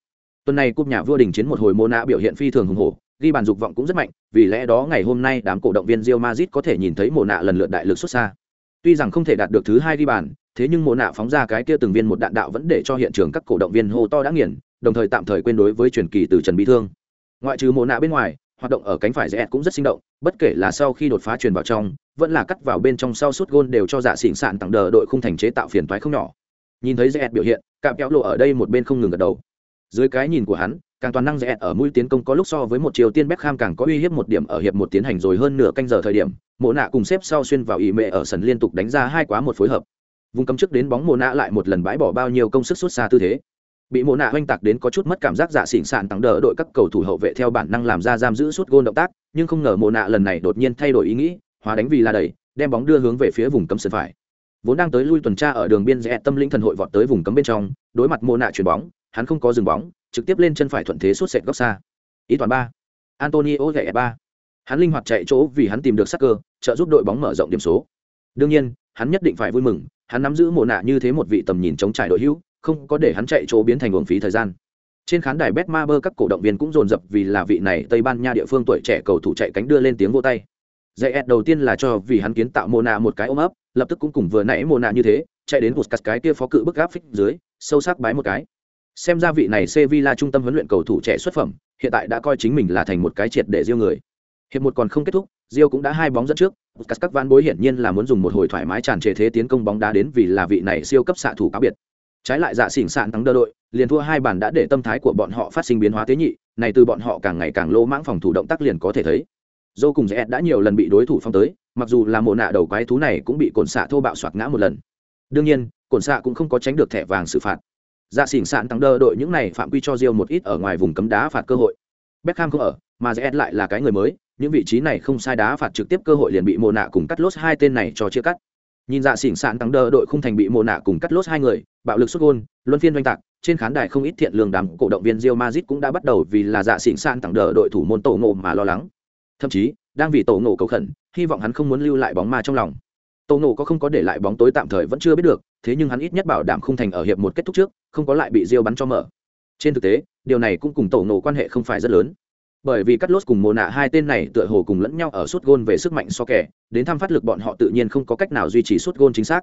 Tuần này cúp nhà vua đình chiến một hồi mồ nạ biểu hiện phi thường hùng hổ, ghi bàn dục vọng cũng rất mạnh, vì lẽ đó ngày hôm nay đám cổ động viên Diêu Madrid có thể nhìn thấy mồ nạ lần lượt đại lực xuất xa. Tuy rằng không thể đạt được thứ hai ghi bàn thế nhưng mộ nạ phóng ra cái kia từng viên một đạn đạo vẫn để cho hiện trường các cổ động viên hô to đã nghiền, đồng thời tạm thời quên đối với truyền kỳ từ trần bị thương. Ngoại trừ mộ nạ bên ngoài, hoạt động ở cánh phải rẽ cũng rất sinh động, bất kể là sau khi đột phá truyền vào trong, vẫn là cắt vào bên trong sau suốt gôn đều cho dạ xỉn sạn tặng đờ đội khung thành chế tạo phiền toái không nhỏ. Nhìn thấy rẽ biểu hiện cạm kéo lộ ở đây một bên không ngừng gật đầu. Dưới cái nhìn của hắn, càng toàn năng rẽ ở mũi tiến công có lúc so với một chiều tiên Beckham càng có uy hiếp một điểm ở hiệp một tiến hành rồi hơn nửa canh giờ thời điểm, mộ nạ cùng xếp sau xuyên vào ỉ mệ ở sân liên tục đánh ra hai quá một phối hợp vùng cấm trước đến bóng mồ nạ lại một lần bãi bỏ bao nhiêu công sức xuất xa tư thế. Bị mồ nạ oanh tạc đến có chút mất cảm giác giả xỉn sạn tặng đỡ đội các cầu thủ hậu vệ theo bản năng làm ra giam giữ suốt gôn động tác, nhưng không ngờ mồ nạ lần này đột nhiên thay đổi ý nghĩ, hóa đánh vì là đẩy, đem bóng đưa hướng về phía vùng cấm sân phải. Vốn đang tới lui tuần tra ở đường biên rẽ tâm linh thần hội vọt tới vùng cấm bên trong, đối mặt mồ nạ chuyền bóng, hắn không có dừng bóng, trực tiếp lên chân phải thuận thế suốt sệt góc xa. Ý toàn ba. Antonio gậy ba. Hắn linh hoạt chạy chỗ vì hắn tìm được sắc cơ, trợ giúp đội bóng mở rộng điểm số. Đương nhiên, hắn nhất định phải vui mừng hắn nắm giữ mồ nạ như thế một vị tầm nhìn chống trải đội hữu không có để hắn chạy chỗ biến thành uổng phí thời gian. Trên khán đài bet ma bơ các cổ động viên cũng dồn dập vì là vị này tây ban nha địa phương tuổi trẻ cầu thủ chạy cánh đưa lên tiếng vô tay. Dạy ed đầu tiên là cho vì hắn kiến tạo mồ nạ một cái ôm ấp lập tức cũng cùng vừa nãy mồ nạ như thế chạy đến một cắt cái kia phó cự bức gáp phích dưới sâu sắc bái một cái. Xem ra vị này Sevilla trung tâm huấn luyện cầu thủ trẻ xuất phẩm, hiện tại đã coi chính mình là thành một cái triệt để riêng người. Hiệp một còn không kết thúc, Rio cũng đã hai bóng dẫn trước, các các ván bối hiển nhiên là muốn dùng một hồi thoải mái tràn trề thế tiến công bóng đá đến vì là vị này siêu cấp xạ thủ cáo biệt. Trái lại dạ xỉn sạn thắng đỡ đội, liền thua hai bàn đã để tâm thái của bọn họ phát sinh biến hóa tế nhị, này từ bọn họ càng ngày càng lô mãng phòng thủ động tác liền có thể thấy. Dô cùng Zed đã nhiều lần bị đối thủ phong tới, mặc dù là mồ nạ đầu quái thú này cũng bị cồn xạ thô bạo soạt ngã một lần. Đương nhiên, cồn xạ cũng không có tránh được thẻ vàng xử phạt dạ xỉn sạn tăng đỡ đội những này phạm quy cho Rio một ít ở ngoài vùng cấm đá phạt cơ hội Beckham không ở mà Zed lại là cái người mới những vị trí này không sai đá phạt trực tiếp cơ hội liền bị mồ nạ cùng cắt lốt hai tên này cho chia cắt. Nhìn dạ xỉn sạn tăng đơ đội không thành bị mồ nạ cùng cắt lốt hai người, bạo lực xuất gôn, luân phiên doanh tạc, trên khán đài không ít thiện lương đám cổ động viên Real Madrid cũng đã bắt đầu vì là dạ xỉn sạn tăng đờ đội thủ môn tổ ngộ mà lo lắng. Thậm chí, đang vì tổ ngộ cầu khẩn, hy vọng hắn không muốn lưu lại bóng ma trong lòng. Tổ ngộ có không có để lại bóng tối tạm thời vẫn chưa biết được, thế nhưng hắn ít nhất bảo đảm không thành ở hiệp một kết thúc trước, không có lại bị Real bắn cho mở. Trên thực tế, điều này cũng cùng tổ nổ quan hệ không phải rất lớn bởi vì cắt lốt cùng mồ nạ hai tên này tựa hồ cùng lẫn nhau ở suốt gôn về sức mạnh so kẻ, đến thăm phát lực bọn họ tự nhiên không có cách nào duy trì suốt gôn chính xác.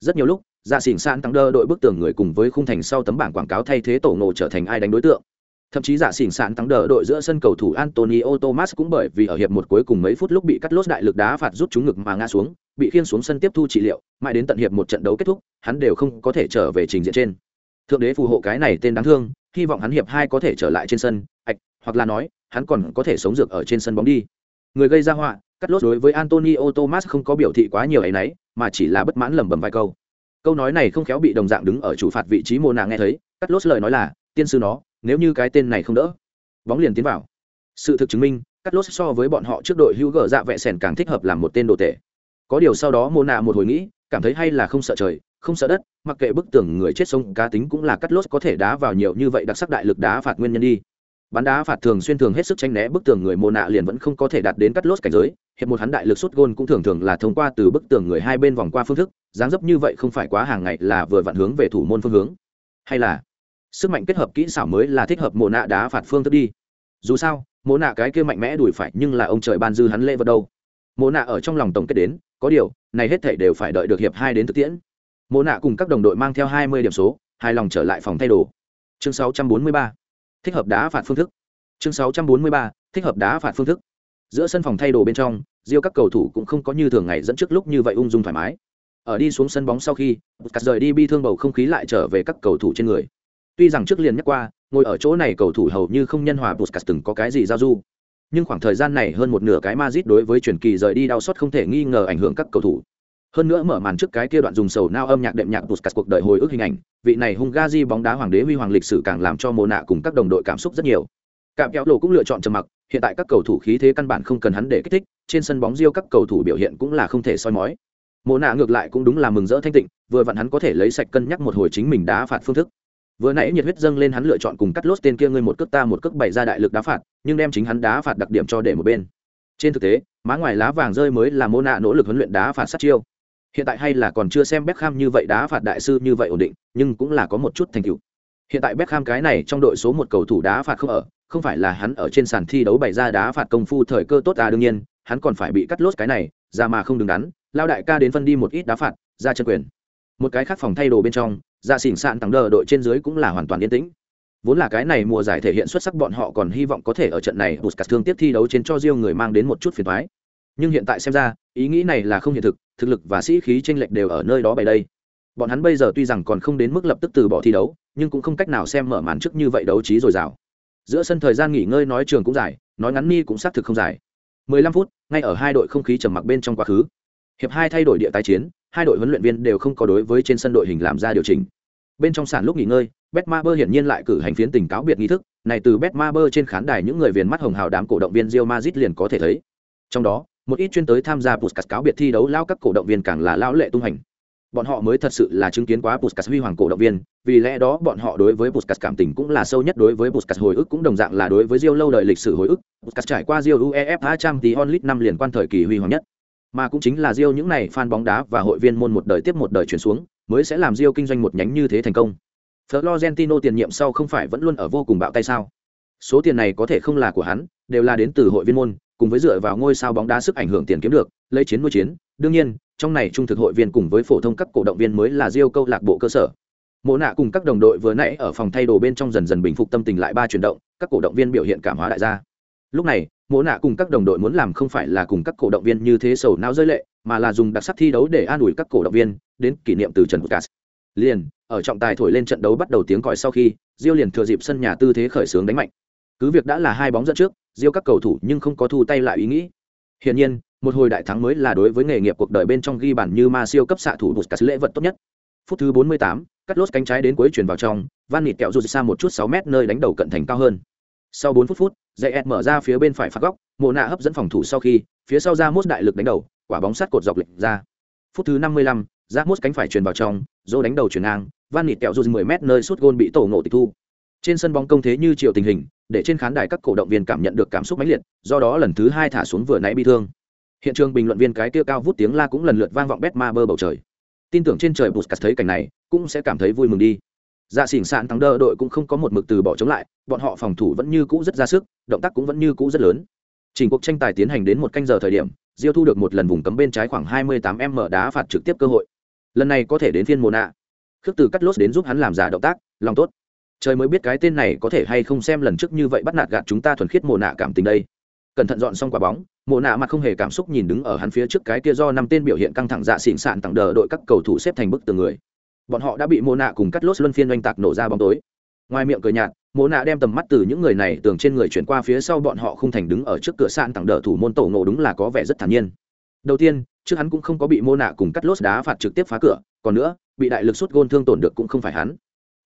Rất nhiều lúc dạ xỉn san tăng đơ đội bức tường người cùng với khung thành sau tấm bảng quảng cáo thay thế tổ nổ trở thành ai đánh đối tượng. Thậm chí dạ xỉn sạn tăng đỡ đội giữa sân cầu thủ antonio thomas cũng bởi vì ở hiệp một cuối cùng mấy phút lúc bị cắt lốt đại lực đá phạt rút trúng ngực mà ngã xuống, bị khiên xuống sân tiếp thu trị liệu, mãi đến tận hiệp một trận đấu kết thúc, hắn đều không có thể trở về trình diện trên. Thượng đế phù hộ cái này tên đáng thương, hy vọng hắn hiệp hai có thể trở lại trên sân, ạch hoặc là nói, hắn còn có thể sống dược ở trên sân bóng đi. Người gây ra họa, cắt lốt đối với antonio thomas không có biểu thị quá nhiều ấy nấy, mà chỉ là bất mãn lẩm bẩm vài câu. Câu nói này không khéo bị đồng dạng đứng ở chủ phạt vị trí mô nàng nghe thấy, cắt lốt lời nói là, tiên sư nó, nếu như cái tên này không đỡ. Bóng liền tiến vào. Sự thực chứng minh, cắt lốt so với bọn họ trước đội hữu gở dạ vẹ sèn càng thích hợp làm một tên đồ tể. Có điều sau đó mô nạ một hồi nghĩ, cảm thấy hay là không sợ trời, không sợ đất, mặc kệ bức tường người chết sông cá tính cũng là cắt lốt có thể đá vào nhiều như vậy đặc sắc đại lực đá phạt nguyên nhân đi bắn đá phạt thường xuyên thường hết sức tranh né, bức tường người mô nạ liền vẫn không có thể đạt đến cắt lốt cảnh giới, hiệp một hắn đại lực sút gôn cũng thường thường là thông qua từ bức tường người hai bên vòng qua phương thức, dáng dấp như vậy không phải quá hàng ngày là vừa vặn hướng về thủ môn phương hướng. Hay là, sức mạnh kết hợp kỹ xảo mới là thích hợp mô nạ đá phạt phương thức đi. Dù sao mô nạ cái kia mạnh mẽ đuổi phải nhưng là ông trời ban dư hắn lễ vật đâu. Mô nạ ở trong lòng tổng kết đến, có điều, này hết thể đều phải đợi được hiệp hai đến thực tiễn. Mô nạ cùng các đồng đội mang theo hai mươi điểm số, hài lòng trở lại phòng thay đồ. Chương sáu trăm bốn mươi ba thích hợp đá phạt phương thức chương sáu trăm bốn mươi ba thích hợp đá phạt phương thức giữa sân phòng thay đồ bên trong riêu các cầu thủ cũng không có như thường ngày dẫn trước lúc như vậy ung dung thoải mái ở đi xuống sân bóng sau khi cắt rời đi bi thương bầu không khí lại trở về các cầu thủ trên người Tuy rằng trước liền nhắc qua, ngồi ở chỗ này cầu thủ hầu như không nhân hòa Puskas từng có cái gì giao du. nhưng khoảng thời gian này hơn một nửa cái Madrid đối với truyền kỳ rời đi đau xót không thể nghi ngờ ảnh hưởng các cầu thủ. Hơn nữa mở màn trước cái kia đoạn dùng sầu nao âm nhạc đệm nhạc Puskas cuộc đời hồi ức hình ảnh, vị này hung gazi bóng đá hoàng đế huy hoàng lịch sử càng làm cho mồ nạ cùng các đồng đội cảm xúc rất nhiều. Cạm kéo lộ cũng lựa chọn trầm mặc, hiện tại các cầu thủ khí thế căn bản không cần hắn để kích thích, trên sân bóng riêu các cầu thủ biểu hiện cũng là không thể soi mói. mồ nạ ngược lại cũng đúng là mừng rỡ thanh tịnh, vừa vặn hắn có thể lấy sạch cân nhắc một hồi chính mình đá phạt phương thức vừa nãy nhiệt huyết dâng lên hắn lựa chọn cùng cắt lốt tên kia ngươi một cước ta một cước bày ra đại lực đá phạt nhưng đem chính hắn đá phạt đặc điểm cho để một bên trên thực tế má ngoài lá vàng rơi mới là mô nạ nỗ lực huấn luyện đá phạt sát chiêu hiện tại hay là còn chưa xem Beckham như vậy đá phạt đại sư như vậy ổn định, nhưng cũng là có một chút thành tựu. Hiện tại Beckham cái này trong đội số một cầu thủ đá phạt không ở, không phải là hắn ở trên sàn thi đấu bày ra đá phạt công phu thời cơ tốt à đương nhiên, hắn còn phải bị cắt lốt cái này, ra mà không đứng đắn, lao đại ca đến phân đi một ít đá phạt, ra chân quyền. Một cái khác phòng thay đồ bên trong, ra xỉn sạn tặng đờ đội trên dưới cũng là hoàn toàn yên tĩnh. Vốn là cái này mùa giải thể hiện xuất sắc bọn họ còn hy vọng có thể ở trận này Busquets thương tiếp thi đấu trên cho riêng người mang đến một chút phiền toái. Nhưng hiện tại xem ra, ý nghĩ này là không hiện thực, thực lực và sĩ khí tranh lệch đều ở nơi đó bày đây. Bọn hắn bây giờ tuy rằng còn không đến mức lập tức từ bỏ thi đấu, nhưng cũng không cách nào xem mở màn trước như vậy đấu trí rồi rào. Giữa sân thời gian nghỉ ngơi nói trường cũng dài, nói ngắn ni cũng xác thực không dài. 15 phút, ngay ở hai đội không khí trầm mặc bên trong quá khứ. Hiệp hai thay đổi địa tái chiến, hai đội huấn luyện viên đều không có đối với trên sân đội hình làm ra điều chỉnh. Bên trong sàn lúc nghỉ ngơi, Betmaber hiển nhiên lại cử hành phiến tình cáo biệt nghi thức, này từ Betmaber trên khán đài những người viền mắt hồng hào đám cổ động viên Real Madrid liền có thể thấy. Trong đó, một ít chuyên tới tham gia Puskas cáo biệt thi đấu lao các cổ động viên càng là lao lệ tung hành. Bọn họ mới thật sự là chứng kiến quá Puskas huy hoàng cổ động viên, vì lẽ đó bọn họ đối với Puskas cảm tình cũng là sâu nhất đối với Puskas hồi ức cũng đồng dạng là đối với rio lâu đời lịch sử hồi ức. Puskas trải qua rio UEFA Champions League năm liền quan thời kỳ huy hoàng nhất mà cũng chính là Rio những này fan bóng đá và hội viên môn một đời tiếp một đời chuyển xuống, mới sẽ làm Rio kinh doanh một nhánh như thế thành công. Florentino tiền nhiệm sau không phải vẫn luôn ở vô cùng bạo tay sao? Số tiền này có thể không là của hắn, đều là đến từ hội viên môn, cùng với dựa vào ngôi sao bóng đá sức ảnh hưởng tiền kiếm được, lấy chiến nuôi chiến. Đương nhiên, trong này trung thực hội viên cùng với phổ thông các cổ động viên mới là Rio câu lạc bộ cơ sở. Mộ nạ cùng các đồng đội vừa nãy ở phòng thay đồ bên trong dần dần bình phục tâm tình lại ba chuyển động, các cổ động viên biểu hiện cảm hóa đại gia. Lúc này, mộ nạ cùng các đồng đội muốn làm không phải là cùng các cổ động viên như thế sầu não rơi lệ mà là dùng đặc sắc thi đấu để an ủi các cổ động viên đến kỷ niệm từ trần cát. liền ở trọng tài thổi lên trận đấu bắt đầu tiếng còi sau khi Rio liền thừa dịp sân nhà tư thế khởi sướng đánh mạnh cứ việc đã là hai bóng dẫn trước diêu các cầu thủ nhưng không có thu tay lại ý nghĩ. Hiển nhiên một hồi đại thắng mới là đối với nghề nghiệp cuộc đời bên trong ghi bàn như ma siêu cấp xạ thủ Lucas lễ vật tốt nhất. Phút thứ 48, cắt lốt cánh trái đến cuối chuyển vào trong van nịt kẹo rụt xa một chút 6 mét nơi đánh đầu cận thành cao hơn. Sau 4 phút phút dạy mở ra phía bên phải phạt góc mồ nạ hấp dẫn phòng thủ sau khi phía sau ra mốt đại lực đánh đầu quả bóng sắt cột dọc lệch ra. Phút thứ 55, ra mốt cánh phải truyền vào trong dô đánh đầu chuyển ngang van nịt kẹo dù 10 mét nơi sút gôn bị tổ ngộ tịch thu trên sân bóng công thế như chiều tình hình, để trên khán đài các cổ động viên cảm nhận được cảm xúc mãnh liệt, do đó lần thứ hai thả xuống vừa nãy bị thương. Hiện trường bình luận viên cái kia cao vút tiếng la cũng lần lượt vang vọng bét ma bơ bầu trời. Tin tưởng trên trời bụt thấy cảnh này, cũng sẽ cảm thấy vui mừng đi. Dạ xỉn sạn thắng đơ đội cũng không có một mực từ bỏ chống lại, bọn họ phòng thủ vẫn như cũ rất ra sức, động tác cũng vẫn như cũ rất lớn. Trình cuộc tranh tài tiến hành đến một canh giờ thời điểm, diêu thu được một lần vùng cấm bên trái khoảng 28 m đá phạt trực tiếp cơ hội. Lần này có thể đến phiên mồ nạ khước từ cắt lốt đến giúp hắn làm giả động tác, lòng tốt trời mới biết cái tên này có thể hay không xem lần trước như vậy bắt nạt gạt chúng ta thuần khiết mồ nạ cảm tình đây. Cẩn thận dọn xong quả bóng mồ nạ mặt không hề cảm xúc nhìn đứng ở hắn phía trước cái kia do năm tên biểu hiện căng thẳng dạ xịn sạn tặng đờ đội các cầu thủ xếp thành bức tường người. Bọn họ đã bị mồ nạ cùng cắt lốt luân phiên oanh tạc nổ ra bóng tối. Ngoài miệng cười nhạt mồ nạ đem tầm mắt từ những người này tường trên người chuyển qua phía sau bọn họ không thành đứng ở trước cửa sạn tặng đờ thủ môn tổ ngộ đúng là có vẻ rất thản nhiên. Đầu tiên, trước hắn cũng không có bị mô nạ cùng cắt lốt đá phạt trực tiếp phá cửa, còn nữa, bị đại lực sút gôn thương tổn được cũng không phải hắn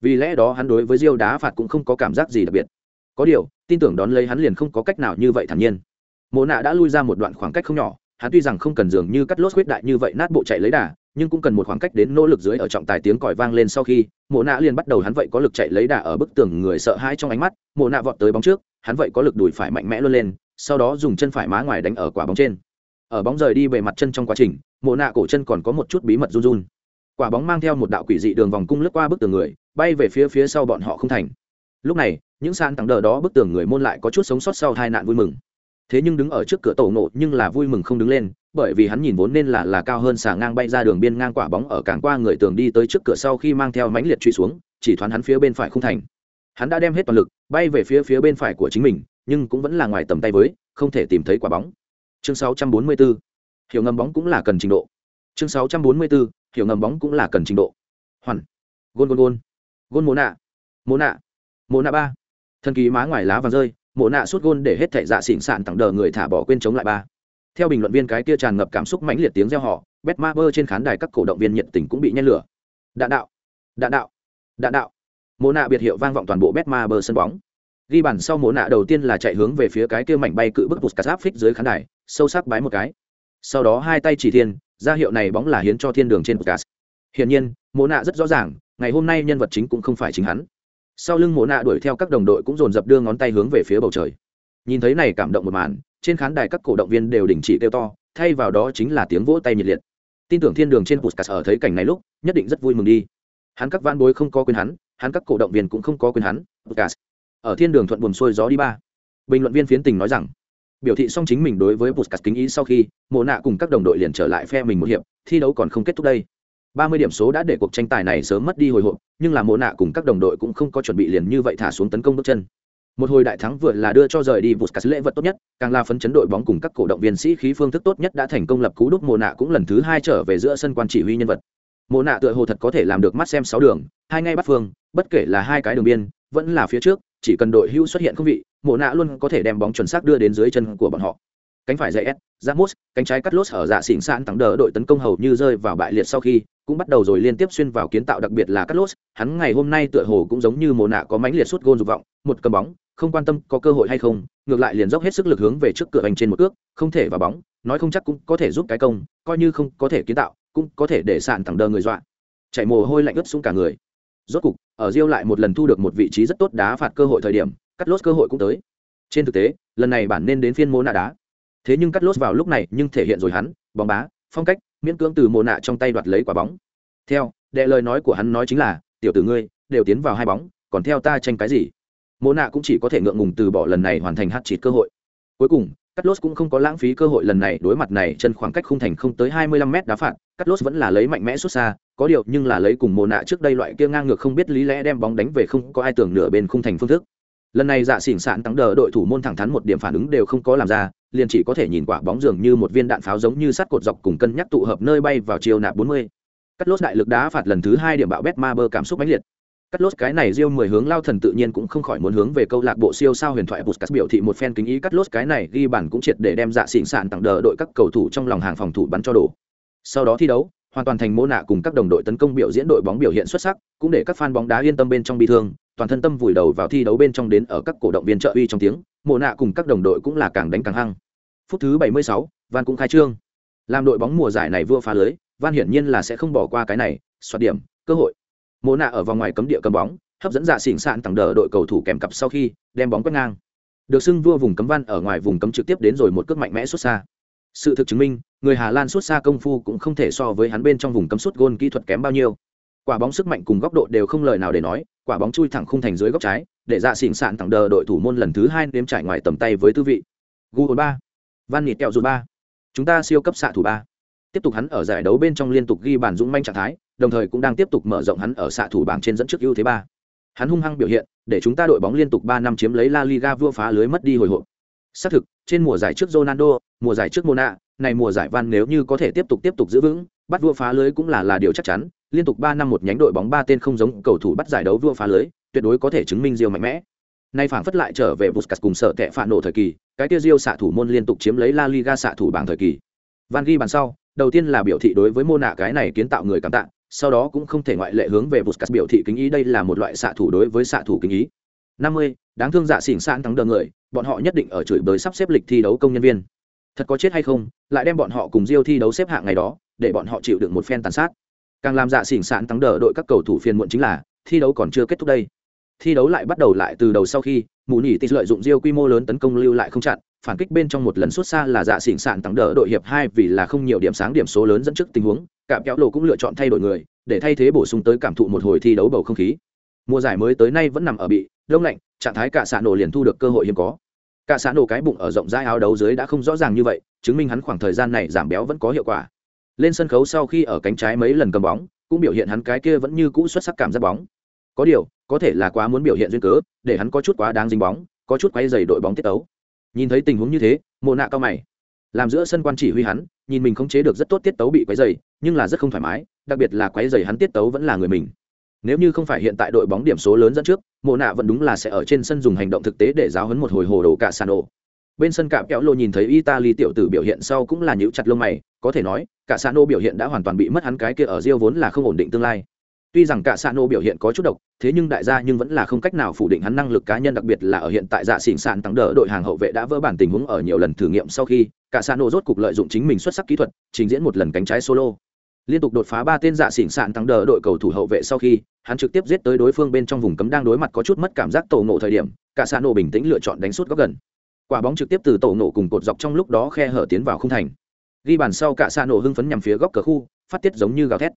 vì lẽ đó hắn đối với diêu đá phạt cũng không có cảm giác gì đặc biệt. Có điều, tin tưởng đón lấy hắn liền không có cách nào như vậy thản nhiên. Mộ nạ đã lui ra một đoạn khoảng cách không nhỏ, hắn tuy rằng không cần dường như cắt lốt huyết đại như vậy nát bộ chạy lấy đà, nhưng cũng cần một khoảng cách đến nỗ lực dưới ở trọng tài tiếng còi vang lên sau khi, mộ nạ liền bắt đầu hắn vậy có lực chạy lấy đà ở bức tường người sợ hãi trong ánh mắt, mộ nạ vọt tới bóng trước, hắn vậy có lực đùi phải mạnh mẽ luôn lên, sau đó dùng chân phải má ngoài đánh ở quả bóng trên. Ở bóng rời đi bề mặt chân trong quá trình, mộ nạ cổ chân còn có một chút bí mật run run. Quả bóng mang theo một đạo quỷ dị đường vòng cung lướt qua bức tường người bay về phía phía sau bọn họ không thành. Lúc này, những sàn tặng đờ đó bức tường người môn lại có chút sống sót sau tai nạn vui mừng. Thế nhưng đứng ở trước cửa tổ nộ nhưng là vui mừng không đứng lên, bởi vì hắn nhìn vốn nên là là cao hơn xà ngang bay ra đường biên ngang quả bóng ở càng qua người tường đi tới trước cửa sau khi mang theo mãnh liệt truy xuống, chỉ thoáng hắn phía bên phải không thành. Hắn đã đem hết toàn lực, bay về phía phía bên phải của chính mình, nhưng cũng vẫn là ngoài tầm tay với, không thể tìm thấy quả bóng. Chương 644 hiểu ngầm bóng cũng là cần trình độ. Chương 644 hiểu ngầm bóng cũng là cần trình độ. Hoàn. Gôn gôn gôn gôn mồ nạ. Mồ nạ. Mồ nạ ba. Thần kỳ má ngoài lá vàng rơi mồ nạ suốt gôn để hết thảy dạ xỉn sạn tặng đờ người thả bỏ quên chống lại ba. Theo bình luận viên cái kia tràn ngập cảm xúc mãnh liệt tiếng reo họ bet ma bơ trên khán đài các cổ động viên nhiệt tình cũng bị nhen lửa. Đạn đạo. Đạn đạo. Đạn đạo. Mồ nạ biệt hiệu vang vọng toàn bộ bet ma bơ sân bóng. Ghi bàn sau mồ nạ đầu tiên là chạy hướng về phía cái kia mảnh bay cự bức bụt cà phích dưới khán đài, sâu sắc bái một cái. Sau đó hai tay chỉ thiên, ra hiệu này bóng là hiến cho thiên đường trên podcast hiển nhiên mộ nạ rất rõ ràng ngày hôm nay nhân vật chính cũng không phải chính hắn. Sau lưng mộ nạ đuổi theo các đồng đội cũng dồn dập đưa ngón tay hướng về phía bầu trời. Nhìn thấy này cảm động một màn, trên khán đài các cổ động viên đều đình chỉ kêu to, thay vào đó chính là tiếng vỗ tay nhiệt liệt. Tin tưởng thiên đường trên podcast ở thấy cảnh này lúc, nhất định rất vui mừng đi. Hắn các van bối không có quyền hắn hắn các cổ động viên cũng không có quyền hắn, podcast. Ở thiên đường thuận buồn xuôi gió đi ba. Bình luận viên phiến tình nói rằng, biểu thị xong chính mình đối với podcast kính ý sau khi, mộ nạ cùng các đồng đội liền trở lại phe mình một hiệp, thi đấu còn không kết thúc đây ba mươi điểm số đã để cuộc tranh tài này sớm mất đi hồi hộp, nhưng là mộ nạ cùng các đồng đội cũng không có chuẩn bị liền như vậy thả xuống tấn công bước chân. Một hồi đại thắng vừa là đưa cho rời đi vụt cả lễ vật tốt nhất, càng là phấn chấn đội bóng cùng các cổ động viên sĩ khí phương thức tốt nhất đã thành công lập cú đúc mộ nạ cũng lần thứ hai trở về giữa sân quan chỉ huy nhân vật. Mộ nạ tựa hồ thật có thể làm được mắt xem sáu đường, hai ngay bắt phương, bất kể là hai cái đường biên, vẫn là phía trước, chỉ cần đội hưu xuất hiện không vị, mộ nạ luôn có thể đem bóng chuẩn xác đưa đến dưới chân của bọn họ cánh phải dạy s ramos cánh trái cắt lốt ở dạ xỉn sạn tặng đỡ đội tấn công hầu như rơi vào bại liệt sau khi cũng bắt đầu rồi liên tiếp xuyên vào kiến tạo đặc biệt là cắt lốt. Hắn ngày hôm nay tựa hồ cũng giống như mồ nạ có mánh liệt suốt gôn dục vọng, một cầm bóng, không quan tâm có cơ hội hay không, ngược lại liền dốc hết sức lực hướng về trước cửa anh trên một cước, không thể vào bóng, nói không chắc cũng có thể giúp cái công, coi như không có thể kiến tạo, cũng có thể để sạn thẳng đờ người dọa. Chạy mồ hôi lạnh ướt xuống cả người. Rốt cục, ở Rio lại một lần thu được một vị trí rất tốt đá phạt cơ hội thời điểm, cắt lốt cơ hội cũng tới. Trên thực tế, lần này bản nên đến phiên mô nạ đá thế nhưng cắt lốt vào lúc này nhưng thể hiện rồi hắn, bóng bá, phong cách, miễn cưỡng từ mồ nạ trong tay đoạt lấy quả bóng. Theo, đệ lời nói của hắn nói chính là, tiểu tử ngươi, đều tiến vào hai bóng, còn theo ta tranh cái gì? Mồ nạ cũng chỉ có thể ngượng ngùng từ bỏ lần này hoàn thành hát chịt cơ hội. Cuối cùng, cắt lốt cũng không có lãng phí cơ hội lần này đối mặt này, chân khoảng cách khung thành không tới hai mươi lăm mét đá phạt, cắt lốt vẫn là lấy mạnh mẽ xuất xa, có điều nhưng là lấy cùng mồ nạ trước đây loại kia ngang ngược không biết lý lẽ đem bóng đánh về không có ai tưởng nửa bên khung thành phương thức lần này dạ xỉn sạn tăng đờ đội thủ môn thẳng thắn một điểm phản ứng đều không có làm ra liền chỉ có thể nhìn quả bóng dường như một viên đạn pháo giống như sắt cột dọc cùng cân nhắc tụ hợp nơi bay vào chiều nạp 40. Cắt lốt đại lực đá phạt lần thứ hai điểm bạo bét ma bơ cảm xúc mãnh liệt. Cắt lốt cái này riêu mười hướng lao thần tự nhiên cũng không khỏi muốn hướng về câu lạc bộ siêu sao huyền thoại Puskas biểu thị một phen kính ý cắt lốt cái này ghi bản cũng triệt để đem dạ xỉn sạn tặng đờ đội các cầu thủ trong lòng hàng phòng thủ bắn cho đổ. Sau đó thi đấu, hoàn toàn thành mô nạ cùng các đồng đội tấn công biểu diễn đội bóng biểu hiện xuất sắc, cũng để các fan bóng đá yên tâm bên trong bi thương, toàn thân tâm vùi đầu vào thi đấu bên trong đến ở các cổ động viên trợ uy trong tiếng, Mộ nạ cùng các đồng đội cũng là càng đánh càng hăng. Phút thứ 76, Van cũng khai trương. Làm đội bóng mùa giải này vua phá lưới, Van hiển nhiên là sẽ không bỏ qua cái này, xoát điểm, cơ hội. Mộ nạ ở vòng ngoài cấm địa cầm bóng, hấp dẫn dạ xỉn sạn tặng đỡ đội cầu thủ kèm cặp sau khi đem bóng quét ngang. Được xưng vua vùng cấm Van ở ngoài vùng cấm trực tiếp đến rồi một cước mạnh mẽ xuất xa sự thực chứng minh người hà lan xuất xa công phu cũng không thể so với hắn bên trong vùng cấm sút gôn kỹ thuật kém bao nhiêu quả bóng sức mạnh cùng góc độ đều không lời nào để nói quả bóng chui thẳng khung thành dưới góc trái, để dạ xỉn sạn thẳng đờ đội thủ môn lần thứ hai nếm trải ngoài tầm tay với tư vị. Gu ba, van nịt kẹo dù ba. Chúng ta siêu cấp xạ thủ ba. Tiếp tục hắn ở giải đấu bên trong liên tục ghi bàn dũng manh trạng thái, đồng thời cũng đang tiếp tục mở rộng hắn ở xạ thủ bảng trên dẫn trước ưu thế ba. Hắn hung hăng biểu hiện, để chúng ta đội bóng liên tục ba năm chiếm lấy la liga vua phá lưới mất đi hồi hộp. Xác thực, trên mùa giải trước ronaldo, mùa giải trước mona, này mùa giải van nếu như có thể tiếp tục tiếp tục giữ vững, bắt vua phá lưới cũng là là điều chắc chắn liên tục ba năm một nhánh đội bóng ba tên không giống cầu thủ bắt giải đấu vua phá lưới tuyệt đối có thể chứng minh Rio mạnh mẽ. Nay phảng phất lại trở về Busquets cùng sợ tệ phản nổ thời kỳ cái kia Rio xạ thủ môn liên tục chiếm lấy La Liga xạ thủ bảng thời kỳ. Van ghi bàn sau đầu tiên là biểu thị đối với Mona cái này kiến tạo người cảm tạ sau đó cũng không thể ngoại lệ hướng về Busquets biểu thị kính ý đây là một loại xạ thủ đối với xạ thủ kính ý. 50, đáng thương dạ xỉn sạn thắng đờ người bọn họ nhất định ở chửi bới sắp xếp lịch thi đấu công nhân viên. Thật có chết hay không lại đem bọn họ cùng diêu thi đấu xếp hạng ngày đó để bọn họ chịu được một phen tàn sát càng làm dạ xỉn sạn thắng đỡ đội các cầu thủ phiền muộn chính là, thi đấu còn chưa kết thúc đây. Thi đấu lại bắt đầu lại từ đầu sau khi mù nỉ tịt lợi dụng riêu quy mô lớn tấn công lưu lại không chặn, phản kích bên trong một lần xuất xa là dạ xỉn sạn thắng đỡ đội hiệp hai vì là không nhiều điểm sáng điểm số lớn dẫn trước tình huống cạm kéo lộ cũng lựa chọn thay đổi người, để thay thế bổ sung tới cảm thụ một hồi thi đấu bầu không khí. Mùa giải mới tới nay vẫn nằm ở bị, đông lạnh, trạng thái cả xạ nổ liền thu được cơ hội hiếm có. Cả xạ nổ cái bụng ở rộng rãi áo đấu dưới đã không rõ ràng như vậy, chứng minh hắn khoảng thời gian này giảm béo vẫn có hiệu quả lên sân khấu sau khi ở cánh trái mấy lần cầm bóng, cũng biểu hiện hắn cái kia vẫn như cũ xuất sắc cảm giác bóng. Có điều, có thể là quá muốn biểu hiện duyên cớ, để hắn có chút quá đáng dính bóng, có chút quay dày đội bóng tiết tấu. Nhìn thấy tình huống như thế, mộ nạ cao mày. Làm giữa sân quan chỉ huy hắn, nhìn mình khống chế được rất tốt tiết tấu bị quấy dày nhưng là rất không thoải mái, đặc biệt là quấy dày hắn tiết tấu vẫn là người mình. Nếu như không phải hiện tại đội bóng điểm số lớn dẫn trước, mộ nạ vẫn đúng là sẽ ở trên sân dùng hành động thực tế để giáo hấn một hồi hồ đồ cả sàn ổ bên sân cạm kéo lô nhìn thấy italy tiểu tử biểu hiện sau cũng là nhíu chặt lông mày, có thể nói, cả Sano biểu hiện đã hoàn toàn bị mất hắn cái kia ở rio vốn là không ổn định tương lai. Tuy rằng cả Sano biểu hiện có chút độc, thế nhưng đại gia nhưng vẫn là không cách nào phủ định hắn năng lực cá nhân đặc biệt là ở hiện tại dạ xỉn sàn tăng đỡ đội hàng hậu vệ đã vỡ bản tình huống ở nhiều lần thử nghiệm sau khi, cả Sano rốt cục lợi dụng chính mình xuất sắc kỹ thuật, trình diễn một lần cánh trái solo. Liên tục đột phá ba tên dạ xỉn sạn tăng đỡ đội cầu thủ hậu vệ sau khi, hắn trực tiếp giết tới đối phương bên trong vùng cấm đang đối mặt có chút mất cảm giác tổ ngộ thời điểm, cả xa nổ bình tĩnh lựa chọn đánh suốt góc gần quả bóng trực tiếp từ tổ nổ cùng cột dọc trong lúc đó khe hở tiến vào không thành. Ghi bàn sau cả xa nổ hưng phấn nhằm phía góc cờ khu, phát tiết giống như gào thét.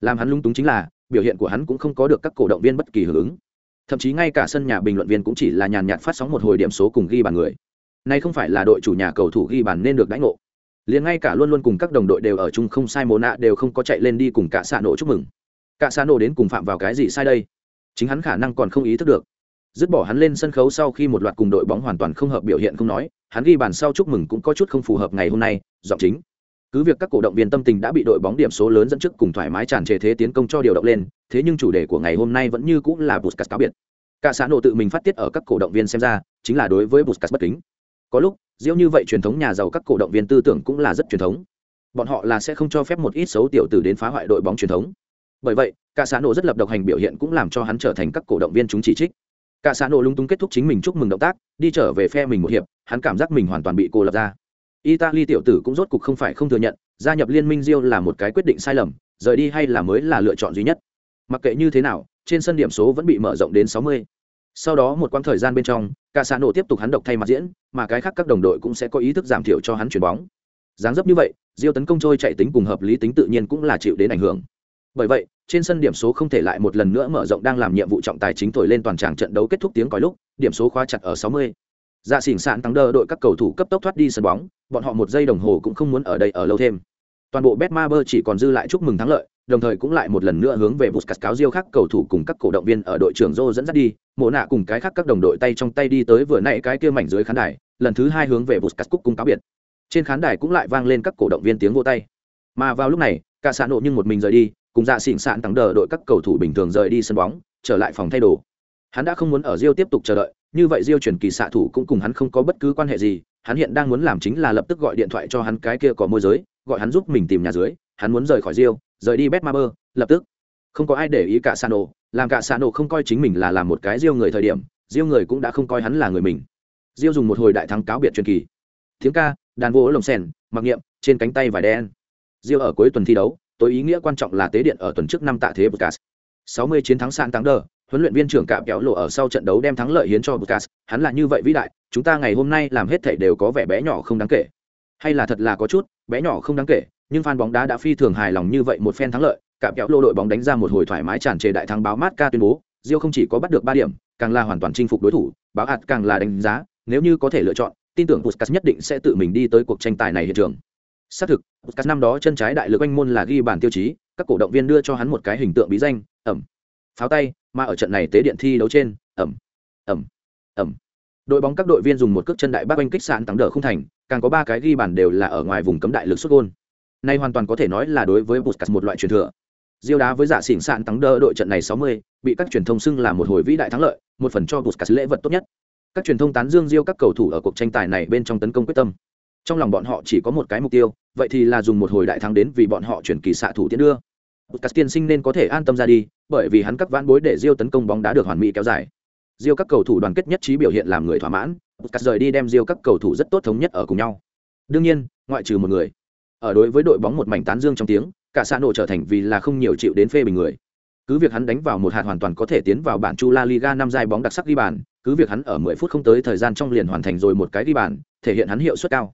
Làm hắn lung túng chính là, biểu hiện của hắn cũng không có được các cổ động viên bất kỳ hưởng ứng. Thậm chí ngay cả sân nhà bình luận viên cũng chỉ là nhàn nhạt phát sóng một hồi điểm số cùng ghi bàn người. Nay không phải là đội chủ nhà cầu thủ ghi bàn nên được đánh ngộ. Liền ngay cả luôn luôn cùng các đồng đội đều ở chung không sai mồ nạ đều không có chạy lên đi cùng cả xạ nổ chúc mừng. Cả xạ nổ đến cùng phạm vào cái gì sai đây? Chính hắn khả năng còn không ý thức được dứt bỏ hắn lên sân khấu sau khi một loạt cùng đội bóng hoàn toàn không hợp biểu hiện không nói, hắn ghi bàn sau chúc mừng cũng có chút không phù hợp ngày hôm nay, giọng chính. Cứ việc các cổ động viên tâm tình đã bị đội bóng điểm số lớn dẫn trước cùng thoải mái tràn trề thế tiến công cho điều động lên, thế nhưng chủ đề của ngày hôm nay vẫn như cũng là Busquets cáo biệt. Cả xã nổ tự mình phát tiết ở các cổ động viên xem ra, chính là đối với Busquets bất kính. Có lúc, diễu như vậy truyền thống nhà giàu các cổ động viên tư tưởng cũng là rất truyền thống. Bọn họ là sẽ không cho phép một ít xấu tiểu tử đến phá hoại đội bóng truyền thống. Bởi vậy, cả xã nổ rất lập độc hành biểu hiện cũng làm cho hắn trở thành các cổ động viên chúng chỉ trích cả xã nổ lung tung kết thúc chính mình chúc mừng động tác, đi trở về phe mình một hiệp, hắn cảm giác mình hoàn toàn bị cô lập ra. Italy tiểu tử cũng rốt cục không phải không thừa nhận, gia nhập liên minh rio là một cái quyết định sai lầm, rời đi hay là mới là lựa chọn duy nhất. Mặc kệ như thế nào, trên sân điểm số vẫn bị mở rộng đến 60 sau đó một quãng thời gian bên trong, cả xã nổ tiếp tục hắn độc thay mặt diễn, mà cái khác các đồng đội cũng sẽ có ý thức giảm thiểu cho hắn chuyển bóng. Dáng dấp như vậy diêu tấn công trôi chạy tính cùng hợp lý tính tự nhiên cũng là chịu đến ảnh hưởng bởi vậy trên sân điểm số không thể lại một lần nữa mở rộng đang làm nhiệm vụ trọng tài chính thổi lên toàn tràng trận đấu kết thúc tiếng còi lúc điểm số khóa chặt ở 60. Dạ xỉn sạn tăng đơ đội các cầu thủ cấp tốc thoát đi sân bóng, bọn họ một giây đồng hồ cũng không muốn ở đây ở lâu thêm. Toàn bộ Betmaber chỉ còn dư lại chúc mừng thắng lợi, đồng thời cũng lại một lần nữa hướng về Busquets cáo diêu khác cầu thủ cùng các cổ động viên ở đội trưởng Zô dẫn dắt đi, mộ nạ cùng cái khác các đồng đội tay trong tay đi tới vừa nãy cái kia mảnh dưới khán đài, lần thứ hai hướng về Busquets cúc cung cáo biệt. Trên khán đài cũng lại vang lên các cổ động viên tiếng vỗ tay. Mà vào lúc này, cả xã nộ nhưng một mình rời đi, cùng dạ xỉn sạn tăng đờ đội các cầu thủ bình thường rời đi sân bóng, trở lại phòng thay đồ. Hắn đã không muốn ở Rio tiếp tục chờ đợi, như vậy Rio chuyển kỳ xạ thủ cũng cùng hắn không có bất cứ quan hệ gì, hắn hiện đang muốn làm chính là lập tức gọi điện thoại cho hắn cái kia có môi giới, gọi hắn giúp mình tìm nhà dưới, hắn muốn rời khỏi Rio, rời đi Betmaber, lập tức. Không có ai để ý cả Sano, làm cả Sano không coi chính mình là làm một cái Rio người thời điểm, Rio người cũng đã không coi hắn là người mình. Rio dùng một hồi đại thắng cáo biệt truyền kỳ. Tiếng ca, đàn vỗ lồng sen, mặc niệm, trên cánh tay vải đen. Rio ở cuối tuần thi đấu, tối ý nghĩa quan trọng là tế điện ở tuần trước năm tạ thế Bucas. 60 chiến thắng sạn tăng đờ, huấn luyện viên trưởng cạm kéo lộ ở sau trận đấu đem thắng lợi hiến cho Bucas, hắn là như vậy vĩ đại, chúng ta ngày hôm nay làm hết thảy đều có vẻ bé nhỏ không đáng kể. Hay là thật là có chút, bé nhỏ không đáng kể, nhưng fan bóng đá đã phi thường hài lòng như vậy một phen thắng lợi, cạm kéo lộ đội bóng đánh ra một hồi thoải mái tràn trề đại thắng báo mát ca tuyên bố, Rio không chỉ có bắt được 3 điểm, càng là hoàn toàn chinh phục đối thủ, báo hạt càng là đánh giá, nếu như có thể lựa chọn, tin tưởng Puskas nhất định sẽ tự mình đi tới cuộc tranh tài này hiện trường. Xác thực, Puskas năm đó chân trái đại lực anh môn là ghi bàn tiêu chí, các cổ động viên đưa cho hắn một cái hình tượng bí danh, ẩm. Pháo tay, mà ở trận này tế điện thi đấu trên, ẩm, ẩm, ẩm. Đội bóng các đội viên dùng một cước chân đại bác anh kích sạn tăng đỡ không thành, càng có ba cái ghi bàn đều là ở ngoài vùng cấm đại lực xuất gôn. Nay hoàn toàn có thể nói là đối với Puskas một loại truyền thừa. Diêu đá với giả xỉn sạn tăng đỡ đội trận này 60, bị các truyền thông xưng là một hồi vĩ đại thắng lợi, một phần cho Puskas lễ vật tốt nhất. Các truyền thông tán dương Diêu các cầu thủ ở cuộc tranh tài này bên trong tấn công quyết tâm. Trong lòng bọn họ chỉ có một cái mục tiêu, vậy thì là dùng một hồi đại thắng đến vì bọn họ chuyển kỳ xạ thủ tiến đưa. Cắt tiên sinh nên có thể an tâm ra đi, bởi vì hắn các vãn bối để Diêu tấn công bóng đá được hoàn mỹ kéo dài. Diêu các cầu thủ đoàn kết nhất trí biểu hiện làm người thỏa mãn, Cắt rời đi đem Diêu các cầu thủ rất tốt thống nhất ở cùng nhau. Đương nhiên, ngoại trừ một người. Ở đối với đội bóng một mảnh tán dương trong tiếng, cả xã nổ trở thành vì là không nhiều chịu đến phê bình người. Cứ việc hắn đánh vào một hạt hoàn toàn có thể tiến vào bản Chu La Liga năm giai bóng đặc sắc ghi bàn, cứ việc hắn ở 10 phút không tới thời gian trong liền hoàn thành rồi một cái ghi bàn, thể hiện hắn hiệu suất cao.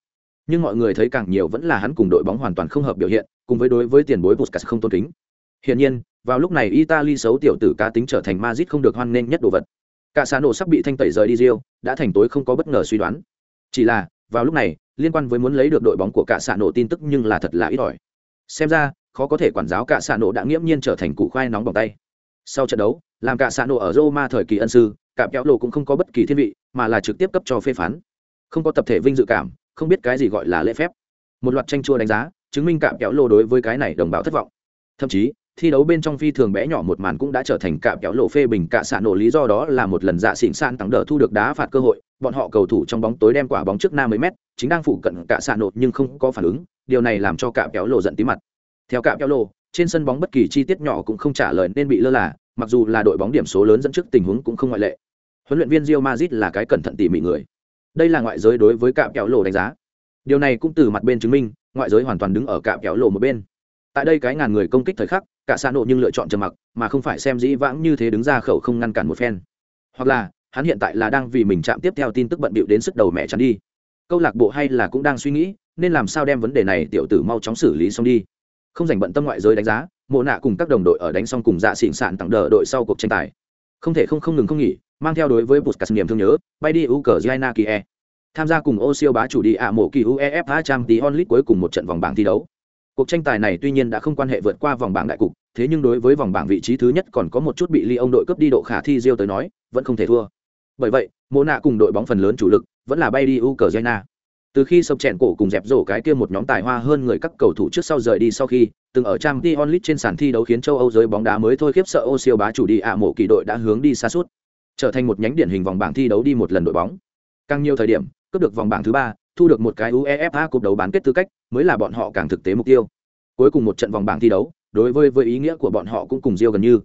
Nhưng mọi người thấy càng nhiều vẫn là hắn cùng đội bóng hoàn toàn không hợp biểu hiện, cùng với đối với tiền bối Puskas không tôn kính. Hiển nhiên, vào lúc này Italy xấu tiểu tử cá tính trở thành Madrid không được hoan nghênh nhất đồ vật. Cả xã nổ sắp bị thanh tẩy rời đi Rio, đã thành tối không có bất ngờ suy đoán. Chỉ là, vào lúc này, liên quan với muốn lấy được đội bóng của cả xã nổ tin tức nhưng là thật là ít ỏi. Xem ra, khó có thể quản giáo cả xã nổ đã nghiễm nhiên trở thành cụ khoai nóng bỏng tay. Sau trận đấu, làm cả xã nổ ở Roma thời kỳ ân sư, cả kéo lộ cũng không có bất kỳ thiên vị, mà là trực tiếp cấp cho phê phán. Không có tập thể vinh dự cảm, không biết cái gì gọi là lễ phép. Một loạt tranh chua đánh giá, chứng minh cạm kéo lô đối với cái này đồng bào thất vọng. Thậm chí, thi đấu bên trong phi thường bé nhỏ một màn cũng đã trở thành cạm kéo lộ phê bình cả xạ nổ lý do đó là một lần dạ xỉn san tăng đỡ thu được đá phạt cơ hội bọn họ cầu thủ trong bóng tối đem quả bóng trước năm mươi mét chính đang phụ cận cả xạ nổ nhưng không có phản ứng điều này làm cho cạm kéo lộ giận tí mặt theo cạm kéo lộ trên sân bóng bất kỳ chi tiết nhỏ cũng không trả lời nên bị lơ là mặc dù là đội bóng điểm số lớn dẫn trước tình huống cũng không ngoại lệ huấn luyện viên Real Madrid là cái cẩn thận tỉ mỉ người đây là ngoại giới đối với cạm kéo lộ đánh giá. Điều này cũng từ mặt bên chứng minh, ngoại giới hoàn toàn đứng ở cạm kéo lộ một bên. Tại đây cái ngàn người công kích thời khắc, cả xa nộ nhưng lựa chọn trầm mặc, mà không phải xem dĩ vãng như thế đứng ra khẩu không ngăn cản một phen. Hoặc là, hắn hiện tại là đang vì mình chạm tiếp theo tin tức bận bịu đến sức đầu mẹ chắn đi. Câu lạc bộ hay là cũng đang suy nghĩ, nên làm sao đem vấn đề này tiểu tử mau chóng xử lý xong đi. Không dành bận tâm ngoại giới đánh giá, mộ nạ cùng các đồng đội ở đánh xong cùng dạ xỉn sạn tặng đờ đội sau cuộc tranh tài. Không thể không không ngừng không nghỉ mang theo đối với Puskas niềm thương nhớ, bay đi Ukraine Kie tham gia cùng ô siêu bá chủ đi ạ mộ kỳ uefa trang tí cuối cùng một trận vòng bảng thi đấu. Cuộc tranh tài này tuy nhiên đã không quan hệ vượt qua vòng bảng đại cục, thế nhưng đối với vòng bảng vị trí thứ nhất còn có một chút bị Lyon ông đội cấp đi độ khả thi Rio tới nói, vẫn không thể thua. Bởi vậy, mô nạ cùng đội bóng phần lớn chủ lực vẫn là bay đi Ukraine. từ khi sập chèn cổ cùng dẹp rổ cái kia một nhóm tài hoa hơn người các cầu thủ trước sau rời đi sau khi, từng ở Champions League trên sàn thi đấu khiến châu âu giới bóng đá mới thôi khiếp sợ ô siêu bá chủ đi ạ mộ kỳ đội đã hướng đi xa suốt trở thành một nhánh điển hình vòng bảng thi đấu đi một lần đội bóng. Càng nhiều thời điểm, cướp được vòng bảng thứ ba, thu được một cái uefa cúp đấu bán kết tư cách, mới là bọn họ càng thực tế mục tiêu. Cuối cùng một trận vòng bảng thi đấu, đối với với ý nghĩa của bọn họ cũng cùng riêu gần như.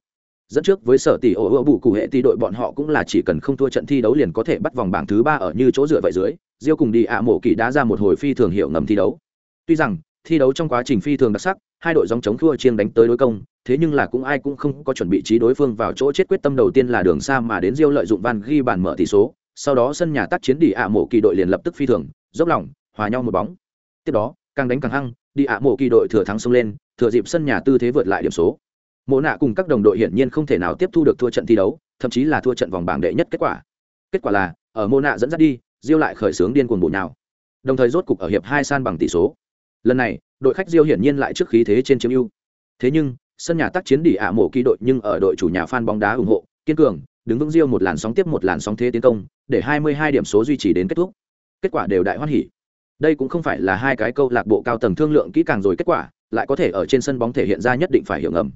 Dẫn trước với sở tỷ ổ ựa bù cụ hệ tỷ đội bọn họ cũng là chỉ cần không thua trận thi đấu liền có thể bắt vòng bảng thứ ba ở như chỗ dựa vậy dưới riêu cùng đi ạ mổ kỳ đã ra một hồi phi thường hiệu ngầm thi đấu. Tuy rằng thi đấu trong quá trình phi thường đặc sắc, hai đội dòng chống thua chiêng đánh tới đối công, thế nhưng là cũng ai cũng không có chuẩn bị trí đối phương vào chỗ chết quyết tâm đầu tiên là đường xa mà đến diêu lợi dụng van ghi bàn mở tỷ số, sau đó sân nhà tác chiến đi ạ mộ kỳ đội liền lập tức phi thường, dốc lòng, hòa nhau một bóng. Tiếp đó, càng đánh càng hăng, đi ạ mộ kỳ đội thừa thắng xông lên, thừa dịp sân nhà tư thế vượt lại điểm số. Mộ nạ cùng các đồng đội hiển nhiên không thể nào tiếp thu được thua trận thi đấu, thậm chí là thua trận vòng bảng đệ nhất kết quả. Kết quả là, ở mộ nạ dẫn dắt đi, diêu lại khởi xướng điên cuồng bổ nào đồng thời rốt cục ở hiệp hai san bằng tỷ số lần này đội khách diêu hiển nhiên lại trước khí thế trên chiếm ưu. Thế nhưng sân nhà tác chiến đỉ ạ mổ kỳ đội nhưng ở đội chủ nhà phan bóng đá ủng hộ kiên cường đứng vững diêu một làn sóng tiếp một làn sóng thế tiến công để 22 điểm số duy trì đến kết thúc. Kết quả đều đại hoan hỉ. Đây cũng không phải là hai cái câu lạc bộ cao tầng thương lượng kỹ càng rồi kết quả lại có thể ở trên sân bóng thể hiện ra nhất định phải hiểu ngầm.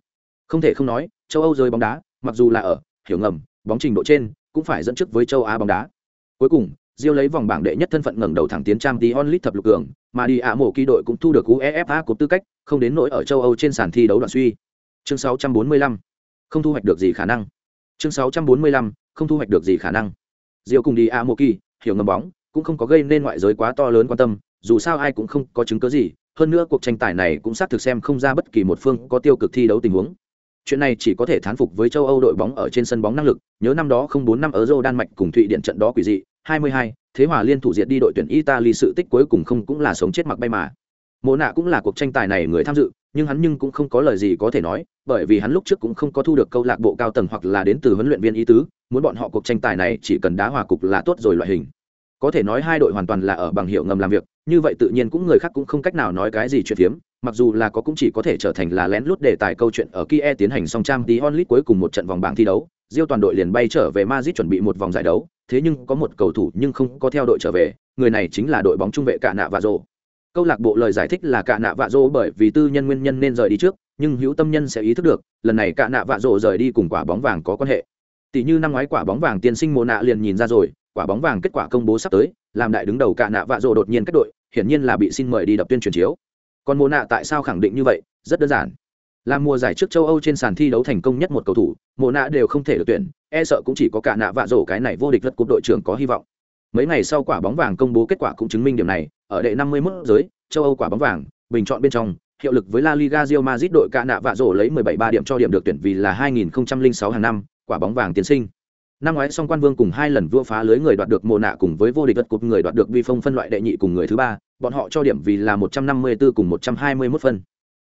Không thể không nói châu âu rơi bóng đá mặc dù là ở hiểu ngầm bóng trình độ trên cũng phải dẫn trước với châu á bóng đá. Cuối cùng Diêu lấy vòng bảng đệ nhất thân phận ngẩng đầu thẳng tiến trang tí onlit thập lục cường, mà đi ạ mổ kỳ đội cũng thu được UEFA cúp tư cách, không đến nỗi ở châu Âu trên sàn thi đấu đoạn suy. Chương 645. Không thu hoạch được gì khả năng. Chương 645. Không thu hoạch được gì khả năng. Diêu cùng đi ạ mổ kỳ, hiểu ngầm bóng, cũng không có gây nên ngoại giới quá to lớn quan tâm, dù sao ai cũng không có chứng cứ gì, hơn nữa cuộc tranh tài này cũng xác thực xem không ra bất kỳ một phương có tiêu cực thi đấu tình huống chuyện này chỉ có thể thán phục với châu âu đội bóng ở trên sân bóng năng lực nhớ năm đó không bốn năm ở euro đan mạch cùng thụy điện trận đó quỷ dị 22, thế hòa liên thủ diệt đi đội tuyển italy sự tích cuối cùng không cũng là sống chết mặc bay mà. Mộ nạ cũng là cuộc tranh tài này người tham dự, nhưng hắn nhưng cũng không có lời gì có thể nói, bởi vì hắn lúc trước cũng không có thu được câu lạc bộ cao tầng hoặc là đến từ huấn luyện viên ý tứ, muốn bọn họ cuộc tranh tài này chỉ cần đá hòa cục là tốt rồi loại hình. Có thể nói hai đội hoàn toàn là ở bằng hiệu ngầm làm việc, như vậy tự nhiên cũng người khác cũng không cách nào nói cái gì chuyện phiếm, mặc dù là có cũng chỉ có thể trở thành là lén lút đề tài câu chuyện ở Kia tiến hành song trang tí onlit cuối cùng một trận vòng bảng thi đấu Diêu toàn đội liền bay trở về Madrid chuẩn bị một vòng giải đấu, thế nhưng có một cầu thủ nhưng không có theo đội trở về, người này chính là đội bóng trung vệ cạ nạ và rồ câu lạc bộ lời giải thích là cạ nạ vạ rồ bởi vì tư nhân nguyên nhân nên rời đi trước, nhưng hữu tâm nhân sẽ ý thức được, lần này cạ nạ vạ rồ rời đi cùng quả bóng vàng có quan hệ. Tỷ như năm ngoái quả bóng vàng tiên sinh mồ nạ liền nhìn ra rồi, quả bóng vàng kết quả công bố sắp tới, làm đại đứng đầu cạ nạ vạ rồ đột nhiên cách đội, hiển nhiên là bị xin mời đi đập tuyên truyền chiếu. Còn mồ nạ tại sao khẳng định như vậy? Rất đơn giản là mùa giải trước châu âu trên sàn thi đấu thành công nhất một cầu thủ, mộ nạ đều không thể được tuyển e sợ cũng chỉ có cả nạ vạ rổ cái này vô địch lật cúp đội trưởng có hy vọng. Mấy ngày sau quả bóng vàng công bố kết quả cũng chứng minh điểm này, ở đệ 51 giới, châu âu quả bóng vàng, bình chọn bên trong, hiệu lực với La Liga Real Madrid đội cả nạ vạ rổ lấy 17 ba điểm cho điểm được tuyển vì là 2006 hàng năm, quả bóng vàng tiến sinh. Năm ngoái song quan vương cùng hai lần vua phá lưới người đoạt được mồ nạ cùng với vô địch lật cục người đoạt được vi phong phân loại đệ nhị cùng người thứ ba, bọn họ cho điểm vì là 154 cùng 121 phân.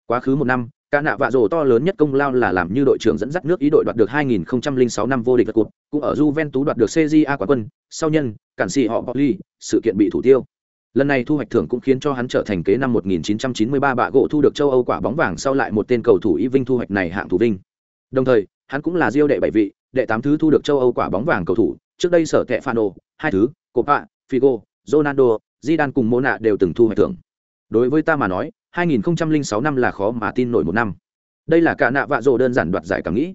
Quá khứ một năm cả nạ vạ rổ to lớn nhất công lao là làm như đội trưởng dẫn dắt nước ý đội đoạt được 2006 năm vô địch đất cúp cũng ở Juventus đoạt được CJA quả quân. Sau nhân cản sĩ họ Bobby sự kiện bị thủ tiêu. Lần này thu hoạch thưởng cũng khiến cho hắn trở thành kế năm 1993 bạ gỗ thu được châu Âu quả bóng vàng sau lại một tên cầu thủ y vinh thu hoạch này hạng thủ vinh. Đồng thời hắn cũng là diêu đệ bảy vị đệ tám thứ thu được châu Âu quả bóng vàng cầu thủ, trước đây sở tệ Fano, hai thứ, Copa, Figo, Ronaldo, Zidane cùng Mona đều từng thu hoạch thưởng. Đối với ta mà nói, 2006 năm là khó mà tin nổi một năm. đây là cả nạ vạ rồ đơn giản đoạt giải cảm nghĩ.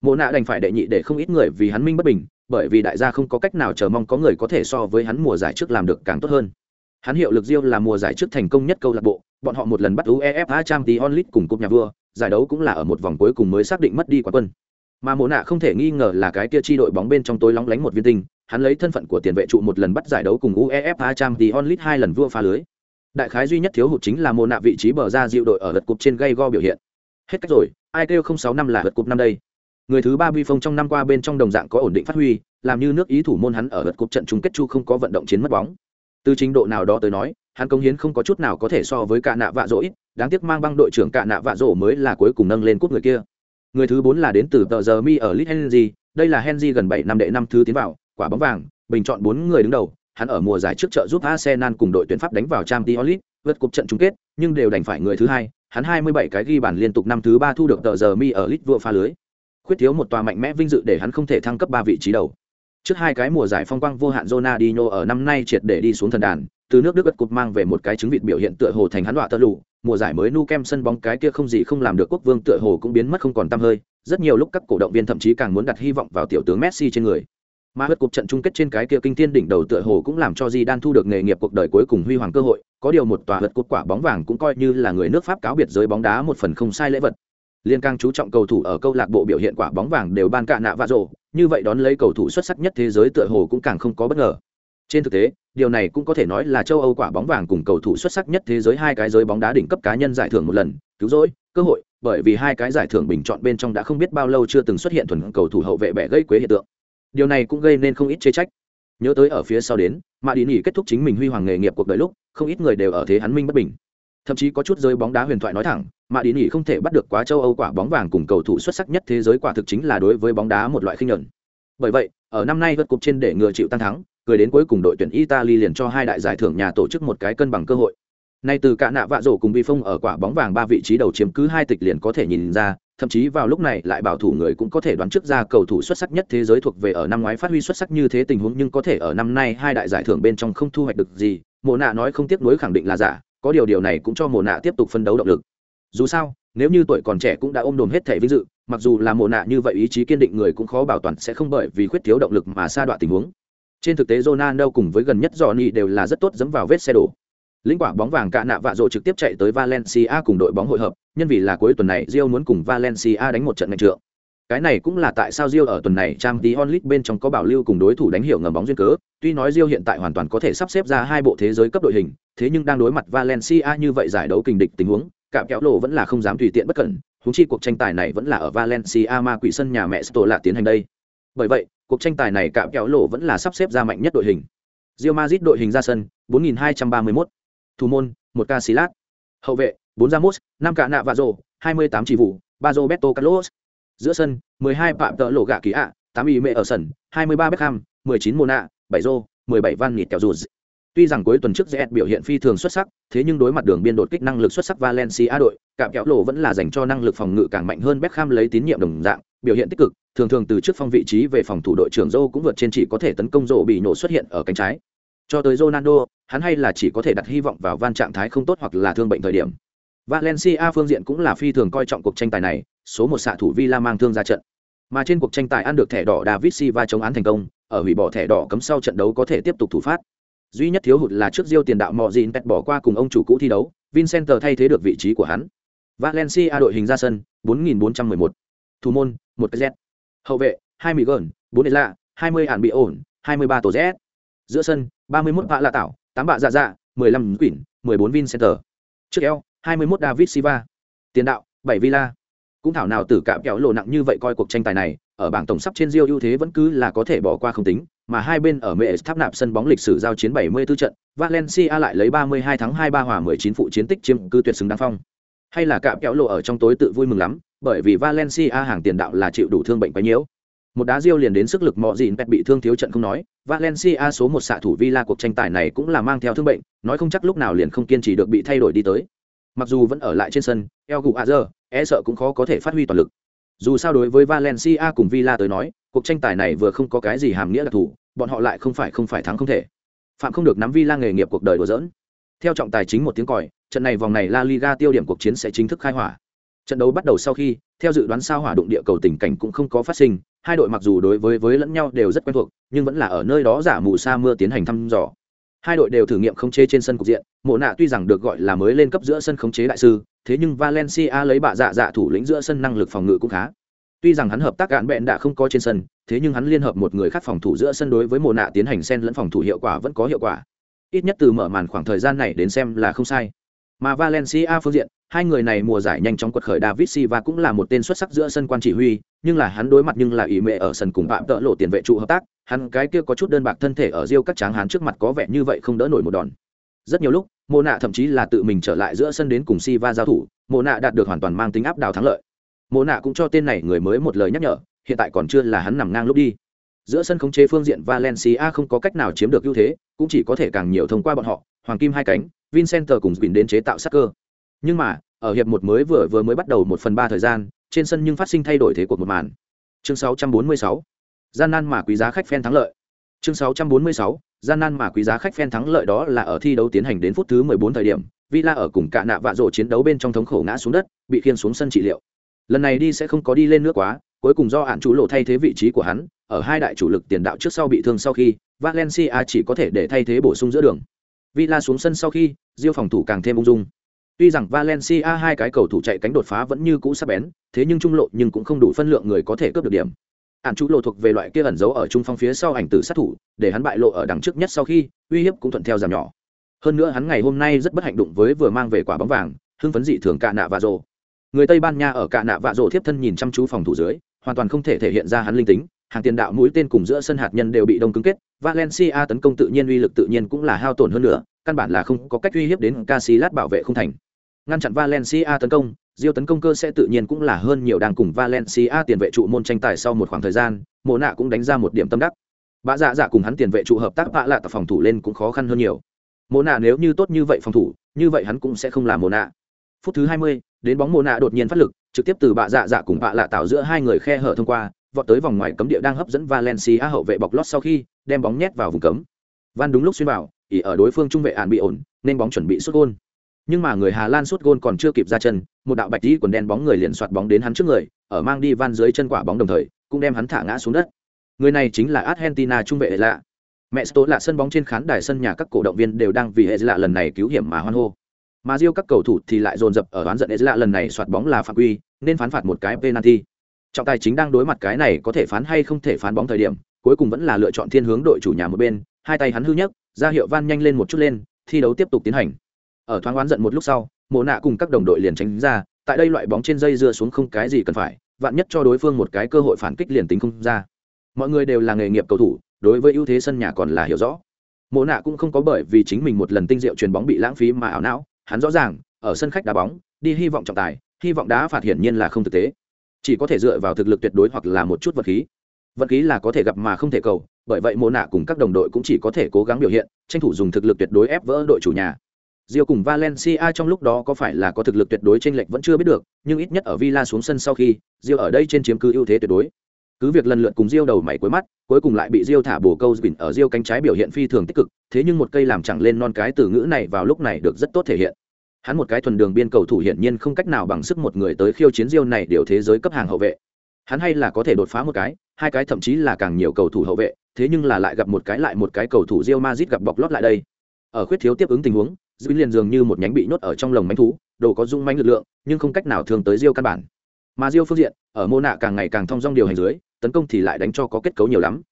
Mộ nạ đành phải đệ nhị để không ít người vì hắn minh bất bình, bởi vì đại gia không có cách nào chờ mong có người có thể so với hắn mùa giải trước làm được càng tốt hơn. Hắn hiệu lực diêu là mùa giải trước thành công nhất câu lạc bộ, bọn họ một lần bắt uefa champions league cùng cúp nhà vua, giải đấu cũng là ở một vòng cuối cùng mới xác định mất đi quán quân. Mà mộ nạ không thể nghi ngờ là cái kia chi đội bóng bên trong tối lóng lánh một viên tinh, hắn lấy thân phận của tiền vệ trụ một lần bắt giải đấu cùng uefa champions league hai lần vua phá lưới đại khái duy nhất thiếu hụt chính là mồ nạ vị trí bờ ra dịu đội ở lượt cục trên gây go biểu hiện. Hết cách rồi, ai kêu không sáu năm là lượt cục năm đây? Người thứ ba vi phong trong năm qua bên trong đồng dạng có ổn định phát huy, làm như nước ý thủ môn hắn ở lượt cục trận chung kết chu không có vận động chiến mất bóng. Từ trình độ nào đó tới nói, hắn công hiến không có chút nào có thể so với cả nạ vạ dỗ ít, đáng tiếc mang băng đội trưởng cả nạ vạ dỗ mới là cuối cùng nâng lên cúp người kia. Người thứ bốn là đến từ tờ giờ mi ở lit henry, đây là henry gần bảy năm đệ năm thứ tiến vào, quả bóng vàng, bình chọn bốn người đứng đầu hắn ở mùa giải trước trợ giúp arsenal cùng đội tuyển pháp đánh vào Champions League, vượt cúp trận chung kết, nhưng đều đành phải người thứ hai, hắn 27 cái ghi bàn liên tục năm thứ ba thu được tờ giờ mi ở League vừa pha lưới. Khuyết thiếu một tòa mạnh mẽ vinh dự để hắn không thể thăng cấp ba vị trí đầu. Trước hai cái mùa giải phong quang vô hạn Ronaldinho ở năm nay triệt để đi xuống thần đàn, từ nước Đức gật cục mang về một cái chứng vịt biểu hiện tựa hồ thành hắn đọa tơ lụ mùa giải mới nu kem sân bóng cái kia không gì không làm được quốc vương tựa hồ cũng biến mất không còn tăm hơi, rất nhiều lúc các cổ động viên thậm chí càng muốn đặt hy vọng vào tiểu tướng Messi trên người mà hất cục trận chung kết trên cái kia kinh thiên đỉnh đầu tựa hồ cũng làm cho Di Đan thu được nghề nghiệp cuộc đời cuối cùng huy hoàng cơ hội, có điều một tòa hất cục quả bóng vàng cũng coi như là người nước Pháp cáo biệt giới bóng đá một phần không sai lễ vật. Liên càng chú trọng cầu thủ ở câu lạc bộ biểu hiện quả bóng vàng đều ban cả nạ vạ rổ, như vậy đón lấy cầu thủ xuất sắc nhất thế giới tựa hồ cũng càng không có bất ngờ. Trên thực tế, điều này cũng có thể nói là châu Âu quả bóng vàng cùng cầu thủ xuất sắc nhất thế giới hai cái giới bóng đá đỉnh cấp cá nhân giải thưởng một lần, cứu rỗi, cơ hội, bởi vì hai cái giải thưởng bình chọn bên trong đã không biết bao lâu chưa từng xuất hiện thuần cầu thủ hậu vệ bẻ gây quế hiện tượng điều này cũng gây nên không ít chê trách. Nhớ tới ở phía sau đến mà đi nghỉ kết thúc chính mình huy hoàng nghề nghiệp cuộc đời lúc, không ít người đều ở thế hắn minh bất bình. Thậm chí có chút rơi bóng đá huyền thoại nói thẳng mà đi nghỉ không thể bắt được quá châu âu quả bóng vàng cùng cầu thủ xuất sắc nhất thế giới quả thực chính là đối với bóng đá một loại khinh nhuận. Bởi vậy, ở năm nay vượt cục trên để ngừa chịu tăng thắng, cười đến cuối cùng đội tuyển italy liền cho hai đại giải thưởng nhà tổ chức một cái cân bằng cơ hội. Nay từ cả nạ vạ rổ cùng bi phong ở quả bóng vàng ba vị trí đầu chiếm cứ hai tịch liền có thể nhìn ra thậm chí vào lúc này lại bảo thủ người cũng có thể đoán trước ra cầu thủ xuất sắc nhất thế giới thuộc về ở năm ngoái phát huy xuất sắc như thế tình huống, nhưng có thể ở năm nay hai đại giải thưởng bên trong không thu hoạch được gì. Mộ nạ nói không tiếc nuối khẳng định là giả, có điều điều này cũng cho mộ nạ tiếp tục phân đấu động lực. Dù sao, nếu như tuổi còn trẻ cũng đã ôm đồm hết thể vinh dự, mặc dù là mộ nạ như vậy ý chí kiên định người cũng khó bảo toàn sẽ không bởi vì khuyết thiếu động lực mà sa đoạn tình huống. Trên thực tế Ronaldo cùng với gần nhất Johnny đều là rất tốt dẫm vào vết xe đổ. Lĩnh quả bóng vàng cạ nạ vạ rộ trực tiếp chạy tới Valencia cùng đội bóng hội hợp, nhân vì là cuối tuần này Rio muốn cùng Valencia đánh một trận mạnh trượng. Cái này cũng là tại sao Rio ở tuần này Champions League bên trong có bảo lưu cùng đối thủ đánh hiểu ngầm bóng duyên cớ, tuy nói Rio hiện tại hoàn toàn có thể sắp xếp ra hai bộ thế giới cấp đội hình, thế nhưng đang đối mặt Valencia như vậy giải đấu kình địch tình huống, cạm kéo lộ vẫn là không dám tùy tiện bất cẩn, huống chi cuộc tranh tài này vẫn là ở Valencia ma quỷ sân nhà mẹ Stola tiến hành đây. Bởi vậy, cuộc tranh tài này cạm kéo lộ vẫn là sắp xếp ra mạnh nhất đội hình. Real Madrid đội hình ra sân 4231 thủ môn một ca xí lát. Hậu vệ bốn ramos năm cả nạ và rồ hai mươi tám chỉ vụ ba roberto carlos. Giữa sân mười hai phạm tợ lộ gạ kỳ ạ tám y mẹ ở sân hai mươi ba beckham mười chín mona bảy rô mười bảy van nịt kẹo rùa Tuy rằng cuối tuần trước Zet biểu hiện phi thường xuất sắc, thế nhưng đối mặt đường biên đột kích năng lực xuất sắc Valencia đội, cạm kéo lộ vẫn là dành cho năng lực phòng ngự càng mạnh hơn Beckham lấy tín nhiệm đồng dạng, biểu hiện tích cực, thường thường từ trước phong vị trí về phòng thủ đội trưởng Zhou cũng vượt trên chỉ có thể tấn công rổ bị nổ xuất hiện ở cánh trái. Cho tới Ronaldo, hắn hay là chỉ có thể đặt hy vọng vào van trạng thái không tốt hoặc là thương bệnh thời điểm. Valencia phương diện cũng là phi thường coi trọng cuộc tranh tài này, số một xạ thủ Villa mang thương ra trận. Mà trên cuộc tranh tài ăn được thẻ đỏ David Silva chống án thành công, ở hủy bỏ thẻ đỏ cấm sau trận đấu có thể tiếp tục thủ phát. Duy nhất thiếu hụt là trước Diêu tiền đạo Mojin Pet bỏ qua cùng ông chủ cũ thi đấu, Vincent thay thế được vị trí của hắn. Valencia đội hình ra sân, 4411. Thủ môn, 1 Z. Hậu vệ, 2 Miguel, 4 Ela, 20 Hàn bị ổn, 23 Tổ Z. Giữa sân, 31 Vạ lạ tảo tám bạ dạ dạ mười lăm quỷ mười bốn vincenter trước eo hai mươi mốt david siva tiền đạo bảy villa cũng thảo nào tử cạm kéo lộ nặng như vậy coi cuộc tranh tài này ở bảng tổng sắp trên Rio ưu thế vẫn cứ là có thể bỏ qua không tính, mà hai bên ở mẹ tháp nạp sân bóng lịch sử giao chiến 74 trận, Valencia lại lấy 32 thắng 23 hòa 19 phụ chiến tích chiếm cư tuyệt xứng đáng phong. Hay là cạm kéo lộ ở trong tối tự vui mừng lắm, bởi vì Valencia hàng tiền đạo là chịu đủ thương bệnh quá nhiễu. Một đá Rio liền đến sức lực mọ dịn pet bị thương thiếu trận không nói, Valencia số một xạ thủ Villa cuộc tranh tài này cũng là mang theo thương bệnh, nói không chắc lúc nào liền không kiên trì được bị thay đổi đi tới. Mặc dù vẫn ở lại trên sân, El Guazer, e sợ cũng khó có thể phát huy toàn lực. Dù sao đối với Valencia cùng Villa tới nói, cuộc tranh tài này vừa không có cái gì hàm nghĩa đặc thù, bọn họ lại không phải không phải thắng không thể. Phạm không được nắm Villa nghề nghiệp cuộc đời đùa dỡn. Theo trọng tài chính một tiếng còi, trận này vòng này La Liga tiêu điểm cuộc chiến sẽ chính thức khai hỏa. trận đấu bắt đầu sau khi theo dự đoán sao hỏa đụng địa cầu tình cảnh cũng không có phát sinh hai đội mặc dù đối với với lẫn nhau đều rất quen thuộc, nhưng vẫn là ở nơi đó giả mù sa mưa tiến hành thăm dò. Hai đội đều thử nghiệm khống chế trên sân cục diện, mộ nạ tuy rằng được gọi là mới lên cấp giữa sân khống chế đại sư, thế nhưng valencia lấy bạ dạ dạ thủ lĩnh giữa sân năng lực phòng ngự cũng khá. Tuy rằng hắn hợp tác gạn bẹn đã không có trên sân, thế nhưng hắn liên hợp một người khác phòng thủ giữa sân đối với mộ nạ tiến hành sen lẫn phòng thủ hiệu quả vẫn có hiệu quả. Ít nhất từ mở màn khoảng thời gian này đến xem là không sai. Mà valencia phương diện hai người này mùa giải nhanh chóng quật khởi david silva cũng là một tên xuất sắc giữa sân quan chỉ huy, nhưng là hắn đối mặt nhưng là ý mẹ ở sân cùng phạm tợ lộ tiền vệ trụ hợp tác, hắn cái kia có chút đơn bạc thân thể ở riêu các tráng hắn trước mặt có vẻ như vậy không đỡ nổi một đòn. Rất nhiều lúc mộ nạ thậm chí là tự mình trở lại giữa sân đến cùng Silva giao thủ mộ nạ đạt được hoàn toàn mang tính áp đảo thắng lợi. Mộ nạ cũng cho tên này người mới một lời nhắc nhở, hiện tại còn chưa là hắn nằm ngang lúc đi. Giữa sân khống chế phương diện valencia không có cách nào chiếm được ưu thế, cũng chỉ có thể càng nhiều thông qua bọn họ, hoàng kim hai cánh, vincent cùng bình đến chế tạo sắc cơ nhưng mà, ở hiệp một mới vừa vừa mới bắt đầu một phần ba thời gian, trên sân nhưng phát sinh thay đổi thế cuộc một màn. Chương 646 gian nan mà quý giá khách phen thắng lợi. Chương 646 gian nan mà quý giá khách phen thắng lợi đó là ở thi đấu tiến hành đến phút thứ 14 thời điểm, Villa ở cùng cả nạ vạ rộ chiến đấu bên trong thống khổ ngã xuống đất, bị khiên xuống sân trị liệu. Lần này đi sẽ không có đi lên nữa quá, cuối cùng do hạn chủ lộ thay thế vị trí của hắn, ở hai đại chủ lực tiền đạo trước sau bị thương sau khi, Valencia chỉ có thể để thay thế bổ sung giữa đường. Villa xuống sân sau khi, diêu phòng thủ càng thêm ung dung. Tuy rằng Valencia hai cái cầu thủ chạy cánh đột phá vẫn như cũ sắc bén, thế nhưng trung lộ nhưng cũng không đủ phân lượng người có thể cướp được điểm. Ản chú lộ thuộc về loại kia ẩn giấu ở trung phong phía sau ảnh tử sát thủ, để hắn bại lộ ở đằng trước nhất sau khi, uy hiếp cũng thuận theo giảm nhỏ. Hơn nữa hắn ngày hôm nay rất bất hạnh đụng với vừa mang về quả bóng vàng, hưng phấn dị thường cạ nạ vạ rồ. Người Tây Ban Nha ở cạ nạ vạ rồ tiếp thân nhìn chăm chú phòng thủ dưới, hoàn toàn không thể thể hiện ra hắn linh tính, hàng tiền đạo mũi tên cùng giữa sân hạt nhân đều bị đông cứng kết, Valencia tấn công tự nhiên uy lực tự nhiên cũng là hao tổn hơn nữa, căn bản là không có cách uy hiếp đến Casillas bảo vệ không thành ngăn chặn Valencia tấn công, Diêu tấn công cơ sẽ tự nhiên cũng là hơn nhiều đang cùng Valencia tiền vệ trụ môn tranh tài sau một khoảng thời gian, Mộ nạ cũng đánh ra một điểm tâm đắc. Bạ dạ dạ cùng hắn tiền vệ trụ hợp tác bạ lạ tập phòng thủ lên cũng khó khăn hơn nhiều. Mộ nạ nếu như tốt như vậy phòng thủ, như vậy hắn cũng sẽ không làm Mộ nạ. Phút thứ 20, đến bóng Mộ nạ đột nhiên phát lực, trực tiếp từ bạ dạ dạ cùng bạ lạ tạo giữa hai người khe hở thông qua, vọt tới vòng ngoài cấm địa đang hấp dẫn Valencia hậu vệ bọc lót sau khi đem bóng nhét vào vùng cấm. Van đúng lúc xuyên vào, ỉ ở đối phương trung vệ án bị ổn, nên bóng chuẩn bị sút gol nhưng mà người Hà Lan sút gôn còn chưa kịp ra chân, một đạo bạch tí quần đen bóng người liền soạt bóng đến hắn trước người, ở mang đi van dưới chân quả bóng đồng thời, cũng đem hắn thả ngã xuống đất. Người này chính là Argentina trung vệ lạ. Mẹ tố là sân bóng trên khán đài sân nhà các cổ động viên đều đang vì hệ lạ lần này cứu hiểm mà hoan hô. Mà Rio các cầu thủ thì lại dồn dập ở đoán giận lạ lần này soạt bóng là phạm quy, nên phán phạt một cái penalty. Trọng tài chính đang đối mặt cái này có thể phán hay không thể phán bóng thời điểm, cuối cùng vẫn là lựa chọn thiên hướng đội chủ nhà một bên, hai tay hắn hư nhất, ra hiệu van nhanh lên một chút lên, thi đấu tiếp tục tiến hành ở thoáng oán giận một lúc sau, mộ nạ cùng các đồng đội liền tránh ra, tại đây loại bóng trên dây dưa xuống không cái gì cần phải, vạn nhất cho đối phương một cái cơ hội phản kích liền tính không ra. Mọi người đều là nghề nghiệp cầu thủ, đối với ưu thế sân nhà còn là hiểu rõ. Mộ nạ cũng không có bởi vì chính mình một lần tinh diệu chuyền bóng bị lãng phí mà ảo não, hắn rõ ràng, ở sân khách đá bóng, đi hy vọng trọng tài, hy vọng đá phạt hiển nhiên là không thực tế. Chỉ có thể dựa vào thực lực tuyệt đối hoặc là một chút vật khí. Vật khí là có thể gặp mà không thể cầu, bởi vậy mộ nạ cùng các đồng đội cũng chỉ có thể cố gắng biểu hiện, tranh thủ dùng thực lực tuyệt đối ép vỡ đội chủ nhà. Rio cùng Valencia trong lúc đó có phải là có thực lực tuyệt đối trên lệch vẫn chưa biết được, nhưng ít nhất ở Villa xuống sân sau khi, Rio ở đây trên chiếm cứ ưu thế tuyệt đối. Cứ việc lần lượt cùng Rio đầu mày cuối mắt, cuối cùng lại bị Rio thả bổ câu bình ở Rio cánh trái biểu hiện phi thường tích cực, thế nhưng một cây làm chẳng lên non cái từ ngữ này vào lúc này được rất tốt thể hiện. Hắn một cái thuần đường biên cầu thủ hiển nhiên không cách nào bằng sức một người tới khiêu chiến Rio này điều thế giới cấp hàng hậu vệ. Hắn hay là có thể đột phá một cái, hai cái thậm chí là càng nhiều cầu thủ hậu vệ, thế nhưng là lại gặp một cái lại một cái cầu thủ Real Madrid gặp bọc lót lại đây. Ở khuyết thiếu tiếp ứng tình huống, dư liền dường như một nhánh bị nhốt ở trong lồng mánh thú, đồ có dung manh lực lượng, nhưng không cách nào thường tới diêu căn bản. Mà diêu phương diện, ở mô nạ càng ngày càng thong dong điều hành dưới, tấn công thì lại đánh cho có kết cấu nhiều lắm.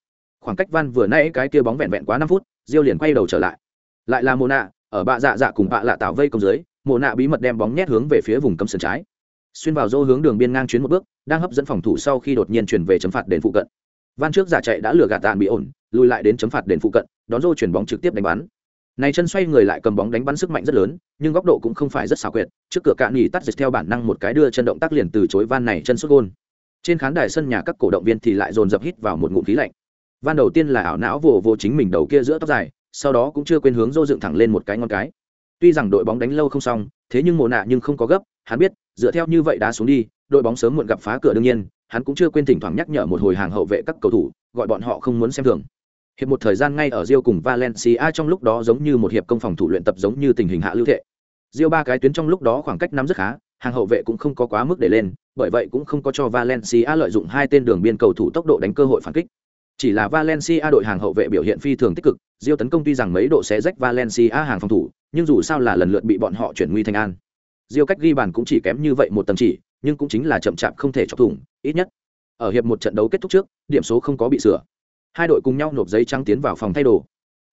Khoảng cách van vừa nãy cái kia bóng vẹn vẹn quá năm phút, diêu liền quay đầu trở lại. Lại là mô nạ, ở bạ dạ dạ cùng bạ lạ tạo vây công dưới, mô nạ bí mật đem bóng nhét hướng về phía vùng cấm sân trái. Xuyên vào dô hướng đường biên ngang chuyến một bước, đang hấp dẫn phòng thủ sau khi đột nhiên chuyển về chấm phạt đền phụ cận. Van trước giả chạy đã lừa gạt tàn bị ổn, lùi lại đến chấm phạt đền phụ cận, đón dô chuyển bóng trực tiếp đánh bắn này chân xoay người lại cầm bóng đánh bắn sức mạnh rất lớn, nhưng góc độ cũng không phải rất xảo quyệt, trước cửa cạn nghỉ tắt dịch theo bản năng một cái đưa chân động tác liền từ chối van này chân xuất gôn. Trên khán đài sân nhà các cổ động viên thì lại dồn dập hít vào một ngụm khí lạnh. Van đầu tiên là ảo não vồ vô chính mình đầu kia giữa tóc dài, sau đó cũng chưa quên hướng dô dựng thẳng lên một cái ngon cái. Tuy rằng đội bóng đánh lâu không xong, thế nhưng mồ nạ nhưng không có gấp, hắn biết, dựa theo như vậy đá xuống đi, đội bóng sớm muộn gặp phá cửa đương nhiên, hắn cũng chưa quên thỉnh thoảng nhắc nhở một hồi hàng hậu vệ các cầu thủ, gọi bọn họ không muốn xem thường. Hiệp một thời gian ngay ở Rio cùng Valencia trong lúc đó giống như một hiệp công phòng thủ luyện tập giống như tình hình hạ lưu thệ. Rio ba cái tuyến trong lúc đó khoảng cách nắm rất khá, hàng hậu vệ cũng không có quá mức để lên, bởi vậy cũng không có cho Valencia lợi dụng hai tên đường biên cầu thủ tốc độ đánh cơ hội phản kích. Chỉ là Valencia đội hàng hậu vệ biểu hiện phi thường tích cực, Rio tấn công tuy rằng mấy độ sẽ rách Valencia hàng phòng thủ, nhưng dù sao là lần lượt bị bọn họ chuyển nguy thành an. Rio cách ghi bàn cũng chỉ kém như vậy một tầm chỉ, nhưng cũng chính là chậm chạp không thể chọc thủng, ít nhất. Ở hiệp một trận đấu kết thúc trước, điểm số không có bị sửa. Hai đội cùng nhau nộp giấy trắng tiến vào phòng thay đồ.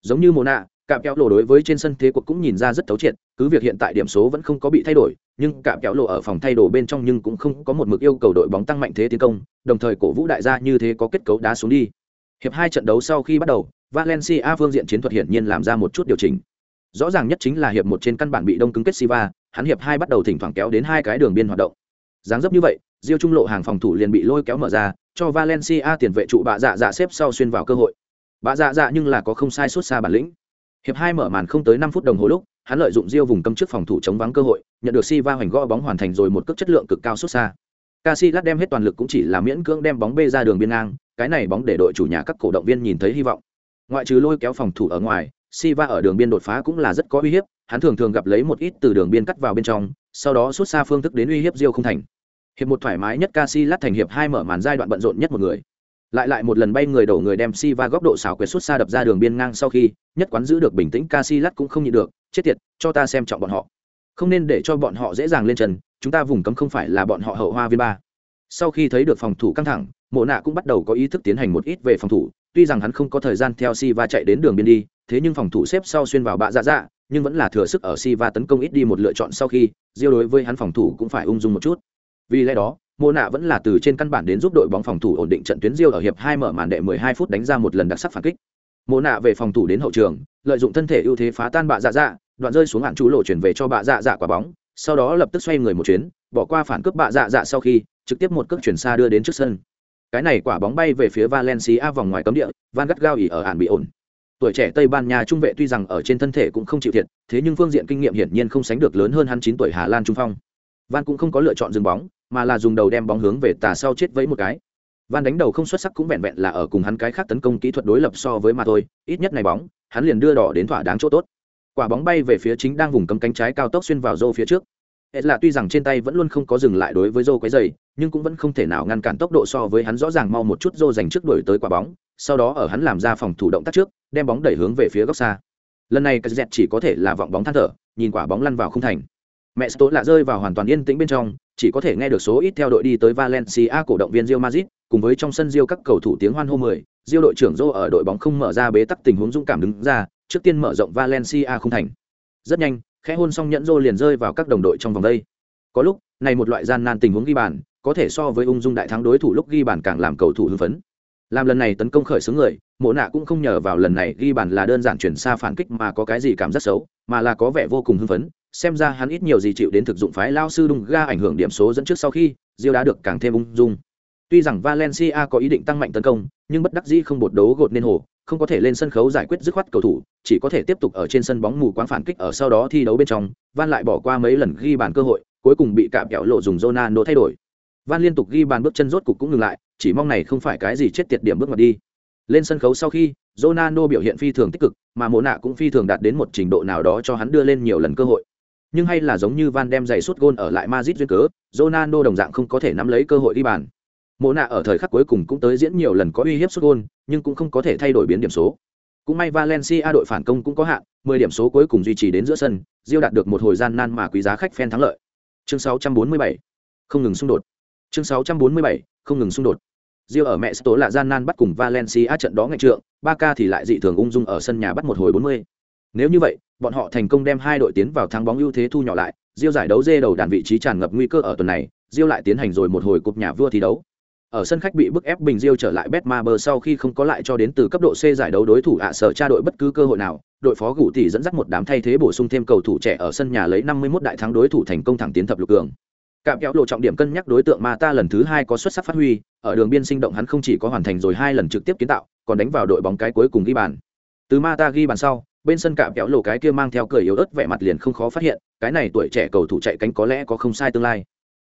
Giống như Mona, cạm kéo lộ đối với trên sân thế cuộc cũng nhìn ra rất thấu triệt cứ việc hiện tại điểm số vẫn không có bị thay đổi nhưng cạm kéo lộ ở phòng thay đồ bên trong nhưng cũng không có một mực yêu cầu đội bóng tăng mạnh thế tiến công đồng thời cổ vũ đại gia như thế có kết cấu đá xuống đi. Hiệp hai trận đấu sau khi bắt đầu valencia phương diện chiến thuật hiển nhiên làm ra một chút điều chỉnh. Rõ ràng nhất chính là hiệp một trên căn bản bị đông cứng kết siva hắn hiệp hai bắt đầu thỉnh thoảng kéo đến hai cái đường biên hoạt động. Dáng dấp như vậy diêu trung lộ hàng phòng thủ liền bị lôi kéo mở ra cho valencia tiền vệ trụ bạ dạ dạ xếp sau xuyên vào cơ hội bạ dạ dạ nhưng là có không sai suốt xa bản lĩnh Hiệp hai mở màn không tới năm phút đồng hồ lúc, hắn lợi dụng Diêu vùng cấm trước phòng thủ chống vắng cơ hội, nhận được Siva hoành gõ bóng hoàn thành rồi một cước chất lượng cực cao suốt xa. Casillas đem hết toàn lực cũng chỉ là miễn cưỡng đem bóng bê ra đường biên ngang, cái này bóng để đội chủ nhà các cổ động viên nhìn thấy hy vọng. Ngoại trừ lôi kéo phòng thủ ở ngoài, Siva ở đường biên đột phá cũng là rất có uy hiếp, hắn thường thường gặp lấy một ít từ đường biên cắt vào bên trong, sau đó suốt xa phương thức đến uy hiếp Diêu không thành. Hiệp một thoải mái nhất Casillas thành hiệp hai mở màn giai đoạn bận rộn nhất một người. Lại lại một lần bay người đổ người đem si va góc độ xảo quyệt xuất xa đập ra đường biên ngang sau khi, nhất quán giữ được bình tĩnh Casillas cũng không nhịn được, chết tiệt, cho ta xem trọng bọn họ. Không nên để cho bọn họ dễ dàng lên trần, chúng ta vùng cấm không phải là bọn họ hậu hoa viên ba. Sau khi thấy được phòng thủ căng thẳng, mộ nạ cũng bắt đầu có ý thức tiến hành một ít về phòng thủ. Tuy rằng hắn không có thời gian theo si va chạy đến đường biên đi, thế nhưng phòng thủ xếp sau xuyên vào bạ dạ dạ nhưng vẫn là thừa sức ở si va tấn công ít đi một lựa chọn sau khi diêu đối với hắn phòng thủ cũng phải ung dung một chút vì lẽ đó mô nạ vẫn là từ trên căn bản đến giúp đội bóng phòng thủ ổn định trận tuyến diêu ở hiệp hai mở màn đệ 12 phút đánh ra một lần đặc sắc phản kích. Mô nạ về phòng thủ đến hậu trường, lợi dụng thân thể ưu thế phá tan bạ dạ dạ đoạn rơi xuống hạn chú lộ chuyển về cho bạ dạ dạ quả bóng, sau đó lập tức xoay người một chuyến, bỏ qua phản cướp bạ dạ dạ sau khi, trực tiếp một cước chuyển xa đưa đến trước sân. Cái này quả bóng bay về phía valencia vòng ngoài cấm địa, van gắt gao ỉ ở ản bị ổn. Tuổi trẻ tây ban nha trung vệ tuy rằng ở trên thân thể cũng không chịu thiệt, thế nhưng phương diện kinh nghiệm hiển nhiên không sánh được lớn hơn hắn chín tuổi hà lan trung phong. Van cũng không có lựa chọn dừng bóng mà là dùng đầu đem bóng hướng về tà sau chết vẫy một cái. Van đánh đầu không xuất sắc cũng vẹn vẹn là ở cùng hắn cái khác tấn công kỹ thuật đối lập so với mà thôi, ít nhất này bóng, hắn liền đưa đỏ đến thỏa đáng chỗ tốt. Quả bóng bay về phía chính đang vùng cấm cánh trái cao tốc xuyên vào rô phía trước. Hệ là tuy rằng trên tay vẫn luôn không có dừng lại đối với rô quấy dày nhưng cũng vẫn không thể nào ngăn cản tốc độ so với hắn rõ ràng mau một chút rô dành trước đuổi tới quả bóng, sau đó ở hắn làm ra phòng thủ động tác trước, đem bóng đẩy hướng về phía góc xa. Lần này cái dẹt chỉ có thể là vọng bóng than thở, nhìn quả bóng lăn vào không thành. Mẹ tốt lạ rơi vào hoàn toàn yên tĩnh bên trong chỉ có thể nghe được số ít theo đội đi tới valencia cổ động viên Real madrid, cùng với trong sân Real các cầu thủ tiếng hoan hô mười, Real đội trưởng Joe ở đội bóng không mở ra bế tắc tình huống dũng cảm đứng ra, trước tiên mở rộng valencia không thành. Rất nhanh, khẽ hôn xong nhẫn Joe liền rơi vào các đồng đội trong vòng đây. Có lúc, này một loại gian nan tình huống ghi bàn, có thể so với ung dung đại thắng đối thủ lúc ghi bàn càng làm cầu thủ hưng phấn làm lần này tấn công khởi xướng người, mộ nạ cũng không nhờ vào lần này ghi bàn là đơn giản chuyển xa phản kích mà có cái gì cảm giác xấu, mà là có vẻ vô cùng hưng phấn, xem ra hắn ít nhiều gì chịu đến thực dụng phái lao sư đung ga ảnh hưởng điểm số dẫn trước sau khi, diêu đã được càng thêm ung dung. Tuy rằng valencia có ý định tăng mạnh tấn công, nhưng bất đắc dĩ không bột đấu gột nên hồ, không có thể lên sân khấu giải quyết dứt khoát cầu thủ, chỉ có thể tiếp tục ở trên sân bóng mù quáng phản kích ở sau đó thi đấu bên trong, van lại bỏ qua mấy lần ghi bàn cơ hội, cuối cùng bị cạm kẹo lộ dùng Ronaldo thay đổi. Van liên tục ghi bàn bước chân rốt cục cũng ngừng lại chỉ mong này không phải cái gì chết tiệt điểm bước ngoặt đi lên sân khấu sau khi Ronaldo biểu hiện phi thường tích cực mà mộ nạ cũng phi thường đạt đến một trình độ nào đó cho hắn đưa lên nhiều lần cơ hội nhưng hay là giống như Van đem giày suốt gôn ở lại Madrid duyên cớ, Ronaldo đồng dạng không có thể nắm lấy cơ hội đi bàn. Mộ nạ ở thời khắc cuối cùng cũng tới diễn nhiều lần có uy hiếp suốt gôn, nhưng cũng không có thể thay đổi biến điểm số. Cũng may Valencia đội phản công cũng có hạn, 10 điểm số cuối cùng duy trì đến giữa sân, Rio đạt được một hồi gian nan mà quý giá khách fan thắng lợi. Chương 647. Không ngừng xung đột. Chương 647. Không ngừng xung đột. Rio ở mẹ Sto là gian nan bắt cùng Valencia trận đó ngạch trượng, Barca thì lại dị thường ung dung ở sân nhà bắt một hồi 40. Nếu như vậy, bọn họ thành công đem hai đội tiến vào thắng bóng ưu thế thu nhỏ lại, Rio giải đấu dê đầu đàn vị trí tràn ngập nguy cơ ở tuần này, Rio lại tiến hành rồi một hồi cúp nhà vua thi đấu. Ở sân khách bị bức ép bình Rio trở lại Betmaber sau khi không có lại cho đến từ cấp độ C giải đấu đối thủ ạ sở tra đội bất cứ cơ hội nào, đội phó gủ tỷ dẫn dắt một đám thay thế bổ sung thêm cầu thủ trẻ ở sân nhà lấy 51 đại thắng đối thủ thành công thẳng tiến thập lục cường. Cạm kéo lộ trọng điểm cân nhắc đối tượng mà ta lần thứ hai có xuất sắc phát huy, ở đường biên sinh động hắn không chỉ có hoàn thành rồi hai lần trực tiếp kiến tạo, còn đánh vào đội bóng cái cuối cùng ghi bàn. Từ Mata ghi bàn sau, bên sân cạm kéo lộ cái kia mang theo cười yếu ớt vẻ mặt liền không khó phát hiện cái này tuổi trẻ cầu thủ chạy cánh có lẽ có không sai tương lai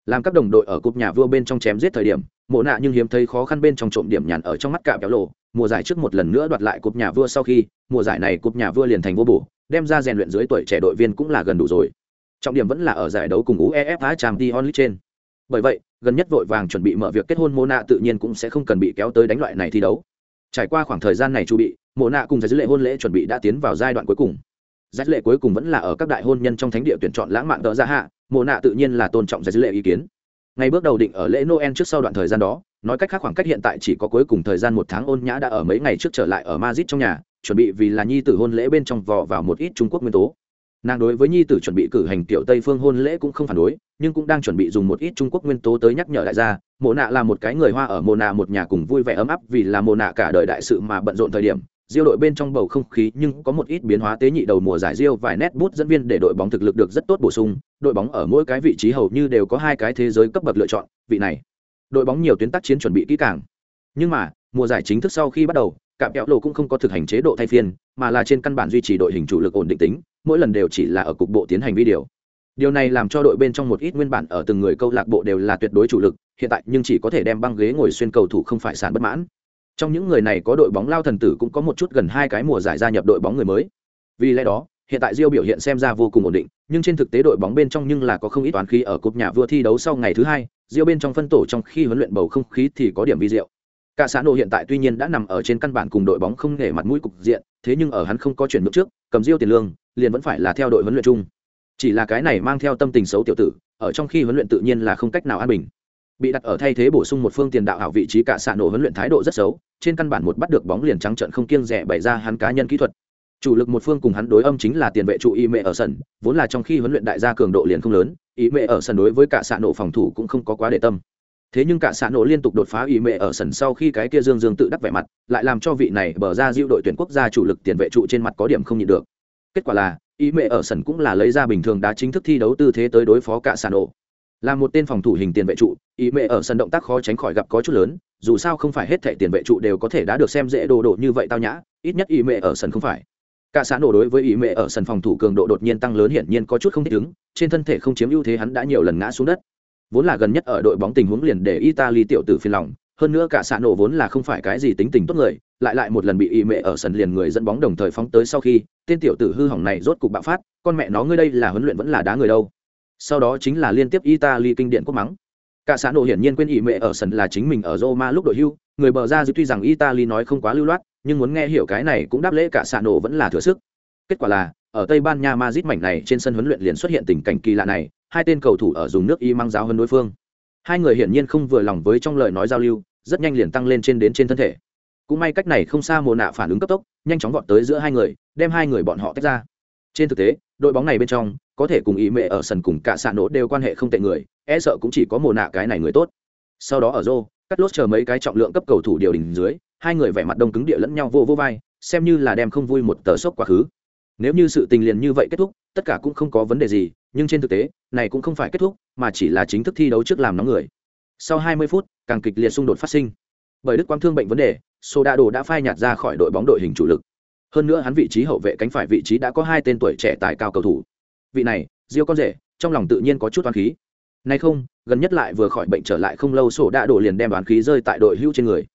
làm các đồng đội ở cúp nhà vua bên trong chém giết thời điểm mộ nạ nhưng hiếm thấy khó khăn bên trong trộm điểm nhàn ở trong mắt cạm kéo lộ mùa giải trước một lần nữa đoạt lại cúp nhà vua sau khi mùa giải này cúp nhà vua liền thành vô bổ đem ra rèn luyện dưới tuổi trẻ đội viên cũng là gần đủ rồi trọng điểm vẫn là ở giải đấu cùng uefa champions league trên. Bởi vậy, gần nhất vội vàng chuẩn bị mở việc kết hôn mô nạ tự nhiên cũng sẽ không cần bị kéo tới đánh loại này thi đấu. Trải qua khoảng thời gian này chu bị mộ nạ cùng giải dữ lệ hôn lễ chuẩn bị đã tiến vào giai đoạn cuối cùng. Giải lệ cuối cùng vẫn là ở các đại hôn nhân trong thánh địa tuyển chọn lãng mạn đỡ ra hạ mộ nạ tự nhiên là tôn trọng giải lệ ý kiến. Ngay bước đầu định ở lễ noel trước sau đoạn thời gian đó, nói cách khác khoảng cách hiện tại chỉ có cuối cùng thời gian một tháng, ôn nhã đã ở mấy ngày trước trở lại ở Madrid trong nhà, chuẩn bị vì là nhi tử hôn lễ bên trong vò vào một ít trung quốc nguyên tố nàng đối với nhi tử chuẩn bị cử hành tiểu tây phương hôn lễ cũng không phản đối, nhưng cũng đang chuẩn bị dùng một ít trung quốc nguyên tố tới nhắc nhở đại gia mộ nạ là một cái người hoa ở mộ nạ một nhà cùng vui vẻ ấm áp vì là mộ nạ cả đời đại sự mà bận rộn thời điểm. Diêu đội bên trong bầu không khí nhưng có một ít biến hóa tế nhị đầu mùa giải diêu vài nét bút dẫn viên để đội bóng thực lực được rất tốt bổ sung. Đội bóng ở mỗi cái vị trí hầu như đều có hai cái thế giới cấp bậc lựa chọn, vị này. Đội bóng nhiều tuyến tác chiến chuẩn bị kỹ càng. Nhưng mà, mùa giải chính thức sau khi bắt đầu, cạm kẹo lộ cũng không có thực hành chế độ thay phiên, mà là trên căn bản duy trì đội hình chủ lực ổn định tính mỗi lần đều chỉ là ở cục bộ tiến hành vi điều Điều này làm cho đội bên trong một ít nguyên bản ở từng người câu lạc bộ đều là tuyệt đối chủ lực hiện tại nhưng chỉ có thể đem băng ghế ngồi xuyên cầu thủ không phải sản bất mãn. Trong những người này có đội bóng lao thần tử cũng có một chút gần hai cái mùa giải gia nhập đội bóng người mới. Vì lẽ đó hiện tại Diêu biểu hiện xem ra vô cùng ổn định, nhưng trên thực tế đội bóng bên trong nhưng là có không ít toán khí ở cúp nhà vua thi đấu sau ngày thứ hai, Diêu bên trong phân tổ trong khi huấn luyện bầu không khí thì có điểm vi diệu. Cả xã nổ hiện tại tuy nhiên đã nằm ở trên căn bản cùng đội bóng không để mặt mũi cục diện, thế nhưng ở hắn không có chuyển nhượng trước, cầm Diêu tiền lương, liền vẫn phải là theo đội huấn luyện chung. Chỉ là cái này mang theo tâm tình xấu tiểu tử, ở trong khi huấn luyện tự nhiên là không cách nào an bình. Bị đặt ở thay thế bổ sung một phương tiền đạo hảo vị trí cả xạ nổ huấn luyện thái độ rất xấu, trên căn bản một bắt được bóng liền trắng trận không kiêng rẻ bày ra hắn cá nhân kỹ thuật. Chủ lực một phương cùng hắn đối âm chính là tiền vệ trụ y mẹ ở sân, vốn là trong khi huấn luyện đại gia cường độ liền không lớn, ý mẹ ở sân đối với cả xạ nổ phòng thủ cũng không có quá để tâm thế nhưng cả xạ nổ liên tục đột phá ý mẹ ở sân sau khi cái kia dương dương tự đắc vẻ mặt lại làm cho vị này bờ ra diệu đội tuyển quốc gia chủ lực tiền vệ trụ trên mặt có điểm không nhịn được kết quả là, ý mẹ ở sân cũng là lấy ra bình thường đá chính thức thi đấu tư thế tới đối phó cả sàn ổ là một tên phòng thủ hình tiền vệ trụ, ý mẹ ở sân động tác khó tránh khỏi gặp có chút lớn, dù sao không phải hết thẻ tiền vệ trụ đều có thể đã được xem dễ đồ độ như vậy tao nhã, ít nhất ý mẹ ở sân không phải. Cả xã nổ đối với ý mẹ ở sân phòng thủ cường độ đột nhiên tăng lớn hiển nhiên có chút không thích ứng, trên thân thể không chiếm ưu thế hắn đã nhiều lần ngã xuống đất. Vốn là gần nhất ở đội bóng tình huống liền để italy tiểu tử phiền lòng hơn nữa cả xạ nổ vốn là không phải cái gì tính tình tốt người, lại lại một lần bị ý mẹ ở sân liền người dẫn bóng đồng thời phóng tới sau khi, tên tiểu tử hư hỏng này rốt cục bạo phát, con mẹ nó, ngươi đây là huấn luyện vẫn là đá người đâu? Sau đó chính là liên tiếp italy kinh điện quốc mắng. Cả xã nổ hiển nhiên quên ý mẹ ở sân là chính mình ở roma lúc đội hưu, người bờ ra dư tuy rằng italy nói không quá lưu loát, nhưng muốn nghe hiểu cái này cũng đáp lễ cả xã nổ vẫn là thừa sức. Kết quả là, ở tây ban nha madrid mảnh này trên sân huấn luyện liền xuất hiện tình cảnh kỳ lạ này, hai tên cầu thủ ở dùng nước y mang giáo hơn đối phương hai người hiển nhiên không vừa lòng với trong lời nói giao lưu, rất nhanh liền tăng lên trên đến trên thân thể. Cũng may cách này không xa mồ nạ phản ứng cấp tốc, nhanh chóng vọt tới giữa hai người, đem hai người bọn họ tách ra. Trên thực tế, đội bóng này bên trong, có thể cùng ý mẹ ở sân cùng cả xạ nổ đều quan hệ không tệ người e sợ cũng chỉ có mồ nạ cái này người tốt. Sau đó ở rô cắt lốt chờ mấy cái trọng lượng cấp cầu thủ điều đình dưới, hai người vẻ mặt đông cứng địa lẫn nhau vô vô vai, xem như là đem không vui một tờ sốc quá khứ. Nếu như sự tình liền như vậy kết thúc, tất cả cũng không có vấn đề gì nhưng trên thực tế, này cũng không phải kết thúc, mà chỉ là chính thức thi đấu trước làm nóng người. Sau 20 phút, càng kịch liệt xung đột phát sinh. Bởi đức quang thương bệnh vấn đề soda đồ đã phai nhạt ra khỏi đội bóng đội hình chủ lực. Hơn nữa hắn vị trí hậu vệ cánh phải vị trí đã có hai tên tuổi trẻ tài cao cầu thủ. Vị này diêu con rể, trong lòng tự nhiên có chút toán khí. Nay không, gần nhất lại vừa khỏi bệnh trở lại không lâu sổ đã đổ liền đem đoán khí rơi tại đội hưu trên người.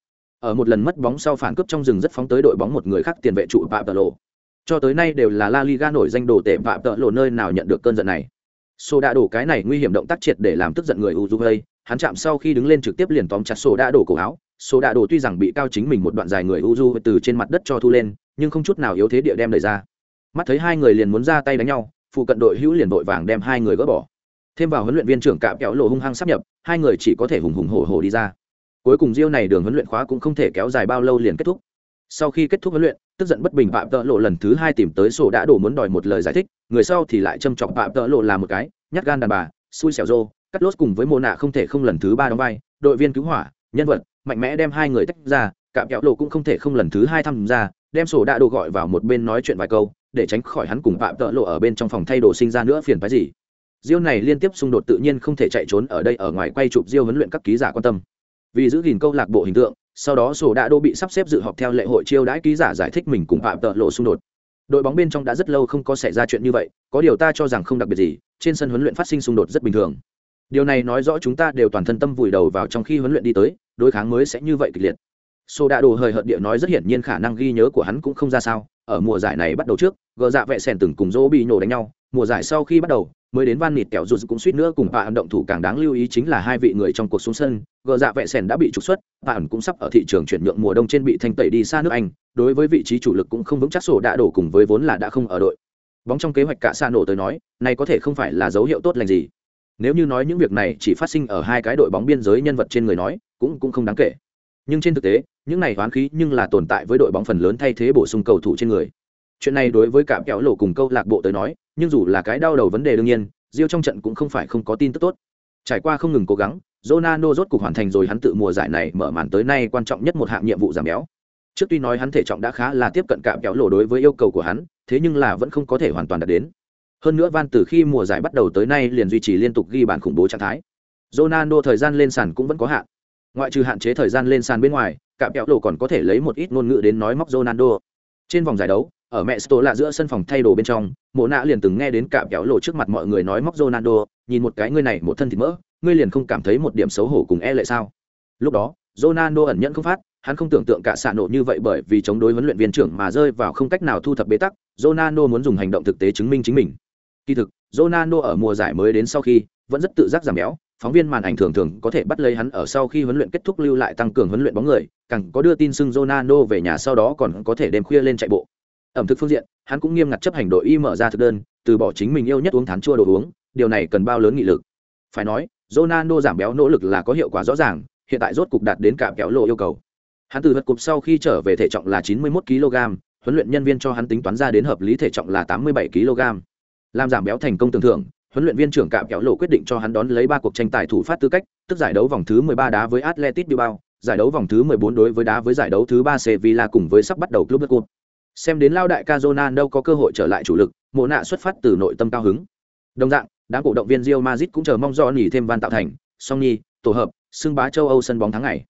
Ở một lần mất bóng sau phản cướp trong rừng rất phóng tới đội bóng một người khác tiền vệ trụ Phạm Lộ. Cho tới nay đều là La Liga nổi danh đồ tệ vạm Tợ Lộ nơi nào nhận được cơn giận này. Sô đã đổ cái này nguy hiểm động tác triệt để làm tức giận người Uruguay, hắn chạm sau khi đứng lên trực tiếp liền tóm chặt Sô đã đổ cổ áo. Sô đã đổ tuy rằng bị cao chính mình một đoạn dài người Uruguay từ trên mặt đất cho thu lên, nhưng không chút nào yếu thế địa đem đẩy ra. Mắt thấy hai người liền muốn ra tay đánh nhau, phụ cận đội hữu liền vội vàng đem hai người gỡ bỏ. Thêm vào huấn luyện viên trưởng cạm kéo lộ hung hăng sắp nhập, hai người chỉ có thể hùng hùng hổ hổ đi ra cuối cùng diêu này đường huấn luyện khóa cũng không thể kéo dài bao lâu liền kết thúc sau khi kết thúc huấn luyện, tức giận bất bình phạm tợ lộ lần thứ hai tìm tới sổ đã đổ muốn đòi một lời giải thích, người sau thì lại châm chọc phạm tợ lộ là một cái, nhát gan đàn bà, xui xẻo rô, cắt lốt cùng với mô nạ không thể không lần thứ ba đóng vai, đội viên cứu hỏa, nhân vật, mạnh mẽ đem hai người tách ra, cạm kẹo lộ cũng không thể không lần thứ hai tham gia, đem sổ đã đồ gọi vào một bên nói chuyện vài câu, để tránh khỏi hắn cùng phạm tợ lộ ở bên trong phòng thay đồ sinh ra nữa phiền phái gì. Diêu này liên tiếp xung đột tự nhiên không thể chạy trốn ở đây, ở ngoài quay chụp diêu huấn luyện các ký giả quan tâm. Vì giữ gìn câu lạc bộ hình tượng sau đó sổ đã đô bị sắp xếp dự họp theo lệ hội chiêu đãi ký giả giải thích mình cùng phạm tợ lộ xung đột. Đội bóng bên trong đã rất lâu không có xảy ra chuyện như vậy, có điều ta cho rằng không đặc biệt gì, trên sân huấn luyện phát sinh xung đột rất bình thường. Điều này nói rõ chúng ta đều toàn thân tâm vùi đầu vào trong khi huấn luyện đi tới, đối kháng mới sẽ như vậy kịch liệt. Sô đạ đồ hời hợt địa nói rất hiển nhiên khả năng ghi nhớ của hắn cũng không ra sao, ở mùa giải này bắt đầu trước, gờ dạ vẹ sèn từng cùng dỗ bị nhổ đánh nhau mùa giải sau khi bắt đầu, mới đến van nịt kẹo rụt cũng suýt nữa cùng bạn động thủ càng đáng lưu ý chính là hai vị người trong cuộc xuống sân, gờ dạ vệ sèn đã bị trục xuất bạn cũng sắp ở thị trường chuyển nhượng mùa đông trên bị thanh tẩy đi xa nước anh, đối với vị trí chủ lực cũng không vững chắc sổ đã đổ cùng với vốn là đã không ở đội. Bóng trong kế hoạch cả xa nổ tới nói, này có thể không phải là dấu hiệu tốt lành gì. Nếu như nói những việc này chỉ phát sinh ở hai cái đội bóng biên giới nhân vật trên người nói, cũng cũng không đáng kể. Nhưng trên thực tế, những này hoán khí nhưng là tồn tại với đội bóng phần lớn thay thế bổ sung cầu thủ trên người. Chuyện này đối với cả kéo lộ cùng câu lạc bộ tới nói nhưng dù là cái đau đầu vấn đề đương nhiên Rio trong trận cũng không phải không có tin tức tốt. Trải qua không ngừng cố gắng, Ronaldo rốt cục hoàn thành rồi hắn tự mùa giải này mở màn tới nay quan trọng nhất một hạng nhiệm vụ giảm béo. Trước tuy nói hắn thể trọng đã khá là tiếp cận cạm kéo lộ đối với yêu cầu của hắn, thế nhưng là vẫn không có thể hoàn toàn đạt đến. Hơn nữa van từ khi mùa giải bắt đầu tới nay liền duy trì liên tục ghi bàn khủng bố trạng thái. Ronaldo thời gian lên sàn cũng vẫn có hạn. Ngoại trừ hạn chế thời gian lên sàn bên ngoài cạm kéo lộ còn có thể lấy một ít ngôn ngữ đến nói móc Ronaldo. Trên vòng giải đấu ở mẹ sto là giữa sân phòng thay đồ bên trong, mộ nạ liền từng nghe đến cả kéo lộ trước mặt mọi người nói móc Ronaldo, nhìn một cái ngươi này một thân thịt mỡ, ngươi liền không cảm thấy một điểm xấu hổ cùng e lệ sao? Lúc đó, Ronaldo ẩn nhẫn không phát, hắn không tưởng tượng cả xạ nổ như vậy bởi vì chống đối huấn luyện viên trưởng mà rơi vào không cách nào thu thập bế tắc, Ronaldo muốn dùng hành động thực tế chứng minh chính mình. Kỳ thực, Ronaldo ở mùa giải mới đến sau khi, vẫn rất tự giác giảm béo, phóng viên màn ảnh thường thường có thể bắt lấy hắn ở sau khi huấn luyện kết thúc lưu lại tăng cường huấn luyện bóng người, càng có đưa tin xưng Ronaldo về nhà sau đó còn có thể đêm khuya lên chạy bộ ẩm thực phương diện, hắn cũng nghiêm ngặt chấp hành đội y mở ra thực đơn, từ bỏ chính mình yêu nhất uống thán chua đồ uống, điều này cần bao lớn nghị lực. Phải nói, Ronaldo giảm béo nỗ lực là có hiệu quả rõ ràng, hiện tại rốt cục đạt đến cả kéo lộ yêu cầu. Hắn từ vật cục sau khi trở về thể trọng là 91 kg, huấn luyện nhân viên cho hắn tính toán ra đến hợp lý thể trọng là 87 kg. Làm giảm béo thành công tưởng thưởng, huấn luyện viên trưởng cạm kéo lộ quyết định cho hắn đón lấy ba cuộc tranh tài thủ phát tư cách, tức giải đấu vòng thứ 13 đá với atletic Bilbao, giải đấu vòng thứ 14 đối với đá với giải đấu thứ 3 Sevilla cùng với sắp bắt đầu club Cup xem đến lao đại Cazorla đâu có cơ hội trở lại chủ lực, mộ nạ xuất phát từ nội tâm cao hứng. Đồng dạng, đám cổ động viên Real Madrid cũng chờ mong do nhỉ thêm van tạo thành, song nhi, tổ hợp, xưng bá châu âu sân bóng tháng ngày.